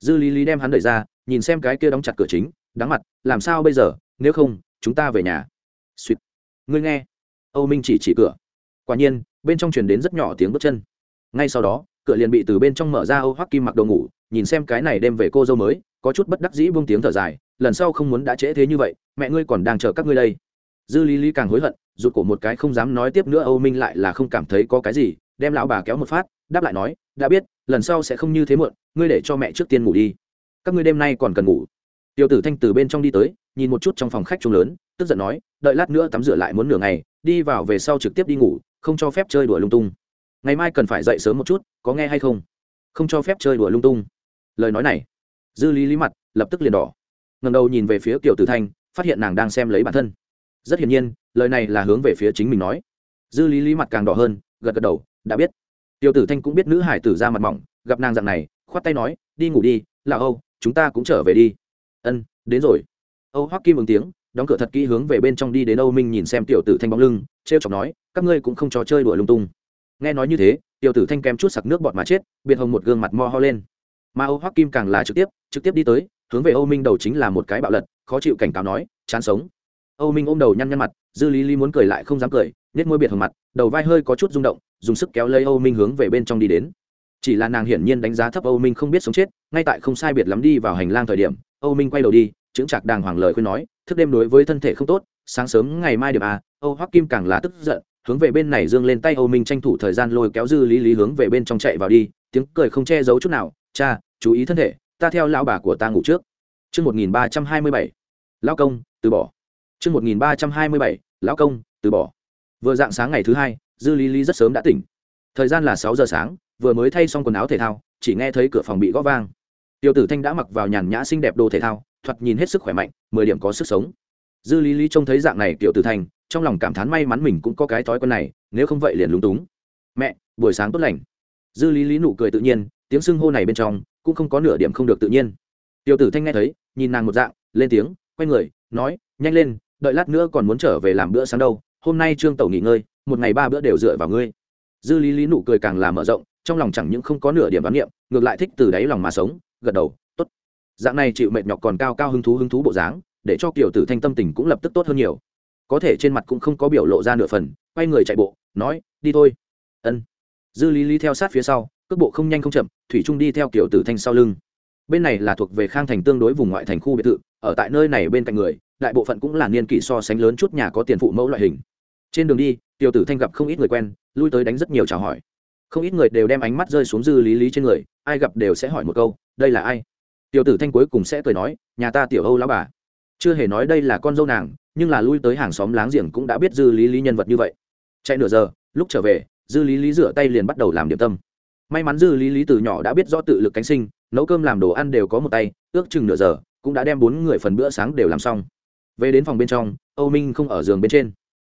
Dư lý lý đem hắn đẩy ra, nhìn xem cái kia đóng chặt cửa chính đáng mặt, làm sao bây giờ, nếu không, chúng ta về nhà. Suýt ngươi nghe. Âu minh chỉ chỉ cửa. Quả nhiên, bên trong truyền đến rất nhỏ tiếng bước chân. Ngay sau đó, cửa liền bị từ bên trong mở ra âu hoắc kim mặc đồ ngủ, nhìn xem cái này đem về cô dâu mới, có chút bất đắc dĩ buông tiếng thở dài, lần sau không muốn đã trễ thế như vậy, mẹ ngươi còn đang chờ các ngươi đây. Dư lý lý càng hối hận, rụt cổ một cái không dám nói tiếp nữa, âu minh lại là không cảm thấy có cái gì, đem lão bà kéo một phát, đáp lại nói đã biết, lần sau sẽ không như thế muộn, ngươi để cho mẹ trước tiên ngủ đi. Các ngươi đêm nay còn cần ngủ. Tiểu tử thanh từ bên trong đi tới, nhìn một chút trong phòng khách trông lớn, tức giận nói, đợi lát nữa tắm rửa lại muốn nửa ngày, đi vào về sau trực tiếp đi ngủ, không cho phép chơi đùa lung tung. Ngày mai cần phải dậy sớm một chút, có nghe hay không? Không cho phép chơi đùa lung tung. Lời nói này, dư lý lý mặt, lập tức liền đỏ. Ngầm đầu nhìn về phía tiểu tử thanh, phát hiện nàng đang xem lấy bản thân. Rất hiển nhiên, lời này là hướng về phía chính mình nói. Dư lý lý mặt càng đỏ hơn, gật gật đầu, đã biết tiểu tử thanh cũng biết nữ hải tử ra mặt mỏng, gặp nàng dạng này, khoát tay nói, đi ngủ đi là âu, chúng ta cũng trở về đi. Ân, đến rồi. Âu hoắc kim ứng tiếng, đóng cửa thật kỹ hướng về bên trong đi đến âu minh nhìn xem tiểu tử thanh bóng lưng t r e o chọc nói, các ngươi cũng không cho chơi đùa lung tung. Nghe nói như thế, tiểu tử thanh kém chút sặc nước bọt mà chết, biệt hồng một gương mặt mo ho lên. Mà âu hoắc kim càng là trực tiếp trực tiếp đi tới, hướng về âu minh đầu chính là một cái bạo lật, khó chịu cảnh cáo nói, chán sống âu minh ôm đầu nhăn nhăn mặt dư lý lý muốn cười lại không dám cười nhét môi biệt hầm mặt đầu vai hơi có chút rung động dùng sức kéo lấy âu minh hướng về bên trong đi đến. Chỉ là nàng hiển nhiên đánh giá thấp âu minh không biết sống chết ngay tại không sai biệt lắm đi vào hành lang thời điểm âu minh quay đầu đi chững chạc đàng hoàng lời khuyên nói thức đêm đối với thân thể không tốt sáng sớm ngày mai điểm à âu hoắc kim càng là tức giận hướng về bên này dương lên tay âu minh tranh thủ thời gian lôi kéo dư lý lý hướng về bên trong chạy vào đi tiếng cười không che giấu chút nào cha chú ý thân thể ta theo lão bà của ta ngủ trước. Chương 1327, lão công, từ bỏ. Trước 1327, lão công, từ bỏ. Vừa dạng sáng ngày thứ hai, Dư Lý Lý rất sớm đã tỉnh. Thời gian là sáu giờ sáng, vừa mới thay xong quần áo thể thao, chỉ nghe thấy cửa phòng bị gõ vang. Tiêu Tử Thanh đã mặc vào nhàn nhã xinh đẹp đồ thể thao, thoạt nhìn hết sức khỏe mạnh, mười điểm có sức sống. Dư Lý Lý trông thấy dạng này Tiểu Tử Thanh, trong lòng cảm thán may mắn mình cũng có cái thói quen này, nếu không vậy liền lúng túng. "Mẹ, buổi sáng tốt lành." Dư Lý Lý nụ cười tự nhiên, tiếng sưng hô này bên trong cũng không có nửa điểm không được tự nhiên. Tiêu Tử Thanh nghe thấy, nhìn nàng một dạng, lên tiếng, quay người, nói, "Nhanh lên, đợi lát nữa còn muốn trở về làm bữa sáng đâu, hôm nay trương tẩu nghỉ ngơi, một ngày ba bữa đều dựa vào ngươi. Dư lý lý nụ cười càng làm mở rộng, trong lòng chẳng những không có nửa điểm bán niệm, ngược lại thích từ đáy lòng mà sống, gật đầu t ố t dạng này chịu mệt nhọc còn cao cao hứng thú hứng thú bộ dáng, để cho kiểu tử thanh tâm tình cũng lập tức tốt hơn nhiều. Có thể trên mặt cũng không có biểu lộ ra nửa phần, quay người chạy bộ, nói, đi thôi. Ân. Dư lý lý theo sát phía sau, cước bộ không nhanh không chậm, thủy trung đi theo kiểu tử thanh sau lưng. Bên này là thuộc về khang thành tương đối vùng ngoại thành khu biệt thự ở tại nơi này bên cạnh người, đại bộ phận cũng là niên kỷ so sánh lớn chút nhà có tiền phụ mẫu loại hình. Trên đường đi tiểu tử thanh gặp không ít người quen, lui tới đánh rất nhiều chào hỏi. Không ít người đều đem ánh mắt rơi xuống dư lý lý trên người, ai gặp đều sẽ hỏi một câu, đây là ai? Tiểu tử thanh cuối cùng sẽ cười nói, nhà ta tiểu âu lão bà. Chưa hề nói đây là con dâu nàng, nhưng là lui tới hàng xóm láng giềng cũng đã biết dư lý lý nhân vật như vậy. Chạy nửa giờ, lúc trở về, dư lý lý rửa tay liền bắt đầu làm điểm tâm. May mắn dư lý lý từ nhỏ đã biết rõ tự lực cánh sinh, nấu cơm làm đồ ăn đều có một tay, ước chừng nửa giờ cũng đã đem bốn người phần bữa sáng đều làm xong. Về đến phòng bên trong, âu minh không ở giường bên trên.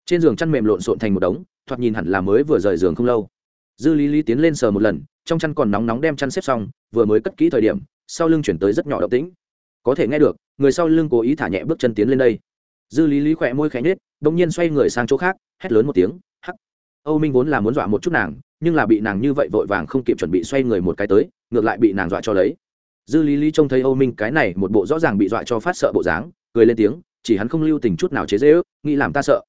Trên giường chăn mềm lộn xộn thành một đống, thoạt nhìn hẳn là mới vừa rời giường không lâu. Dư lý lý tiến lên sờ một lần, trong chăn còn nóng nóng đem chăn xếp xong, vừa mới cất kỹ thời điểm, sau lưng chuyển tới rất nhỏ động tĩnh. Có thể nghe được, người sau lưng cố ý thả nhẹ bước chân tiến lên đây. Dư lý lý khỏe môi khẽ nhết bỗng nhiên xoay người sang chỗ khác, hét lớn một tiếng, hắc! Âu minh vốn là muốn dọa một chút nàng, nhưng là bị nàng như vậy vội vàng không kịp chuẩn bị xoay người một cái tới, ngược lại bị nàng dọa cho lấy dư lý lý trông thấy âu minh cái này một bộ rõ ràng bị dọa cho phát sợ bộ dáng, cười lên tiếng, chỉ hắn không lưu tình chút nào chế dễ ước nghĩ làm ta sợ.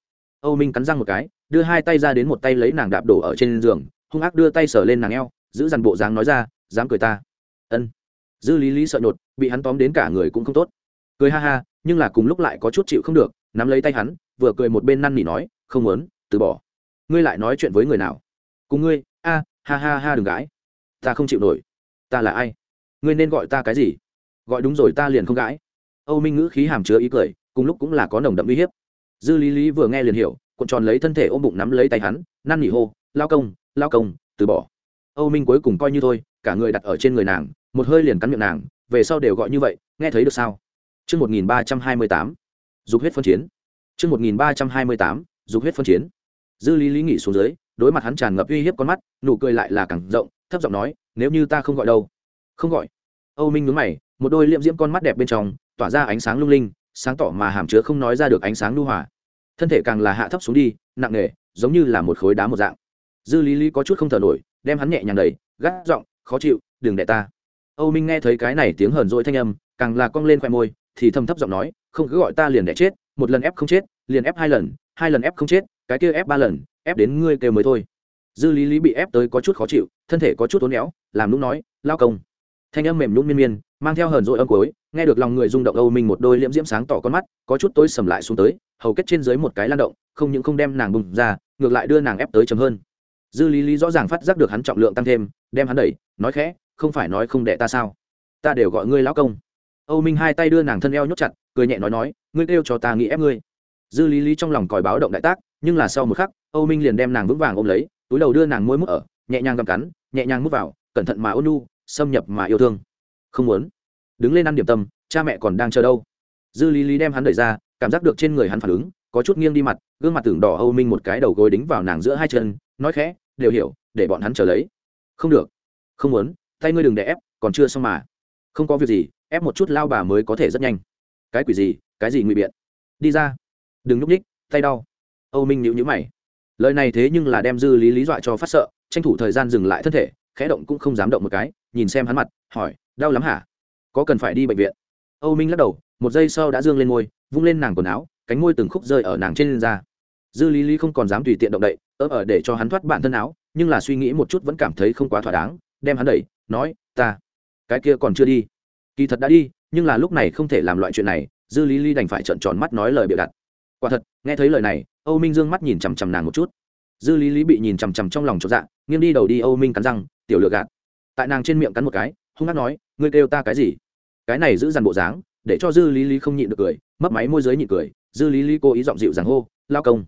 Âu minh cắn răng một cái, đưa hai tay ra đến một tay lấy nàng đạp đổ ở trên giường, hung ác đưa tay sờ lên nàng eo, giữ dằn bộ dáng nói ra, dám cười ta. Ân. Dư lý lý sợ nhột, bị hắn tóm đến cả người cũng không tốt. Cười ha ha, nhưng là cùng lúc lại có chút chịu không được, nắm lấy tay hắn, vừa cười một bên năn nỉ nói, không muốn, từ bỏ. Ngươi lại nói chuyện với người nào? Cùng ngươi, a, ha ha ha đừng gãi ta không chịu nổi. Ta là ai? Ngươi nên gọi ta cái gì gọi đúng rồi ta liền không gãi âu minh ngữ khí hàm chứa ý cười cùng lúc cũng là có nồng đậm uy hiếp dư lý lý vừa nghe liền hiểu cuộn tròn lấy thân thể ôm bụng nắm lấy tay hắn năn nỉ hô lao công lao công từ bỏ âu minh cuối cùng coi như thôi cả người đặt ở trên người nàng một hơi liền cắn miệng nàng về sau đều gọi như vậy nghe thấy được sao Trước 1328, dục huyết phân chiến. Trước 1328, dục huyết phân chiến. Dư Lý Lý nghỉ xuống dưới, đối mặt hắn tràn ngập uy hiếp con mắt, nụ cười lại là càng rộng, thấp giọng nói, nếu như ta không gọi đâu. Không gọi. Âu Minh nhướng mày, một đôi liệm diễm con mắt đẹp bên trong, tỏa ra ánh sáng lung linh, sáng tỏ mà hàm chứa không nói ra được ánh sáng lưu hòa. Thân thể càng là hạ thấp xuống đi, nặng nề, giống như là một khối đá một dạng. Dư Lý Lý có chút không thở nổi, đem hắn nhẹ nhàng đẩy, gắt giọng, khó chịu, đừng đè ta. Âu Minh nghe thấy cái này tiếng hờn dỗi thanh âm, càng là cong lên khoe môi, thì thầm thấp giọng nói, không cứ gọi ta liền đẻ chết, một lần ép không chết, liền ép hai lần, hai lần ép không chết, cái kia ép ba lần, ép đến ngươi kêu mới thôi. Dư Lý Lý bị ép tới có chút khó chịu, thân thể có chút tốn éo, làm nũng nói, lao công. Thanh âm mềm nhún miên miên, mang theo hờn dỗi âm cuối, nghe được lòng người rung động Âu Minh một đôi liễm diễm sáng tỏ con mắt, có chút tối sầm lại xuống tới, hầu kết trên dưới một cái lan động, không những không đem nàng bùng ra, ngược lại đưa nàng ép tới chấm hơn. Dư Lý Lý rõ ràng phát giác được hắn trọng lượng tăng thêm, đem hắn đẩy, nói khẽ, không phải nói không đẻ ta sao? Ta đều gọi ngươi lão công âu minh hai tay đưa nàng thân eo nhốt chặt cười nhẹ nói nói ngươi kêu cho ta nghĩ ép ngươi dư lý lý trong lòng còi báo động đại tác nhưng là sau một khắc âu minh liền đem nàng vững vàng ôm lấy túi đầu đưa nàng môi mút ở nhẹ nhàng găm cắn nhẹ nhàng mút vào cẩn thận mà ôn nu xâm nhập mà yêu thương. Không muốn. Đứng lên ăn điểm tâm, cha mẹ còn đang chờ đâu. Dư lý lý đem hắn đẩy ra, cảm giác được trên người hắn phản ứng, có chút nghiêng đi mặt, gương mặt tưởng đỏ âu minh một cái đầu gối đính vào nàng giữa hai chân, nói khẽ, đều hiểu, để bọn hắn chờ lấy. Không được. Không muốn, tay ngươi đừng để ép, còn chưa xong mà. Không có việc gì, ép một chút lao bà mới có thể rất nhanh. Cái quỷ gì, cái gì ngụy biện? Đi ra. Đừng nhúc ních tay đau. Âu minh nhịu nhữ mày. Lời này thế nhưng là đem dư lý lý dọa cho phát sợ, tranh thủ thời gian dừng lại thân thể, khẽ động cũng không dám động một cái nhìn xem hắn mặt, hỏi, đau lắm hả? Có cần phải đi bệnh viện? Âu minh lắc đầu, một giây sau đã dương lên môi, vung lên nàng quần áo, cánh môi từng khúc rơi ở nàng trên da. Dư lý lý không còn dám tùy tiện động đậy, ớ ở để cho hắn thoát bản thân áo, nhưng là suy nghĩ một chút vẫn cảm thấy không quá thỏa đáng, đem hắn đẩy, nói, ta, cái kia còn chưa đi. Kỳ thật đã đi, nhưng là lúc này không thể làm loại chuyện này. Dư lý lý đành phải trợn tròn mắt nói lời bịa đặt quả thật, nghe thấy lời này, âu minh dương mắt nhìn chằm chằm nàng một chút. Dư lý lý bị nhìn chằm chằm trong lòng chột dạ nghiêng đi đầu đi âu minh cắn răng, tiểu lựa gạt tại nàng trên miệng cắn một cái, hung hát nói, ngươi kêu ta cái gì? Cái này giữ dằn bộ dáng, để cho dư lý lý không nhịn được cười, mấp máy môi giới nhịn cười, dư lý lý cố ý giọng dịu dàng hô, lao công.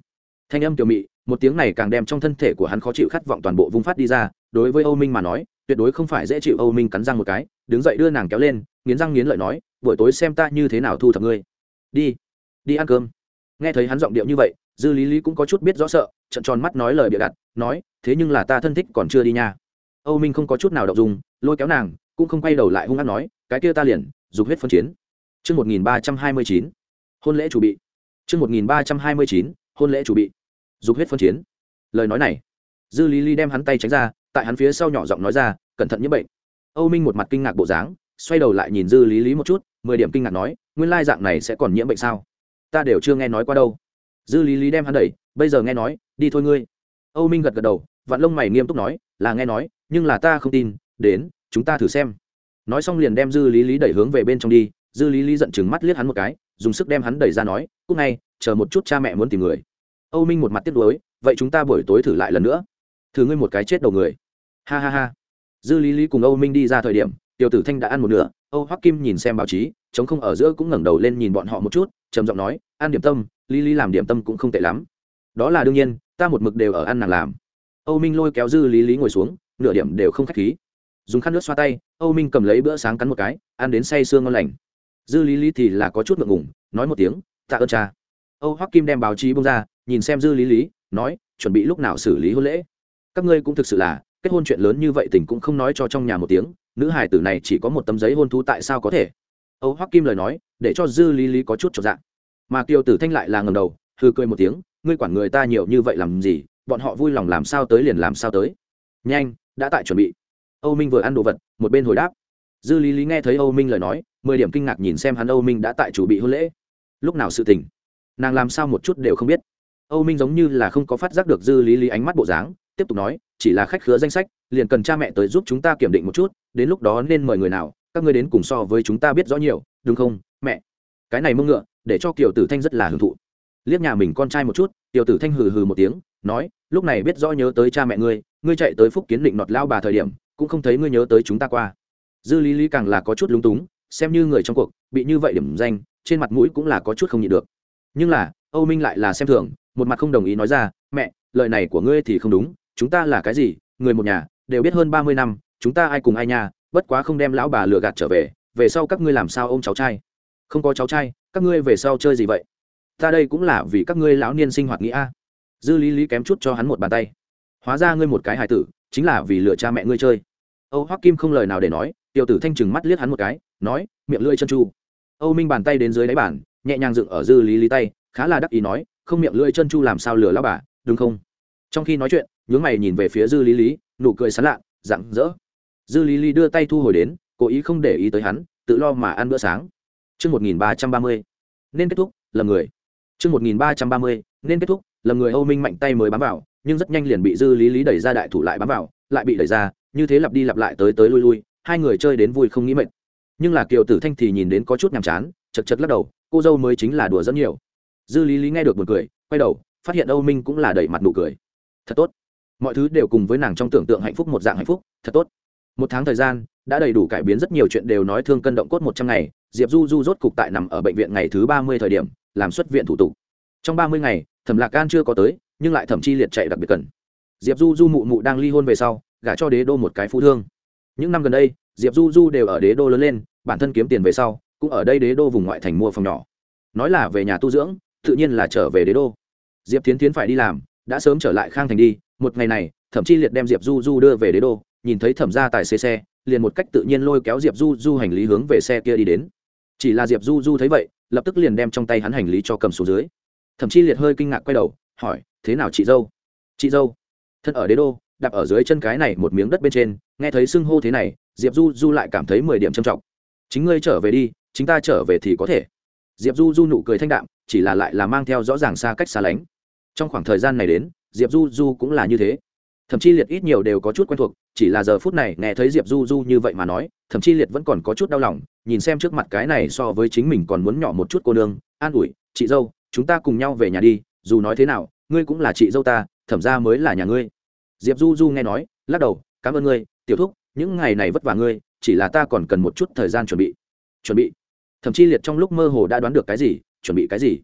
Thanh âm kiểu mị, một tiếng này càng đem trong thân thể của hắn khó chịu khát vọng toàn bộ vung phát đi ra, đối với âu minh mà nói, tuyệt đối không phải dễ chịu âu minh cắn răng một cái, đứng dậy đưa nàng kéo lên, nghiến răng nghiến lợi nói, buổi tối xem ta như thế nào thu thập ngươi. Đi đi ăn cơm. Nghe thấy hắn giọng điệu như vậy, dư lý lý cũng có chút biết rõ sợ trận tròn mắt nói lời bịa đặt, nói, thế nhưng là ta thân thích còn chưa đi nha âu minh không có chút nào động dùng lôi kéo nàng cũng không quay đầu lại hung hát nói cái kia ta liền dục huyết phân chiến Trước 1329, hôn lễ chủ bị. Trước 1329, hôn lễ chủ bị. Dục huyết phân chiến. Lời nói này, Dư Lý Lý đem hắn tay tránh ra, tại hắn phía sau nhỏ giọng nói ra, cẩn thận như bệnh. Âu Minh một mặt kinh ngạc bộ dáng, xoay đầu lại nhìn Dư Lý Lý một chút, mười điểm kinh ngạc nói, nguyên lai dạng này sẽ còn nhiễm bệnh sao? Ta đều chưa nghe nói qua đâu. Dư Lý Lý đem hắn đẩy, bây giờ nghe nói, đi thôi ngươi. Âu Minh gật gật đầu, vạn lông mày nghiêm túc nói, là nghe nói, nhưng là ta không tin, đến, chúng ta thử xem. Nói xong liền đem Dư Lý Lý đẩy hướng về bên trong đi, Dư Lý Lý giận chừng mắt liếc hắn một cái, dùng sức đem hắn đẩy ra nói, "Cúc ngay, chờ một chút cha mẹ muốn tìm người." Âu Minh một mặt tiếc nuối, "Vậy chúng ta buổi tối thử lại lần nữa." Thử ngươi một cái chết đầu người. Ha ha ha. Dư Lý Lý cùng Âu Minh đi ra thời điểm, Tiểu Tử Thanh đã ăn một nửa, Âu Hoắc Kim nhìn xem báo chí, chống không ở giữa cũng ngẩng đầu lên nhìn bọn họ một chút, trầm giọng nói, "Ăn điểm tâm, Lý Lý làm điểm tâm cũng không tệ lắm." Đó là đương nhiên, ta một mực đều ở ăn nàng làm. Âu Minh lôi kéo Dư Lý Lý ngồi xuống, nửa điểm đều không khách khí. Dùng khăn nước xoa tay, Âu Minh cầm lấy bữa sáng cắn một cái, ăn đến say sương ngon lành. Dư Lý Lý thì là có chút ngượng ngùng, nói một tiếng, "Tạ ơn cha." Âu Hoắc Kim đem báo chí bung ra, nhìn xem Dư Lý Lý, nói, "Chuẩn bị lúc nào xử lý hôn lễ?" Các ngươi cũng thực sự là, kết hôn chuyện lớn như vậy tình cũng không nói cho trong nhà một tiếng, nữ hài tử này chỉ có một tấm giấy hôn thú tại sao có thể âu hoắc kim lời nói để cho dư lý lý có chút trọn dạng mà kiều tử thanh lại là ngầm đầu hư cười một tiếng ngươi quản người ta nhiều như vậy làm gì bọn họ vui lòng làm sao tới liền làm sao tới. Nhanh, đã tại chuẩn bị. Âu minh vừa ăn đồ vật, một bên hồi đáp. Dư lý lý nghe thấy âu minh lời nói, mười điểm kinh ngạc nhìn xem hắn âu minh đã tại chủ bị hôn lễ. Lúc nào sự tình? Nàng làm sao một chút đều không biết. Âu minh giống như là không có phát giác được dư lý lý ánh mắt bộ dáng, tiếp tục nói, chỉ là khách khứa danh sách, liền cần cha mẹ tới giúp chúng ta kiểm định một chút, đến lúc đó nên mời người nào, các ngươi đến cùng so với chúng ta biết rõ nhiều, đúng không, mẹ? Cái này mông ngựa, để cho kiều tử thanh rất là hưởng thụ. Liếc nhà mình con trai một chút, kiều tử thanh hừ hừ một tiếng nói, lúc này biết rõ nhớ tới cha mẹ ngươi ngươi chạy tới phúc kiến định nọt lao bà thời điểm, cũng không thấy ngươi nhớ tới chúng ta qua. Dư lý lý càng là có chút lúng túng, xem như người trong cuộc, bị như vậy điểm danh, trên mặt mũi cũng là có chút không nhịn được. Nhưng là, âu minh lại là xem thường, một mặt không đồng ý nói ra, mẹ, lời này của ngươi thì không đúng, chúng ta là cái gì, người một nhà, đều biết hơn ba mươi năm, chúng ta ai cùng ai nha bất quá không đem lão bà lừa gạt trở về về sau các ngươi làm sao ôm cháu trai? Không có cháu trai, các ngươi về sau chơi gì vậy? Ta đây cũng là vì các ngươi lão niên sinh hoạt nghĩ a dư lý lý kém chút cho hắn một bàn tay. Hóa ra ngươi một cái hài tử, chính là vì lựa cha mẹ ngươi chơi. Âu hoắc kim không lời nào để nói, tiểu tử thanh trừng mắt liếc hắn một cái, nói, miệng lưỡi chân chu âu minh bàn tay đến dưới đáy bàn, nhẹ nhàng dựng ở dư lý lý tay, khá là đắc ý nói, không miệng lưỡi chân chu làm sao lừa lão bà, đúng không? Trong khi nói chuyện, nhướng mày nhìn về phía dư lý lý, nụ cười sán lạ, rạng rỡ. Dư lý lý đưa tay thu hồi đến, cố ý không để ý tới hắn, tự lo mà ăn bữa sáng. Chương một nghìn ba trăm ba mươi, nên kết thúc, là người. Chương một nghìn ba trăm ba mươi, nên kết thúc lầm người âu minh mạnh tay mới bám vào, nhưng rất nhanh liền bị dư lý lý đẩy ra đại thủ lại bám vào, lại bị đẩy ra, như thế lặp đi lặp lại tới tới lui lui, hai người chơi đến vui không nghĩ mệt. Nhưng là kiều tử thanh thì nhìn đến có chút nhàm chán, chật chật lắc đầu, cô dâu mới chính là đùa rất nhiều. Dư lý lý nghe được một cười, quay đầu, phát hiện âu minh cũng là đẩy mặt nụ cười. Thật tốt. Mọi thứ đều cùng với nàng trong tưởng tượng hạnh phúc một dạng hạnh phúc, thật tốt. Một tháng thời gian, đã đầy đủ cải biến rất nhiều chuyện đều nói thương cân động cốt một trăm ngày, diệp du du rốt cục tại nằm ở bệnh viện ngày thứ ba mươi thời điểm, làm xuất viện thủ tục trong ba mươi ngày, thẩm lạc gan chưa có tới, nhưng lại thẩm chi liệt chạy đặc biệt cần. Diệp du du mụ mụ đang ly hôn về sau, gả cho đế đô một cái phú thương. Những năm gần đây, diệp du du đều ở đế đô lớn lên, bản thân kiếm tiền về sau, cũng ở đây đế đô vùng ngoại thành mua phòng nhỏ. Nói là về nhà tu dưỡng, tự nhiên là trở về đế đô. Diệp tiến tiến phải đi làm, đã sớm trở lại khang thành đi, một ngày này thẩm chi liệt đem diệp du du đưa về đế đô, nhìn thấy thẩm ra tài xế xe, liền một cách tự nhiên lôi kéo diệp du du hành lý hướng về xe kia đi đến. Chỉ là diệp du du thấy vậy, lập tức liền đem trong tay hắn hành lý cho cầm xuống dưới thậm chí liệt hơi kinh ngạc quay đầu, hỏi, thế nào chị dâu? Chị dâu? Thân ở đế đô, đạp ở dưới chân cái này một miếng đất bên trên, nghe thấy xưng hô thế này, diệp du du lại cảm thấy mười điểm trầm trọng. Chính ngươi trở về đi, chính ta trở về thì có thể. Diệp du du nụ cười thanh đạm, chỉ là lại là mang theo rõ ràng xa cách xa lánh. Trong khoảng thời gian này đến, diệp du du cũng là như thế. Thậm chí liệt ít nhiều đều có chút quen thuộc, chỉ là giờ phút này nghe thấy diệp du du như vậy mà nói, thậm chí liệt vẫn còn có chút đau lòng, nhìn xem trước mặt cái này so với chính mình còn muốn nhỏ một chút cô nương. An ủi, chị dâu chúng ta cùng nhau về nhà đi, dù nói thế nào, ngươi cũng là chị dâu ta, thẩm ra mới là nhà ngươi. Diệp du du nghe nói, lắc đầu, cảm ơn ngươi, tiểu thúc, những ngày này vất vả ngươi, chỉ là ta còn cần một chút thời gian chuẩn bị. Chuẩn bị? Thậm chí liệt trong lúc mơ hồ đã đoán được cái gì, chuẩn bị cái gì?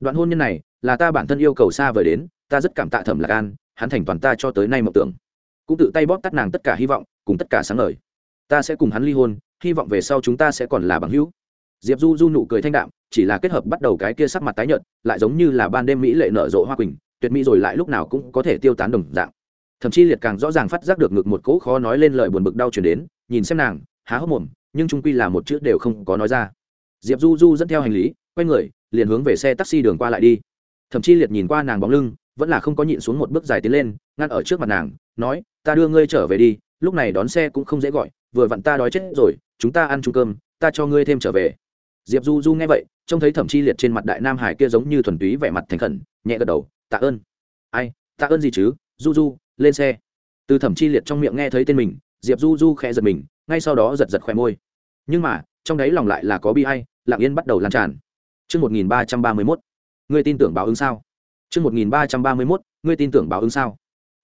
Đoạn hôn nhân này, là ta bản thân yêu cầu xa vời đến, ta rất cảm tạ thẩm lạc an, hắn thành toàn ta cho tới nay mộng tưởng. Cũng tự tay bóp tắt nàng tất cả hy vọng, cùng tất cả sáng lời ta sẽ cùng hắn ly hôn, hy vọng về sau chúng ta sẽ còn là bằng hữu diệp du du nụ cười thanh đạm, chỉ là kết hợp bắt đầu cái kia sắc mặt tái nhợt, lại giống như là ban đêm mỹ lệ nở rộ hoa quỳnh, tuyệt mỹ rồi lại lúc nào cũng có thể tiêu tán đồng dạng. Thậm chí liệt càng rõ ràng phát giác được ngực một cỗ khó nói lên lời buồn bực đau chuyển đến, nhìn xem nàng, há hốc mồm, nhưng trung quy là một chữ đều không có nói ra. Diệp du du dẫn theo hành lý, quay người, liền hướng về xe taxi đường qua lại đi. Thậm chí liệt nhìn qua nàng bóng lưng, vẫn là không có nhịn xuống một bước dài tiến lên, ngăn ở trước mặt nàng, nói, ta đưa ngươi trở về đi, lúc này đón xe cũng không dễ gọi, vừa vặn ta đói chết rồi, chúng ta ăn chung cơm, ta cho ngươi thêm trở về diệp du du nghe vậy trông thấy thẩm chi liệt trên mặt đại nam hải kia giống như thuần túy vẻ mặt thành khẩn nhẹ gật đầu tạ ơn ai tạ ơn gì chứ du du lên xe từ thẩm chi liệt trong miệng nghe thấy tên mình diệp du du khẽ giật mình ngay sau đó giật giật khỏe môi nhưng mà trong đấy lòng lại là có bi hay lặng yên bắt đầu lan tràn Trước 1331, ngươi tin tưởng báo ứng sao? Trước 1331, ngươi tin tưởng báo ứng sao?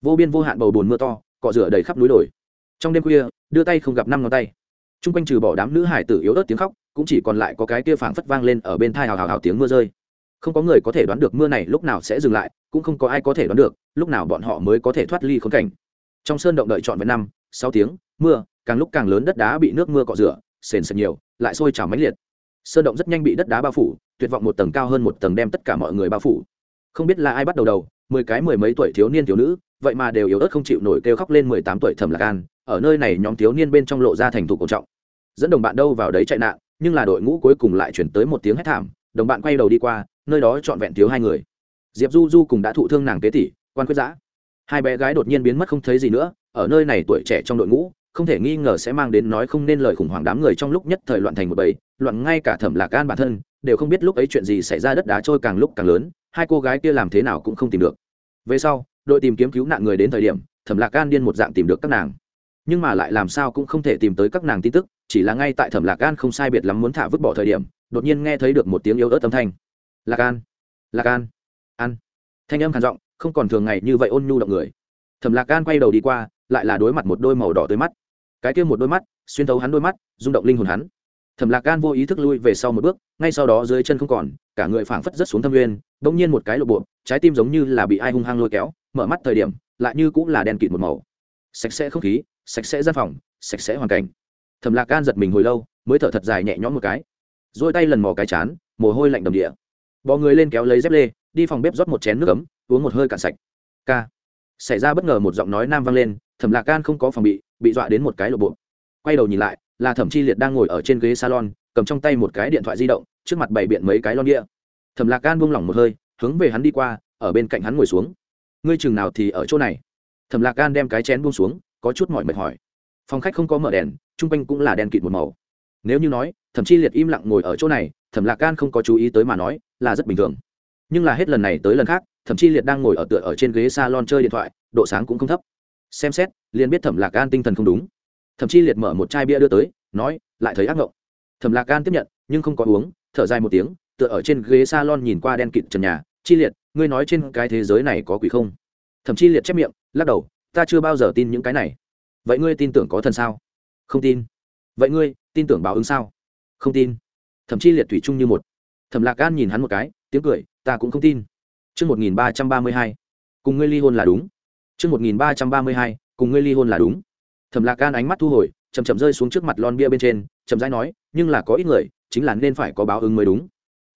Vô biên vô hạn bầu buồn mưa to, cọ rửa đầy khắp núi đồi. Trong đêm khuya, đưa tay không gặp năm ngón tay. Trung quanh trừ bỏ đám nữ hải tử yếu ớt tiếng khóc, cũng chỉ còn lại có cái kia phảng phất vang lên ở bên thai hào hào hào tiếng mưa rơi. Không có người có thể đoán được mưa này lúc nào sẽ dừng lại, cũng không có ai có thể đoán được lúc nào bọn họ mới có thể thoát ly khốn cảnh. Trong sơn động đợi trọn vẹn năm, sáu tiếng, mưa, càng lúc càng lớn đất đá bị nước mưa cọ rửa, sền sệt nhiều, lại sôi trào mãnh liệt. Sơn động rất nhanh bị đất đá bao phủ, tuyệt vọng một tầng cao hơn một tầng đem tất cả mọi người bao phủ không biết là ai bắt đầu đầu mười cái mười mấy tuổi thiếu niên thiếu nữ vậy mà đều yếu ớt không chịu nổi kêu khóc lên mười tám tuổi thầm lạc an ở nơi này nhóm thiếu niên bên trong lộ ra thành thủ cổ trọng dẫn đồng bạn đâu vào đấy chạy nạn nhưng là đội ngũ cuối cùng lại chuyển tới một tiếng hét thảm, đồng bạn quay đầu đi qua, nơi đó trọn vẹn thiếu hai người. Diệp du du cùng đã thụ thương nàng kế tỷ, quan quyết giã. Hai bé gái đột nhiên biến mất không thấy gì nữa, ở nơi này tuổi trẻ trong đội ngũ, không thể nghi ngờ sẽ mang đến nói không nên lời khủng hoảng đám người trong lúc nhất thời loạn thành một bầy, loạn ngay cả thẩm lạc an bản thân, đều không biết lúc ấy chuyện gì xảy ra đất đá trôi càng lúc càng lớn, hai cô gái kia làm thế nào cũng không tìm được. Về sau, đội tìm kiếm cứu nạn người đến thời điểm, thẩm lạc gan điên một dạng tìm được các nàng. Nhưng mà lại làm sao cũng không thể tìm tới các nàng tin tức chỉ là ngay tại thẩm lạc gan không sai biệt lắm muốn thả vứt bỏ thời điểm, đột nhiên nghe thấy được một tiếng yếu ớt âm thanh. Lạc gan lạc gan ăn thanh âm khản giọng, không còn thường ngày như vậy ôn nhu động người. Thẩm lạc gan quay đầu đi qua, lại là đối mặt một đôi màu đỏ tới mắt. Cái kia một đôi mắt, xuyên thấu hắn đôi mắt, rung động linh hồn hắn. Thẩm lạc gan vô ý thức lui về sau một bước, ngay sau đó dưới chân không còn, cả người phảng phất rất xuống thâm nguyên đ ỗ n g nhiên một cái lộ bộ, trái tim giống như là bị ai hung hăng lôi kéo, mở mắt thời điểm, lại như cũng là đen kịt một màu. Sạch sẽ không khí, sạch sẽ gian phòng, sạch sẽ hoàn cảnh thẩm lạc gan giật mình hồi lâu, mới thở thật dài nhẹ nhõm một cái. Rồi tay lần mò cái chán, mồ hôi lạnh đầm địa bò người lên kéo lấy dép lê, đi phòng bếp rót một chén nước ấm, uống một hơi cạn sạch. K xảy ra bất ngờ một giọng nói nam vang lên, thẩm lạc gan không có phòng bị bị dọa đến một cái lộ bộ. Quay đầu nhìn lại, là thẩm chi liệt đang ngồi ở trên ghế salon, cầm trong tay một cái điện thoại di động, trước mặt bày biện mấy cái lon đĩa. Thẩm lạc gan buông lỏng một hơi, hướng về hắn đi qua, ở bên cạnh hắn ngồi xuống. Ngươi chừng nào thì ở chỗ này? Thẩm lạc gan đem cái chén buông xuống, có chút mỏi mệt hỏi. Phòng khách không có mở đèn chung quanh cũng là đen kịt một màu. Nếu như nói, thẩm chi liệt im lặng ngồi ở chỗ này, thẩm lạc Can không có chú ý tới mà nói, là rất bình thường. Nhưng là hết lần này tới lần khác, thẩm chi liệt đang ngồi ở tựa ở trên ghế salon chơi điện thoại, độ sáng cũng không thấp. Xem xét, liền biết thẩm lạc Can tinh thần không đúng. Thậm chí liệt mở một chai bia đưa tới, nói, lại thấy ác ngộng. Thẩm lạc Can tiếp nhận, nhưng không có uống, thở dài một tiếng, tựa ở trên ghế s a lon nhìn qua đen kịt trần nhà, chi liệt, ngươi nói trên cái thế giới này có quỷ không? Thậm chí liệt chép miệng, lắc đầu, ta chưa bao giờ tin những cái này. Vậy ngươi tin tưởng có thần sao? Không tin. Vậy ngươi, tin tưởng báo ứng sao? Không tin. Thậm chí liệt thủy chung như một. Thẩm lạc gan nhìn hắn một cái, tiếng cười, ta cũng không tin. Trương một nghìn ba trăm ba mươi hai. Cùng ngươi ly hôn là đúng. trương một nghìn ba trăm ba mươi hai, cùng ngươi ly hôn là đúng. Thẩm lạc gan ánh mắt thu hồi chầm chậm rơi xuống trước mặt lon bia bên trên, chậm rãi nói, nhưng là có ít người, chính là nên phải có báo ứng mới đúng.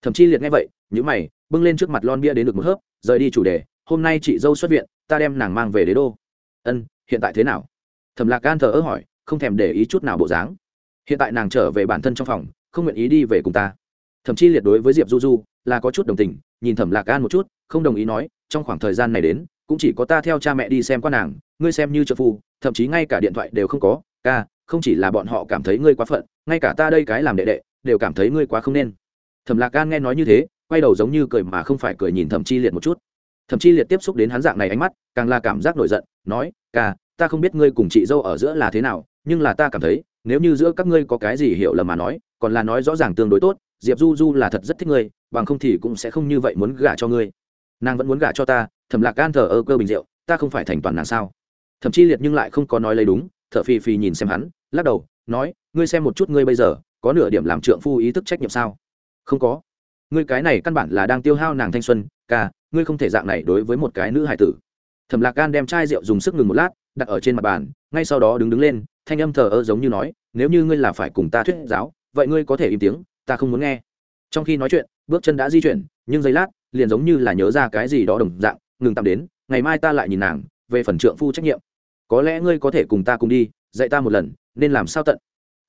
Thậm chí liệt nghe vậy những mày, bưng lên trước mặt lon bia đến được một hớp, rời đi chủ đề, hôm nay chị dâu xuất viện, ta đem nàng mang về đế đô. Ân, hiện tại thế nào? Thẩm lạc gan thờ ớ hỏi không thèm để ý chút nào bộ dáng. Hiện tại nàng trở về bản thân trong phòng, không nguyện ý đi về cùng ta. Thậm chí liệt đối với diệp du du, là có chút đồng tình, nhìn thẩm lạc gan một chút, không đồng ý nói, trong khoảng thời gian này đến, cũng chỉ có ta theo cha mẹ đi xem qua nàng, ngươi xem như trợ phu, thậm chí ngay cả điện thoại đều không có, ca, không chỉ là bọn họ cảm thấy ngươi quá phận, ngay cả ta đây cái làm đệ đệ, đều cảm thấy ngươi quá không nên. Thẩm lạc gan nghe nói như thế, quay đầu giống như cười mà không phải cười nhìn thẩm chi liệt một chút. Thẩm chi liệt tiếp xúc đến hắn dạng này ánh mắt, càng là cảm giác nổi giận, nói, ca, ta không biết ngươi cùng chị dâu ở giữa là thế nào nhưng là ta cảm thấy, nếu như giữa các ngươi có cái gì hiểu lầm mà nói, còn là nói rõ ràng tương đối tốt, diệp du du là thật rất thích ngươi, bằng không thì cũng sẽ không như vậy muốn gả cho ngươi. Nàng vẫn muốn gả cho ta, thẩm lạc gan thờ ơ cơ bình rượu, ta không phải thành toàn nàng sao? Thậm chí liệt nhưng lại không có nói lấy đúng thợ phì phì nhìn xem hắn, lắc đầu, nói, ngươi xem một chút ngươi bây giờ, có nửa điểm làm trượng phu ý thức trách nhiệm sao? Không có. Ngươi cái này căn bản là đang tiêu hao nàng thanh xuân, ca, ngươi không thể dạng này đối với một cái nữ hải tử. Thẩm lạc gan đem chai rượu dùng sức ngừng một lát, đặt ở trên mặt bàn, ngay sau đó đứng đứng lên thanh âm thờ ơ giống như nói, nếu như ngươi là phải cùng ta thuyết giáo, vậy ngươi có thể im tiếng, ta không muốn nghe. Trong khi nói chuyện, bước chân đã di chuyển, nhưng giây lát, liền giống như là nhớ ra cái gì đó đồng dạng, ngừng tạm đến, ngày mai ta lại nhìn nàng, về phần trượng phu trách nhiệm. Có lẽ ngươi có thể cùng ta cùng đi, dạy ta một lần, nên làm sao tận?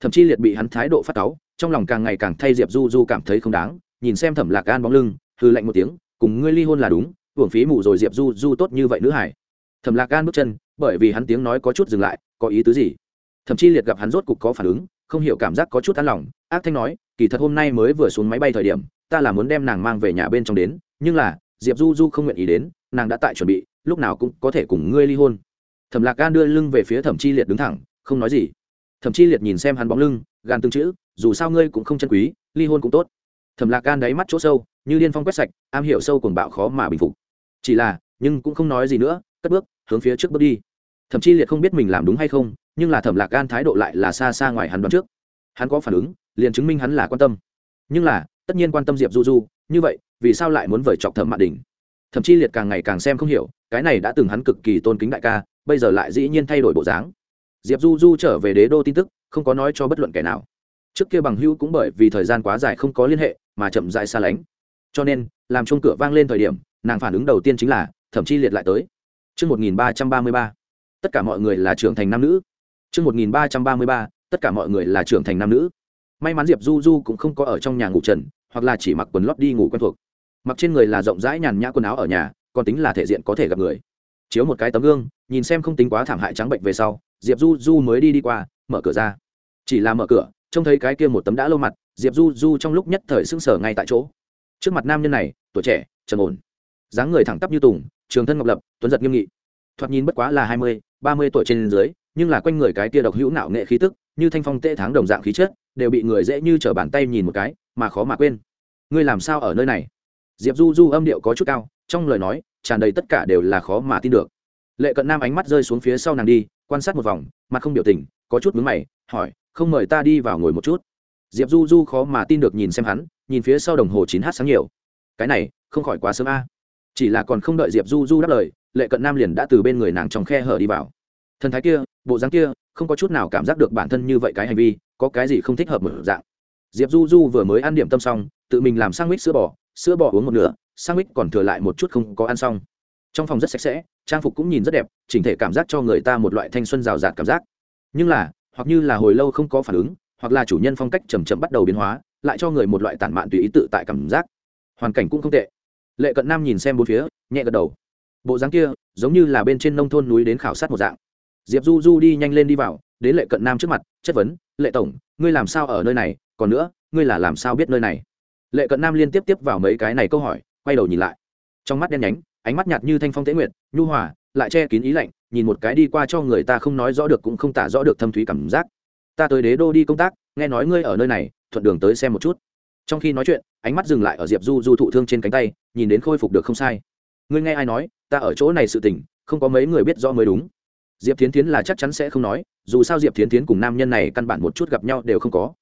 Thậm chí liệt bị hắn thái độ phát cáu, trong lòng càng ngày càng thay diệp du du cảm thấy không đáng, nhìn xem thẩm lạc gan bóng lưng hư lạnh một tiếng, cùng ngươi ly hôn là đúng, hưởng phí mụ rồi diệp du du tốt như vậy nữ hải. Thẩm lạc gan bước chân, bởi vì hắn tiếng nói có chút dừng lại, có ý tứ gì? Thậm chí liệt gặp hắn rốt cục có phản ứng, không hiểu cảm giác có chút an lòng. Ác thanh nói, kỳ thật hôm nay mới vừa xuống máy bay thời điểm, ta là muốn đem nàng mang về nhà bên trong đến, nhưng là, diệp du du không nguyện ý đến, nàng đã tại chuẩn bị, lúc nào cũng có thể cùng ngươi ly hôn. Thẩm lạc gan đưa lưng về phía thẩm chi liệt đứng thẳng, không nói gì. Thẩm chi liệt nhìn xem hắn bóng lưng gan tương chữ, dù sao ngươi cũng không chân quý, ly hôn cũng tốt. Thẩm lạc gan đáy mắt chỗ sâu, như điên phong quét sạch, am hiểu sâu cuồng bạo khó mà bình phục. Chỉ là, nhưng cũng không nói gì nữa, cất bước, hướng phía trước bước đi. Thậm chi liệt không biết mình làm đúng hay không nhưng là thẩm lạc gan thái độ lại là xa xa ngoài hắn đoán trước. Hắn có phản ứng liền chứng minh hắn là quan tâm. Nhưng là tất nhiên quan tâm diệp du du như vậy vì sao lại muốn vời chọc thẩm mạn đình thậm chí liệt càng ngày càng xem không hiểu cái này đã từng hắn cực kỳ tôn kính đại ca bây giờ lại dĩ nhiên thay đổi bộ dáng. Diệp du du trở về đế đô tin tức không có nói cho bất luận kẻ nào. Trước kia bằng hữu cũng bởi vì thời gian quá dài không có liên hệ mà chậm dại xa lánh. Cho nên làm chung cửa vang lên thời điểm nàng phản ứng đầu tiên chính là thậm chí liệt lại tới. Trước 1333, tất cả mọi người là trưởng thành nam nữ. Trước 1333, tất cả mọi người là trưởng thành nam nữ. May mắn Diệp Du Du cũng không có ở trong nhà ngủ trần, hoặc là chỉ mặc quần lót đi ngủ quen thuộc. Mặc trên người là rộng rãi nhàn nhã quần áo ở nhà, còn tính là thể diện có thể gặp người. Chiếu một cái tấm gương nhìn xem không tính quá thảm hại trắng bệnh về sau diệp du du mới đi đi qua mở cửa ra. Chỉ là mở cửa trông thấy cái kia một tấm đã lâu mặt diệp du du trong lúc nhất thời sững sờ ngay tại chỗ. Trước mặt nam nhân này tuổi trẻ trầm ổn. Dáng người thẳng tắp như tùng trường thân ngọc lập tuấn giật nghiêm nghị. Thoạt nhìn bất quá là hai mươi ba mươi tuổi trên dưới nhưng là quanh người cái kia độc hữu nạo nghệ khí tức, như thanh phong tệ tháng đồng dạng khí chất, đều bị người dễ như t bàn tay nhìn một cái, mà khó mà quên. Ngươi làm sao ở nơi này? Diệp du du âm điệu có chút cao, trong lời nói, tràn đầy tất cả đều là khó mà tin được. Lệ cận nam ánh mắt rơi xuống phía sau nàng đi, quan sát một vòng, mặt không biểu tình, có chút mướn mày, hỏi, không mời ta đi vào ngồi một chút? Diệp du du khó mà tin được nhìn xem hắn, nhìn phía sau đồng hồ chín h sáng nhiều. Cái này, không khỏi quá sớm a. Chỉ là còn không đợi diệp du du đáp lời, lệ cận nam liền đã từ bên người nàng trong khe hở đi vào thần thái kia, bộ dáng kia, không có chút nào cảm giác được bản thân như vậy cái hành vi, có cái gì không thích hợp một dạng. Diệp du du vừa mới ăn điểm tâm xong, tự mình làm sang mít sữa bò sữa bò uống một nửa sang mít còn thừa lại một chút không có ăn xong. Trong phòng rất sạch sẽ, trang phục cũng nhìn rất đẹp, chỉnh thể cảm giác cho người ta một loại thanh xuân rào rạt cảm giác. Nhưng là, hoặc như là hồi lâu không có phản ứng, hoặc là chủ nhân phong cách chầm chậm bắt đầu biến hóa, lại cho người một loại tản mạn tùy ý tự tại cảm giác. Hoàn cảnh cũng không tệ. Lệ cận nam nhìn xem bốn phía, nhẹ gật đầu. Bộ dáng kia, giống như là bên trên nông thôn núi đến khảo sát một dạng diệp du du đi nhanh lên đi vào, đến lệ cận nam trước mặt, chất vấn, lệ tổng, ngươi làm sao ở nơi này? Còn nữa, ngươi là làm sao biết nơi này? Lệ cận nam liên tiếp tiếp vào mấy cái này câu hỏi, quay đầu nhìn lại. Trong mắt đen nhánh, ánh mắt nhạt như thanh phong tế nguyệt, nhu hòa, lại che kín ý lạnh, nhìn một cái đi qua cho người ta không nói rõ được cũng không tả rõ được thâm thúy cảm giác. Ta tới đế đô đi công tác, nghe nói ngươi ở nơi này, thuận đường tới xem một chút. Trong khi nói chuyện, ánh mắt dừng lại ở diệp du du thụ thương trên cánh tay, nhìn đến khôi phục được không sai. Ngươi nghe ai nói, ta ở chỗ này sự tình, không có mấy người biết rõ mới đúng diệp tiến tiến là chắc chắn sẽ không nói, dù sao diệp tiến tiến cùng nam nhân này căn bản một chút gặp nhau đều không có.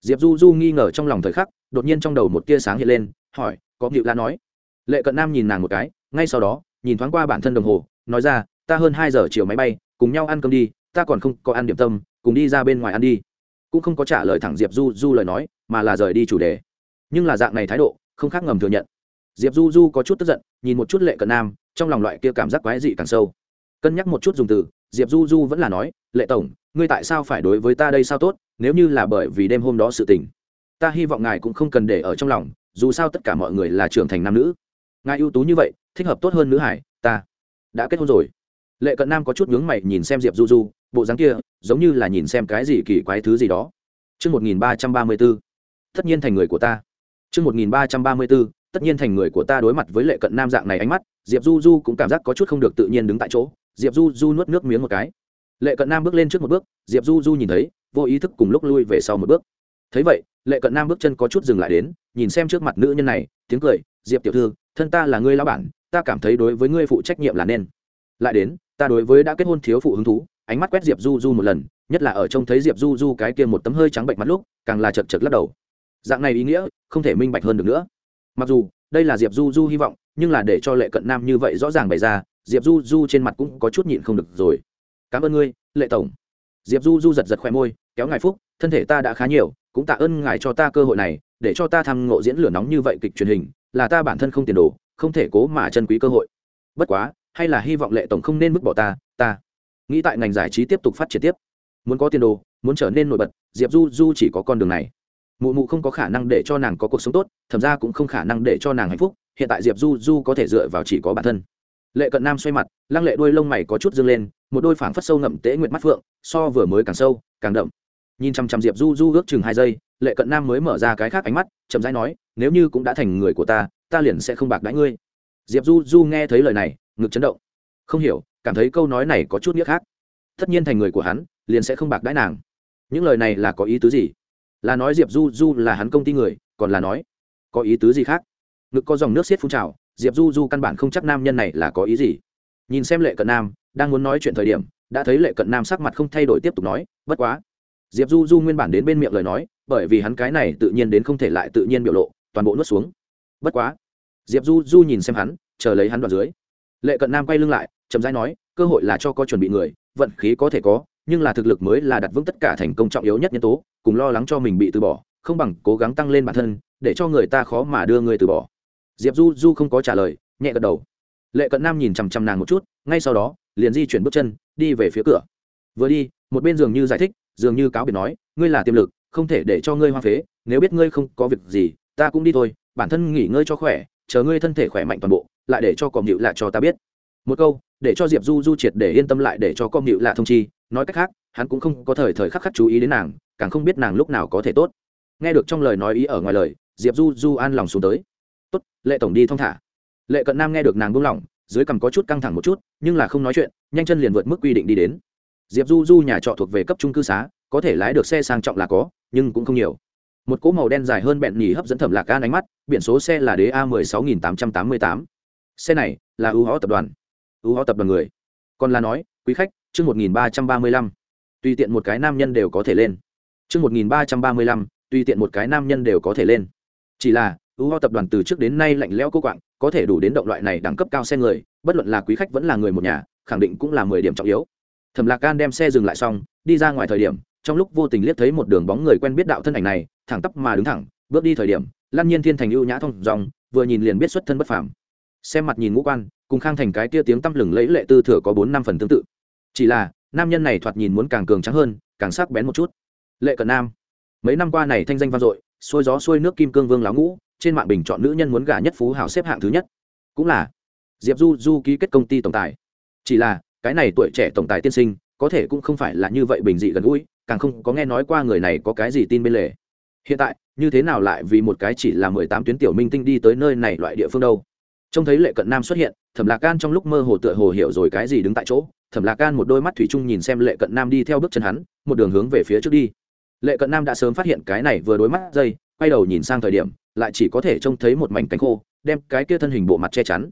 Diệp du du nghi ngờ trong lòng thời khắc, đột nhiên trong đầu một tia sáng hiện lên, hỏi, có nghịu la nói? Lệ cận nam nhìn nàng một cái, ngay sau đó, nhìn thoáng qua bản thân đồng hồ, nói ra, ta hơn hai giờ chiều máy bay, cùng nhau ăn cơm đi, ta còn không có ăn điểm tâm, cùng đi ra bên ngoài ăn đi. Cũng không có trả lời thẳng diệp du du lời nói, mà là rời đi chủ đề. Nhưng là dạng này thái độ, không khác ngầm thừa nhận. Diệp du du có chút tức giận, nhìn một chút lệ cận nam, trong lòng loại kia cảm giác quái dị càng sâu cân nhắc một chút dùng từ diệp du du vẫn là nói lệ tổng ngươi tại sao phải đối với ta đây sao tốt nếu như là bởi vì đêm hôm đó sự tình. Ta hy vọng ngài cũng không cần để ở trong lòng dù sao tất cả mọi người là trưởng thành nam nữ. Ngài ưu tú như vậy thích hợp tốt hơn nữ hải ta đã kết hôn rồi. Lệ cận nam có chút nhướng mày nhìn xem diệp du du bộ dáng kia giống như là nhìn xem cái gì kỳ quái thứ gì đó. Trước 1334, tất nhiên thành người của ta. Trước 1334, tất nhiên thành người của ta. Đối mặt với lệ cận nam dạng này ánh mắt, Diệp Du Du cũng cảm giác có chút không được tự nhiên đứng tại chỗ. Diệp Du Du nuốt nước miếng một cái. Lệ cận nam bước lên trước một bước, Diệp Du Du nhìn thấy, vô ý thức cùng lúc lui về sau một bước. Thấy vậy, Lệ cận nam bước chân có chút dừng lại đến, nhìn xem trước mặt nữ nhân này, tiếng cười, "Diệp tiểu thư, thân ta là ngươi lão bản, ta cảm thấy đối với ngươi phụ trách nhiệm là nên." Lại đến, ta đối với đã kết hôn thiếu phụ hứng thú, ánh mắt quét Diệp Du Du một lần, nhất là ở trông thấy Diệp Du Du cái kia một tấm hơi trắng bệnh mặt lúc, càng là chật chật lắc đầu dạng này ý nghĩa không thể minh bạch hơn được nữa mặc dù đây là diệp du du hy vọng nhưng là để cho lệ cận nam như vậy rõ ràng bày ra, diệp du du trên mặt cũng có chút nhịn không được rồi. Cảm ơn ngươi, lệ tổng. Diệp du du giật giật khoe môi, kéo ngài phúc, thân thể ta đã khá nhiều, cũng tạ ơn ngài cho ta cơ hội này, để cho ta tham ngộ diễn lửa nóng như vậy kịch truyền hình, là ta bản thân không tiền đồ, không thể cố mà chân quý cơ hội. Bất quá, hay là hy vọng lệ tổng không nên mức bỏ ta ta nghĩ tại ngành giải trí tiếp tục phát triển tiếp. Muốn có tiền đồ, muốn trở nên nổi bật, diệp du du chỉ có con đường này. Mụ mụ không có khả năng để cho nàng có cuộc sống tốt, thậm ra cũng không khả năng để cho nàng hạnh phúc hiện tại diệp du du có thể dựa vào chỉ có bản thân lệ cận nam xoay mặt lăng lệ đuôi lông mày có chút dâng lên một đôi phảng phất sâu ngậm tễ nguyệt mắt phượng so vừa mới càng sâu càng đậm nhìn chằm chằm diệp du du ước chừng hai giây lệ cận nam mới mở ra cái khác ánh mắt chậm rãi nói nếu như cũng đã thành người của ta ta liền sẽ không bạc đãi ngươi diệp du du nghe thấy lời này ngực chấn động không hiểu cảm thấy câu nói này có chút nghĩa khác tất nhiên thành người của hắn liền sẽ không bạc đãi nàng những lời này là có ý tứ gì là nói diệp du du là hắn công ty người còn là nói có ý tứ gì khác ngực có dòng nước xiết phun trào, diệp du du căn bản không chắc nam nhân này là có ý gì. Nhìn xem lệ cận nam, đang muốn nói chuyện thời điểm, đã thấy lệ cận nam sắc mặt không thay đổi tiếp tục nói, bất quá. Diệp du du nguyên bản đến bên miệng lời nói, bởi vì hắn cái này tự nhiên đến không thể lại tự nhiên biểu lộ, toàn bộ nuốt xuống. Bất quá. Diệp du du nhìn xem hắn, chờ lấy hắn đoạn dưới. Lệ cận nam quay lưng lại, chậm rãi nói, cơ hội là cho có chuẩn bị người, vận khí có thể có, nhưng là thực lực mới là đặt vững tất cả thành công trọng yếu nhất nhân tố, cùng lo lắng cho mình bị từ bỏ, không bằng cố gắng tăng lên bản thân, để cho người ta khó mà đưa người từ bỏ diệp du du không có trả lời, nhẹ gật đầu. Lệ cận nam nhìn chằm chằm nàng một chút, ngay sau đó, liền di chuyển bước chân, đi về phía cửa. Vừa đi, một bên dường như giải thích, dường như cáo biệt nói, ngươi là tiềm lực, không thể để cho ngươi hoa phế, nếu biết ngươi không có việc gì, ta cũng đi thôi, bản thân nghỉ ngơi cho khỏe, chờ ngươi thân thể khỏe mạnh toàn bộ, lại để cho còm hiệu lạ cho ta biết. Một câu, để cho diệp du du triệt để yên tâm lại, để cho com hiệu lạ thông chi, nói cách khác, hắn cũng không có thời thời khắc khắc chú ý đến nàng, càng không biết nàng lúc nào có thể tốt. Nghe được trong lời nói ý ở ngoài lời, diệp du du an lòng xuống tới tốt, lệ tổng đi thong thả. Lệ cận nam nghe được nàng buông lỏng, dưới cằm có chút căng thẳng một chút, nhưng là không nói chuyện, nhanh chân liền vượt mức quy định đi đến. Diệp du du nhà trọ thuộc về cấp trung cư xá, có thể lái được xe sang trọng là có, nhưng cũng không nhiều. Một cỗ màu đen dài hơn bẹn nhì hấp dẫn thẩm lạc gan ánh mắt, biển số xe là đế a mười sáu nghìn tám trăm tám mươi tám. Xe này là ưu hó tập đoàn. Ưu hó tập đoàn người. Còn là nói, quý khách, chương một nghìn ba trăm ba mươi lăm. Tùy tiện một cái nam nhân đều có thể lên. Chương một nghìn ba trăm ba mươi lăm, tùy tiện một cái nam nhân đều có thể lên. Chỉ là u ho tập đoàn từ trước đến nay lạnh lẽo cô quạng, có thể đủ đến động loại này đẳng cấp cao xe người, bất luận là quý khách vẫn là người một nhà, khẳng định cũng là mười điểm trọng yếu. Thẩm lạc gan đem xe dừng lại xong, đi ra ngoài thời điểm, trong lúc vô tình liếc thấy một đường bóng người quen biết đạo thân ảnh này, thẳng tắp mà đứng thẳng, bước đi thời điểm, lan nhiên thiên thành ưu nhã thông dòng, vừa nhìn liền biết xuất thân bất phàm. Xem mặt nhìn ngũ quan, cùng khang thành cái tia tiếng tăm lừng lẫy lệ tư thừa có bốn năm phần tương tự. Chỉ là, nam nhân này thoạt nhìn muốn càng cường trắng hơn, càng sắc bén một chút. Lệ cận nam, mấy năm qua này thanh danh vang dội, xuôi gió xuôi nước kim cương vương láo ngũ trên mạng bình chọn nữ nhân muốn gả nhất phú hảo xếp hạng thứ nhất. Cũng là, diệp du du ký kết công ty tổng tài. Chỉ là, cái này tuổi trẻ tổng tài tiên sinh, có thể cũng không phải là như vậy bình dị gần gũi, càng không có nghe nói qua người này có cái gì tin bên lề. Hiện tại, như thế nào lại vì một cái chỉ là mười tám tuyến tiểu minh tinh đi tới nơi này loại địa phương đâu? Trông thấy lệ cận nam xuất hiện, thẩm lạc can trong lúc mơ hồ tựa hồ hiểu rồi cái gì đứng tại chỗ, thẩm lạc can một đôi mắt thủy chung nhìn xem lệ cận nam đi theo bước chân hắn, một đường hướng về phía trước đi. Lệ cận nam đã sớm phát hiện cái này vừa đối mắt dây, quay đầu nhìn sang thời điểm lại chỉ có thể trông thấy một mảnh cánh khô, đem cái kia thân hình bộ mặt che chắn.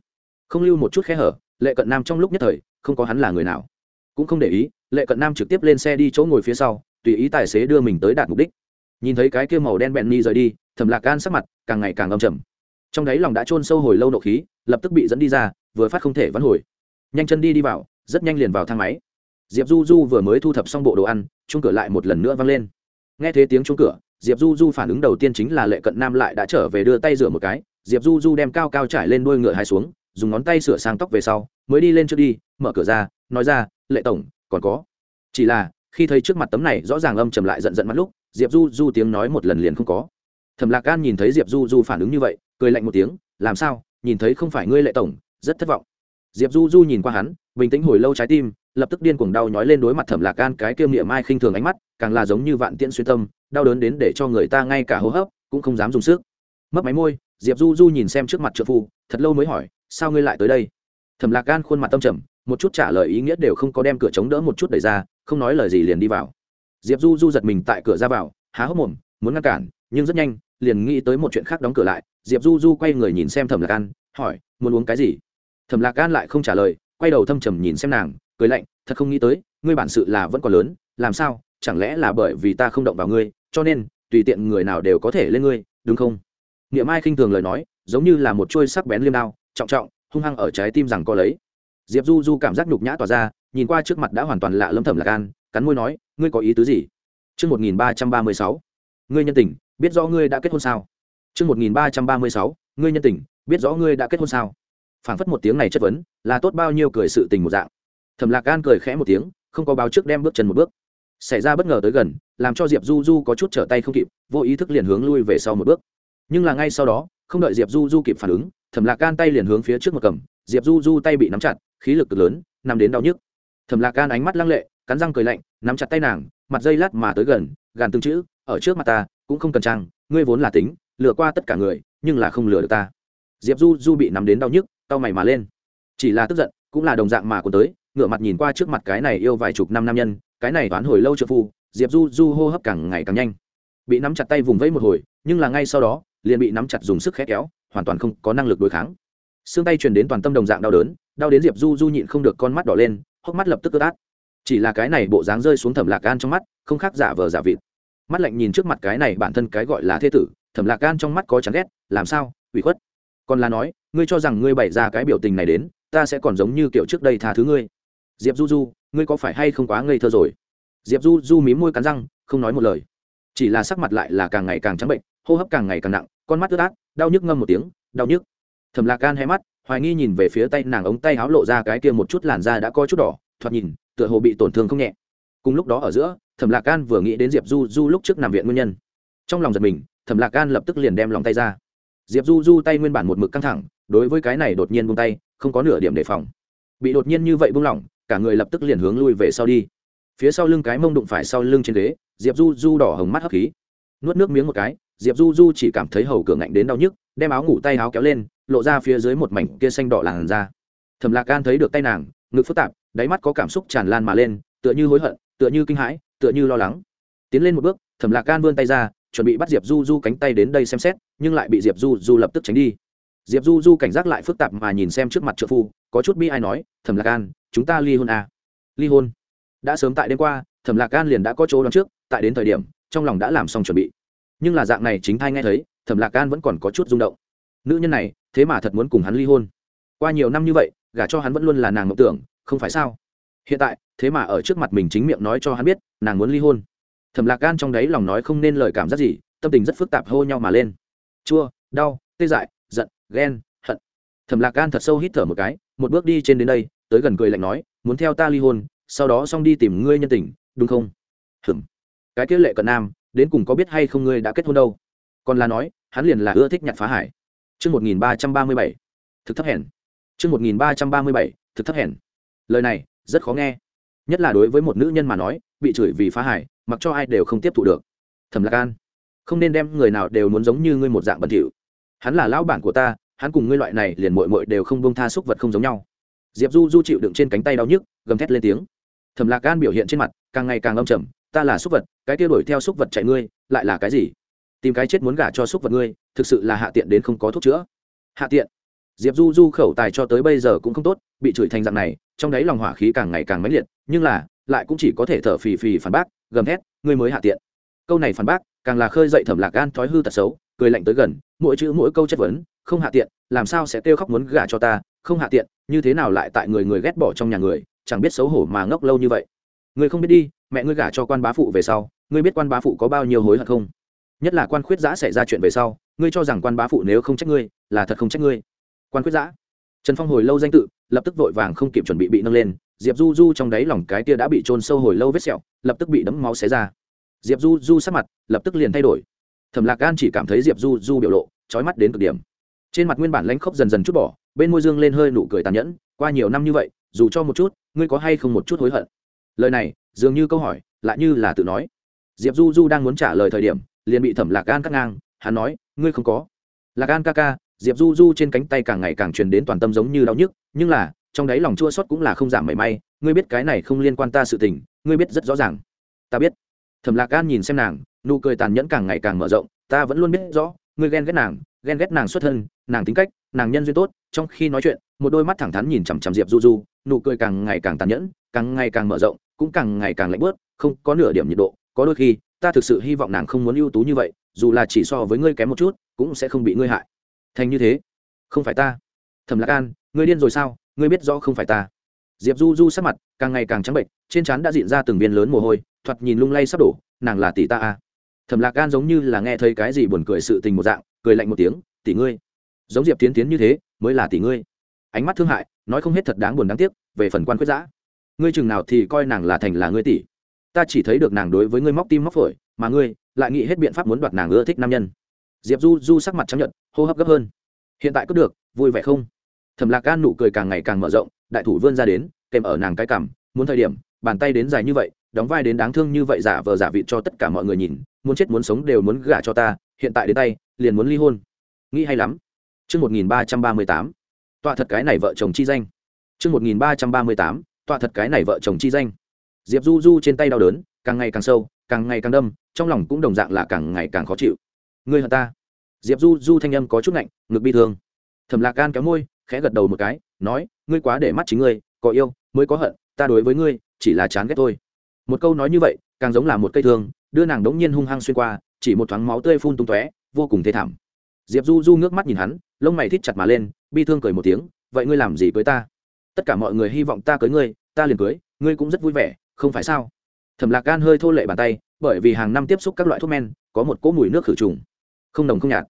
Không lưu một chút khe hở, lệ cận nam trong lúc nhất thời, không có hắn là người nào. Cũng không để ý, lệ cận nam trực tiếp lên xe đi chỗ ngồi phía sau, tùy ý tài xế đưa mình tới đạt mục đích. Nhìn thấy cái kia màu đen bẹn ni rời đi thầm lạc gan sắc mặt càng ngày càng âm trầm. Trong đáy lòng đã trôn sâu hồi lâu nộ khí, lập tức bị dẫn đi ra, vừa phát không thể vắn hồi. Nhanh chân đi đi vào, rất nhanh liền vào thang máy. Diệp du du vừa mới thu thập xong bộ đồ ăn chung cửa lại một lần nữa vang lên. Nghe thấy tiếng chung cửa diệp du du phản ứng đầu tiên chính là lệ cận nam lại đã trở về đưa tay rửa một cái. Diệp du du đem cao cao trải lên đuôi ngựa hai xuống, dùng ngón tay sửa sang tóc về sau, mới đi lên trước đi, mở cửa ra, nói ra, lệ tổng, còn có. Chỉ là, khi thấy trước mặt tấm này rõ ràng âm trầm lại giận giận mắt lúc, diệp du du tiếng nói một lần liền không có. Thẩm lạc gan nhìn thấy diệp du du phản ứng như vậy, cười lạnh một tiếng, làm sao? Nhìn thấy không phải ngươi, lệ tổng, rất thất vọng. Diệp du du nhìn qua hắn, bình tĩnh hồi lâu trái tim, lập tức điên cuồng đau nhói lên đối mặt thẩm lạc gan cái kiêm niệm mai khinh thường ánh mắt càng là giống như vạn tiễn xuyên tâm đau đớn đến để cho người ta ngay cả hô hấp cũng không dám dùng sức. Mất máy môi diệp du du nhìn xem trước mặt trợ phu thật lâu mới hỏi sao ngươi lại tới đây? Thẩm lạc gan khuôn mặt tâm trầm một chút trả lời ý nghĩa đều không có đem cửa chống đỡ một chút đẩy ra không nói lời gì liền đi vào. Diệp du du giật mình tại cửa ra vào há hốc mồm muốn ngăn cản nhưng rất nhanh liền nghĩ tới một chuyện khác đóng cửa lại. Diệp du du quay người nhìn xem thẩm lạc Gan, hỏi muốn uống cái gì? Thẩm lạc Gan lại không trả lời quay đầu thâm trầm nhìn xem nàng cười lạnh thật không nghĩ tới ngươi bản sự là vẫn còn lớn làm sao chẳng lẽ là bởi vì ta không động vào ngươi cho nên tùy tiện người nào đều có thể lên ngươi đúng không niệm ai khinh thường lời nói giống như là một chuôi sắc bén liêm đao trọng trọng hung hăng ở trái tim rằng có lấy diệp du du cảm giác nhục nhã tỏa ra nhìn qua trước mặt đã hoàn toàn lạ lâm thẩm lạc an cắn môi nói ngươi có ý tứ gì Trước 1336, ngươi nhân tình, biết rõ ngươi đã kết hôn sao? Trước 1336, ngươi nhân tình, biết rõ ngươi đã kết hôn sao? Phảng phất một tiếng này chất vấn, là tốt bao nhiêu cười sự tình một dạng. Thẩm Lạc An cười khẽ một tiếng, không có báo trước đem bước chân một bước. Xảy ra bất ngờ tới gần, làm cho Diệp Du Du có chút trở tay không kịp, vô ý thức liền hướng lui về sau một bước. Nhưng là ngay sau đó, không đợi Diệp Du Du kịp phản ứng, Thẩm Lạc Can tay liền hướng phía trước một cầm, Diệp Du Du tay bị nắm chặt, khí lực cực lớn, nằm đến đau nhức. Thẩm Lạc Can ánh mắt lăng lệ, cắn răng cười lạnh, nắm chặt tay nàng, mặt dây lát mà tới gần gàn từng chữ ở trước mặt ta cũng không cần trang ngươi vốn là tính lừa qua tất cả người nhưng là không lừa được ta diệp du du bị nắm đến đau nhức tao mày mà lên chỉ là tức giận cũng là đồng dạng mà còn tới ngửa mặt nhìn qua trước mặt cái này yêu vài chục năm nam nhân cái này toán hồi lâu trợ phu, diệp du du hô hấp càng ngày càng nhanh. Bị nắm chặt tay vùng vẫy một hồi, nhưng là ngay sau đó, liền bị nắm chặt dùng sức khét kéo, hoàn toàn không có năng lực đối kháng. Xương tay truyền đến toàn tâm đồng dạng đau đớn, đau đến diệp du du nhịn không được con mắt đỏ lên, hốc mắt lập tức ướt át. Chỉ là cái này bộ dáng rơi xuống thẩm lạc gan trong mắt, không khác giả vờ giả vịt. Mắt lạnh nhìn trước mặt cái này bản thân cái gọi là thế tử, thẩm lạc gan trong mắt có chán ghét, làm sao, ủy khuất. Còn là nói, ngươi cho rằng ngươi bày ra cái biểu tình này đến, ta sẽ còn giống như kiểu trước đây tha thứ ngươi. Diệp du du ngươi có phải hay không quá ngây thơ rồi? Diệp du du mím môi cắn răng, không nói một lời. Chỉ là sắc mặt lại là càng ngày càng trắng bệnh, hô hấp càng ngày càng nặng, con mắt ướt át, đau nhức ngâm một tiếng, đau nhức. Thẩm lạc gan hé mắt, hoài nghi nhìn về phía tay nàng ống tay háo lộ ra cái kia một chút làn da đã có chút đỏ, thoạt nhìn, tựa hồ bị tổn thương không nhẹ. Cùng lúc đó ở giữa, thẩm lạc gan vừa nghĩ đến diệp du du lúc trước nằm viện nguyên nhân. Trong lòng giật mình, thẩm lạc gan lập tức liền đem lòng tay ra. Diệp du du tay nguyên bản một mực căng thẳng, đối với cái này đột nhiên buông tay, không có nửa điểm đề phòng. Bị đột nhiên như vậy buông lỏng cả người lập tức liền hướng lui về sau đi. Phía sau lưng cái mông đụng phải sau lưng trên ghế, diệp du du đỏ hồng mắt hấp khí. Nuốt nước miếng một cái, diệp du du chỉ cảm thấy hầu cửa ngạnh đến đau nhức, đem áo ngủ tay áo kéo lên, lộ ra phía dưới một mảnh kia xanh đỏ làn da. Thẩm lạc gan thấy được tay nàng, ngực phức tạp, đáy mắt có cảm xúc tràn lan mà lên, tựa như hối hận, tựa như kinh hãi, tựa như lo lắng. Tiến lên một bước, thẩm lạc gan vươn tay ra, chuẩn bị bắt diệp du du cánh tay đến đây xem xét, nhưng lại bị diệp du du lập tức tránh đi diệp du du cảnh giác lại phức tạp mà nhìn xem trước mặt trợ phu, có chút bi ai nói, thẩm lạc gan chúng ta ly hôn à. ly hôn? Đã sớm tại đêm qua, thẩm lạc gan liền đã có chỗ đón trước, tại đến thời điểm, trong lòng đã làm xong chuẩn bị. Nhưng là dạng này chính thai nghe thấy, thẩm lạc gan vẫn còn có chút rung động. Nữ nhân này, thế mà thật muốn cùng hắn ly hôn. Qua nhiều năm như vậy, gả cho hắn vẫn luôn là nàng mộng tưởng, không phải sao? Hiện tại, thế mà ở trước mặt mình chính miệng nói cho hắn biết, nàng muốn ly hôn. Thẩm lạc gan trong đấy lòng nói không nên lời cảm giác gì, tâm tình rất phức tạp hô nhau mà lên. Chua, đau, tê dại, giận ghen hận thẩm lạc gan thật sâu hít thở một cái một bước đi trên đến đây tới gần cười lạnh nói muốn theo ta ly hôn sau đó xong đi tìm ngươi nhân tình đúng không hừm cái kia lệ cận nam đến cùng có biết hay không ngươi đã kết hôn đâu còn là nói hắn liền là ưa thích nhặt phá hải Trước 1337, thực thấp hèn. Trước 1337, thực thấp hèn. Lời này rất khó nghe. Nhất là đối với một nữ nhân mà nói, bị chửi vì phá hải, mặc cho ai đều không tiếp thụ được. Thẩm Lạc An, không nên đem người nào đều muốn giống như ngươi một dạng bẩn thỉu. Hắn là lão bản của ta, hắn cùng ngươi loại này liền muội muội đều không bông tha xúc vật không giống nhau. Diệp Du Du chịu đựng trên cánh tay đau nhức, gầm thét lên tiếng. Thẩm Lạc Gan biểu hiện trên mặt càng ngày càng âm trầm, ta là xúc vật, cái kia đuổi theo xúc vật chạy ngươi, lại là cái gì? Tìm cái chết muốn gả cho xúc vật ngươi, thực sự là hạ tiện đến không có thuốc chữa. Hạ tiện? diệp du du khẩu tài cho tới bây giờ cũng không tốt bị chửi thành dạng này trong đấy lòng hỏa khí càng ngày càng mãnh liệt nhưng là lại cũng chỉ có thể thở phì phì phản bác gầm thét ngươi mới hạ tiện câu này phản bác càng là khơi dậy thẩm lạc gan thói hư tật xấu cười lạnh tới gần, mỗi chữ mỗi câu chất vấn, không hạ tiện, làm sao sẽ kêu khóc muốn gả cho ta, không hạ tiện, như thế nào lại tại người người ghét bỏ trong nhà người, chẳng biết xấu hổ mà ngốc lâu như vậy. Ngươi không biết đi, mẹ ngươi gả cho quan bá phụ về sau, ngươi biết quan bá phụ có bao nhiêu hối hận không? Nhất là quan khuyết giã xảy ra chuyện về sau, ngươi cho rằng quan bá phụ nếu không trách ngươi, là thật không trách ngươi. Quan khuyết giã. Trần phong hồi lâu danh tự, lập tức vội vàng không kịp chuẩn bị bị nâng lên, diệp du du trong đáy lòng cái tia đã bị trôn sâu hồi lâu vết sẹo, lập tức bị đấm máu xé ra. Diệp du du sắc mặt, lập tức liền thay đổi thẩm lạc gan chỉ cảm thấy diệp du du biểu lộ trói mắt đến cực điểm. Trên mặt nguyên bản lãnh khốc dần dần chút bỏ, bên môi dương lên hơi nụ cười tàn nhẫn, qua nhiều năm như vậy, dù cho một chút, ngươi có hay không một chút hối hận? Lời này, dường như câu hỏi, lại như là tự nói. Diệp du du đang muốn trả lời thời điểm, liền bị thẩm lạc gan cắt ngang, hắn nói, ngươi không có. Lạc gan ca ca. Diệp du du trên cánh tay càng ngày càng truyền đến toàn tâm giống như đau nhức, nhưng là, trong đáy lòng chua sót cũng là không giảm mảy may, ngươi biết cái này không liên quan ta sự tình, ngươi biết rất rõ ràng. Ta biết thẩm lạc gan nhìn xem nàng, nụ cười tàn nhẫn càng ngày càng mở rộng, ta vẫn luôn biết rõ, ngươi ghen ghét nàng, ghen ghét nàng xuất thân, nàng tính cách, nàng nhân duyên tốt, trong khi nói chuyện, một đôi mắt thẳng thắn nhìn chằm chằm diệp du du, nụ cười càng ngày càng tàn nhẫn, càng ngày càng mở rộng, cũng càng ngày càng lạnh bớt, không có nửa điểm nhiệt độ, có đôi khi, ta thực sự hy vọng nàng không muốn ưu tú như vậy, dù là chỉ so với ngươi kém một chút, cũng sẽ không bị ngươi hại. Thành như thế, không phải ta. Thẩm lạc an, ngươi điên rồi sao? Ngươi biết rõ không phải ta. Diệp du du sắc mặt càng ngày càng trắng bệnh trên trán đã diện ra từng viên lớn mồ hôi thoạt nhìn lung lay sắp đổ, nàng là tỷ ta à. thẩm lạc Gan giống như là nghe thấy cái gì buồn cười sự tình một dạng, cười lạnh một tiếng, tỷ ngươi. Giống diệp tiến tiến như thế, mới là tỷ ngươi. Ánh mắt thương hại, nói không hết thật đáng buồn đáng tiếc, về phần quan quyết giã. Ngươi chừng nào thì coi nàng là thành là ngươi tỷ. Ta chỉ thấy được nàng đối với ngươi móc tim móc phổi, mà ngươi lại nghĩ hết biện pháp muốn đoạt nàng ưa thích nam nhân. Diệp du du sắc mặt chấp nhận hô hấp gấp hơn. Hiện tại có được, vui vẻ không? Thẩm lạc gan nụ cười càng ngày càng mở rộng, đại thủ vươn ra đến, kèm ở nàng cái cảm muốn thời điểm, bàn tay đến dài như vậy đóng vai đến đáng thương như vậy giả vờ giả vịt cho tất cả mọi người nhìn muốn chết muốn sống đều muốn gả cho ta hiện tại đến tay liền muốn ly hôn. Nghĩ hay lắm. Trước 1338, tọa thật cái này vợ chồng chi danh. Trước 1338, tọa thật cái này vợ chồng chi danh. Diệp Du Du trên tay đau đớn, càng ngày càng sâu, càng ngày càng đâm, trong lòng cũng đồng dạng là càng ngày càng khó chịu. Ngươi hận ta. Diệp du du thanh âm có chút lạnh ngực bi thương. Thầm lạc gan kéo môi khẽ gật đầu một cái nói ngươi quá để mắt chính ngươi có yêu mới có hận ta đối với ngươi chỉ là chán ghét thôi một câu nói như vậy, càng giống là một cây thương, đưa nàng đống nhiên hung hăng xuyên qua, chỉ một thoáng máu tươi phun tung tóe, vô cùng thê thảm. Diệp du du ngước mắt nhìn hắn, lông mày thít chặt mà lên, bi thương cười một tiếng, vậy ngươi làm gì cưới ta? Tất cả mọi người hy vọng ta cưới ngươi, ta liền cưới, ngươi cũng rất vui vẻ, không phải sao? Thẩm lạc gan hơi thô lệ bàn tay, bởi vì hàng năm tiếp xúc các loại thuốc men, có một cỗ mùi nước khử trùng. Không nồng không nhạt.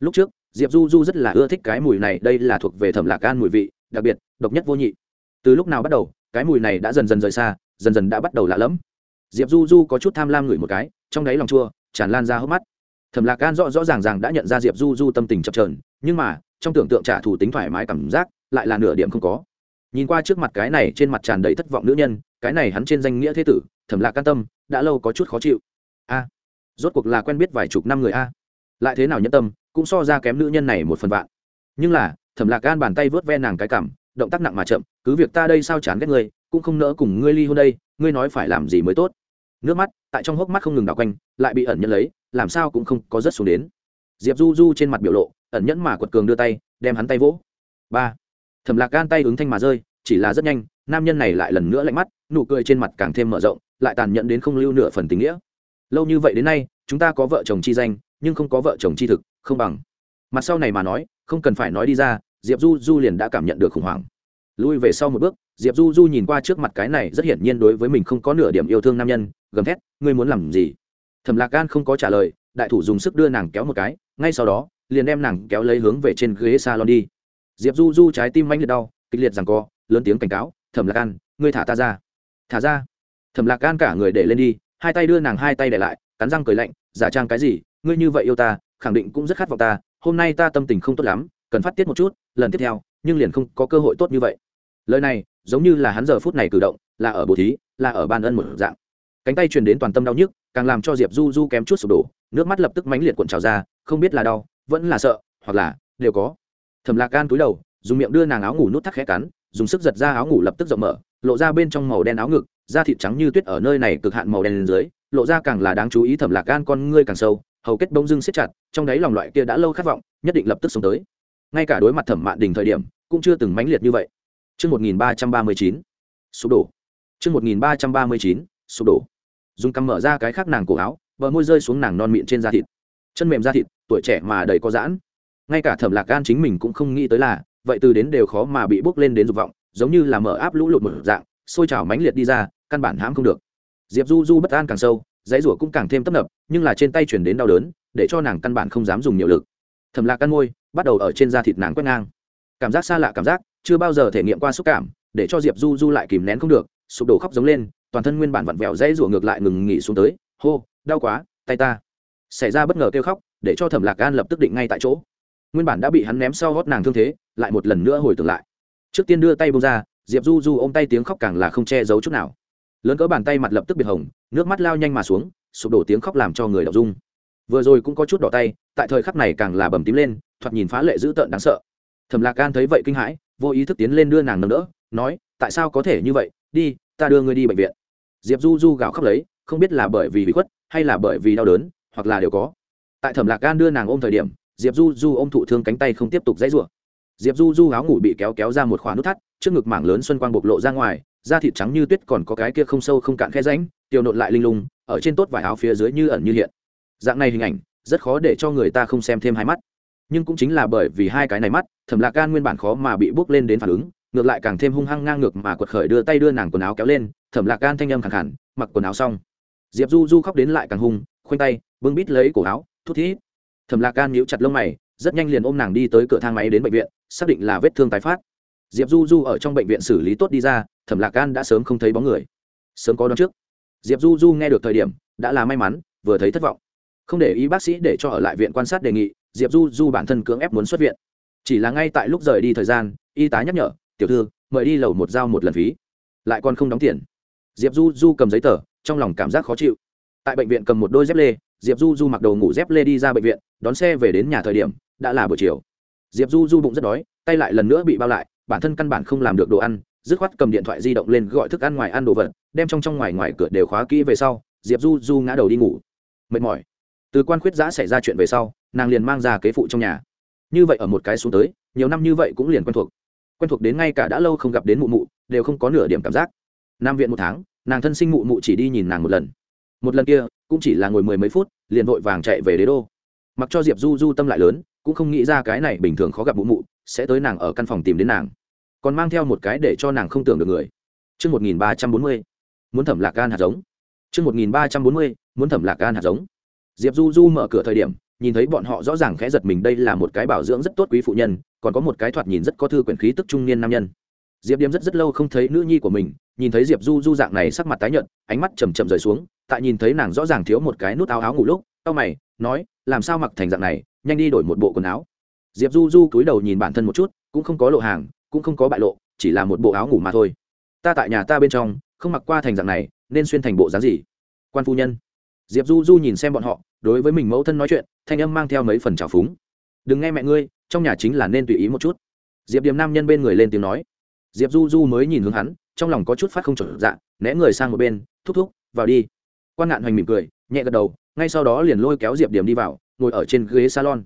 Lúc trước, diệp du du rất là ưa thích cái mùi này, đây là thuộc về thẩm lạc gan mùi vị, đặc biệt, độc nhất vô nhị. Từ lúc nào bắt đầu, cái mùi này đã dần dần rời xa dần dần đã bắt đầu lạ lẫm. Diệp du du có chút tham lam ngửi một cái, trong đáy lòng chua, tràn lan ra hốc mắt. Thẩm lạc gan rõ rõ ràng ràng đã nhận ra diệp du du tâm tình chập trờn nhưng mà, trong tưởng tượng trả thù tính thoải mái cảm giác, lại là nửa điểm không có. Nhìn qua trước mặt cái này trên mặt tràn đầy thất vọng nữ nhân, cái này hắn trên danh nghĩa thế tử, thẩm lạc can tâm, đã lâu có chút khó chịu. A, rốt cuộc là quen biết vài chục năm người a. Lại thế nào nhẫn tâm, cũng so ra kém nữ nhân này một phần vạn. Nhưng là, thẩm lạc gan bàn tay vớt ve nàng cái cảm, động tác nặng mà chậm, cứ việc ta đây sao chán ghét ngươi cũng không nỡ cùng ngươi ly hôn đây, ngươi nói phải làm gì mới tốt. Nước mắt, tại trong hốc mắt không ngừng đảo quanh, lại bị ẩn nhẫn lấy, làm sao cũng không có rất xuống đến. Diệp du du trên mặt biểu lộ, ẩn nhẫn mà quật cường đưa tay, đem hắn tay vỗ. Ba. Thầm lạc gan tay ứng thanh mà rơi, chỉ là rất nhanh, nam nhân này lại lần nữa lạnh mắt, nụ cười trên mặt càng thêm mở rộng, lại tàn nhẫn đến không lưu nửa phần tình nghĩa. Lâu như vậy đến nay, chúng ta có vợ chồng chi danh, nhưng không có vợ chồng chi thực, không bằng. Mặt sau này mà nói, không cần phải nói đi ra, diệp du du liền đã cảm nhận được khủng hoảng. Lui về sau một bước diệp du du nhìn qua trước mặt cái này, rất hiển nhiên đối với mình không có nửa điểm yêu thương nam nhân, gầm thét, ngươi muốn làm gì? Thẩm lạc gan không có trả lời, đại thủ dùng sức đưa nàng kéo một cái, ngay sau đó, liền đem nàng kéo lấy hướng về trên ghế salon đi. Diệp du du trái tim manh liệt đau, kịch liệt rằng co, lớn tiếng cảnh cáo, thẩm lạc gan ngươi thả ta ra. Thả ra? Thẩm lạc gan cả người để lên đi, hai tay đưa nàng hai tay để lại, cắn răng cười lạnh, giả trang cái gì? Ngươi như vậy yêu ta, khẳng định cũng rất khát vọng ta, hôm nay ta tâm tình không tốt lắm, cần phát tiết một chút, lần tiếp theo, nhưng liền không có cơ hội tốt như vậy. Lời này giống như là hắn giờ phút này cử động, là ở bồ thí, là ở ban ân một dạng. Cánh tay truyền đến toàn tâm đau nhức, càng làm cho diệp du du kém chút sụp đổ, nước mắt lập tức mãnh liệt cuộn trào ra, không biết là đau, vẫn là sợ, hoặc là đều có. Thầm lạc gan túi đầu, dùng miệng đưa nàng áo ngủ nút thắt khẽ cắn, dùng sức giật ra áo ngủ lập tức rộng mở, lộ ra bên trong màu đen áo ngực, da thịt trắng như tuyết ở nơi này cực hạn màu đen lên dưới, lộ ra càng là đáng chú ý thẩm lạc gan con ngươi càng sâu, hầu kết bông dưng siết chặt, trong đáy lòng loại kia đã lâu khát vọng, nhất định lập tức sống tới. Ngay cả đối mặt thẩm mạn đình thời điểm, cũng chưa từng mãnh liệt như vậy. Trước 1339, sụp đổ. Trước 1339, sụp đổ. Dung cằm mở ra cái khác nàng cổ áo, bờ môi rơi xuống nàng non miệng trên da thịt. Chân mềm da thịt, tuổi trẻ mà đầy có giãn. Ngay cả Thẩm Lạc Gan chính mình cũng không nghĩ tới là, vậy từ đến đều khó mà bị bước lên đến dục vọng, giống như là mở áp lũ lụt một dạng, sôi trào mãnh liệt đi ra, căn bản hãm không được. Diệp Du Du bất an càng sâu, dãy rủa cũng càng thêm tấp nập, nhưng là trên tay chuyển đến đau đớn, để cho nàng căn bản không dám dùng nhiều lực. Thẩm Lạc căn môi, bắt đầu ở trên da thịt nàng quét ngang. Cảm giác xa lạ cảm giác, chưa bao giờ thể nghiệm qua xúc cảm để cho diệp du du lại kìm nén không được sụp đổ khóc giống lên toàn thân nguyên bản vặn vẹo dãy rủa ngược lại ngừng nghỉ xuống tới hô đau quá tay ta. Xảy ra bất ngờ kêu khóc để cho thẩm lạc gan lập tức định ngay tại chỗ. Nguyên bản đã bị hắn ném sau gót nàng thương thế lại một lần nữa hồi tưởng lại. Trước tiên đưa tay bông ra diệp du du ôm tay tiếng khóc càng là không che giấu chút nào. Lớn cỡ bàn tay mặt lập tức biệt hồng nước mắt lao nhanh mà xuống sụp đổ tiếng khóc làm cho người đọc dung vừa rồi cũng có chút đỏ tay tại thời khắc này càng là bầm tím lên thoạt nhìn phá lệ dữ tợn đáng sợ thẩm lạc gan thấy vậy kinh hãi, vô ý thức tiến lên đưa nàng nâng đỡ, nói, tại sao có thể như vậy? Đi, ta đưa ngươi đi bệnh viện. Diệp du du gào khóc lấy, không biết là bởi vì bị khuất, hay là bởi vì đau đớn, hoặc là đều có. Tại thẩm lạc gan đưa nàng ôm thời điểm, diệp du du ôm thụ thương cánh tay không tiếp tục dãy rủa. Diệp du du áo ngủ bị kéo kéo ra một khóa nút thắt, trước ngực mảng lớn xuân quang bộc lộ ra ngoài, da thịt trắng như tuyết còn có cái kia không sâu không cạn khe ránh tiêu nộn lại linh lung, ở trên tốt vải áo phía dưới như ẩn như hiện. Dạng này hình ảnh, rất khó để cho người ta không xem thêm hai mắt nhưng cũng chính là bởi vì hai cái này mắt, thẩm lạc gan nguyên bản khó mà bị bước lên đến phản ứng, ngược lại càng thêm hung hăng ngang ngược mà quật khởi đưa tay đưa nàng quần áo kéo lên, thẩm lạc gan thanh âm khẳng hẳn mặc quần áo xong. Diệp du du khóc đến lại càng hung, khoanh tay, bưng bít lấy cổ áo, thút thít. Thẩm lạc gan nhíu chặt lông mày, rất nhanh liền ôm nàng đi tới cửa thang máy đến bệnh viện, xác định là vết thương tái phát. Diệp du du ở trong bệnh viện xử lý tốt đi ra, thẩm lạc gan đã sớm không thấy bóng người. Sớm có đón trước. Diệp du du nghe được thời điểm, đã là may mắn, vừa thấy thất vọng không để ý bác sĩ để cho ở lại viện quan sát đề nghị, diệp du du bản thân cưỡng ép muốn xuất viện. Chỉ là ngay tại lúc rời đi thời gian, y tá nhắc nhở, tiểu thư, mời đi lầu một giao một lần phí. Lại còn không đóng tiền. Diệp du du cầm giấy tờ, trong lòng cảm giác khó chịu. Tại bệnh viện cầm một đôi dép lê, diệp du du mặc đồ ngủ dép lê đi ra bệnh viện, đón xe về đến nhà thời điểm, đã là buổi chiều. Diệp du du bụng rất đói, tay lại lần nữa bị bao lại, bản thân căn bản không làm được đồ ăn, dứt khoát cầm điện thoại di động lên gọi thức ăn ngoài ăn đồ vật, đem trong trong ngoài ngoài cửa đều khóa kỹ về sau, diệp du du ngã đầu đi ngủ. Mệt mỏi từ quan khuyết giã xảy ra chuyện về sau nàng liền mang ra kế phụ trong nhà. Như vậy ở một cái xuống tới nhiều năm như vậy cũng liền quen thuộc. Quen thuộc đến ngay cả đã lâu không gặp đến mụ mụ đều không có nửa điểm cảm giác. Nam viện một tháng nàng thân sinh mụ mụ chỉ đi nhìn nàng một lần. Một lần kia cũng chỉ là ngồi mười mấy phút liền vội vàng chạy về đế đô. Mặc cho diệp du du tâm lại lớn cũng không nghĩ ra cái này bình thường khó gặp mụ mụ sẽ tới nàng ở căn phòng tìm đến nàng. Còn mang theo một cái để cho nàng không tưởng được người. Trước 1340, muốn thẩm lạc gan hạt giống. Trước 1340, muốn thẩm lạc gan hạt giống diệp du du mở cửa thời điểm, nhìn thấy bọn họ rõ ràng khẽ giật mình đây là một cái bảo dưỡng rất tốt quý phụ nhân, còn có một cái thoạt nhìn rất có thư quyển khí tức trung niên nam nhân. Diệp điếm rất rất lâu không thấy nữ nhi của mình, nhìn thấy diệp du du dạng này sắc mặt tái nhợt, ánh mắt chầm chậm rời xuống, tại nhìn thấy nàng rõ ràng thiếu một cái nút áo áo ngủ lúc tao mày, nói, làm sao mặc thành dạng này, nhanh đi đổi một bộ quần áo. Diệp du du cúi đầu nhìn bản thân một chút, cũng không có lộ hàng, cũng không có bại lộ, chỉ là một bộ áo ngủ mà thôi. Ta tại nhà ta bên trong, không mặc qua thành dạng này, nên xuyên thành bộ dáng gì? Quan phu nhân diệp du du nhìn xem bọn họ, đối với mình mẫu thân nói chuyện, thanh âm mang theo mấy phần trào phúng. Đừng nghe mẹ ngươi, trong nhà chính là nên tùy ý một chút. Diệp điềm nam nhân bên người lên tiếng nói. Diệp du du mới nhìn hướng hắn, trong lòng có chút phát không trở dạ né người sang một bên, thúc thúc, vào đi. Quan ngạn hoành mỉm cười, nhẹ gật đầu, ngay sau đó liền lôi kéo diệp điểm đi vào, ngồi ở trên ghế salon.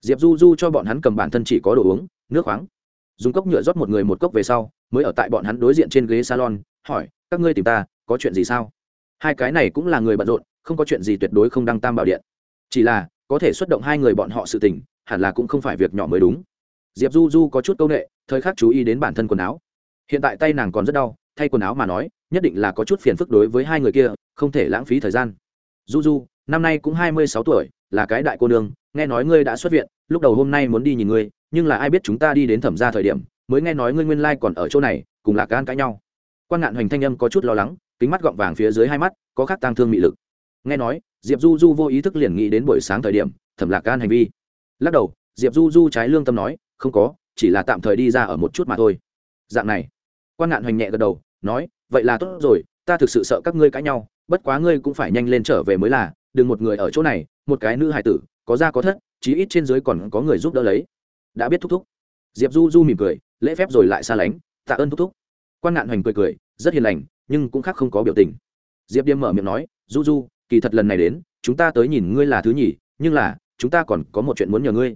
Diệp du du cho bọn hắn cầm bản thân chỉ có đồ uống, nước khoáng. Dùng cốc nhựa rót một người một cốc về sau, mới ở tại bọn hắn đối diện trên ghế salon, hỏi, các ngươi tìm ta, có chuyện gì sao? Hai cái này cũng là người bận rộn, không có chuyện gì tuyệt đối không đăng tam bảo điện. Chỉ là, có thể xuất động hai người bọn họ sự tình, hẳn là cũng không phải việc nhỏ mới đúng. Diệp du du có chút c â u n ệ thời khắc chú ý đến bản thân quần áo. Hiện tại tay nàng còn rất đau, thay quần áo mà nói, nhất định là có chút phiền phức đối với hai người kia, không thể lãng phí thời gian. Du du, năm nay cũng hai mươi sáu tuổi, là cái đại cô nương, nghe nói ngươi đã xuất viện, lúc đầu hôm nay muốn đi nhìn ngươi, nhưng là ai biết chúng ta đi đến thẩm ra thời điểm, mới nghe nói ngươi nguyên lai、like、còn ở chỗ này, cùng là can cãi nhau. Quan ngạn hoành thanh âm có chút lo lắng kính mắt gọng vàng phía dưới hai mắt, có khác tăng thương mị lực. Nghe nói, diệp du du vô ý thức liền nghĩ đến buổi sáng thời điểm, thẩm lạc gan hành vi. Lắc đầu, diệp du du trái lương tâm nói, không có, chỉ là tạm thời đi ra ở một chút mà thôi. Dạng này, quan ngạn hoành nhẹ gật đầu, nói, vậy là tốt rồi, ta thực sự sợ các ngươi cãi nhau, bất quá ngươi cũng phải nhanh lên trở về mới là, đừng một người ở chỗ này, một cái nữ hài tử, có ra có thất, chí ít trên dưới còn có người giúp đỡ lấy. Đã biết thúc thúc. Diệp du du mỉm cười, lễ phép rồi lại xa lánh, tạ ơn thúc thúc. Quan ngạn hoành cười cười, rất hiền lành nhưng cũng khác không có biểu tình. Diệp điềm mở miệng nói, du du, kỳ thật lần này đến, chúng ta tới nhìn ngươi là thứ nhì, nhưng là, chúng ta còn có một chuyện muốn nhờ ngươi.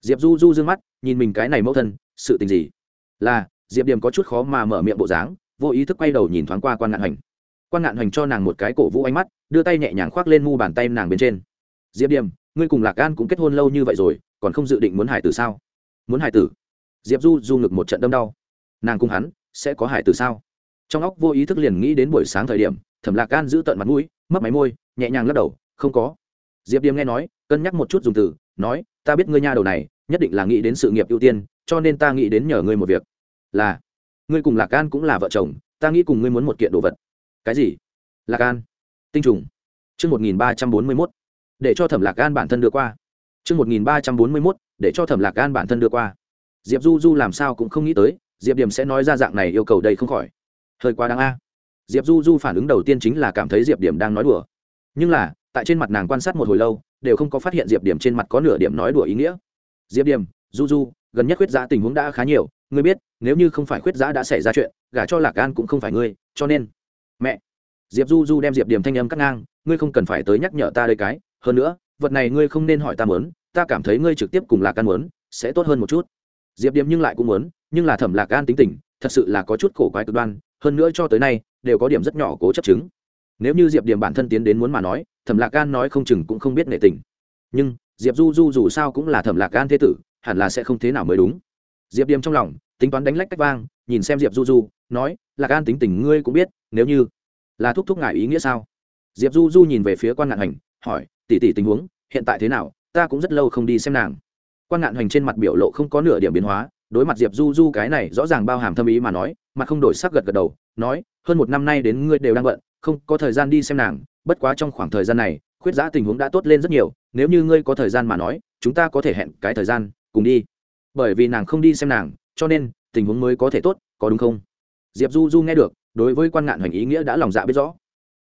Diệp du du d ư ơ n g mắt, nhìn mình cái này mẫu thân, sự tình gì? Là, diệp điềm có chút khó mà mở miệng bộ dáng, vô ý thức quay đầu nhìn thoáng qua quan ngạn hoành. Quan ngạn hoành cho nàng một cái cổ vũ ánh mắt, đưa tay nhẹ nhàng khoác lên mu bàn tay nàng bên trên. Diệp điềm, ngươi cùng lạc gan cũng kết hôn lâu như vậy rồi, còn không dự định muốn hải tử sao? Muốn hải tử. Diệp du du ngực một trận đâm đau. Nàng cùng hắn sẽ có hải tử sao? Trong óc vô ý thức liền nghĩ đến buổi sáng thời điểm, thẩm lạc gan giữ tận mặt mũi mất máy môi, nhẹ nhàng lắc đầu, không có. Diệp điềm nghe nói, cân nhắc một chút dùng từ, nói, ta biết ngươi nha đầu này, nhất định là nghĩ đến sự nghiệp ưu tiên, cho nên ta nghĩ đến nhờ ngươi một việc. Là, ngươi cùng lạc gan cũng là vợ chồng, ta nghĩ cùng ngươi muốn một kiện đồ vật. Cái gì? Lạc gan tinh trùng. Chương một nghìn ba trăm bốn mươi mốt, để cho thẩm lạc gan bản thân đưa qua. Chương một nghìn ba trăm bốn mươi mốt, để cho thẩm lạc gan bản thân đưa qua. Diệp du du làm sao cũng không nghĩ tới, diệp điểm sẽ nói ra dạng này yêu cầu đây không khỏi hơi quá đáng a. Diệp du du phản ứng đầu tiên chính là cảm thấy diệp điểm đang nói đùa. Nhưng là, tại trên mặt nàng quan sát một hồi lâu, đều không có phát hiện diệp điểm trên mặt có nửa điểm nói đùa ý nghĩa. Diệp điểm, du du, gần nhất khuyết giã tình huống đã khá nhiều, ngươi biết, nếu như không phải khuyết giã đã xảy ra chuyện, gả cho lạc an cũng không phải ngươi, cho nên mẹ! Diệp du du đem diệp điểm thanh âm cắt ngang, ngươi không cần phải tới nhắc nhở ta đây cái, hơn nữa, vật này ngươi không nên hỏi ta mớn ta cảm thấy ngươi trực tiếp cùng lạc an mớn sẽ tốt hơn một chút. Diệp điểm nhưng lại cũng muốn, nhưng là thẩm lạc an tính tình, thật sự là có chút cổ quái cực đoan hơn nữa cho tới nay, đều có điểm rất nhỏ cố chấp chứng. Nếu như diệp điểm bản thân tiến đến muốn mà nói, thẩm lạc gan nói không chừng cũng không biết nể tình. Nhưng, diệp du du dù sao cũng là thẩm lạc gan thế tử, hẳn là sẽ không thế nào mới đúng. Diệp điểm trong lòng, tính toán đánh lách cách vang, nhìn xem diệp du du, nói, lạc gan tính tình ngươi cũng biết, nếu như là thúc thúc ngại ý nghĩa sao? Diệp du du nhìn về phía quan ngạn hành, hỏi tỉ tỉ tình huống, hiện tại thế nào? Ta cũng rất lâu không đi xem nàng. Quan ngạn hành trên mặt biểu lộ không có nửa điểm biến hóa, đối mặt diệp du du cái này rõ ràng bao hàm thâm ý mà nói mặt không đổi sắc gật gật đầu nói hơn một năm nay đến ngươi đều đang bận không có thời gian đi xem nàng bất quá trong khoảng thời gian này khuyết giã tình huống đã tốt lên rất nhiều nếu như ngươi có thời gian mà nói chúng ta có thể hẹn cái thời gian cùng đi. Bởi vì nàng không đi xem nàng cho nên tình huống mới có thể tốt có đúng không? Diệp du du nghe được đối với quan ngạn hoành ý nghĩa đã lòng dạ biết rõ.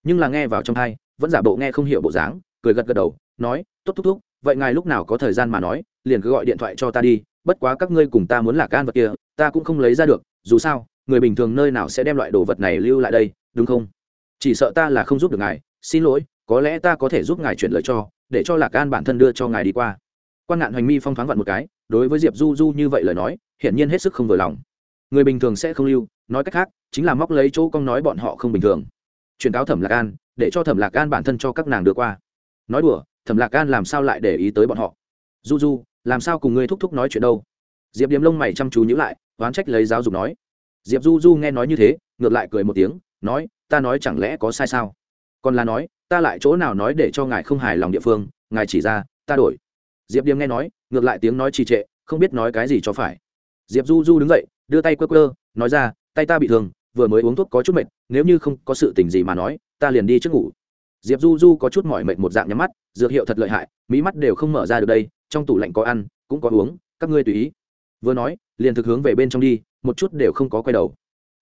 Nhưng là nghe vào trong tai, vẫn giả bộ nghe không hiểu bộ dáng cười gật gật đầu nói tốt thúc thúc vậy ngài lúc nào có thời gian mà nói liền cứ gọi điện thoại cho ta đi bất quá các ngươi cùng ta muốn là can vật kia ta cũng không lấy ra được dù sao người bình thường nơi nào sẽ đem loại đồ vật này lưu lại đây, đúng không? Chỉ sợ ta là không giúp được ngài, xin lỗi, có lẽ ta có thể giúp ngài chuyển lời cho, để cho lạc an bản thân đưa cho ngài đi qua. Quan ngạn hoành mi phong thoáng vặn một cái, đối với diệp du du như vậy lời nói, hiển nhiên hết sức không vừa lòng. Người bình thường sẽ không lưu, nói cách khác, chính là móc lấy chỗ con nói bọn họ không bình thường. Truyền cáo thẩm lạc an, để cho thẩm lạc an bản thân cho các nàng đưa qua. Nói đùa, thẩm lạc an làm sao lại để ý tới bọn họ? Du du, làm sao cùng ngươi thúc thúc nói chuyện đâu? Diệp điếm lông mày chăm chú nhữ lại, oán trách lấy giáo dục nói diệp du du nghe nói như thế, ngược lại cười một tiếng, nói, ta nói chẳng lẽ có sai sao? Còn là nói, ta lại chỗ nào nói để cho ngài không hài lòng địa phương, ngài chỉ ra, ta đổi. Diệp điềm nghe nói, ngược lại tiếng nói trì trệ, không biết nói cái gì cho phải. Diệp du du đứng dậy, đưa tay quơ quơ, nói ra, tay ta bị thương, vừa mới uống thuốc có chút mệt, nếu như không có sự tình gì mà nói, ta liền đi trước ngủ. Diệp du du có chút mỏi mệt một dạng nhắm mắt, dược hiệu thật lợi hại mỹ mắt đều không mở ra được đây, trong tủ lạnh có ăn, cũng có uống, các ngươi tùy ý vừa nói liền thực hướng về bên trong đi một chút đều không có quay đầu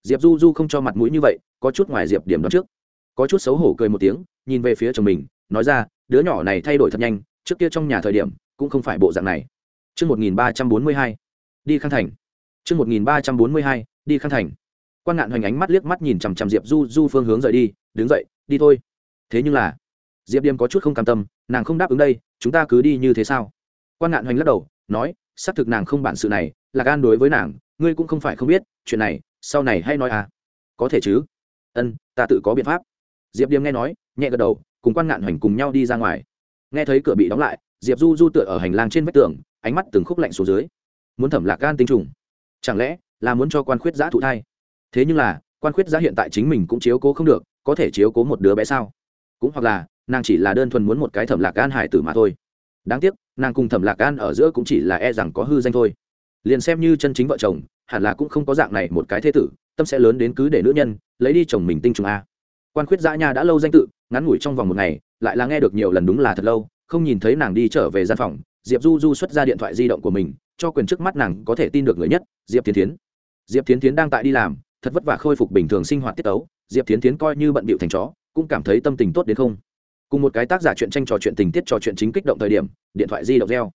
diệp du du không cho mặt mũi như vậy có chút ngoài diệp điểm đón trước có chút xấu hổ cười một tiếng nhìn về phía chồng mình nói ra đứa nhỏ này thay đổi thật nhanh trước kia trong nhà thời điểm cũng không phải bộ dạng này Chương 1342. Đi Khang Thành. Chương 1342. Đi Khang Thành. Quan Ngạn hoành ánh mắt liếc mắt nhìn chằm chằm Diệp Du Du phương hướng rời đi, đứng dậy, đi thôi. Thế nhưng là, Diệp Điềm có chút không cam tâm, nàng không đáp ứng đây, chúng ta cứ đi như thế sao? Quan Ngạn hoành lắc đầu, nói, xác thực nàng không bản sự này, là gan đối với nàng, ngươi cũng không phải không biết, chuyện này, sau này hay nói à? Có thể chứ? Ân, ta tự có biện pháp. Diệp Điềm nghe nói, nhẹ gật đầu, cùng Quan Ngạn hoành cùng nhau đi ra ngoài. Nghe thấy cửa bị đóng lại, Diệp Du Du tựa ở hành lang trên vách tường, ánh mắt từng khúc lạnh xuống dưới muốn thẩm lạc gan tinh trùng chẳng lẽ là muốn cho quan khuyết giã thụ thai thế nhưng là quan khuyết giã hiện tại chính mình cũng chiếu cố không được có thể chiếu cố một đứa bé sao cũng hoặc là nàng chỉ là đơn thuần muốn một cái thẩm lạc gan hải tử mà thôi đáng tiếc nàng cùng thẩm lạc an ở giữa cũng chỉ là e rằng có hư danh thôi. Liền xem như chân chính vợ chồng, hẳn là cũng không có dạng này một cái thế tử, tâm sẽ lớn đến cứ để nữ nhân, lấy đi chồng mình tinh trùng a. Quan khuyết giã nha đã lâu danh tự, ngắn ngủi trong vòng một ngày, lại là nghe được nhiều lần đúng là thật lâu, không nhìn thấy nàng đi trở về gian phòng, diệp du du xuất ra điện thoại di động của mình, cho quyền trước mắt nàng có thể tin được người nhất, diệp tiến tiến diệp tiến tiến đang tại đi làm, thật vất vả khôi phục bình thường sinh hoạt tiết tấu, diệp tiến tiến coi như bận bịu thành chó, cũng cảm thấy tâm tình tốt đến không cùng một cái tác giả chuyện tranh trò chuyện tình tiết trò chuyện chính kích động thời điểm, điện thoại di động reo.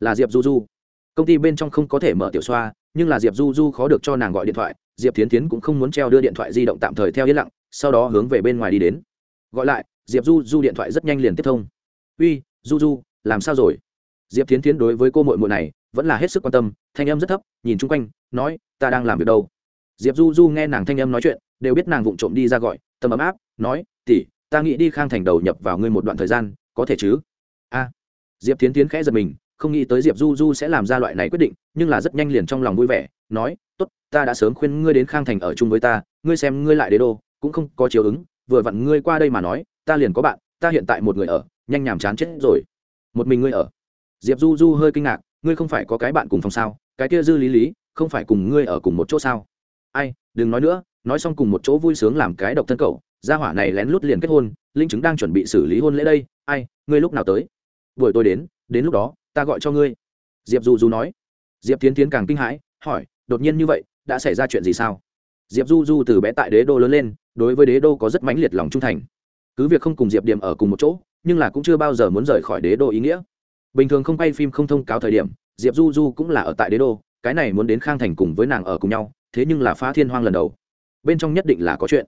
Là diệp du du. Công ty bên trong không có thể mở tiểu xoa, nhưng là diệp du du khó được cho nàng gọi điện thoại, diệp tiến tiến cũng không muốn treo đưa điện thoại di động tạm thời theo yên lặng, sau đó hướng về bên ngoài đi đến. Gọi lại, diệp du du điện thoại rất nhanh liền tiếp thông. Uy, du du, làm sao rồi? Diệp tiến tiến đối với cô mội mội này vẫn là hết sức quan tâm, thanh em rất thấp, nhìn chung quanh, nói, ta đang làm việc đâu? Diệp du du nghe nàng thanh em nói chuyện, đều biết nàng vụng trộm đi ra gọi tâm ấm áp, nói tỉ ta nghĩ đi khang thành đầu nhập vào ngươi một đoạn thời gian, có thể chứ? A. Diệp tiến tiến khẽ giật mình, không nghĩ tới diệp du du sẽ làm ra loại này quyết định, nhưng là rất nhanh liền trong lòng vui vẻ, nói t ố t ta đã sớm khuyên ngươi đến khang thành ở chung với ta, ngươi xem ngươi lại đế đô, cũng không có chiều ứng, vừa vặn ngươi qua đây mà nói, ta liền có bạn, ta hiện tại một người ở, nhanh nhàm chán chết rồi. Một mình ngươi ở? Diệp du du hơi kinh ngạc, ngươi không phải có cái bạn cùng phòng sao? Cái kia dư lý lý, không phải cùng ngươi ở cùng một chỗ sao? Ai, đừng nói nữa, nói xong cùng một chỗ vui sướng làm cái độc thân cậu gia hỏa này lén lút liền kết hôn, linh chứng đang chuẩn bị xử lý hôn lễ đây, ai, ngươi lúc nào tới? Buổi tôi đến đến lúc đó, ta gọi cho ngươi. Diệp du du nói. Diệp tiến tiến càng kinh hãi, hỏi, đột nhiên như vậy, đã xảy ra chuyện gì sao? Diệp du du từ bé tại đế đô lớn lên, đối với đế đô có rất mãnh liệt lòng trung thành. Cứ việc không cùng diệp điểm ở cùng một chỗ, nhưng là cũng chưa bao giờ muốn rời khỏi đế đô ý nghĩa. Bình thường không quay phim, không thông cáo thời điểm, diệp du du cũng là ở tại đế đô, cái này muốn đến khang thành cùng với nàng ở cùng nhau, thế nhưng là phá thiên hoang lần đầu. Bên trong nhất định là có chuyện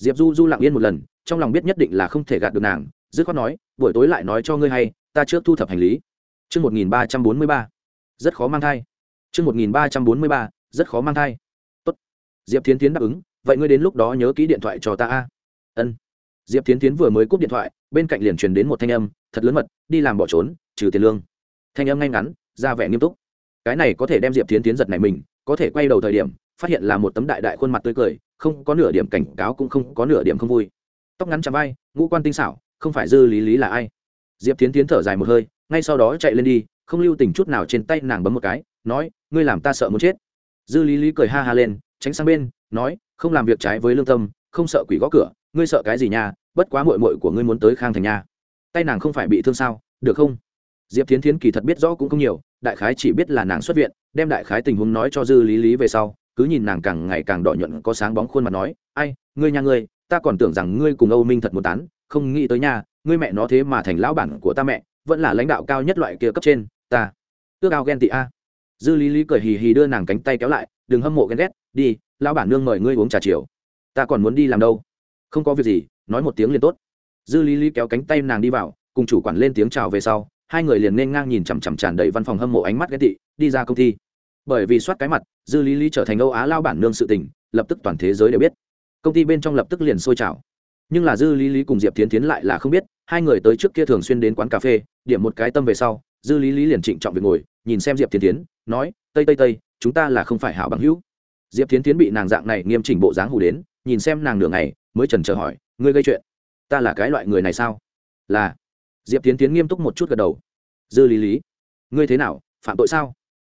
diệp du du lặng yên một lần trong lòng biết nhất định là không thể gạt được nàng dứt khoát nói buổi tối lại nói cho ngươi hay ta trước thu thập hành lý Trước 1343, rất khó mang thai. Trước 1343, rất khó mang thai. Tốt. Diệp Thiến Thiến đáp ứng, vậy ngươi đến lúc đó nhớ ký điện thoại cho ta a. Ân. Diệp Thiến Thiến vừa mới cúp điện thoại, bên cạnh liền truyền đến một thanh âm, thật lớn mật, đi làm bỏ trốn, trừ tiền lương thanh âm ngay ngắn ra vẻ nghiêm túc cái này có thể đem diệp tiến tiến giật này mình, có thể quay đầu thời điểm, phát hiện là một tấm đại đại khuôn mặt tươi cười, không có nửa điểm cảnh cáo cũng không có nửa điểm không vui. Tóc ngắn chạm vai, ngũ quan tinh xảo, không phải dư lý lý là ai. Diệp tiến tiến thở dài một hơi, ngay sau đó chạy lên đi, không lưu tình chút nào trên tay nàng bấm một cái, nói, ngươi làm ta sợ muốn chết. Dư lý lý cười ha ha lên, tránh sang bên, nói, không làm việc trái với lương tâm, không sợ quỷ gõ cửa, ngươi sợ cái gì nha, bất quá mội mội của ngươi muốn tới khang thành nha. Tay nàng không phải bị thương sao, được không? Diệp Thiến Thiến kỳ thật biết rõ cũng không nhiều, đại khái chỉ biết là nàng xuất viện, đem đại khái tình huống nói cho dư lý lý về sau, cứ nhìn nàng càng ngày càng đỏ nhuận, có sáng bóng khuôn mặt nói, ai, ngươi nhà ngươi, ta còn tưởng rằng ngươi cùng âu minh thật muốn tán, không nghĩ tới nhà ngươi mẹ nó thế mà thành lão bản của ta mẹ, vẫn là lãnh đạo cao nhất loại kia cấp trên, ta ước ao ghen tị a. Dư lý lý cười hì hì đưa nàng cánh tay kéo lại, đừng hâm mộ ghen ghét, đi, lão bản nương mời ngươi uống trà chiều. Ta còn muốn đi làm đâu? Không có việc gì, nói một tiếng liền tốt. Dư lý lý kéo cánh tay nàng đi vào, cùng chủ quản lên tiếng chào về sau hai người liền nên ngang nhìn chằm chằm tràn đầy văn phòng hâm mộ ánh mắt ghét tị, đi ra công ty. Bởi vì soát cái mặt, dư lý lý trở thành âu á lao bản nương sự tình, lập tức toàn thế giới đều biết. Công ty bên trong lập tức liền sôi trào. Nhưng là dư lý lý cùng diệp tiến tiến lại là không biết, hai người tới trước kia thường xuyên đến quán cà phê, điểm một cái tâm về sau, dư lý lý liền trịnh trọng việc ngồi, nhìn xem diệp tiến tiến nói, tây tây tây, chúng ta là không phải hảo bằng hữu. Diệp tiến tiến bị nàng dạng này nghiêm chỉnh bộ dáng hù đến, nhìn xem nàng nửa ngày, mới trần chờ hỏi, ngươi gây chuyện, ta là cái loại người này sao? Là diệp tiến tiến nghiêm túc một chút gật đầu. Dư lý lý ngươi thế nào? Phạm tội sao?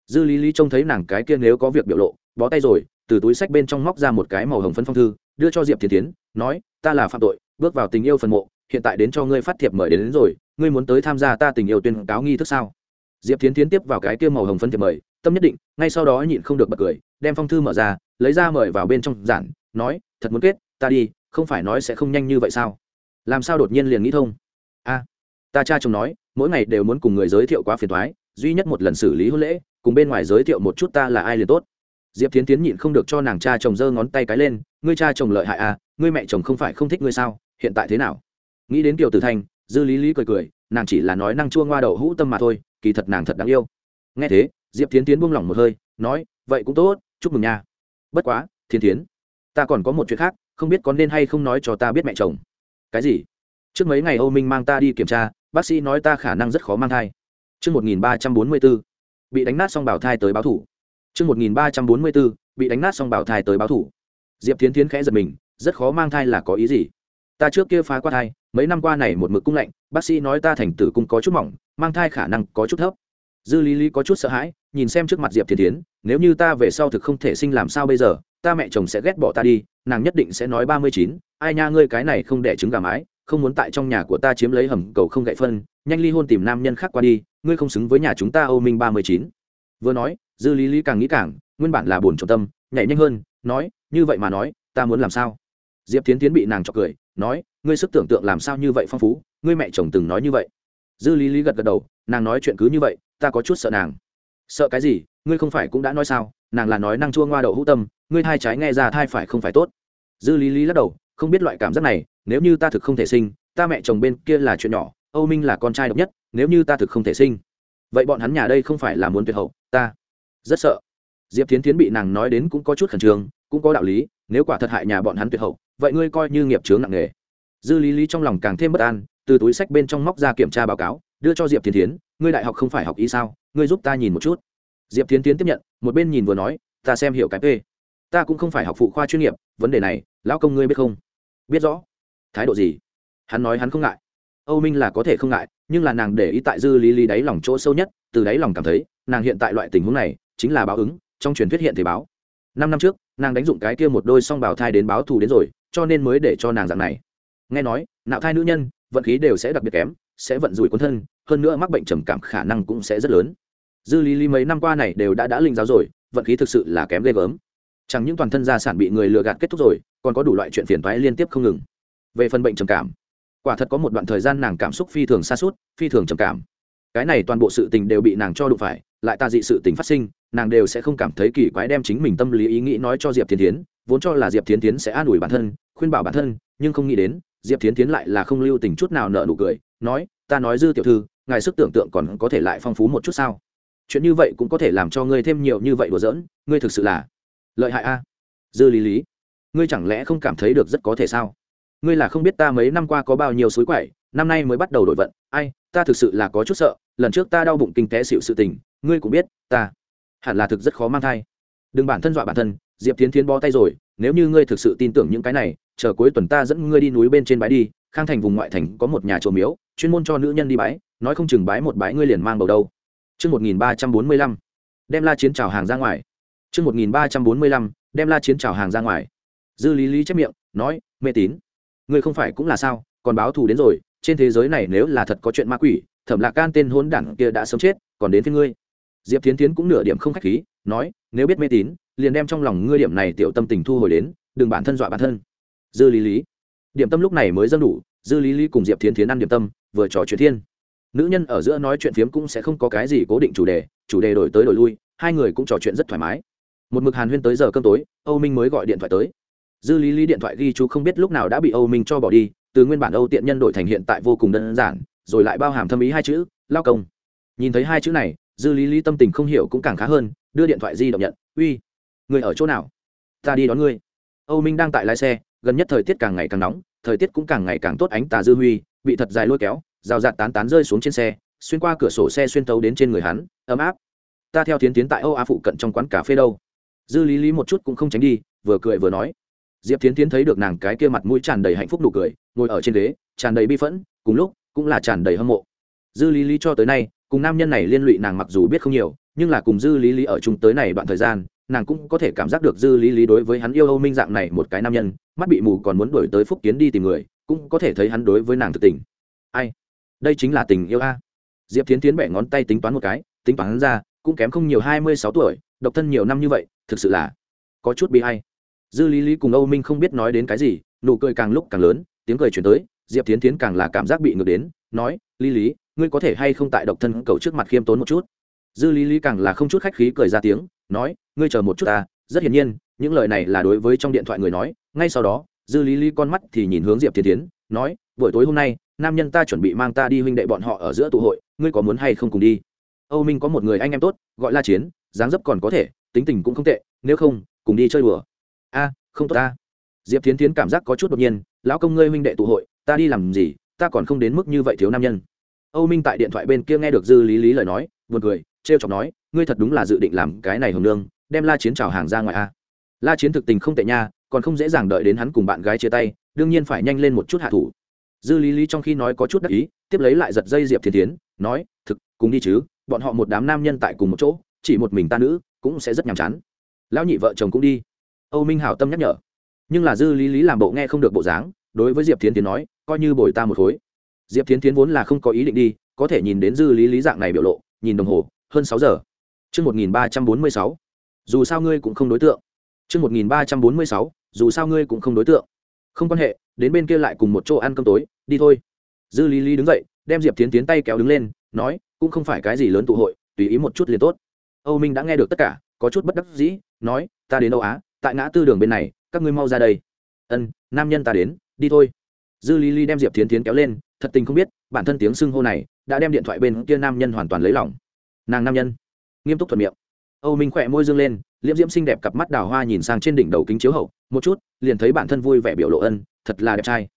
Dư lý lý trông thấy nàng cái kia nếu có việc biểu lộ bó tay rồi từ túi sách bên trong móc ra một cái màu hồng phân phong thư đưa cho diệp tiến tiến nói ta là phạm tội bước vào tình yêu phần mộ hiện tại đến cho ngươi phát thiệp mời đến, đến rồi ngươi muốn tới tham gia ta tình yêu tuyên cáo nghi thức sao? Diệp tiến tiến tiếp vào cái kia màu hồng phân thiệp mời tâm nhất định ngay sau đó nhịn không được bật cười đem phong thư mở ra lấy ra mời vào bên trong giản nói thật muốn kết ta đi không phải nói sẽ không nhanh như vậy sao? Làm sao đột nhiên liền nghĩ thông? A ta cha chồng nói, mỗi ngày đều muốn cùng người giới thiệu quá phiền thoái duy nhất một lần xử lý hôn lễ, cùng bên ngoài giới thiệu một chút ta là ai liền tốt. Diệp tiến tiến nhịn không được cho nàng cha chồng giơ ngón tay cái lên, ngươi cha chồng lợi hại à ngươi mẹ chồng không phải không thích ngươi sao, hiện tại thế nào? Nghĩ đến kiều tử thanh dư lý lý cười cười, nàng chỉ là nói năng chua ngoa đậu hũ tâm mà thôi, kỳ thật nàng thật đáng yêu. Nghe thế, diệp tiến tiến buông lỏng một hơi, nói, vậy cũng tốt, chúc mừng nha. Bất quá thiên tiến ta còn có một chuyện khác, không biết có nên hay không nói cho ta biết mẹ chồng. Cái gì? Trước mấy ngày âu minh mang ta đi kiểm tra bác sĩ nói ta khả năng rất khó mang thai Trước 1344, bị đánh nát xong bảo thai tới báo thủ. Trước 1344, bị đánh nát xong bảo thai tới báo thủ. Diệp Thiến Thiến khẽ giật mình, rất khó mang thai là có ý gì? Ta trước kia phá qua thai, mấy năm qua này một mực cung lạnh, bác sĩ nói ta thành tử cung có chút mỏng, mang thai khả năng có chút thấp. Dư Lý Lý có chút sợ hãi, nhìn xem trước mặt Diệp Thiến Thiến, nếu như ta về sau thực không thể sinh làm sao bây giờ, ta mẹ chồng sẽ ghét bỏ ta đi, nàng nhất định sẽ nói ba mươi chín, ai nha ngươi cái này không đẻ trứng gà mái, không muốn tại trong nhà của ta chiếm lấy hầm cầu không gậy phân, nhanh ly hôn tìm nam nhân khác qua đi, ngươi không xứng với nhà chúng ta âu minh ba mươi chín. Vừa nói, dư lý lý càng nghĩ càng, nguyên bản là buồn trọng tâm, nhảy nhanh hơn, nói, như vậy mà nói, ta muốn làm sao? Diệp tiến tiến bị nàng chọc cười, nói, ngươi sức tưởng tượng làm sao như vậy phong phú, ngươi mẹ chồng từng nói như vậy. Dư lý lý gật gật đầu, nàng nói chuyện cứ như vậy, ta có chút sợ nàng. Sợ cái gì, ngươi không phải cũng đã nói sao, nàng là nói năng chua ngoa đậu hữu tâm, ngươi thai trái nghe ra thai phải không phải tốt. Dư lý lý lắc đầu, không biết loại cảm giác này nếu như ta thực không thể sinh, ta mẹ chồng bên kia là chuyện nhỏ, âu minh là con trai độc nhất, nếu như ta thực không thể sinh, vậy bọn hắn nhà đây không phải là muốn tuyệt hậu, ta rất sợ. Diệp tiến tiến bị nàng nói đến cũng có chút khẩn trương, cũng có đạo lý, nếu quả thật hại nhà bọn hắn tuyệt hậu, vậy ngươi coi như nghiệp chướng nặng nề. Dư lý lý trong lòng càng thêm bất an, từ túi sách bên trong móc ra kiểm tra báo cáo, đưa cho diệp tiến tiến ngươi đại học không phải học y sao? Ngươi giúp ta nhìn một chút. Diệp tiến tiến tiếp nhận, một bên nhìn vừa nói, ta xem hiểu cái p. Ta cũng không phải học phụ khoa chuyên nghiệp, vấn đề này, lão công ngươi biết không? Biết rõ thái độ gì? Hắn nói hắn không ngại. Âu minh là có thể không ngại, nhưng là nàng để ý tại dư lý lý đáy lòng chỗ sâu nhất, từ đáy lòng cảm thấy, nàng hiện tại loại tình huống này, chính là báo ứng, trong truyền thuyết hiện thể báo. Năm năm trước, nàng đánh dụng cái kia một đôi song bào thai đến báo thù đến rồi, cho nên mới để cho nàng dạng này. Nghe nói, nạo thai nữ nhân, vận khí đều sẽ đặc biệt kém, sẽ vận rủi quân thân, hơn nữa mắc bệnh trầm cảm khả năng cũng sẽ rất lớn. Dư lý lý mấy năm qua này đều đã đã linh giáo rồi, vận khí thực sự là kém ghê gớm. Chẳng những toàn thân gia sản bị người lừa gạt kết thúc rồi, còn có đủ loại chuyện phiền toái liên tiếp không ngừng về phần bệnh trầm cảm. Quả thật có một đoạn thời gian nàng cảm xúc phi thường xa suốt phi thường trầm cảm. Cái này toàn bộ sự tình đều bị nàng cho đụng phải, lại ta dị sự tình phát sinh, nàng đều sẽ không cảm thấy kỳ quái đem chính mình tâm lý ý nghĩ nói cho diệp thiên tiến vốn cho là diệp thiên tiến sẽ an ủi bản thân, khuyên bảo bản thân, nhưng không nghĩ đến, diệp thiên tiến lại là không lưu tình chút nào nợ nụ cười, nói, ta nói dư tiểu thư, ngài sức tưởng tượng còn có thể lại phong phú một chút sao? Chuyện như vậy cũng có thể làm cho ngươi thêm nhiều như vậy đùa giỡn, ngươi thực sự là lợi hại a. Dư lý lý, ngươi chẳng lẽ không cảm thấy được rất có thể sao? Ngươi là không biết ta mấy năm qua có bao nhiêu suối quậy năm nay mới bắt đầu đổi vận ai ta thực sự là có chút sợ lần trước ta đau bụng kinh tế xịu sự tình ngươi cũng biết ta hẳn là thực rất khó mang thai đừng bản thân dọa bản thân diệp tiến tiến bó tay rồi nếu như ngươi thực sự tin tưởng những cái này chờ cuối tuần ta dẫn ngươi đi núi bên trên bãi đi khang thành vùng ngoại thành có một nhà chùa miếu chuyên môn cho nữ nhân đi bãi nói không chừng bãi một bãi ngươi liền mang bầu đâu Trước 1345, đem la chiến trào hàng ra ngoài. Trước 1345, đem la chiến trào hàng ra ngoài. Dư Lý Lý chép miệng, nói, mê tín ngươi không phải cũng là sao, còn báo thù đến rồi, trên thế giới này nếu là thật có chuyện ma quỷ, thẩm lạc can tên hôn đảng kia đã sống chết, còn đến với ngươi. Diệp tiến tiến cũng nửa điểm không k h á c h khí, nói, nếu biết mê tín, liền đem trong lòng ngươi điểm này tiểu tâm tình thu hồi đến, đừng bản thân dọa bản thân. Dư lý lý. Điểm tâm lúc này mới dâng đủ, dư lý lý cùng diệp tiến tiến ăn điểm tâm, vừa trò chuyện thiên. Nữ nhân ở giữa nói chuyện phiếm cũng sẽ không có cái gì cố định chủ đề chủ đề đổi tới đổi lui, hai người cũng trò chuyện rất thoải mái. Một mực hàn huyên tới giờ cơm tối, âu minh mới gọi điện thoại tới dư lý lý điện thoại ghi chú không biết lúc nào đã bị âu minh cho bỏ đi, từ nguyên bản âu tiện nhân đổi thành hiện tại vô cùng đơn giản, rồi lại bao hàm thâm ý hai chữ, lao công. Nhìn thấy hai chữ này, dư lý lý tâm tình không hiểu cũng càng khá hơn, đưa điện thoại di động nhận, uy, người ở chỗ nào? Ta đi đón ngươi. Âu minh đang tại lái xe, gần nhất thời tiết càng ngày càng nóng, thời tiết cũng càng ngày càng tốt, ánh tà dư huy, bị thật dài lôi kéo, rào rạt tán tán rơi xuống trên xe, xuyên qua cửa sổ xe xuyên tấu đến trên người hắn, ấm áp. Ta theo tiến tiến tại âu á phụ cận trong quán cà phê đâu? Dư lý lý một chút cũng không tránh đi, vừa cười vừa nói diệp tiến tiến thấy được nàng cái kia mặt mũi tràn đầy hạnh phúc nụ cười, ngồi ở trên ghế, tràn đầy bi phẫn, cùng lúc cũng là tràn đầy hâm mộ. Dư lý lý cho tới nay, cùng nam nhân này liên lụy nàng mặc dù biết không nhiều, nhưng là cùng dư lý lý ở chung tới này đoạn thời gian, nàng cũng có thể cảm giác được dư lý lý đối với hắn yêu âu minh dạng này một cái nam nhân, mắt bị mù còn muốn đuổi tới phúc kiến đi tìm người, cũng có thể thấy hắn đối với nàng thực tình. Ai? Đây chính là tình yêu a. Diệp tiến tiến bẻ ngón tay tính toán một cái, tính toán ra, cũng kém không nhiều hai mươi sáu tuổi, độc thân nhiều năm như vậy, thực sự là có chút bị hay dư lý lý cùng âu minh không biết nói đến cái gì, nụ cười càng lúc càng lớn, tiếng cười chuyển tới, diệp tiến tiến càng là cảm giác bị ngược đến, nói, lý lý, ngươi có thể hay không tại độc thân cầu trước mặt khiêm tốn một chút? Dư lý lý càng là không chút khách khí cười ra tiếng, nói, ngươi chờ một chút ta, rất hiển nhiên, những lời này là đối với trong điện thoại người nói. Ngay sau đó, dư lý lý con mắt thì nhìn hướng diệp tiến tiến nói, buổi tối hôm nay, nam nhân ta chuẩn bị mang ta đi huynh đệ bọn họ ở giữa tụ hội, ngươi có muốn hay không cùng đi? Âu minh có một người anh em tốt, gọi la chiến, dáng dấp còn có thể, tính tình cũng không tệ, nếu không, cùng đi chơi đùa a, không tốt ta. Diệp tiến tiến cảm giác có chút đột nhiên, lão công ngươi huynh đệ tụ hội, ta đi làm gì, ta còn không đến mức như vậy thiếu nam nhân. Âu minh tại điện thoại bên kia nghe được dư lý lý lời nói, buồn cười, trêu chọc nói, ngươi thật đúng là dự định làm cái này hồng nương, đem la chiến trào hàng ra ngoài a. La chiến thực tình không tệ nha, còn không dễ dàng đợi đến hắn cùng bạn gái chia tay, đương nhiên phải nhanh lên một chút hạ thủ. Dư lý lý trong khi nói có chút đắc ý, tiếp lấy lại giật dây diệp thiên tiến nói, thực, cùng đi chứ, bọn họ một đám nam nhân tại cùng một chỗ, chỉ một mình ta nữ, cũng sẽ rất nhàm chán. Lão nhị vợ chồng cũng đi âu minh hảo tâm nhắc nhở nhưng là dư lý lý làm bộ nghe không được bộ dáng đối với diệp tiến tiến nói coi như bồi ta một khối diệp tiến tiến vốn là không có ý định đi có thể nhìn đến dư lý lý dạng này biểu lộ nhìn đồng hồ hơn sáu giờ Trước 1346. Dù sao ngươi cũng không đối tượng. Trước 1346. Dù sao ngươi cũng không đối tượng. Không quan hệ, đến bên kia lại cùng một chỗ ăn cơm tối, đi thôi. Dư Lý Lý đứng dậy, đem Diệp Tiến Tiến tay kéo đứng lên, nói, cũng không phải cái gì lớn tụ hội, tùy ý một chút liền tốt. Âu Minh đã nghe được tất cả, có chút bất đắc dĩ, nói, ta đến Âu Á, tại ngã tư đường bên này, các ngươi mau ra đây. Ân nam nhân ta đến đi thôi. Dư lý lý đem diệp tiến tiến kéo lên thật tình không biết bản thân tiếng xưng hô này đã đem điện thoại bên kia nam nhân hoàn toàn lấy lỏng nàng nam nhân nghiêm túc thuận miệng. Âu minh khỏe môi dương lên liễm diễm xinh đẹp cặp mắt đào hoa nhìn sang trên đỉnh đầu kính chiếu hậu một chút liền thấy bản thân vui vẻ biểu lộ ân thật là đẹp trai.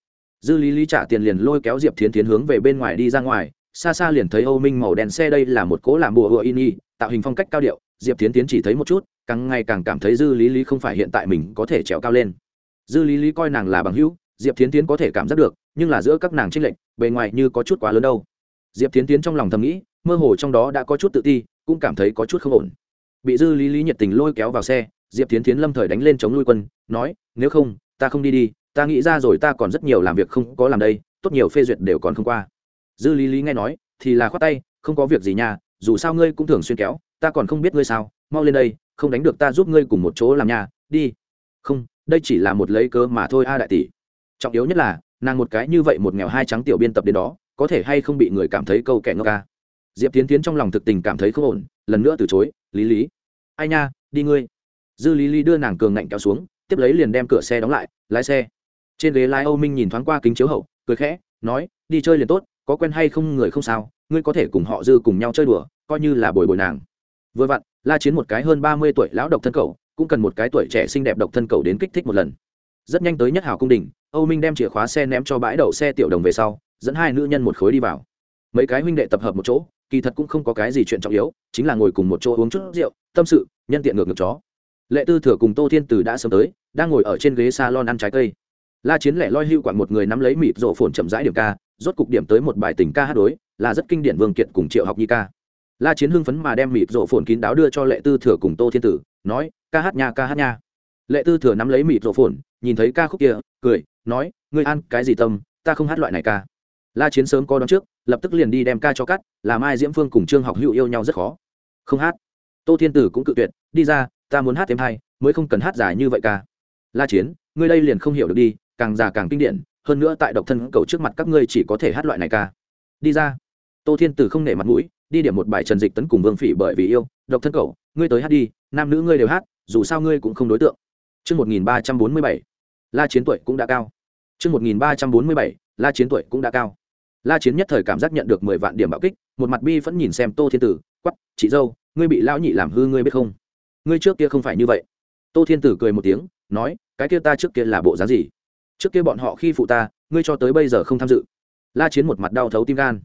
Dư lý lý trả tiền liền lôi kéo diệp thiến tiến hướng về bên ngoài đi ra ngoài xa xa liền thấy âu minh màu đen xe đây là một cố làm bùa hựa in y tạo hình phong cách cao điệu diệp tiến tiến chỉ thấy một chút, càng ngày càng cảm thấy dư lý lý không phải hiện tại mình có thể trèo cao lên. Dư lý lý coi nàng là bằng hữu, diệp tiến tiến có thể cảm giác được, nhưng là giữa các nàng tranh lệch, bề ngoài như có chút quá lớn đâu. Diệp tiến tiến trong lòng thầm nghĩ, mơ hồ trong đó đã có chút tự ti, cũng cảm thấy có chút không ổn. Bị dư lý lý nhiệt tình lôi kéo vào xe, diệp tiến tiến lâm thời đánh lên chống lui quân, nói, nếu không, ta không đi đi, ta nghĩ ra rồi ta còn rất nhiều làm việc không có làm đây, tốt nhiều phê duyệt đều còn không qua. Dư lý lý nghe nói, thì là khoát tay, không có việc gì nha, dù sao ngươi cũng thường xuyên kéo ta còn không biết ngươi sao, mau lên đây, không đánh được ta giúp ngươi cùng một chỗ làm nhà, đi. Không, đây chỉ là một lấy cớ mà thôi a đại tỷ. Trọng yếu nhất là, nàng một cái như vậy một nghèo hai trắng tiểu biên tập đến đó, có thể hay không bị người cảm thấy câu kẻ ngốc ca diệp tiến tiến trong lòng thực tình cảm thấy không ổn, lần nữa từ chối, lý lý, ai nha, đi ngươi. Dư lý lý đưa nàng cường ngạnh kéo xuống, tiếp lấy liền đem cửa xe đóng lại, lái xe. Trên ghế lái âu minh nhìn thoáng qua kính chiếu hậu, cười khẽ, nói, đi chơi liền tốt, có quen hay không người không sao, ngươi có thể cùng họ dư cùng nhau chơi đùa, coi như là bồi bồi nàng vừa vặn, la chiến một cái hơn ba mươi tuổi lão độc thân cầu cũng cần một cái tuổi trẻ xinh đẹp độc thân cầu đến kích thích một lần. Rất nhanh tới nhất hảo cung đình, âu minh đem chìa khóa xe ném cho bãi đậu xe tiểu đồng về sau, dẫn hai nữ nhân một khối đi vào. Mấy cái huynh đệ tập hợp một chỗ, kỳ thật cũng không có cái gì chuyện trọng yếu, chính là ngồi cùng một chỗ uống chút rượu, tâm sự, nhân tiện ngược ngược chó. Lệ tư thừa cùng tô thiên từ đã sớm tới, đang ngồi ở trên ghế salon ăn trái cây. La chiến lẻ loi hưu quặn một người nắm lấy mịt rổ phồn chậm rãi điểm ca, rốt cục điểm tới một bài tình ca hát đối, là rất kinh điển vương kiệt cùng triệu học nhi ca la chiến hưng phấn mà đem mịp rộ phồn kín đáo đưa cho lệ tư thừa cùng tô thiên tử, nói, ca hát nha, ca hát nha. Lệ tư thừa nắm lấy mịp rộ phồn, nhìn thấy ca khúc kia, cười, nói, ngươi ăn cái gì tâm, ta không hát loại này ca. La chiến sớm có đón trước, lập tức liền đi đem ca cho cắt làm ai diễm phương cùng trương học hữu yêu nhau rất khó. Không hát. Tô thiên tử cũng cự tuyệt, đi ra, ta muốn hát thêm hai, mới không cần hát dài như vậy ca. La chiến, ngươi đây liền không hiểu được đi, càng già càng kinh điển, hơn nữa tại độc thân cầu trước mặt các ngươi chỉ có thể hát loại này ca. Đi ra. Tô thiên tử không nể mặt mũi đi điểm một bài trần dịch tấn cùng vương phỉ bởi vì yêu độc thân cầu ngươi tới hát đi nam nữ ngươi đều hát dù sao ngươi cũng không đối tượng chương một nghìn ba trăm bốn mươi bảy la chiến tuổi cũng đã cao. chương một nghìn ba trăm bốn mươi bảy la chiến tuổi cũng đã cao. La chiến nhất thời cảm giác nhận được mười vạn điểm bạo kích, một mặt bi vẫn nhìn xem Tô Thiên Tử, quắp chị dâu, ngươi bị lão nhị làm hư ngươi biết không? Ngươi trước kia không phải như vậy. Tô Thiên Tử cười một tiếng, nói, cái kia ta trước kia là bộ dáng gì? Trước kia bọn họ khi phụ ta, ngươi cho tới bây giờ không tham dự. La chiến một mặt đau thấu tim gan.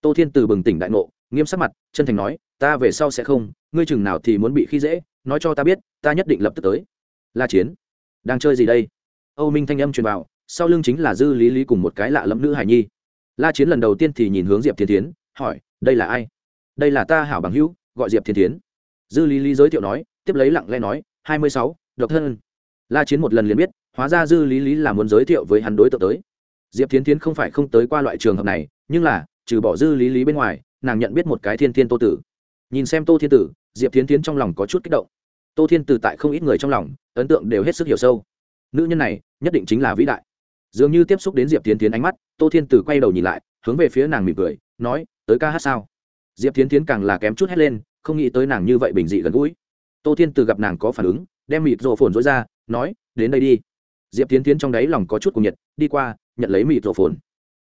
Tô Thiên Tử bừng tỉnh đại ngộ, nghiêm sắc mặt, chân thành nói, ta về sau sẽ không, ngươi chừng nào thì muốn bị khi dễ, nói cho ta biết, ta nhất định lập tức tới. La chiến, đang chơi gì đây? Âu minh thanh âm truyền vào, sau lưng chính là dư lý lý cùng một cái lạ lẫm nữ hải nhi. La chiến lần đầu tiên thì nhìn hướng diệp thiên tiến hỏi, đây là ai? Đây là ta hảo bằng hữu, gọi diệp thiên tiến dư lý lý giới thiệu nói, tiếp lấy lặng lẽ nói, hai mươi sáu, độc thân. La chiến một lần liền biết, hóa ra dư lý lý là muốn giới thiệu với hắn đối tượng tới. Diệp tiến tiến không phải không tới qua loại trường hợp này, nhưng là, trừ bỏ dư lý lý bên ngoài nàng nhận biết một cái thiên thiên tô tử. Nhìn xem tô thiên tử, diệp tiến tiến trong lòng có chút kích động. Tô thiên tử tại không ít người trong lòng, ấn tượng đều hết sức hiểu sâu. Nữ nhân này, nhất định chính là vĩ đại. Dường như tiếp xúc đến diệp tiến tiến ánh mắt, tô thiên tử quay đầu nhìn lại, hướng về phía nàng mỉm cười, nói, tới ca hát sao? Diệp tiến tiến càng là kém chút hét lên, không nghĩ tới nàng như vậy bình dị gần gũi. Tô thiên tử gặp nàng có phản ứng, đem mịt rộ phồn dối ra, nói, đến đây đi. Diệp tiến tiến trong đáy lòng có chút cùng nhiệt, đi qua, nhận lấy mịt rộ phồn.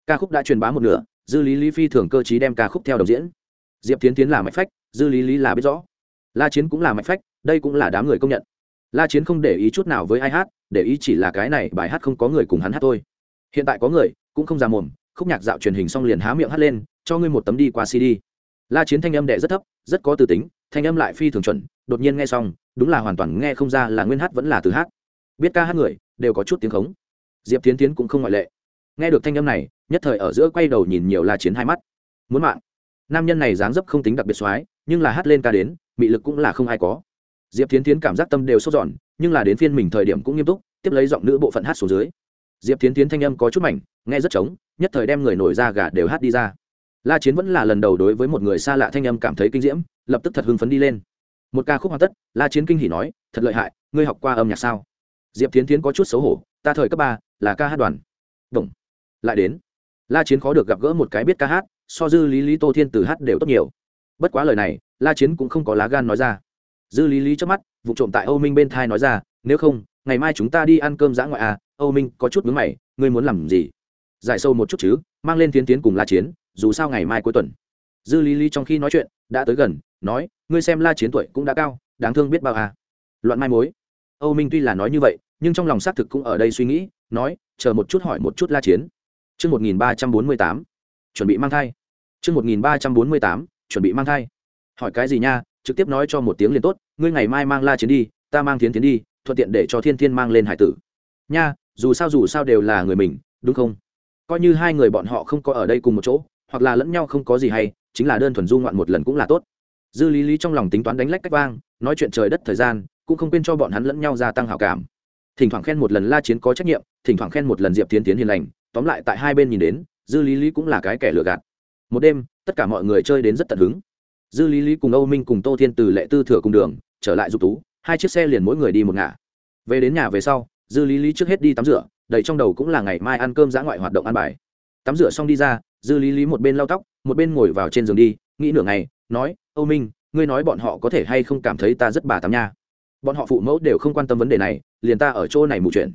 Ca khúc đã truyền bá một nửa dư lý lý phi thường cơ t đem ca khúc theo đồng diễn. Diệp tiến tiến là mạch phách, dư lý lý là biết rõ. La chiến cũng là mạch phách, đây cũng là đám người công nhận. La chiến không để ý chút nào với ai hát, để ý chỉ là cái này bài hát không có người cùng hắn hát thôi. Hiện tại có người, cũng không ra mồm, khúc nhạc dạo truyền hình xong liền há miệng hát lên, cho ngươi một tấm đi qua cd. La chiến thanh âm đệ rất thấp, rất có từ tính, thanh âm lại phi thường chuẩn, đột nhiên nghe xong, đúng là hoàn toàn nghe không ra là nguyên hát vẫn là từ hát. Biết ca hát người, đều có chút tiếng khống. Diệp tiến tiến cũng không ngoại lệ nghe được thanh âm này, nhất thời ở giữa quay đầu nhìn nhiều la chiến hai mắt. Muốn mạng. Nam nhân này dáng dấp không tính đặc biệt soái nhưng là hát lên ca đến, mị lực cũng là không ai có. Diệp tiến tiến cảm giác tâm đều sốt giòn nhưng là đến phiên mình thời điểm cũng nghiêm túc, tiếp lấy giọng nữ bộ phận hát xuống dưới. Diệp tiến tiến thanh âm có chút mảnh, nghe rất trống, nhất thời đem người nổi ra gà đều hát đi ra. La chiến vẫn là lần đầu đối với một người xa lạ thanh âm cảm thấy kinh diễm, lập tức thật hưng phấn đi lên. Một ca khúc hoàn tất, la chiến kinh hỉ nói, thật lợi hại, ngươi học qua âm nhạc sao? Diệp tiến tiến có chút xấu hổ, ta thời cấp ba, là ca hát đoàn. Đồng lại đến. La chiến khó được gặp gỡ một cái biết ca hát, so dư lý lý tô thiên từ hát đều tốt nhiều. Bất quá lời này, la chiến cũng không có lá gan nói ra. Dư lý lý trước mắt, vụ trộm tại âu minh bên thai nói ra, nếu không, ngày mai chúng ta đi ăn cơm giã ngoại à âu minh, có chút mướn mày, ngươi muốn làm gì? Giải sâu một chút chứ, mang lên tiến tiến cùng la chiến, dù sao ngày mai cuối tuần. Dư lý lý trong khi nói chuyện, đã tới gần, nói, ngươi xem la chiến tuổi cũng đã cao, đáng thương biết bao à. Loạn mai mối. Âu minh tuy là nói như vậy, nhưng trong lòng xác thực cũng ở đây suy nghĩ, nói, chờ một chút hỏi một chút la chiến. Chương 1348, chuẩn bị mang thai. Chương 1348, chuẩn bị mang thai. Hỏi cái gì nha, trực tiếp nói cho một tiếng liền tốt, ngươi ngày mai mang la chiến đi, ta mang Thiến Thiến đi, thuận tiện để cho thiên thiên mang lên hải tử. Nha, dù sao dù sao đều là người mình, đúng không? Coi như hai người bọn họ không có ở đây cùng một chỗ, hoặc là lẫn nhau không có gì hay, chính là đơn thuần du ngoạn một lần cũng là tốt. Dư Lý Lý trong lòng tính toán đánh lách cách vang, nói chuyện trời đất thời gian, cũng không quên cho bọn hắn lẫn nhau gia tăng hảo cảm. Thỉnh thoảng khen một lần La Chiến có trách nhiệm, thỉnh thoảng khen một lần Diệp Tiến Tiến hiền lành, tóm lại tại hai bên nhìn đến, Dư Lý Lý cũng là cái kẻ lừa gạt. Một đêm, tất cả mọi người chơi đến rất tận hứng. Dư lý lý cùng âu minh cùng tô thiên từ lệ tư thừa cùng đường trở lại dục tú hai chiếc xe liền mỗi người đi một ngả. Về đến nhà về sau dư lý lý trước hết đi tắm rửa đầy trong đầu cũng là ngày mai ăn cơm dã ngoại hoạt động ăn bài. Tắm rửa xong đi ra dư lý lý một bên lau tóc một bên ngồi vào trên giường đi nghĩ nửa ngày nói âu minh ngươi nói bọn họ có thể hay không cảm thấy ta rất bà tắm nha? Bọn họ phụ mẫu đều không quan tâm vấn đề này liền ta ở chỗ này mù chuyện.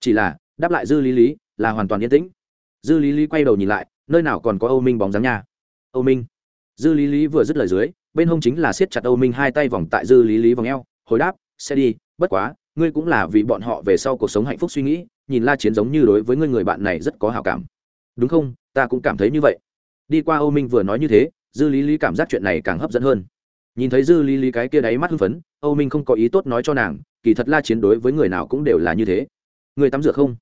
Chỉ là đáp lại dư lý lý là hoàn toàn yên tĩnh. Dư lý lý quay đầu nhìn lại, nơi nào còn có âu minh bóng dáng nha? Âu minh. Dư lý lý vừa dứt lời dưới, bên hông chính là siết chặt âu minh hai tay vòng tại dư lý lý vòng eo, hồi đáp, sẽ đi, bất quá, ngươi cũng là vì bọn họ về sau cuộc sống hạnh phúc suy nghĩ, nhìn la chiến giống như đối với ngươi người bạn này rất có hào cảm. Đúng không? Ta cũng cảm thấy như vậy. Đi qua âu minh vừa nói như thế, dư lý lý cảm giác chuyện này càng hấp dẫn hơn. Nhìn thấy dư lý lý cái kia đáy mắt hưng phấn, âu minh không có ý tốt nói cho nàng, kỳ thật la chiến đối với người nào cũng đều là như thế. Người tắm rửa không?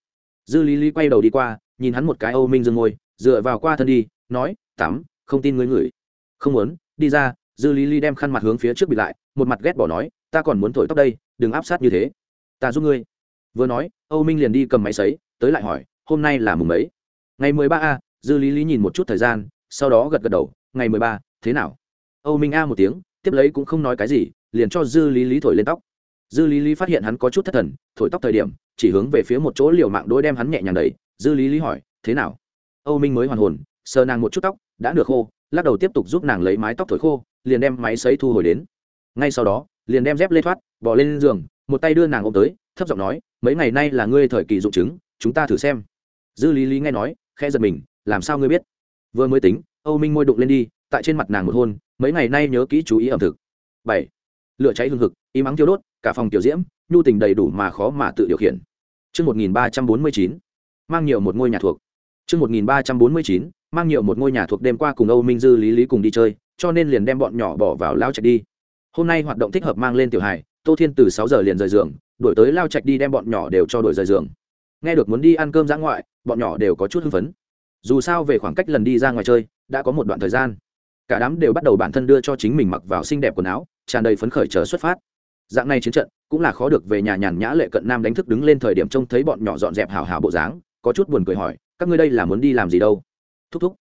Dư lý lý quay đầu đi qua, nhìn hắn một cái âu minh dương ngôi dựa vào qua thân đi, nói tắm không tin ngươi ngửi. Không muốn, đi ra. Dư lý lý đem khăn mặt hướng phía trước bị lại, một mặt ghét bỏ nói, ta còn muốn thổi tóc đây, đừng áp sát như thế. Ta giúp ngươi. Vừa nói, âu minh liền đi cầm máy sấy, tới lại hỏi, hôm nay là mùng mấy? Ngày mười ba a, dư lý lý nhìn một chút thời gian, sau đó gật gật đầu, ngày mười ba, thế nào? Âu minh a một tiếng, tiếp lấy cũng không nói cái gì, liền cho dư lý lý thổi lên tóc. Dư lý lý phát hiện hắn có chút thất thần, thổi tóc thời điểm chỉ hướng về phía một chỗ liều mạng đôi đem hắn nhẹ nhàng đẩy. Dư lý lý hỏi thế nào? Âu minh mới hoàn hồn sờ nàng một chút tóc đã được khô. Lắc đầu tiếp tục giúp nàng lấy mái tóc thổi khô liền đem máy sấy thu hồi đến. Ngay sau đó liền đem dép lê thoát bỏ lên giường một tay đưa nàng ôm tới thấp giọng nói mấy ngày nay là ngươi thời kỳ dụng chứng chúng ta thử xem. Dư lý lý nghe nói khẽ giật mình làm sao ngươi biết? Vừa mới tính âu minh môi đụng lên đi tại trên mặt nàng một hôn mấy ngày nay nhớ kỹ chú ý ẩm thực. Bảy. Lửa cháy hương thực, im ắng thiêu đốt cả phòng tiểu diễm nhu tình đầy đủ mà khó mà tự điều khiển. Trước 1349, mang nhiều một ngôi nhà thuộc. Trước 1349, mang nhiều một ngôi nhà thuộc đêm qua cùng âu minh dư lý lý cùng đi chơi cho nên liền đem bọn nhỏ bỏ vào lao trạch đi. Hôm nay hoạt động thích hợp mang lên tiểu hải tô thiên từ sáu giờ liền rời giường đuổi tới lao trạch đi đem bọn nhỏ đều cho đuổi rời giường. Nghe được muốn đi ăn cơm ra ngoại bọn nhỏ đều có chút hưng phấn. Dù sao về khoảng cách lần đi ra ngoài chơi đã có một đoạn thời gian. Cả đám đều bắt đầu bản thân đưa cho chính mình mặc vào xinh đẹp quần áo tràn đầy phấn khởi chờ xuất phát dạng này chiến trận cũng là khó được về nhà nhàn nhã lệ cận nam đánh thức đứng lên thời điểm trông thấy bọn nhỏ dọn dẹp hào hào bộ dáng, có chút buồn cười hỏi, các ngươi đây là muốn đi làm gì đâu? Thúc thúc.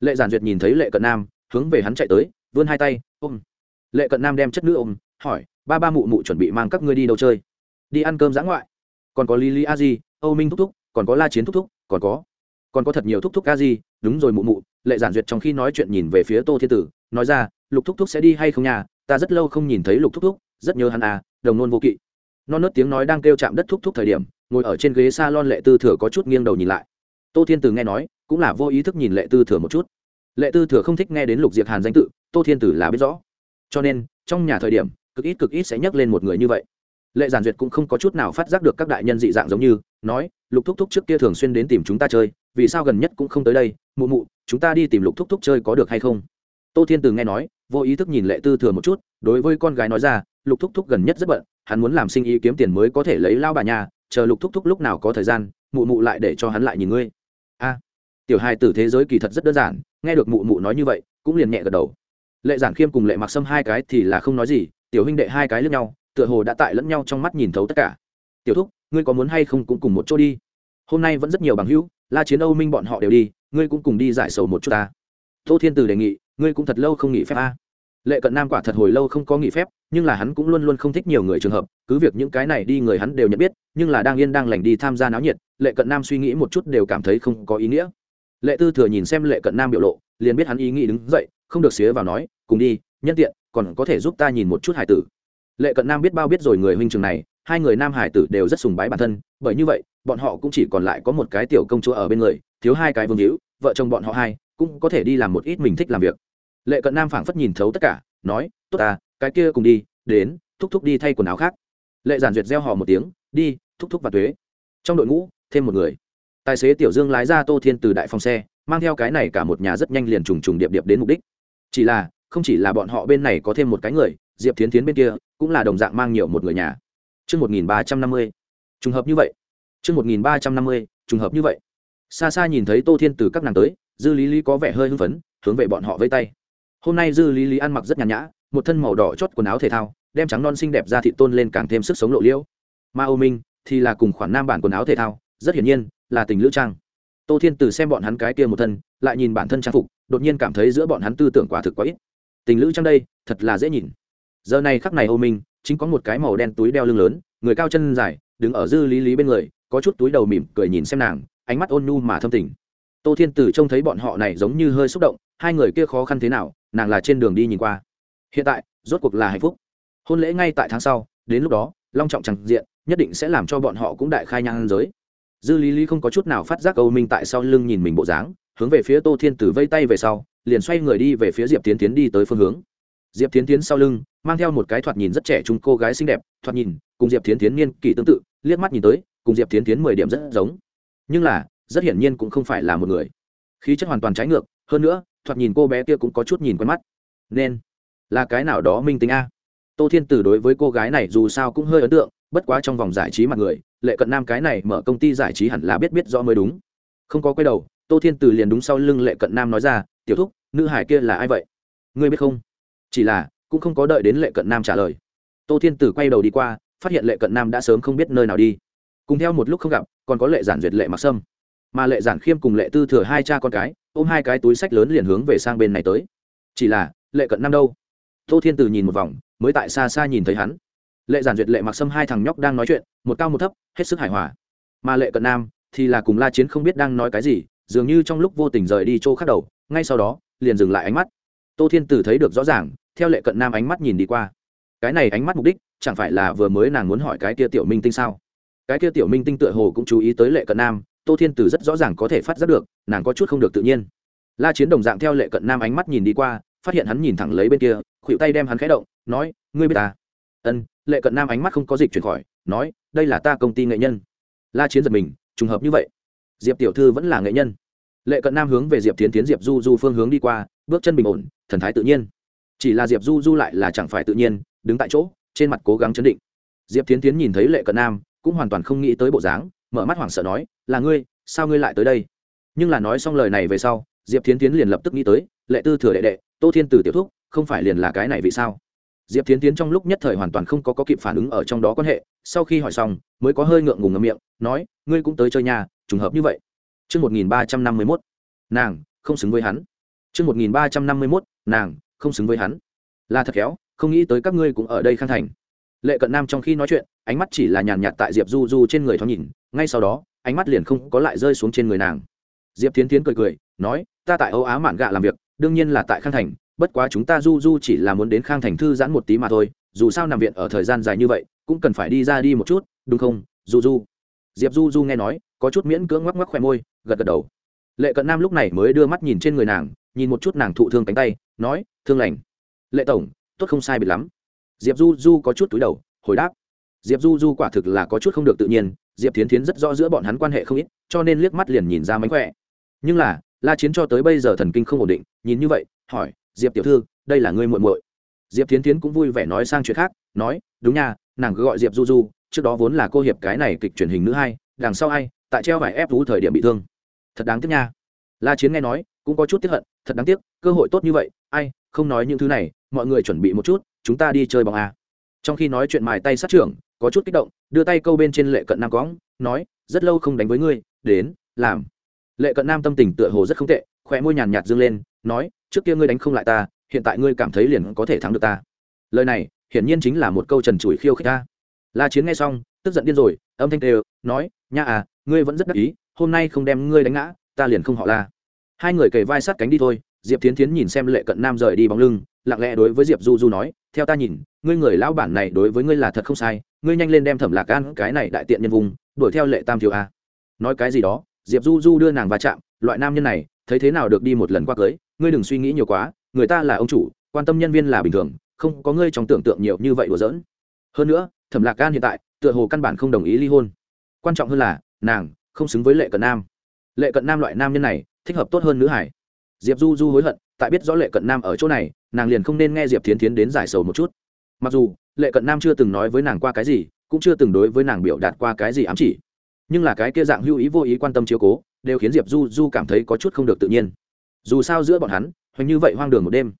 Lệ giản duyệt nhìn thấy lệ cận nam, hướng về hắn chạy tới, vươn hai tay, ôm. Lệ cận nam đem chất nữ ôm, hỏi, ba ba mụ mụ chuẩn bị mang các ngươi đi đâu chơi? Đi ăn cơm dã ngoại. Còn có lili a di, âu minh thúc thúc, còn có la chiến thúc thúc, còn có còn có thật nhiều thúc thúc a di. Đúng rồi mụ mụ. Lệ giản duyệt trong khi nói chuyện nhìn về phía tô thiên tử, nói ra, lục thúc thúc sẽ đi hay không nhà ta rất lâu không nhìn thấy lục thúc thúc rất nhớ hắn à đồng nôn vô kỵ. Non nớt tiếng nói đang kêu chạm đất thúc thúc thời điểm, ngồi ở trên ghế s a lon lệ tư thừa có chút nghiêng đầu nhìn lại. Tô thiên từ nghe nói, cũng là vô ý thức nhìn lệ tư thừa một chút. Lệ tư thừa không thích nghe đến lục diệp hàn danh tự, tô thiên tử là biết rõ. Cho nên, trong nhà thời điểm, cực ít cực ít sẽ nhắc lên một người như vậy. Lệ giản duyệt cũng không có chút nào phát giác được các đại nhân dị dạng giống như, nói, lục thúc thúc trước kia thường xuyên đến tìm chúng ta chơi, vì sao gần nhất cũng không tới đây? Mụ mụ, chúng ta đi tìm lục thúc thúc chơi có được hay không? Tô thiên từ nghe nói, vô ý thức nhìn lệ tư thừa một chút, đối với con gái nói ra lục thúc thúc gần nhất rất bận, hắn muốn làm sinh ý kiếm tiền mới có thể lấy lao bà nhà, chờ lục thúc thúc lúc nào có thời gian, mụ mụ lại để cho hắn lại nhìn ngươi. A, tiểu hai tử thế giới kỳ thật rất đơn giản, nghe được mụ mụ nói như vậy, cũng liền nhẹ gật đầu. Lệ giản khiêm cùng lệ mặc sâm hai cái thì là không nói gì, tiểu huynh đệ hai cái lướt nhau, tựa hồ đã tại lẫn nhau trong mắt nhìn thấu tất cả. Tiểu thúc, ngươi có muốn hay không cũng cùng một chỗ đi. Hôm nay vẫn rất nhiều bằng hữu, la chiến âu minh bọn họ đều đi, ngươi cũng cùng đi giải sầu một chút ta. Tô thiên từ đề nghị, ngươi cũng thật lâu không nghỉ phép a lệ cận nam quả thật hồi lâu không có nghỉ phép, nhưng là hắn cũng luôn luôn không thích nhiều người trường hợp, cứ việc những cái này đi người hắn đều nhận biết, nhưng là đang yên đang lành đi tham gia náo nhiệt, lệ cận nam suy nghĩ một chút đều cảm thấy không có ý nghĩa. Lệ tư thừa nhìn xem lệ cận nam biểu lộ, liền biết hắn ý nghĩ đứng dậy, không được xía vào nói, cùng đi, nhân tiện, còn có thể giúp ta nhìn một chút hải tử. Lệ cận nam biết bao biết rồi người huynh trường này, hai người nam hải tử đều rất sùng bái bản thân, bởi như vậy, bọn họ cũng chỉ còn lại có một cái tiểu công chúa ở bên người, thiếu hai cái vương hữu, vợ chồng bọn họ hai, cũng có thể đi làm một ít mình thích làm việc lệ cận nam phảng phất nhìn thấu tất cả nói tốt ta cái kia cùng đi đến thúc thúc đi thay quần áo khác lệ giản duyệt gieo hò một tiếng đi thúc thúc và thuế trong đội ngũ thêm một người tài xế tiểu dương lái ra tô thiên từ đại phòng xe mang theo cái này cả một nhà rất nhanh liền trùng trùng điệp điệp đến mục đích chỉ là không chỉ là bọn họ bên này có thêm một cái người diệp tiến tiến bên kia cũng là đồng dạng mang nhiều một người nhà Trước 1350. Trùng hợp như vậy. Trước 1350, trùng hợp như vậy. Xa xa nhìn thấy Tô Thiên từ các nàng tới, Dư Lý Lý có vẻ hơi hưng phấn, hướng về bọn họ vây tay. Hôm nay Dư Lý Lý ăn mặc rất nhàn nhã, một thân màu đỏ chót quần áo thể thao, đem trắng non xinh đẹp ra thị tôn lên càng thêm sức sống lộ liễu. Ma Âu Minh thì là cùng khoản nam bản quần áo thể thao, rất hiển nhiên là tình lữ trang. Tô Thiên từ xem bọn hắn cái kia một thân, lại nhìn bản thân trang phục, đột nhiên cảm thấy giữa bọn hắn tư tưởng quả thực quá ít. Tình lữ trang đây, thật là dễ nhìn giờ này khắc này ô minh chính có một cái màu đen túi đeo lưng lớn người cao chân dài đứng ở dư lý lý bên người có chút túi đầu mỉm cười nhìn xem nàng ánh mắt ôn nhu mà thâm tình tô thiên tử trông thấy bọn họ này giống như hơi xúc động hai người kia khó khăn thế nào nàng là trên đường đi nhìn qua. Hiện tại, rốt cuộc là hạnh phúc. Hôn lễ ngay tại tháng sau, đến lúc đó, long trọng chẳng diện, nhất định sẽ làm cho bọn họ cũng đại khai nhang giới. Dư lý lý không có chút nào phát giác âu minh tại sau lưng nhìn mình bộ dáng, hướng về phía tô thiên tử vây tay về sau, liền xoay người đi về phía diệp tiến tiến đi tới phương hướng. Diệp tiến tiến sau lưng, mang theo một cái thoạt nhìn rất trẻ trung cô gái xinh đẹp, thoạt nhìn, cùng diệp tiến tiến niên kỷ tương tự, liếc mắt nhìn tới, cùng diệp tiến tiến mười điểm rất giống. Nhưng là, rất hiển nhiên cũng không phải là một người. Khí chất hoàn toàn trái ngược, hơn nữa thoạt nhìn cô bé kia cũng có chút nhìn quen mắt. Nên, là cái nào đó minh tính a? Tô thiên tử đối với cô gái này dù sao cũng hơi ấn tượng, bất quá trong vòng giải trí mặt người, lệ cận nam cái này mở công ty giải trí hẳn là biết biết rõ mới đúng. Không có quay đầu, tô thiên tử liền đúng sau lưng lệ cận nam nói ra, tiểu thúc, nữ hải kia là ai vậy? Ngươi biết không? Chỉ là, cũng không có đợi đến lệ cận nam trả lời. Tô thiên tử quay đầu đi qua, phát hiện lệ cận nam đã sớm không biết nơi nào đi. Cùng theo một lúc không gặp, còn có lệ giản duyệt lệ mặc sâm. Mà lệ giản khiêm cùng lệ tư thừa hai cha con cái ôm hai cái túi sách lớn liền hướng về sang bên này tới. Chỉ là, lệ cận nam đâu? Tô thiên tử nhìn một vòng, mới tại xa xa nhìn thấy hắn. Lệ giản duyệt, lệ mặc sâm hai thằng nhóc đang nói chuyện, một cao một thấp, hết sức hài hòa. Mà lệ cận nam thì là cùng la chiến không biết đang nói cái gì, dường như trong lúc vô tình rời đi chỗ khác đầu, ngay sau đó, liền dừng lại ánh mắt. Tô thiên tử thấy được rõ ràng, theo lệ cận nam ánh mắt nhìn đi qua. Cái này ánh mắt mục đích, chẳng phải là vừa mới nàng muốn hỏi cái kia tiểu minh tinh sao? Cái kia tiểu minh tinh tựa hồ cũng chú ý tới lệ cận nam tô thiên Từ rất rõ ràng có thể phát giác được, nàng có chút không được tự nhiên. La chiến đồng dạng theo lệ cận nam ánh mắt nhìn đi qua, phát hiện hắn nhìn thẳng lấy bên kia khuỵu tay đem hắn khẽ động, nói, ngươi biết ta? Ân. Lệ cận nam ánh mắt không có dịch chuyển khỏi, nói, đây là ta công ty nghệ nhân. La chiến giật mình, trùng hợp như vậy. Diệp tiểu thư vẫn là nghệ nhân. Lệ cận nam hướng về diệp tiến tiến diệp du du phương hướng đi qua, bước chân bình ổn, thần thái tự nhiên. Chỉ là diệp du du lại là chẳng phải tự nhiên, đứng tại chỗ, trên mặt cố gắng chấn định. Diệp tiến tiến nhìn thấy lệ cận nam, cũng hoàn toàn không nghĩ tới bộ dáng mở mắt hoảng sợ nói là ngươi sao ngươi lại tới đây? Nhưng là nói xong lời này về sau diệp Thiến tiến liền lập tức nghĩ tới lệ tư thừa đệ đệ tô thiên tử tiểu thúc không phải liền là cái này vì sao? Diệp Thiến tiến trong lúc nhất thời hoàn toàn không có, có kịp phản ứng ở trong đó quan hệ sau khi hỏi xong mới có hơi ngượng ngùng ngầm miệng nói ngươi cũng tới chơi nhà trùng hợp như vậy. Trước 1351, nàng, không xứng với hắn. Trước 1351, nàng, không xứng với hắn. Là thật khéo không nghĩ tới các ngươi cũng ở đây khang thành lệ cận nam trong khi nói chuyện, ánh mắt chỉ là nhàn nhạt tại diệp du du trên người thoáng nhìn, ngay sau đó, ánh mắt liền không có lại rơi xuống trên người nàng. Diệp tiến tiến cười cười, nói, ta tại âu á mạn gạ làm việc, đương nhiên là tại khang thành, bất quá chúng ta du du chỉ là muốn đến khang thành thư giãn một tí mà thôi, dù sao nằm viện ở thời gian dài như vậy, cũng cần phải đi ra đi một chút, đúng không, du du? Diệp du du nghe nói, có chút miễn cưỡng ngoắc ngoắc khoe môi, gật gật đầu. Lệ cận nam lúc này mới đưa mắt nhìn trên người nàng, nhìn một chút nàng thụ thương cánh tay, nói, thương lành. Lệ tổng, tốt không sai biệt lắm diệp du du có chút túi đầu, hồi đáp. Diệp du du quả thực là có chút không được tự nhiên, diệp tiến tiến rất rõ giữa bọn hắn quan hệ không ít, cho nên liếc mắt liền nhìn ra mánh khỏe. Nhưng là, la chiến cho tới bây giờ thần kinh không ổn định, nhìn như vậy, hỏi, diệp tiểu thư, đây là ngươi muội muội? Diệp tiến tiến cũng vui vẻ nói sang chuyện khác, nói, đúng nha, nàng cứ gọi diệp du du, trước đó vốn là cô hiệp cái này kịch truyền hình nữ hai, đằng sau ai, tại treo vải ép vũ thời điểm bị thương. Thật đáng tiếc nha. La chiến nghe nói, cũng có chút tiếc hận, thật đáng tiếc, cơ hội tốt như vậy, ai, không nói những thứ này, mọi người chuẩn bị một chút chúng ta đi chơi bóng à. trong khi nói chuyện mài tay sát trưởng, có chút kích động, đưa tay câu bên trên lệ cận nam cóng, nói, rất lâu không đánh với ngươi, đến, làm. Lệ cận nam tâm tình tựa hồ rất không tệ khỏe môi nhàn nhạt dương lên, nói, trước kia ngươi đánh không lại ta, hiện tại ngươi cảm thấy liền có thể thắng được ta. Lời này, hiển nhiên chính là một câu trần trụi khiêu khích ta. La chiến nghe xong, tức giận điên rồi, âm thanh tê nói, nha à ngươi vẫn rất đắc ý, hôm nay không đem ngươi đánh ngã, ta liền không họ la. Hai người kề vai sát cánh đi thôi, diệp tiến tiến nhìn xem lệ cận nam rời đi bóng lưng lặng lẽ đối với diệp du du nói, theo ta nhìn, ngươi người lão bản này đối với ngươi là thật không sai, ngươi nhanh lên đem thẩm lạc gan cái này đại tiện nhân vùng, đuổi theo lệ tam thiếu a. Nói cái gì đó, diệp du du đưa nàng va chạm, loại nam nhân này, thấy thế nào được đi một lần qua cưới, ngươi đừng suy nghĩ nhiều quá, người ta là ông chủ, quan tâm nhân viên là bình thường, không có ngươi trong tưởng tượng nhiều như vậy đùa giỡn. Hơn nữa, thẩm lạc gan hiện tại, tựa hồ căn bản không đồng ý ly hôn. Quan trọng hơn là, nàng không xứng với lệ cận nam. Lệ cận nam loại nam nhân này, thích hợp tốt hơn nữ hải. Diệp du du hối hận, tại biết rõ lệ cận nam ở chỗ này nàng liền không nên nghe diệp thiến tiến đến giải sầu một chút. Mặc dù, lệ cận nam chưa từng nói với nàng qua cái gì, cũng chưa từng đối với nàng biểu đạt qua cái gì ám chỉ. Nhưng là cái kia dạng hữu ý vô ý quan tâm chiếu cố, đều khiến diệp du du cảm thấy có chút không được tự nhiên. Dù sao giữa bọn hắn, hoành như vậy hoang đường một đêm.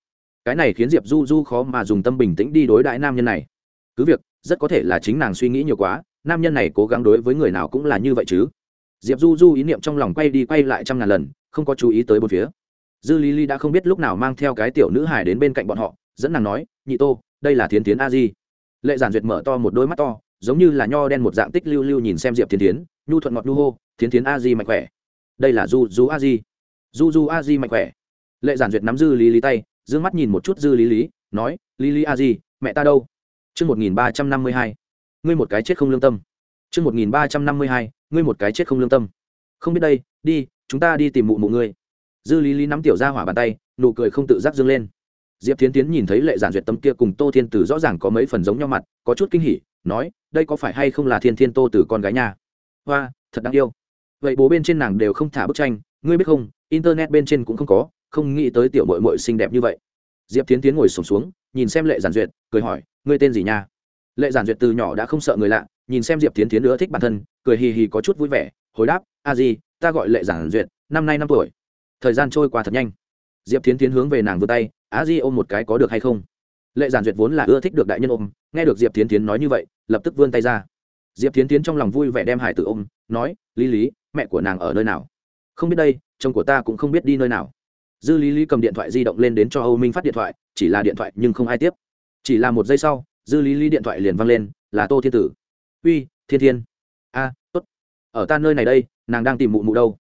Cái này khiến diệp du du khó mà dùng tâm bình tĩnh đi đối đại nam nhân này. Cứ việc, rất có thể là chính nàng suy nghĩ nhiều quá, nam nhân này cố gắng đối với người nào cũng là như vậy chứ. Diệp du du ý niệm trong lòng quay đi quay lại trăm ngàn lần, không có chú ý tới bốn phía dư lý lý đã không biết lúc nào mang theo cái tiểu nữ hài đến bên cạnh bọn họ dẫn nàng nói nhị tô đây là thiến tiến a di lệ giản duyệt mở to một đôi mắt to giống như là nho đen một dạng tích lưu lưu nhìn xem diệp thiến tiến nhu thuận ngọt nhu hô thiến tiến a di mạnh khỏe đây là du du a di du du a di mạnh khỏe lệ giản duyệt nắm dư lý lý tay d ư ơ n g mắt nhìn một chút dư lý lý nói lý lý a di mẹ ta đâu Chương 1352. Ngươi một cái chết không lương tâm. Chương 1352. Ngươi một cái chết không lương tâm. Không biết đây, đi, chúng ta đi tìm mụ mụ ngươi. Dư Lý Lý nắm tiểu ra hỏa bàn tay, nụ cười không tự giác dâng lên. Diệp Thiến Tiến nhìn thấy Lệ Giản Duyệt tâm kia cùng Tô Thiên Tử rõ ràng có mấy phần giống nhau mặt, có chút kinh hỉ, nói, đây có phải hay không là Thiên Thiên Tô Tử con gái nhà? Hoa, thật đáng yêu. Vậy bố bên trên nàng đều không thả bức tranh, ngươi biết không, internet bên trên cũng không có, không nghĩ tới tiểu muội muội xinh đẹp như vậy. Diệp Thiến Tiến ngồi sùng xuống, nhìn xem Lệ Giản Duyệt, cười hỏi, ngươi tên gì nha lệ giản duyệt từ nhỏ đã không sợ người lạ nhìn xem diệp tiến tiến nữa thích bản thân cười hì hì có chút vui vẻ hồi đáp a di ta gọi lệ giản duyệt năm nay năm tuổi thời gian trôi qua thật nhanh. Diệp tiến tiến hướng về nàng vươn tay á di ôm một cái có được hay không? Lệ giản duyệt vốn là ưa thích được đại nhân ôm nghe được diệp tiến tiến nói như vậy lập tức vươn tay ra. Diệp tiến tiến trong lòng vui vẻ đem hải tử ôm nói lý lý mẹ của nàng ở nơi nào? Không biết đây chồng của ta cũng không biết đi nơi nào. Dư lý lý cầm điện thoại di động lên đến cho âu minh phát điện thoại chỉ là điện thoại nhưng không ai tiếp. Chỉ là một giây sau dư lý lý điện thoại liền văng lên là tô thiên tử. Uy thiên thiên. A à, tốt. Ở ta nơi này đây nàng đang tìm mụ mụ đâu?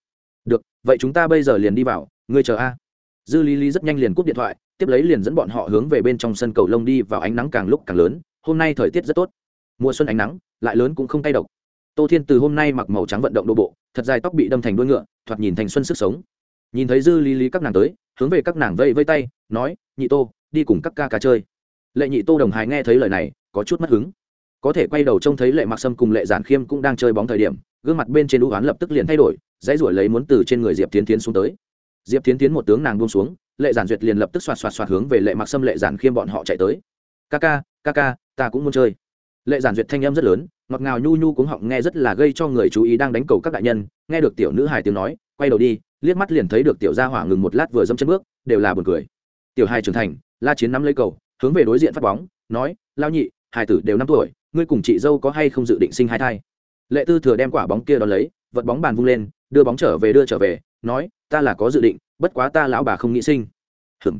Vậy chúng ta bây giờ liền đi vào, ngươi chờ a. Dư lý lý rất nhanh liền cúp điện thoại, tiếp lấy liền dẫn bọn họ hướng về bên trong sân cầu lông đi vào ánh nắng càng lúc càng lớn, hôm nay thời tiết rất tốt. Mùa xuân ánh nắng, lại lớn cũng không tay độc. Tô thiên từ hôm nay mặc màu trắng vận động đô bộ, thật dài tóc bị đâm thành đuôi ngựa, thoạt nhìn thành xuân sức sống. Nhìn thấy dư lý lý các nàng tới, hướng về các nàng vây vây tay, nói, nhị tô, đi cùng các ca ca chơi. Lệ nhị tô đồng hài nghe thấy lời này, có chút mất hứng. Có thể quay đầu trông thấy lệ mặc sâm cùng lệ giản khiêm cũng đang chơi bóng thời điểm, gương mặt bên trên đũ oán lập tức liền thay đổi dãy ruổi lấy muốn từ trên người diệp tiến tiến xuống tới. Diệp tiến tiến một tướng nàng buông xuống, lệ giản duyệt liền lập tức xoạt xoạt xoạt hướng về lệ mặc sâm lệ giản khiêm bọn họ chạy tới. Ca ca ca ca, ta cũng muốn chơi. Lệ giản duyệt thanh em rất lớn, ngọt ngào nhu nhu cũng họng nghe rất là gây cho người chú ý đang đánh cầu các đại nhân, nghe được tiểu nữ hài tiếng nói, quay đầu đi, liếc mắt liền thấy được tiểu gia hỏa ngừng một lát vừa dâm chân bước, đều là buồn cười. Tiểu hai trưởng thành, la chiến nắm lấy cầu, hướng về đối diện phát bóng, nói lao nhị hai tử đều năm tuổi, ngươi cùng chị dâu có hay không dự định sinh hai thai? Lệ tư thừa đem quả bóng kia đón lấy, vật bóng bàn vung lên đưa bóng trở về, đưa trở về, nói, ta là có dự định, bất quá ta lão bà không nghĩ sinh. Hừm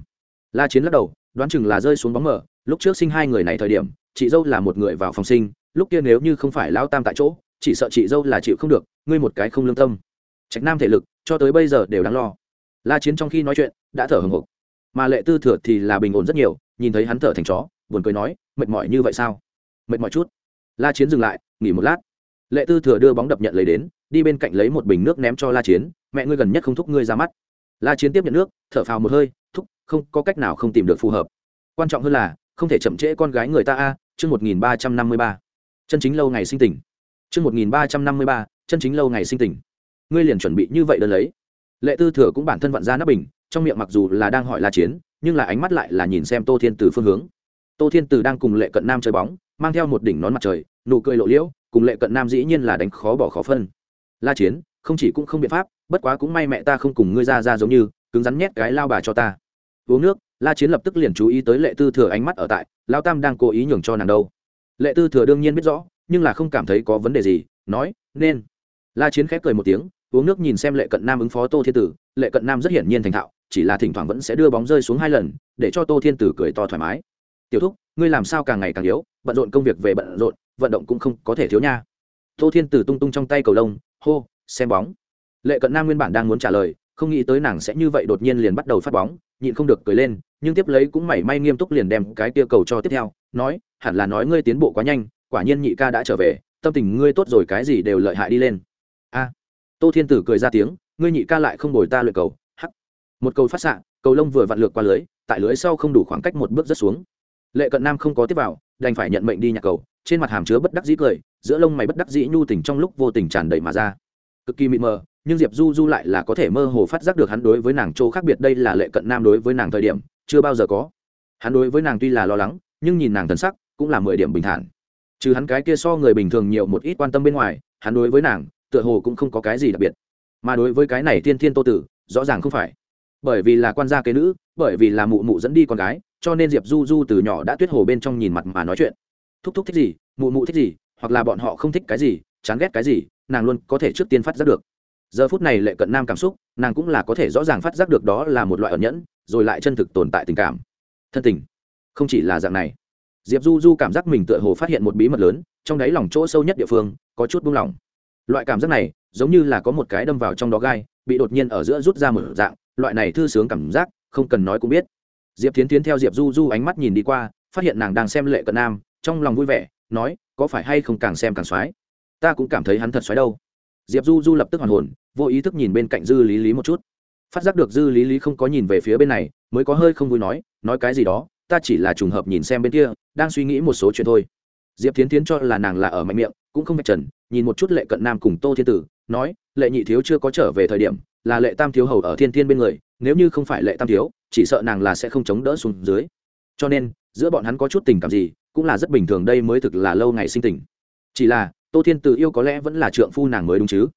la chiến lắc đầu, đoán chừng là rơi xuống bóng mở lúc trước sinh hai người này thời điểm, chị dâu là một người vào phòng sinh, lúc kia nếu như không phải lão tam tại chỗ, chỉ sợ chị dâu là chịu không được, ngươi một cái không lương tâm. Trạch nam thể lực, cho tới bây giờ đều đáng lo. La chiến trong khi nói chuyện, đã thở hồng hộc. Mà lệ tư thừa thì là bình ổn rất nhiều, nhìn thấy hắn thở thành chó, buồn cười nói, mệt mỏi như vậy sao? Mệt mỏi chút. La chiến dừng lại, nghỉ một lát. Lệ tư thừa đưa bóng đập nhận lấy đến đi bên cạnh lấy một bình nước ném cho la chiến, mẹ ngươi gần nhất không thúc ngươi ra mắt. La chiến tiếp nhận nước, thở phào một hơi, thúc, không, có cách nào không tìm được phù hợp. Quan trọng hơn là, không thể chậm trễ con gái người ta a, chương một nghìn ba trăm năm mươi ba. Chân chính lâu ngày sinh tỉnh chương một nghìn ba trăm năm mươi ba, chân chính lâu ngày sinh tỉnh ngươi liền chuẩn bị như vậy đơn lấy. Lệ tư thừa cũng bản thân vặn ra nắp bình, trong miệng mặc dù là đang hỏi la chiến, nhưng là ánh mắt lại là nhìn xem tô thiên từ phương hướng. Tô thiên từ đang cùng lệ cận nam chơi bóng, mang theo một đỉnh nón mặt trời, nụ cười lộ liễu, cùng lệ cận nam dĩ nhiên là đánh khó bỏ khó phân la chiến, không chỉ cũng không biện pháp, bất quá cũng may mẹ ta không cùng ngươi ra ra giống như, cứng rắn nhét cái lao bà cho ta. Uống nước, la chiến lập tức liền chú ý tới lệ tư thừa ánh mắt ở tại, lao tam đang cố ý nhường cho nàng đâu. Lệ tư thừa đương nhiên biết rõ, nhưng là không cảm thấy có vấn đề gì, nói, nên. La chiến khép cười một tiếng, uống nước nhìn xem lệ cận nam ứng phó tô thiên tử, lệ cận nam rất hiển nhiên thành thạo, chỉ là thỉnh thoảng vẫn sẽ đưa bóng rơi xuống hai lần, để cho tô thiên tử cười to thoải mái. Tiểu thúc, ngươi làm sao càng ngày càng yếu, bận rộn công việc về bận rộn, vận động cũng không có thể thiếu nha. Tô thiên tử tung tung trong tay cầu lông hô, xem bóng. Lệ cận nam nguyên bản đang muốn trả lời, không nghĩ tới nàng sẽ như vậy đột nhiên liền bắt đầu phát bóng, nhịn không được cười lên, nhưng tiếp lấy cũng mảy may nghiêm túc liền đem cái tia cầu cho tiếp theo, nói, hẳn là nói ngươi tiến bộ quá nhanh, quả nhiên nhị ca đã trở về, tâm tình ngươi tốt rồi cái gì đều lợi hại đi lên. A. Tô thiên tử cười ra tiếng, ngươi nhị ca lại không bồi ta luyện cầu. Hắc. Một cầu phát xạ, cầu lông vừa vặn lược qua lưới, tại lưới sau không đủ khoảng cách một bước rất xuống. Lệ cận nam không có tiếp vào, đành phải nhận mệnh đi nhặt cầu, trên mặt hàm chứa bất đắc dĩ cười giữa lông mày bất đắc dĩ nhu tình trong lúc vô tình tràn đầy mà ra. Cực kỳ mịt mờ, nhưng diệp du du lại là có thể mơ hồ phát giác được hắn đối với nàng chỗ khác biệt đây là lệ cận nam đối với nàng thời điểm, chưa bao giờ có. Hắn đối với nàng tuy là lo lắng, nhưng nhìn nàng thần sắc, cũng là mười điểm bình thản. Trừ hắn cái kia so người bình thường nhiều một ít quan tâm bên ngoài, hắn đối với nàng, tựa hồ cũng không có cái gì đặc biệt. Mà đối với cái này thiên thiên tô tử, rõ ràng không phải. Bởi vì là quan gia kế nữ, bởi vì là mụ mụ dẫn đi con gái, cho nên diệp du du từ nhỏ đã tuyết hồ bên trong nhìn mặt mà nói chuyện. Thúc thúc thích gì, mụ mụ thích gì hoặc là bọn họ không thích cái gì, chán ghét cái gì, nàng luôn có thể trước tiên phát giác được. Giờ phút này lệ cận nam cảm xúc, nàng cũng là có thể rõ ràng phát giác được đó là một loại ẩn nhẫn, rồi lại chân thực tồn tại tình cảm. Thân tình, không chỉ là dạng này. Diệp du du cảm giác mình tựa hồ phát hiện một bí mật lớn, trong đáy lòng chỗ sâu nhất địa phương, có chút buông lỏng. Loại cảm giác này, giống như là có một cái đâm vào trong đó gai, bị đột nhiên ở giữa rút ra một dạng, loại này thư sướng cảm giác, không cần nói cũng biết. Diệp tiến tiến theo diệp du du ánh mắt nhìn đi qua, phát hiện nàng đang xem lệ cận nam, trong lòng vui vẻ, nói có phải hay không càng xem càng xoái? Ta cũng cảm thấy hắn thật xoái đâu. Diệp du du lập tức hoàn hồn, vô ý thức nhìn bên cạnh dư lý lý một chút. Phát giác được dư lý lý không có nhìn về phía bên này, mới có hơi không vui nói nói cái gì đó, ta chỉ là trùng hợp nhìn xem bên kia, đang suy nghĩ một số chuyện thôi. Diệp tiến tiến cho là nàng là ở mạnh miệng, cũng không vạch trần, nhìn một chút lệ cận nam cùng tô thiên tử, nói, lệ nhị thiếu chưa có trở về thời điểm, là lệ tam thiếu hầu ở thiên thiên bên người, nếu như không phải lệ tam thiếu, chỉ sợ nàng là sẽ không chống đỡ xuống dưới. Cho nên, giữa bọn hắn có chút tình cảm gì cũng là rất bình thường, đây mới thực là lâu ngày sinh tình. Chỉ là, tô thiên tử yêu có lẽ vẫn là trượng phu nàng mới đúng chứ?